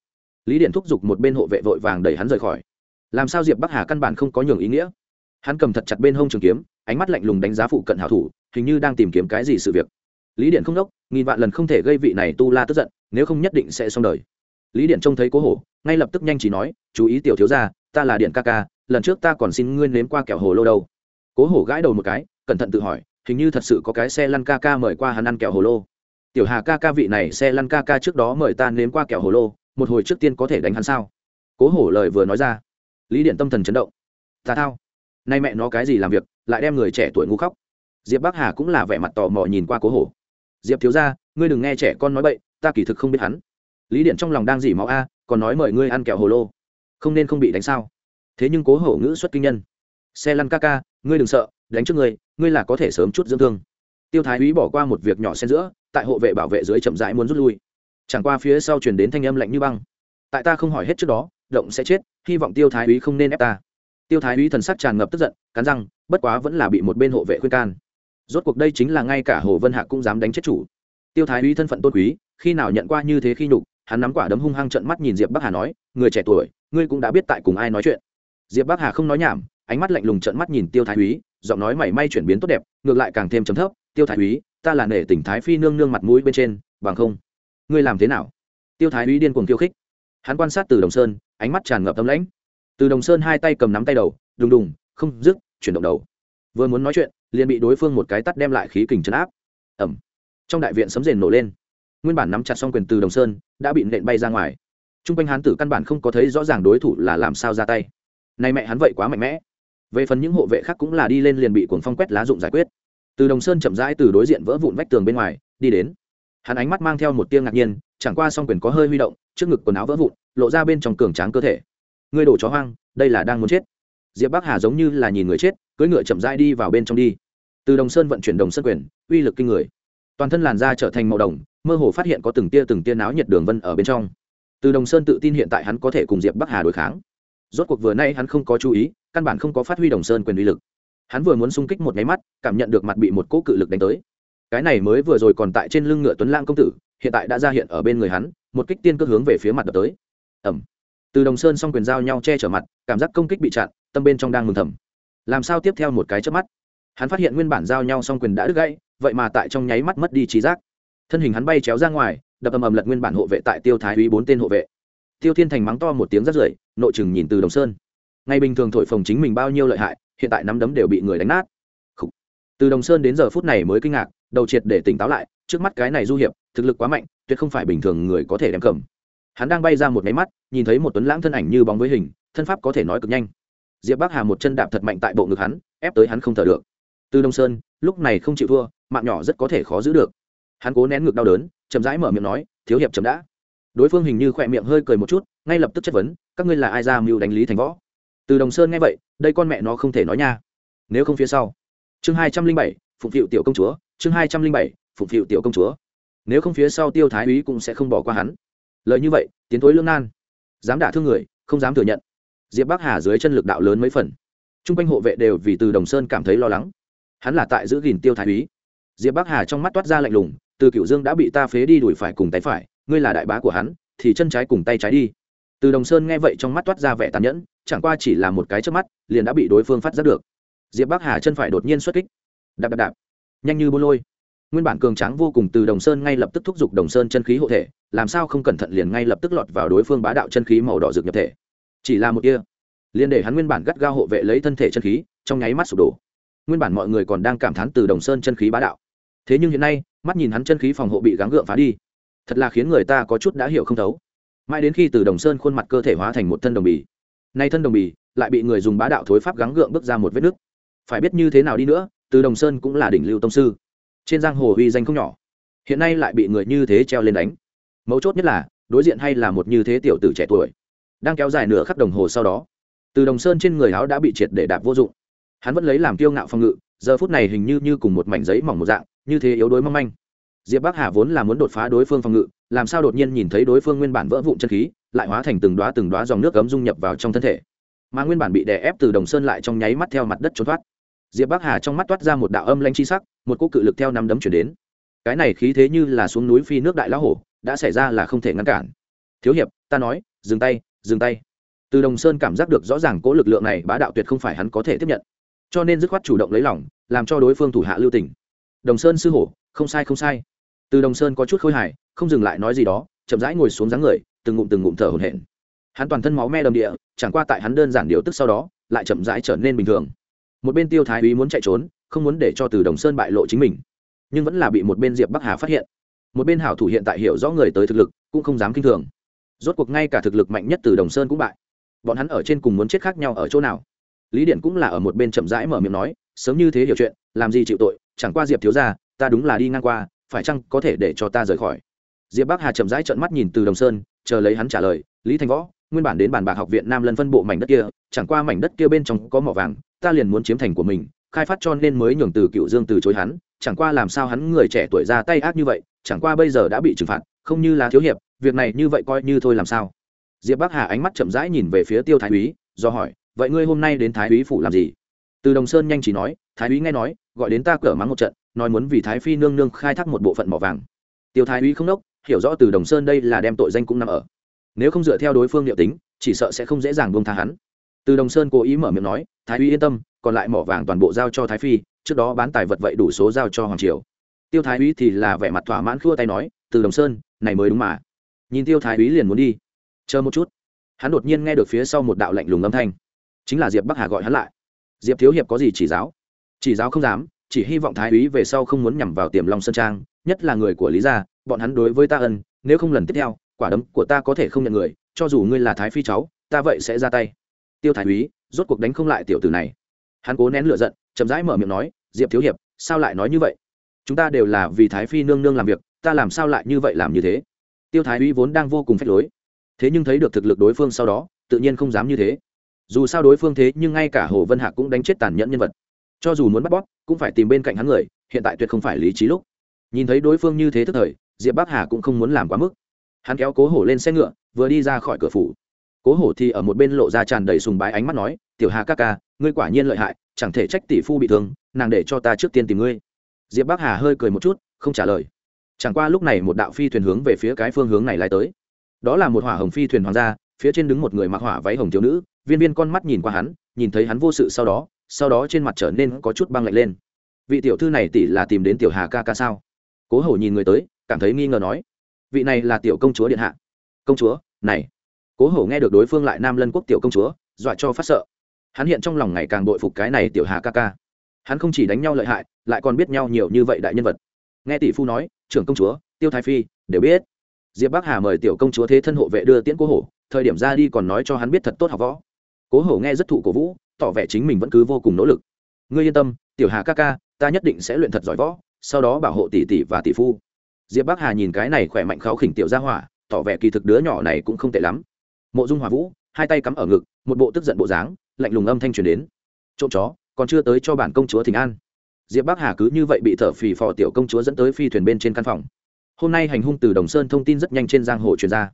Speaker 1: Lý điển thúc giục một bên hộ vệ vội vàng đẩy hắn rời khỏi. Làm sao diệp bắc hà căn bản không có nhường ý nghĩa? Hắn cầm thật chặt bên hông trường kiếm, ánh mắt lạnh lùng đánh giá phụ cận hảo thủ, hình như đang tìm kiếm cái gì sự việc. Lý điện không đốc, nghìn vạn lần không thể gây vị này tu la tức giận, nếu không nhất định sẽ xong đời. Lý điện trông thấy cố hổ, ngay lập tức nhanh chỉ nói, chú ý tiểu thiếu gia, ta là điện ca ca, lần trước ta còn xin ngươi nếm qua kẹo hồ lô đâu. Cố hổ gãi đầu một cái, cẩn thận tự hỏi, hình như thật sự có cái xe lăn ca ca mời qua hắn ăn kẹo hồ lô. Tiểu hà ca ca vị này xe lăn ca ca trước đó mời ta nếm qua kẹo hồ lô, một hồi trước tiên có thể đánh hắn sao? Cố hổ lời vừa nói ra. Lý điện tâm thần chấn động. Ta thao nay mẹ nó cái gì làm việc, lại đem người trẻ tuổi ngu khóc. Diệp bắc hà cũng là vẻ mặt tò mò nhìn qua cố hổ. Diệp thiếu ra ngươi đừng nghe trẻ con nói bậy, ta kỳ thực không biết hắn. Lý điện trong lòng đang dỉ máu a, còn nói mời ngươi ăn kẹo hồ lô. Không nên không bị đánh sao? Thế nhưng cố hổ ngữ xuất kinh nhân. Xe lăn ca ca, ngươi đừng sợ, đánh trước ngươi ngươi là có thể sớm chút dưỡng thương. Tiêu thái úy bỏ qua một việc nhỏ xen giữa, tại hộ vệ bảo vệ dưới chậm rãi muốn rút lui. Chẳng qua phía sau truyền đến thanh âm lạnh như băng. Tại ta không hỏi hết trước đó, động sẽ chết, hy vọng tiêu thái úy không nên ép ta tiêu thái úy thần sắc tràn ngập tức giận, cắn răng, bất quá vẫn là bị một bên hộ vệ khuyên can. Rốt cuộc đây chính là ngay cả hồ vân hạ cũng dám đánh chết chủ. Tiêu thái úy thân phận tôn quý, khi nào nhận qua như thế khi nhục, hắn nắm quả đấm hung hăng trận mắt nhìn diệp bắc hà nói, người trẻ tuổi, ngươi cũng đã biết tại cùng ai nói chuyện. Diệp bắc hà không nói nhảm, ánh mắt lạnh lùng trận mắt nhìn tiêu thái úy, giọng nói mảy may chuyển biến tốt đẹp, ngược lại càng thêm chấm thấp, tiêu thái úy, ta là nể tỉnh thái phi nương nương mặt mũi bên trên, bằng không, ngươi làm thế nào? Tiêu thái úy điên cuồng khiêu khích. Hắn quan sát từ đồng sơn, ánh mắt tràn ngập tâm lãnh từ đồng sơn hai tay cầm nắm tay đầu, đùng đùng, không dứt, chuyển động đầu. Vừa muốn nói chuyện, liền bị đối phương một cái tắt đem lại khí kình chấn áp. Ẩm trong đại viện sấm rền nổ lên. Nguyên bản nắm chặt xong quyền từ đồng sơn, đã bị nện bay ra ngoài. T r u n g quanh hán tử căn bản không có thấy rõ ràng đối thủ là làm sao ra tay. Nay mẹ hắn vậy quá mạnh mẽ. Về phần những hộ vệ khác cũng là đi lên liền bị cuồng phong quét lá dụng giải quyết. Từ đồng sơn chậm rãi từ đối diện vỡ vụn vách tường bên ngoài, đi đến. Hắn ánh mắt mang theo một tiếng ngạc nhiên, chẳng qua song quyền có hơi huy động, trước ngực quần áo vỡ vụn, lộ ra bên trong cường tráng cơ thể ngươi đổ chó hoang, đây là đang muốn chết. Diệp bắc hà giống như là nhìn người chết, cưỡi ngựa chậm rãi đi vào bên trong đi. Từ đồng sơn vận chuyển đồng sơn quyền, uy lực kinh người. Toàn thân làn da trở thành màu đồng, mơ hồ phát hiện có từng tia từng tia náo nhiệt đường vân ở bên trong. Từ đồng sơn tự tin hiện tại hắn có thể cùng diệp bắc hà đối kháng. Rốt cuộc vừa nay hắn không có chú ý, căn bản không có phát huy đồng sơn quyền uy lực. Hắn vừa muốn xung kích một nháy mắt, cảm nhận được mặt bị một cỗ cự lực đánh tới. Cái này mới vừa rồi còn tại trên lưng ngựa tuấn lang công tử, hiện tại đã ra hiện ở bên người hắn, một kích tiên cước hướng về phía mặt đập tới. Ẩm từ đồng sơn xong quyền giao nhau che chở mặt, cảm giác công kích bị chặn, tâm bên trong đang mừng thầm. Làm sao tiếp theo một cái chớp mắt? Hắn phát hiện nguyên bản giao nhau xong quyền đã đứt gãy, vậy mà tại trong nháy mắt mất đi trí giác. Thân hình hắn bay chéo ra ngoài, đập ầm ầm lật nguyên bản hộ vệ tại tiêu thái úy bốn tên hộ vệ. Tiêu thiên thành mắng to một tiếng rất rưởi, nội chừng nhìn từ đồng sơn. Ngày bình thường thổi phồng chính mình bao nhiêu lợi hại, hiện tại nắm đấm đều bị người đánh nát. Từ đồng sơn đến giờ phút này mới kinh ngạc, đầu triệt để tỉnh táo lại, trước mắt cái này du hiệp, thực lực quá mạnh, tuyệt không phải bình thường người có thể đem cầm hắn đang bay ra một máy mắt, nhìn thấy một tuấn lãng thân ảnh như bóng với hình, thân pháp có thể nói cực nhanh. Diệp bắc hà một chân đạp thật mạnh tại bộ ngực hắn, ép tới hắn không thở được. Từ đông sơn, lúc này không chịu thua, mạng nhỏ rất có thể khó giữ được. Hắn cố nén ngực đau đớn, chậm rãi mở miệng nói, thiếu hiệp chậm đã. Đối phương hình như khỏe miệng hơi cười một chút, ngay lập tức chất vấn, các ngươi là ai ra mưu đánh lý thành võ? Từ đồng sơn nghe vậy, đây con mẹ nó không thể nói nha. Nếu không phía sau. Chương hai trăm linh bảy, phụng phịu tiểu công chúa, chương hai trăm linh bảy, phụng phịu tiểu công chúa. Nếu không phía sau tiêu thái úy cũng sẽ không bỏ qua hắn lời như vậy, tiến thối lương nan. Dám đả thương người, không dám thừa nhận. Diệp bắc hà dưới chân lực đạo lớn mấy phần. T r u n g quanh hộ vệ đều vì từ đồng sơn cảm thấy lo lắng. Hắn là tại giữ gìn tiêu thái úy. Diệp bắc hà trong mắt toát ra lạnh lùng, từ cựu dương đã bị ta phế đi đuổi phải cùng tay phải, ngươi là đại bá của hắn, thì chân trái cùng tay trái đi. Từ đồng sơn nghe vậy trong mắt toát ra vẻ tàn nhẫn, chẳng qua chỉ là một cái trước mắt, liền đã bị đối phương phát giác được. Diệp bắc hà chân phải đột nhiên xuất kích. Đạp đạp đạp. Nhanh như bô lôi nguyên bản cường tráng vô cùng từ đồng sơn ngay lập tức thúc giục đồng sơn chân khí hộ thể, làm sao không cẩn thận liền ngay lập tức lọt vào đối phương bá đạo chân khí màu đỏ rực nhập thể. Chỉ là một kia liền để hắn nguyên bản gắt gao hộ vệ lấy thân thể chân khí, trong nháy mắt sụp đổ. Nguyên bản mọi người còn đang cảm thán từ đồng sơn chân khí bá đạo. Thế nhưng hiện nay, mắt nhìn hắn chân khí phòng hộ bị gắng gượng phá đi, thật là khiến người ta có chút đã hiểu không thấu. Mãi đến khi từ đồng sơn khuôn mặt cơ thể hóa thành một thân đồng bì, nay thân đồng bì lại bị người dùng bá đạo thối pháp gắng gượng bước ra một vết nứt. Phải biết như thế nào đi nữa, từ đồng sơn cũng là đỉnh lưu tông sư trên giang hồ uy danh không nhỏ. Hiện nay lại bị người như thế treo lên đánh. Mấu chốt nhất là, đối diện hay là một như thế tiểu tử trẻ tuổi, đang kéo dài nửa khắc đồng hồ sau đó. Từ đồng sơn trên người áo đã bị triệt để đạp vô dụng. Hắn vẫn lấy làm kiêu ngạo phòng ngự, giờ phút này hình như như cùng một mảnh giấy mỏng một dạng, như thế yếu đuối mong manh. Diệp bắc hà vốn là muốn đột phá đối phương phòng ngự, làm sao đột nhiên nhìn thấy đối phương nguyên bản vỡ vụn chân khí, lại hóa thành từng đoá từng đoá dòng nước cấm dung nhập vào trong thân thể. Mà nguyên bản bị đè ép từ đồng sơn lại trong nháy mắt theo mặt đất trốn thoát diệp bắc hà trong mắt toát ra một đạo âm lanh chi sắc, một cỗ cự lực theo năm đấm chuyển đến. Cái này khí thế như là xuống núi phi nước đại lão hổ, đã xảy ra là không thể ngăn cản. Thiếu hiệp, ta nói, dừng tay dừng tay. Từ đồng sơn cảm giác được rõ ràng cỗ lực lượng này bá đạo tuyệt không phải hắn có thể tiếp nhận. Cho nên dứt khoát chủ động lấy lòng, làm cho đối phương thủ hạ lưu tỉnh đồng sơn sư hổ, không sai không sai. Từ đồng sơn có chút khôi hài, không dừng lại nói gì đó, chậm rãi ngồi xuống dáng người, từng ngụm từng ngụm thở hổn hển. Hắn toàn thân máu me đầm địa, chẳng qua tại hắn đơn giản điều tức sau đó, lại chậm rãi trở nên bình thường một bên tiêu thái úy muốn chạy trốn, không muốn để cho từ đồng sơn bại lộ chính mình. Nhưng vẫn là bị một bên diệp bắc hà phát hiện. Một bên hảo thủ hiện tại hiểu rõ người tới thực lực, cũng không dám k i n h thường. Rốt cuộc ngay cả thực lực mạnh nhất từ đồng sơn cũng bại. Bọn hắn ở trên cùng muốn chết khác nhau ở chỗ nào? Lý điển cũng là ở một bên chậm rãi mở miệng nói, sớm như thế hiểu chuyện, làm gì chịu tội, chẳng qua diệp thiếu ra ta đúng là đi ngang qua, phải chăng có thể để cho ta rời khỏi? Diệp bắc hà chậm rãi trợn mắt nhìn từ đồng sơn, chờ lấy hắn trả lời, lý thanh võ, nguyên bản đến bàn bạc học viện nam lân phân bộ mảnh đất kia, chẳng qua mảnh đất kia bên trong có mỏ vàng ta liền muốn chiếm thành của mình, khai phát cho nên mới nhường từ cựu dương từ chối hắn, chẳng qua làm sao hắn người trẻ tuổi ra tay ác như vậy, chẳng qua bây giờ đã bị trừng phạt, không như là thiếu hiệp, việc này như vậy coi như thôi làm sao. Diệp bắc hà ánh mắt chậm rãi nhìn về phía tiêu thái úy, do hỏi, vậy ngươi hôm nay đến thái úy phủ làm gì? Từ đồng sơn nhanh chỉ nói, thái úy nghe nói, gọi đến ta cửa mắng một trận, nói muốn vì thái phi nương nương khai thác một bộ phận mỏ vàng. Tiêu thái úy không đốc, hiểu rõ từ đồng sơn đây là đem tội danh cũng nằm ở. Nếu không dựa theo đối phương liệu tính, chỉ sợ sẽ không dễ dàng buông tha hắn từ đồng sơn cố ý mở miệng nói, thái úy yên tâm, còn lại mỏ vàng toàn bộ giao cho thái phi, trước đó bán tài vật vậy đủ số giao cho hoàng triều. Tiêu thái úy thì là vẻ mặt thỏa mãn khua tay nói, từ đồng sơn, này mới đúng mà. Nhìn tiêu thái úy liền muốn đi. Chờ một chút. Hắn đột nhiên nghe được phía sau một đạo lạnh lùng âm thanh. Chính là diệp bắc hà gọi hắn lại. Diệp thiếu hiệp có gì chỉ giáo? Chỉ giáo không dám, chỉ hy vọng thái úy về sau không muốn nhằm vào tiềm long sơn trang, nhất là người của lý gia, bọn hắn đối với ta ân, nếu không lần tiếp theo, quả đấm của ta có thể không nhận người, cho dù ngươi là thái phi cháu, ta vậy sẽ ra tay tiêu thái úy, rốt cuộc đánh không lại tiểu tử này. Hắn cố nén lửa giận, chậm rãi mở miệng nói, diệp thiếu hiệp, sao lại nói như vậy? Chúng ta đều là vì thái phi nương nương làm việc, ta làm sao lại như vậy làm như thế? Tiêu thái úy vốn đang vô cùng phách lối. Thế nhưng thấy được thực lực đối phương sau đó, tự nhiên không dám như thế. Dù sao đối phương thế nhưng ngay cả hồ vân hạc cũng đánh chết tàn nhẫn nhân vật. Cho dù muốn bắt bóp, cũng phải tìm bên cạnh hắn người, hiện tại tuyệt không phải lý trí lúc. Nhìn thấy đối phương như thế tức thời, diệp bắc hà cũng không muốn làm quá mức. Hắn kéo cố hổ lên xe ngựa, vừa đi ra khỏi cửa phủ cố hổ thì ở một bên lộ ra tràn đầy sùng bái ánh mắt nói, tiểu hà ca ca, ngươi quả nhiên lợi hại, chẳng thể trách tỷ phu bị thương, nàng để cho ta trước tiên tìm ngươi. Diệp bắc hà hơi cười một chút, không trả lời. Chẳng qua lúc này một đạo phi thuyền hướng về phía cái phương hướng này lại tới. Đó là một hỏa hồng phi thuyền hoàng gia, phía trên đứng một người mặc hỏa váy hồng thiếu nữ, viên viên con mắt nhìn qua hắn, nhìn thấy hắn vô sự sau đó sau đó trên mặt trở nên có chút băng lạnh lên. Vị tiểu thư này tỷ là tìm đến tiểu hà ca ca sao? Cố hổ nhìn người tới, cảm thấy nghi ngờ nói. Vị này là tiểu công chúa điện hạ. Công chúa, này cố hổ nghe được đối phương lại nam lân quốc tiểu công chúa, dọa cho phát sợ. Hắn hiện trong lòng ngày càng bội phục cái này tiểu hà ca ca. Hắn không chỉ đánh nhau lợi hại, lại còn biết nhau nhiều như vậy đại nhân vật. Nghe tỷ phu nói, trưởng công chúa, tiêu thái phi, đều biết. Diệp bắc hà mời tiểu công chúa thế thân hộ vệ đưa tiễn cố hổ, thời điểm ra đi còn nói cho hắn biết thật tốt học võ. Cố hổ nghe rất thụ cổ vũ, tỏ vẻ chính mình vẫn cứ vô cùng nỗ lực. Ngươi yên tâm, tiểu hà ca ca, ta nhất định sẽ luyện thật giỏi võ, sau đó bảo hộ tỷ tỷ và tỷ phu. Diệp bắc hà nhìn cái này khỏe mạnh kháo khỉnh tiểu Gia hỏa, tỏ vẻ kỳ thực đứa nhỏ này cũng không tệ lắm mộ dung hòa vũ, hai tay cắm ở ngực, một bộ tức giận bộ dáng, lạnh lùng âm thanh truyền đến. Trộm chó, còn chưa tới cho bản công chúa thỉnh an. Diệp bắc hà cứ như vậy bị thở phì phò tiểu công chúa dẫn tới phi thuyền bên trên căn phòng. Hôm nay hành hung từ đồng sơn thông tin rất nhanh trên giang hồ truyền ra.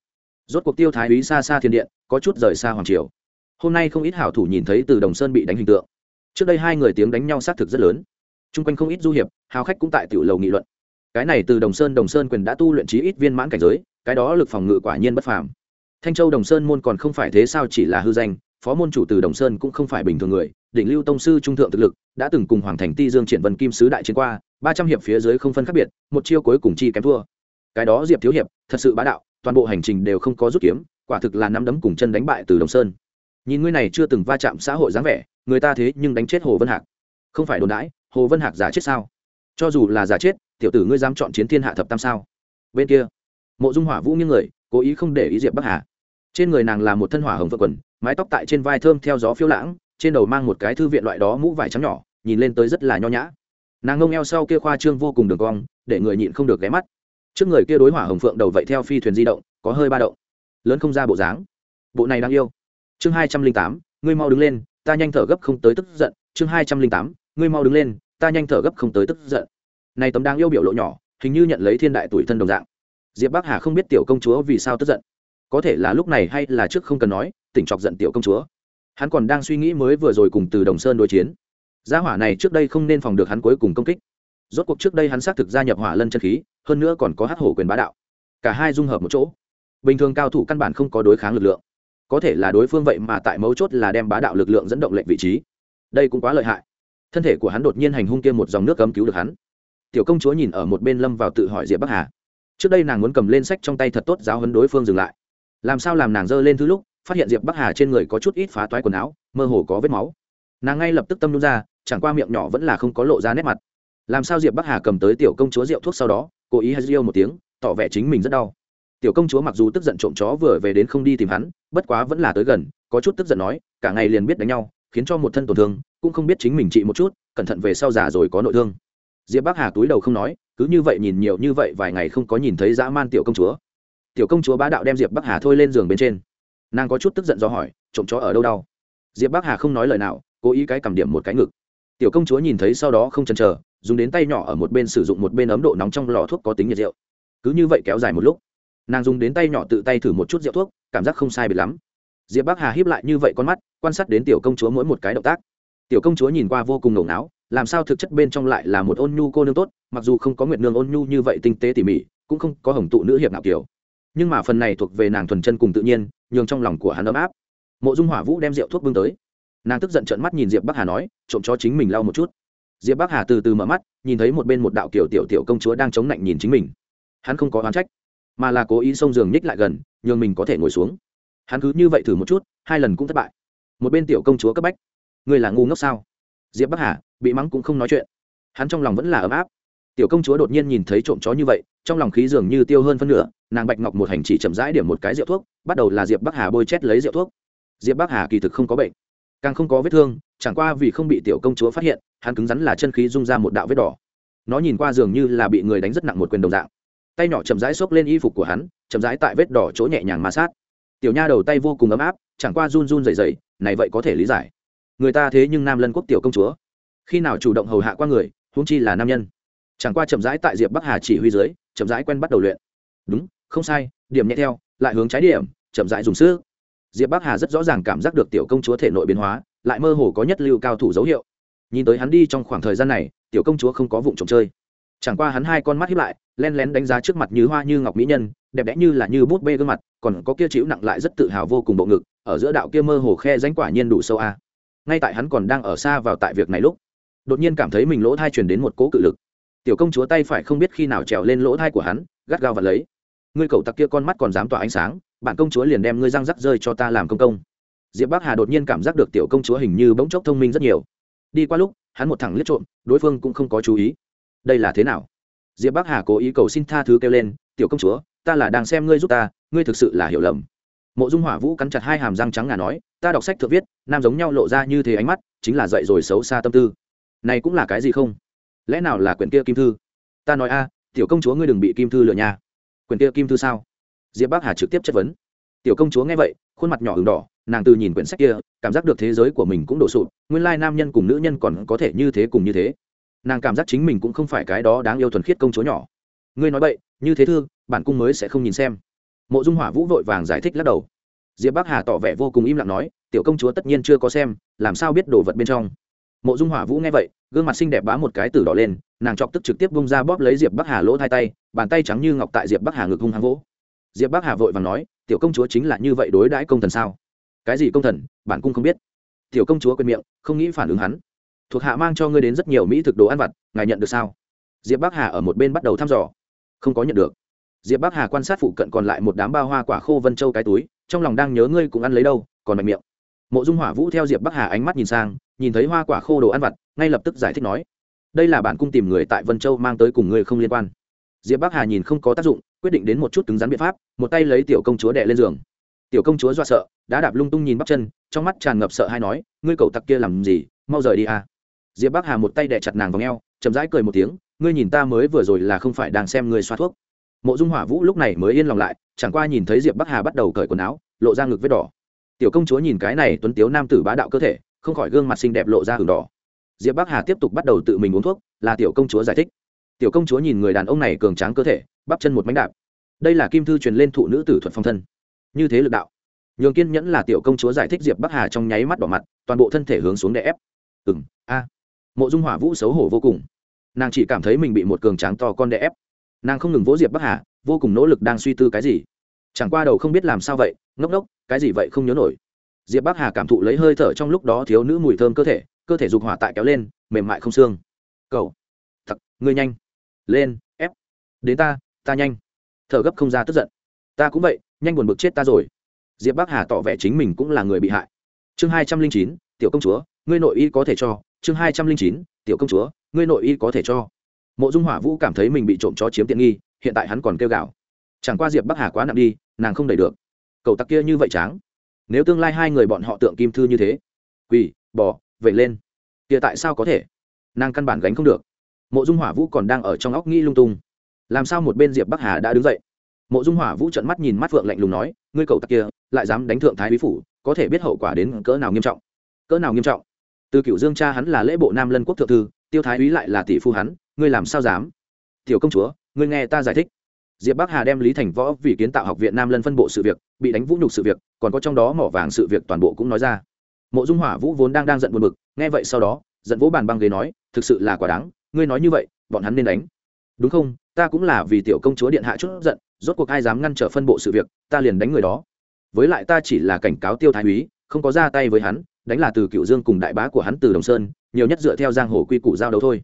Speaker 1: Rốt cuộc tiêu thái úy xa xa thiên điện, có chút rời xa hoàng triều. Hôm nay không ít hảo thủ nhìn thấy từ đồng sơn bị đánh hình tượng. Trước đây hai người tiếng đánh nhau xác thực rất lớn. Chung quanh không ít du hiệp, hào khách cũng tại tiểu lầu nghị luận. Cái này từ đồng sơn đồng sơn quyền đã tu luyện trí ít viên mãn cảnh giới, cái đó lực phòng ngự quả nhiên bất phàm thanh châu đồng sơn môn còn không phải thế sao chỉ là hư danh, phó môn chủ từ đồng sơn cũng không phải bình thường người, đỉnh lưu tông sư trung thượng thực lực đã từng cùng hoàng thành ti dương triển vân kim sứ đại chiến qua, ba trăm hiệp phía dưới không phân khác biệt, một chiêu cuối cùng chi kém thua. Cái đó diệp thiếu hiệp, thật sự bá đạo, toàn bộ hành trình đều không có rút kiếm, quả thực là nắm đấm cùng chân đánh bại từ đồng sơn. Nhìn ngươi này chưa từng va chạm xã hội dáng vẻ, người ta thế nhưng đánh chết hồ vân hạc. Không phải đồn đãi, hồ vân hạc giả chết sao? Cho dù là giả chết, tiểu tử ngươi dám chọn chiến thiên hạ thập tam sao? Bên kia, mộ dung hỏa vũ nghiêng người, cố ý không để ý diệp bắc hà trên người nàng là một thân hỏa hồng vợ quần, mái tóc tại trên vai thơm theo gió phiêu lãng, trên đầu mang một cái thư viện loại đó mũ vải trắng nhỏ, nhìn lên tới rất là nho nhã. Nàng ngông eo sau kia khoa trương vô cùng đường cong, để người nhịn không được ghé mắt. Trước người kia đối hỏa hồng phượng đầu vậy theo phi thuyền di động, có hơi ba động. Lớn không ra bộ dáng. Bộ này đang yêu. Chương hai trăm linh tám, ngươi mau đứng lên, ta nhanh thở gấp không tới tức giận. Chương hai trăm linh tám, ngươi mau đứng lên, ta nhanh thở gấp không tới tức giận. Này tấm đang yêu biểu lộ nhỏ, hình như nhận lấy thiên đại tuổi thân đồng dạng. Diệp bắc hà không biết tiểu công chúa vì sao tức giận có thể là lúc này hay là trước không cần nói, tỉnh chọc giận tiểu công chúa. Hắn còn đang suy nghĩ mới vừa rồi cùng từ đồng sơn đối chiến. Gia hỏa này trước đây không nên phòng được hắn cuối cùng công kích. Rốt cuộc trước đây hắn xác thực gia nhập hỏa lân chân khí, hơn nữa còn có hát hổ quyền bá đạo. Cả hai dung hợp một chỗ. Bình thường cao thủ căn bản không có đối kháng lực lượng. Có thể là đối phương vậy mà tại mấu chốt là đem bá đạo lực lượng dẫn động lệnh vị trí. Đây cũng quá lợi hại. Thân thể của hắn đột nhiên hành hung kia một dòng nước cấm cứu được hắn. Tiểu công chúa nhìn ở một bên lâm vào tự hỏi diệp bắc hà. Trước đây nàng muốn cầm lên sách trong tay thật tốt giáo hấn đối phương dừng lại làm sao làm nàng giơ lên thứ lúc, phát hiện diệp bắc hà trên người có chút ít phá toái quần áo, mơ hồ có vết máu. Nàng ngay lập tức tâm nhún ra, chẳng qua miệng nhỏ vẫn là không có lộ ra nét mặt. Làm sao diệp bắc hà cầm tới tiểu công chúa rượu thuốc sau đó, cố ý hay riêu một tiếng, tỏ vẻ chính mình rất đau. Tiểu công chúa mặc dù tức giận trộm chó vừa về đến không đi tìm hắn, bất quá vẫn là tới gần, có chút tức giận nói, cả ngày liền biết đánh nhau, khiến cho một thân tổn thương, cũng không biết chính mình trị một chút, cẩn thận về sau già rồi có nội thương. Diệp bắc hà túi đầu không nói, cứ như vậy nhìn nhiều như vậy vài ngày không có nhìn thấy dã man tiểu công chúa tiểu công chúa bá đạo đem diệp bắc hà thôi lên giường bên trên nàng có chút tức giận do hỏi trộm chó ở đâu đau diệp bắc hà không nói lời nào cố ý cái cầm điểm một cái ngực tiểu công chúa nhìn thấy sau đó không chần chờ dùng đến tay nhỏ ở một bên sử dụng một bên ấm độ nóng trong lò thuốc có tính nhiệt rượu cứ như vậy kéo dài một lúc nàng dùng đến tay nhỏ tự tay thử một chút rượu thuốc cảm giác không sai biệt lắm diệp bắc hà hiếp lại như vậy con mắt quan sát đến tiểu công chúa mỗi một cái động tác tiểu công chúa nhìn qua vô cùng ngầu não làm sao thực chất bên trong lại là một ôn nhu cô nương tốt mặc dù không có nguyệt nương ôn nhu như vậy tinh tế tỉ mỉ cũng không có hồng tụ nữ hiệp nào kiểu nhưng mà phần này thuộc về nàng thuần chân cùng tự nhiên, nhường trong lòng của hắn ấm áp. Mộ dung hỏa vũ đem rượu thuốc bưng tới. Nàng tức giận trợn mắt nhìn diệp bắc hà nói, trộm cho chính mình lau một chút. Diệp bắc hà từ từ mở mắt, nhìn thấy một bên một đạo kiểu tiểu tiểu công chúa đang chống lạnh nhìn chính mình. Hắn không có oán trách, mà là cố ý xông giường nhích lại gần, nhường mình có thể ngồi xuống. Hắn cứ như vậy thử một chút, hai lần cũng thất bại. Một bên tiểu công chúa cấp bách người là ngu ngốc sao? Diệp bắc hà, bị mắng cũng không nói chuyện. Hắn trong lòng vẫn là ấm áp tiểu công chúa đột nhiên nhìn thấy trộm chó như vậy, trong lòng khí dường như tiêu hơn phân nửa, nàng bạch ngọc một hành chỉ chậm rãi điểm một cái rượu thuốc, bắt đầu là diệp bắc hà bôi chét lấy rượu thuốc. Diệp bắc hà kỳ thực không có bệnh, càng không có vết thương, chẳng qua vì không bị tiểu công chúa phát hiện, hắn cứng rắn là chân khí rung ra một đạo vết đỏ. Nó nhìn qua dường như là bị người đánh rất nặng một quyền đồng dạng. Tay nhỏ chậm rãi xốc lên y phục của hắn, chậm rãi tại vết đỏ chỗ nhẹ nhàng ma sát. Tiểu nha đầu tay vô cùng ấm áp, chẳng qua run run dày dày này vậy có thể lý giải. Người ta thế nhưng nam lân quốc tiểu công chúa. Khi nào chủ động hầu hạ qua người, huống chi là nam nhân chẳng qua chậm rãi tại diệp bắc hà chỉ huy dưới, chậm rãi quen bắt đầu luyện. Đúng, không sai, điểm nhẹ theo, lại hướng trái điểm, chậm rãi dùng sức. Diệp bắc hà rất rõ ràng cảm giác được tiểu công chúa thể nội biến hóa, lại mơ hồ có nhất lưu cao thủ dấu hiệu. Nhìn tới hắn đi trong khoảng thời gian này, tiểu công chúa không có vụ trộm chơi. Chẳng qua hắn hai con mắt hiếp lại, len lén đánh giá trước mặt như hoa như ngọc mỹ nhân, đẹp đẽ như là như bút bê gương mặt, còn có kia chịu nặng lại rất tự hào vô cùng bộ ngực, ở giữa đạo kia mơ hồ khe danh quả nhiên đủ sâu a. Ngay tại hắn còn đang ở xa vào tại việc này lúc, đột nhiên cảm thấy mình lỗ thai truyền đến một cố cự lực tiểu công chúa tay phải không biết khi nào trèo lên lỗ thai của hắn, gắt gao và lấy. Ngươi cậu tặc kia con mắt còn dám tỏa ánh sáng, bạn công chúa liền đem ngươi răng rắc rơi cho ta làm công công. Diệp bắc hà đột nhiên cảm giác được tiểu công chúa hình như bỗng chốc thông minh rất nhiều. Đi qua lúc, hắn một thẳng liếc trộm, đối phương cũng không có chú ý. Đây là thế nào? Diệp bắc hà cố ý cầu xin tha thứ kêu lên, tiểu công chúa, ta là đang xem ngươi giúp ta, ngươi thực sự là hiểu lầm. Mộ dung hỏa vũ cắn chặt hai hàm răng trắng ngà nói, ta đọc sách thượng viết, nam giống nhau lộ ra như thế ánh mắt, chính là dạy rồi xấu xa tâm tư. Này cũng là cái gì không? Lẽ nào là quyển kia kim thư? Ta nói a, tiểu công chúa ngươi đừng bị kim thư lừa nha. Quyển kia kim thư sao? Diệp bắc hà trực tiếp chất vấn. Tiểu công chúa nghe vậy, khuôn mặt nhỏ h đỏ, nàng từ nhìn quyển sách kia, cảm giác được thế giới của mình cũng đổ sụp, nguyên lai nam nhân cùng nữ nhân còn có thể như thế cùng như thế. Nàng cảm giác chính mình cũng không phải cái đó đáng yêu thuần khiết công chúa nhỏ. Ngươi nói vậy, như thế thư, bản cung mới sẽ không nhìn xem. Mộ dung hỏa vũ vội vàng giải thích lắc đầu. Diệp bắc hà tỏ vẻ vô cùng im lặng nói, tiểu công chúa tất nhiên chưa có xem, làm sao biết đồ vật bên trong? Mộ dung hỏa vũ nghe vậy, gương mặt xinh đẹp bá một cái tử đỏ lên, nàng chọc tức trực tiếp bung ra bóp lấy diệp bắc hà lỗ hai tay, bàn tay trắng như ngọc tại diệp bắc hà ngực hung hăng vỗ. Diệp bắc hà vội và nói, tiểu công chúa chính là như vậy đối đãi công thần sao? Cái gì công thần, bản cung không biết. Tiểu công chúa quên miệng, không nghĩ phản ứng hắn. Thuộc hạ mang cho ngươi đến rất nhiều mỹ thực đồ ăn vặt, ngài nhận được sao? Diệp bắc hà ở một bên bắt đầu thăm dò. Không có nhận được. Diệp bắc hà quan sát phụ cận còn lại một đám bao hoa quả khô vân châu cái túi, trong lòng đang nhớ ngươi cũng ăn lấy đâu, còn mạnh miệng. Mộ dung hỏa vũ theo diệp bắc hà ánh mắt nhìn sang nhìn thấy hoa quả khô đồ ăn vặt, ngay lập tức giải thích nói, đây là bản cung tìm người tại vân châu mang tới cùng người không liên quan. Diệp bắc hà nhìn không có tác dụng, quyết định đến một chút cứng rắn biện pháp, một tay lấy tiểu công chúa đệ lên giường. Tiểu công chúa do sợ đã đạp lung tung nhìn bắp chân, trong mắt tràn ngập sợ hay nói, ngươi cầu tặc kia làm gì, mau rời đi à? Diệp bắc hà một tay đệ chặt nàng vào ngheo chậm rãi cười một tiếng, ngươi nhìn ta mới vừa rồi là không phải đang xem ngươi xoa thuốc. Mộ dung hỏa vũ lúc này mới yên lòng lại, chẳng qua nhìn thấy diệp bắc hà bắt đầu cởi quần áo, lộ ra ngực vết đỏ. Tiểu công chúa nhìn cái này tuấn tiếu nam tử bá đạo cơ thể không khỏi gương mặt xinh đẹp lộ ra hừng đỏ. Diệp bắc hà tiếp tục bắt đầu tự mình uống thuốc, là tiểu công chúa giải thích. Tiểu công chúa nhìn người đàn ông này cường tráng cơ thể, bắp chân một mánh đạp. Đây là kim thư truyền lên thụ nữ tử thuật phong thân. Như thế lực đạo. Nhường kiên nhẫn là tiểu công chúa giải thích diệp bắc hà trong nháy mắt đỏ mặt, toàn bộ thân thể hướng xuống đè ép. Ừ m a. Mộ dung hỏa vũ xấu hổ vô cùng. Nàng chỉ cảm thấy mình bị một cường tráng to con đè ép. Nàng không ngừng vỗ diệp bắc hà, vô cùng nỗ lực đang suy tư cái gì. Chẳng qua đầu không biết làm sao vậy, ngốc ngốc, cái gì vậy không nhớ nổi diệp bắc hà cảm thụ lấy hơi thở trong lúc đó thiếu nữ mùi thơm cơ thể cơ thể dục hỏa tại kéo lên, mềm mại không xương. Cậu, thật, ngươi nhanh. Lên, ép. Đến ta ta nhanh. Thở gấp không ra tức giận. Ta cũng vậy, nhanh buồn bực chết ta rồi. Diệp bắc hà tỏ vẻ chính mình cũng là người bị hại. Chương hai trăm linh chín, tiểu công chúa, ngươi nội y có thể cho. Chương hai trăm linh chín, tiểu công chúa, ngươi nội y có thể cho. Mộ dung hỏa vũ cảm thấy mình bị trộm chó chiếm tiện nghi, hiện tại hắn còn kêu gào. Chẳng qua diệp bắc hà quá nặng đi, nàng không đẩy được. Cậu tặc kia như vậy tráng nếu tương lai hai người bọn họ tượng kim thư như thế, quỳ bỏ vậy lên, kia tại sao có thể? Nàng căn bản gánh không được. Mộ dung hỏa vũ còn đang ở trong óc nghĩ lung tung. Làm sao một bên diệp bắc hà đã đứng dậy? Mộ dung hỏa vũ trận mắt nhìn mắt phượng lạnh lùng nói, ngươi cậu tặc kia, lại dám đánh thượng thái bí phủ, có thể biết hậu quả đến cỡ nào nghiêm trọng? Cỡ nào nghiêm trọng? Từ cựu dương cha hắn là lễ bộ nam lân quốc thượng thư, tiêu thái úy lại là tỷ phu hắn, ngươi làm sao dám? Tiểu công chúa, ngươi nghe ta giải thích diệp bắc hà đem lý thành võ vì kiến tạo học viện nam lân phân bộ sự việc, bị đánh vũ nhục sự việc, còn có trong đó mỏ vàng sự việc toàn bộ cũng nói ra. Mộ dung hỏa vũ vốn đang đang giận buồn bực, nghe vậy sau đó, giận vỗ bàn băng ghế nói, thực sự là quả đáng, ngươi nói như vậy, bọn hắn nên đánh. Đúng không? Ta cũng là vì tiểu công chúa điện hạ chút giận, rốt cuộc ai dám ngăn trở phân bộ sự việc, ta liền đánh người đó. Với lại ta chỉ là cảnh cáo tiêu thái úy, không có ra tay với hắn, đánh là từ cựu dương cùng đại bá của hắn từ đồng sơn, nhiều nhất dựa theo giang hồ quy củ giao đấu thôi.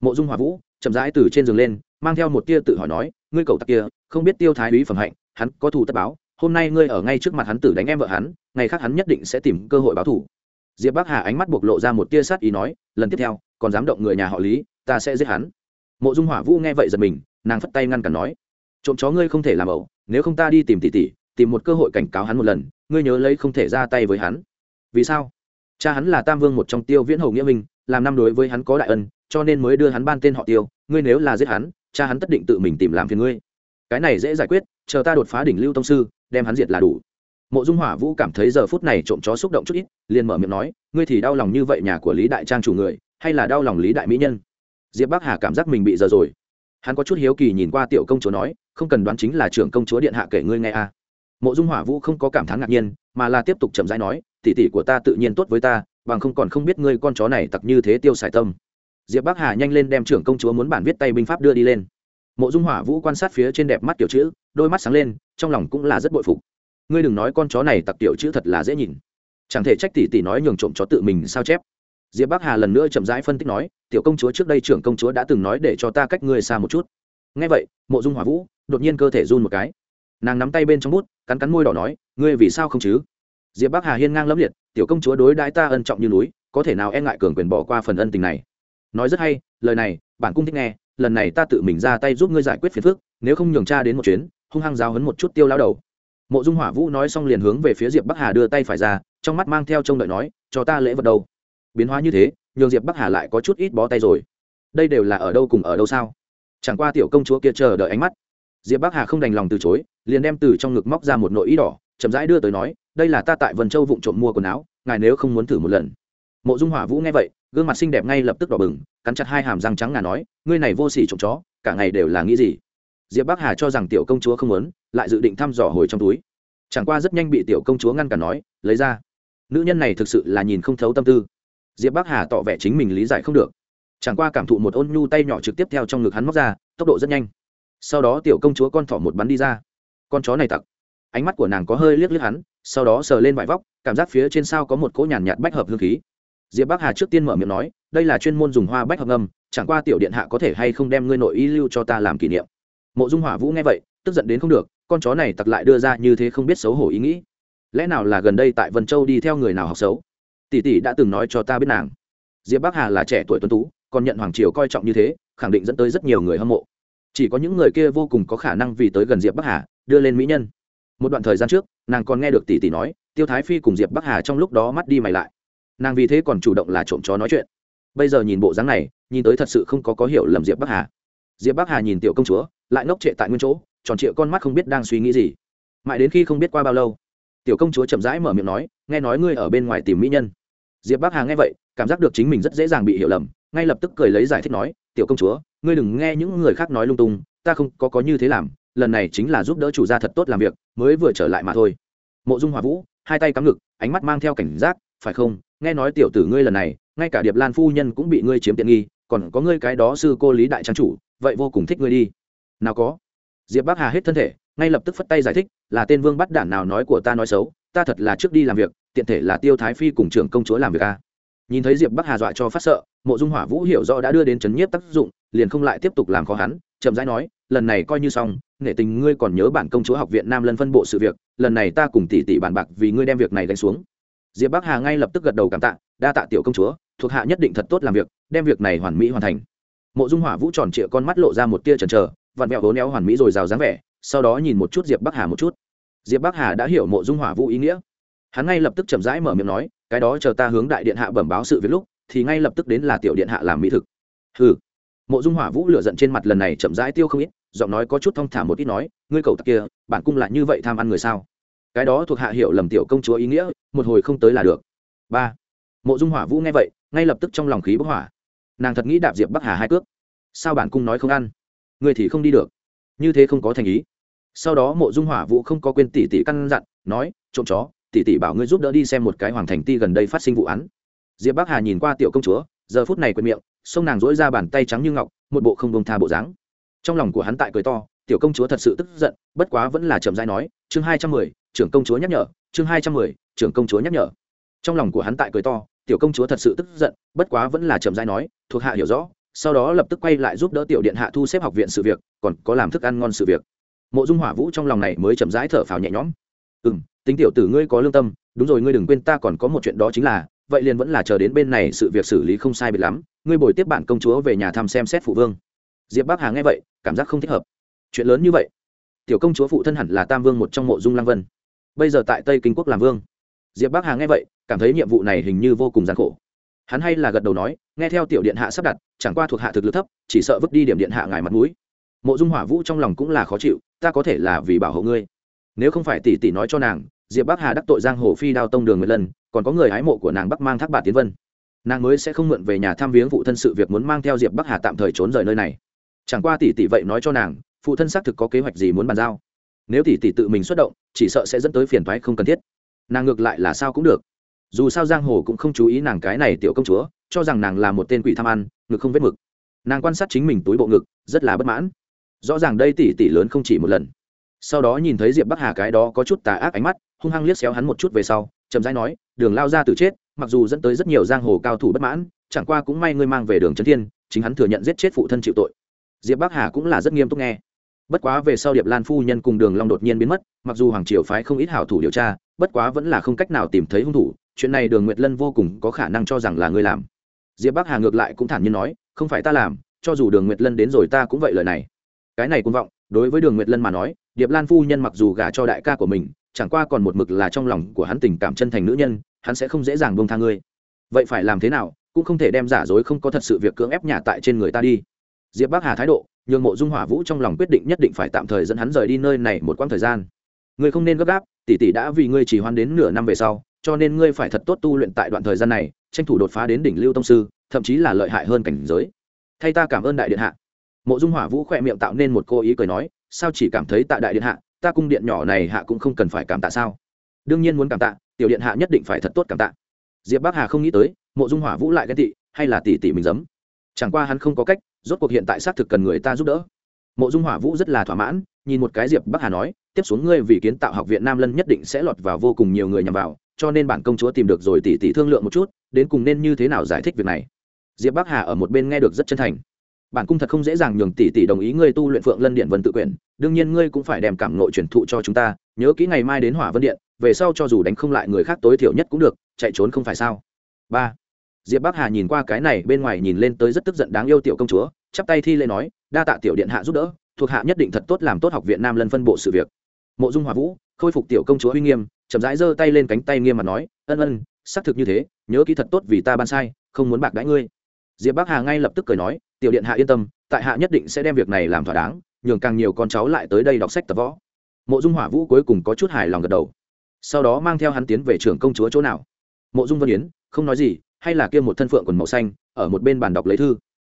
Speaker 1: Mộ dung hỏa vũ chậm rãi từ trên giường lên, mang theo một tia tự hỏi nói ngươi cậu tặc kia, không biết tiêu thái úy phẩm hạnh, hắn có thù tất báo, hôm nay ngươi ở ngay trước mặt hắn tử đánh em vợ hắn, ngày khác hắn nhất định sẽ tìm cơ hội báo thù. Diệp bắc hà ánh mắt bộc lộ ra một tia sát ý nói, lần tiếp theo, còn dám động người nhà họ lý, ta sẽ giết hắn. Mộ dung hỏa vũ nghe vậy giật mình, nàng phất tay ngăn cản nói, trộm chó ngươi không thể làm ẩu, nếu không ta đi tìm tỷ tỷ, tìm một cơ hội cảnh cáo hắn một lần, ngươi nhớ lấy không thể ra tay với hắn. Vì sao? Cha hắn là tam vương một trong tiêu viễn hầu nghĩa minh, làm năm đối với hắn có đại ân, cho nên mới đưa hắn ban tên họ tiêu, ngươi nếu là giết hắn cha hắn tất định tự mình tìm làm phiền ngươi. Cái này dễ giải quyết, chờ ta đột phá đỉnh lưu tông sư, đem hắn diệt là đủ. Mộ dung hỏa vũ cảm thấy giờ phút này trộm chó xúc động chút ít, liền mở miệng nói, ngươi thì đau lòng như vậy nhà của lý đại trang chủ người, hay là đau lòng lý đại mỹ nhân? Diệp bắc hà cảm giác mình bị giờ rồi. Hắn có chút hiếu kỳ nhìn qua tiểu công chúa nói, không cần đoán chính là trưởng công chúa điện hạ kể ngươi nghe a. À. mộ dung hỏa vũ không có cảm thán ngạc nhiên, mà là tiếp tục chậm rãi nói, tỷ tỷ của ta tự nhiên tốt với ta, bằng không còn không biết ngươi con chó này tặc như thế tiêu xài tâm diệp bắc hà nhanh lên đem trưởng công chúa muốn bản viết tay binh pháp đưa đi lên mộ dung hỏa vũ quan sát phía trên đẹp mắt tiểu chữ đôi mắt sáng lên trong lòng cũng là rất bội phục ngươi đừng nói con chó này tặc tiểu chữ thật là dễ nhìn chẳng thể trách tỷ tỷ nói nhường trộm chó tự mình sao chép diệp bắc hà lần nữa chậm rãi phân tích nói tiểu công chúa trước đây trưởng công chúa đã từng nói để cho ta cách ngươi xa một chút ngay vậy mộ dung hỏa vũ đột nhiên cơ thể run một cái nàng nắm tay bên trong bút cắn cắn môi đỏ nói ngươi vì sao không chứ diệp bắc hà hiên ngang lẫm liệt tiểu công chúa đối đãi ta ân trọng như núi có thể nào e ngại cường quyền bỏ qua phần ân tình này nói rất hay, lời này, bản cung thích nghe, lần này ta tự mình ra tay giúp ngươi giải quyết phiền phức, nếu không nhường cha đến một chuyến, hung hăng giáo hấn một chút tiêu lao đầu. Mộ dung hỏa vũ nói xong liền hướng về phía diệp bắc hà đưa tay phải ra, trong mắt mang theo trông đợi nói, cho ta lễ vật đâu? Biến hóa như thế, nhường diệp bắc hà lại có chút ít bó tay rồi. Đây đều là ở đâu cùng ở đâu sao? Chẳng qua tiểu công chúa kia chờ đợi ánh mắt. Diệp bắc hà không đành lòng từ chối, liền đem từ trong ngực móc ra một nội ý đỏ, chậm rãi đưa tới nói, đây là ta tại vân châu vụng trộm mua quần áo, ngài nếu không muốn thử một lần. Mộ dung hỏa vũ nghe vậy gương mặt xinh đẹp ngay lập tức đỏ bừng, cắn chặt hai hàm răng trắng ngà nói, ngươi này vô sỉ trộm chó, cả ngày đều là nghĩ gì? Diệp bắc hà cho rằng tiểu công chúa không muốn, lại dự định thăm dò hồi trong túi. Chẳng qua rất nhanh bị tiểu công chúa ngăn cản nói, lấy ra. Nữ nhân này thực sự là nhìn không thấu tâm tư. Diệp bắc hà tỏ vẻ chính mình lý giải không được. Chẳng qua cảm thụ một ôn nhu tay nhỏ trực tiếp theo trong ngực hắn móc ra, tốc độ rất nhanh. Sau đó tiểu công chúa con thỏ một bắn đi ra. Con chó này tặc. Ánh mắt của nàng có hơi liếc liếc hắn, sau đó sờ lên vải vóc, cảm giác phía trên sao có một cỗ nhàn nhạt bách hợp hương khí diệp bắc hà trước tiên mở miệng nói, đây là chuyên môn dùng hoa bách hợp ngâm, chẳng qua tiểu điện hạ có thể hay không đem ngươi nội y lưu cho ta làm kỷ niệm. Mộ dung hỏa vũ nghe vậy, tức giận đến không được, con chó này tặc lại đưa ra như thế không biết xấu hổ ý nghĩ. Lẽ nào là gần đây tại vân châu đi theo người nào học xấu? Tỷ tỷ đã từng nói cho ta biết nàng. Diệp bắc hà là trẻ tuổi tuấn tú, còn nhận hoàng triều coi trọng như thế, khẳng định dẫn tới rất nhiều người hâm mộ. Chỉ có những người kia vô cùng có khả năng vì tới gần diệp bắc hà, đưa lên mỹ nhân. Một đoạn thời gian trước, nàng còn nghe được tỷ tỷ nói, tiêu thái phi cùng diệp bắc hà trong lúc đó mắt đi mày lại nàng vì thế còn chủ động là trộm chó nói chuyện. Bây giờ nhìn bộ dáng này, nhìn tới thật sự không có có hiểu lầm diệp bắc hà. Diệp bắc hà nhìn tiểu công chúa, lại ngốc trệ tại nguyên chỗ, tròn trịa con mắt không biết đang suy nghĩ gì. Mãi đến khi không biết qua bao lâu, tiểu công chúa chậm rãi mở miệng nói, nghe nói ngươi ở bên ngoài tìm mỹ nhân. Diệp bắc hà nghe vậy, cảm giác được chính mình rất dễ dàng bị hiểu lầm, ngay lập tức cười lấy giải thích nói, tiểu công chúa, ngươi đừng nghe những người khác nói lung tung, ta không có có như thế làm, lần này chính là giúp đỡ chủ gia thật tốt làm việc, mới vừa trở lại mà thôi. Mộ dung hòa vũ, hai tay cắm ngực, ánh mắt mang theo cảnh giác, phải không nghe nói tiểu tử ngươi lần này, ngay cả điệp lan phu nhân cũng bị ngươi chiếm tiện nghi, còn có ngươi cái đó sư cô lý đại trang chủ, vậy vô cùng thích ngươi đi. Nào có. Diệp bắc hà hết thân thể, ngay lập tức phất tay giải thích, là tên vương bắt đản nào nói của ta nói xấu, ta thật là trước đi làm việc, tiện thể là tiêu thái phi cùng trưởng công chúa làm việc a nhìn thấy diệp bắc hà dọa cho phát sợ, mộ dung hỏa vũ hiểu rõ đã đưa đến chấn nhiếp tác dụng, liền không lại tiếp tục làm khó hắn, chậm rãi nói, lần này coi như xong, nghệ tình ngươi còn nhớ bản công chúa học viện nam lân phân bộ sự việc, lần này ta cùng tỷ tỷ bàn bạc vì ngươi đem việc này đánh xuống diệp bắc hà ngay lập tức gật đầu cảm tạ, đa tạ tiểu công chúa, thuộc hạ nhất định thật tốt làm việc, đem việc này hoàn mỹ hoàn thành. Mộ dung hỏa vũ tròn trịa con mắt lộ ra một tia trần trờ vặn vẹo hố néo hoàn mỹ rồi rào dáng vẻ, sau đó nhìn một chút diệp bắc hà một chút. Diệp bắc hà đã hiểu mộ dung hỏa vũ ý nghĩa. Hắn ngay lập tức chậm rãi mở miệng nói, cái đó chờ ta hướng đại điện hạ bẩm báo sự việc lúc, thì ngay lập tức đến là tiểu điện hạ làm mỹ thực. Hừ. Mộ dung hỏa vũ lửa giận trên mặt lần này chậm rãi tiêu không ít, giọng nói có chút thong thả một ít nói, ngươi cầu tặc kia, bản cung lại như vậy tham ăn người sao? Cái đó thuộc hạ hiểu lầm tiểu công chúa ý nghĩa, một hồi không tới là được. Ba, mộ dung hỏa vũ nghe vậy, ngay lập tức trong lòng khí bốc hỏa. Nàng thật nghĩ đạp diệp bắc hà hai cước. Sao bản cung nói không ăn? Ngươi thì không đi được. Như thế không có thành ý. Sau đó mộ dung hỏa vũ không có quên tỷ tỷ căn dặn, nói, trộm chó, tỷ tỷ bảo ngươi giúp đỡ đi xem một cái hoàng thành ti gần đây phát sinh vụ án. Diệp bắc hà nhìn qua tiểu công chúa, giờ phút này quên miệng, xông nàng dỗi ra bàn tay trắng như ngọc, một bộ không bông tha bộ dáng. Trong lòng của hắn tại cười to tiểu công chúa thật sự tức giận, bất quá vẫn là chậm dãi nói, chương hai trăm mười, trưởng công chúa nhắc nhở, chương hai trăm mười, trưởng công chúa nhắc nhở. Trong lòng của hắn tại cười to, tiểu công chúa thật sự tức giận, bất quá vẫn là chậm dãi nói, thuộc hạ hiểu rõ, sau đó lập tức quay lại giúp đỡ tiểu điện hạ thu xếp học viện sự việc, còn có làm thức ăn ngon sự việc. Mộ dung hỏa vũ trong lòng này mới chậm rãi thở phào nhẹ nhõm. Ừ m tính tiểu tử ngươi có lương tâm, đúng rồi ngươi đừng quên ta còn có một chuyện đó chính là, vậy liền vẫn là chờ đến bên này sự việc xử lý không sai biệt lắm, ngươi bồi tiếp bạn công chúa về nhà thăm xem xét phụ vương. Diệp bắc hà nghe vậy, cảm giác không thích hợp chuyện lớn như vậy. Tiểu công chúa phụ thân hẳn là tam vương một trong mộ dung lăng vân. Bây giờ tại tây kinh quốc làm vương. Diệp bắc hà nghe vậy, cảm thấy nhiệm vụ này hình như vô cùng gian khổ. Hắn hay là gật đầu nói, nghe theo tiểu điện hạ sắp đặt, chẳng qua thuộc hạ thực lực thấp, chỉ sợ vứt đi điểm điện hạ ngài mặt mũi. Mộ dung hỏa vũ trong lòng cũng là khó chịu, ta có thể là vì bảo hộ ngươi. Nếu không phải tỷ tỷ nói cho nàng, diệp bắc hà đắc tội giang hồ phi đao tông đường một lần, còn có người hái mộ của nàng bắc mang thác bà tiến vân. Nàng mới sẽ không mượn về nhà thăm viếng phụ thân sự việc muốn mang theo diệp bắc hà tạm thời trốn rời nơi này. Chẳng qua tỷ tỷ vậy nói cho nàng phụ thân xác thực có kế hoạch gì muốn bàn giao. Nếu tỷ tỷ tự mình xuất động, chỉ sợ sẽ dẫn tới phiền thoái không cần thiết. Nàng ngược lại là sao cũng được. Dù sao giang hồ cũng không chú ý nàng cái này tiểu công chúa, cho rằng nàng là một tên quỷ tham ăn, ngực không vết mực. Nàng quan sát chính mình túi bộ ngực, rất là bất mãn. Rõ ràng đây tỷ tỷ lớn không chỉ một lần. Sau đó nhìn thấy diệp bắc hà cái đó có chút tà ác ánh mắt, hung hăng liếc xéo hắn một chút về sau, chậm rãi nói, đường lao ra từ chết, mặc dù dẫn tới rất nhiều giang hồ cao thủ bất mãn, chẳng qua cũng may ngươi mang về đường trấn thiên, chính hắn thừa nhận giết chết phụ thân chịu tội. Diệp bắc hà cũng là rất nghiêm túc nghe bất quá về sau điệp lan phu nhân cùng đường long đột nhiên biến mất, mặc dù hoàng triều phái không ít hảo thủ điều tra, bất quá vẫn là không cách nào tìm thấy hung thủ, chuyện này đường nguyệt lân vô cùng có khả năng cho rằng là ngươi làm. Diệp bắc hà ngược lại cũng thản nhiên nói, không phải ta làm, cho dù đường nguyệt lân đến rồi ta cũng vậy lời này. Cái này cũng vọng, đối với đường nguyệt lân mà nói, điệp lan phu nhân mặc dù gả cho đại ca của mình, chẳng qua còn một mực là trong lòng của hắn tình cảm chân thành nữ nhân, hắn sẽ không dễ dàng buông tha ngươi. Vậy phải làm thế nào, cũng không thể đem giả dối không có thật sự việc cưỡng ép nhà tại trên người ta đi. Diệp bắc hà thái độ nhường mộ dung hỏa vũ trong lòng quyết định nhất định phải tạm thời dẫn hắn rời đi nơi này một quãng thời gian. Ngươi không nên gấp gáp, tỷ tỷ đã vì ngươi chỉ hoan đến nửa năm về sau, cho nên ngươi phải thật tốt tu luyện tại đoạn thời gian này, tranh thủ đột phá đến đỉnh lưu tông sư, thậm chí là lợi hại hơn cảnh giới. Thay ta cảm ơn đại điện hạ. Mộ dung hỏa vũ khỏe miệng tạo nên một cô ý cười nói, sao chỉ cảm thấy tại đại điện hạ, ta cung điện nhỏ này hạ cũng không cần phải cảm tạ sao? Đương nhiên muốn cảm tạ, tiểu điện hạ nhất định phải thật tốt cảm tạ. Diệp bắc hà không nghĩ tới, mộ dung hỏa vũ lại ghen tị, hay là tỷ tỷ mình giấm chẳng qua hắn không có cách, rốt cuộc hiện tại xác thực cần người ta giúp đỡ. Mộ dung hỏa vũ rất là thỏa mãn, nhìn một cái diệp bắc hà nói, tiếp xuống ngươi vì kiến tạo học viện nam lân nhất định sẽ lọt vào vô cùng nhiều người nhằm vào, cho nên bản công chúa tìm được rồi tỉ tỉ thương lượng một chút, đến cùng nên như thế nào giải thích việc này. Diệp bắc hà ở một bên nghe được rất chân thành. Bản cung thật không dễ dàng nhường tỷ tỷ đồng ý ngươi tu luyện phượng lân điện vân tự quyển đương nhiên ngươi cũng phải đem cảm nội truyền thụ cho chúng ta, nhớ kỹ ngày mai đến hỏa vân điện, về sau cho dù đánh không lại người khác tối thiểu nhất cũng được, chạy trốn không phải sao? Ba diệp bắc hà nhìn qua cái này, bên ngoài nhìn lên tới rất tức giận đáng yêu tiểu công chúa, chắp tay thi lễ nói, đa tạ tiểu điện hạ giúp đỡ, thuộc hạ nhất định thật tốt làm tốt học viện nam lân phân bộ sự việc. Mộ dung hòa vũ khôi phục tiểu công chúa uy nghiêm, chậm rãi giơ tay lên cánh tay nghiêm mặt nói, ân ân, xác thực như thế, nhớ kỹ thật tốt vì ta ban sai, không muốn bạc đãi ngươi. Diệp bắc hà ngay lập tức cười nói, tiểu điện hạ yên tâm, tại hạ nhất định sẽ đem việc này làm thỏa đáng, nhường càng nhiều con cháu lại tới đây đọc sách tập võ. Mộ dung hỏa vũ cuối cùng có chút hài lòng gật đầu, sau đó mang theo hắn tiến về trưởng công chúa chỗ nào. Mộ dung vân yến, không nói gì hay là kia một thân phượng quần màu xanh, ở một bên bàn đọc lấy thư.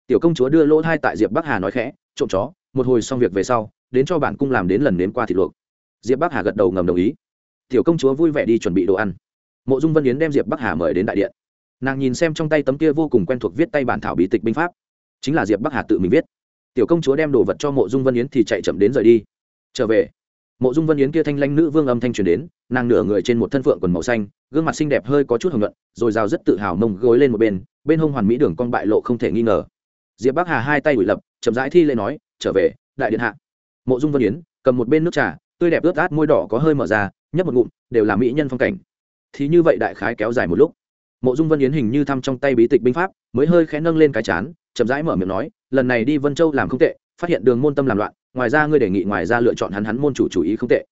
Speaker 1: Tiểu công chúa đưa lỗ thai tại diệp bắc hà nói khẽ, trộm chó, một hồi xong việc về sau, đến cho bản cung làm đến lần nếm qua thịt luộc. Diệp bắc hà gật đầu ngầm đồng ý. Tiểu công chúa vui vẻ đi chuẩn bị đồ ăn. Mộ dung vân yến đem diệp bắc hà mời đến đại điện. Nàng nhìn xem trong tay tấm kia vô cùng quen thuộc viết tay bản thảo bí tịch binh pháp. Chính là diệp bắc hà tự mình viết. Tiểu công chúa đem đồ vật cho mộ dung vân yến thì chạy chậm đến rời đi. Trở về mộ dung vân yến kia thanh lanh nữ vương âm thanh truyền đến, nàng nửa người trên một thân phượng quần màu xanh, gương mặt xinh đẹp hơi có chút hồng nhuận, rồi rào rất tự hào mông gối lên một bên bên hông hoàn mỹ đường con bại lộ không thể nghi ngờ. Diệp bắc hà hai tay ủi lập, chậm rãi thi lễ nói, trở về, đại điện hạ. Mộ dung vân yến, cầm một bên nước trà, tươi đẹp ướt át môi đỏ có hơi mở ra, nhấp một ngụm, đều là mỹ nhân phong cảnh. Thì như vậy đại khái kéo dài một lúc. Mộ dung vân yến hình như thăm trong tay bí tịch binh pháp, mới hơi khẽ nâng lên cái chán, chậm rãi mở miệng nói, lần này đi vân châu làm không tệ, phát hiện đường môn tâm làm loạn ngoài ra ngươi đề nghị ngoài ra lựa chọn hắn hắn môn chủ chủ ý không tệ.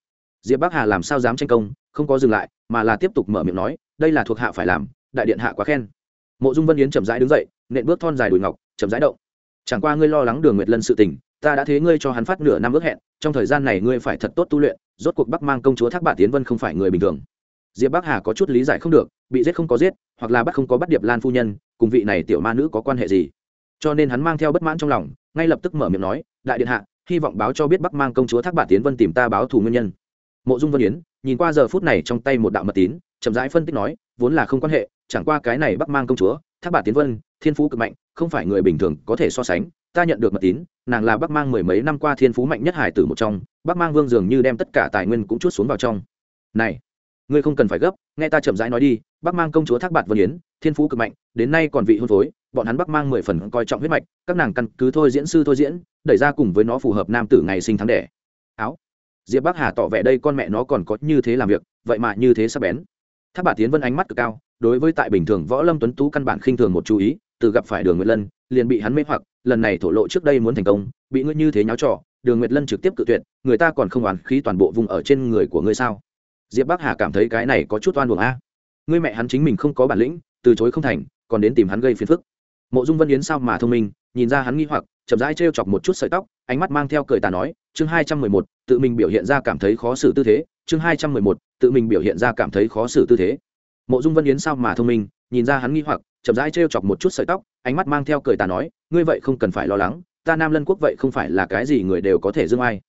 Speaker 1: Diệp bắc hà làm sao dám tranh công, không có dừng lại, mà là tiếp tục mở miệng nói, đây là thuộc hạ phải làm, đại điện hạ quá khen. Mộ dung vân yến chậm rãi đứng dậy, nện bước thon dài đùi ngọc, chậm rãi động. Chẳng qua ngươi lo lắng đường nguyệt lân sự tình, ta đã thế ngươi cho hắn phát nửa năm ước hẹn, trong thời gian này ngươi phải thật tốt tu luyện, rốt cuộc bắc mang công chúa thác bạt tiến vân không phải người bình thường. Diệp bắc hà có chút lý giải không được, bị giết không có giết, hoặc là bắt không có bắt điệp lan phu nhân, cùng vị này tiểu ma nữ có quan hệ gì? Cho nên hắn mang theo bất mãn trong lòng, ngay lập tức mở miệng nói, đại điện hạ hy vọng báo cho biết bắc mang công chúa thác bản tiến vân tìm ta báo thù nguyên nhân. Mộ dung vân yến, nhìn qua giờ phút này trong tay một đạo mật tín, chậm rãi phân tích nói, vốn là không quan hệ, chẳng qua cái này bắc mang công chúa, thác bản tiến vân, thiên phú cực mạnh, không phải người bình thường có thể so sánh, ta nhận được mật tín, nàng là bắc mang mười mấy năm qua thiên phú mạnh nhất hải tử một trong, bắc mang vương dường như đem tất cả tài nguyên cũng chút xuống vào trong. Này, ngươi không cần phải gấp, nghe ta chậm rãi nói đi, bắc mang công chúa thác bạt vân yến, thiên phú cực mạnh, đến nay còn vị hôn phối bọn hắn bắc mang mười phần coi trọng huyết mạch, các nàng căn cứ thôi diễn sư thôi diễn, đẩy ra cùng với nó phù hợp nam tử ngày sinh tháng đẻ. Áo. Diệp bắc hà tỏ vẻ đây con mẹ nó còn có như thế làm việc, vậy mà như thế sắp bén. Tháp bà tiến vân ánh mắt cực cao, đối với tại bình thường võ lâm tuấn tú căn bản khinh thường một chú ý, từ gặp phải đường nguyệt lân, liền bị hắn mê hoặc, lần này thổ lộ trước đây muốn thành công, bị ngươi như thế nháo trò, đường nguyệt lân trực tiếp cự tuyệt, người ta còn không oán khí toàn bộ vùng ở trên người của ngươi sao? Diệp bắc hà cảm thấy cái này có chút oan buồng a. Ngươi mẹ hắn chính mình không có bản lĩnh, từ chối không thành, còn đến tìm hắn gây phiền phức mộ dung vân yến sao mà thông minh, nhìn ra hắn nghi hoặc, chậm rãi trêu chọc một chút sợi tóc, ánh mắt mang theo cười tà nói, chương hai trăm mười một, tự mình biểu hiện ra cảm thấy khó xử tư thế, chương hai trăm mười một, tự mình biểu hiện ra cảm thấy khó xử tư thế. Mộ dung vân yến sao mà thông minh, nhìn ra hắn nghi hoặc, chậm rãi trêu chọc một chút sợi tóc, ánh mắt mang theo cười tà nói, ngươi vậy không cần phải lo lắng, ta nam lân quốc vậy không phải là cái gì người đều có thể dương ai.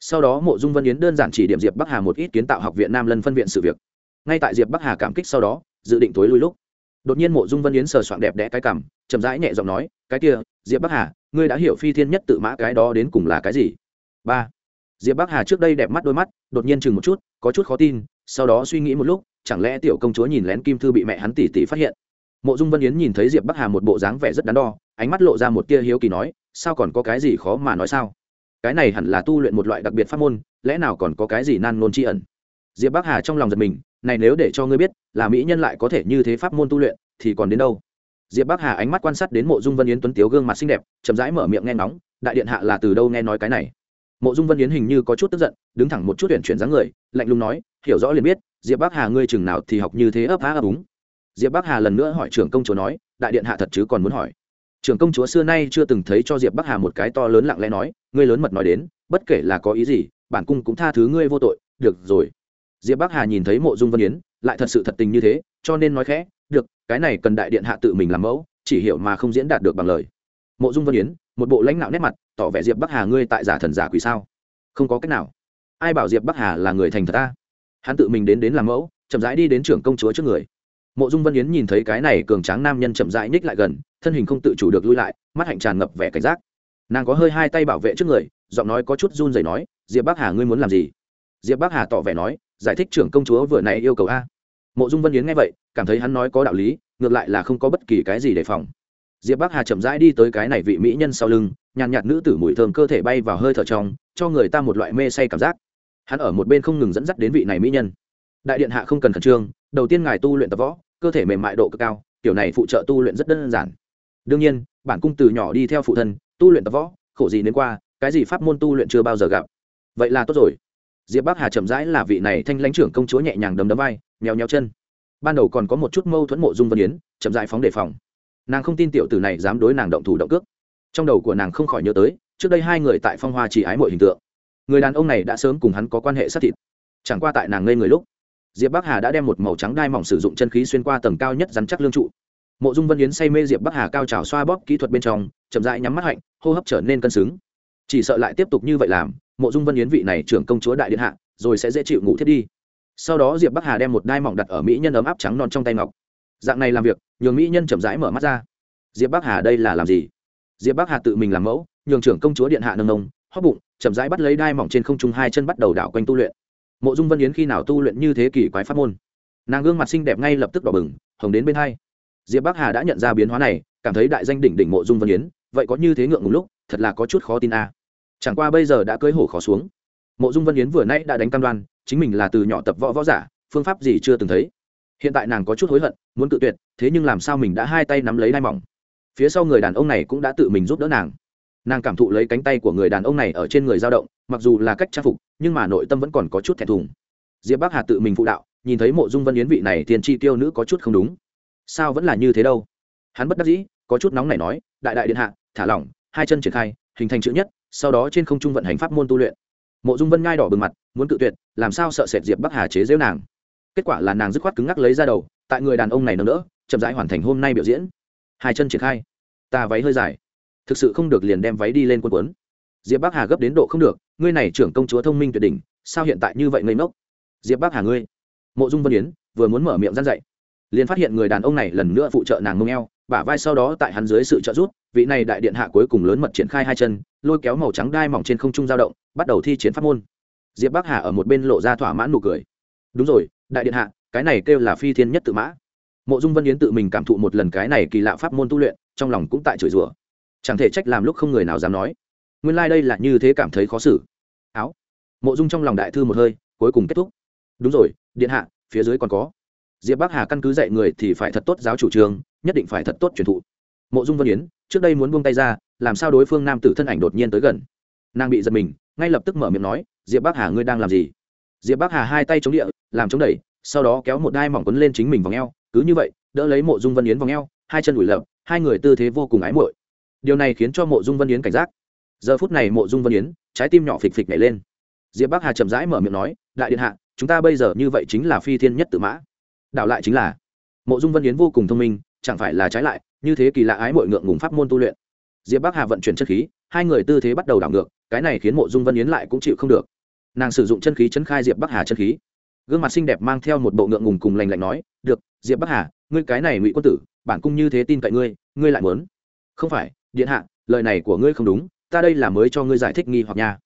Speaker 1: Sau đó mộ dung vân yến đơn giản chỉ điểm diệp bắc hà một ít kiến tạo học viện nam lân phân viện sự việc. Ngay tại diệp bắc hà cảm kích sau đó, dự định tối lui lúc đột nhiên mộ dung vân yến sờ soạn đẹp đẽ cái cằm, chậm rãi nhẹ giọng nói, cái kia, diệp bắc hà, ngươi đã hiểu phi thiên nhất tự mã cái đó đến cùng là cái gì? Ba. Diệp bắc hà trước đây đẹp mắt đôi mắt, đột nhiên chừng một chút, có chút khó tin, sau đó suy nghĩ một lúc, chẳng lẽ tiểu công chúa nhìn lén kim thư bị mẹ hắn tỉ tỉ phát hiện? Mộ dung vân yến nhìn thấy diệp bắc hà một bộ dáng vẻ rất đắn đo, ánh mắt lộ ra một tia hiếu kỳ nói, sao còn có cái gì khó mà nói sao? Cái này hẳn là tu luyện một loại đặc biệt pháp môn, lẽ nào còn có cái gì nan nôn tri ẩn? Diệp bắc hà trong lòng giật mình này nếu để cho ngươi biết, là mỹ nhân lại có thể như thế pháp môn tu luyện, thì còn đến đâu? Diệp bắc hà ánh mắt quan sát đến mộ dung vân yến tuấn tiếu gương mặt xinh đẹp, chậm rãi mở miệng nghe nóng đại điện hạ là từ đâu nghe nói cái này? Mộ dung vân yến hình như có chút tức giận, đứng thẳng một chút tuyển chuyển dáng người, lạnh lùng nói, hiểu rõ liền biết, diệp bắc hà ngươi chừng nào thì học như thế ấp á ấp úng. Diệp bắc hà lần nữa hỏi trưởng công chúa nói, đại điện hạ thật chứ còn muốn hỏi? Trưởng công chúa xưa nay chưa từng thấy cho diệp bắc hà một cái to lớn lặng lẽ nói, ngươi lớn mật nói đến, bất kể là có ý gì, bản cung cũng tha thứ ngươi vô tội, được rồi diệp bắc hà nhìn thấy mộ dung vân yến, lại thật sự thật tình như thế, cho nên nói khẽ, được, cái này cần đại điện hạ tự mình làm mẫu, chỉ hiểu mà không diễn đạt được bằng lời. Mộ dung vân yến, một bộ lãnh đạo nét mặt, tỏ vẻ diệp bắc hà ngươi tại giả thần giả quỷ sao? Không có cách nào. Ai bảo diệp bắc hà là người thành thật ta? Hắn tự mình đến đến làm mẫu, chậm rãi đi đến trưởng công chúa trước người. Mộ dung vân yến nhìn thấy cái này cường tráng nam nhân chậm rãi ních lại gần, thân hình không tự chủ được lui lại, mắt hạnh tràn ngập vẻ cảnh giác. Nàng có hơi hai tay bảo vệ trước người, giọng nói có chút run rẩy nói, diệp bắc hà ngươi muốn làm gì? Diệp bắc hà tỏ vẻ nói giải thích trưởng công chúa vừa nãy yêu cầu a. Mộ dung vân yến nghe vậy, cảm thấy hắn nói có đạo lý, ngược lại là không có bất kỳ cái gì đề phòng. Diệp bắc hà chậm rãi đi tới cái này vị mỹ nhân sau lưng, nhàn nhạt nữ tử mùi thơm cơ thể bay vào hơi thở trong, cho người ta một loại mê say cảm giác. Hắn ở một bên không ngừng dẫn dắt đến vị này mỹ nhân. Đại điện hạ không cần khẩn trương, đầu tiên ngài tu luyện tập võ, cơ thể mềm mại độ cực cao, kiểu này phụ trợ tu luyện rất đơn giản. Đương nhiên, bản cung từ nhỏ đi theo phụ thân, tu luyện tập võ, khổ gì đến qua, cái gì pháp môn tu luyện chưa bao giờ gặp. Vậy là tốt rồi diệp bắc hà chậm rãi là vị này thanh lãnh trưởng công chúa nhẹ nhàng đấm đấm vai, nheo nheo chân. Ban đầu còn có một chút mâu thuẫn mộ dung vân yến, chậm rãi phóng đề phòng. Nàng không tin tiểu tử này dám đối nàng động thủ động cước. Trong đầu của nàng không khỏi nhớ tới, trước đây hai người tại phong hoa chỉ ái mọi hình tượng. Người đàn ông này đã sớm cùng hắn có quan hệ sát thịt. Chẳng qua tại nàng ngây người lúc, diệp bắc hà đã đem một màu trắng đai mỏng sử dụng chân khí xuyên qua tầng cao nhất rắn chắc lương trụ. Mộ dung vân yến say mê diệp bắc hà cao trào xoa bóp kỹ thuật bên trong, chậm rãi nhắm mắt hạnh, hô hấp trở nên cân xứng. Chỉ sợ lại tiếp tục như vậy làm mộ dung vân yến vị này trưởng công chúa đại điện hạ, rồi sẽ dễ chịu ngủ thiết đi. Sau đó diệp bắc hà đem một đai mỏng đặt ở mỹ nhân ấm áp trắng non trong tay ngọc. Dạng này làm việc, nhường mỹ nhân chậm rãi mở mắt ra. Diệp bắc hà đây là làm gì? Diệp bắc hà tự mình làm mẫu, nhường trưởng công chúa điện hạ nâng nông hóc bụng, chậm rãi bắt lấy đai mỏng trên không trung hai chân bắt đầu đảo quanh tu luyện. Mộ dung vân yến khi nào tu luyện như thế kỷ quái pháp môn? Nàng gương mặt xinh đẹp ngay lập tức đỏ bừng, hồng đến bên hai. Diệp bắc hà đã nhận ra biến hóa này, cảm thấy đại danh đỉnh đỉnh mộ dung vân yến, vậy có như thế ngượng ngùng lúc, thật là có chút khó tin a chẳng qua bây giờ đã cưới hổ khó xuống. Mộ dung vân yến vừa nãy đã đánh cam đoan, chính mình là từ nhỏ tập võ võ giả, phương pháp gì chưa từng thấy. Hiện tại nàng có chút hối hận, muốn tự tuyệt, thế nhưng làm sao mình đã hai tay nắm lấy đai mỏng. Phía sau người đàn ông này cũng đã tự mình giúp đỡ nàng. Nàng cảm thụ lấy cánh tay của người đàn ông này ở trên người dao động, mặc dù là cách trang phục, nhưng mà nội tâm vẫn còn có chút thẹn thùng. Diệp bắc hà tự mình phụ đạo, nhìn thấy mộ dung vân yến vị này tiền chi tiêu nữ có chút không đúng. Sao vẫn là như thế đâu? Hắn bất đắc dĩ, có chút nóng này nói, đại đại điện hạ, thả lỏng, hai chân triển khai, hình thành chữ nhất sau đó trên không trung vận hành pháp môn tu luyện. Mộ dung vân ngai đỏ bừng mặt, muốn cự tuyệt, làm sao sợ sệt diệp bắc hà chế giễu nàng? Kết quả là nàng dứt khoát cứng ngắc lấy ra đầu, tại người đàn ông này nâng đỡ, chậm rãi hoàn thành hôm nay biểu diễn. Hai chân triển khai. Ta váy hơi dài. Thực sự không được liền đem váy đi lên quân quấn. Diệp bắc hà gấp đến độ không được, ngươi này trưởng công chúa thông minh tuyệt đỉnh, sao hiện tại như vậy ngây ngốc? Diệp bắc hà ngươi. Mộ dung vân yến, vừa muốn mở miệng răn dậy liền phát hiện người đàn ông này lần nữa phụ trợ nàng mông eo bả vai sau đó tại hắn dưới sự trợ giúp, vị này đại điện hạ cuối cùng lớn mật triển khai hai chân, lôi kéo màu trắng đai mỏng trên không trung dao động, bắt đầu thi chiến pháp môn. Diệp bắc hà ở một bên lộ ra thỏa mãn nụ cười. Đúng rồi, đại điện hạ, cái này kêu là phi thiên nhất tự mã. Mộ dung vân yến tự mình cảm thụ một lần cái này kỳ lạ pháp môn tu luyện, trong lòng cũng tại chửi rủa. Chẳng thể trách làm lúc không người nào dám nói. Nguyên lai、like、đây là như thế cảm thấy khó xử. Áo. Mộ dung trong lòng đại thư một hơi, cuối cùng kết thúc. Đúng rồi, điện hạ, phía dưới còn có. Diệp bắc hà căn cứ dạy người thì phải thật tốt giáo chủ trương nhất định phải thật tốt truyền thụ. Mộ dung vân yến, trước đây muốn buông tay ra, làm sao đối phương nam tử thân ảnh đột nhiên tới gần? Nàng bị giật mình, ngay lập tức mở miệng nói, diệp bắc hà ngươi đang làm gì? Diệp bắc hà hai tay chống địa, làm chống đẩy, sau đó kéo một đai mỏng quấn lên chính mình vòng eo, cứ như vậy, đỡ lấy mộ dung vân yến vòng eo, hai chân ủi lập hai người tư thế vô cùng ái muội. Điều này khiến cho mộ dung vân yến cảnh giác. Giờ phút này mộ dung vân yến, trái tim nhỏ phịch phịch nhảy lên. Diệp bắc hà chậm rãi mở miệng nói, đại điện hạ, chúng ta bây giờ như vậy chính là phi thiên nhất tự mã. Đảo lại chính là, mộ dung vân yến vô cùng thông minh chẳng phải là trái lại, như thế kỳ lạ ái mội ngượng ngùng pháp môn tu luyện. Diệp bắc hà vận chuyển chất khí, hai người tư thế bắt đầu đảo ngược, cái này khiến mộ dung vân yến lại cũng chịu không được. Nàng sử dụng chân khí chấn khai diệp bắc hà chân khí. Gương mặt xinh đẹp mang theo một bộ ngượng ngùng cùng lành lạnh nói, được, diệp bắc hà, ngươi cái này ngụy quân tử, bản cung như thế tin cậy ngươi ngươi lại muốn? Không phải, điện hạ, lời này của ngươi không đúng, ta đây là mới cho ngươi giải thích nghi hoặc nha.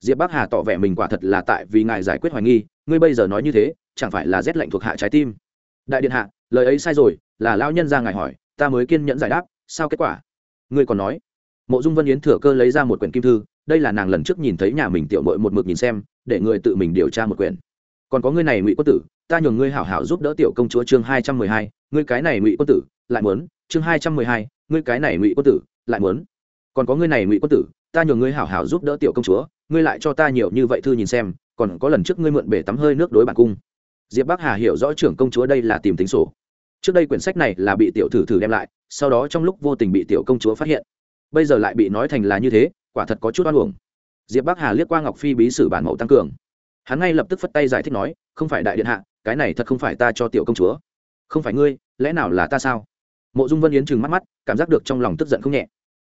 Speaker 1: Diệp bắc hà tỏ vẻ mình quả thật là tại vì ngài giải quyết hoài nghi, ngươi bây giờ nói như thế, chẳng phải là rét lạnh thuộc hạ trái tim? Đại điện hạ, lời ấy sai rồi là lao nhân ra ngài hỏi, ta mới kiên nhẫn giải đáp, sao kết quả? Ngươi còn nói. Mộ dung vân yến thừa cơ lấy ra một quyển kim thư, đây là nàng lần trước nhìn thấy nhà mình tiểu mội một mực nhìn xem, để người tự mình điều tra một quyển. Còn có ngươi này ngụy quân tử, ta nhường ngươi hảo hảo giúp đỡ tiểu công chúa chương hai trăm mười hai, ngươi cái này ngụy quân tử, lại muốn, chương hai trăm mười hai, ngươi cái này ngụy quân tử, lại muốn. Còn có ngươi này ngụy quân tử, ta nhường ngươi hảo hảo giúp đỡ tiểu công chúa, ngươi lại cho ta nhiều như vậy thư nhìn xem, còn có lần trước ngươi mượn bể tắm hơi nước đối bản cung. Diệp bắc hà hiểu rõ trưởng công chúa đây là tìm tính sổ trước đây quyển sách này là bị tiểu thử thử đem lại, sau đó trong lúc vô tình bị tiểu công chúa phát hiện. Bây giờ lại bị nói thành là như thế, quả thật có chút oan uổng. Diệp bắc hà liếc qua ngọc phi bí sử bản mẫu tăng cường. Hắn ngay lập tức phất tay giải thích nói, không phải đại điện hạ, cái này thật không phải ta cho tiểu công chúa. Không phải ngươi, lẽ nào là ta sao? Mộ dung vân yến chừng mắt mắt, cảm giác được trong lòng tức giận không nhẹ.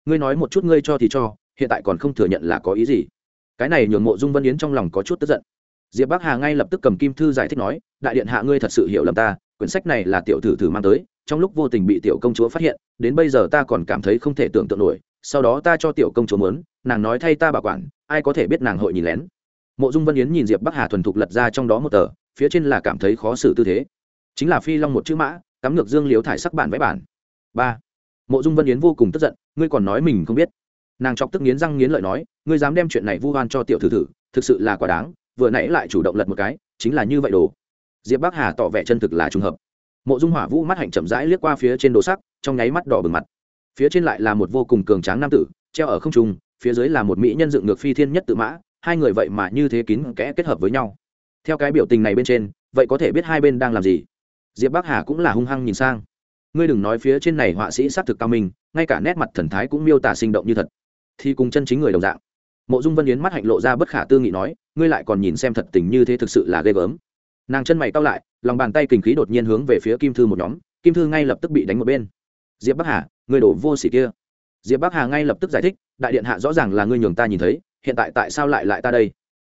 Speaker 1: Ngươi nói một chút ngươi cho thì cho, hiện tại còn không thừa nhận là có ý gì. Cái này nhường mộ dung vân yến trong lòng có chút tức giận. Diệp bắc hà ngay lập tức cầm kim thư giải thích nói, đại điện hạ ngươi thật sự hiểu lầm ta quyển sách này là tiểu thử thử mang tới, trong lúc vô tình bị tiểu công chúa phát hiện, đến bây giờ ta còn cảm thấy không thể tưởng tượng nổi, sau đó ta cho tiểu công chúa muốn, nàng nói thay ta bảo quản, ai có thể biết nàng hội nhìn lén. Mộ dung vân yến nhìn diệp bắc hà thuần thục lật ra trong đó một tờ, phía trên là cảm thấy khó xử tư thế. Chính là phi long một chữ mã, cắm ngược dương liếu thải sắc bản vẽ bản. Ba. Mộ dung vân yến vô cùng tức giận, ngươi còn nói mình không biết. Nàng chọc tức nghiến răng nghiến lợi nói, ngươi dám đem chuyện này vu oan cho tiểu thử thử, thực sự là quá đáng, vừa nãy lại chủ động lật một cái, chính là như vậy đồ diệp bắc hà tỏ vẻ chân thực là trùng hợp. Mộ dung hỏa vũ mắt hạnh chậm rãi liếc qua phía trên đồ sắc, trong nháy mắt đỏ bừng mặt. Phía trên lại là một vô cùng cường tráng nam tử, treo ở không trung, phía dưới là một mỹ nhân dựng ngược phi thiên nhất tự mã, hai người vậy mà như thế kín kẽ kết hợp với nhau. Theo cái biểu tình này bên trên, vậy có thể biết hai bên đang làm gì? Diệp bắc hà cũng là hung hăng nhìn sang. Ngươi đừng nói phía trên này họa sĩ s á c thực cao minh, ngay cả nét mặt thần thái cũng miêu tả sinh động như thật. Thì cùng chân chính người đồng dạng. Mộ dung vân yến mắt hạnh lộ ra bất khả tư nghị nói, ngươi lại còn nhìn xem thật tình như thế thực sự là ghê gớm nàng chân mày cao lại, lòng bàn tay kình khí đột nhiên hướng về phía kim thư một nhóm, kim thư ngay lập tức bị đánh một bên. Diệp bắc hà, người đổ vô s ỉ kia. Diệp bắc hà ngay lập tức giải thích, đại điện hạ rõ ràng là ngươi nhường ta nhìn thấy, hiện tại tại sao lại lại ta đây?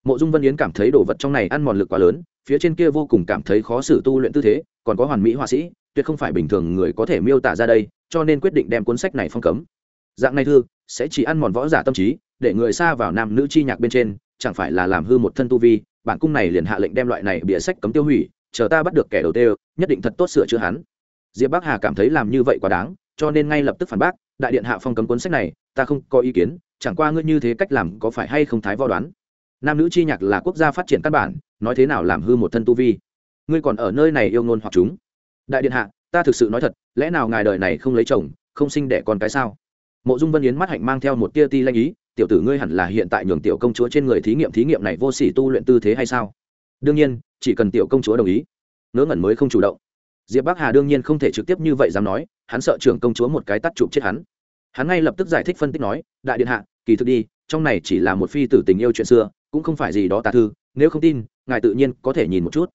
Speaker 1: Mộ dung vân yến cảm thấy đồ vật trong này ăn mòn lực quá lớn, phía trên kia vô cùng cảm thấy khó xử tu luyện tư thế, còn có hoàn mỹ họa sĩ, tuyệt không phải bình thường người có thể miêu tả ra đây, cho nên quyết định đem cuốn sách này phong cấm. Dạng này thư, sẽ chỉ ăn mòn võ giả tâm trí, để người xa vào nam nữ chi nhạc bên trên, chẳng phải là làm hư một thân tu vi bản cung này liền hạ lệnh đem loại này bịa sách cấm tiêu hủy, chờ ta bắt được kẻ đầu tiêu nhất định thật tốt sửa chữa hắn. Diệp bắc hà cảm thấy làm như vậy quá đáng, cho nên ngay lập tức phản bác, đại điện hạ phong cấm cuốn sách này, ta không có ý kiến, chẳng qua ngươi như thế cách làm có phải hay không thái võ đoán? Nam nữ chi nhạc là quốc gia phát triển căn bản, nói thế nào làm hư một thân tu vi? Ngươi còn ở nơi này yêu ngôn hoặc chúng. Đại điện hạ, ta thực sự nói thật, lẽ nào ngài đời này không lấy chồng, không sinh đẻ con cái sao? Mộ dung vân yến mắt hạnh mang theo một tia ti lanh ý tiểu tử ngươi hẳn là hiện tại nhường tiểu công chúa trên người thí nghiệm thí nghiệm này vô sỉ tu luyện tư thế hay sao? Đương nhiên, chỉ cần tiểu công chúa đồng ý. Ngớ ngẩn mới không chủ động. Diệp bắc hà đương nhiên không thể trực tiếp như vậy dám nói, hắn sợ trưởng công chúa một cái tắt chụp chết hắn. Hắn ngay lập tức giải thích phân tích nói, đại điện hạ, kỳ thực đi, trong này chỉ là một phi tử tình yêu chuyện xưa, cũng không phải gì đó tà thư, nếu không tin, ngài tự nhiên có thể nhìn một chút.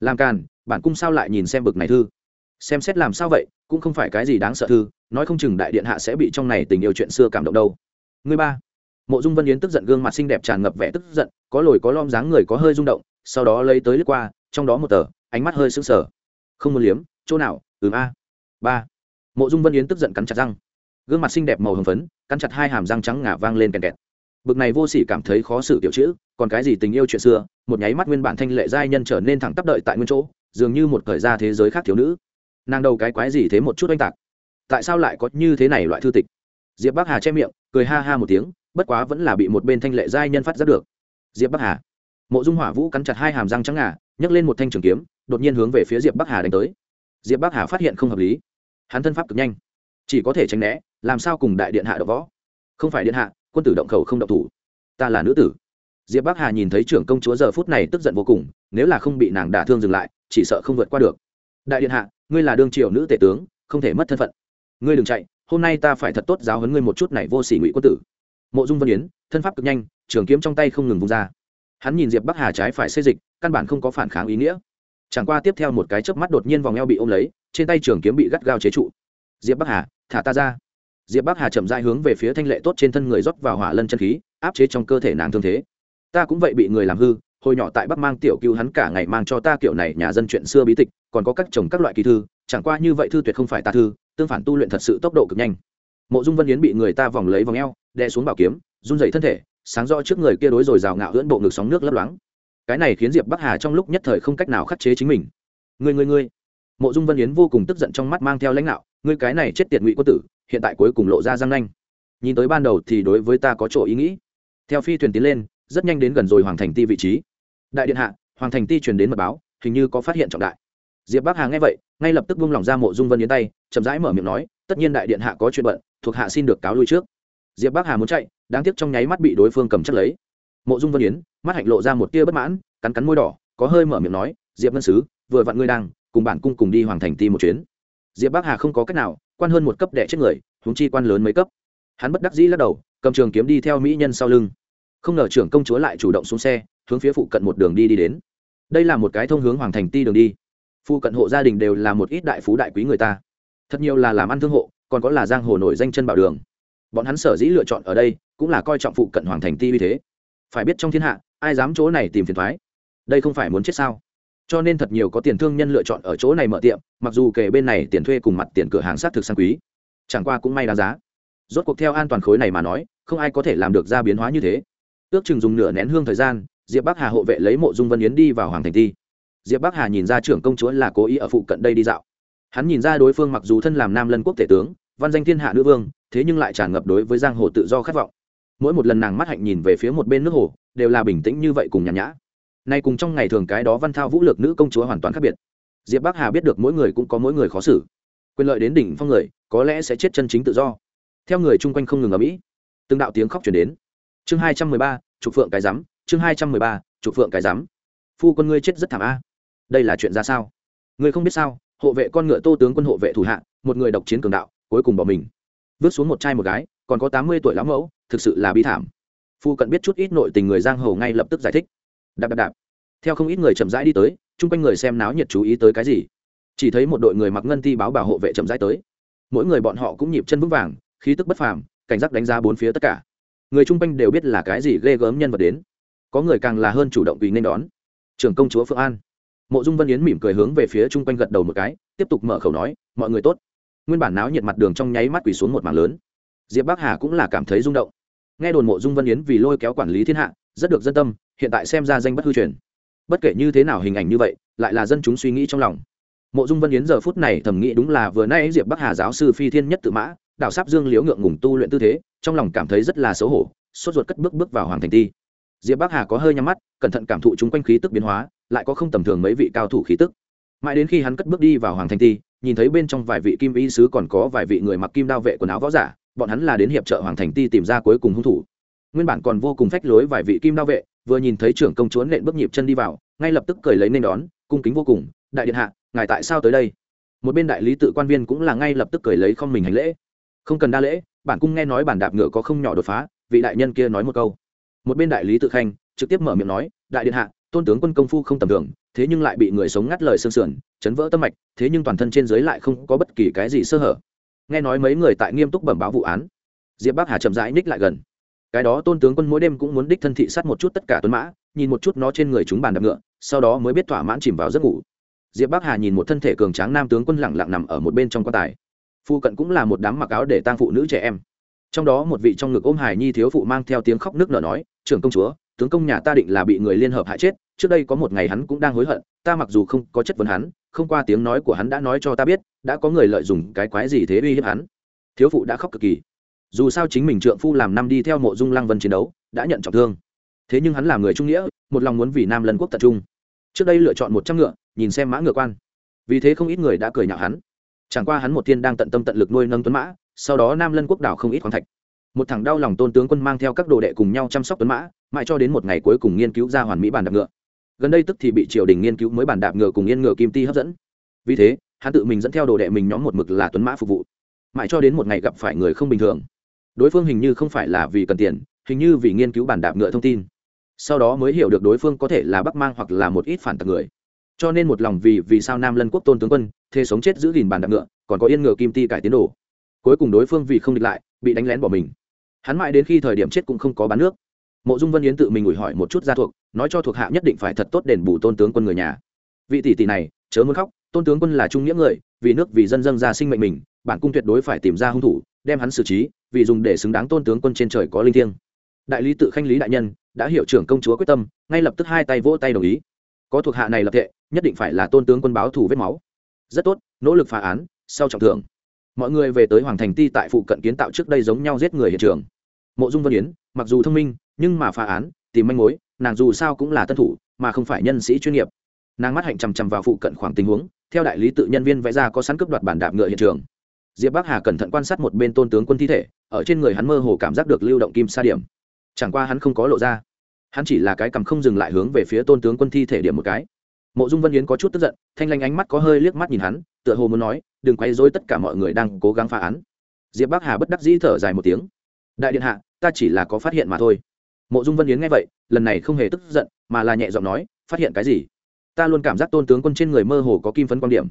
Speaker 1: Làm càn, bản cung sao lại nhìn xem bực này thư? Xem xét làm sao vậy, cũng không phải cái gì đáng sợ thư, nói không chừng đại điện hạ sẽ bị trong này tình yêu chuyện xưa cảm động đâu. Người ba mộ dung vân yến tức giận gương mặt xinh đẹp tràn ngập vẻ tức giận, có lồi có lom dáng người có hơi rung động, sau đó lấy tới lướt qua, trong đó một tờ, ánh mắt hơi sững sờ. Không muốn liếm, chỗ nào? Ừm a. Ba. Mộ dung vân yến tức giận cắn chặt răng. Gương mặt xinh đẹp màu hồng phấn, cắn chặt hai hàm răng trắng ngả vang lên kèn kẹt. Bực này vô sỉ cảm thấy khó xử tiểu chữ, còn cái gì tình yêu chuyện xưa, một nháy mắt nguyên bản thanh lệ giai nhân trở nên thẳng tắp đợi tại nguyên chỗ, dường như một thời ra thế giới khác thiếu nữ. Nàng đầu cái quái gì thế một chút oanh tạc. Tại sao lại có như thế này loại thư tịch? Diệp bắc hà che miệng, cười ha ha một tiếng bất quá vẫn là bị một bên thanh lệ giai nhân phát giác được. Diệp bắc hà. Mộ dung hỏa vũ cắn chặt hai hàm răng trắng ngà, nhấc lên một thanh trường kiếm, đột nhiên hướng về phía diệp bắc hà đánh tới. Diệp bắc hà phát hiện không hợp lý. Hắn thân pháp cực nhanh. Chỉ có thể tránh né, làm sao cùng đại điện hạ đ võ? Không phải điện hạ, quân tử động khẩu không động thủ. Ta là nữ tử. Diệp bắc hà nhìn thấy trưởng công chúa giờ phút này tức giận vô cùng, nếu là không bị nàng đả thương dừng lại, chỉ sợ không vượt qua được. Đại điện hạ, ngươi là đương triều nữ tể tướng, không thể mất thân phận. Ngươi đừng chạy, hôm nay ta phải thật tốt giáo huấn ngươi một chút này vô sỉ ngụy quân tử mộ dung vân yến, thân pháp cực nhanh, trường kiếm trong tay không ngừng vung ra. Hắn nhìn diệp bắc hà trái phải xây dịch, căn bản không có phản kháng ý nghĩa. Chẳng qua tiếp theo một cái chớp mắt đột nhiên vòng eo bị ôm lấy, trên tay trường kiếm bị gắt gao chế trụ. Diệp bắc hà, thả ta ra. Diệp bắc hà chậm dại hướng về phía thanh lệ tốt trên thân người rót vào hỏa lân chân khí, áp chế trong cơ thể nàng thương thế. Ta cũng vậy bị người làm hư, hồi nhỏ tại bắc mang tiểu cứu hắn cả ngày mang cho ta kiểu này nhà dân chuyện xưa bí tịch, còn có các chồng các loại kỳ thư, chẳng qua như vậy thư tuyệt không phải ta thư, tương phản tu luyện thật sự tốc độ cực nhanh mộ dung vân yến bị người ta vòng lấy vòng eo, đè xuống bảo kiếm, run dậy thân thể, sáng rõ trước người kia đối rồi rào ngạo ưỡn bộ ngực sóng nước lấp loáng. Cái này khiến diệp bắc hà trong lúc nhất thời không cách nào khắc chế chính mình. Người người người mộ dung vân yến vô cùng tức giận trong mắt mang theo lãnh đạo ngươi cái này chết tiệt ngụy quân tử, hiện tại cuối cùng lộ ra răng nanh. Nhìn tới ban đầu thì đối với ta có chỗ ý nghĩ. Theo phi thuyền tiến lên, rất nhanh đến gần rồi hoàng thành ti vị trí. Đại điện hạ, hoàng thành ti truyền đến mật báo, hình như có phát hiện trọng đại. Diệp bắc hà nghe vậy, ngay lập tức buông lỏng ra mộ dung vân yến tay, chậm rãi mở miệng nói, tất nhiên đại điện hạ có chuyện bận thuộc hạ xin được cáo lui trước. Diệp bắc hà muốn chạy, đáng tiếc trong nháy mắt bị đối phương cầm chắc lấy. Mộ dung vân yến, mắt hạnh lộ ra một tia bất mãn, cắn cắn môi đỏ, có hơi mở miệng nói, diệp ngân sứ, vừa vặn ngươi đang, cùng bản cung cùng đi hoàng thành ti một chuyến. Diệp bắc hà không có cách nào, quan hơn một cấp đẻ chết người húng chi quan lớn mấy cấp. Hắn bất đắc dĩ lắc đầu, cầm trường kiếm đi theo mỹ nhân sau lưng. Không ngờ trưởng công chúa lại chủ động xuống xe, hướng phía phụ cận một đường đi đi đến. Đây là một cái thông hướng hoàng thành ti đường đi. Phụ cận hộ gia đình đều là một ít đại phú đại quý người ta. Thật nhiều là làm ăn thương hộ còn có là giang hồ nổi danh chân bảo đường. Bọn hắn sở dĩ lựa chọn ở đây, cũng là coi trọng phụ cận hoàng thành ti uy thế. Phải biết trong thiên hạ, ai dám chỗ này tìm phiền thoái? Đây không phải muốn chết sao? Cho nên thật nhiều có tiền thương nhân lựa chọn ở chỗ này mở tiệm, mặc dù kể bên này tiền thuê cùng mặt tiền cửa hàng sát thực sang quý. Chẳng qua cũng may đáng giá. Rốt cuộc theo an toàn khối này mà nói, không ai có thể làm được ra biến hóa như thế. Ước chừng dùng nửa nén hương thời gian, diệp bắc hà hộ vệ lấy mộ dung vân yến đi vào hoàng thành ti. Diệp bắc hà nhìn ra trưởng công chúa là cố ý ở phụ cận đây đi dạo. Hắn nhìn ra đối phương mặc dù thân làm nam lân quốc tể tướng văn danh thiên hạ nữ vương, thế nhưng lại tràn ngập đối với giang hồ tự do khát vọng. Mỗi một lần nàng mắt hạnh nhìn về phía một bên nước hồ, đều là bình tĩnh như vậy cùng nhàn nhã. Nay cùng trong ngày thường cái đó văn thao vũ lược nữ công chúa hoàn toàn khác biệt. Diệp bắc hà biết được mỗi người cũng có mỗi người khó xử. Quyền lợi đến đỉnh phong người, có lẽ sẽ chết chân chính tự do. Theo người chung quanh không ngừng ở mỹ từng đạo tiếng khóc chuyển đến. Chương hai trăm mười ba chụp phượng cái rắm chương hai trăm mười ba chụp phượng cái rắm phu quân ngươi chết rất thảm a. Đây là chuyện ra sao? Ngươi không biết sao, hộ vệ con ngựa tô tướng quân hộ vệ thủ hạ, một người độc chiến cường đạo cuối cùng bỏ mình. Vứt xuống một trai một gái, còn có tám mươi tuổi lão mẫu, thực sự là bi thảm. Phu cận biết chút ít nội tình người giang hồ ngay lập tức giải thích. Đạp đạp đạp. Theo không ít người chậm rãi đi tới, chung quanh người xem náo nhiệt chú ý tới cái gì. Chỉ thấy một đội người mặc ngân thi báo bảo hộ vệ chậm rãi tới. Mỗi người bọn họ cũng nhịp chân vững vàng, khí tức bất phàm, cảnh giác đánh giá bốn phía tất cả. Người chung quanh đều biết là cái gì ghê gớm nhân vật đến. Có người càng là hơn chủ động vì nên đón. Trưởng công chúa phượng an. Mộ dung vân yến mỉm cười hướng về phía chung quanh gật đầu một cái, tiếp tục mở khẩu nói, mọi người tốt nguyên bản náo nhiệt mặt đường trong nháy mắt quỳ xuống một mảng lớn. Diệp bắc hà cũng là cảm thấy rung động. Nghe đồn mộ dung vân yến vì lôi kéo quản lý thiên hạ, rất được dân tâm, hiện tại xem ra danh bất hư truyền. Bất kể như thế nào hình ảnh như vậy, lại là dân chúng suy nghĩ trong lòng. Mộ dung vân yến giờ phút này thầm nghĩ đúng là vừa nay diệp bắc hà giáo sư phi thiên nhất tự mã, đảo sáp dương liễu ngượng ngùng tu luyện tư thế, trong lòng cảm thấy rất là xấu hổ, sốt ruột cất bước bước vào hoàng thành ti. Diệp bắc hà có hơi nhắm mắt, cẩn thận cảm thụ chúng quanh khí tức biến hóa, lại có không tầm thường mấy vị cao thủ khí tức. Mãi đến khi hắn cất bước đi vào hoàng thành ti nhìn thấy bên trong vài vị kim y sứ còn có vài vị người mặc kim đao vệ quần áo võ giả, bọn hắn là đến hiệp trợ hoàng thành ti tìm ra cuối cùng hung thủ. Nguyên bản còn vô cùng phách lối vài vị kim đao vệ, vừa nhìn thấy trưởng công chúa nện bước nhịp chân đi vào, ngay lập tức cười lấy nên đón, cung kính vô cùng, đại điện hạ, ngài tại sao tới đây? Một bên đại lý tự quan viên cũng là ngay lập tức cười lấy không mình hành lễ. Không cần đa lễ, bản cung nghe nói bản đạp ngựa có không nhỏ đột phá, vị đại nhân kia nói một câu. Một bên đại lý tự khanh trực tiếp mở miệng nói, đại điện hạ, tôn tướng quân công phu không tầm thường thế nhưng lại bị người sống ngắt lời xương sườn, chấn vỡ tâm mạch, thế nhưng toàn thân trên dưới lại không có bất kỳ cái gì sơ hở. Nghe nói mấy người tại nghiêm túc bẩm báo vụ án. Diệp bắc hà chậm rãi ních lại gần. Cái đó tôn tướng quân mỗi đêm cũng muốn đích thân thị sát một chút tất cả tuấn mã, nhìn một chút nó trên người chúng bàn đạp ngựa, sau đó mới biết thỏa mãn chìm vào giấc ngủ. Diệp bắc hà nhìn một thân thể cường tráng nam tướng quân lẳng lặng nằm ở một bên trong quan tài. Phụ cận cũng là một đám mặc áo để tang phụ nữ trẻ em. Trong đó một vị trong ngực ôm hải nhi thiếu phụ mang theo tiếng khóc nước nở nói, trưởng công chúa, tướng công nhà ta định là bị người liên hợp hại chết trước đây có một ngày hắn cũng đang hối hận, ta mặc dù không có chất vấn hắn, không qua tiếng nói của hắn đã nói cho ta biết, đã có người lợi dụng cái quái gì thế uy hiếp hắn. Thiếu phụ đã khóc cực kỳ. Dù sao chính mình trượng phu làm năm đi theo mộ dung lăng vân chiến đấu, đã nhận trọng thương. Thế nhưng hắn là người trung nghĩa, một lòng muốn vì nam lân quốc tập trung. Trước đây lựa chọn một trăm ngựa, nhìn xem mã ngựa quan. Vì thế không ít người đã cười nhạo hắn. Chẳng qua hắn một thiên đang tận tâm tận lực nuôi nâng tuấn mã, sau đó nam lân quốc đảo không ít khoáng thạch. Một thằng đau lòng tôn tướng quân mang theo các đồ đệ cùng nhau chăm sóc tuấn mã, mãi cho đến một ngày cuối cùng nghiên cứu ra hoàn mỹ bàn đạp ngựa gần đây tức thì bị triều đình nghiên cứu mới bàn đạp ngựa cùng yên ngựa kim ti hấp dẫn. Vì thế, hắn tự mình dẫn theo đồ đệ mình nhóm một mực là tuấn mã phục vụ. Mãi cho đến một ngày gặp phải người không bình thường. Đối phương hình như không phải là vì cần tiền, hình như vì nghiên cứu bàn đạp ngựa thông tin. Sau đó mới hiểu được đối phương có thể là bắc mang hoặc là một ít phản tặc người. Cho nên một lòng vì vì sao nam lân quốc tôn tướng quân thê sống chết giữ gìn bàn đạp ngựa, còn có yên ngựa kim ti cải tiến đồ. Cuối cùng đối phương vì không địch lại, bị đánh lén bỏ mình. Hắn mãi đến khi thời điểm chết cũng không có bán nước mộ dung vân yến tự mình ủi hỏi một chút gia thuộc, nói cho thuộc hạ nhất định phải thật tốt đền bù tôn tướng quân người nhà. Vị tỷ tỷ này, chớ muốn khóc, tôn tướng quân là trung nghĩa người, vì nước vì dân dân ra sinh mệnh mình, bản cung tuyệt đối phải tìm ra hung thủ, đem hắn xử trí, vì dùng để xứng đáng tôn tướng quân trên trời có linh thiêng. Đại lý tự khanh lý đại nhân, đã hiệu trưởng công chúa quyết tâm, ngay lập tức hai tay vỗ tay đồng ý. Có thuộc hạ này lập tệ nhất định phải là tôn tướng quân báo thủ vết máu. Rất tốt, nỗ lực phá án, sau trọng thưởng. Mọi người về tới hoàng thành ti tại phụ cận kiến tạo trước đây giống nhau giết người hiện trường. Mộ dung vân yến, mặc dù thông minh nhưng mà phá án, tìm manh mối, nàng dù sao cũng là tân thủ, mà không phải nhân sĩ chuyên nghiệp. Nàng mắt hạnh chằm chằm vào phụ cận khoảng tình huống, theo đại lý tự nhân viên vẽ ra có sẵn cướp đoạt bản đạp ngựa hiện trường. Diệp bắc hà cẩn thận quan sát một bên tôn tướng quân thi thể, ở trên người hắn mơ hồ cảm giác được lưu động kim sa điểm. Chẳng qua hắn không có lộ ra. Hắn chỉ là cái cầm không dừng lại hướng về phía tôn tướng quân thi thể điểm một cái. Mộ dung vân yến có chút tức giận, thanh lanh ánh mắt có hơi liếc mắt nhìn hắn, tựa hồ muốn nói, đừng quay dối tất cả mọi người đang cố gắng phá án. Diệp bắc hà bất đắc dĩ thở dài một tiếng. Đại điện hạ, ta chỉ là có phát hiện mà thôi mộ dung vân yến nghe vậy, lần này không hề tức giận, mà là nhẹ giọng nói, phát hiện cái gì? Ta luôn cảm giác tôn tướng quân trên người mơ hồ có kim phấn quan điểm.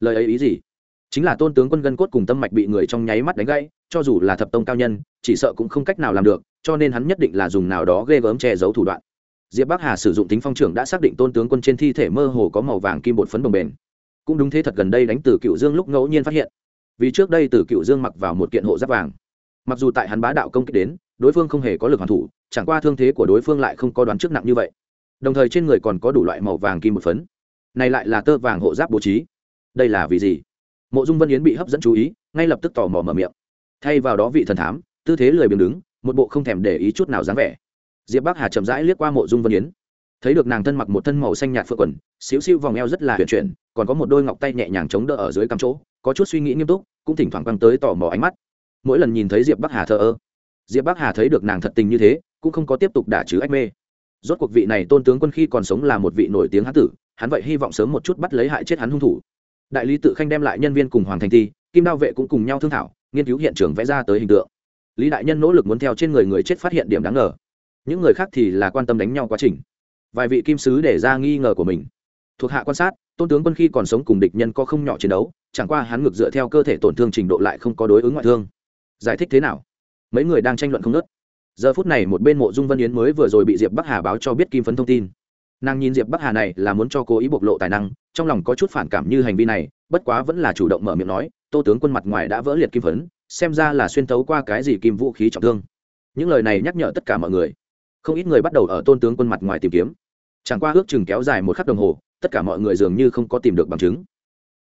Speaker 1: Lời ấy ý gì? Chính là tôn tướng quân gân cốt cùng tâm mạch bị người trong nháy mắt đánh gãy, cho dù là thập tông cao nhân, chỉ sợ cũng không cách nào làm được, cho nên hắn nhất định là dùng nào đó ghê gớm che giấu thủ đoạn. Diệp bắc hà sử dụng tính phong trưởng đã xác định tôn tướng quân trên thi thể mơ hồ có màu vàng kim bột phấn bồng bền cũng đúng thế thật gần đây đánh từ cựu dương lúc ngẫu nhiên phát hiện. Vì trước đây từ cựu dương mặc vào một kiện hộ giáp vàng. Mặc dù tại hắn bá đạo công kích đến đối phương không hề có lực hoàn thủ, chẳng qua thương thế của đối phương lại không có đoán trước nặng như vậy. Đồng thời trên người còn có đủ loại màu vàng kim một phấn. Này lại là tơ vàng hộ giáp bố trí. Đây là vì gì? Mộ dung vân yến bị hấp dẫn chú ý, ngay lập tức tò mò mở miệng. Thay vào đó vị thần thám, tư thế lười biếng đứng, một bộ không thèm để ý chút nào dáng vẻ. Diệp bắc hà chậm rãi liếc qua mộ dung vân yến. Thấy được nàng thân mặc một thân màu xanh nhạt phượng quần, xíu xiu vòng eo rất là huyền chuyển, còn có một đôi ngọc tay nhẹ nhàng chống đỡ ở dưới cắm chỗ, có chút suy nghĩ nghiêm túc, cũng thỉnh thoảng quăng tới tò mò ánh mắt. Mỗi lần nhìn thấy diệp bắc hà thờ ơ diệp bắc hà thấy được nàng thật tình như thế, cũng không có tiếp tục đả trừ ách mê. Rốt cuộc vị này tôn tướng quân khi còn sống là một vị nổi tiếng hán tử, hắn vậy hy vọng sớm một chút bắt lấy hại chết hắn hung thủ. Đại lý tự khanh đem lại nhân viên cùng hoàng thành thi, kim đao vệ cũng cùng nhau thương thảo, nghiên cứu hiện trường vẽ ra tới hình tượng. Lý đại nhân nỗ lực muốn theo trên người người chết phát hiện điểm đáng ngờ. Những người khác thì là quan tâm đánh nhau quá trình. Vài vị kim sứ để ra nghi ngờ của mình. Thuộc hạ quan sát, tôn tướng quân khi còn sống cùng địch nhân có không nhỏ chiến đấu, chẳng qua hắn ngược dựa theo cơ thể tổn thương trình độ lại không có đối ứng ngoại thương. Giải thích thế nào? Mấy người đang tranh luận không nớt giờ phút này một bên mộ dung vân yến mới vừa rồi bị diệp bắc hà báo cho biết kim phấn thông tin. Nàng nhìn diệp bắc hà này là muốn cho cố ý bộc lộ tài năng, trong lòng có chút phản cảm như hành vi này, bất quá vẫn là chủ động mở miệng nói, tô tướng quân mặt ngoài đã vỡ liệt kim phấn, xem ra là xuyên tấu qua cái gì kim vũ khí trọng thương. Những lời này nhắc nhở tất cả mọi người. Không ít người bắt đầu ở tôn tướng quân mặt ngoài tìm kiếm. Chẳng qua ước chừng kéo dài một khắc đồng hồ, tất cả mọi người dường như không có tìm được bằng chứng.